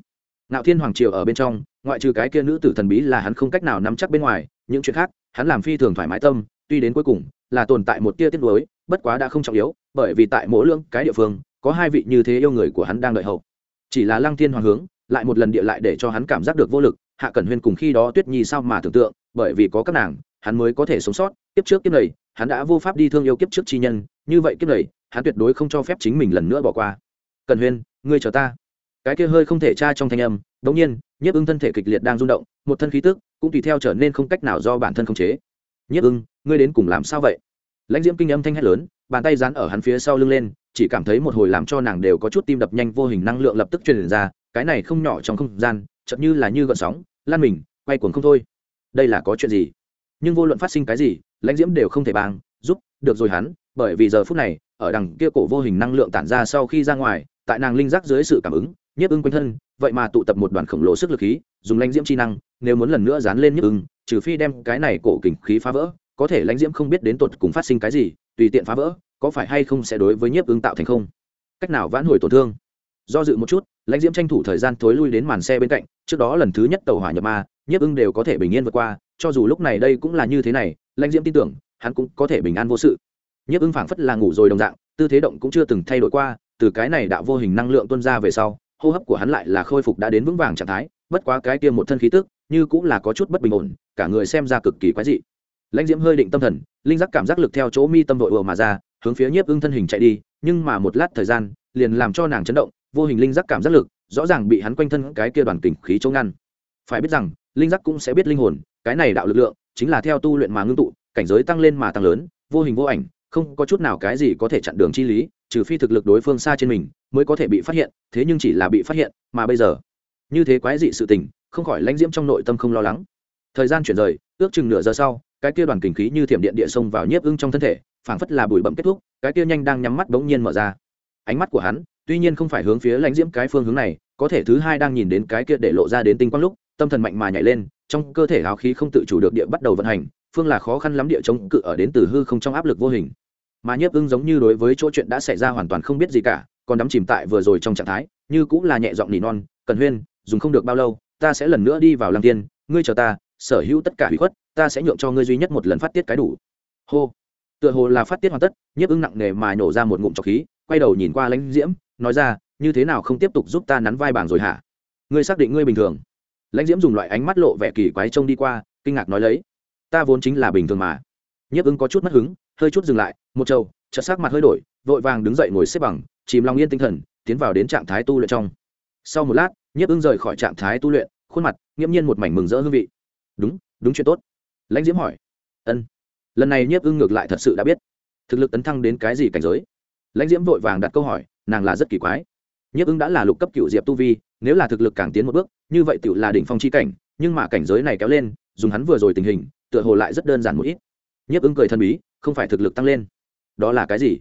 Nạo thiên hoàng triều ở bên trong, ngoại trừ cái kia nữ tử thần bí là hắn không cách nào nắm chắc bên ngoài, những chuyện khác, hắn làm phi thường thoải mái tâm, tuy đến cuối cùng, là tồn tại một tia tiết nuối, bất quá đã không trọng yếu, bởi vì tại mỗi lương cái địa phương, có hai vị như thế yêu người của hắn đang đợi hậu. Chỉ là lăng thiên hoàng hướng lại một lần địa lại để cho hắn cảm giác được vô lực, hạ cẩn huyên cùng khi đó tuyết nhi sao mà tưởng tượng, bởi vì có các nàng, hắn mới có thể sống sót, kiếp trước kiếp này, hắn đã vô pháp đi thương yêu kiếp trước chi nhân, như vậy kiếp này, hắn tuyệt đối không cho phép chính mình lần nữa bỏ qua. Cẩn huyên, ngươi chờ ta. Cái kia hơi không thể tra trong thanh âm, đống nhiên, nhiếp ưng thân thể kịch liệt đang rung động, một thân khí tức cũng tùy theo trở nên không cách nào do bản thân khống chế. Nhiếp ưng, ngươi đến cùng làm sao vậy? Lãnh diễm kinh âm thanh hét lớn, bàn tay dán ở hắn phía sau lưng lên, chỉ cảm thấy một hồi làm cho nàng đều có chút tim đập nhanh vô hình năng lượng lập tức truyền ra cái này không nhỏ trong không gian chậm như là như gợn sóng, lan mình, quay cuồng không thôi. Đây là có chuyện gì? Nhưng vô luận phát sinh cái gì, lãnh diễm đều không thể bang, giúp, được rồi hắn, bởi vì giờ phút này, ở đằng kia cổ vô hình năng lượng tản ra sau khi ra ngoài, tại nàng linh giác dưới sự cảm ứng, nhiếp ưng quanh thân, vậy mà tụ tập một đoàn khổng lồ sức lực khí, dùng lãnh diễm chi năng, nếu muốn lần nữa dán lên nhiếp ưng, trừ phi đem cái này cổ kình khí phá vỡ, có thể lãnh diễm không biết đến tột cùng phát sinh cái gì, tùy tiện phá vỡ, có phải hay không sẽ đối với nhiếp ưng tạo thành không? Cách nào vãn hồi tổn thương? Do dự một chút, lãnh diễm tranh thủ thời gian thối lui đến màn xe bên cạnh, trước đó lần thứ nhất tàu hỏa nhập ma, nhiếp ưng đều có thể bình yên vượt qua, cho dù lúc này đây cũng là như thế này, lãnh diễm tin tưởng, hắn cũng có thể bình an vô sự. Nhiếp ưng phảng phất là ngủ rồi đồng dạng, tư thế động cũng chưa từng thay đổi qua, từ cái này đạo vô hình năng lượng tuôn ra về sau, hô hấp của hắn lại là khôi phục đã đến vững vàng trạng thái, bất quá cái kia một thân khí tức, như cũng là có chút bất bình ổn, cả người xem ra cực kỳ quái dị. Lãnh diễm hơi định tâm thần, linh giác cảm giác lực theo chỗ mi tâm vội ùa mà ra, hướng phía nhiếp ưng thân hình chạy đi, nhưng mà một lát thời gian, liền làm cho nàng chấn động vô hình linh giác cảm giác lực, rõ ràng bị hắn quanh thân cái kia đoàn kình khí chống ngăn. Phải biết rằng, linh giác cũng sẽ biết linh hồn, cái này đạo lực lượng, chính là theo tu luyện mà ngưng tụ, cảnh giới tăng lên mà tăng lớn, vô hình vô ảnh, không có chút nào cái gì có thể chặn đường chi lý, trừ phi thực lực đối phương xa trên mình, mới có thể bị phát hiện, thế nhưng chỉ là bị phát hiện, mà bây giờ, như thế quái dị sự tình, không khỏi lãnh diễm trong nội tâm không lo lắng. Thời gian chuyển rời, ước chừng nửa giờ sau, cái kia đoàn kình khí như thiểm điện địa sông vào nhiếp ưng trong thân thể, phảng phất là bụi bậm kết thúc, cái kia nhanh đang nhắm mắt bỗng nhiên mở ra. Ánh mắt của hắn tuy nhiên không phải hướng phía lãnh diễm cái phương hướng này, có thể thứ hai đang nhìn đến cái kia để lộ ra đến tinh quang lúc, tâm thần mạnh mà nhảy lên, trong cơ thể áo khí không tự chủ được địa bắt đầu vận hành, phương là khó khăn lắm địa chống cự ở đến từ hư không trong áp lực vô hình. Mà nhiếp ưng giống như đối với chỗ chuyện đã xảy ra hoàn toàn không biết gì cả, còn đắm chìm tại vừa rồi trong trạng thái, như cũng là nhẹ giọng nỉ non, cần huyên, dùng không được bao lâu, ta sẽ lần nữa đi vào lăng tiên ngươi chờ ta, sở hữu tất cả hủy khuất, ta sẽ nhượng cho ngươi duy nhất một lần phát tiết cái đủ. Hô. Tựa hồ là phát tiết hoàn tất, nhiếp ưng nặng nề mà nhổ ra một ngụm trọc khí, quay đầu nhìn qua lãnh diễm nói ra, như thế nào không tiếp tục giúp ta nắn vai bảng rồi hả? Ngươi xác định ngươi bình thường. Lãnh diễm dùng loại ánh mắt lộ vẻ kỳ quái trông đi qua, kinh ngạc nói lấy, ta vốn chính là bình thường mà. Nhiếp ứng có chút mất hứng, hơi chút dừng lại, một trâu chợt sắc mặt hơi đổi, vội vàng đứng dậy ngồi xếp bằng, chìm lòng yên tinh thần, tiến vào đến trạng thái tu luyện trong. Sau một lát, nhiếp ứng rời khỏi trạng thái tu luyện, khuôn mặt nghiễm nhiên một mảnh mừng rỡ hương vị. Đúng đúng chuyện tốt. Lãnh diễm hỏi. Ân. Lần này nhiếp ưng ngược lại thật sự đã biết, thực lực tấn thăng đến cái gì cảnh giới. Lãnh diễm vội vàng đặt câu hỏi nàng là rất kỳ quái. Nhiếp ứng đã là lục cấp cựu diệp tu vi, nếu là thực lực càng tiến một bước, như vậy tự là đỉnh phong chi cảnh, nhưng mà cảnh giới này kéo lên, dùng hắn vừa rồi tình hình, tựa hồ lại rất đơn giản một ít. Nhiếp ứng cười thân bí, không phải thực lực tăng lên. Đó là cái gì?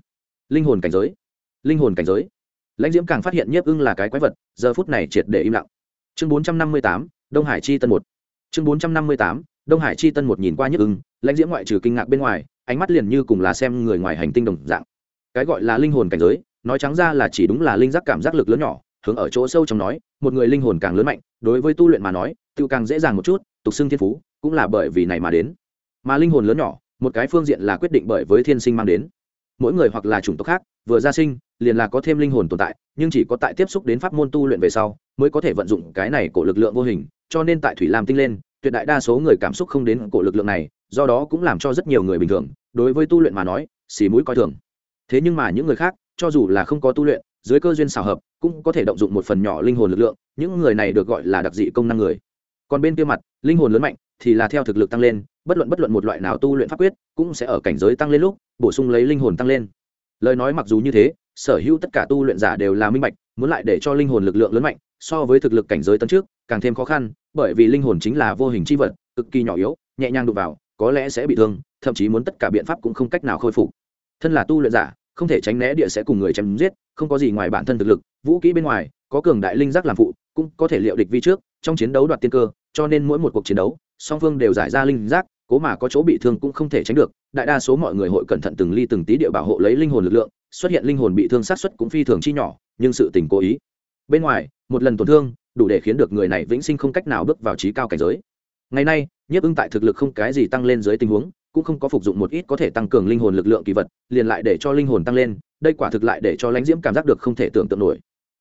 Linh hồn cảnh giới. Linh hồn cảnh giới. Lãnh diễm càng phát hiện nhiếp ưng là cái quái vật, giờ phút này triệt để im lặng. Chương bốn trăm năm mươi tám, đông hải chi tân một. Chương bốn trăm năm mươi tám, đông hải chi tân một nhìn qua nhiếp ưng lãnh diễm ngoại trừ kinh ngạc bên ngoài, ánh mắt liền như cùng là xem người ngoài hành tinh đồng dạng. Cái gọi là linh hồn cảnh giới nói trắng ra là chỉ đúng là linh giác cảm giác lực lớn nhỏ, hướng ở chỗ sâu trong nói, một người linh hồn càng lớn mạnh, đối với tu luyện mà nói, tự càng dễ dàng một chút, tục xưng thiên phú, cũng là bởi vì này mà đến. Mà linh hồn lớn nhỏ, một cái phương diện là quyết định bởi với thiên sinh mang đến. Mỗi người hoặc là chủng tộc khác, vừa ra sinh, liền là có thêm linh hồn tồn tại, nhưng chỉ có tại tiếp xúc đến pháp môn tu luyện về sau, mới có thể vận dụng cái này của lực lượng vô hình, cho nên tại thủy lam tinh lên, tuyệt đại đa số người cảm xúc không đến cổ lực lượng này, do đó cũng làm cho rất nhiều người bình thường, đối với tu luyện mà nói, xì mũi coi thường. Thế nhưng mà những người khác cho dù là không có tu luyện, dưới cơ duyên xào hợp, cũng có thể động dụng một phần nhỏ linh hồn lực lượng, những người này được gọi là đặc dị công năng người. Còn bên kia mặt, linh hồn lớn mạnh thì là theo thực lực tăng lên, bất luận bất luận một loại nào tu luyện pháp quyết, cũng sẽ ở cảnh giới tăng lên lúc, bổ sung lấy linh hồn tăng lên. Lời nói mặc dù như thế, sở hữu tất cả tu luyện giả đều là minh bạch, muốn lại để cho linh hồn lực lượng lớn mạnh, so với thực lực cảnh giới tấn trước, càng thêm khó khăn, bởi vì linh hồn chính là vô hình c h i vật, cực kỳ nhỏ yếu, nhẹ nhàng đụng vào, có lẽ sẽ bị thương, thậm chí muốn tất cả biện pháp cũng không cách nào khôi phục. Thân là tu luyện giả không thể tránh né địa sẽ cùng người chém giết, không có gì ngoài bản thân thực lực, vũ kỹ bên ngoài, có cường đại linh giác làm phụ, cũng có thể liệu địch vi trước, trong chiến đấu đoạt tiên cơ, cho nên mỗi một cuộc chiến đấu, song phương đều giải ra linh giác, cố mà có chỗ bị thương cũng không thể tránh được, đại đa số mọi người hội cẩn thận từng ly từng tí địa bảo hộ lấy linh hồn lực lượng, xuất hiện linh hồn bị thương sát xuất cũng phi thường chi nhỏ, nhưng sự tình cố ý. Bên ngoài, một lần tổn thương, đủ để khiến được người này vĩnh sinh không cách nào bước vào trí cao cảnh giới. Ngày nay, nhiếp ưng tại thực lực không cái gì tăng lên dưới tình huống cũng không có phục dụng một ít có thể tăng cường linh hồn lực lượng kỳ vật, liền lại để cho linh hồn tăng lên, đây quả thực lại để cho lãnh diễm cảm giác được không thể tưởng tượng nổi.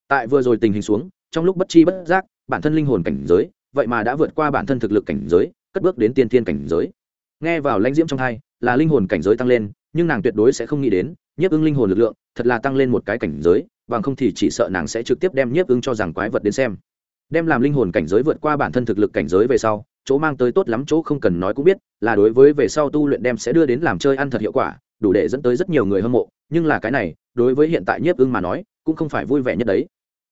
Tại vừa rồi tình hình xuống, trong lúc bất chi bất giác, bản thân linh hồn cảnh giới, vậy mà đã vượt qua bản thân thực lực cảnh giới, cất bước đến tiên thiên cảnh giới. Nghe vào lãnh diễm trong hai, là linh hồn cảnh giới tăng lên, nhưng nàng tuyệt đối sẽ không nghĩ đến, nhiếp ưng linh hồn lực lượng, thật là tăng lên một cái cảnh giới, bằng không thì chỉ sợ nàng sẽ trực tiếp đem nhiếp ưng cho rằng quái vật đến xem. Đem làm linh hồn cảnh giới vượt qua bản thân thực lực cảnh giới về sau chỗ mang tới tốt lắm chỗ không cần nói cũng biết, là đối với về sau tu luyện đem sẽ đưa đến làm chơi ăn thật hiệu quả, đủ để dẫn tới rất nhiều người hâm mộ. Nhưng là cái này, đối với hiện tại nhiếp ưng mà nói, cũng không phải vui vẻ nhất đấy.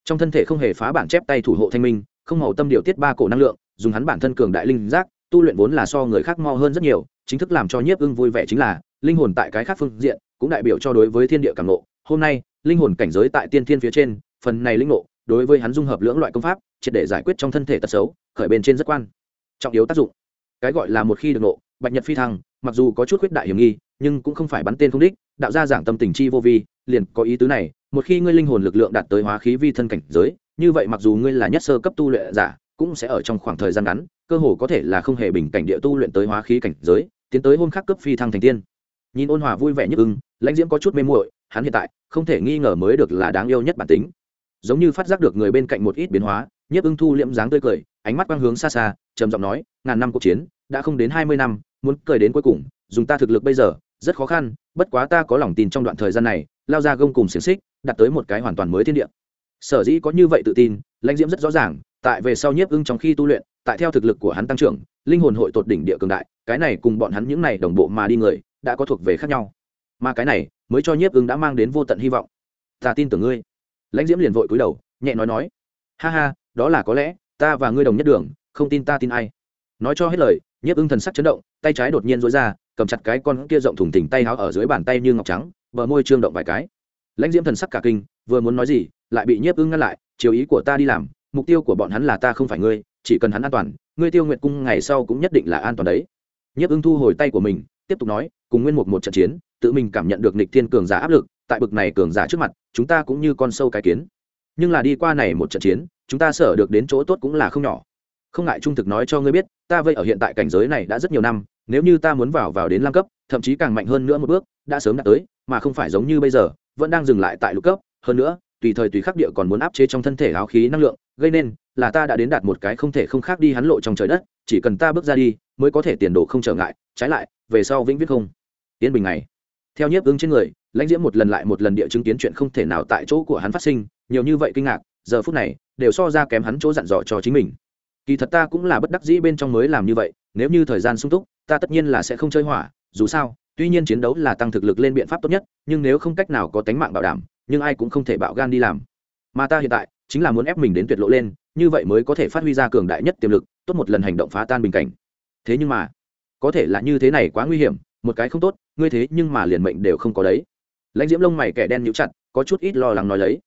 Trong thân thể không hề phá bản chép tay thủ hộ thanh minh, không màu tâm điều tiết ba cổ năng lượng, dùng hắn bản thân cường đại linh giác, tu luyện vốn là so người khác mo hơn rất nhiều, chính thức làm cho nhiếp ưng vui vẻ chính là, linh hồn tại cái khác phương diện, cũng đại biểu cho đối với thiên địa cảm nộ hôm nay, linh hồn cảnh giới tại tiên thiên phía trên, phần này linh nộ đối với hắn dung hợp lưỡng loại công pháp, triệt để giải quyết trong thân thể tật xấu, khởi bên trên rất quan trọng yếu tác dụng. Cái gọi là một khi được nộ, bạch nhật phi thăng, mặc dù có chút khuyết đại hiểm nghi, nhưng cũng không phải bắn tên không đích, đạo gia giảng tâm tình chi vô vi, liền có ý tứ này, một khi ngươi linh hồn lực lượng đạt tới hóa khí vi thân cảnh giới, như vậy mặc dù ngươi là nhất sơ cấp tu luyện giả, cũng sẽ ở trong khoảng thời gian ngắn, cơ hồ có thể là không hề bình cảnh địa tu luyện tới hóa khí cảnh giới, tiến tới hôn khắc cấp phi thăng thành tiên. Nhìn ôn hòa vui vẻ nhất ưng, lãnh diễm có chút mê muội, hắn hiện tại không thể nghi ngờ mới được là đáng yêu nhất bản tính. Giống như phát giác được người bên cạnh một ít biến hóa nhiếp ưng thu liễm dáng tươi cười, ánh mắt quang hướng xa xa, trầm giọng nói, ngàn năm cuộc chiến, đã không đến hai mươi năm, muốn cười đến cuối cùng, dùng ta thực lực bây giờ, rất khó khăn, bất quá ta có lòng tin trong đoạn thời gian này, lao ra gông cùng xiềng xích đặt tới một cái hoàn toàn mới thiên địa. Sở dĩ có như vậy tự tin, lãnh diễm rất rõ ràng, tại về sau nhiếp ưng trong khi tu luyện, tại theo thực lực của hắn tăng trưởng, linh hồn hội tột đỉnh địa cường đại, cái này cùng bọn hắn những này đồng bộ mà đi người, đã có thuộc về khác nhau. Mà cái này, mới cho nhiếp ưng đã mang đến vô tận hy vọng. Ta tin tưởng ngươi. Lãnh diễm liền vội cúi đầu, nhẹ nói nói, ha ha đó là có lẽ ta và ngươi đồng nhất đường, không tin ta tin ai. Nói cho hết lời, nhiếp ưng thần sắc chấn động, tay trái đột nhiên dối ra, cầm chặt cái con kia rộng thùng thỉnh tay háo ở dưới bàn tay như ngọc trắng, bờ môi trương động vài cái. Lãnh diễm thần sắc cả kinh, vừa muốn nói gì, lại bị nhiếp ưng ngăn lại, chiều ý của ta đi làm, mục tiêu của bọn hắn là ta không phải ngươi, chỉ cần hắn an toàn, ngươi tiêu nguyệt cung ngày sau cũng nhất định là an toàn đấy. Nhiếp ưng thu hồi tay của mình, tiếp tục nói, cùng nguyên mục một trận chiến, tự mình cảm nhận được nịch thiên cường giả áp lực, tại bực này cường giả trước mặt, chúng ta cũng như con sâu cái kiến. Nhưng là đi qua này một trận chiến chúng ta sở được đến chỗ tốt cũng là không nhỏ. Không ngại trung thực nói cho ngươi biết, ta vây ở hiện tại cảnh giới này đã rất nhiều năm, nếu như ta muốn vào vào đến lam cấp, thậm chí càng mạnh hơn nữa một bước, đã sớm đạt tới, mà không phải giống như bây giờ, vẫn đang dừng lại tại lục cấp. Hơn nữa, tùy thời tùy khắc địa còn muốn áp chế trong thân thể áo khí năng lượng, gây nên là ta đã đến đạt một cái không thể không khác đi hắn lộ trong trời đất, chỉ cần ta bước ra đi, mới có thể tiền đồ không trở ngại. Trái lại, về sau vĩnh viết không. Yên bình này theo nhiếp ứng trên người, lãnh diễm một lần lại một lần địa chứng kiến chuyện không thể nào tại chỗ của hắn phát sinh, nhiều như vậy kinh ngạc, giờ phút này đều so ra kém hắn chỗ dặn dò cho chính mình. Kỳ thật ta cũng là bất đắc dĩ bên trong mới làm như vậy, nếu như thời gian sung túc, ta tất nhiên là sẽ không chơi hỏa, dù sao, tuy nhiên chiến đấu là tăng thực lực lên biện pháp tốt nhất, nhưng nếu không cách nào có tánh mạng bảo đảm, nhưng ai cũng không thể bạo gan đi làm. Mà ta hiện tại, chính là muốn ép mình đến tuyệt lộ lên, như vậy mới có thể phát huy ra cường đại nhất tiềm lực, tốt một lần hành động phá tan bình cảnh. Thế nhưng mà, có thể là như thế này quá nguy hiểm, một cái không tốt, ngươi thế nhưng mà liền mệnh đều không có đấy. Lãnh diễm lông mày kẻ đen nhũ chặt, có chút ít lo lắng nói lấy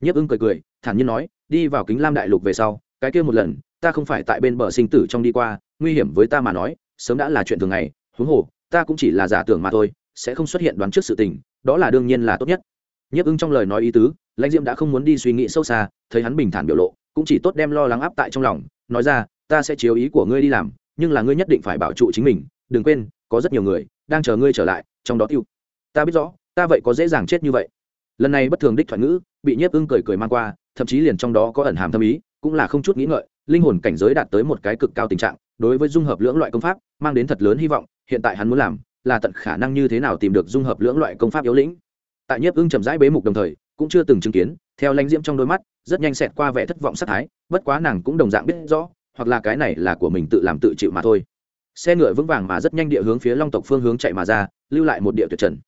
nhiếp ưng cười cười, thản nhiên nói, đi vào kính lam đại lục về sau, cái kia một lần, ta không phải tại bên bờ sinh tử trong đi qua, nguy hiểm với ta mà nói, sớm đã là chuyện thường ngày, huống hồ, ta cũng chỉ là giả tưởng mà thôi, sẽ không xuất hiện đoán trước sự tình, đó là đương nhiên là tốt nhất. Nhiếp ưng trong lời nói ý tứ, lãnh diễm đã không muốn đi suy nghĩ sâu xa, thấy hắn bình thản biểu lộ, cũng chỉ tốt đem lo lắng áp tại trong lòng, nói ra, ta sẽ chiếu ý của ngươi đi làm, nhưng là ngươi nhất định phải bảo trụ chính mình, đừng quên, có rất nhiều người đang chờ ngươi trở lại, trong đó tiêu. Ta biết rõ, ta vậy có dễ dàng chết như vậy lần này bất thường đích thoại ngữ, bị nhiếp ưng cười cười mang qua, thậm chí liền trong đó có ẩn hàm thâm ý, cũng là không chút nghĩ ngợi, linh hồn cảnh giới đạt tới một cái cực cao tình trạng, đối với dung hợp lưỡng loại công pháp, mang đến thật lớn hy vọng, hiện tại hắn muốn làm, là tận khả năng như thế nào tìm được dung hợp lưỡng loại công pháp yếu lĩnh. Tại nhiếp ưng chậm rãi bế mục đồng thời, cũng chưa từng chứng kiến, theo lãnh diễm trong đôi mắt, rất nhanh xẹt qua vẻ thất vọng sát thái, bất quá nàng cũng đồng dạng biết rõ, hoặc là cái này là của mình tự làm tự chịu mà thôi. Xe ngựa vững vàng mà rất nhanh địa hướng phía long tộc phương hướng chạy mà ra, lưu lại một địa tuyệt trần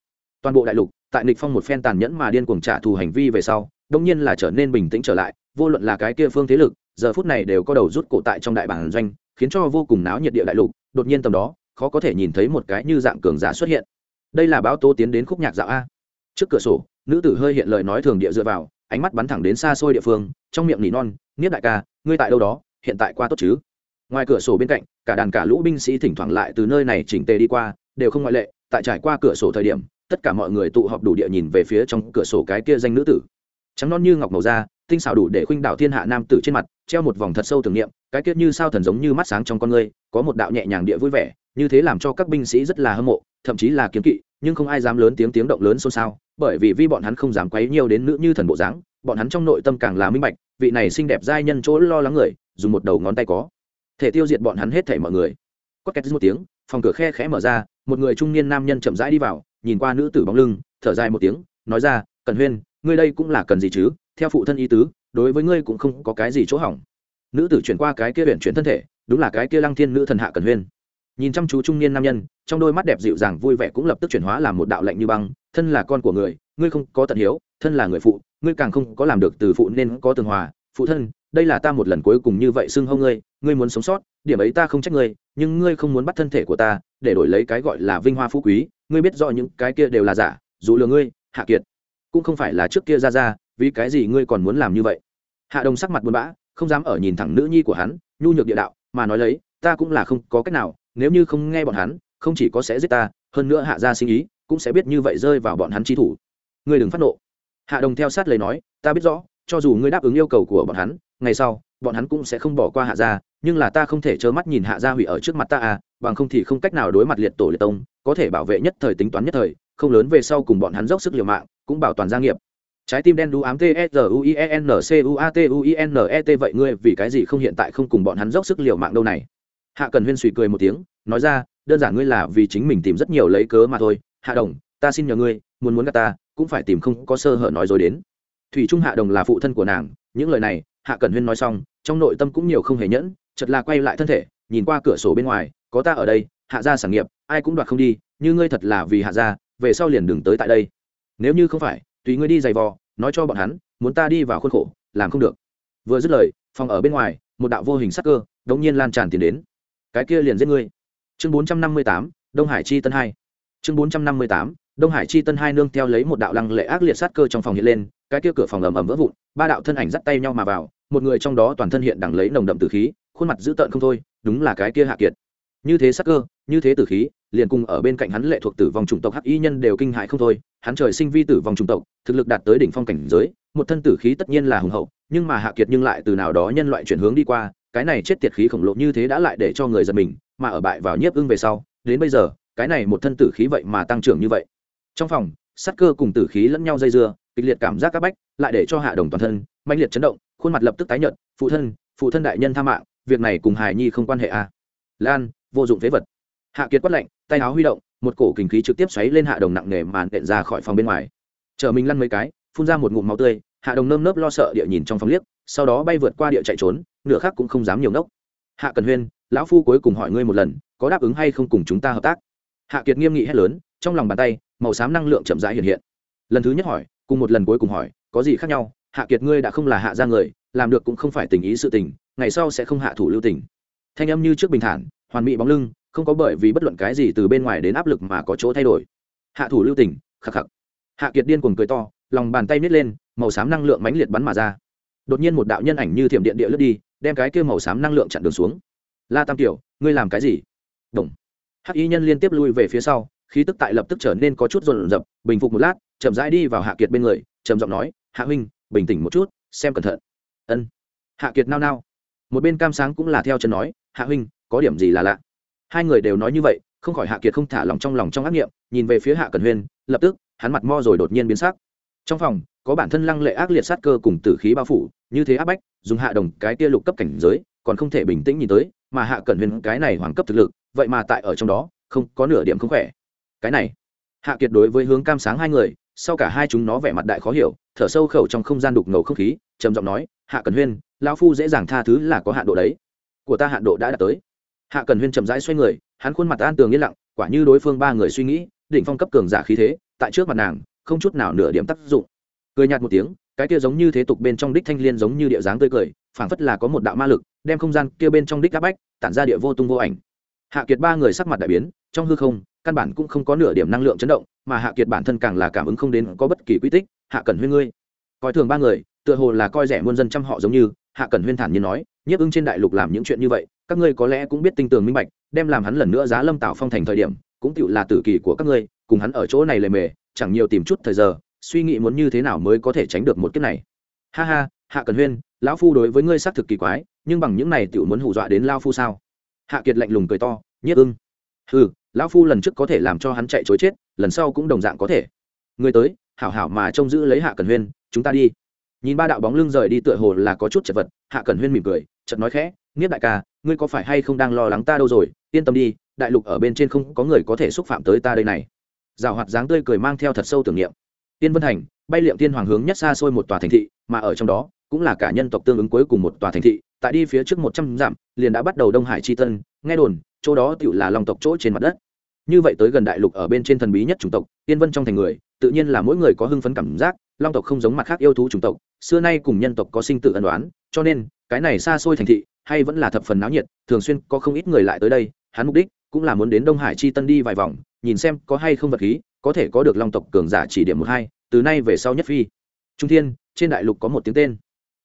toàn bộ đại lục, tại nịch phong một phen tàn nhẫn mà điên cuồng trả thù hành vi về sau, đông nhiên là trở nên bình tĩnh trở lại, vô luận là cái kia phương thế lực, giờ phút này đều có đầu rút cổ tại trong đại bản doanh, khiến cho vô cùng náo nhiệt địa đại lục, đột nhiên tầm đó, khó có thể nhìn thấy một cái như dạng cường giả xuất hiện. Đây là báo tố tiến đến khúc nhạc dạo a. Trước cửa sổ, nữ tử hơi hiện lời nói thường địa dựa vào, ánh mắt bắn thẳng đến xa xôi địa phương, trong miệng nỉ non niết đại ca, ngươi tại đâu đó? Hiện tại qua tốt chứ? Ngoài cửa sổ bên cạnh, cả đàn cả lũ binh sĩ thỉnh thoảng lại từ nơi này chỉnh tề đi qua, đều không ngoại lệ, tại trải qua cửa sổ thời điểm tất cả mọi người tụ họp đủ địa nhìn về phía trong cửa sổ cái kia danh nữ tử. Trắng non như ngọc màu da, tinh xảo đủ để khuynh đạo thiên hạ nam tử trên mặt, treo một vòng thật sâu tưởng niệm, cái kia như sao thần giống như mắt sáng trong con ngươi, có một đạo nhẹ nhàng địa vui vẻ, như thế làm cho các binh sĩ rất là hâm mộ, thậm chí là kiếm kỵ, nhưng không ai dám lớn tiếng tiếng động lớn xôn xao, bởi vì vi bọn hắn không dám quấy nhiều đến nữ như thần bộ dáng, bọn hắn trong nội tâm càng là minh bạch, vị này xinh đẹp giai nhân chỗ lo lắng người, dùng một đầu ngón tay có thể tiêu diệt bọn hắn hết thảy mọi người. Có két một tiếng, phòng cửa khe khẽ mở ra, một người trung niên nam nhân chậm rãi đi vào nhìn qua nữ tử bóng lưng, thở dài một tiếng, nói ra cần huyên, ngươi đây cũng là cần gì chứ? Theo phụ thân ý tứ, đối với ngươi cũng không có cái gì chỗ hỏng. Nữ tử chuyển qua cái kia huyện chuyển thân thể, đúng là cái kia lăng thiên nữ thần hạ cần huyên. Nhìn chăm chú trung niên nam nhân, trong đôi mắt đẹp dịu dàng vui vẻ cũng lập tức chuyển hóa làm một đạo lạnh như băng, thân là con của người, ngươi không có tận hiếu, thân là người phụ, ngươi càng không có làm được từ phụ nên có tường hòa. Phụ thân, đây là ta một lần cuối cùng như vậy xưng hô ngươi ngươi muốn sống sót, điểm ấy ta không trách ngươi, nhưng ngươi không muốn bắt thân thể của ta để đổi lấy cái gọi là vinh hoa phú quý, ngươi biết rõ những cái kia đều là giả, dù lừa ngươi, hạ kiệt. Cũng không phải là trước kia ra ra, vì cái gì ngươi còn muốn làm như vậy? Hạ đồng sắc mặt buồn bã, không dám ở nhìn thẳng nữ nhi của hắn, nhu nhược địa đạo, mà nói lấy, ta cũng là không có cách nào, nếu như không nghe bọn hắn, không chỉ có sẽ giết ta, hơn nữa hạ ra sinh ý, cũng sẽ biết như vậy rơi vào bọn hắn chi thủ. Ngươi đừng phát nộ. Hạ đồng theo sát lời nói, ta biết rõ, cho dù ngươi đáp ứng yêu cầu của bọn hắn, ngày sau, bọn hắn cũng sẽ không bỏ qua hạ gia, nhưng là ta không thể trơ mắt nhìn hạ gia hủy ở trước mặt ta à bằng không thì không cách nào đối mặt liệt tổ liệt tông, có thể bảo vệ nhất thời tính toán nhất thời, không lớn về sau cùng bọn hắn dốc sức liều mạng, cũng bảo toàn gia nghiệp. Trái tim đen đu ám t s u i e n c u a t u i n e t, vậy ngươi vì cái gì không hiện tại không cùng bọn hắn dốc sức liều mạng đâu này? Hạ cần huyên suy cười một tiếng, nói ra, đơn giản ngươi là vì chính mình tìm rất nhiều lấy cớ mà thôi. Hạ đồng, ta xin nhờ ngươi, muốn muốn gặp ta, cũng phải tìm không có sơ hở nói rồi đến. Thủy trung hạ đồng là phụ thân của nàng, những lời này, hạ cần huyên nói xong, trong nội tâm cũng nhiều không hề nhẫn chật là quay lại thân thể, nhìn qua cửa sổ bên ngoài có ta ở đây, hạ gia sản nghiệp, ai cũng đoạt không đi, như ngươi thật là vì hạ gia, về sau liền đừng tới tại đây. Nếu như không phải, tùy ngươi đi giày vò, nói cho bọn hắn, muốn ta đi vào khuôn khổ, làm không được. Vừa dứt lời, phòng ở bên ngoài, một đạo vô hình sắc cơ, đống nhiên lan tràn tiền đến. Cái kia liền giết ngươi. Chương bốn trăm năm mươi tám, đông hải chi tân hai. Chương bốn trăm năm mươi tám, đông hải chi tân hai nương theo lấy một đạo lăng lệ ác liệt sát cơ trong phòng hiện lên, cái kia cửa phòng ầm ầm vỡ vụn, ba đạo thân ảnh dắt tay nhau mà vào, một người trong đó toàn thân hiện đằng lấy nồng đậm tử khí, khuôn mặt dữ tợn không thôi, đúng là cái kia hạ kiệt như thế sát cơ, như thế tử khí, liền cùng ở bên cạnh hắn lệ thuộc tử vong chủng tộc hắc y nhân đều kinh hại không thôi hắn trời sinh vi tử vong chủng tộc, thực lực đạt tới đỉnh phong cảnh giới, một thân tử khí tất nhiên là hùng hậu, nhưng mà hạ kiệt nhưng lại từ nào đó nhân loại chuyển hướng đi qua, cái này chết tiệt khí khổng lồ như thế đã lại để cho người giật mình, mà ở bại vào nhiếp ưng về sau, đến bây giờ, cái này một thân tử khí vậy mà tăng trưởng như vậy trong phòng sát cơ cùng tử khí lẫn nhau dây dưa, kịch liệt cảm giác các bách, lại để cho hạ đồng toàn thân mạnh liệt chấn động, khuôn mặt lập tức tái nhợt, phụ thân phụ thân đại nhân tha mạng, việc này cùng hài nhi không quan hệ à. lan vô dụng phế vật. Hạ kiệt quát lạnh, tay áo huy động, một cổ kinh khí trực tiếp xoáy lên hạ đồng nặng nề màn đện ra khỏi phòng bên ngoài. Chờ mình lăn mấy cái, phun ra một ngụm máu tươi, hạ đồng nơm nớp lo sợ địa nhìn trong phòng liếc, sau đó bay vượt qua địa chạy trốn, nửa khác cũng không dám nhiều ngốc. Hạ cần huyên, lão phu cuối cùng hỏi ngươi một lần, có đáp ứng hay không cùng chúng ta hợp tác? Hạ kiệt nghiêm nghị hét lớn, trong lòng bàn tay, màu xám năng lượng chậm rãi hiện hiện. Lần thứ nhất hỏi, cùng một lần cuối cùng hỏi, có gì khác nhau? Hạ kiệt ngươi đã không là hạ ra người, làm được cũng không phải tình ý sự tình, ngày sau sẽ không hạ thủ lưu tình. Thanh âm như trước bình thản hoàn mỹ bóng lưng, không có bởi vì bất luận cái gì từ bên ngoài đến áp lực mà có chỗ thay đổi. Hạ thủ lưu tình, khắc khắc. Hạ kiệt điên cuồng cười to, lòng bàn tay nít lên, màu xám năng lượng mãnh liệt bắn mà ra. Đột nhiên một đạo nhân ảnh như thiểm điện địa lướt đi, đem cái kia màu xám năng lượng chặn đường xuống. La tam tiểu, ngươi làm cái gì? Động. hắc y nhân liên tiếp lui về phía sau, khí tức tại lập tức trở nên có chút rộn rập, bình phục một lát, chậm rãi đi vào hạ kiệt bên người, trầm giọng nói, hạ huynh, bình tĩnh một chút, xem cẩn thận. Ân. Hạ kiệt nao nao. Một bên cam sáng cũng là theo chân nói, hạ huynh có điểm gì là lạ. Hai người đều nói như vậy, không khỏi hạ kiệt không thả lòng trong lòng trong ác nghiệm, nhìn về phía hạ cần huyên, lập tức, hắn mặt mo rồi đột nhiên biến sắc. Trong phòng, có bản thân lăng lệ ác liệt sát cơ cùng tử khí bao phủ, như thế áp bách, dùng hạ đồng cái tia lục cấp cảnh giới, còn không thể bình tĩnh nhìn tới, mà hạ cẩn Huyên cái này hoàng cấp thực lực, vậy mà tại ở trong đó, không có nửa điểm không khỏe. Cái này, hạ kiệt đối với hướng cam sáng hai người, sau cả hai chúng nó vẻ mặt đại khó hiểu, thở sâu khẩu trong không gian đục ngầu không khí, trầm giọng nói, hạ cần huyên, lão phu dễ dàng tha thứ là có hạn độ đấy. Của ta hạn độ đã đạt tới hạ cần huyên chậm rãi xoay người, hắn khuôn mặt an tường yên lặng, quả như đối phương ba người suy nghĩ, đỉnh phong cấp cường giả khí thế, tại trước mặt nàng, không chút nào nửa điểm tác dụng. Cười nhạt một tiếng, cái kia giống như thế tục bên trong đích thanh liên giống như địa dáng tươi cười, phảng phất là có một đạo ma lực, đem không gian kia bên trong đích áp bách, tản ra địa vô tung vô ảnh. Hạ kiệt ba người sắc mặt đại biến, trong hư không, căn bản cũng không có nửa điểm năng lượng chấn động, mà hạ kiệt bản thân càng là cảm ứng không đến có bất kỳ quy tích, hạ Cần huyên ngươi. Coi thường ba người, tựa hồ là coi rẻ muôn dân trăm họ giống như, hạ Cần huyên thản nhiên nói, nhiếp ưng trên đại lục làm những chuyện như vậy các ngươi có lẽ cũng biết tinh tường minh bạch, đem làm hắn lần nữa giá lâm tạo phong thành thời điểm, cũng tựu là tử kỳ của các ngươi, cùng hắn ở chỗ này lề mề, chẳng nhiều tìm chút thời giờ, suy nghĩ muốn như thế nào mới có thể tránh được một kiếp này. Ha ha, hạ cần huyên, lão phu đối với ngươi xác thực kỳ quái, nhưng bằng những này tựu muốn hù dọa đến lao phu sao? Hạ kiệt lạnh lùng cười to, nhiếp ưng. Ừ lão phu lần trước có thể làm cho hắn chạy chối chết, lần sau cũng đồng dạng có thể. Ngươi tới, hảo hảo mà trông giữ lấy hạ cần huyên, chúng ta đi. Nhìn ba đạo bóng lưng rời đi tựa hồ là có chút chật vật, hạ cần huyên mỉm cười chật nói khẽ Niết đại ca, ngươi có phải hay không đang lo lắng ta đâu rồi? Yên tâm đi, đại lục ở bên trên không có người có thể xúc phạm tới ta đây này. Rào hoạt dáng tươi cười mang theo thật sâu tưởng niệm. Tiên vân thành bay liệm tiên hoàng hướng nhất xa xôi một tòa thành thị, mà ở trong đó, cũng là cả nhân tộc tương ứng cuối cùng một tòa thành thị. Tại đi phía trước một trăm dặm, liền đã bắt đầu đông hải chi tân, nghe đồn, chỗ đó tựu là lòng tộc chỗ trên mặt đất. Như vậy tới gần đại lục ở bên trên thần bí nhất chủng tộc, tiên vân trong thành người, tự nhiên là mỗi người có hưng phấn cảm giác, long tộc không giống mặt khác yêu thú chủng tộc, xưa nay cùng nhân tộc có sinh tự ân đoán cho nên, cái này xa xôi thành thị hay vẫn là thập phần náo nhiệt, thường xuyên có không ít người lại tới đây, hắn mục đích cũng là muốn đến đông hải chi tân đi vài vòng, nhìn xem có hay không vật khí, có thể có được long tộc cường giả chỉ điểm một hai, từ nay về sau nhất phi. Trung thiên, trên đại lục có một tiếng tên.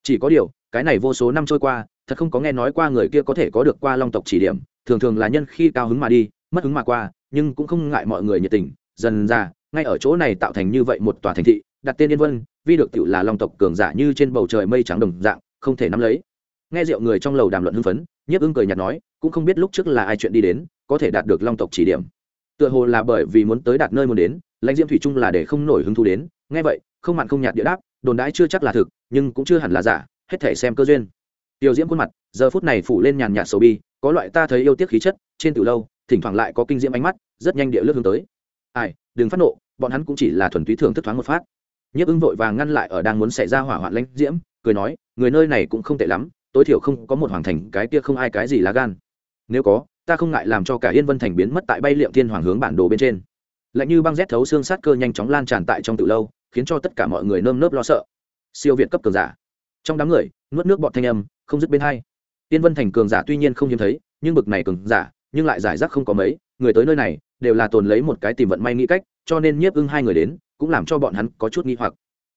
Chỉ có điều, cái này vô số năm trôi qua, thật không có nghe nói qua người kia có thể có được qua long tộc chỉ điểm, thường thường là nhân khi cao hứng mà đi, mất hứng mà qua, nhưng cũng không ngại mọi người nhiệt tình, dần ra, ngay ở chỗ này tạo thành như vậy một tòa thành thị, đặt tên yên vân vì được tự là long tộc cường giả như trên bầu trời mây trắng đồng dạng, không thể nắm lấy nghe rượu người trong lầu đàm luận hưng phấn, nhiếp ưng cười nhạt nói, cũng không biết lúc trước là ai chuyện đi đến, có thể đạt được long tộc chỉ điểm. Tựa hồ là bởi vì muốn tới đạt nơi muốn đến, lãnh diễm thủy trung là để không nổi hứng thú đến. Nghe vậy, không mặn không nhạt địa đáp, đồn đãi chưa chắc là thực, nhưng cũng chưa hẳn là giả, hết thể xem cơ duyên. Tiểu diễm khuôn mặt, giờ phút này phủ lên nhàn nhạt sầu bi, có loại ta thấy yêu tiếc khí chất, trên từ lâu, thỉnh thoảng lại có kinh diễm ánh mắt, rất nhanh địa lướt hướng tới. Ai, đừng phát nộ, bọn hắn cũng chỉ là thuần túy thường thức thoáng một phát. Nhiếp ưng vội vàng ngăn lại ở đang muốn xảy ra hỏa hoạn lãnh diễm, cười nói, người nơi này cũng không tệ lắm tối thiểu không có một hoàng thành, cái kia không ai cái gì lá gan. Nếu có, ta không ngại làm cho cả yên vân thành biến mất tại bay liệm thiên hoàng hướng bản đồ bên trên. Lạnh như băng rét thấu xương sát cơ nhanh chóng lan tràn tại trong từ lâu, khiến cho tất cả mọi người nơm nớp lo sợ. Siêu việt cấp cường giả. Trong đám người, nuốt nước bọt thanh âm, không dứt bên hai. Yên vân thành cường giả tuy nhiên không hiếm thấy, nhưng bực này cường giả, nhưng lại giải rác không có mấy, người tới nơi này, đều là tồn lấy một cái tìm vận may nghĩ cách, cho nên nhiếp ưng hai người đến, cũng làm cho bọn hắn có chút nghi hoặc.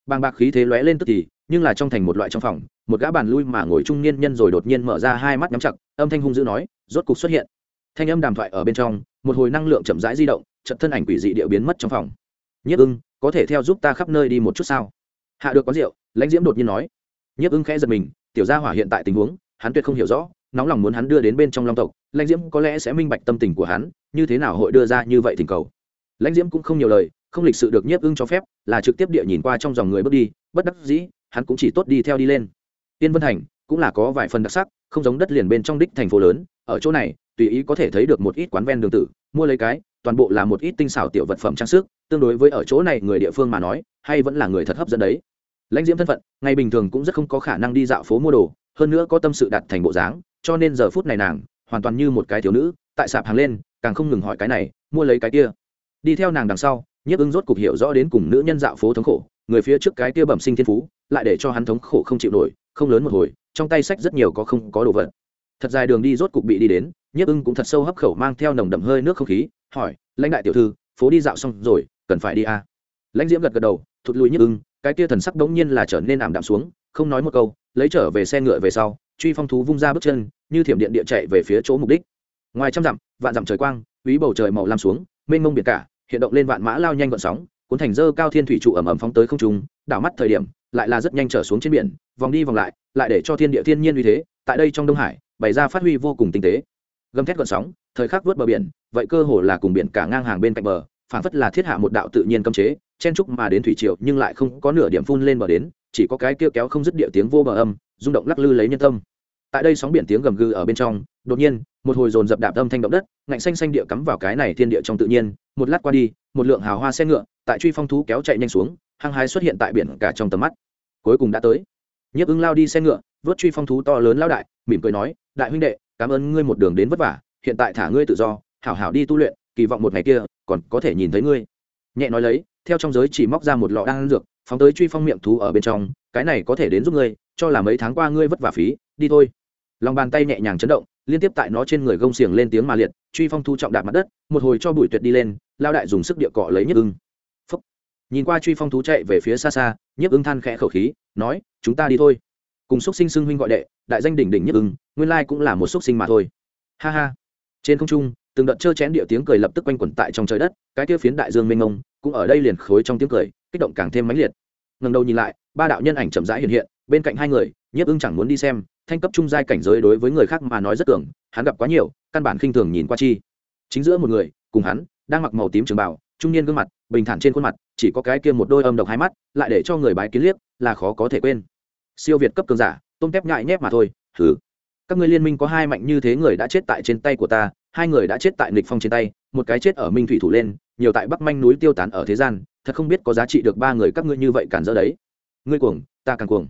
Bàng bạc khí thế lóe lên tức thì, nhưng là trong thành một loại trong phòng một gã bàn lui mà ngồi trung niên nhân rồi đột nhiên mở ra hai mắt nhắm chặt, âm thanh hung dữ nói, rốt cục xuất hiện. Thanh âm đàm thoại ở bên trong, một hồi năng lượng chậm rãi di động trận thân ảnh quỷ dị điệu biến mất trong phòng. Nhiếp ưng, có thể theo giúp ta khắp nơi đi một chút sao? Hạ được có rượu, lãnh diễm đột nhiên nói. Nhiếp ưng khẽ giật mình, tiểu gia hỏa hiện tại tình huống, hắn tuyệt không hiểu rõ, nóng lòng muốn hắn đưa đến bên trong long tộc, lãnh diễm có lẽ sẽ minh bạch tâm tình của hắn, như thế nào hội đưa ra như vậy thỉnh cầu? Lãnh diễm cũng không nhiều lời, không lịch sự được nhiếp ưng cho phép, là trực tiếp địa nhìn qua trong dòng người bước đi, bất đắc dĩ, hắn cũng chỉ tốt đi theo đi lên tiên vân thành cũng là có vài phần đặc sắc, không giống đất liền bên trong đích thành phố lớn, ở chỗ này, tùy ý có thể thấy được một ít quán ven đường tử, mua lấy cái, toàn bộ là một ít tinh xảo tiểu vật phẩm trang sức, tương đối với ở chỗ này người địa phương mà nói, hay vẫn là người thật hấp dẫn đấy. Lãnh diễm thân phận, ngày bình thường cũng rất không có khả năng đi dạo phố mua đồ, hơn nữa có tâm sự đặt thành bộ dáng, cho nên giờ phút này nàng, hoàn toàn như một cái thiếu nữ, tại sạp hàng lên, càng không ngừng hỏi cái này, mua lấy cái kia. Đi theo nàng đằng sau, nhiếp ứng rốt cục hiểu rõ đến cùng nữ nhân dạo phố thống khổ, người phía trước cái kia bẩm sinh thiên phú, lại để cho hắn thống khổ không chịu nổi không lớn một hồi, trong tay sách rất nhiều có không có đồ vật thật dài đường đi rốt cục bị đi đến, nhiếp ưng cũng thật sâu hấp khẩu mang theo nồng đậm hơi nước không khí, hỏi, lãnh đại tiểu thư, phố đi dạo xong rồi, cần phải đi à. lãnh diễm gật gật đầu, thụt lùi nhiếp ưng, cái kia thần sắc đống nhiên là trở nên ảm đạm xuống, không nói một câu, lấy trở về xe ngựa về sau, truy phong thú vung ra bước chân, như thiểm điện địa chạy về phía chỗ mục đích ngoài trăm dặm, vạn dặm trời quang úy bầu trời màu lam xuống, mênh mông biển cả, hiện động lên vạn mã lao nhanh gọn sóng, cuốn thành dơ cao thiên thủy trụ ẩm ẩm phóng tới không trung, đảo mắt thời điểm lại là rất nhanh trở xuống trên biển, vòng đi vòng lại lại để cho thiên địa thiên nhiên uy thế, tại đây trong đông hải, bày ra phát huy vô cùng tinh tế. Gầm thét gọn sóng, thời khắc vớt bờ biển, vậy cơ hồ là cùng biển cả ngang hàng bên cạnh bờ phản phất là thiết hạ một đạo tự nhiên cấm chế, chen trúc mà đến thủy triều, nhưng lại không có nửa điểm phun lên bờ đến, chỉ có cái kia kéo không dứt địa tiếng vô bờ âm, rung động lắc lư lấy nhân tâm. Tại đây sóng biển tiếng gầm gừ ở bên trong, đột nhiên, một hồi dồn dập đạp âm thanh động đất, ngạnh xanh xanh địa cắm vào cái này thiên địa trong tự nhiên, một lát qua đi, một lượng hào hoa xe ngựa, tại truy phong thú kéo chạy nhanh xuống hăng hái xuất hiện tại biển cả trong tầm mắt. Cuối cùng đã tới. Nhiếp ứng lao đi xe ngựa, vớt truy phong thú to lớn lao đại, mỉm cười nói, đại huynh đệ, cảm ơn ngươi một đường đến vất vả, hiện tại thả ngươi tự do, hảo hảo đi tu luyện, kỳ vọng một ngày kia, còn có thể nhìn thấy ngươi. Nhẹ nói lấy, theo trong giới chỉ móc ra một lọ đan dược, phóng tới truy phong miệng thú ở bên trong, cái này có thể đến giúp ngươi, cho là mấy tháng qua ngươi vất vả phí, đi thôi. Lòng bàn tay nhẹ nhàng chấn động, liên tiếp tại nó trên người gông xiềng lên tiếng mà liệt, truy phong thu trọng đạp mặt đất, một hồi cho bụi tuyệt đi lên, lao đại dùng sức địa cọ lấy nhức ưng nhìn qua truy phong thú chạy về phía xa xa, nhiếp ưng than khẽ khẩu khí, nói, chúng ta đi thôi. Cùng xúc sinh xưng huynh gọi đệ, đại danh đỉnh đỉnh nhiếp ưng, nguyên lai cũng là một xúc sinh mà thôi. Ha ha. Trên không trung, từng đợt trơ chén địa tiếng cười lập tức quanh quẩn tại trong trời đất, cái kia phiến đại dương mênh mông, cũng ở đây liền khối trong tiếng cười, kích động càng thêm mãnh liệt. Ngần đầu nhìn lại, ba đạo nhân ảnh chậm rãi hiện hiện, bên cạnh hai người, nhiếp ưng chẳng muốn đi xem, thanh cấp trung giai cảnh giới đối với người khác mà nói rất tưởng, hắn gặp quá nhiều, căn bản khinh thường nhìn qua chi. Chính giữa một người, cùng hắn, đang mặc màu tím trường bảo trung niên gương mặt, bình thản trên khuôn mặt, chỉ có cái kia một đôi âm độc hai mắt, lại để cho người bái kiến liếc, là khó có thể quên. Siêu việt cấp cường giả, tôm tép ngại nhép mà thôi thử các ngươi liên minh có hai mạnh như thế người đã chết tại trên tay của ta, hai người đã chết tại nghịch phong trên tay, một cái chết ở minh thủy thủ lên, nhiều tại bắc manh núi tiêu tán ở thế gian, thật không biết có giá trị được ba người các ngươi như vậy cản dỡ đấy. Ngươi cuồng, ta càng cuồng.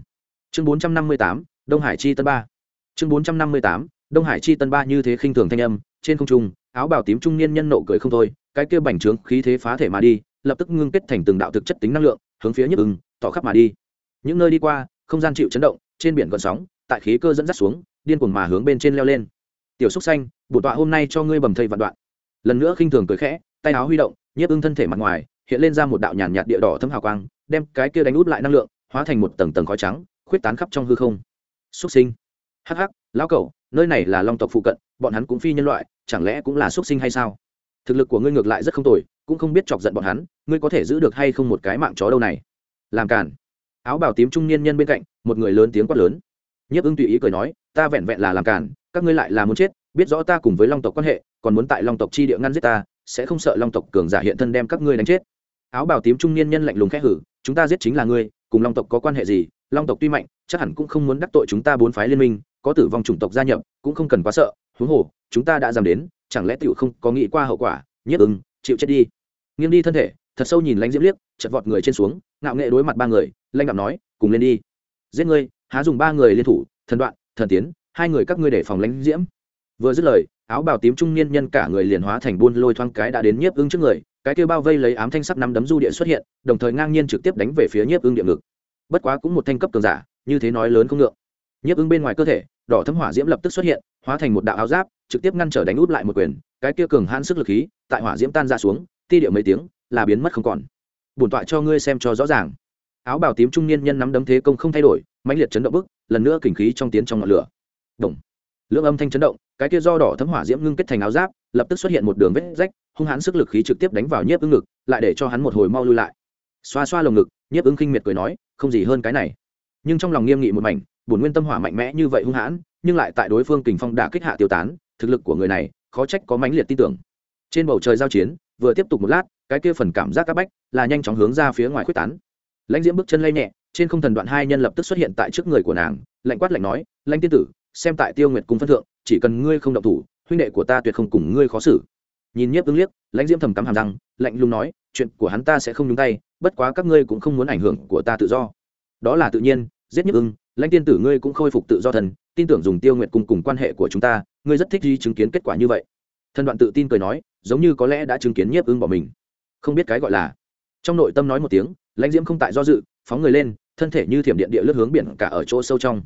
Chương bốn trăm năm mươi tám, đông hải chi tân ba. Chương bốn trăm năm mươi tám, đông hải chi tân ba như thế khinh thường thanh âm, trên không trung, áo bào tím trung niên nhân nộ cười không thôi cái kia bành trướng khí thế phá thể mà đi, lập tức ngưng kết thành từng đạo thực chất tính năng lượng, hướng phía nhức ứng tỏ khắp mà đi. Những nơi đi qua, không gian chịu chấn động, trên biển gợn sóng, tại khí cơ dẫn dắt xuống, điên cuồng mà hướng bên trên leo lên. Tiểu xúc xanh, bổn tọa hôm nay cho ngươi bầm thây vạn đoạn. Lần nữa khinh thường cười khẽ, tay áo huy động nhiếp ưng thân thể mặt ngoài, hiện lên ra một đạo nhàn nhạt địa đỏ thấm hào quang, đem cái kia đánh út lại năng lượng, hóa thành một tầng tầng khói trắng, khuyết tán khắp trong hư không. Xuất sinh. Hắc hắc, lão cẩu, nơi này là long tộc phụ cận, bọn hắn cũng phi nhân loại, chẳng lẽ cũng là xuất sinh hay sao? Thực lực của ngươi ngược lại rất không tồi, cũng không biết chọc giận bọn hắn, ngươi có thể giữ được hay không một cái mạng chó đâu này? Làm cản áo bào tím trung niên nhân bên cạnh, một người lớn tiếng quát lớn. Nhiếp ưng tùy ý cười nói, ta vẹn vẹn là làm cản các ngươi lại là muốn chết, biết rõ ta cùng với long tộc quan hệ, còn muốn tại long tộc chi địa ngăn giết ta, sẽ không sợ long tộc cường giả hiện thân đem các ngươi đánh chết. Áo bào tím trung niên nhân lạnh lùng khẽ hử, chúng ta giết chính là ngươi, cùng long tộc có quan hệ gì? Long tộc tuy mạnh, chắc hẳn cũng không muốn đắc tội chúng ta bốn phái liên minh, có tử vong chủng tộc gia nhập, cũng không cần quá sợ, huống hồ, chúng ta đã dám đến chẳng lẽ tiểu không có nghĩ qua hậu quả? Nhất ưng, chịu chết đi. Nghiêng đi thân thể, thật sâu nhìn lãnh diễm liếc chật vọt người trên xuống, ngạo nghệ đối mặt ba người, lãnh đạo nói, cùng lên đi. Giết ngươi, há dùng ba người liên thủ, thần đoạn, thần tiến, hai người các ngươi để phòng lãnh diễm. Vừa dứt lời, áo bào tím trung niên nhân cả người liền hóa thành buôn lôi thoáng cái đã đến nhiếp ưng trước người, cái kêu bao vây lấy ám thanh sắc năm đấm du địa xuất hiện, đồng thời ngang nhiên trực tiếp đánh về phía nhiếp ưng địa ngực. Bất quá cũng một thanh cấp cường giả, như thế nói lớn không ngượng. Nhiếp ưng bên ngoài cơ thể, đỏ thấm hỏa diễm lập tức xuất hiện, hóa thành một đạo áo giáp trực tiếp ngăn trở đánh út lại một quyền, cái kia cường hãn sức lực khí, tại hỏa diễm tan ra xuống, ti điệu mấy tiếng, là biến mất không còn. Bổn tọa cho ngươi xem cho rõ ràng. Áo bào tím trung niên nhân nắm đấm thế công không thay đổi, mãnh liệt chấn động bức, lần nữa kình khí trong tiến trong ngọn lửa. Động. lưỡng âm thanh chấn động, cái kia do đỏ thấm hỏa diễm ngưng kết thành áo giáp, lập tức xuất hiện một đường vết rách, hung hãn sức lực khí trực tiếp đánh vào nhiếp ứng ngực, lại để cho hắn một hồi mau lui lại. Xoa xoa lồng ngực, nhiếp ứng khinh miệt cười nói, không gì hơn cái này. Nhưng trong lòng nghiêm nghị một mảnh, bổn nguyên tâm hỏa mạnh mẽ như vậy hung hãn, nhưng lại tại đối phương kình phong đã kích hạ tiêu tán thực lực của người này khó trách có mãnh liệt tin tưởng. Trên bầu trời giao chiến, vừa tiếp tục một lát, cái kia phần cảm giác các bách là nhanh chóng hướng ra phía ngoài quyết tán. Lãnh diễm bước chân lây nhẹ, trên không thần đoạn hai nhân lập tức xuất hiện tại trước người của nàng, lạnh quát lạnh nói, lãnh tiên tử, xem tại tiêu nguyệt cung phân thượng, chỉ cần ngươi không động thủ, huynh đệ của ta tuyệt không cùng ngươi khó xử. Nhìn nhiếp ứng liếc, lãnh diễm thầm cắm hàm răng, lạnh lùng nói, chuyện của hắn ta sẽ không nhúng tay, bất quá các ngươi cũng không muốn ảnh hưởng của ta tự do. Đó là tự nhiên, giết nhiếp ưng lãnh tiên tử ngươi cũng khôi phục tự do thần tin tưởng dùng tiêu nguyệt cung cùng quan hệ của chúng ta, ngươi rất thích gì chứng kiến kết quả như vậy. Thân đoạn tự tin cười nói, giống như có lẽ đã chứng kiến nhiếp ưng bỏ mình. Không biết cái gọi là. Trong nội tâm nói một tiếng, lãnh diễm không tại do dự, phóng người lên, thân thể như thiểm điện địa lướt hướng biển cả ở chỗ sâu trong.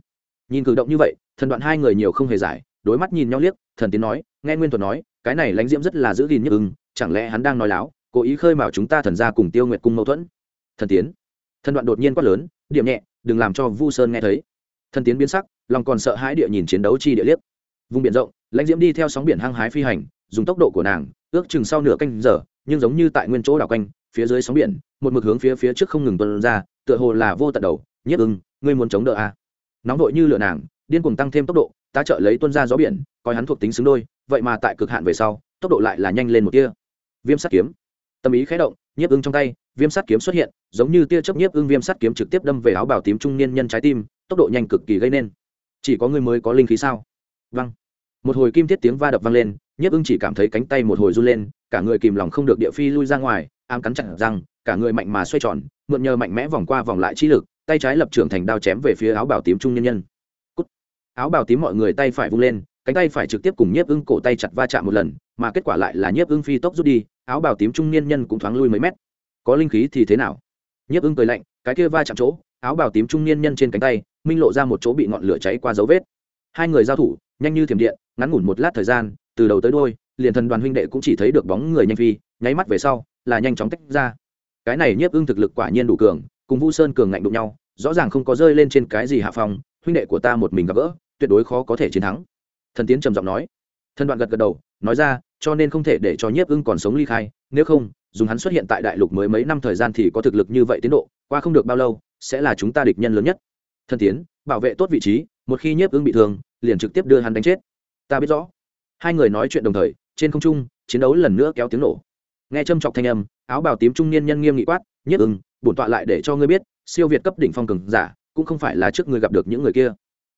Nhìn cử động như vậy thần đoạn hai người nhiều không hề giải, đối mắt nhìn nhau liếc, thần tiến nói, nghe nguyên thuật nói, cái này lãnh diễm rất là giữ gìn nhất ưng, chẳng lẽ hắn đang nói láo, cố ý khơi mào chúng ta thần ra cùng tiêu nguyệt cung mâu thuẫn? Thần tiến. Thần đoạn đột nhiên quát lớn, điểm nhẹ, đừng làm cho vu sơn nghe thấy. Thần tiến biến sắc lòng còn sợ hãi địa nhìn chiến đấu chi địa liếc. Vùng biển rộng, lãnh diễm đi theo sóng biển hăng hái phi hành, dùng tốc độ của nàng, ước chừng sau nửa canh giờ, nhưng giống như tại nguyên chỗ đảo quanh, phía dưới sóng biển, một mực hướng phía phía trước không ngừng tuân ra, tựa hồ là vô tận đầu, nhiếp ưng, ngươi muốn chống đỡ à. nóng vội như lửa nàng, điên cuồng tăng thêm tốc độ, tá trợ lấy tuân ra gió biển, coi hắn thuộc tính xứng đôi, vậy mà tại cực hạn về sau, tốc độ lại là nhanh lên một tia. Viêm sắt kiếm. Tâm ý khé động, nhiếp ưng trong tay, viêm sắt kiếm xuất hiện, giống như tia chớp nhiếp ưng viêm sắt kiếm trực tiếp đâm về áo bào tím trung niên nhân trái tim, tốc độ nhanh cực kỳ gây nên chỉ có người mới có linh khí sao? Văng một hồi kim thiết tiếng va đập vang lên, nhiếp ưng chỉ cảm thấy cánh tay một hồi run lên, cả người kìm lòng không được địa phi lui ra ngoài, ám cắn chặt răng, cả người mạnh mà xoay tròn, mượn nhờ mạnh mẽ vòng qua vòng lại trí lực, tay trái lập trưởng thành đao chém về phía áo bào tím trung nhân nhân. Cút. áo bào tím mọi người tay phải vung lên, cánh tay phải trực tiếp cùng nhiếp ưng cổ tay chặt va chạm một lần, mà kết quả lại là nhiếp ưng phi tốc rút đi, áo bào tím trung niên nhân cũng thoáng lui mấy mét. Có linh khí thì thế nào? Nhiếp ưng cười lạnh, cái kia va chạm chỗ, áo bào tím trung niên nhân trên cánh tay minh lộ ra một chỗ bị ngọn lửa cháy qua dấu vết. Hai người giao thủ, nhanh như thiểm điện, ngắn ngủn một lát thời gian, từ đầu tới đôi liền thần đoàn huynh đệ cũng chỉ thấy được bóng người nhanh phi, nháy mắt về sau, là nhanh chóng tách ra. Cái này nhiếp ưng thực lực quả nhiên đủ cường, cùng vu sơn cường ngạnh đụng nhau, rõ ràng không có rơi lên trên cái gì hạ phòng huynh đệ của ta một mình gặp gỡ, tuyệt đối khó có thể chiến thắng. Thần tiến trầm giọng nói. Thần đoạn gật gật đầu, nói ra, cho nên không thể để cho nhiếp ưng còn sống ly khai, nếu không dùng hắn xuất hiện tại đại lục mới mấy năm thời gian thì có thực lực như vậy tiến độ, qua không được bao lâu, sẽ là chúng ta địch nhân lớn nhất thân tiến, bảo vệ tốt vị trí, một khi nhiếp ưng bị thương, liền trực tiếp đưa hắn đánh chết. Ta biết rõ. Hai người nói chuyện đồng thời, trên không trung, chiến đấu lần nữa kéo tiếng nổ. Nghe châm chọc thanh âm, áo bào tím trung niên nhân nghiêm nghị quát, nhiếp ưng bổn tọa lại để cho ngươi biết, siêu việt cấp đỉnh phong cường giả, cũng không phải là trước ngươi gặp được những người kia.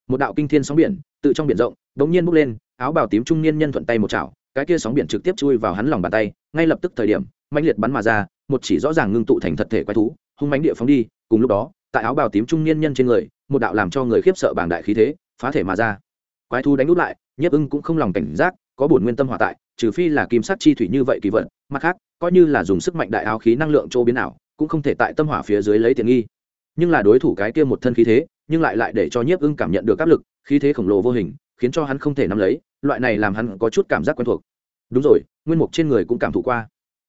Một đạo kinh thiên sóng biển tự trong biển rộng, bỗng nhiên bốc lên, áo bào tím trung niên nhân thuận tay một chảo, cái kia sóng biển trực tiếp chui vào hắn lòng bàn tay, ngay lập tức thời điểm mạnh liệt bắn mà ra, một chỉ rõ ràng ngưng tụ thành thật thể quái thú, hung mánh địa phóng đi, cùng lúc đó tại áo bào tím trung niên nhân trên người, một đạo làm cho người khiếp sợ bảng đại khí thế, phá thể mà ra. Quái thú đánh út lại, nhiếp ưng cũng không lòng cảnh giác, có bổn nguyên tâm hỏa tại, trừ phi là kim sắc chi thủy như vậy kỳ vận, mặt khác, coi như là dùng sức mạnh đại áo khí năng lượng chỗ biến ảo, cũng không thể tại tâm hỏa phía dưới lấy tiền nghi. Nhưng là đối thủ cái kia một thân khí thế, nhưng lại lại để cho nhiếp ưng cảm nhận được áp lực, khí thế khổng lồ vô hình, khiến cho hắn không thể nắm lấy, loại này làm hắn có chút cảm giác quen thuộc. Đúng rồi, nguyên mục trên người cũng cảm thụ qua.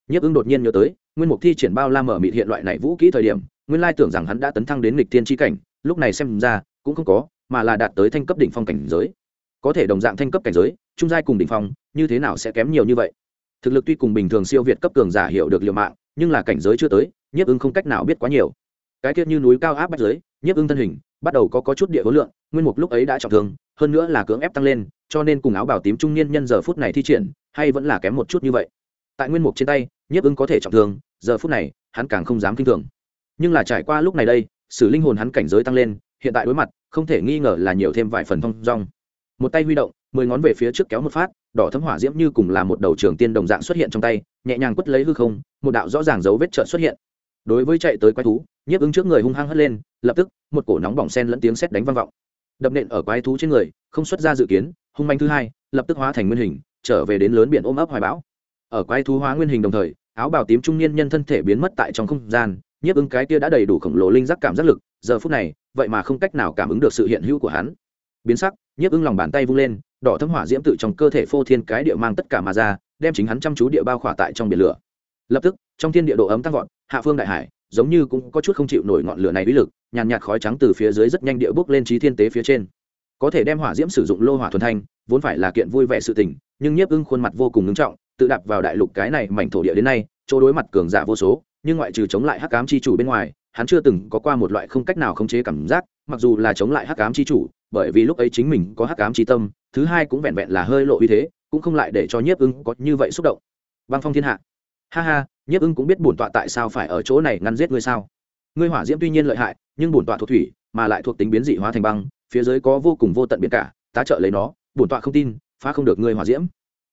Nhiếp ưng đột nhiên nhớ tới, nguyên mục thi triển bao la mở mịt hiện loại này vũ kỹ thời điểm nguyên lai tưởng rằng hắn đã tấn thăng đến lịch tiên tri cảnh, lúc này xem ra, cũng không có, mà là đạt tới thanh cấp đỉnh phong cảnh giới. Có thể đồng dạng thanh cấp cảnh giới, trung giai cùng đỉnh phong, như thế nào sẽ kém nhiều như vậy? Thực lực tuy cùng bình thường siêu việt cấp cường giả hiểu được liều mạng, nhưng là cảnh giới chưa tới, nhiếp ưng không cách nào biết quá nhiều. Cái tiết như núi cao áp bách giới, nhiếp ưng thân hình, bắt đầu có có chút địa hối lượng nguyên mục lúc ấy đã trọng thương, hơn nữa là cưỡng ép tăng lên, cho nên cùng áo bảo tím trung niên nhân giờ phút này thi triển, hay vẫn là kém một chút như vậy. Tại nguyên mục trên tay, nhiếp ưng có thể trọng thương, giờ phút này, hắn càng không dám kinh thường nhưng là trải qua lúc này đây, sử linh hồn hắn cảnh giới tăng lên, hiện tại đối mặt, không thể nghi ngờ là nhiều thêm vài phần thông dong. Một tay huy động, mười ngón về phía trước kéo một phát, đỏ thấm hỏa diễm như cùng là một đầu trường tiên đồng dạng xuất hiện trong tay, nhẹ nhàng quất lấy hư không, một đạo rõ ràng dấu vết trợn xuất hiện. Đối với chạy tới quái thú, nhiếp ứng trước người hung hăng hất lên, lập tức, một cổ nóng bỏng sen lẫn tiếng sét đánh vang vọng. Đập nện ở quái thú trên người, không xuất ra dự kiến, hung manh thứ hai, lập tức hóa thành nguyên hình, trở về đến lớn biển ôm ấp hoài bão. Ở quái thú hóa nguyên hình đồng thời, áo bào tím trung niên nhân thân thể biến mất tại trong không gian nhiếp ứng cái kia đã đầy đủ khổng lồ linh giác cảm giác lực, giờ phút này, vậy mà không cách nào cảm ứng được sự hiện hữu của hắn. Biến sắc, nhiếp ưng lòng bàn tay vung lên, đỏ thấm hỏa diễm tự trong cơ thể phô thiên cái địa mang tất cả mà ra, đem chính hắn chăm chú địa bao khỏa tại trong biển lửa. Lập tức, trong thiên địa độ ấm tăng vọt, hạ phương đại hải, giống như cũng có chút không chịu nổi ngọn lửa này uy lực, nhàn nhạt khói trắng từ phía dưới rất nhanh địa bước lên trí thiên tế phía trên. Có thể đem hỏa diễm sử dụng lô hỏa thuần thanh, vốn phải là kiện vui vẻ sự tình, nhưng nhiếp ưng khuôn mặt vô cùng ngưng trọng, tự đạp vào đại lục cái này mảnh thổ địa đến nay, chỗ đối mặt cường giả vô số nhưng ngoại trừ chống lại hắc ám chi chủ bên ngoài, hắn chưa từng có qua một loại không cách nào khống chế cảm giác, mặc dù là chống lại hắc ám chi chủ, bởi vì lúc ấy chính mình có hắc ám chi tâm, thứ hai cũng vẹn vẹn là hơi lộ uy thế, cũng không lại để cho nhiếp ưng có như vậy xúc động. Băng phong thiên hạ. Ha ha, nhiếp ưng cũng biết bổn tọa tại sao phải ở chỗ này ngăn giết ngươi sao? Ngươi hỏa diễm tuy nhiên lợi hại, nhưng bổn tọa thuộc thủy, mà lại thuộc tính biến dị hóa thành băng, phía dưới có vô cùng vô tận biển cả, tá trợ lấy nó, bổn tọa không tin, phá không được ngươi hỏa diễm.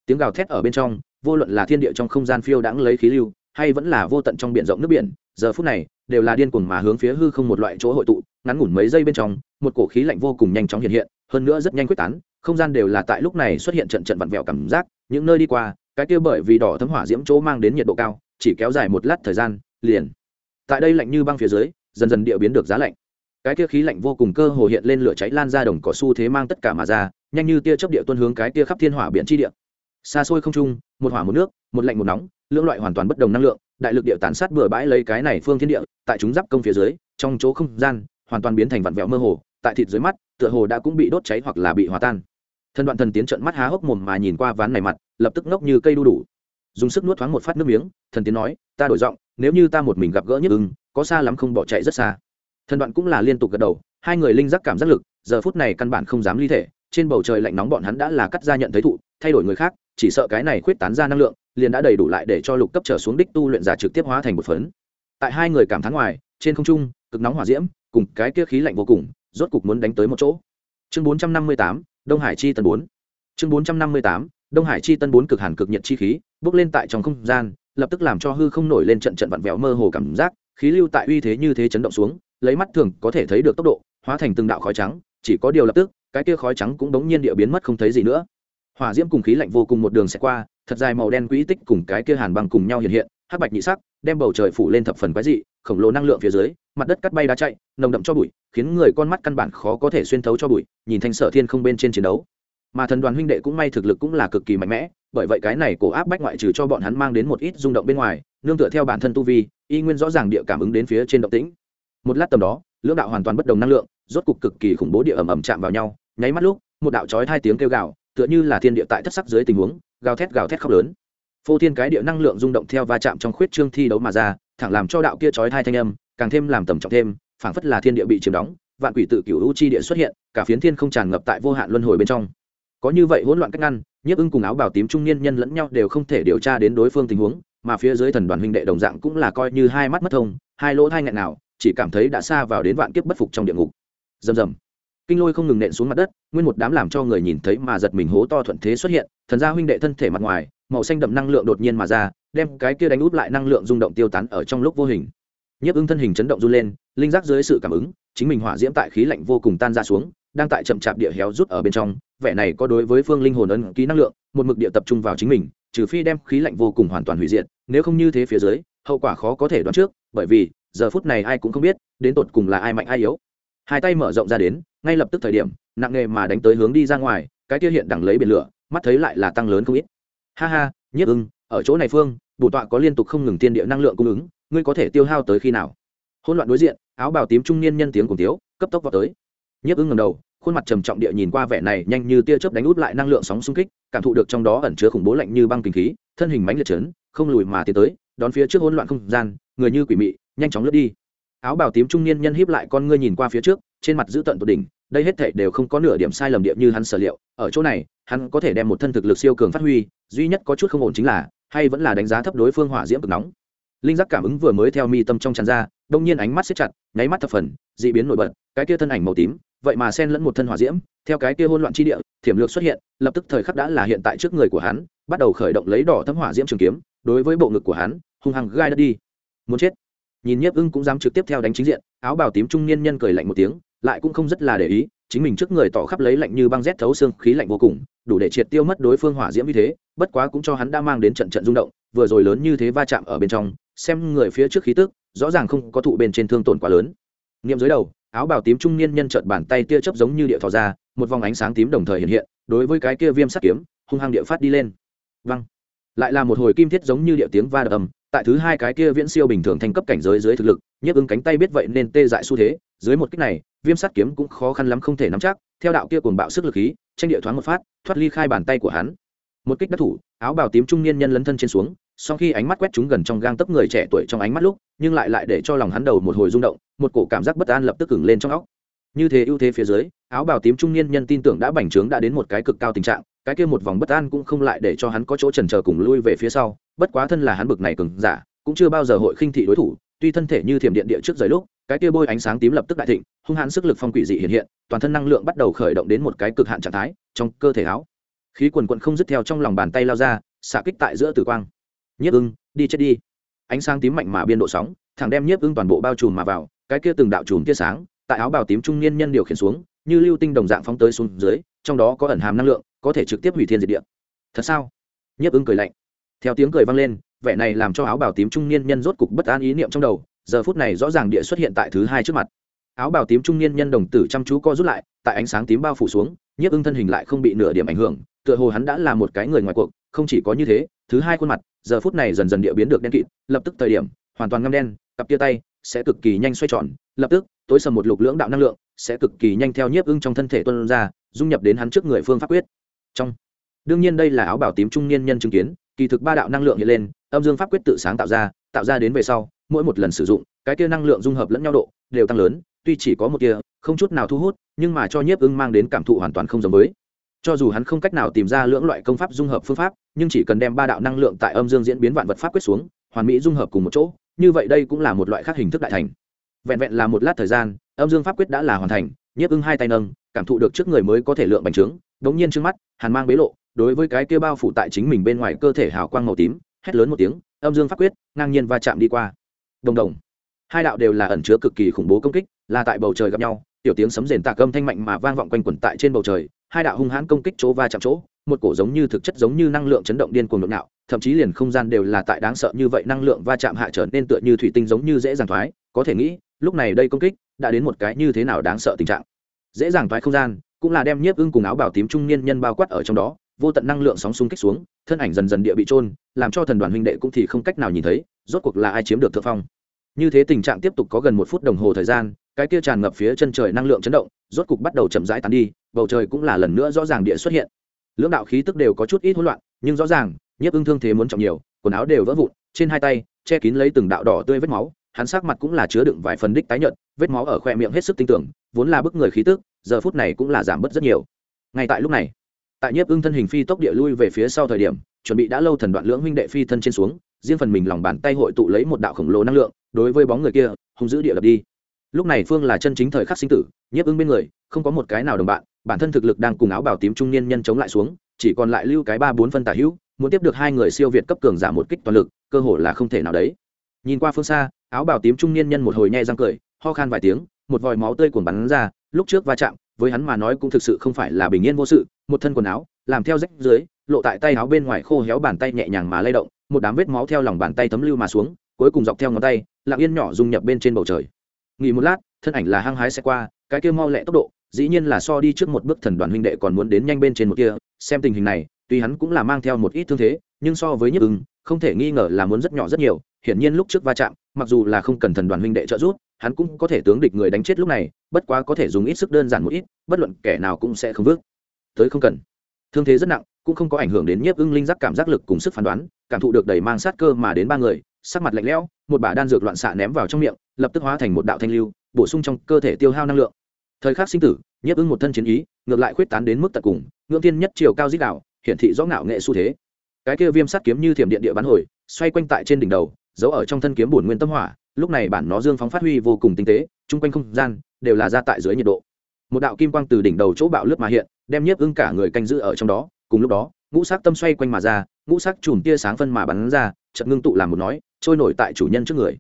Tiếng gào thét ở bên trong, vô luận là thiên địa trong không gian phiêu đãng lấy khí lưu hay vẫn là vô tận trong biển rộng nước biển, giờ phút này, đều là điên cuồng mà hướng phía hư không một loại chỗ hội tụ, ngắn ngủn mấy giây bên trong, một cổ khí lạnh vô cùng nhanh chóng hiện hiện, hơn nữa rất nhanh quyết tán, không gian đều là tại lúc này xuất hiện trận trận vặn vẹo cảm giác, những nơi đi qua, cái kia bởi vì đỏ thấm hỏa diễm chỗ mang đến nhiệt độ cao, chỉ kéo dài một lát thời gian, liền. Tại đây lạnh như băng phía dưới, dần dần địa biến được giá lạnh. Cái kia khí lạnh vô cùng cơ hồ hiện lên lửa cháy lan ra đồng cỏ xu thế mang tất cả mà ra, nhanh như tia chớp địa tuân hướng cái kia khắp thiên hỏa biển chi địa. Xa xôi không trung, một hỏa một nước, một lạnh một nóng lưỡng loại hoàn toàn bất đồng năng lượng, đại lực địa tàn sát bừa bãi lấy cái này phương thiên địa, tại chúng giáp công phía dưới, trong chỗ không gian, hoàn toàn biến thành vặn vẹo mơ hồ, tại thịt dưới mắt, tựa hồ đã cũng bị đốt cháy hoặc là bị hòa tan. Thân đoạn thần tiến trận mắt há hốc mồm mà nhìn qua ván này mặt, lập tức ngốc như cây đu đủ. Dùng sức nuốt thoáng một phát nước miếng, thần tiến nói, ta đổi giọng, nếu như ta một mình gặp gỡ nhất ưng, có xa lắm không bỏ chạy rất xa. Thần đoạn cũng là liên tục gật đầu, hai người linh giác cảm giác lực, giờ phút này căn bản không dám ly thể, trên bầu trời lạnh nóng bọn hắn đã là cắt ra nhận thấy thụ, thay đổi người khác chỉ sợ cái này khuyết tán ra năng lượng, liền đã đầy đủ lại để cho lục cấp trở xuống đích tu luyện giả trực tiếp hóa thành một phấn. Tại hai người cảm thán ngoài, trên không trung, cực nóng hỏa diễm, cùng cái kia khí lạnh vô cùng, rốt cục muốn đánh tới một chỗ. Chương bốn trăm năm mươi tám, đông hải chi tân bốn. Chương bốn trăm năm mươi tám, đông hải chi tân bốn cực hàn cực nhiệt chi khí bước lên tại trong không gian, lập tức làm cho hư không nổi lên trận trận vặn vẹo mơ hồ cảm giác, khí lưu tại uy thế như thế chấn động xuống, lấy mắt thường có thể thấy được tốc độ, hóa thành từng đạo khói trắng, chỉ có điều lập tức, cái kia khói trắng cũng đống nhiên địa biến mất không thấy gì nữa hỏa diễm cùng khí lạnh vô cùng một đường sẽ qua, thật dài màu đen quỹ tích cùng cái kia hàn băng cùng nhau hiện hiện, hắc bạch nhị sắc, đem bầu trời phủ lên thập phần quái dị, khổng lồ năng lượng phía dưới, mặt đất cắt bay đá chạy, nồng đậm cho bụi, khiến người con mắt căn bản khó có thể xuyên thấu cho bụi, nhìn thanh sở thiên không bên trên chiến đấu. Mà thần đoàn huynh đệ cũng may thực lực cũng là cực kỳ mạnh mẽ, bởi vậy cái này cổ áp bách ngoại trừ cho bọn hắn mang đến một ít rung động bên ngoài, nương tựa theo bản thân tu vi, y nguyên rõ ràng địa cảm ứng đến phía trên động tĩnh. Một lát tầm đó, lưỡng đạo hoàn toàn bất đồng năng lượng, rốt cục cực kỳ khủng bố địa ẩm ẩm chạm vào nhau, nháy mắt lúc, một đạo chói hai tiếng kêu gào tựa như là thiên địa tại thất sắc dưới tình huống, gào thét gào thét khóc lớn. Phô thiên cái địa năng lượng rung động theo va chạm trong khuyết trương thi đấu mà ra, thẳng làm cho đạo kia chói thai thanh âm càng thêm làm tầm trọng thêm, phảng phất là thiên địa bị chiếm đóng, vạn quỷ tự cửu u chi địa xuất hiện, cả phiến thiên không tràn ngập tại vô hạn luân hồi bên trong. Có như vậy hỗn loạn cách ngăn, nhiếp ưng cùng áo bào tím trung niên nhân lẫn nhau đều không thể điều tra đến đối phương tình huống, mà phía dưới thần đoàn huynh đệ đồng dạng cũng là coi như hai mắt mất thông, hai lỗ hai nghẹn nào chỉ cảm thấy đã xa vào đến vạn kiếp bất phục trong địa ngục. Rầm rầm kinh lôi không ngừng nện xuống mặt đất, nguyên một đám làm cho người nhìn thấy mà giật mình hố to thuận thế xuất hiện, thần gia huynh đệ thân thể mặt ngoài, màu xanh đậm năng lượng đột nhiên mà ra, đem cái kia đánh út lại năng lượng rung động tiêu tán ở trong lúc vô hình. Nhiếp ứng thân hình chấn động run lên, linh giác dưới sự cảm ứng, chính mình hỏa diễm tại khí lạnh vô cùng tan ra xuống, đang tại chậm chạp địa héo rút ở bên trong, vẻ này có đối với phương linh hồn ấn ký năng lượng, một mực địa tập trung vào chính mình, trừ phi đem khí lạnh vô cùng hoàn toàn hủy diệt, nếu không như thế phía dưới, hậu quả khó có thể đoán trước, bởi vì, giờ phút này ai cũng không biết, đến tột cùng là ai mạnh ai yếu hai tay mở rộng ra đến, ngay lập tức thời điểm, nặng nghề mà đánh tới hướng đi ra ngoài, cái kia hiện đằng lấy biển lửa, mắt thấy lại là tăng lớn không ít. Ha ha nhất ưng, ở chỗ này phương, bổ tọa có liên tục không ngừng tiên địa năng lượng cung ứng, ngươi có thể tiêu hao tới khi nào? Hỗn loạn đối diện, áo bào tím trung niên nhân tiếng cùng tiếu cấp tốc vào tới. Nhất ưng ngầm đầu, khuôn mặt trầm trọng địa nhìn qua vẻ này nhanh như tia chớp đánh út lại năng lượng sóng xung kích, cảm thụ được trong đó ẩn chứa khủng bố lạnh như băng kinh khí, thân hình mãnh liệt chấn, không lùi mà tiến tới, đón phía trước hỗn loạn không gian, người như quỷ mị, nhanh chóng lướt đi áo bào tím trung niên nhân híp lại con ngươi nhìn qua phía trước, trên mặt giữ tận tột đỉnh, đây hết thảy đều không có nửa điểm sai lầm điệp như hắn sở liệu. Ở chỗ này, hắn có thể đem một thân thực lực siêu cường phát huy, duy nhất có chút không ổn chính là, hay vẫn là đánh giá thấp đối phương hỏa diễm cực nóng. Linh giác cảm ứng vừa mới theo mi tâm trong tràn ra, đông nhiên ánh mắt siết chặt, nháy mắt thập phần, dị biến nổi bật, cái kia thân ảnh màu tím, vậy mà xen lẫn một thân hỏa diễm, theo cái kia hỗn loạn chi địa, thiểm lược xuất hiện, lập tức thời khắc đã là hiện tại trước người của hắn, bắt đầu khởi động lấy đỏ thấm hỏa diễm trường kiếm, đối với bộ ngực của hắn, hung hăng gai đất đi. Muốn chết nhìn nhiếp ưng cũng dám trực tiếp theo đánh chính diện, áo bào tím trung niên nhân cười lạnh một tiếng, lại cũng không rất là để ý, chính mình trước người tỏ khắp lấy lạnh như băng rét thấu xương, khí lạnh vô cùng, đủ để triệt tiêu mất đối phương hỏa diễm như thế, bất quá cũng cho hắn đã mang đến trận trận rung động, vừa rồi lớn như thế va chạm ở bên trong, xem người phía trước khí tức, rõ ràng không có thụ bên trên thương tổn quá lớn. Nghiệm dưới đầu, áo bào tím trung niên nhân trợt bàn tay tia chớp giống như địa thò ra, một vòng ánh sáng tím đồng thời hiện hiện, đối với cái kia viêm sắt kiếm, hung hăng địa phát đi lên. Văng lại là một hồi kim thiết giống như địa tiếng va đập ầm tại thứ hai cái kia viễn siêu bình thường thành cấp cảnh giới dưới thực lực, nhiếp ứng cánh tay biết vậy nên tê dại xu thế, dưới một kích này, viêm sắt kiếm cũng khó khăn lắm không thể nắm chắc, theo đạo kia cuồng bạo sức lực khí, tranh địa thoáng một phát, thoát ly khai bàn tay của hắn. Một kích đắc thủ, áo bào tím trung niên nhân lấn thân trên xuống, sau khi ánh mắt quét chúng gần trong gang tấp người trẻ tuổi trong ánh mắt lúc, nhưng lại lại để cho lòng hắn đầu một hồi rung động, một cổ cảm giác bất an lập tức cứng lên trong óc. Như thế ưu thế phía dưới, áo bào tím trung niên nhân tin tưởng đã bành trướng đã đến một cái cực cao tình trạng cái kia một vòng bất an cũng không lại để cho hắn có chỗ trần chờ cùng lui về phía sau, bất quá thân là hắn bực này cứng giả, cũng chưa bao giờ hội khinh thị đối thủ, tuy thân thể như thiểm điện địa trước giây lúc, cái kia bôi ánh sáng tím lập tức đại thịnh, hung hãn sức lực phong quỷ dị hiện hiện, toàn thân năng lượng bắt đầu khởi động đến một cái cực hạn trạng thái, trong cơ thể áo. Khí quần quận không dứt theo trong lòng bàn tay lao ra, xạ kích tại giữa tử quang. Nhiếp ưng, đi chết đi. Ánh sáng tím mạnh mà biên độ sóng, thẳng đem nhiếp ưng toàn bộ bao trùm mà vào, cái kia từng đạo chùm tia sáng, tại áo bào tím trung niên nhân điều khiển xuống, như lưu tinh đồng dạng phóng tới xuống dưới, trong đó có ẩn hàm năng lượng có thể trực tiếp hủy thiên diệt địa. Thật sao? Nhiếp ứng cười lạnh. Theo tiếng cười vang lên, vẻ này làm cho áo bào tím trung niên nhân rốt cục bất an ý niệm trong đầu, giờ phút này rõ ràng địa xuất hiện tại thứ hai trước mặt. Áo bào tím trung niên nhân đồng tử chăm chú co rút lại, tại ánh sáng tím bao phủ xuống, nhiếp ưng thân hình lại không bị nửa điểm ảnh hưởng, tựa hồ hắn đã là một cái người ngoài cuộc, không chỉ có như thế, thứ hai khuôn mặt, giờ phút này dần dần địa biến được đen kịt, lập tức thời điểm, hoàn toàn ngâm đen, cặp tia tay sẽ cực kỳ nhanh xoay tròn, lập tức, tối sầm một lục lưỡng đạo năng lượng sẽ cực kỳ nhanh theo nhiếp ưng trong thân thể tuân ra, dung nhập đến hắn trước người phương pháp quyết trong. Đương nhiên đây là áo bảo tím trung niên nhân chứng kiến, kỳ thực ba đạo năng lượng hiện lên, âm dương pháp quyết tự sáng tạo ra tạo ra đến về sau, mỗi một lần sử dụng, cái kia năng lượng dung hợp lẫn nhau độ, đều tăng lớn, tuy chỉ có một kia không chút nào thu hút, nhưng mà cho nhiếp ưng mang đến cảm thụ hoàn toàn không giống với. Cho dù hắn không cách nào tìm ra lưỡng loại công pháp dung hợp phương pháp, nhưng chỉ cần đem ba đạo năng lượng tại âm dương diễn biến vạn vật pháp quyết xuống, hoàn mỹ dung hợp cùng một chỗ, như vậy đây cũng là một loại khác hình thức đại thành. Vẹn vẹn là một lát thời gian, âm dương pháp quyết đã là hoàn thành, nhiếp ưng hai tay nâng, cảm thụ được trước người mới có thể lượng bành trướng đống nhiên trước mắt, hàn mang bế lộ, đối với cái kia bao phủ tại chính mình bên ngoài cơ thể hào quang màu tím, hét lớn một tiếng, âm dương pháp quyết, ngang nhiên va chạm đi qua. Đồng đồng. Hai đạo đều là ẩn chứa cực kỳ khủng bố công kích, là tại bầu trời gặp nhau, tiểu tiếng sấm rền tạc âm thanh mạnh mà vang vọng quanh quẩn tại trên bầu trời, hai đạo hung hãn công kích chỗ va chạm chỗ, một cổ giống như thực chất giống như năng lượng chấn động điên cuồng nhộn nhạo thậm chí liền không gian đều là tại đáng sợ như vậy năng lượng va chạm hạ trở nên tựa như thủy tinh giống như dễ dàng thoái, có thể nghĩ, lúc này đây công kích, đã đến một cái như thế nào đáng sợ tình trạng. Dễ dàng thoái không gian cũng là đem nhiếp ưng cùng áo bảo tím trung niên nhân bao quát ở trong đó, vô tận năng lượng sóng xung kích xuống, thân ảnh dần dần địa bị trôn làm cho thần đoàn huynh đệ cũng thì không cách nào nhìn thấy, rốt cuộc là ai chiếm được thượng phong. Như thế tình trạng tiếp tục có gần một phút đồng hồ thời gian, cái kia tràn ngập phía chân trời năng lượng chấn động, rốt cục bắt đầu chậm rãi tán đi, bầu trời cũng là lần nữa rõ ràng địa xuất hiện. Lưỡng đạo khí tức đều có chút ít hỗn loạn, nhưng rõ ràng, nhiếp ưng thương thế muốn trọng nhiều, quần áo đều vỡ vụn, trên hai tay, che kín lấy từng đạo đỏ tươi vết máu, hắn sắc mặt cũng là chứa đựng vài phần đích tái nhợt, vết máu ở khoe miệng hết sức tinh tưởng vốn là bức người khí tức giờ phút này cũng là giảm bớt rất nhiều. Ngay tại lúc này, tại nhiếp ưng thân hình phi tốc địa lui về phía sau thời điểm, chuẩn bị đã lâu thần đoạn lưỡng huynh đệ phi thân trên xuống, riêng phần mình lòng bàn tay hội tụ lấy một đạo khổng lồ năng lượng, đối với bóng người kia, hung giữ địa lập đi. Lúc này phương là chân chính thời khắc sinh tử, nhiếp ưng bên người, không có một cái nào đồng bạn, bản thân thực lực đang cùng áo bảo tím trung niên nhân chống lại xuống, chỉ còn lại lưu cái ba bốn phân tả hữu, muốn tiếp được hai người siêu việt cấp cường giả một kích toàn lực, cơ hội là không thể nào đấy. Nhìn qua phương xa, áo bảo tím trung niên nhân một hồi nhẹ răng cười, ho khan vài tiếng, một vòi máu tươi cuồng bắn ra lúc trước va chạm, với hắn mà nói cũng thực sự không phải là bình yên vô sự, một thân quần áo, làm theo rách dưới, lộ tại tay áo bên ngoài khô héo bàn tay nhẹ nhàng mà lay động, một đám vết máu theo lòng bàn tay thấm lưu mà xuống, cuối cùng dọc theo ngón tay, lặng yên nhỏ dung nhập bên trên bầu trời. Nghỉ một lát, thân ảnh là hăng hái xe qua, cái kia mau lẹ tốc độ, dĩ nhiên là so đi trước một bước thần đoàn huynh đệ còn muốn đến nhanh bên trên một kia, xem tình hình này, tuy hắn cũng là mang theo một ít thương thế, nhưng so với nhức ứng không thể nghi ngờ là muốn rất nhỏ rất nhiều, hiển nhiên lúc trước va chạm mặc dù là không cần thần đoàn huynh đệ trợ giúp, hắn cũng có thể tướng địch người đánh chết lúc này, bất quá có thể dùng ít sức đơn giản một ít, bất luận kẻ nào cũng sẽ không vước tới không cần. Thương thế rất nặng, cũng không có ảnh hưởng đến nhiếp ưng linh giác cảm giác lực cùng sức phán đoán, cảm thụ được đầy mang sát cơ mà đến ba người, sắc mặt lạnh lẽo, một bả đan dược loạn xạ ném vào trong miệng, lập tức hóa thành một đạo thanh lưu, bổ sung trong cơ thể tiêu hao năng lượng. Thời khắc sinh tử, nhiếp ưng một thân chiến ý, ngược lại khuyết tán đến mức tận cùng, ngưỡng tiên nhất chiều cao dít đạo, hiển thị rõ ngạo nghệ xu thế. Cái kia viêm sắt kiếm như thiểm điện địa bắn hồi, xoay quanh tại trên đỉnh đầu giấu ở trong thân kiếm bổn nguyên tâm hỏa, lúc này bản nó dương phóng phát huy vô cùng tinh tế, chung quanh không gian đều là ra tại dưới nhiệt độ. Một đạo kim quang từ đỉnh đầu chỗ bạo lướt mà hiện, đem nhiếp ưng cả người canh giữ ở trong đó, cùng lúc đó, ngũ sắc tâm xoay quanh mà ra, ngũ sắc chùm tia sáng phân mà bắn ra, chợt ngưng tụ làm một nói, trôi nổi tại chủ nhân trước người.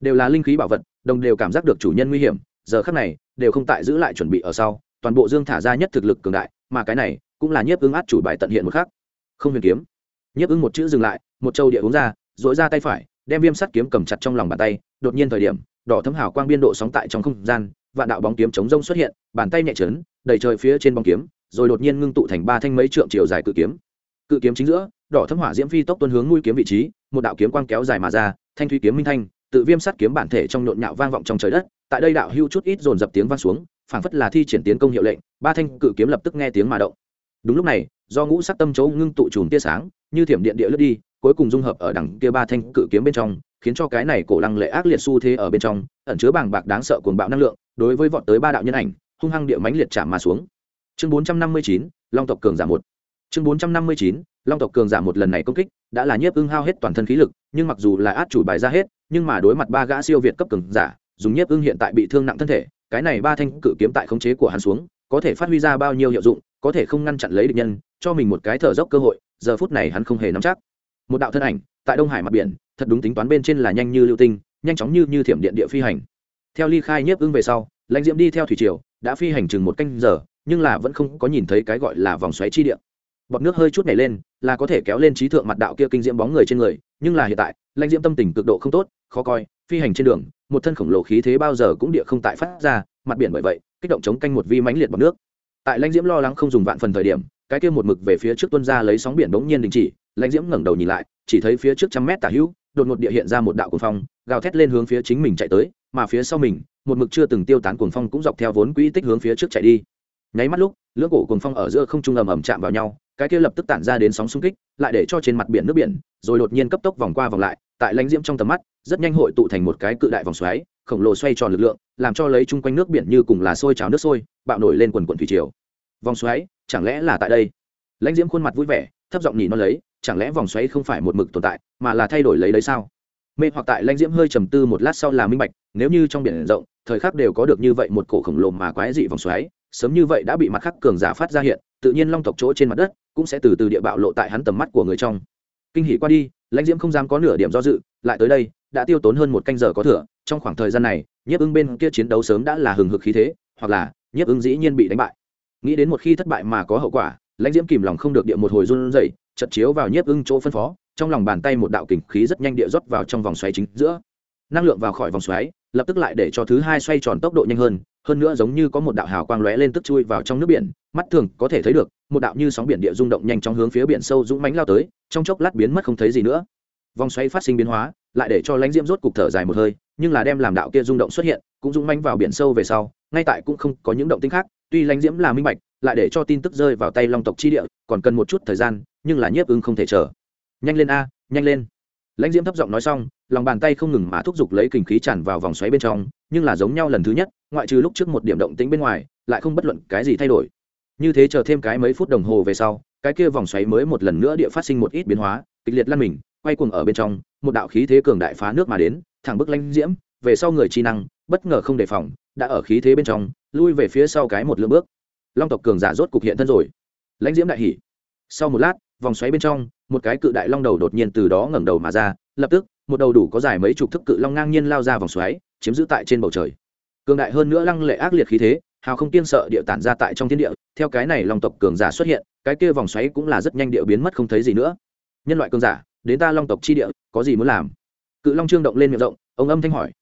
Đều là linh khí bảo vật, đồng đều cảm giác được chủ nhân nguy hiểm, giờ khắc này, đều không tại giữ lại chuẩn bị ở sau, toàn bộ dương thả ra nhất thực lực cường đại, mà cái này cũng là nhiếp ưng át chủ bài tận hiện một khắc. Không huyền kiếm. Nhiếp ưng một chữ dừng lại, một châu địa uống ra dội ra tay phải đem viêm sắt kiếm cầm chặt trong lòng bàn tay, đột nhiên thời điểm, đỏ thấm hào quang biên độ sóng tại trong không gian, vạn đạo bóng kiếm chống rông xuất hiện, bàn tay nhẹ trớn đầy trời phía trên bóng kiếm, rồi đột nhiên ngưng tụ thành ba thanh mấy trượng chiều dài cự kiếm. Cự kiếm chính giữa, đỏ thấm hỏa diễm phi tốc tuân hướng nuôi kiếm vị trí, một đạo kiếm quang kéo dài mà ra, thanh thủy kiếm minh thanh, tự viêm sắt kiếm bản thể trong nhộn nhạo vang vọng trong trời đất, tại đây đạo hưu chút ít dồn dập tiếng vang xuống, phảng phất là thi triển tiến công hiệu lệnh, ba thanh cự kiếm lập tức nghe tiếng mà động. Đúng lúc này, do ngũ sắc tâm châu ngưng tụ chùm tia sáng, như thiểm điện địa lướt đi cuối cùng dung hợp ở đằng kia ba thanh cự kiếm bên trong, khiến cho cái này cổ lăng lệ ác liệt xu thế ở bên trong, ẩn chứa bàng bạc đáng sợ cuồng bạo năng lượng, đối với vọt tới ba đạo nhân ảnh, hung hăng địa mãnh liệt chạm mà xuống. Chương bốn trăm năm mươi chín, long tộc cường giả một. Chương bốn trăm năm mươi chín, long tộc cường giả một lần này công kích, đã là nhiếp ưng hao hết toàn thân khí lực, nhưng mặc dù là át chủ bài ra hết, nhưng mà đối mặt ba gã siêu việt cấp cường giả, dùng nhiếp ưng hiện tại bị thương nặng thân thể, cái này ba thanh cự kiếm tại khống chế của hắn xuống, có thể phát huy ra bao nhiêu hiệu dụng, có thể không ngăn chặn lấy địch nhân, cho mình một cái thở dốc cơ hội, giờ phút này hắn không hề nắm chắc một đạo thân ảnh, tại đông hải mặt biển, thật đúng tính toán bên trên là nhanh như lưu tinh, nhanh chóng như như thiểm điện địa phi hành. Theo ly khai nhiếp ưng về sau, lãnh diễm đi theo thủy triều, đã phi hành chừng một canh giờ, nhưng là vẫn không có nhìn thấy cái gọi là vòng xoáy chi địa. Bọt nước hơi chút nhảy lên, là có thể kéo lên trí thượng mặt đạo kia kinh diễm bóng người trên người, nhưng là hiện tại, lãnh diễm tâm tình cực độ không tốt, khó coi, phi hành trên đường, một thân khổng lồ khí thế bao giờ cũng địa không tại phát ra, mặt biển bởi vậy, kích động chống canh một vi mãnh liệt bọt nước. Tại lãnh diễm lo lắng không dùng vạn phần thời điểm, cái kia một mực về phía trước tuân ra lấy sóng biển bỗng nhiên đình chỉ lãnh diễm ngẩng đầu nhìn lại, chỉ thấy phía trước trăm mét tả hữu, đột ngột địa hiện ra một đạo cuồng phong, gào thét lên hướng phía chính mình chạy tới, mà phía sau mình, một mực chưa từng tiêu tán cuồng phong cũng dọc theo vốn quỹ tích hướng phía trước chạy đi. Nháy mắt lúc, lưỡng cổ cuồng phong ở giữa không trung ầm ầm chạm vào nhau, cái kia lập tức tản ra đến sóng xung kích, lại để cho trên mặt biển nước biển, rồi đột nhiên cấp tốc vòng qua vòng lại, tại lãnh diễm trong tầm mắt, rất nhanh hội tụ thành một cái cự đại vòng xoáy, khổng lồ xoay tròn lực lượng, làm cho lấy chung quanh nước biển như cùng là sôi trào nước sôi, bạo nổi lên quần quần thủy triều. Vòng xoáy, chẳng lẽ là tại đây? Lãnh diễm khuôn mặt vui vẻ, thấp giọng nhỉ nó lấy, chẳng lẽ vòng xoáy không phải một mực tồn tại, mà là thay đổi lấy đấy sao? Mê hoặc tại lãnh diễm hơi trầm tư một lát sau là minh bạch, nếu như trong biển rộng, thời khắc đều có được như vậy một cổ khổng lồ mà quái dị vòng xoáy, sớm như vậy đã bị mặt khắc cường giả phát ra hiện, tự nhiên long tộc chỗ trên mặt đất cũng sẽ từ từ địa bạo lộ tại hắn tầm mắt của người trong. Kinh hỉ qua đi, lãnh diễm không dám có nửa điểm do dự, lại tới đây, đã tiêu tốn hơn một canh giờ có thừa, trong khoảng thời gian này, nhiếp ưng bên kia chiến đấu sớm đã là hừng hực khí thế, hoặc là nhiếp ưng dĩ nhiên bị đánh bại. Nghĩ đến một khi thất bại mà có hậu quả lãnh diễm kìm lòng không được địa một hồi run rẩy chật chiếu vào nhiếp ưng chỗ phân phó, trong lòng bàn tay một đạo kình khí rất nhanh địa rót vào trong vòng xoáy chính giữa. Năng lượng vào khỏi vòng xoáy, lập tức lại để cho thứ hai xoay tròn tốc độ nhanh hơn hơn nữa giống như có một đạo hào quang lóe lên tức chui vào trong nước biển, mắt thường có thể thấy được, một đạo như sóng biển địa rung động nhanh trong hướng phía biển sâu dũng mánh lao tới, trong chốc lát biến mất không thấy gì nữa. Vòng xoáy phát sinh biến hóa, lại để cho lãnh diễm rốt cục thở dài một hơi, nhưng là đem làm đạo kia rung động xuất hiện, cũng rung manh vào biển sâu về sau, ngay tại cũng không có những động tĩnh khác tuy lãnh diễm là minh bạch, lại để cho tin tức rơi vào tay long tộc chi địa, còn cần một chút thời gian, nhưng là nhiếp ưng không thể chờ. Nhanh lên a, nhanh lên. Lãnh diễm thấp giọng nói xong, lòng bàn tay không ngừng mà thúc giục lấy kinh khí tràn vào vòng xoáy bên trong, nhưng là giống nhau lần thứ nhất, ngoại trừ lúc trước một điểm động tĩnh bên ngoài, lại không bất luận cái gì thay đổi. Như thế chờ thêm cái mấy phút đồng hồ về sau, cái kia vòng xoáy mới một lần nữa địa phát sinh một ít biến hóa, kịch liệt lăn mình, quay cuồng ở bên trong, một đạo khí thế cường đại phá nước mà đến, thẳng bức lãnh diễm, về sau người chi năng, bất ngờ không đề phòng, đã ở khí thế bên trong lui về phía sau cái một lượng bước. Long tộc cường giả rốt cục hiện thân rồi. Lãnh diễm đại hỉ. Sau một lát, vòng xoáy bên trong, một cái cự đại long đầu đột nhiên từ đó ngẩng đầu mà ra, lập tức, một đầu đủ có dài mấy chục thức cự long ngang nhiên lao ra vòng xoáy, chiếm giữ tại trên bầu trời. Cường đại hơn nữa lăng lệ ác liệt khí thế, hào không tiên sợ địa tản ra tại trong thiên địa, theo cái này long tộc cường giả xuất hiện, cái kia vòng xoáy cũng là rất nhanh địa biến mất không thấy gì nữa. Nhân loại cường giả, đến ta long tộc chi địa, có gì muốn làm? Cự long trương động lên miệng rộng, ông âm thanh hỏi.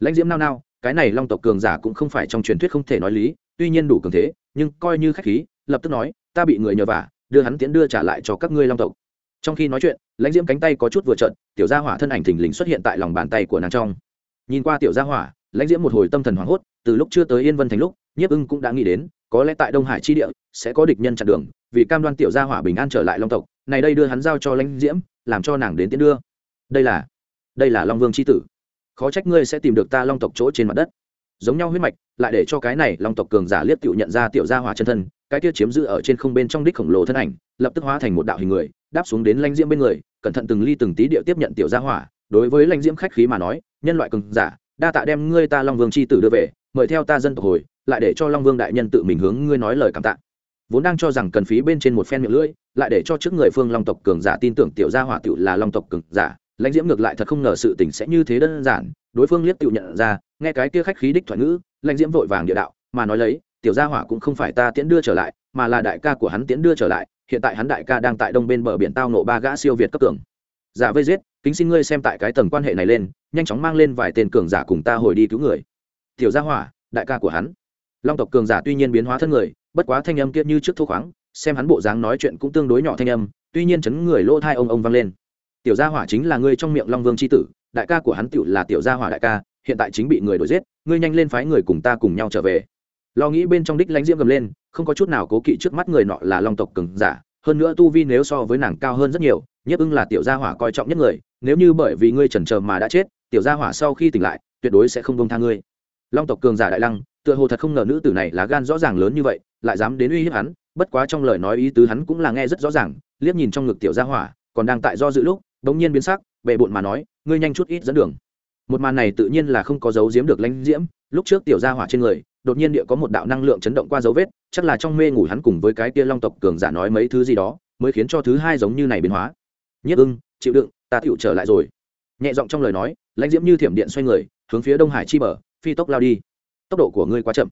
Lãnh diễm nao nao cái này long tộc cường giả cũng không phải trong truyền thuyết không thể nói lý, tuy nhiên đủ cường thế, nhưng coi như khách khí, lập tức nói, ta bị người nhờ vả, đưa hắn tiễn đưa trả lại cho các ngươi long tộc. Trong khi nói chuyện, lãnh diễm cánh tay có chút vừa trận tiểu gia hỏa thân ảnh thình lình xuất hiện tại lòng bàn tay của nàng trong. Nhìn qua tiểu gia hỏa, lãnh diễm một hồi tâm thần hoảng hốt, từ lúc chưa tới yên vân thành lúc, nhiếp ưng cũng đã nghĩ đến, có lẽ tại đông hải chi địa, sẽ có địch nhân chặn đường, vì cam đoan tiểu gia hỏa bình an trở lại long tộc, này đây đưa hắn giao cho lãnh diễm, làm cho nàng đến tiễn đưa. Đây là đây là long vương c h i tử khó trách ngươi sẽ tìm được ta long tộc chỗ trên mặt đất. Giống nhau huyết mạch, lại để cho cái này long tộc cường giả liếc tựu nhận ra tiểu gia hỏa chân thân, cái kia chiếm giữ ở trên không bên trong đích khổng lồ thân ảnh, lập tức hóa thành một đạo hình người, đáp xuống đến lãnh diễm bên người, cẩn thận từng ly từng tí điệu tiếp nhận tiểu gia hỏa. Đối với lãnh diễm khách khí mà nói, nhân loại cường giả, đa tạ đem ngươi ta long vương chi tử đưa về, mời theo ta dân tộc hồi, lại để cho long vương đại nhân tự mình hướng ngươi nói lời cảm tạ. Vốn đang cho rằng cần phí bên trên một phen miệng lưỡi, lại để cho trước người phương long tộc cường giả tin tưởng tiểu gia hỏa tiểu là long tộc cường giả lãnh diễm ngược lại thật không ngờ sự tình sẽ như thế đơn giản, đối phương liếc tiểu nhận ra, nghe cái kia khách khí đích thoại ngữ, lãnh diễm vội vàng địa đạo, mà nói lấy, tiểu gia hỏa cũng không phải ta tiễn đưa trở lại, mà là đại ca của hắn tiễn đưa trở lại, hiện tại hắn đại ca đang tại đông bên bờ biển tao nộ ba gã siêu việt cấp cường. Giả vây giết, kính xin ngươi xem tại cái tầng quan hệ này lên, nhanh chóng mang lên vài tên cường giả cùng ta hồi đi cứu người. Tiểu gia hỏa, đại ca của hắn. Long tộc cường giả tuy nhiên biến hóa thân người, bất quá thanh âm kia như trước thô khoáng, xem hắn bộ dáng nói chuyện cũng tương đối nhỏ thanh âm, tuy nhiên chấn người lỗ thai ông ông vang lên tiểu gia hỏa chính là ngươi trong miệng long vương c h i tử, đại ca của hắn tựu là tiểu gia hỏa đại ca, hiện tại chính bị người đuổi giết, ngươi nhanh lên phái người cùng ta cùng nhau trở về. Lo nghĩ bên trong đích lãnh diễm gầm lên, không có chút nào cố kỵ trước mắt người nọ là long tộc cừng giả, hơn nữa tu vi nếu so với nàng cao hơn rất nhiều, nhất ưng là tiểu gia hỏa coi trọng nhất người, nếu như bởi vì ngươi chần chờ mà đã chết, tiểu gia hỏa sau khi tỉnh lại, tuyệt đối sẽ không bông tha ngươi. Long tộc cường giả đại lăng, tựa hồ thật không ngờ nữ tử này là gan rõ ràng lớn như vậy, lại dám đến uy hiếp hắn, bất quá trong lời nói ý tứ hắn cũng là nghe rất rõ ràng, liếc nhìn trong ngực tiểu gia hỏa, còn đang tại do dự lúc bỗng nhiên biến sắc, bệ bộn mà nói, ngươi nhanh chút ít dẫn đường. Một màn này tự nhiên là không có dấu giếm được lãnh diễm, lúc trước tiểu gia hỏa trên người, đột nhiên địa có một đạo năng lượng chấn động qua dấu vết, chắc là trong mê ngủ hắn cùng với cái kia long tộc cường giả nói mấy thứ gì đó, mới khiến cho thứ hai giống như này biến hóa. Nhất ưng, chịu đựng, ta tựu trở lại rồi. Nhẹ giọng trong lời nói, lãnh diễm như thiểm điện xoay người, hướng phía đông hải chi bờ, phi tốc lao đi. Tốc độ của ngươi quá chậm.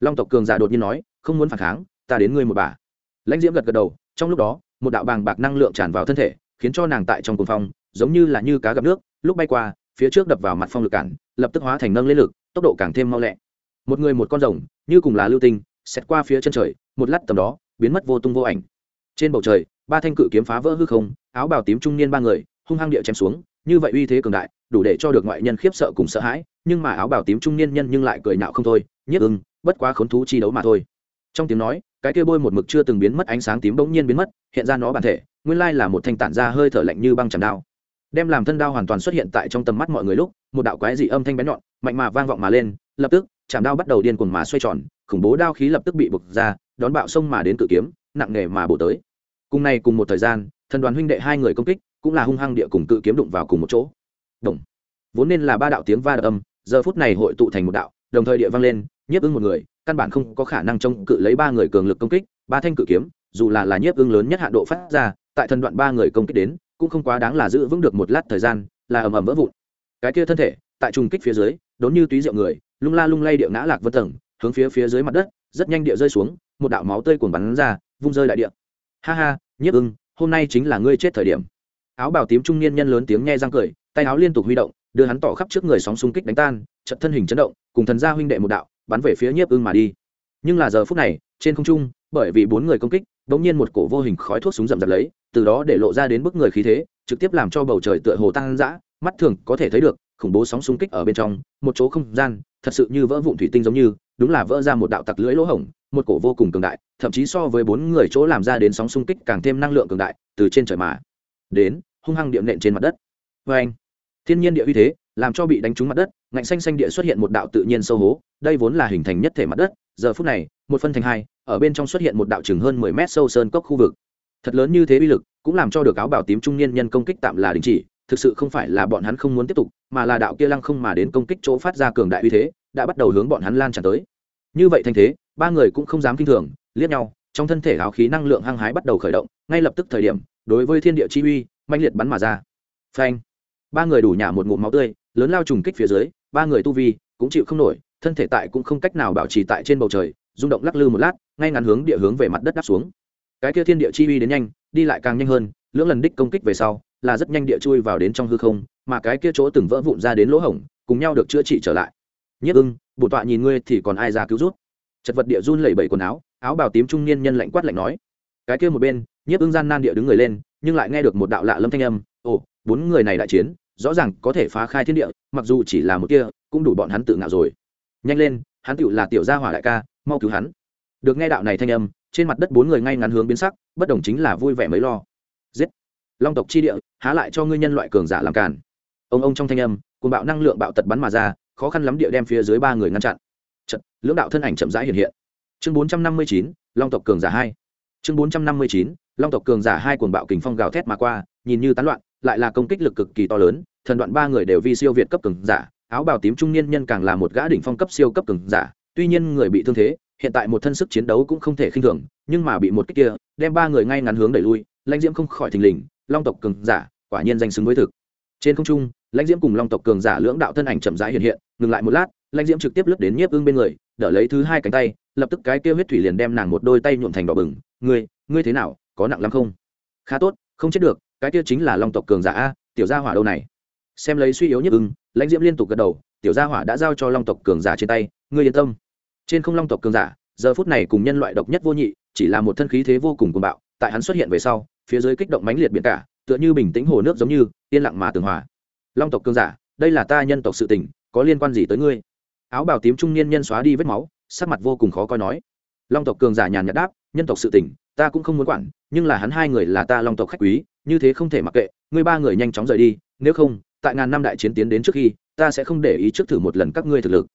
Long tộc cường giả đột nhiên nói, không muốn phản kháng, ta đến ngươi một bà. Lãnh diễm gật gật đầu, trong lúc đó, một đạo bàng bạc năng lượng tràn vào thân thể khiến cho nàng tại trong cuồng phong, giống như là như cá gặp nước, lúc bay qua, phía trước đập vào mặt phong lực cản, lập tức hóa thành nâng lên lực, tốc độ càng thêm mau lẹ. Một người một con rồng, như cùng là lưu tinh xét qua phía chân trời, một lát tầm đó, biến mất vô tung vô ảnh. Trên bầu trời, ba thanh cự kiếm phá vỡ hư không, áo bào tím trung niên ba người, hung hăng địa chém xuống, như vậy uy thế cường đại, đủ để cho được ngoại nhân khiếp sợ cùng sợ hãi, nhưng mà áo bào tím trung niên nhân nhưng lại cười nhạo không thôi nhất ưng, bất quá khốn thú chi đấu mà thôi. Trong tiếng nói cái kia bôi một mực chưa từng biến mất ánh sáng tím bỗng nhiên biến mất, hiện ra nó bản thể, nguyên lai là một thanh tản ra hơi thở lạnh như băng chầm đao. Đem làm thân đao hoàn toàn xuất hiện tại trong tầm mắt mọi người lúc, một đạo quái dị âm thanh bén nhọn, mạnh mà vang vọng mà lên, lập tức chạm đao bắt đầu điên cuồng mà xoay tròn, khủng bố đao khí lập tức bị bực ra, đón bạo sông mà đến cự kiếm, nặng nề mà bổ tới. Cùng này cùng một thời gian, thần đoàn huynh đệ hai người công kích, cũng là hung hăng địa cùng cự kiếm đụng vào cùng một chỗ. Đồng vốn nên là ba đạo tiếng va đập âm, giờ phút này hội tụ thành một đạo, đồng thời địa vang lên, nhiếp ứng một người căn bản không có khả năng chống cự lấy ba người cường lực công kích, ba thanh cự kiếm, dù là là nhiếp ưng lớn nhất hạ độ phát ra, tại thần đoạn ba người công kích đến, cũng không quá đáng là giữ vững được một lát thời gian, là ầm ầm vỡ vụn. Cái kia thân thể, tại trùng kích phía dưới, đốn như túy rượu người, lung la lung lay địa ngã lạc vân tầng, hướng phía phía dưới mặt đất, rất nhanh địa rơi xuống, một đạo máu tươi cuồng bắn ra, vung rơi đại địa. Ha ha, nhiếp ưng hôm nay chính là ngươi chết thời điểm. Áo bào tím trung niên nhân lớn tiếng nghe răng cười, tay áo liên tục huy động, đưa hắn tỏ khắp trước người sóng xung kích đánh tan trận thân hình chấn động, cùng thần gia huynh đệ một đạo bắn về phía nhiếp ưng mà đi. Nhưng là giờ phút này trên không trung bởi vì bốn người công kích bỗng nhiên một cổ vô hình khói thuốc súng rậm rạp lấy từ đó để lộ ra đến bức người khí thế trực tiếp làm cho bầu trời tựa hồ tăng rã, mắt thường có thể thấy được khủng bố sóng xung kích ở bên trong một chỗ không gian thật sự như vỡ vụn thủy tinh giống như đúng là vỡ ra một đạo tặc lưỡi lỗ hổng một cổ vô cùng cường đại thậm chí so với bốn người chỗ làm ra đến sóng xung kích càng thêm năng lượng cường đại từ trên trời mà đến hung hăng điệm nện trên mặt đất. Vê anh thiên nhiên địa uy thế làm cho bị đánh trúng mặt đất ngạnh xanh xanh địa xuất hiện một đạo tự nhiên sâu hố, đây vốn là hình thành nhất thể mặt đất, giờ phút này, một phân thành hai, ở bên trong xuất hiện một đạo chừng hơn mười mét sâu sơn cốc khu vực. Thật lớn như thế uy lực, cũng làm cho được áo bảo tím trung niên nhân công kích tạm là đình chỉ, thực sự không phải là bọn hắn không muốn tiếp tục, mà là đạo kia lăng không mà đến công kích chỗ phát ra cường đại uy thế, đã bắt đầu hướng bọn hắn lan tràn tới. Như vậy thành thế, ba người cũng không dám kinh thường, liếc nhau, trong thân thể áo khí năng lượng hăng hái bắt đầu khởi động, ngay lập tức thời điểm, đối với thiên địa chi uy manh liệt bắn mà ra. Phanh! Ba người đủ nhả một ngụm máu tươi, lớn lao trùng kích phía dưới ba người tu vi cũng chịu không nổi, thân thể tại cũng không cách nào bảo trì tại trên bầu trời, rung động lắc lư một lát, ngay ngắn hướng địa hướng về mặt đất đáp xuống. Cái kia thiên địa chi uy đến nhanh, đi lại càng nhanh hơn, lưỡng lần đích công kích về sau, là rất nhanh địa chui vào đến trong hư không, mà cái kia chỗ từng vỡ vụn ra đến lỗ hổng, cùng nhau được chữa trị trở lại. Nhất ưng bổn tọa nhìn ngươi thì còn ai ra cứu rút chật vật địa run lẩy bẩy quần áo áo bào tím trung niên nhân lạnh quát lạnh nói. Cái kia một bên nhiếp ưng gian nan địa đứng người lên, nhưng lại nghe được một đạo lạ lâm thanh âm. Ồ, bốn người này đại chiến rõ ràng có thể phá khai thiên địa mặc dù chỉ là một kia cũng đủ bọn hắn tự ngạo rồi. Nhanh lên hắn tựu là tiểu gia hỏa đại ca mau cứu hắn. Được nghe đạo này thanh âm trên mặt đất bốn người ngay ngắn hướng biến sắc bất đồng chính là vui vẻ mới lo. Giết! Long tộc chi địa há lại cho ngươi nhân loại cường giả làm cản ông ông trong thanh âm cùng bạo năng lượng bạo tật bắn mà ra khó khăn lắm địa đem phía dưới ba người ngăn chặn. Chật, lưỡng đạo thân ảnh chậm rãi hiện hiện. Chương bốn trăm năm mươi chín long tộc cường giả hai. Chương bốn trăm năm mươi chín long tộc cường giả hai cuồng bạo kình phong gào thét mà qua nhìn như tán loạn lại là công kích lực cực kỳ to lớn, thần đoạn ba người đều vi siêu việt cấp cường giả, áo bào tím trung niên nhân càng là một gã đỉnh phong cấp siêu cấp cường giả, tuy nhiên người bị thương thế, hiện tại một thân sức chiến đấu cũng không thể khinh thường, nhưng mà bị một kích kia, đem ba người ngay ngắn hướng đẩy lui, lãnh diễm không khỏi thình lình, long tộc cường giả, quả nhiên danh xứng với thực. Trên không trung, lãnh diễm cùng long tộc cường giả lưỡng đạo thân ảnh chậm rãi hiện hiện, ngừng lại một lát, lãnh diễm trực tiếp lướt đến nhiếp ưng bên người, đỡ lấy thứ hai cánh tay, lập tức cái kia huyết thủy liền đem nàng một đôi tay nhuộm thành đỏ bừng, ngươi ngươi thế nào, có nặng lắm không? Khá tốt, không chết được cái kia chính là long tộc cường giả a, tiểu gia hỏa đâu này? Xem lấy suy yếu nhất ưng, lãnh diễm liên tục gật đầu, tiểu gia hỏa đã giao cho long tộc cường giả trên tay, ngươi yên tâm. Trên không long tộc cường giả, giờ phút này cùng nhân loại độc nhất vô nhị, chỉ là một thân khí thế vô cùng cuồng bạo, tại hắn xuất hiện về sau, phía dưới kích động mãnh liệt biển cả, tựa như bình tĩnh hồ nước giống như, yên lặng mà tường hòa. Long tộc cường giả, đây là ta nhân tộc sự tình, có liên quan gì tới ngươi? Áo bào tím trung niên nhân xóa đi vết máu, sắc mặt vô cùng khó coi nói. Long tộc cường giả nhàn nhạt đáp, nhân tộc sự tình, ta cũng không muốn quản, nhưng là hắn hai người là ta long tộc khách quý như thế không thể mặc kệ, ngươi ba người nhanh chóng rời đi, nếu không, tại ngàn năm đại chiến tiến đến trước khi, ta sẽ không để ý trước thử một lần các ngươi thực lực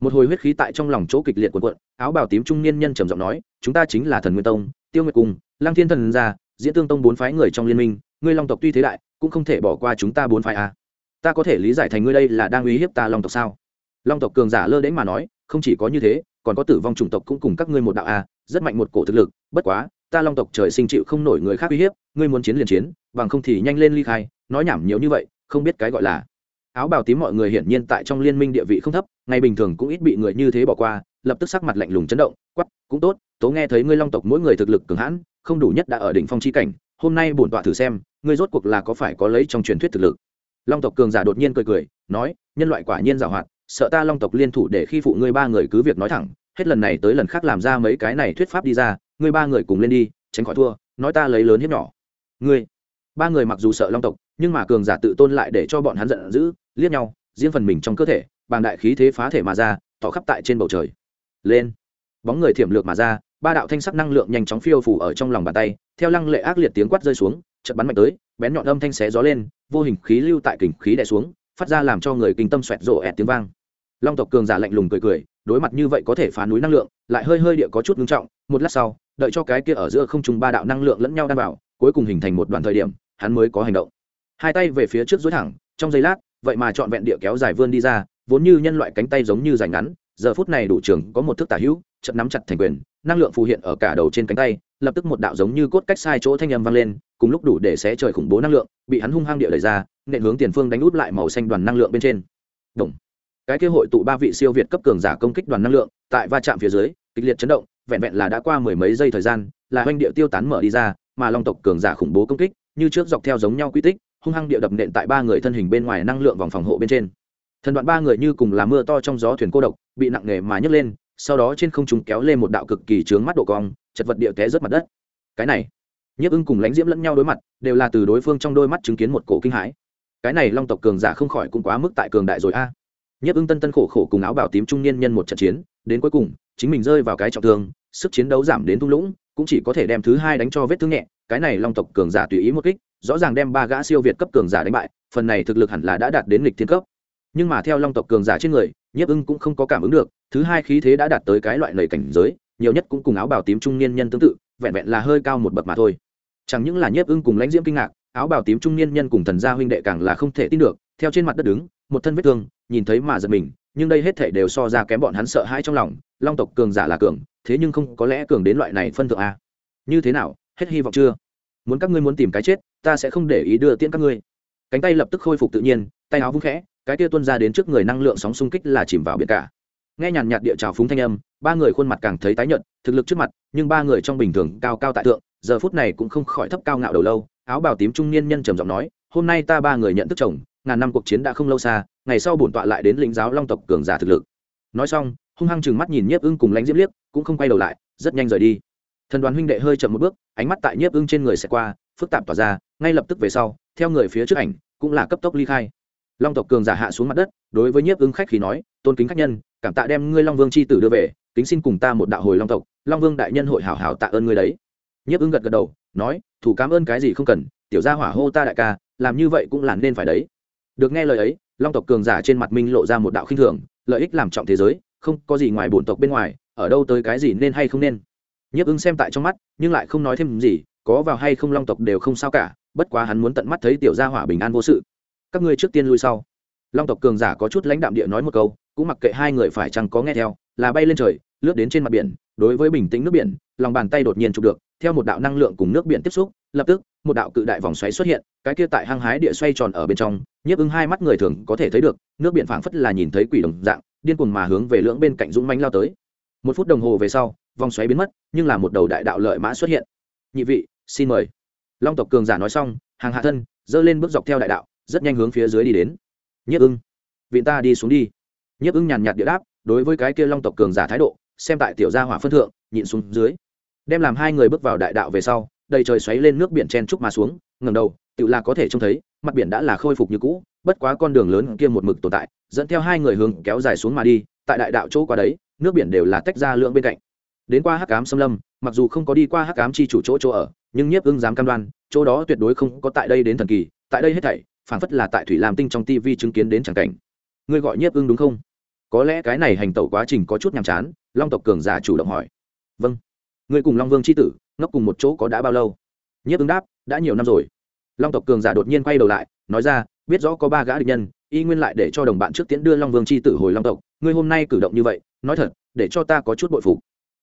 một hồi huyết khí tại trong lòng chỗ kịch liệt quần quận áo bào tím trung niên nhân trầm giọng nói, chúng ta chính là thần nguyên tông, tiêu nguyệt cung lang thiên thần gia, diễn tương tông bốn phái người trong liên minh, ngươi long tộc tuy thế đại, cũng không thể bỏ qua chúng ta bốn phái a à. ta có thể lý giải thành ngươi đây là đang uy hiếp ta long tộc sao long tộc cường giả lơ đễnh mà nói, không chỉ có như thế, còn có tử vong chủng tộc cũng cùng các ngươi một đạo a rất mạnh một cổ thực lực, bất quá ta long tộc trời sinh chịu không nổi người khác uy hiếp, ngươi muốn chiến liền chiến, bằng không thì nhanh lên ly khai, nói nhảm nhiều như vậy, không biết cái gọi là. Áo bào tím mọi người hiển nhiên tại trong liên minh địa vị không thấp, ngày bình thường cũng ít bị người như thế bỏ qua, lập tức sắc mặt lạnh lùng chấn động quắp cũng tốt, tố nghe thấy ngươi long tộc mỗi người thực lực cường hãn, không đủ nhất đã ở đỉnh phong chi cảnh, hôm nay bổn tọa thử xem, ngươi rốt cuộc là có phải có lấy trong truyền thuyết thực lực. Long tộc cường giả đột nhiên cười cười, nói, nhân loại quả nhiên giàu hoạt sợ ta long tộc liên thủ để khi phụ ngươi ba người cứ việc nói thẳng, hết lần này tới lần khác làm ra mấy cái này thuyết pháp đi ra ngươi ba người cùng lên đi, tránh khỏi thua, nói ta lấy lớn hiếp nhỏ. Ngươi, ba người mặc dù sợ long tộc, nhưng mà cường giả tự tôn lại để cho bọn hắn giận dữ, liếc nhau, riêng phần mình trong cơ thể, bàng đại khí thế phá thể mà ra tỏ khắp tại trên bầu trời. Lên, bóng người thiểm lược mà ra, ba đạo thanh sắc năng lượng nhanh chóng phiêu phủ ở trong lòng bàn tay, theo lăng lệ ác liệt tiếng quát rơi xuống, chợt bắn mạnh tới, bén nhọn âm thanh xé gió lên, vô hình khí lưu tại kình khí đè xuống, phát ra làm cho người kinh tâm xoẹt rộ ẹt tiếng vang. Long tộc cường giả lạnh lùng cười cười, đối mặt như vậy có thể phá núi năng lượng, lại hơi hơi địa có chút ngưng trọng, một lát sau đợi cho cái kia ở giữa không trung ba đạo năng lượng lẫn nhau đan vào, cuối cùng hình thành một đoạn thời điểm, hắn mới có hành động hai tay về phía trước dối thẳng, trong giây lát, vậy mà trọn vẹn địa kéo dài vươn đi ra, vốn như nhân loại cánh tay giống như dài ngắn, giờ phút này đủ trường có một thước tả hữu chậm nắm chặt thành quyền, năng lượng phù hiện ở cả đầu trên cánh tay, lập tức một đạo giống như cốt cách sai chỗ thanh âm vang lên, cùng lúc đủ để xé trời khủng bố năng lượng, bị hắn hung hăng địa đẩy ra, nện hướng tiền phương đánh út lại màu xanh đoàn năng lượng bên trên Động. cái kế hội tụ ba vị siêu việt cấp cường giả công kích đoàn năng lượng, tại va chạm phía dưới, kịch liệt chấn động vẹn vẹn là đã qua mười mấy giây thời gian, là hoanh địa tiêu tán mở đi ra, mà long tộc cường giả khủng bố công kích, như trước dọc theo giống nhau quy tích, hung hăng địa đập nện tại ba người thân hình bên ngoài năng lượng vòng phòng hộ bên trên. Thần đoạn ba người như cùng là mưa to trong gió thuyền cô độc, bị nặng nề mà nhấc lên, sau đó trên không trung kéo lên một đạo cực kỳ trướng mắt độ cong, chật vật địa té rớt mặt đất. Cái này, nhiếp ưng cùng lãnh diễm lẫn nhau đối mặt, đều là từ đối phương trong đôi mắt chứng kiến một cổ kinh hãi. Cái này long tộc cường giả không khỏi cũng quá mức tại cường đại rồi a. À. nhiếp ưng tân tân khổ khổ cùng áo bảo tím trung niên nhân một trận chiến, đến cuối cùng, chính mình rơi vào cái trọng thương sức chiến đấu giảm đến thung lũng, cũng chỉ có thể đem thứ hai đánh cho vết thương nhẹ, cái này long tộc cường giả tùy ý một kích, rõ ràng đem ba gã siêu việt cấp cường giả đánh bại, phần này thực lực hẳn là đã đạt đến lịch thiên cấp. Nhưng mà theo long tộc cường giả trên người, nhiếp ưng cũng không có cảm ứng được, thứ hai khí thế đã đạt tới cái loại lầy cảnh giới, nhiều nhất cũng cùng áo bào tím trung niên nhân tương tự, vẹn vẹn là hơi cao một bậc mà thôi. Chẳng những là nhiếp ưng cùng lãnh diễm kinh ngạc, áo bào tím trung niên nhân cùng thần gia huynh đệ càng là không thể tin được, theo trên mặt đất đứng, một thân vết thương, nhìn thấy mà giật mình, nhưng đây hết thể đều so ra kém bọn hắn sợ hãi trong lòng, long tộc cường giả là cường thế nhưng không có lẽ cường đến loại này phân thượng a. Như thế nào, hết hy vọng chưa? Muốn các ngươi muốn tìm cái chết, ta sẽ không để ý đưa tiễn các ngươi. Cánh tay lập tức khôi phục tự nhiên, tay áo vung khẽ, cái tia tuôn ra đến trước người năng lượng sóng xung kích là chìm vào biển cả. Nghe nhàn nhạt địa trào phúng thanh âm, ba người khuôn mặt càng thấy tái nhợt, thực lực trước mặt, nhưng ba người trong bình thường cao cao tại thượng, giờ phút này cũng không khỏi thấp cao ngạo đầu lâu, áo bào tím trung niên nhân trầm giọng nói, hôm nay ta ba người nhận thức chồng, ngàn năm cuộc chiến đã không lâu xa, ngày sau bổn tọa lại đến lĩnh giáo long tộc cường giả thực lực. Nói xong, hung hăng chừng mắt nhìn nhiếp ưng cùng lãnh diễm liếc cũng không quay đầu lại, rất nhanh rời đi. Thần đoàn huynh đệ hơi chậm một bước, ánh mắt tại nhiếp ưng trên người sẽ qua, phức tạp tỏa ra, ngay lập tức về sau, theo người phía trước ảnh, cũng là cấp tốc ly khai. Long tộc cường giả hạ xuống mặt đất, đối với nhiếp ưng khách khí nói, tôn kính khách nhân, cảm tạ đem ngươi long vương c h i tử đưa về, kính xin cùng ta một đạo hồi long tộc, long vương đại nhân hội hảo hảo tạ ơn ngươi đấy. Nhiếp ưng gật gật đầu, nói, thủ cảm ơn cái gì không cần, tiểu gia hỏa hô ta đại ca, làm như vậy cũng là nên phải đấy. Được nghe lời ấy, long tộc cường giả trên mặt minh lộ ra một đạo khinh thường, lợi ích làm trọng thế giới, không có gì ngoài bổn tộc bên ngoài ở đâu tới cái gì nên hay không nên. Nhiếp ưng xem tại trong mắt, nhưng lại không nói thêm gì, có vào hay không long tộc đều không sao cả, bất quá hắn muốn tận mắt thấy tiểu gia hỏa bình an vô sự. Các ngươi trước tiên lui sau. Long tộc cường giả có chút lãnh đạm địa nói một câu, cũng mặc kệ hai người phải chăng có nghe theo, là bay lên trời, lướt đến trên mặt biển, đối với bình tĩnh nước biển, lòng bàn tay đột nhiên chụp được, theo một đạo năng lượng cùng nước biển tiếp xúc, lập tức, một đạo cự đại vòng xoáy xuất hiện, cái kia tại hang hái địa xoay tròn ở bên trong, nhiếp ứng hai mắt người thường có thể thấy được, nước biển phảng phất là nhìn thấy quỷ đồng dạng, điên cuồng mà hướng về lưỡng bên cạnh dũng mánh lao tới một phút đồng hồ về sau, vòng xoáy biến mất, nhưng là một đầu đại đạo lợi mã xuất hiện. Nhị vị, xin mời. Long tộc cường giả nói xong, hàng hạ thân dơ lên bước dọc theo đại đạo, rất nhanh hướng phía dưới đi đến. Nhiếp ưng. Viện ta đi xuống đi. Nhiếp ưng nhàn nhạt địa đáp, đối với cái kia long tộc cường giả thái độ, xem tại tiểu gia hỏa phân thượng, nhịn xuống dưới. Đem làm hai người bước vào đại đạo về sau, đầy trời xoáy lên nước biển chen trúc mà xuống ngầm đầu tự là có thể trông thấy, mặt biển đã là khôi phục như cũ, bất quá con đường lớn kia một mực tồn tại, dẫn theo hai người hướng kéo dài xuống mà đi, tại đại đạo chỗ qua đấy nước biển đều là tách ra lượng bên cạnh. Đến qua hắc cám xâm lâm, mặc dù không có đi qua hắc cám chi chủ chỗ chỗ ở, nhưng nhiếp ưng dám cam đoan, chỗ đó tuyệt đối không có tại đây đến thần kỳ, tại đây hết thảy phảng phất là tại thủy làm tinh trong tivi chứng kiến đến chẳng cảnh. Ngươi gọi nhiếp ưng đúng không? Có lẽ cái này hành tẩu quá trình có chút nhàm chán, long tộc cường giả chủ động hỏi. Vâng. Ngươi cùng long vương c h i tử ngóc cùng một chỗ có đã bao lâu? Nhiếp ứng đáp, đã nhiều năm rồi. Long tộc cường giả đột nhiên quay đầu lại, nói ra, biết rõ có ba gã địch nhân, y nguyên lại để cho đồng bạn trước tiến đưa long vương c h i tử hồi long tộc, ngươi hôm nay cử động như vậy nói thật, để cho ta có chút bội phục.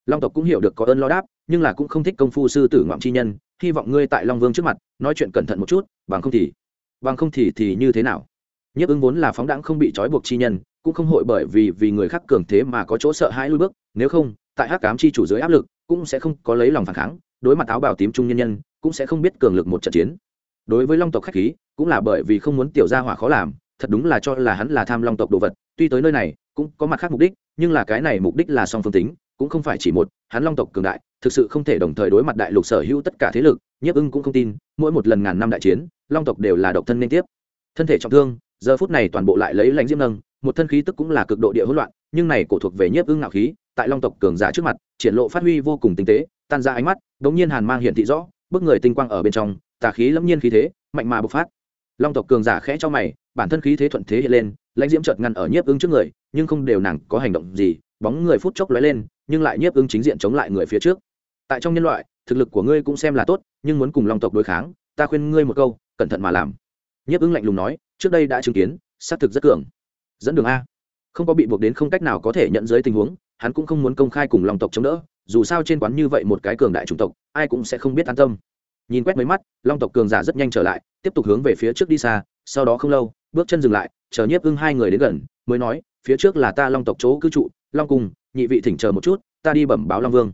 Long tộc cũng hiểu được có ơn lo đáp, nhưng là cũng không thích công phu sư tử ngoạm chi nhân, hy vọng ngươi tại long vương trước mặt, nói chuyện cẩn thận một chút, bằng không thì, bằng không thì thì như thế nào? Nhiếp ứng vốn là phóng đãng không bị trói buộc chi nhân, cũng không hội bởi vì vì người khác cường thế mà có chỗ sợ hãi lui bước, nếu không, tại hắc cám chi chủ dưới áp lực, cũng sẽ không có lấy lòng phản kháng, đối mặt áo bào tím trung nhân nhân, cũng sẽ không biết cường lực một trận chiến. Đối với long tộc khách khí, cũng là bởi vì không muốn tiểu gia hỏa khó làm, thật đúng là cho là hắn là tham long tộc đồ vật, tuy tới nơi này cũng có mặt khác mục đích, nhưng là cái này mục đích là song phương tính, cũng không phải chỉ một, hắn long tộc cường đại, thực sự không thể đồng thời đối mặt đại lục sở hữu tất cả thế lực, nhiếp ưng cũng không tin, mỗi một lần ngàn năm đại chiến, long tộc đều là độc thân liên tiếp. Thân thể trọng thương, giờ phút này toàn bộ lại lấy lãnh diễm nâng, một thân khí tức cũng là cực độ địa hỗn loạn, nhưng này cổ thuộc về nhiếp ưng ngạo khí, tại long tộc cường giả trước mặt, triển lộ phát huy vô cùng tinh tế, tan ra ánh mắt, đống nhiên hàn mang hiển thị rõ, bức người tinh quang ở bên trong, tà khí lâm nhiên khí thế, mạnh mà bộc phát. Long tộc cường giả khẽ cho mày, bản thân khí thế thuận thế hiện lên lãnh diễm chợt ngăn ở nhiếp ứng trước người, nhưng không đều nàng có hành động gì, bóng người phút chốc lóe lên, nhưng lại nhiếp ứng chính diện chống lại người phía trước. Tại trong nhân loại, thực lực của ngươi cũng xem là tốt, nhưng muốn cùng long tộc đối kháng, ta khuyên ngươi một câu, cẩn thận mà làm. Nhiếp ứng lạnh lùng nói, trước đây đã chứng kiến, xác thực rất cường. Dẫn đường a. Không có bị buộc đến không cách nào có thể nhận dưới tình huống, hắn cũng không muốn công khai cùng long tộc chống đỡ, dù sao trên quán như vậy một cái cường đại chủng tộc, ai cũng sẽ không biết an tâm. Nhìn quét mấy mắt, long tộc cường giả rất nhanh trở lại, tiếp tục hướng về phía trước đi xa, sau đó không lâu bước chân dừng lại chờ nhiếp ưng hai người đến gần mới nói phía trước là ta long tộc chỗ cư trụ long cung, nhị vị thỉnh chờ một chút ta đi bẩm báo long vương.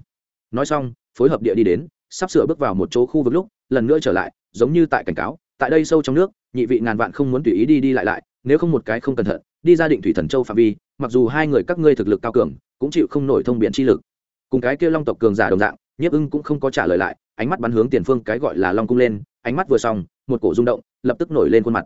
Nói xong phối hợp địa đi đến sắp sửa bước vào một chỗ khu vực lúc lần nữa trở lại giống như tại cảnh cáo tại đây sâu trong nước nhị vị ngàn vạn không muốn tùy ý đi đi lại lại nếu không một cái không cẩn thận đi ra định thủy thần châu phạm vi mặc dù hai người các ngươi thực lực cao cường cũng chịu không nổi thông biện chi lực. Cùng cái kia long tộc cường giả đồng dạng nhiếp ưng cũng không có trả lời lại ánh mắt bắn hướng tiền phương cái gọi là long cung lên ánh mắt vừa xong một cổ rung động lập tức nổi lên khuôn mặt.